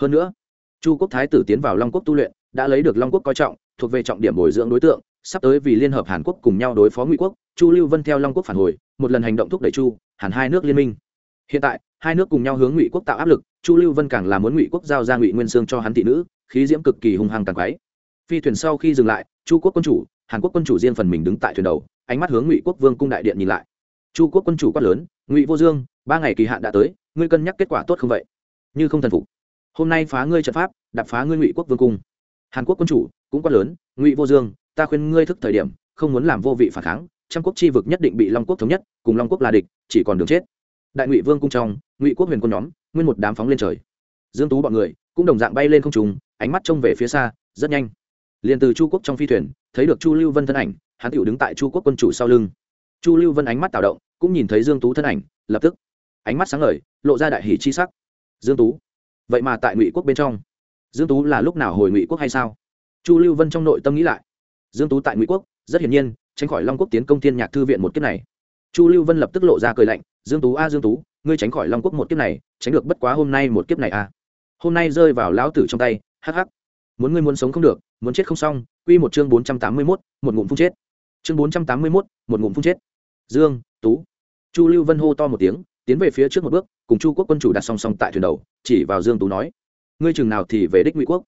hơn nữa chu quốc thái tử tiến vào long quốc tu luyện đã lấy được long quốc coi trọng thuộc về trọng điểm bồi dưỡng đối tượng sắp tới vì liên hợp hàn quốc cùng nhau đối phó ngụy quốc chu lưu vân theo long quốc phản hồi một lần hành động thúc đẩy chu hàn hai nước liên minh hiện tại hai nước cùng nhau hướng ngụy quốc tạo áp lực chu lưu vân càng là muốn ngụy quốc giao ra ngụy nguyên sương cho hắn thị nữ khí diễm cực kỳ hung hăng càng quái. Phi thuyền sau khi dừng lại, chu quốc quân chủ, hàn quốc quân chủ riêng phần mình đứng tại thuyền đầu, ánh mắt hướng ngụy quốc vương cung đại điện nhìn lại. Chu quốc quân chủ quát lớn, ngụy vô dương, ba ngày kỳ hạn đã tới, ngươi cân nhắc kết quả tốt không vậy? Như không thần phục. Hôm nay phá ngươi trận pháp đập phá ngươi ngụy quốc vương cung. Hàn quốc quân chủ cũng quát lớn, ngụy vô dương, ta khuyên ngươi thức thời điểm, không muốn làm vô vị phản kháng, trăm quốc chi vực nhất định bị long quốc thống nhất, cùng long quốc là địch, chỉ còn đường chết. Đại ngụy vương cung trong, ngụy quốc huyền quân nhóm, nguyên một đám phóng lên trời. Dương tú bọn người cũng đồng dạng bay lên không trùng ánh mắt trông về phía xa, rất nhanh. Liền từ chu quốc trong phi thuyền, thấy được chu lưu vân thân ảnh, hắn tựu đứng tại chu quốc quân chủ sau lưng. Chu lưu vân ánh mắt tạo động, cũng nhìn thấy dương tú thân ảnh, lập tức. Ánh mắt sáng ngời, lộ ra đại hỷ chi sắc. Dương tú, vậy mà tại ngụy quốc bên trong. Dương tú là lúc nào hồi ngụy quốc hay sao? Chu lưu vân trong nội tâm nghĩ lại. Dương tú tại ngụy quốc, rất hiển nhiên, tránh khỏi long quốc tiến công thiên nhạc thư viện một kiếp này. Chu lưu vân lập tức lộ ra cười lạnh, dương tú a, dương tú, ngươi tránh khỏi long quốc một kiếp này, tránh được bất quá hôm nay một kiếp này a hôm nay rơi vào lão tử trong tay hắc hắc. Muốn ngươi muốn sống không được muốn chết không xong quy một chương bốn trăm tám mươi 481, một ngụm phun chết. Chương bốn trăm tám mươi 481, một ngụm phun chết. Dương tú. Chu lưu vân hô to một tiếng tiến về phía trước một bước cùng chu quốc quân chủ đặt song song tại thuyền đầu chỉ vào dương tú nói ngươi chừng nào thì về đích ngụy quốc.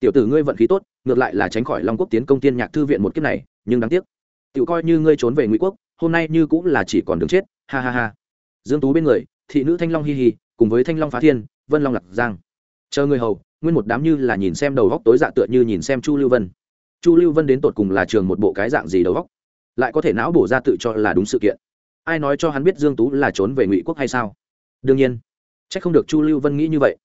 Tiểu tử ngươi vận khí tốt ngược lại là tránh khỏi long quốc tiến công tiên nhạc thư viện một kiếp này nhưng đáng tiếc. Tự coi như ngươi trốn về ngụy quốc hôm nay như cũng là chỉ còn đứng chết. Ha ha ha. Dương tú bên người thị nữ thanh long hi hi cùng với thanh long phá thiên vân long lạc giang chờ người hầu, nguyên một đám như là nhìn xem đầu góc tối dạ tựa như nhìn xem chu lưu vân. Chu lưu vân đến tột cùng là trường một bộ cái dạng gì đầu góc? Lại có thể não bổ ra tự cho là đúng sự kiện. Ai nói cho hắn biết dương tú là trốn về ngụy quốc hay sao? Đương nhiên. Chắc không được chu lưu vân nghĩ như vậy.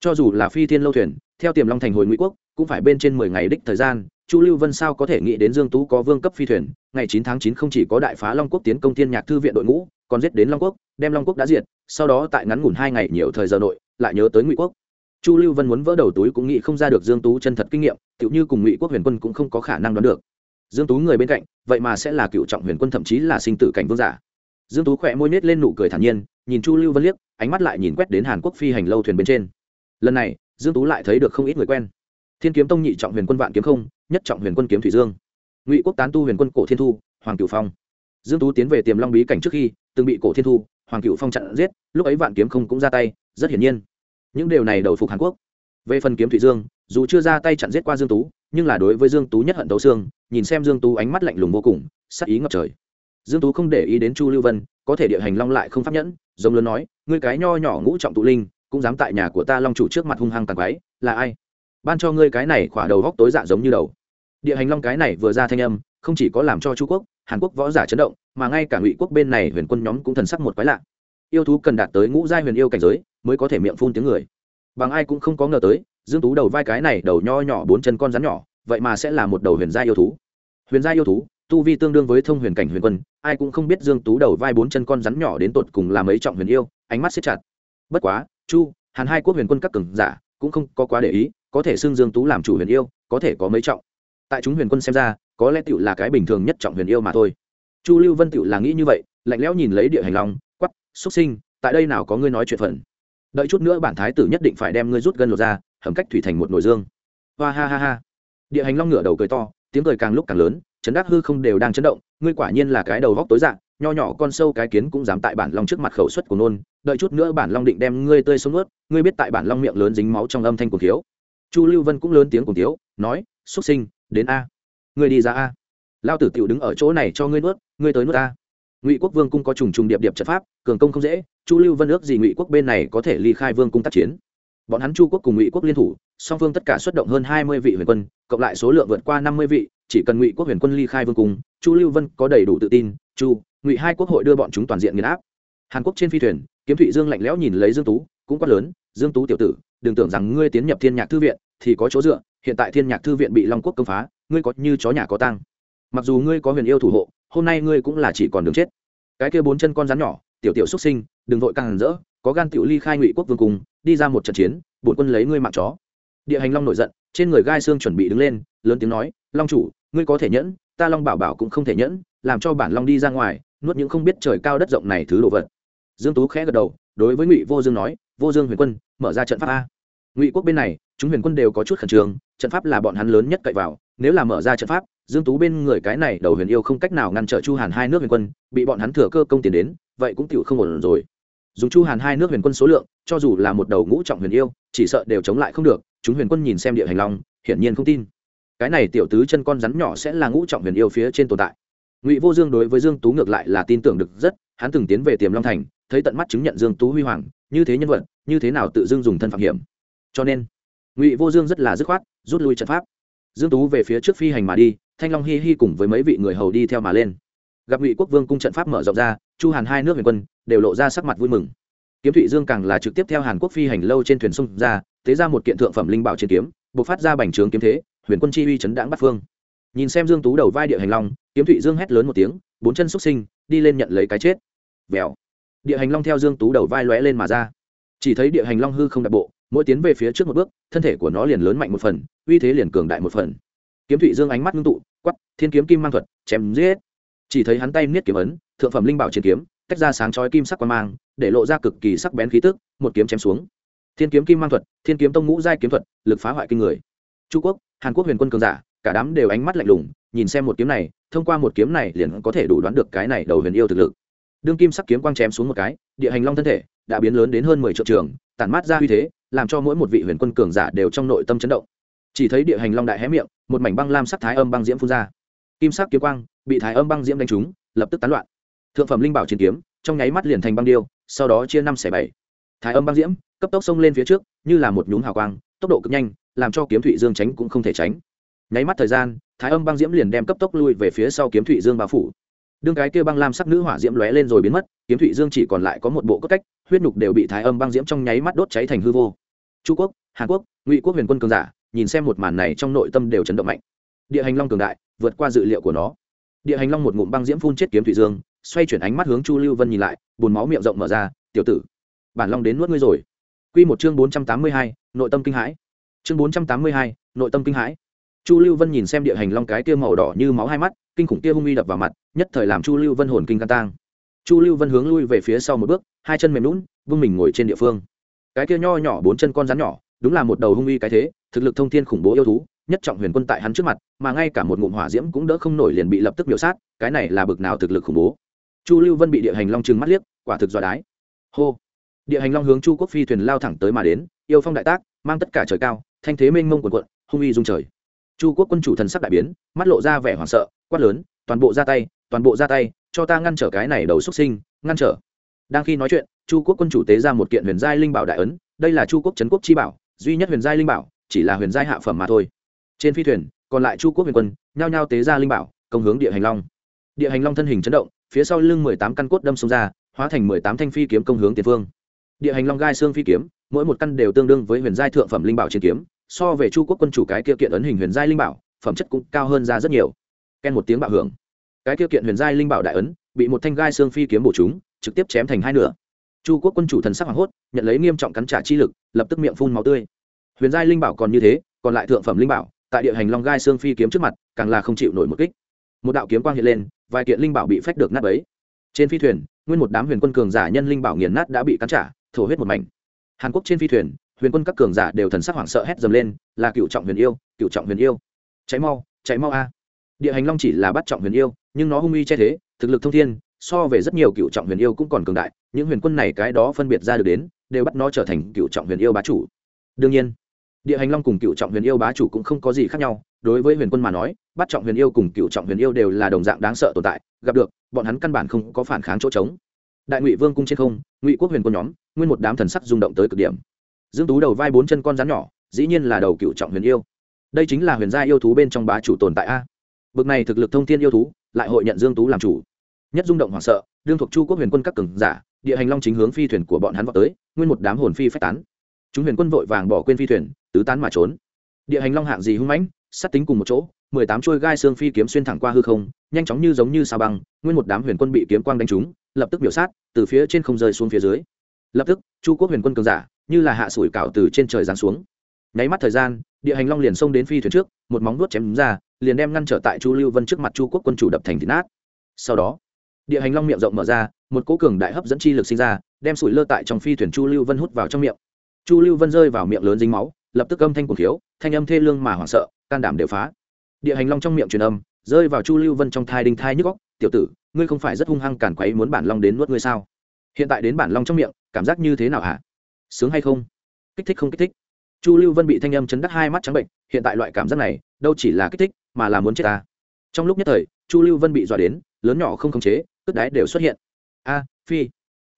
Cho dù là phi thiên lâu thuyền, theo tiềm long thành hồi ngụy quốc, cũng phải bên trên mười ngày đích thời gian, chu lưu vân sao có thể nghĩ đến dương tú có vương cấp phi thuyền? Ngày chín tháng chín không chỉ có đại phá long quốc tiến công thiên nhạc thư viện đội ngũ, còn giết đến long quốc, đem long quốc đã diệt, sau đó tại ngắn ngủn hai ngày nhiều thời giờ nội, lại nhớ tới ngụy quốc chu lưu vân muốn vỡ đầu túi cũng nghĩ không ra được dương tú chân thật kinh nghiệm, tựu như cùng ngụy quốc huyền quân cũng không có khả năng đoán được. Dương tú người bên cạnh, vậy mà sẽ là cựu trọng huyền quân thậm chí là sinh tử cảnh vương giả. Dương tú khỏe môi nết lên nụ cười thản nhiên, nhìn chu lưu vân liếc, ánh mắt lại nhìn quét đến hàn quốc phi hành lâu thuyền bên trên. Lần này, dương tú lại thấy được không ít người quen. Thiên kiếm tông nhị trọng huyền quân vạn kiếm không, nhất trọng huyền quân kiếm thủy dương. Ngụy quốc tán tu huyền quân cổ thiên thu, hoàng cửu phong. Dương tú tiến về tiềm long bí cảnh trước khi, từng bị cổ thiên thu, hoàng cửu phong chặn giết, lúc ấy vạn kiếm không cũng ra tay, rất hiển nhiên những điều này đầu phục hàn quốc. Về phần kiếm thủy dương, dù chưa ra tay chặn giết qua dương tú, nhưng là đối với dương tú nhất hận đấu xương, nhìn xem dương tú ánh mắt lạnh lùng vô cùng, sắc ý ngập trời. Dương tú không để ý đến chu lưu vân, có thể địa hành long lại không pháp nhẫn, giống lớn nói, ngươi cái nho nhỏ ngũ trọng tụ linh, cũng dám tại nhà của ta long chủ trước mặt hung hăng tàn quái là ai? Ban cho ngươi cái này khỏa đầu góc tối dạ giống như đầu. Địa hành long cái này vừa ra thanh âm, không chỉ có làm cho chu quốc, hàn quốc võ giả chấn động, mà ngay cả ngụy quốc bên này huyền quân nhóm cũng thần sắc một quái lạ yêu thú cần đạt tới ngũ giai huyền yêu cảnh giới mới có thể miệng phun tiếng người. Bằng ai cũng không có ngờ tới, dương tú đầu vai cái này đầu nho nhỏ bốn chân con rắn nhỏ, vậy mà sẽ là một đầu huyền gia yêu thú. Huyền gia yêu thú, tu vi tương đương với thông huyền cảnh huyền quân, ai cũng không biết dương tú đầu vai bốn chân con rắn nhỏ đến tột cùng là mấy trọng huyền yêu, ánh mắt siết chặt. Bất quá, chu, hàn hai quốc huyền quân các cường giả cũng không có quá để ý, có thể xưng dương tú làm chủ huyền yêu, có thể có mấy trọng. Tại chúng huyền quân xem ra, có lẽ tựu là cái bình thường nhất trọng huyền yêu mà thôi. Chu lưu vân tựu là nghĩ như vậy, lạnh lẽo nhìn lấy địa hành long xuất sinh tại đây nào có ngươi nói chuyện phần đợi chút nữa bản thái tử nhất định phải đem ngươi rút gân lột ra hầm cách thủy thành một nồi dương. Hoa ha ha ha. Địa hành long ngửa đầu cười to tiếng cười càng lúc càng lớn chấn đắc hư không đều đang chấn động ngươi quả nhiên là cái đầu góc tối dạng nho nhỏ con sâu cái kiến cũng dám tại bản long trước mặt khẩu suất của nôn đợi chút nữa bản long định đem ngươi tươi sống ướt ngươi biết tại bản long miệng lớn dính máu trong âm thanh cổ thiếu. Chu lưu vân cũng lớn tiếng cùng thiếu, nói xuất sinh đến a. Ngươi đi ra a. Lao tử tiểu đứng ở chỗ này cho ngươi nuốt ngươi tới nuốt a ngụy quốc vương cung có trùng trùng điệp điệp trận pháp cường công không dễ chu lưu vân ước gì ngụy quốc bên này có thể ly khai vương cung tác chiến bọn hắn chu quốc cùng ngụy quốc liên thủ song phương tất cả xuất động hơn hai mươi vị huyền quân cộng lại số lượng vượt qua năm mươi vị chỉ cần ngụy quốc huyền quân ly khai vương cung chu lưu vân có đầy đủ tự tin chu ngụy hai quốc hội đưa bọn chúng toàn diện nghiền áp hàn quốc trên phi thuyền kiếm thụy dương lạnh lẽo nhìn lấy dương tú cũng quát lớn dương tú tiểu tử đừng tưởng rằng ngươi tiến nhập thiên nhạc thư viện thì có chỗ dựa hiện tại thiên nhạc thư viện bị long quốc công phá ngươi có như chó nhà có tăng mặc dù ngươi có huyền yêu thủ hộ hôm nay ngươi cũng là chỉ còn đường chết. Cái kia bốn chân con rắn nhỏ, tiểu tiểu xuất sinh, đừng vội càng rỡ, có gan tiểu ly khai ngụy quốc vương cùng, đi ra một trận chiến, bổn quân lấy ngươi mạng chó. Địa hành long nổi giận, trên người gai xương chuẩn bị đứng lên, lớn tiếng nói, long chủ, ngươi có thể nhẫn, ta long bảo bảo cũng không thể nhẫn, làm cho bản long đi ra ngoài, nuốt những không biết trời cao đất rộng này thứ đồ vật. Dương tú khẽ gật đầu, đối với ngụy vô dương nói, vô dương huyền quân, mở ra trận pháp a. Ngụy quốc bên này, chúng huyền quân đều có chút khẩn trương, trận pháp là bọn hắn lớn nhất cậy vào, nếu là mở ra trận pháp dương tú bên người cái này đầu huyền yêu không cách nào ngăn trở chu hàn hai nước huyền quân, bị bọn hắn thừa cơ công tiền đến, vậy cũng tiểu không ổn rồi. Dùng chu hàn hai nước huyền quân số lượng, cho dù là một đầu ngũ trọng huyền yêu, chỉ sợ đều chống lại không được, chúng huyền quân nhìn xem địa hành long, hiển nhiên không tin. Cái này tiểu tứ chân con rắn nhỏ sẽ là ngũ trọng huyền yêu phía trên tồn tại. Ngụy vô dương đối với dương tú ngược lại là tin tưởng được rất, hắn từng tiến về tiềm long thành, thấy tận mắt chứng nhận dương tú huy hoàng, như thế nhân vật, như thế nào tự dưng dùng thân phạm hiểm. Cho nên, ngụy vô dương rất là dứt khoát, rút lui trận pháp. Dương tú về phía trước phi hành mà đi thanh long hi hi cùng với mấy vị người hầu đi theo mà lên gặp ngụy quốc vương cung trận pháp mở rộng ra chu hàn hai nước huyền quân đều lộ ra sắc mặt vui mừng kiếm thụy dương càng là trực tiếp theo hàn quốc phi hành lâu trên thuyền sông ra tế ra một kiện thượng phẩm linh bảo trên kiếm buộc phát ra bành trướng kiếm thế huyền quân chi uy chấn đãng bắt phương nhìn xem dương tú đầu vai địa hành long kiếm thụy dương hét lớn một tiếng bốn chân xúc sinh đi lên nhận lấy cái chết vèo địa hành long theo dương tú đầu vai lóe lên mà ra chỉ thấy địa hành long hư không đặt bộ mỗi tiến về phía trước một bước thân thể của nó liền lớn mạnh một phần uy thế liền cường đại một phần kiếm thụy dương ánh mắt ngưng tụ quắp thiên kiếm kim mang thuật, chém giết. Chỉ thấy hắn tay niết kiếm ấn, thượng phẩm linh bảo trên kiếm, tách ra sáng chói kim sắc quan mang, để lộ ra cực kỳ sắc bén khí tức, một kiếm chém xuống. Thiên kiếm kim mang thuật, thiên kiếm tông ngũ giai kiếm thuật, lực phá hoại kinh người. Trung quốc, hàn quốc huyền quân cường giả, cả đám đều ánh mắt lạnh lùng, nhìn xem một kiếm này, thông qua một kiếm này liền có thể đủ đoán được cái này đầu huyền yêu thực lực. Đương kim sắc kiếm quang chém xuống một cái, địa hành long thân thể đã biến lớn đến hơn mười triệu trường, tản mát ra uy thế, làm cho mỗi một vị huyền quân cường giả đều trong nội tâm chấn động chỉ thấy địa hành long đại hé miệng, một mảnh băng lam sắc thái âm băng diễm phun ra. Kim sắc kiếm quang bị thái âm băng diễm đánh trúng, lập tức tán loạn. Thượng phẩm linh bảo chiến kiếm, trong nháy mắt liền thành băng điêu, sau đó chia năm xẻ bảy. Thái âm băng diễm, cấp tốc xông lên phía trước, như là một nhúm hào quang, tốc độ cực nhanh, làm cho kiếm thụy dương tránh cũng không thể tránh. Nháy mắt thời gian, thái âm băng diễm liền đem cấp tốc lui về phía sau kiếm thụy dương bao phủ. Đương cái kia băng lam sắc nữ hỏa diễm lóe lên rồi biến mất, kiếm thụy dương chỉ còn lại có một bộ cốt cách, huyết nhục đều bị thái âm băng diễm trong nháy mắt đốt cháy thành hư vô. Chu quốc, hàn quốc, ngụy quốc huyền quân cường giả nhìn xem một màn này trong nội tâm đều chấn động mạnh địa hành long cường đại vượt qua dự liệu của nó địa hành long một ngụm băng diễm phun chết kiếm thủy dương xoay chuyển ánh mắt hướng chu lưu vân nhìn lại bùn máu miệng rộng mở ra tiểu tử bản long đến nuốt ngươi rồi Quy một chương bốn trăm tám mươi hai, nội tâm kinh hãi. Chương bốn trăm tám mươi hai, nội tâm kinh hãi. Chu Lưu Vân nhìn xem địa hành long cái kia màu đỏ như máu hai mắt, kinh khủng kia hung uy đập vào mặt, nhất thời làm Chu Lưu Vân hồn kinh can tang. Chu Lưu Vân hướng lui về phía sau một bước, hai chân mềm lún vung mình ngồi trên địa phương. Cái kia nho nhỏ bốn chân con rắn nhỏ, đúng là một đầu hung uy cái thế, thực lực thông thiên khủng bố yêu thú, nhất trọng huyền quân tại hắn trước mặt, mà ngay cả một ngụm hỏa diễm cũng đỡ không nổi liền bị lập tức biểu sát, cái này là bực nào thực lực khủng bố. Chu Lưu Vân bị địa hành long trừng mắt liếc, quả thực dọa đái. Hô. Địa hành long hướng Chu Quốc phi thuyền lao thẳng tới mà đến, yêu phong đại tác, mang tất cả trời cao, thanh thế mênh mông quần quận, hung uy dung trời. Chu Quốc quân chủ thần sắc đại biến, mắt lộ ra vẻ hoảng sợ, quát lớn, toàn bộ ra tay, toàn bộ ra tay, cho ta ngăn trở cái này đầu xuất sinh, ngăn trở. Đang khi nói chuyện, Chu Quốc quân chủ tế ra một kiện huyền giai linh bảo đại ấn, đây là Chu Quốc trấn quốc chi bảo, duy nhất huyền giai linh bảo, chỉ là huyền giai hạ phẩm mà thôi. Trên phi thuyền, còn lại chu quốc huyền quân, nhao nhao tế ra linh bảo, công hướng địa hành long. Địa hành long thân hình chấn động, phía sau lưng mười tám căn cốt đâm xông ra, hóa thành mười tám thanh phi kiếm công hướng tiền phương. Địa hành long gai xương phi kiếm, mỗi một căn đều tương đương với huyền giai thượng phẩm linh bảo chiến kiếm, so về chu quốc quân chủ cái kia kiện ấn hình huyền giai linh bảo, phẩm chất cũng cao hơn ra rất nhiều. Ken một tiếng bạo hưởng. Cái kia kiện huyền giai linh bảo đại ấn, bị một thanh gai xương phi kiếm bổ chúng trực tiếp chém thành hai nửa. Chu quốc quân chủ thần sắc hoảng hốt, nhận lấy nghiêm trọng cắn trả chi lực, lập tức miệng phun máu tươi huyền giai linh bảo còn như thế, còn lại thượng phẩm linh bảo, tại địa hành long gai xương phi kiếm trước mặt, càng là không chịu nổi một kích. Một đạo kiếm quang hiện lên, vài kiện linh bảo bị phách được nát ấy trên phi thuyền, nguyên một đám huyền quân cường giả nhân linh bảo nghiền nát đã bị cắn trả, thổ huyết một mảnh. Hàn quốc trên phi thuyền, huyền quân các cường giả đều thần sắc hoảng sợ hét dầm lên, là cựu trọng huyền yêu, cựu trọng huyền yêu. Cháy mau cháy mau a. Địa hành long chỉ là bắt trọng huyền yêu, nhưng nó hung uy che thế, thực lực thông thiên, so về rất nhiều cựu trọng huyền yêu cũng còn cường đại, những huyền quân này cái đó phân biệt ra được đến, đều bắt nó trở thành cựu trọng huyền yêu bá chủ. Đương nhiên địa hành long cùng cựu trọng huyền yêu bá chủ cũng không có gì khác nhau, đối với huyền quân mà nói, bắt trọng huyền yêu cùng cựu trọng huyền yêu đều là đồng dạng đáng sợ tồn tại, gặp được, bọn hắn căn bản không có phản kháng chỗ trống. Đại ngụy vương cung trên không, ngụy quốc huyền quân nhóm, nguyên một đám thần sắc rung động tới cực điểm. Dương tú đầu vai bốn chân con rắn nhỏ, dĩ nhiên là đầu cựu trọng huyền yêu. Đây chính là huyền gia yêu thú bên trong bá chủ tồn tại a. Bực này thực lực thông thiên yêu thú, lại hội nhận dương tú làm chủ. Nhất rung động hoảng sợ, đương thuộc chu quốc huyền quân các cường giả, địa hành long chính hướng phi thuyền của bọn hắn vào tới, nguyên một đám hồn phi phách tán chúng huyền quân vội vàng bỏ quên phi thuyền, tứ tán mà trốn. Địa hành long hạng gì hung mãnh, sát tính cùng một chỗ, mười tám chuôi gai xương phi kiếm xuyên thẳng qua hư không, nhanh chóng như giống như sao băng, nguyên một đám huyền quân bị kiếm quang đánh trúng, lập tức biểu sát, từ phía trên không rơi xuống phía dưới. Lập tức, chu quốc huyền quân cường giả, như là hạ sủi cảo từ trên trời giáng xuống. Nháy mắt thời gian, địa hành long liền xông đến phi thuyền trước, một móng vuốt chém ra, liền đem ngăn trở tại chu lưu vân trước mặt chu quốc quân chủ đập thành thịt nát. Sau đó, địa hành long miệng rộng mở ra, một cỗ cường đại hấp dẫn chi lực sinh ra, đem sủi lơ tại trong phi thuyền chu lưu vân hút vào trong miệng chu lưu vân rơi vào miệng lớn dính máu, lập tức âm thanh cổ thiếu thanh âm thê lương mà hoảng sợ, can đảm đều phá. Địa hành long trong miệng truyền âm, rơi vào chu lưu vân trong thai đinh thai nhức góc tiểu tử, ngươi không phải rất hung hăng cản quấy muốn bản long đến nuốt ngươi sao? Hiện tại đến bản long trong miệng, cảm giác như thế nào hả? Sướng hay không? Kích thích không kích thích. Chu lưu vân bị thanh âm chấn đắc hai mắt trắng bệnh, hiện tại loại cảm giác này, đâu chỉ là kích thích, mà là muốn chết ta. Trong lúc nhất thời, chu lưu vân bị dọa đến, lớn nhỏ không khống chế, cất đáy đều xuất hiện. A, phi.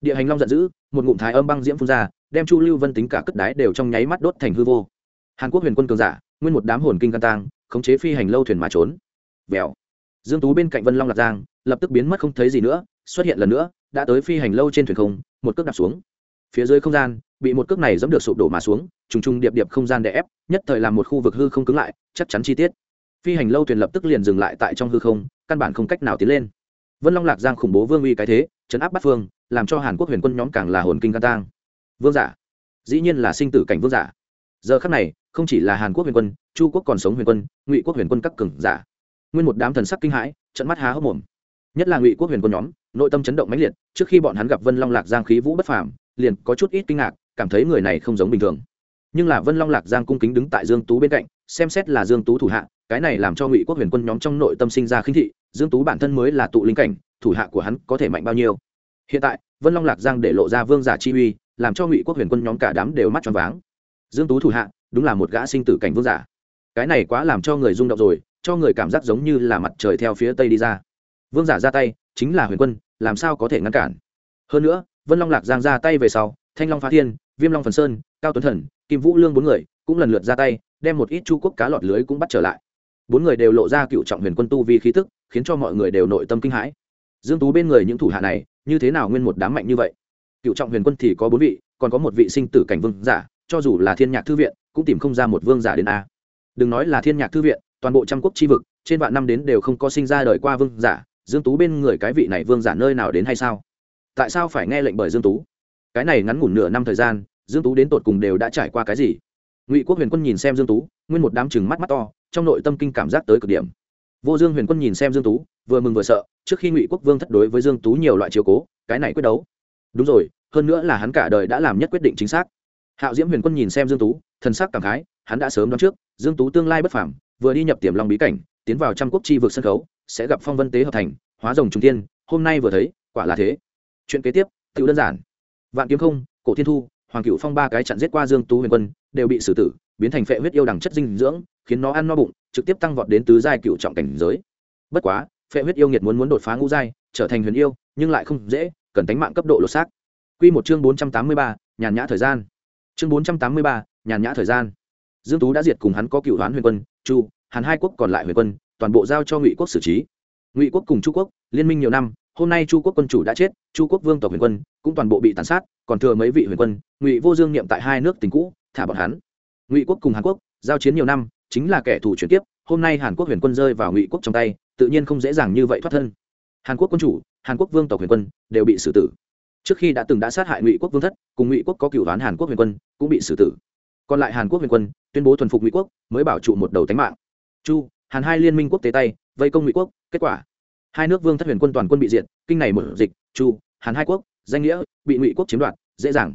Địa hành long giận dữ, một ngụm thái âm băng diễm phun ra đem chu lưu vân tính cả cất đái đều trong nháy mắt đốt thành hư vô. Hàn quốc huyền quân cường giả, nguyên một đám hồn kinh căn tang, khống chế phi hành lâu thuyền mà trốn. Vèo. Dương tú bên cạnh vân long lạc giang, lập tức biến mất không thấy gì nữa, xuất hiện lần nữa, đã tới phi hành lâu trên thuyền không, một cước đạp xuống. Phía dưới không gian, bị một cước này dẫm được sụp đổ mà xuống, trùng trùng điệp điệp không gian đè ép, nhất thời làm một khu vực hư không cứng lại, chắc chắn chi tiết. Phi hành lâu thuyền lập tức liền dừng lại tại trong hư không, căn bản không cách nào tiến lên. Vân long lạc giang khủng bố vương uy cái thế, chấn áp bắt phương, làm cho hàn quốc huyền quân nhóm càng là hồn kinh can tang vương giả. Dĩ nhiên là sinh tử cảnh vương giả. Giờ khắc này, không chỉ là hàn quốc huyền quân, chu quốc còn sống huyền quân, ngụy quốc huyền quân các cường giả. Nguyên một đám thần sắc kinh hãi trận mắt há hốc mồm. Nhất là ngụy quốc huyền quân nhóm, nội tâm chấn động mãnh liệt, trước khi bọn hắn gặp vân long lạc giang khí vũ bất phàm, liền có chút ít kinh ngạc, cảm thấy người này không giống bình thường. Nhưng là vân long lạc giang cung kính đứng tại dương tú bên cạnh, xem xét là dương tú thủ hạ, cái này làm cho ngụy quốc huyền quân nhóm trong nội tâm sinh ra khinh thị, dương tú bản thân mới là tụ linh cảnh, thủ hạ của hắn có thể mạnh bao nhiêu. Hiện tại, vân long lạc giang để lộ ra vương giả chi uy làm cho ngụy quốc huyền quân nhóm cả đám đều mắt tròn váng. Dương tú thủ hạ, đúng là một gã sinh tử cảnh vương giả. Cái này quá làm cho người rung động rồi, cho người cảm giác giống như là mặt trời theo phía tây đi ra. Vương giả ra tay, chính là huyền quân, làm sao có thể ngăn cản? Hơn nữa, vân long lạc giang ra tay về sau, thanh long phá thiên, viêm long phần sơn, cao tuấn thần, kim vũ lương bốn người cũng lần lượt ra tay, đem một ít chu quốc cá lọt lưới cũng bắt trở lại. Bốn người đều lộ ra cựu trọng huyền quân tu vi khí tức, khiến cho mọi người đều nội tâm kinh hãi. Dương tú bên người những thủ hạ này, như thế nào nguyên một đám mạnh như vậy? Cựu trọng huyền quân thì có bốn vị, còn có một vị sinh tử cảnh vương giả, cho dù là thiên nhạc thư viện, cũng tìm không ra một vương giả đến a. Đừng nói là thiên nhạc thư viện, toàn bộ trăm quốc chi vực, trên vạn năm đến đều không có sinh ra đời qua vương giả, dương tú bên người cái vị này vương giả nơi nào đến hay sao? Tại sao phải nghe lệnh bởi dương tú? Cái này ngắn ngủn nửa năm thời gian, dương tú đến tột cùng đều đã trải qua cái gì? Ngụy quốc huyền quân nhìn xem dương tú, nguyên một đám chừng mắt mắt to, trong nội tâm kinh cảm giác tới cực điểm. Vô dương huyền quân nhìn xem dương tú, vừa mừng vừa sợ, trước khi ngụy quốc vương thất đối với dương tú nhiều loại chiếu cố, cái này quyết đấu đúng rồi hơn nữa là hắn cả đời đã làm nhất quyết định chính xác. Hạo diễm huyền quân nhìn xem dương tú thần sắc cảm khái hắn đã sớm đoán trước dương tú tương lai bất phàm, vừa đi nhập tiềm long bí cảnh tiến vào trăm quốc chi vực sân khấu sẽ gặp phong vân tế hợp thành hóa rồng trung tiên hôm nay vừa thấy quả là thế. Chuyện kế tiếp tự đơn giản. Vạn kiếm không cổ thiên thu hoàng cửu phong ba cái chặn giết qua dương tú huyền quân đều bị xử tử biến thành phệ huyết yêu đằng chất dinh dưỡng khiến nó ăn no bụng trực tiếp tăng vọt đến tứ giai cựu trọng cảnh giới. Bất quá phệ huyết yêu nghiệt muốn muốn đột phá ngũ giai trở thành huyền yêu nhưng lại không dễ cần tánh mạng cấp độ lột xác. Quy một chương bốn trăm tám mươi ba, nhàn nhã thời gian. Chương bốn trăm tám mươi ba, nhàn nhã thời gian. Dương tú đã diệt cùng hắn có cựu đoán huyền quân chu hàn hai quốc còn lại huyền quân toàn bộ giao cho ngụy quốc xử trí. Ngụy quốc cùng chu quốc liên minh nhiều năm hôm nay chu quốc quân chủ đã chết chu quốc vương tộc huyền quân cũng toàn bộ bị tàn sát còn thừa mấy vị huyền quân ngụy vô dương niệm tại hai nước tình cũ thả bọn hắn. Ngụy quốc cùng hàn quốc giao chiến nhiều năm chính là kẻ thù chuyển tiếp hôm nay hàn quốc huyền quân rơi vào ngụy quốc trong tay tự nhiên không dễ dàng như vậy thoát thân hàn quốc quân chủ, hàn quốc vương tộc huyền quân đều bị xử tử. Trước khi đã từng đã sát hại ngụy quốc vương thất, cùng ngụy quốc có cựu đoán hàn quốc huyền quân cũng bị xử tử. Còn lại hàn quốc huyền quân tuyên bố thuần phục ngụy quốc, mới bảo trụ một đầu tánh mạng. Chu, hàn hai liên minh quốc tế tay, vây công ngụy quốc, kết quả. Hai nước vương thất huyền quân toàn quân bị diệt, kinh này một dịch, chu, hàn hai quốc, danh nghĩa, bị ngụy quốc chiếm đoạt, dễ dàng.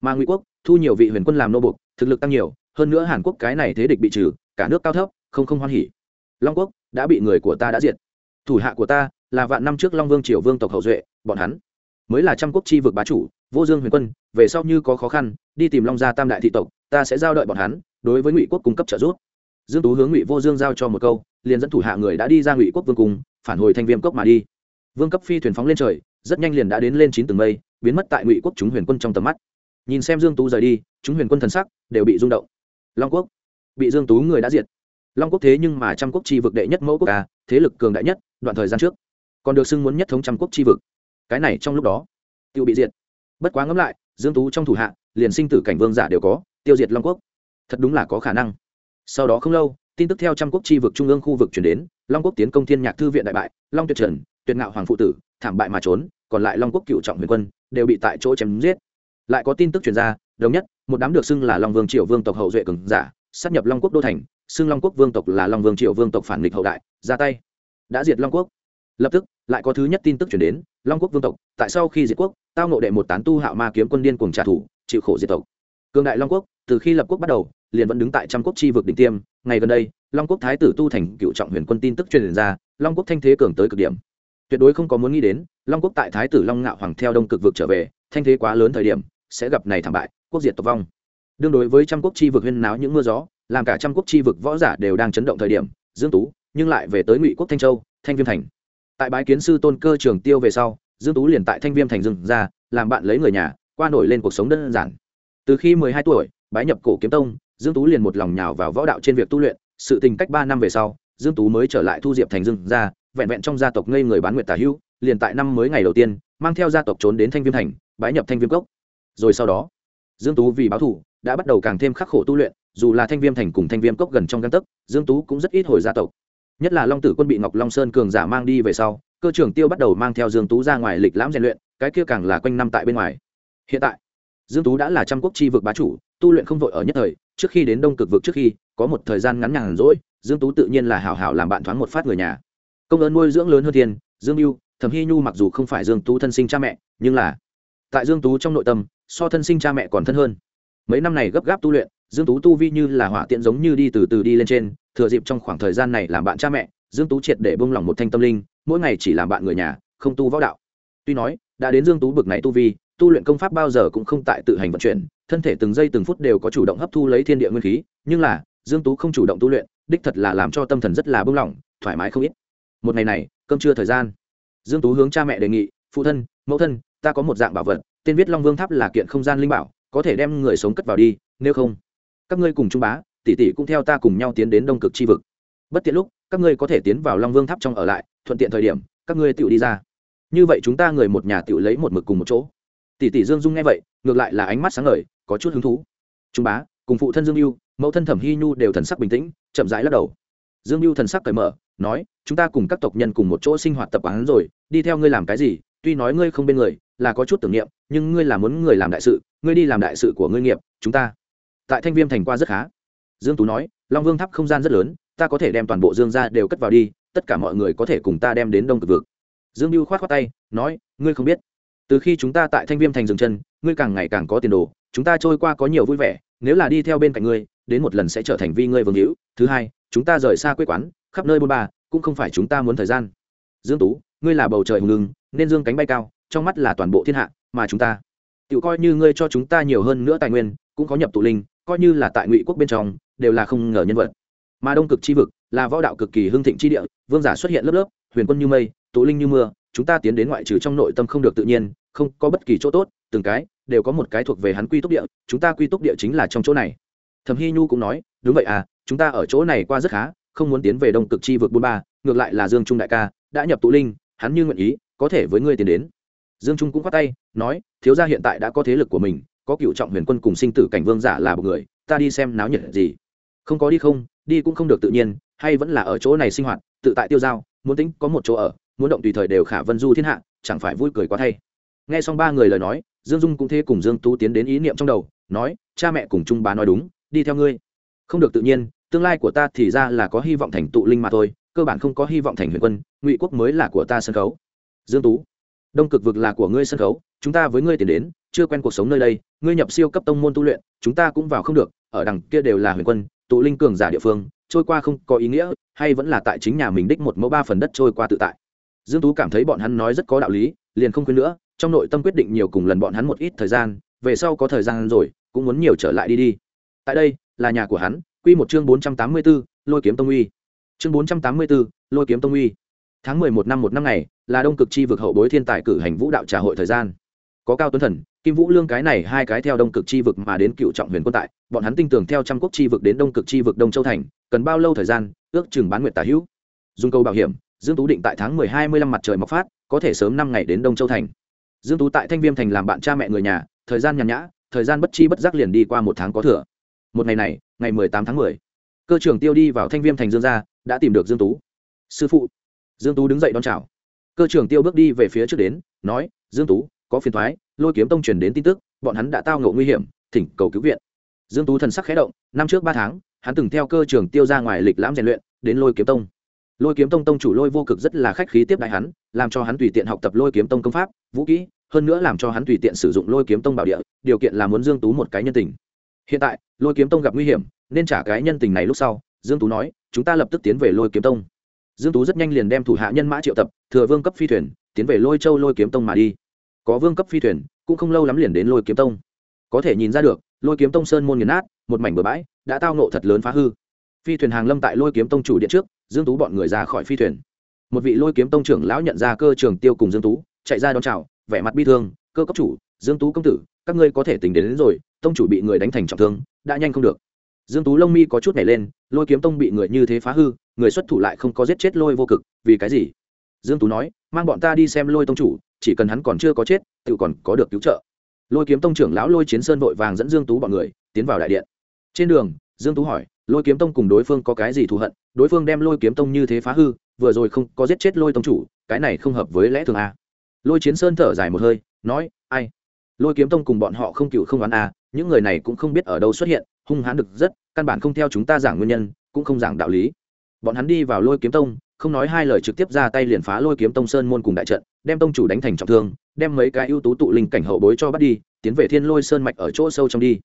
Mà ngụy quốc thu nhiều vị huyền quân làm nô bục thực lực tăng nhiều, hơn nữa hàn quốc cái này thế địch bị trừ, cả nước cao thấp, không không hoan hỉ. Long quốc đã bị người của ta đã diệt. Thủ hạ của ta là vạn năm trước long vương triều vương tộc hậu duệ, bọn hắn mới là trăm quốc chi vực bá chủ, vô dương huyền quân, về sau như có khó khăn, đi tìm long gia tam đại thị tộc, ta sẽ giao đợi bọn hắn, đối với ngụy quốc cung cấp trợ giúp. Dương tú hướng ngụy vô dương giao cho một câu, liền dẫn thủ hạ người đã đi ra ngụy quốc vương cung, phản hồi thanh viêm cốc mà đi. Vương cấp phi thuyền phóng lên trời, rất nhanh liền đã đến lên chín tầng mây, biến mất tại ngụy quốc chúng huyền quân trong tầm mắt. Nhìn xem dương tú rời đi, chúng huyền quân thần sắc đều bị rung động. Long quốc, bị dương tú người đã diệt. Long quốc thế nhưng mà trăm quốc chi vực đệ nhất mẫu quốc ca thế lực cường đại nhất, đoạn thời gian trước còn được xưng muốn nhất thống trăm quốc chi vực. Cái này trong lúc đó, tiêu bị diệt. Bất quá ngẫm lại, dương tú trong thủ hạ, liền sinh tử cảnh vương giả đều có, tiêu diệt long quốc. Thật đúng là có khả năng. Sau đó không lâu, tin tức theo trăm quốc chi vực trung ương khu vực chuyển đến, long quốc tiến công thiên nhạc thư viện đại bại, long tuyệt trần, tuyệt ngạo hoàng phụ tử, thảm bại mà trốn, còn lại long quốc cựu trọng huyền quân đều bị tại chỗ chém giết. Lại có tin tức truyền ra, đồng nhất, một đám được xưng là long vương triều vương tộc hậu duệ cường giả sát nhập long quốc đô thành, xưng long quốc vương tộc là long vương triều vương tộc phản nghịch hậu đại, ra tay. Đã diệt long quốc lập tức, lại có thứ nhất tin tức chuyển đến, long quốc vương tộc, tại sau khi diệt quốc, tao nộ đệ một tán tu hạo ma kiếm quân điên cùng trả thù, chịu khổ diệt tộc. Cường đại long quốc, từ khi lập quốc bắt đầu, liền vẫn đứng tại trăm quốc chi vực đỉnh tiêm. Ngày gần đây, long quốc thái tử tu thành cựu trọng huyền quân tin tức truyền ra, long quốc thanh thế cường tới cực điểm. Tuyệt đối không có muốn nghĩ đến, long quốc tại thái tử long ngạo hoàng theo đông cực vực trở về, thanh thế quá lớn thời điểm, sẽ gặp này thảm bại, quốc diệt tộc vong. Đương đối với trăm quốc chi vực huyên náo những mưa gió, làm cả trăm quốc chi vực võ giả đều đang chấn động thời điểm, dương tú, nhưng lại về tới ngụy quốc thanh châu, thanh viêm thành tại bái kiến sư tôn cơ trường tiêu về sau, dương tú liền tại thanh viêm thành dừng ra, làm bạn lấy người nhà, qua nổi lên cuộc sống đơn giản. Từ khi 12 tuổi, bái nhập cổ kiếm tông, dương tú liền một lòng nhào vào võ đạo trên việc tu luyện. Sự tình cách 3 năm về sau, dương tú mới trở lại thu diệp thành rừng ra, vẹn vẹn trong gia tộc ngây người bán nguyệt tả hữu, liền tại năm mới ngày đầu tiên, mang theo gia tộc trốn đến thanh viêm thành, bái nhập thanh viêm cốc. Rồi sau đó, dương tú vì báo thù, đã bắt đầu càng thêm khắc khổ tu luyện. Dù là thanh viêm thành cùng thanh viêm cốc gần trong căn tấc, dương tú cũng rất ít hồi gia tộc nhất là long tử quân bị ngọc long sơn cường giả mang đi về sau, cơ trưởng tiêu bắt đầu mang theo dương tú ra ngoài lịch lãm rèn luyện, cái kia càng là quanh năm tại bên ngoài. Hiện tại, dương tú đã là trăm quốc chi vực bá chủ, tu luyện không vội ở nhất thời, trước khi đến đông cực vực trước khi, có một thời gian ngắn nhàn rỗi, dương tú tự nhiên là hảo hảo làm bạn thoáng một phát người nhà. Công ơn nuôi dưỡng lớn hơn tiền dương mưu thẩm hy nhu mặc dù không phải dương tú thân sinh cha mẹ, nhưng là, tại dương tú trong nội tâm, so thân sinh cha mẹ còn thân hơn. Mấy năm này gấp gáp tu luyện dương tú tu vi như là hỏa tiện giống như đi từ từ đi lên trên, thừa dịp trong khoảng thời gian này làm bạn cha mẹ, dương tú triệt để bông lỏng một thanh tâm linh, mỗi ngày chỉ làm bạn người nhà, không tu võ đạo. Tuy nói, đã đến dương tú bực này tu vi, tu luyện công pháp bao giờ cũng không tại tự hành vận chuyển, thân thể từng giây từng phút đều có chủ động hấp thu lấy thiên địa nguyên khí, nhưng là, dương tú không chủ động tu luyện, đích thật là làm cho tâm thần rất là bông lỏng, thoải mái không ít. Một ngày này, cơm trưa thời gian, dương tú hướng cha mẹ đề nghị, phụ thân, mẫu thân, ta có một dạng bảo vật, tên viết long vương tháp là kiện không gian linh bảo, có thể đem người sống cất vào đi, nếu không các ngươi cùng trung bá, tỷ tỷ cũng theo ta cùng nhau tiến đến đông cực chi vực. Bất tiện lúc, các ngươi có thể tiến vào long vương tháp trong ở lại, thuận tiện thời điểm, các ngươi tự đi ra. Như vậy chúng ta người một nhà tự lấy một mực cùng một chỗ. Tỷ tỷ dương dung nghe vậy, ngược lại là ánh mắt sáng ngời, có chút hứng thú. Trung bá, cùng phụ thân dương mưu mẫu thân thẩm hy nhu đều thần sắc bình tĩnh, chậm rãi lắc đầu. Dương mưu thần sắc cởi mở, nói, chúng ta cùng các tộc nhân cùng một chỗ sinh hoạt tập quán rồi, đi theo ngươi làm cái gì? Tuy nói ngươi không bên người, là có chút tưởng niệm, nhưng ngươi là muốn người làm đại sự, ngươi đi làm đại sự của ngươi nghiệp, chúng ta tại thanh viêm thành qua rất khá. Dương tú nói, long vương tháp không gian rất lớn, ta có thể đem toàn bộ dương ra đều cất vào đi, tất cả mọi người có thể cùng ta đem đến đông cực vực. Dương lưu khoát khoát tay, nói, ngươi không biết. Từ khi chúng ta tại thanh viêm thành dừng chân, ngươi càng ngày càng có tiền đồ, chúng ta trôi qua có nhiều vui vẻ, nếu là đi theo bên cạnh ngươi, đến một lần sẽ trở thành vi ngươi vương hữu. Thứ hai, chúng ta rời xa quê quán, khắp nơi bôn ba, cũng không phải chúng ta muốn thời gian. Dương tú, ngươi là bầu trời hùng lưng, nên dương cánh bay cao, trong mắt là toàn bộ thiên hạ, mà chúng ta. Tự coi như ngươi cho chúng ta nhiều hơn nữa tài nguyên, cũng có nhập tụ linh coi như là tại ngụy quốc bên trong, đều là không ngờ nhân vật. Mà đông cực chi vực là võ đạo cực kỳ hưng thịnh chi địa, vương giả xuất hiện lớp lớp, huyền quân như mây tụ linh như mưa, chúng ta tiến đến ngoại trừ trong nội tâm không được tự nhiên, không có bất kỳ chỗ tốt, từng cái đều có một cái thuộc về hắn quy túc địa, chúng ta quy túc địa chính là trong chỗ này. Thẩm hy nhu cũng nói, đúng vậy à chúng ta ở chỗ này qua rất khá, không muốn tiến về đông cực chi vực bốn ba, ngược lại là dương trung đại ca đã nhập tụ linh, hắn như nguyện ý, có thể với ngươi tiến đến. Dương trung cũng khoát tay, nói, thiếu gia hiện tại đã có thế lực của mình có cựu trọng huyền quân cùng sinh tử cảnh vương giả là một người, ta đi xem náo nhiệt gì. Không có đi không, đi cũng không được tự nhiên, hay vẫn là ở chỗ này sinh hoạt, tự tại tiêu giao, muốn tính có một chỗ ở, muốn động tùy thời đều khả vân du thiên hạ, chẳng phải vui cười quá thay. Nghe xong ba người lời nói, dương dung cũng thế cùng dương tú tiến đến ý niệm trong đầu, nói, cha mẹ cùng trung bá nói đúng, đi theo ngươi. Không được tự nhiên, tương lai của ta thì ra là có hy vọng thành tụ linh mà thôi, cơ bản không có hy vọng thành huyền quân, ngụy quốc mới là của ta sân khấu. Dương tú, đông cực vực là của ngươi sân khấu, chúng ta với ngươi tiền đến chưa quen cuộc sống nơi đây ngươi nhập siêu cấp tông môn tu luyện chúng ta cũng vào không được ở đằng kia đều là huyền quân tụ linh cường giả địa phương trôi qua không có ý nghĩa hay vẫn là tại chính nhà mình đích một mẫu ba phần đất trôi qua tự tại. Dương tú cảm thấy bọn hắn nói rất có đạo lý liền không khuyên nữa trong nội tâm quyết định nhiều cùng lần bọn hắn một ít thời gian về sau có thời gian rồi cũng muốn nhiều trở lại đi đi. Tại đây là nhà của hắn quy một chương bốn trăm tám mươi 484, lôi kiếm tông uy. Chương bốn trăm tám mươi 484, lôi kiếm tông uy. Tháng mười một năm một năm ngày là đông cực chi vực hậu bối thiên tài cử hành vũ đạo trà hội thời gian có cao tuấn thần, kim vũ lương cái này hai cái theo đông cực chi vực mà đến cựu trọng huyền quân tại, bọn hắn tin tưởng theo trăm quốc chi vực đến đông cực chi vực đông châu thành, cần bao lâu thời gian, ước chừng bán nguyện tả hữu. Dùng câu bảo hiểm, dương tú định tại tháng mười hai mươi lăm mặt trời mọc phát, có thể sớm năm ngày đến đông châu thành. Dương tú tại thanh viêm thành làm bạn cha mẹ người nhà, thời gian nhàn nhã, thời gian bất chi bất giác liền đi qua một tháng có thừa. Một ngày này, ngày mười tám tháng mười, cơ trưởng tiêu đi vào thanh viêm thành dương gia, đã tìm được dương tú. Sư phụ. Dương tú đứng dậy đón chào. Cơ trưởng tiêu bước đi về phía trước đến, nói, dương tú có phiền thoái, lôi kiếm tông truyền đến tin tức, bọn hắn đã tao ngộ nguy hiểm, thỉnh cầu cứu viện. Dương tú thần sắc khẽ động, năm trước ba tháng, hắn từng theo cơ trưởng tiêu ra ngoài lịch lãm rèn luyện, đến lôi kiếm tông. Lôi kiếm tông tông chủ lôi vô cực rất là khách khí tiếp đại hắn, làm cho hắn tùy tiện học tập lôi kiếm tông công pháp, vũ kỹ, hơn nữa làm cho hắn tùy tiện sử dụng lôi kiếm tông bảo địa, điều kiện là muốn dương tú một cái nhân tình. Hiện tại, lôi kiếm tông gặp nguy hiểm, nên trả cái nhân tình này lúc sau, dương tú nói, chúng ta lập tức tiến về lôi kiếm tông. Dương tú rất nhanh liền đem thủ hạ nhân mã triệu tập, thừa vương cấp phi thuyền, tiến về lôi châu lôi kiếm tông mà đi có vương cấp phi thuyền cũng không lâu lắm liền đến lôi kiếm tông. Có thể nhìn ra được lôi kiếm tông sơn môn nghiền nát một mảnh bờ bãi đã tao nộ thật lớn phá hư. Phi thuyền hàng lâm tại lôi kiếm tông chủ điện trước dương tú bọn người ra khỏi phi thuyền. Một vị lôi kiếm tông trưởng lão nhận ra cơ trường tiêu cùng dương tú chạy ra đón chào vẻ mặt bi thương cơ cấp chủ dương tú công tử các ngươi có thể tính đến, đến rồi tông chủ bị người đánh thành trọng thương đã nhanh không được. Dương tú lông mi có chút nhảy lên lôi kiếm tông bị người như thế phá hư người xuất thủ lại không có giết chết lôi vô cực vì cái gì? Dương tú nói mang bọn ta đi xem lôi tông chủ chỉ cần hắn còn chưa có chết, tự còn có được cứu trợ. Lôi kiếm tông trưởng lão lôi chiến sơn vội vàng dẫn dương tú bọn người, tiến vào đại điện. Trên đường, dương tú hỏi, lôi kiếm tông cùng đối phương có cái gì thù hận? Đối phương đem lôi kiếm tông như thế phá hư, vừa rồi không có giết chết lôi tông chủ, cái này không hợp với lẽ thường a lôi chiến sơn thở dài một hơi, nói, ai? Lôi kiếm tông cùng bọn họ không cựu không đoán a à, những người này cũng không biết ở đâu xuất hiện, hung hãn được rất, căn bản không theo chúng ta giảng nguyên nhân, cũng không giảng đạo lý. Bọn hắn đi vào lôi kiếm tông không nói hai lời trực tiếp ra tay liền phá lôi kiếm tông sơn môn cùng đại trận, đem tông chủ đánh thành trọng thương, đem mấy cái ưu tú tụ linh cảnh hậu bối cho bắt đi, tiến về thiên lôi sơn mạch ở chỗ sâu trong đi.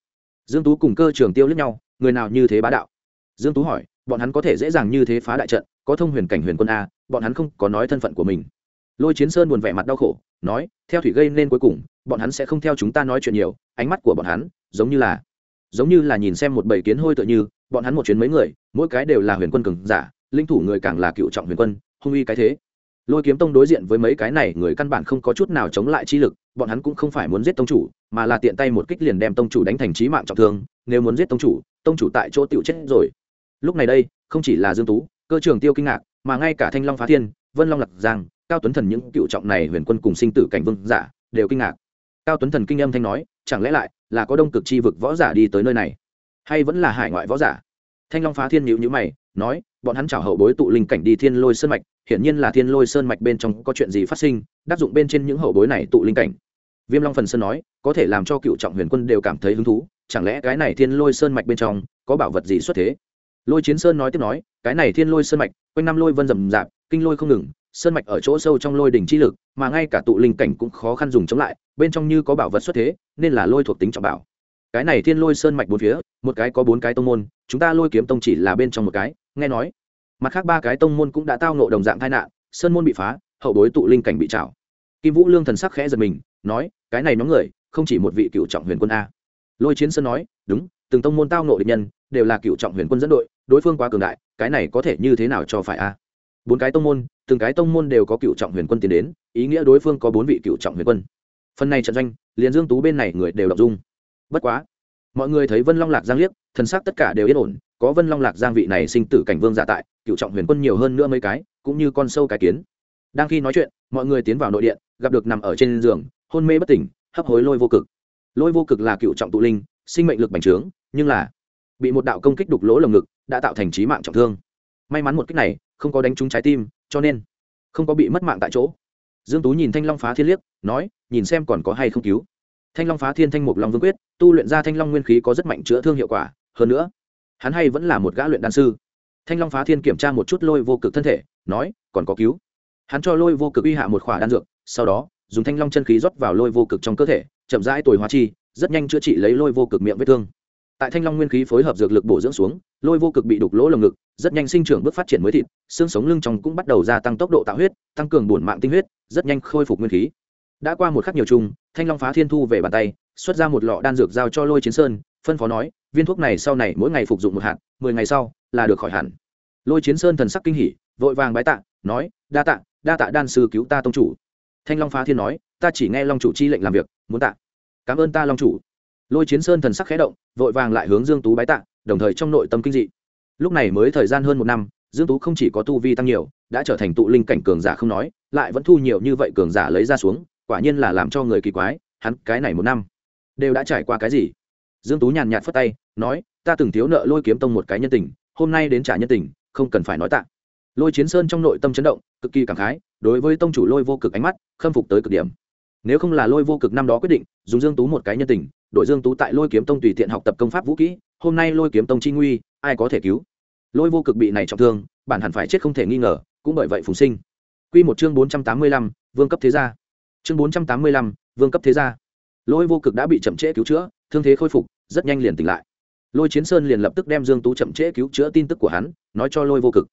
Dương tú cùng cơ trường tiêu lẫn nhau, người nào như thế bá đạo? Dương tú hỏi, bọn hắn có thể dễ dàng như thế phá đại trận, có thông huyền cảnh huyền quân a, bọn hắn không có nói thân phận của mình. Lôi chiến sơn buồn vẻ mặt đau khổ, nói, theo thủy gây nên cuối cùng, bọn hắn sẽ không theo chúng ta nói chuyện nhiều, ánh mắt của bọn hắn, giống như là, giống như là nhìn xem một bầy kiến hôi tựa như, bọn hắn một chuyến mấy người, mỗi cái đều là huyền quân cường giả linh thủ người càng là cựu trọng huyền quân, hung uy cái thế. Lôi kiếm tông đối diện với mấy cái này người căn bản không có chút nào chống lại chi lực, bọn hắn cũng không phải muốn giết tông chủ, mà là tiện tay một kích liền đem tông chủ đánh thành trí mạng trọng thương, nếu muốn giết tông chủ tông chủ tại chỗ tựu chết rồi. Lúc này đây, không chỉ là dương tú, cơ trường tiêu kinh ngạc, mà ngay cả thanh long phá thiên, vân long lạc giang, cao tuấn thần những cựu trọng này huyền quân cùng sinh tử cảnh vương giả, đều kinh ngạc. Cao tuấn thần kinh âm thanh nói, chẳng lẽ lại là có đông cực chi vực võ giả đi tới nơi này? Hay vẫn là hải ngoại võ giả? Thanh long phá thiên nhữ nhữ mày nói, bọn hắn chào hậu bối tụ linh cảnh đi thiên lôi sơn mạch, hiển nhiên là thiên lôi sơn mạch bên trong có chuyện gì phát sinh đắc dụng bên trên những hậu bối này tụ linh cảnh. Viêm long phần sơn nói, có thể làm cho cựu trọng huyền quân đều cảm thấy hứng thú, chẳng lẽ cái này thiên lôi sơn mạch bên trong có bảo vật gì xuất thế? Lôi chiến sơn nói tiếp nói, cái này thiên lôi sơn mạch, quanh năm lôi vân rầm rạp, kinh lôi không ngừng, sơn mạch ở chỗ sâu trong lôi đỉnh chi lực, mà ngay cả tụ linh cảnh cũng khó khăn dùng chống lại, bên trong như có bảo vật xuất thế, nên là lôi thuộc tính trọng bảo. Cái này thiên lôi sơn mạch bốn phía, một cái có bốn cái tông môn, chúng ta lôi kiếm tông chỉ là bên trong một cái nghe nói. Mặt khác ba cái tông môn cũng đã tao nộ đồng dạng tai nạn, sơn môn bị phá, hậu bối tụ linh cảnh bị trảo. Kim vũ lương thần sắc khẽ giật mình, nói, cái này nhóm người, không chỉ một vị cựu trọng huyền quân a. Lôi chiến sơn nói, đúng, từng tông môn tao nộ địch nhân, đều là cựu trọng huyền quân dẫn đội, đối phương quá cường đại, cái này có thể như thế nào cho phải a? Bốn cái tông môn, từng cái tông môn đều có cựu trọng huyền quân tiến đến, ý nghĩa đối phương có bốn vị cựu trọng huyền quân. Phần này trận doanh, liền dương tú bên này người đều đọc dung. Bất quá, mọi người thấy vân long lạc giang liếc, thần sắc tất cả đều yên ổn có vân long lạc giang vị này sinh tử cảnh vương giả tại, cựu trọng huyền quân nhiều hơn nữa mấy cái, cũng như con sâu cái kiến. Đang khi nói chuyện, mọi người tiến vào nội điện, gặp được nằm ở trên giường, hôn mê bất tỉnh, hấp hối lôi vô cực. Lôi vô cực là cựu trọng tụ linh, sinh mệnh lực bành trướng, nhưng là bị một đạo công kích đục lỗ lồng ngực, đã tạo thành trí mạng trọng thương. May mắn một kích này, không có đánh trúng trái tim, cho nên không có bị mất mạng tại chỗ. Dương tú nhìn thanh long phá thiên liếc, nói, nhìn xem còn có hay không cứu? Thanh long phá thiên thanh mục long vương quyết, tu luyện ra thanh long nguyên khí có rất mạnh chữa thương hiệu quả, hơn nữa hắn hay vẫn là một gã luyện đan sư. Thanh long phá thiên kiểm tra một chút lôi vô cực thân thể, nói, còn có cứu. Hắn cho lôi vô cực uy hạ một khỏa đan dược, sau đó, dùng thanh long chân khí rót vào lôi vô cực trong cơ thể, chậm rãi tuổi hóa chi, rất nhanh chữa trị lấy lôi vô cực miệng vết thương. Tại thanh long nguyên khí phối hợp dược lực bổ dưỡng xuống, lôi vô cực bị đục lỗ lồng ngực, rất nhanh sinh trưởng bước phát triển mới thịt, xương sống lưng trong cũng bắt đầu gia tăng tốc độ tạo huyết, tăng cường bổn mạng tinh huyết, rất nhanh khôi phục nguyên khí đã qua một khắc nhiều chung thanh long phá thiên thu về bàn tay, xuất ra một lọ đan dược giao cho lôi chiến sơn, phân phó nói, viên thuốc này sau này mỗi ngày phục dụng một hạt, mười ngày sau là được khỏi hẳn. Lôi chiến sơn thần sắc kinh hỉ, vội vàng bái tạ, nói, đa tạ đa tạ đan sư cứu ta tông chủ. Thanh long phá thiên nói, ta chỉ nghe long chủ chi lệnh làm việc, muốn tạ. Cảm ơn ta long chủ. Lôi chiến sơn thần sắc khẽ động, vội vàng lại hướng dương tú bái tạ, đồng thời trong nội tâm kinh dị. Lúc này mới thời gian hơn một năm, dương tú không chỉ có tu vi tăng nhiều, đã trở thành tụ linh cảnh cường giả không nói, lại vẫn thu nhiều như vậy cường giả lấy ra xuống quả nhiên là làm cho người kỳ quái hắn cái này một năm đều đã trải qua cái gì? Dương tú nhàn nhạt phất tay nói ta từng thiếu nợ lôi kiếm tông một cái nhân tình hôm nay đến trả nhân tình không cần phải nói tạ. Lôi chiến sơn trong nội tâm chấn động cực kỳ cảm khái đối với tông chủ lôi vô cực ánh mắt khâm phục tới cực điểm. Nếu không là lôi vô cực năm đó quyết định dùng dương tú một cái nhân tình đội dương tú tại lôi kiếm tông tùy tiện học tập công pháp vũ kỹ hôm nay lôi kiếm tông chi nguy ai có thể cứu? Lôi vô cực bị này trọng thương bản hẳn phải chết không thể nghi ngờ cũng bởi vậy phùng sinh. Quy một chương bốn trăm tám mươi lăm, vương cấp thế gia chương bốn trăm tám mươi lăm, vương cấp thế gia. Lôi vô cực đã bị chậm trễ cứu chữa thương thế khôi phục rất nhanh liền tỉnh lại. Lôi chiến sơn liền lập tức đem dương tú chậm trễ cứu chữa tin tức của hắn nói cho lôi vô cực.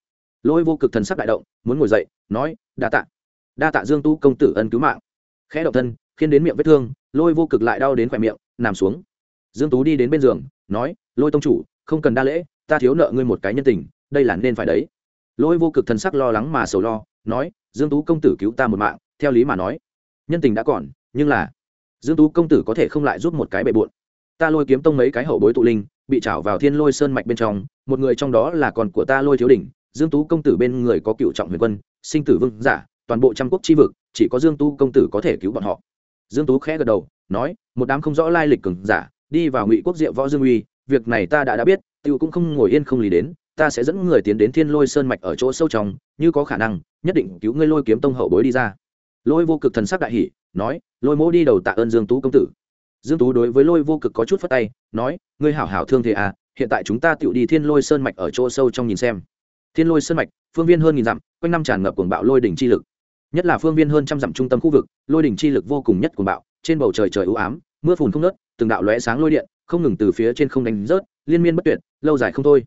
Lôi vô cực thần sắc đại động muốn ngồi dậy nói đa tạ. Đa tạ dương tú công tử ân cứu mạng. Khẽ động thân khiến đến miệng vết thương lôi vô cực lại đau đến khỏe miệng nằm xuống. Dương tú đi đến bên giường nói lôi tông chủ không cần đa lễ ta thiếu nợ ngươi một cái nhân tình đây là nên phải đấy. Lôi vô cực thần sắc lo lắng mà sầu lo nói dương tú công tử cứu ta một mạng theo lý mà nói nhân tình đã còn, nhưng là, dương tú công tử có thể không lại giúp một cái bệ bộn. Ta lôi kiếm tông mấy cái hậu bối tụ linh, bị trảo vào thiên lôi sơn mạch bên trong, một người trong đó là con của ta lôi thiếu đỉnh, dương tú công tử bên người có cựu trọng huyền quân, sinh tử vương giả, toàn bộ trăm quốc chi vực, chỉ có dương tú công tử có thể cứu bọn họ. Dương tú khẽ gật đầu, nói, một đám không rõ lai lịch cường giả, đi vào ngụy quốc diệu võ dương uy, việc này ta đã đã biết, tiêu cũng không ngồi yên không lý đến, ta sẽ dẫn người tiến đến thiên lôi sơn mạch ở chỗ sâu trong, như có khả năng, nhất định cứu ngươi lôi kiếm tông hậu bối đi ra lôi vô cực thần sắc đại hỷ nói, lôi mỗ đi đầu tạ ơn dương tú công tử. Dương tú đối với lôi vô cực có chút phất tay, nói, ngươi hảo hảo thương thế à hiện tại chúng ta tựu đi thiên lôi sơn mạch ở chỗ sâu trong nhìn xem. Thiên lôi sơn mạch, phương viên hơn nghìn dặm, quanh năm tràn ngập cuồng bạo lôi đỉnh chi lực. Nhất là phương viên hơn trăm dặm trung tâm khu vực, lôi đỉnh chi lực vô cùng nhất cuồng bạo, trên bầu trời trời ưu ám, mưa phùn không nớt từng đạo lóe sáng lôi điện, không ngừng từ phía trên không đánh rớt, liên miên bất tuyệt, lâu dài không thôi.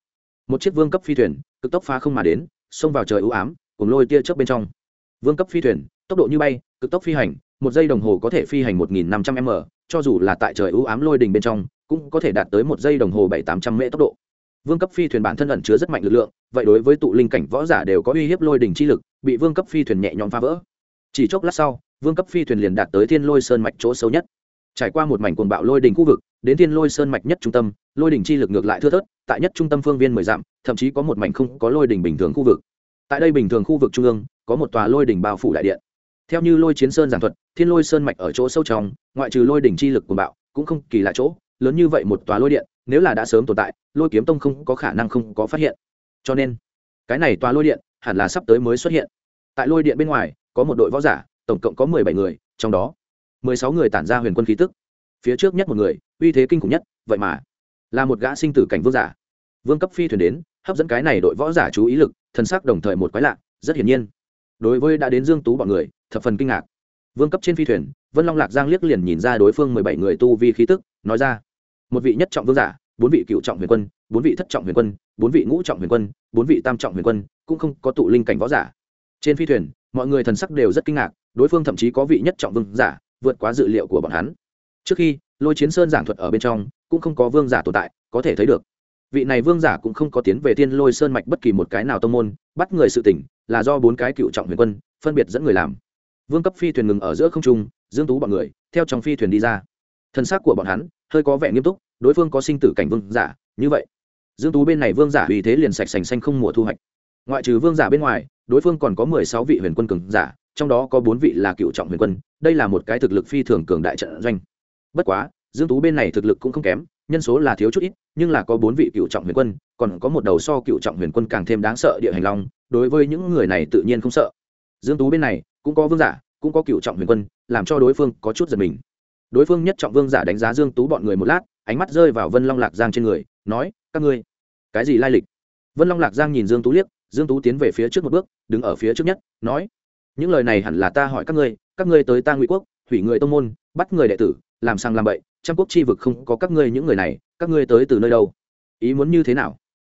Một chiếc vương cấp phi thuyền, cực tốc phá không mà đến, xông vào trời ưu ám, cùng lôi tia chớp bên trong. Vương cấp phi thuyền tốc độ như bay, cực tốc phi hành, một giây đồng hồ có thể phi hành một nghìn năm trăm m, cho dù là tại trời ưu ám lôi đình bên trong, cũng có thể đạt tới một giây đồng hồ bảy tám trăm m tốc độ. Vương cấp phi thuyền bản thân ẩn chứa rất mạnh lực lượng, vậy đối với tụ linh cảnh võ giả đều có uy hiếp lôi đình chi lực, bị vương cấp phi thuyền nhẹ nhõm phá vỡ. Chỉ chốc lát sau, vương cấp phi thuyền liền đạt tới thiên lôi sơn mạch chỗ sâu nhất. Trải qua một mảnh cuồng bạo lôi đình khu vực, đến thiên lôi sơn mạch nhất trung tâm, lôi đình chi lực ngược lại thưa thớt, tại nhất trung tâm phương viên mười dặm, thậm chí có một mảnh không có lôi đình bình thường khu vực. Tại đây bình thường khu vực trung ương, có một tòa lôi đình bao phủ đại điện theo như lôi chiến sơn giảng thuật, thiên lôi sơn mạch ở chỗ sâu trong, ngoại trừ lôi đỉnh chi lực của bạo, cũng không kỳ lạ chỗ. Lớn như vậy một tòa lôi điện, nếu là đã sớm tồn tại, lôi kiếm tông không có khả năng không có phát hiện. Cho nên, cái này tòa lôi điện hẳn là sắp tới mới xuất hiện. Tại lôi điện bên ngoài, có một đội võ giả, tổng cộng có mười bảy người, trong đó, mười sáu người tản ra huyền quân khí tức. Phía trước nhất một người, uy thế kinh khủng nhất, vậy mà là một gã sinh tử cảnh vương giả. Vương cấp phi thuyền đến, hấp dẫn cái này đội võ giả chú ý lực, thân xác đồng thời một quái lạ, rất hiển nhiên. Đối với đã đến dương tú bọn người thập phần kinh ngạc. Vương cấp trên phi thuyền, vân long lạc giang liếc liền nhìn ra đối phương mười bảy người tu vi khí tức, nói ra, một vị nhất trọng vương giả, bốn vị cựu trọng huyền quân, bốn vị thất trọng huyền quân, bốn vị ngũ trọng huyền quân, bốn vị tam trọng huyền quân, cũng không có tụ linh cảnh võ giả. Trên phi thuyền, mọi người thần sắc đều rất kinh ngạc, đối phương thậm chí có vị nhất trọng vương giả, vượt quá dự liệu của bọn hắn. Trước khi, lôi chiến sơn giảng thuật ở bên trong, cũng không có vương giả tồn tại, có thể thấy được. Vị này vương giả cũng không có tiến về thiên lôi sơn mạch bất kỳ một cái nào tông môn, bắt người sự tỉnh là do bốn cái cựu trọng huyền quân phân biệt dẫn người làm vương cấp phi thuyền ngừng ở giữa không trung, dương tú bọn người, theo trong phi thuyền đi ra. Thân xác của bọn hắn, hơi có vẻ nghiêm túc, đối phương có sinh tử cảnh vương giả, như vậy. Dương tú bên này vương giả vì thế liền sạch sành xanh không mùa thu hoạch. Ngoại trừ vương giả bên ngoài, đối phương còn có mười sáu vị huyền quân cường giả, trong đó có bốn vị là cựu trọng huyền quân, đây là một cái thực lực phi thường cường đại trận doanh. Bất quá, dương tú bên này thực lực cũng không kém, nhân số là thiếu chút ít, nhưng là có bốn vị cựu trọng huyền quân, còn có một đầu so cựu trọng huyền quân càng thêm đáng sợ địa hành long, đối với những người này tự nhiên không sợ dương tú bên này cũng có vương giả, cũng có cựu trọng huyền quân, làm cho đối phương có chút giật mình. Đối phương nhất trọng vương giả đánh giá dương tú bọn người một lát, ánh mắt rơi vào vân long lạc giang trên người, nói, các ngươi, cái gì lai lịch? Vân long lạc giang nhìn dương tú liếc, dương tú tiến về phía trước một bước, đứng ở phía trước nhất, nói, những lời này hẳn là ta hỏi các ngươi các ngươi tới ta ngụy quốc, hủy người tông môn, bắt người đệ tử, làm sang làm bậy, trăm quốc chi vực không có các ngươi những người này, các ngươi tới từ nơi đâu? Ý muốn như thế nào?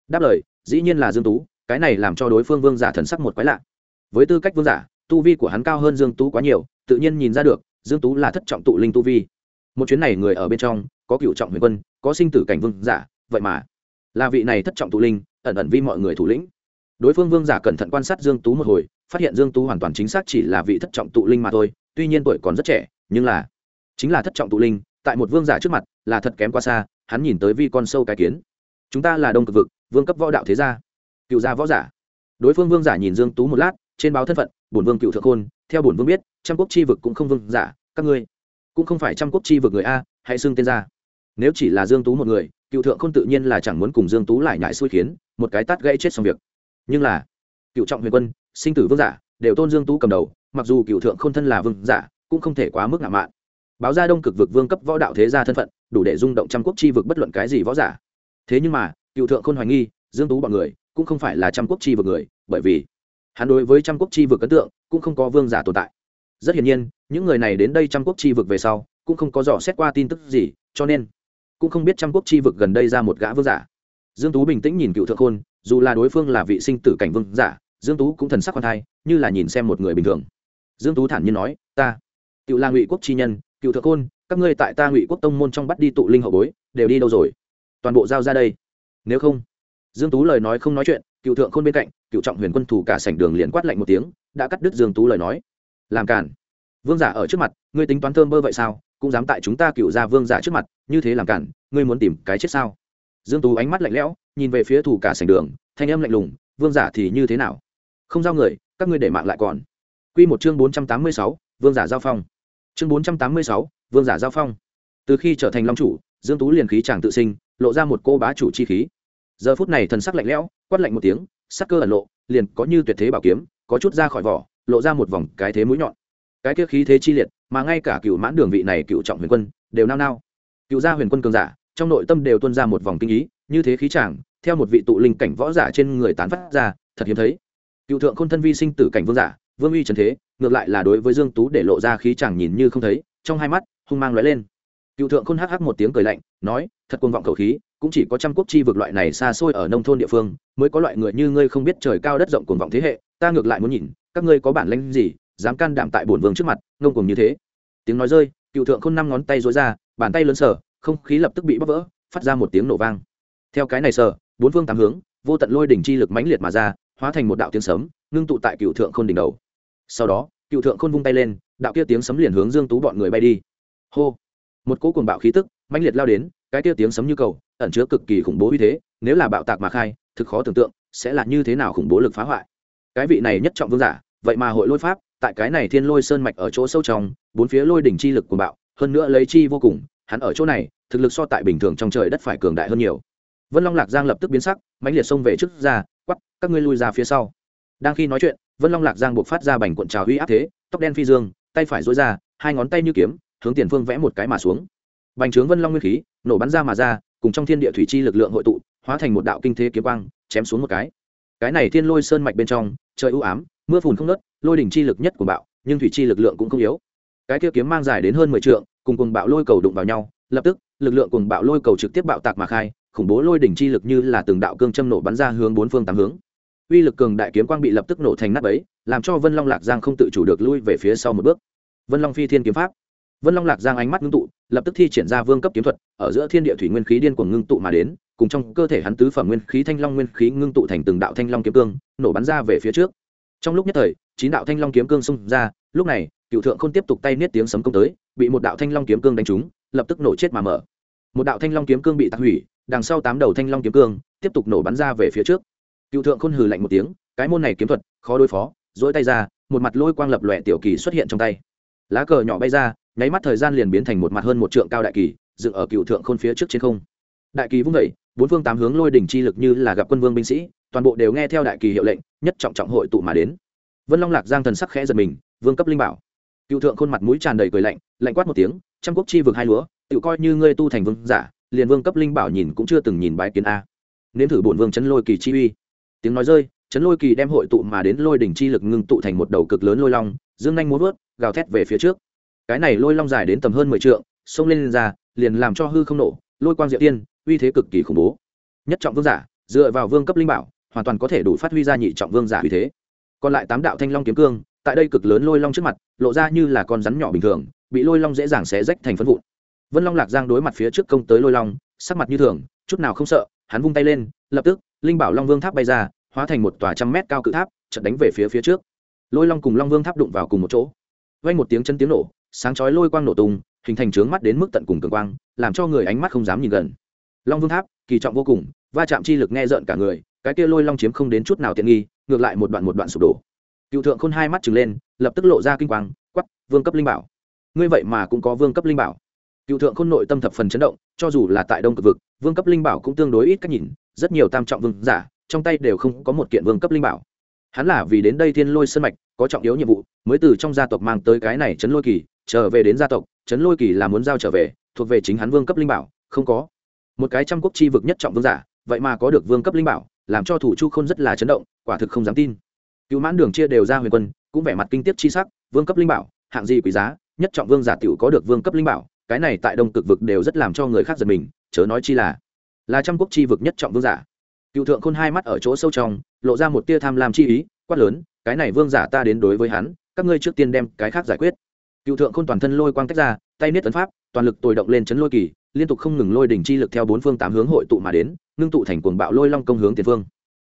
Đáp lời, dĩ nhiên là dương tú, cái này làm cho đối phương vương giả thần sắc một quái lạ với tư cách vương giả, tu vi của hắn cao hơn dương tú quá nhiều, tự nhiên nhìn ra được, dương tú là thất trọng tụ linh tu vi. Một chuyến này người ở bên trong, có cựu trọng huyền quân, có sinh tử cảnh vương giả, vậy mà là vị này thất trọng tụ linh, ẩn ẩn vi mọi người thủ lĩnh. Đối phương vương giả cẩn thận quan sát dương tú một hồi, phát hiện dương tú hoàn toàn chính xác chỉ là vị thất trọng tụ linh mà thôi, tuy nhiên tuổi còn rất trẻ, nhưng là chính là thất trọng tụ linh, tại một vương giả trước mặt là thật kém quá xa, hắn nhìn tới vi con sâu cái kiến. Chúng ta là đông cực vực, vương cấp võ đạo thế gia. Cựu gia võ giả. Đối phương vương giả nhìn dương tú một lát trên báo thân phận, bổn vương cựu thượng khôn, theo bổn vương biết, trăm quốc chi vực cũng không vương giả, các ngươi cũng không phải trăm quốc chi vực người a, hãy xưng tên ra. Nếu chỉ là dương tú một người, cựu thượng khôn tự nhiên là chẳng muốn cùng dương tú lại nhại xui khiến, một cái tát gãy chết xong việc. Nhưng là, cựu trọng huyền quân, sinh tử vương giả, đều tôn dương tú cầm đầu, mặc dù cựu thượng khôn thân là vương giả, cũng không thể quá mức ngạo mạn. Báo ra đông cực vực vương cấp võ đạo thế gia thân phận, đủ để rung động trăm quốc chi vực bất luận cái gì võ giả. Thế nhưng mà, cựu thượng khôn hoài nghi, dương tú bọn người, cũng không phải là trăm quốc chi vực người, bởi vì hắn đối với trăm quốc chi vực ấn tượng cũng không có vương giả tồn tại. Rất hiển nhiên, những người này đến đây trăm quốc chi vực về sau cũng không có dò xét qua tin tức gì, cho nên cũng không biết trăm quốc chi vực gần đây ra một gã vương giả. Dương tú bình tĩnh nhìn cựu thượng khôn, dù là đối phương là vị sinh tử cảnh vương giả, dương tú cũng thần sắc khoan thai, như là nhìn xem một người bình thường. Dương tú thản nhiên nói, ta, cựu là ngụy quốc chi nhân, cựu thượng khôn, các ngươi tại ta ngụy quốc tông môn trong bắt đi tụ linh hậu bối, đều đi đâu rồi? Toàn bộ giao ra đây. Nếu không. Dương tú lời nói không nói chuyện cựu thượng khôn bên cạnh cựu trọng huyền quân thủ cả sảnh đường liền quát lạnh một tiếng đã cắt đứt dương tú lời nói. Làm cản vương giả ở trước mặt ngươi tính toán thơm bơ vậy sao? Cũng dám tại chúng ta cựu ra vương giả trước mặt như thế làm cản ngươi muốn tìm cái chết sao? Dương tú ánh mắt lạnh lẽo nhìn về phía thủ cả sảnh đường thanh âm lạnh lùng vương giả thì như thế nào? Không giao người các ngươi để mạng lại còn. Quy một chương 486, vương giả giao phong. Chương 486, vương giả giao phong. Từ khi trở thành long chủ dương tú liền khí chàng tự sinh lộ ra một cô bá chủ chi khí giờ phút này thần sắc lạnh lẽo, quát lạnh một tiếng, sắc cơ ẩn lộ, liền có như tuyệt thế bảo kiếm, có chút ra khỏi vỏ, lộ ra một vòng cái thế mũi nhọn. Cái kia khí thế chi liệt, mà ngay cả cựu mãn đường vị này cựu trọng huyền quân, đều nao nao. Cựu gia huyền quân cường giả, trong nội tâm đều tuôn ra một vòng kinh ý, như thế khí chàng, theo một vị tụ linh cảnh võ giả trên người tán phát ra, thật hiếm thấy. Cựu thượng khôn thân vi sinh tử cảnh vương giả, vương uy trần thế, ngược lại là đối với dương tú để lộ ra khí chàng nhìn như không thấy, trong hai mắt, hung mang lóe lên. Cựu thượng khôn hắc hắc một tiếng cười lạnh, nói, thật cuồng vọng khẩu khí cũng chỉ có trăm quốc chi vực loại này xa xôi ở nông thôn địa phương, mới có loại người như ngươi không biết trời cao đất rộng cuồng vọng thế hệ, ta ngược lại muốn nhìn, các ngươi có bản lĩnh gì, dám can đảm tại bổn vương trước mặt, ngông cuồng như thế. Tiếng nói rơi, cựu thượng khôn năm ngón tay rối ra, bàn tay lớn sở không khí lập tức bị bóc vỡ, phát ra một tiếng nổ vang. Theo cái này sở bốn phương tám hướng, vô tận lôi đỉnh chi lực mãnh liệt mà ra, hóa thành một đạo tiếng sấm, ngưng tụ tại cựu thượng khôn đỉnh đầu. Sau đó, cựu thượng khôn vung tay lên, đạo kia tiếng sấm liền hướng dương tú bọn người bay đi. Hô! Một cỗ cuồng bạo khí tức mãnh liệt lao đến, cái kia tiếng sấm như cầu ẩn chứa cực kỳ khủng bố uy thế, nếu là bạo tạc mà khai, thực khó tưởng tượng sẽ là như thế nào khủng bố lực phá hoại. Cái vị này nhất trọng vương giả, vậy mà hội lôi pháp, tại cái này thiên lôi sơn mạch ở chỗ sâu trong, bốn phía lôi đỉnh chi lực của bạo, hơn nữa lấy chi vô cùng, hắn ở chỗ này, thực lực so tại bình thường trong trời đất phải cường đại hơn nhiều. Vân long lạc giang lập tức biến sắc, mãnh liệt xông về trước ra quắp các ngươi lui ra phía sau. Đang khi nói chuyện, vân long lạc giang buộc phát ra bành cuộn trào huy áp thế, tóc đen phi dương, tay phải dối ra, hai ngón tay như kiếm, hướng tiền phương vẽ một cái mà xuống. Bành trướng vân long nguyên khí, nổ bắn ra mà ra cùng trong thiên địa thủy chi lực lượng hội tụ, hóa thành một đạo kinh thế kiếm quang, chém xuống một cái. Cái này thiên lôi sơn mạch bên trong, trời ưu ám, mưa phùn không nớt lôi đỉnh chi lực nhất của bạo, nhưng thủy chi lực lượng cũng không yếu. Cái kia kiếm mang dài đến hơn mười trượng, cùng cùng bạo lôi cầu đụng vào nhau, lập tức, lực lượng cùng bạo lôi cầu trực tiếp bạo tạc mà khai, khủng bố lôi đỉnh chi lực như là từng đạo cương châm nổ bắn ra hướng bốn phương tám hướng. Uy lực cường đại kiếm quang bị lập tức nổ thành nát bấy, làm cho vân long lạc giang không tự chủ được lui về phía sau một bước. Vân long phi thiên kiếm pháp vân long lạc giang ánh mắt ngưng tụ, lập tức thi triển ra vương cấp kiếm thuật, ở giữa thiên địa thủy nguyên khí điên cuồng ngưng tụ mà đến, cùng trong cơ thể hắn tứ phẩm nguyên khí thanh long nguyên khí ngưng tụ thành từng đạo thanh long kiếm cương, nổ bắn ra về phía trước. Trong lúc nhất thời, chín đạo thanh long kiếm cương xung ra, lúc này, cựu thượng không tiếp tục tay niết tiếng sấm công tới, bị một đạo thanh long kiếm cương đánh trúng, lập tức nổ chết mà mở. Một đạo thanh long kiếm cương bị tạc hủy, đằng sau tám đầu thanh long kiếm cương, tiếp tục nổ bắn ra về phía trước. Cựu thượng khôn hừ lạnh một tiếng, cái môn này kiếm thuật, khó đối phó dỗi tay ra, một mặt lôi quang lập lòe tiểu kỳ xuất hiện trong tay. Lá cờ nhỏ bay ra nháy mắt thời gian liền biến thành một mặt hơn một trượng cao đại kỳ, dựng ở cựu thượng khôn phía trước trên không. Đại kỳ vung vẩy bốn phương tám hướng lôi đỉnh chi lực như là gặp quân vương binh sĩ, toàn bộ đều nghe theo đại kỳ hiệu lệnh, nhất trọng trọng hội tụ mà đến. Vân long lạc giang thần sắc khẽ giật mình, vương cấp linh bảo. Cựu thượng khôn mặt mũi tràn đầy cười lạnh lạnh quát một tiếng, trăm quốc chi vực hai lúa, tự coi như ngươi tu thành vương giả, liền vương cấp linh bảo nhìn cũng chưa từng nhìn bái kiến a. Nếm thử bổn vương chấn lôi kỳ chi uy. Tiếng nói rơi, chấn lôi kỳ đem hội tụ mà đến lôi đỉnh chi lực ngưng tụ thành một đầu cực lớn lôi long, dương nhanh muốn vớt, gào thét về phía trước cái này lôi long dài đến tầm hơn mười trượng xông lên, lên ra liền làm cho hư không nổ lôi quang diệu tiên uy thế cực kỳ khủng bố. Nhất trọng vương giả dựa vào vương cấp linh bảo hoàn toàn có thể đủ phát huy ra nhị trọng vương giả uy thế. Còn lại tám đạo thanh long kiếm cương tại đây cực lớn lôi long trước mặt lộ ra như là con rắn nhỏ bình thường bị lôi long dễ dàng xé rách thành phân vụn. Vân long lạc giang đối mặt phía trước công tới lôi long sắc mặt như thường chút nào không sợ hắn vung tay lên lập tức linh bảo long vương tháp bay ra hóa thành một tòa trăm mét cao cự tháp chật đánh về phía phía trước. Lôi long cùng long vương tháp đụng vào cùng một chỗ. Vang một tiếng chân tiếng nổ sáng chói lôi quang nổ tung, hình thành trướng mắt đến mức tận cùng cường quang, làm cho người ánh mắt không dám nhìn gần. Long vương tháp, kỳ trọng vô cùng, va chạm chi lực nghe rợn cả người, cái kia lôi long chiếm không đến chút nào tiện nghi, ngược lại một đoạn một đoạn sụp đổ. Cựu thượng khôn hai mắt trừng lên, lập tức lộ ra kinh quang quắp vương cấp linh bảo. Ngươi vậy mà cũng có vương cấp linh bảo. Cựu thượng khôn nội tâm thập phần chấn động, cho dù là tại đông cực vực, vương cấp linh bảo cũng tương đối ít cách nhìn, rất nhiều tam trọng vương giả, trong tay đều không có một kiện vương cấp linh bảo. Hắn là vì đến đây thiên lôi sân mạch, có trọng yếu nhiệm vụ, mới từ trong gia tộc mang tới cái này chấn lôi kỳ trở về đến gia tộc chấn lôi kỳ là muốn giao trở về, thuộc về chính hắn vương cấp linh bảo, không có. Một cái trăm quốc chi vực nhất trọng vương giả, vậy mà có được vương cấp linh bảo, làm cho thủ chu k h ô n rất là chấn động, quả thực không dám tin. Cựu mãn đường chia đều ra huyền quân, cũng vẻ mặt kinh tiếp chi sắc, vương cấp linh bảo, hạng gì quý giá, nhất trọng vương giả t có được vương cấp linh bảo, cái này tại đông cực vực đều rất làm cho người khác giật mình, chớ nói chi là là trăm quốc chi vực nhất trọng vương giả. Cựu thượng khôn hai mắt ở chỗ sâu trong, lộ ra một tia tham lam chi ý, quát lớn, cái này vương giả ta đến đối với hắn, các ngươi trước tiên đem cái khác giải quyết cựu thượng khôn toàn thân lôi quang tách ra, tay niết tấn pháp, toàn lực tồi động lên chấn lôi kỳ, liên tục không ngừng lôi đỉnh chi lực theo bốn phương tám hướng hội tụ mà đến, ngưng tụ thành cuồng bạo lôi long công hướng tiền phương.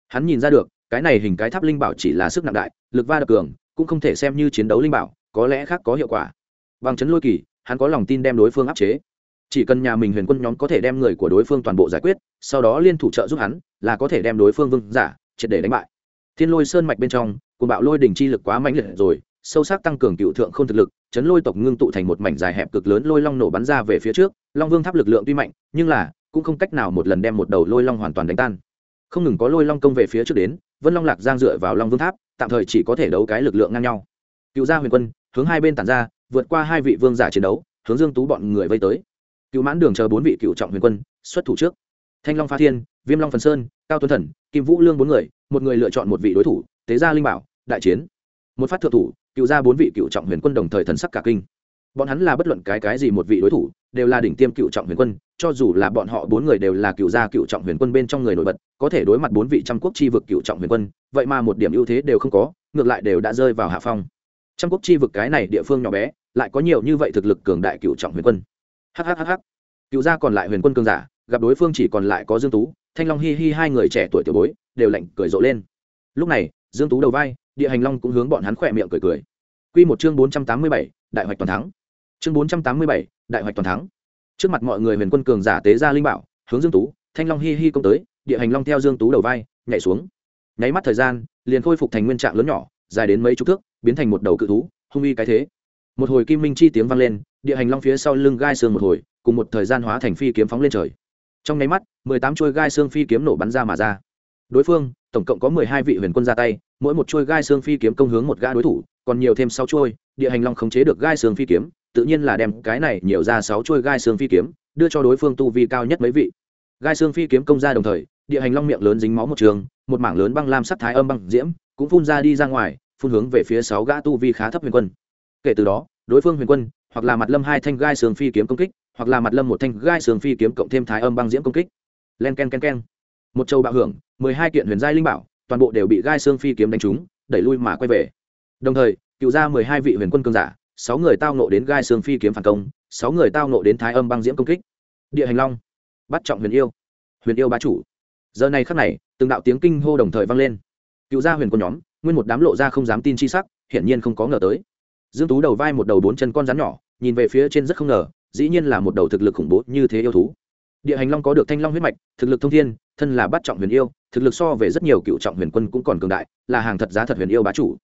Hắn nhìn ra được, cái này hình cái tháp linh bảo chỉ là sức nặng đại, lực va đập cường, cũng không thể xem như chiến đấu linh bảo, có lẽ khác có hiệu quả. Bằng chấn lôi kỳ, hắn có lòng tin đem đối phương áp chế. Chỉ cần nhà mình huyền quân nhóm có thể đem người của đối phương toàn bộ giải quyết, sau đó liên thủ trợ giúp hắn, là có thể đem đối phương vương giả, triệt để đánh bại. Thiên lôi sơn mạch bên trong, cuồng bạo lôi đỉnh chi lực quá mãnh liệt rồi, sâu sắc tăng cường cựu thượng không thực lực chấn lôi tộc ngưng tụ thành một mảnh dài hẹp cực lớn lôi long nổ bắn ra về phía trước, long vương tháp lực lượng tuy mạnh, nhưng là, cũng không cách nào một lần đem một đầu lôi long hoàn toàn đánh tan. Không ngừng có lôi long công về phía trước đến, vân long lạc giang dựa vào long vương tháp, tạm thời chỉ có thể đấu cái lực lượng ngang nhau. Cựu gia huyền quân, hướng hai bên tản ra, vượt qua hai vị vương giả chiến đấu, hướng dương tú bọn người vây tới. Cựu mãn đường chờ bốn vị cựu trọng huyền quân, xuất thủ trước. Thanh long pha thiên, viêm long phần sơn, cao tuấn thần, kim vũ lương bốn người, một người lựa chọn một vị đối thủ, tế gia linh bảo, đại chiến. Một phát thượng thủ cựu ra bốn vị cựu trọng huyền quân đồng thời thần sắc cả kinh. Bọn hắn là bất luận cái cái gì một vị đối thủ, đều là đỉnh tiêm cựu trọng huyền quân, cho dù là bọn họ bốn người đều là cựu gia cựu trọng huyền quân bên trong người nổi bật, có thể đối mặt bốn vị trăm quốc chi vực cựu trọng huyền quân, vậy mà một điểm ưu thế đều không có, ngược lại đều đã rơi vào hạ phong. Trăm quốc chi vực cái này địa phương nhỏ bé, lại có nhiều như vậy thực lực cường đại cựu trọng huyền quân. Hhhh cựu gia còn lại huyền quân cường giả, gặp đối phương chỉ còn lại có dương tú, thanh long hi hi hai người trẻ tuổi tiểu bối, đều lạnh cười rộ lên. Lúc này dương tú đầu vai địa hành long cũng hướng bọn hắn khỏe miệng cười cười Quy một chương bốn trăm tám mươi bảy, đại hoạch toàn thắng. Chương bốn trăm tám mươi bảy, đại hoạch toàn thắng. Trước mặt mọi người Huyền Quân cường giả tế ra linh bảo, hướng Dương Tú, Thanh Long hi hi công tới, địa hành long theo Dương Tú đầu vai, nhảy xuống. Nháy mắt thời gian, liền khôi phục thành nguyên trạng lớn nhỏ, dài đến mấy chục thước, biến thành một đầu cự thú, hung uy cái thế. Một hồi kim minh chi tiếng vang lên, địa hành long phía sau lưng gai xương một hồi, cùng một thời gian hóa thành phi kiếm phóng lên trời. Trong nháy mắt, mười tám chuôi gai xương phi kiếm nổ bắn ra mà ra. Đối phương, tổng cộng có mười hai vị huyền quân ra tay, mỗi một chuôi gai xương phi kiếm công hướng một gã đối thủ, còn nhiều thêm sáu chuôi, địa hành long khống chế được gai xương phi kiếm, tự nhiên là đem cái này nhiều ra sáu chuôi gai xương phi kiếm, đưa cho đối phương tu vi cao nhất mấy vị. Gai xương phi kiếm công ra đồng thời, địa hành long miệng lớn dính máu một trường, một mảng lớn băng lam sắc thái âm băng diễm, cũng phun ra đi ra ngoài, phun hướng về phía sáu gã tu vi khá thấp huyền quân. Kể từ đó, đối phương huyền quân, hoặc là mặt lâm hai thanh gai xương phi kiếm công kích, hoặc là mặt lâm một thanh gai xương phi kiếm cộng thêm thái âm băng diễm công kích. Len ken ken ken. Một châu bạo hưởng, mười hai kiện huyền giai linh bảo, toàn bộ đều bị gai xương phi kiếm đánh trúng, đẩy lui mà quay về. Đồng thời cựu ra mười hai vị huyền quân cương giả sáu người tao nộ đến gai xương phi kiếm phản công sáu người tao nộ đến thái âm băng diễm công kích. Địa hành long bắt trọng huyền yêu huyền yêu bá chủ. Giờ này khắc này từng đạo tiếng kinh hô đồng thời vang lên. Cựu gia huyền quân nhóm nguyên một đám lộ ra không dám tin chi sắc hiển nhiên không có ngờ tới. Dương tú đầu vai một đầu bốn chân con rắn nhỏ nhìn về phía trên rất không ngờ dĩ nhiên là một đầu thực lực khủng bố như thế yêu thú địa hành long có được thanh long huyết mạch, thực lực thông thiên, thân là bắt trọng huyền yêu, thực lực so về rất nhiều cựu trọng huyền quân cũng còn cường đại, là hàng thật giá thật huyền yêu bá chủ.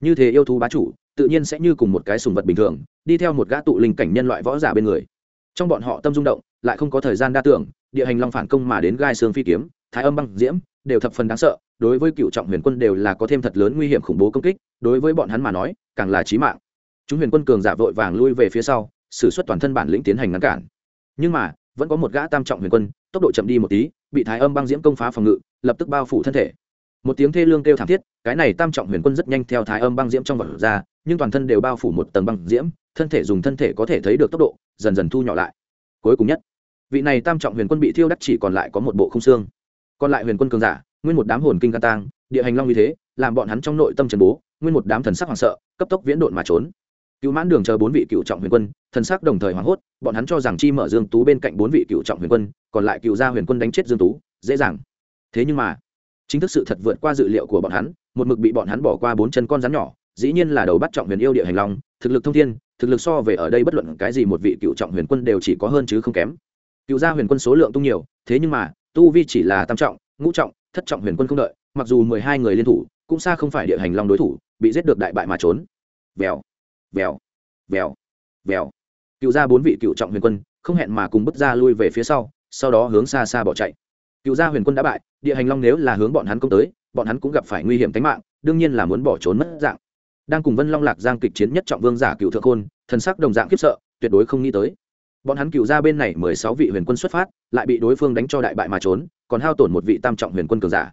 Như thế yêu thú bá chủ, tự nhiên sẽ như cùng một cái sùng vật bình thường, đi theo một gã tụ linh cảnh nhân loại võ giả bên người. Trong bọn họ tâm rung động, lại không có thời gian đa tưởng, địa hành long phản công mà đến gai xương phi kiếm, thái âm băng diễm, đều thập phần đáng sợ, đối với cựu trọng huyền quân đều là có thêm thật lớn nguy hiểm khủng bố công kích, đối với bọn hắn mà nói, càng là chí mạng. Chúng huyền quân cường giả vội vàng lui về phía sau xử suất toàn thân bản lĩnh tiến hành ngăn cản. Nhưng mà vẫn có một gã tam trọng huyền quân, tốc độ chậm đi một tí, bị thái âm băng diễm công phá phòng ngự, lập tức bao phủ thân thể. Một tiếng thê lương kêu thảm thiết, cái này tam trọng huyền quân rất nhanh theo thái âm băng diễm trong vật ra, nhưng toàn thân đều bao phủ một tầng băng diễm, thân thể dùng thân thể có thể thấy được tốc độ, dần dần thu nhỏ lại. Cuối cùng nhất, vị này tam trọng huyền quân bị thiêu đắt chỉ còn lại có một bộ không xương. Còn lại huyền quân cường giả, nguyên một đám hồn kinh can tang, địa hành long như thế, làm bọn hắn trong nội tâm trần bố, nguyên một đám thần sắc hoảng sợ, cấp tốc viễn độn mà trốn cựu mãn đường chờ bốn vị cựu trọng huyền quân, thần sắc đồng thời hoảng hốt, bọn hắn cho rằng chi mở dương tú bên cạnh bốn vị cựu trọng huyền quân, còn lại cựu gia huyền quân đánh chết dương tú, dễ dàng. Thế nhưng mà, chính thức sự thật vượt qua dự liệu của bọn hắn, một mực bị bọn hắn bỏ qua bốn chân con rắn nhỏ, dĩ nhiên là đầu bắt trọng huyền yêu địa hành long, thực lực thông thiên, thực lực so về ở đây bất luận cái gì một vị cựu trọng huyền quân đều chỉ có hơn chứ không kém. Cựu gia huyền quân số lượng tung nhiều, thế nhưng mà, tu vi chỉ là tam trọng, ngũ trọng, thất trọng huyền quân không đợi, mặc dù mười hai người liên thủ, cũng xa không phải địa hành long đối thủ, bị giết được đại bại mà trốn. Vèo vèo vèo vèo. Cựu gia bốn vị cựu trọng huyền quân, không hẹn mà cùng bước ra lui về phía sau sau đó hướng xa xa bỏ chạy. Cựu gia huyền quân đã bại, địa hành long nếu là hướng bọn hắn công tới, bọn hắn cũng gặp phải nguy hiểm tính mạng, đương nhiên là muốn bỏ trốn mất dạng. Đang cùng vân long lạc giang kịch chiến nhất trọng vương giả cựu thượng khôn, thần sắc đồng dạng khiếp sợ, tuyệt đối không nghĩ tới. Bọn hắn cựu ra bên này mười sáu vị huyền quân xuất phát, lại bị đối phương đánh cho đại bại mà trốn, còn hao tổn một vị tam trọng huyền quân cường giả.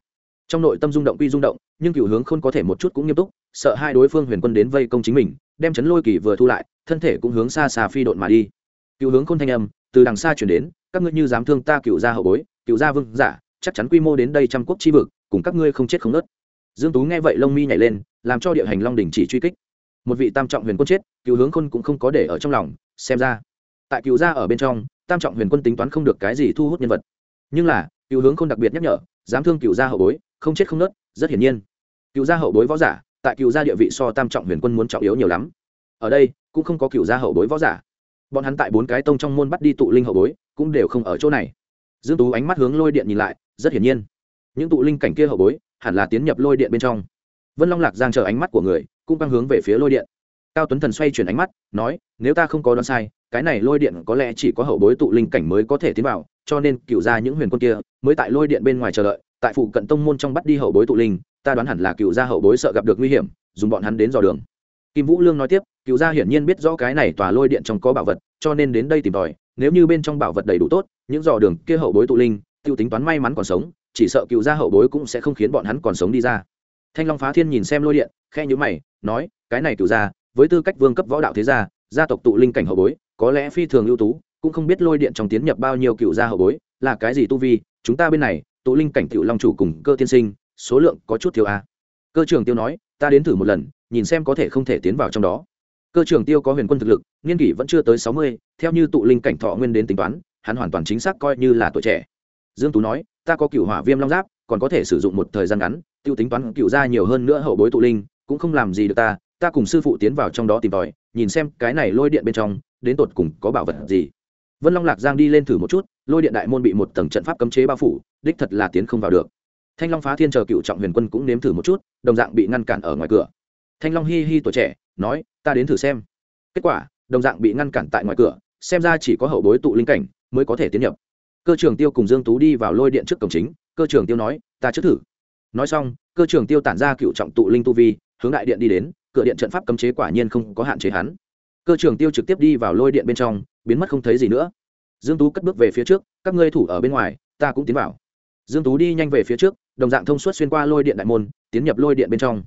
Trong nội tâm rung động quy rung động, nhưng cựu hướng không có thể một chút cũng nghiêm túc, sợ hai đối phương huyền quân đến vây công chính mình đem chấn lôi kỳ vừa thu lại, thân thể cũng hướng xa xa phi độn mà đi. Cựu hướng khôn thanh âm, từ đằng xa chuyển đến, các ngươi như dám thương ta cựu gia hậu bối, cựu gia vương giả, chắc chắn quy mô đến đây trăm quốc chi vực, cùng các ngươi không chết không nớt. Dương tú nghe vậy lông mi nhảy lên, làm cho địa hành long đình chỉ truy kích. Một vị tam trọng huyền quân chết, cựu hướng khôn cũng không có để ở trong lòng, xem ra. Tại cựu gia ở bên trong, tam trọng huyền quân tính toán không được cái gì thu hút nhân vật. Nhưng là, cựu hướng khôn đặc biệt nhắc nhở, dám thương cựu gia hậu bối, không chết không nớt, rất hiển nhiên. Cựu gia hậu bối võ giả tại cựu gia địa vị so tam trọng huyền quân muốn trọng yếu nhiều lắm. Ở đây, cũng không có cựu gia hậu bối võ giả. Bọn hắn tại bốn cái tông trong môn bắt đi tụ linh hậu bối, cũng đều không ở chỗ này. Dương tú ánh mắt hướng lôi điện nhìn lại, rất hiển nhiên. Những tụ linh cảnh kia hậu bối, hẳn là tiến nhập lôi điện bên trong. Vân long lạc giang chờ ánh mắt của người, cũng căng hướng về phía lôi điện. Cao tuấn thần xoay chuyển ánh mắt, nói, nếu ta không có đoán sai, cái này lôi điện có lẽ chỉ có hậu bối tụ linh cảnh mới có thể tiến vào, cho nên cựu ra những huyền quân kia mới tại lôi điện bên ngoài chờ đợi, tại phụ cận tông môn trong bắt đi hậu bối tụ linh ta đoán hẳn là cựu gia hậu bối sợ gặp được nguy hiểm, dùng bọn hắn đến dò đường. Kim vũ lương nói tiếp, cựu gia hiển nhiên biết rõ cái này tòa lôi điện trong có bảo vật, cho nên đến đây tìm tòi, nếu như bên trong bảo vật đầy đủ tốt, những dò đường kia hậu bối tụ linh, tiêu tính toán may mắn còn sống, chỉ sợ cựu gia hậu bối cũng sẽ không khiến bọn hắn còn sống đi ra. Thanh long phá thiên nhìn xem lôi điện khe nhữ mày, nói, cái này cựu gia, với tư cách vương cấp võ đạo thế gia gia tộc tụ linh cảnh hậu bối, có lẽ phi thường ưu tú, cũng không biết lôi điện trong tiến nhập bao nhiêu cựu gia hậu bối, là cái gì tu vi, chúng ta bên này, tụ linh cảnh cựu long chủ cùng cơ tiên sinh số lượng có chút thiếu a. Cơ trường tiêu nói, ta đến thử một lần, nhìn xem có thể không thể tiến vào trong đó. Cơ trường tiêu có huyền quân thực lực, niên kỷ vẫn chưa tới sáu mươi, theo như tụ linh cảnh thọ nguyên đến tính toán, hắn hoàn toàn chính xác coi như là tuổi trẻ. Dương tú nói, ta có cựu hỏa viêm long giáp, còn có thể sử dụng một thời gian ngắn, tiêu tính toán cựu gia nhiều hơn nữa hậu bối tụ linh, cũng không làm gì được ta ta cùng sư phụ tiến vào trong đó tìm tòi, nhìn xem cái này lôi điện bên trong, đến tột cùng có bảo vật gì. Vân long lạc giang đi lên thử một chút, lôi điện đại môn bị một tầng trận pháp cấm chế bao phủ, đích thật là tiến không vào được thanh long phá thiên chờ cựu trọng huyền quân cũng nếm thử một chút, đồng dạng bị ngăn cản ở ngoài cửa. Thanh long hi hi tuổi trẻ, nói, ta đến thử xem. Kết quả, đồng dạng bị ngăn cản tại ngoài cửa, xem ra chỉ có hậu bối tụ linh cảnh mới có thể tiến nhập. Cơ trưởng tiêu cùng dương tú đi vào lôi điện trước cổng chính, cơ trưởng tiêu nói, ta trước thử. Nói xong, cơ trưởng tiêu tản ra cựu trọng tụ linh tu vi, hướng đại điện đi đến, cửa điện trận pháp cấm chế quả nhiên không có hạn chế hắn. Cơ trưởng tiêu trực tiếp đi vào lôi điện bên trong, biến mất không thấy gì nữa. Dương tú cất bước về phía trước, các ngươi thủ ở bên ngoài, ta cũng tiến vào. Dương tú đi nhanh về phía trước đồng dạng thông suốt xuyên qua lôi điện đại môn, tiến nhập lôi điện bên trong.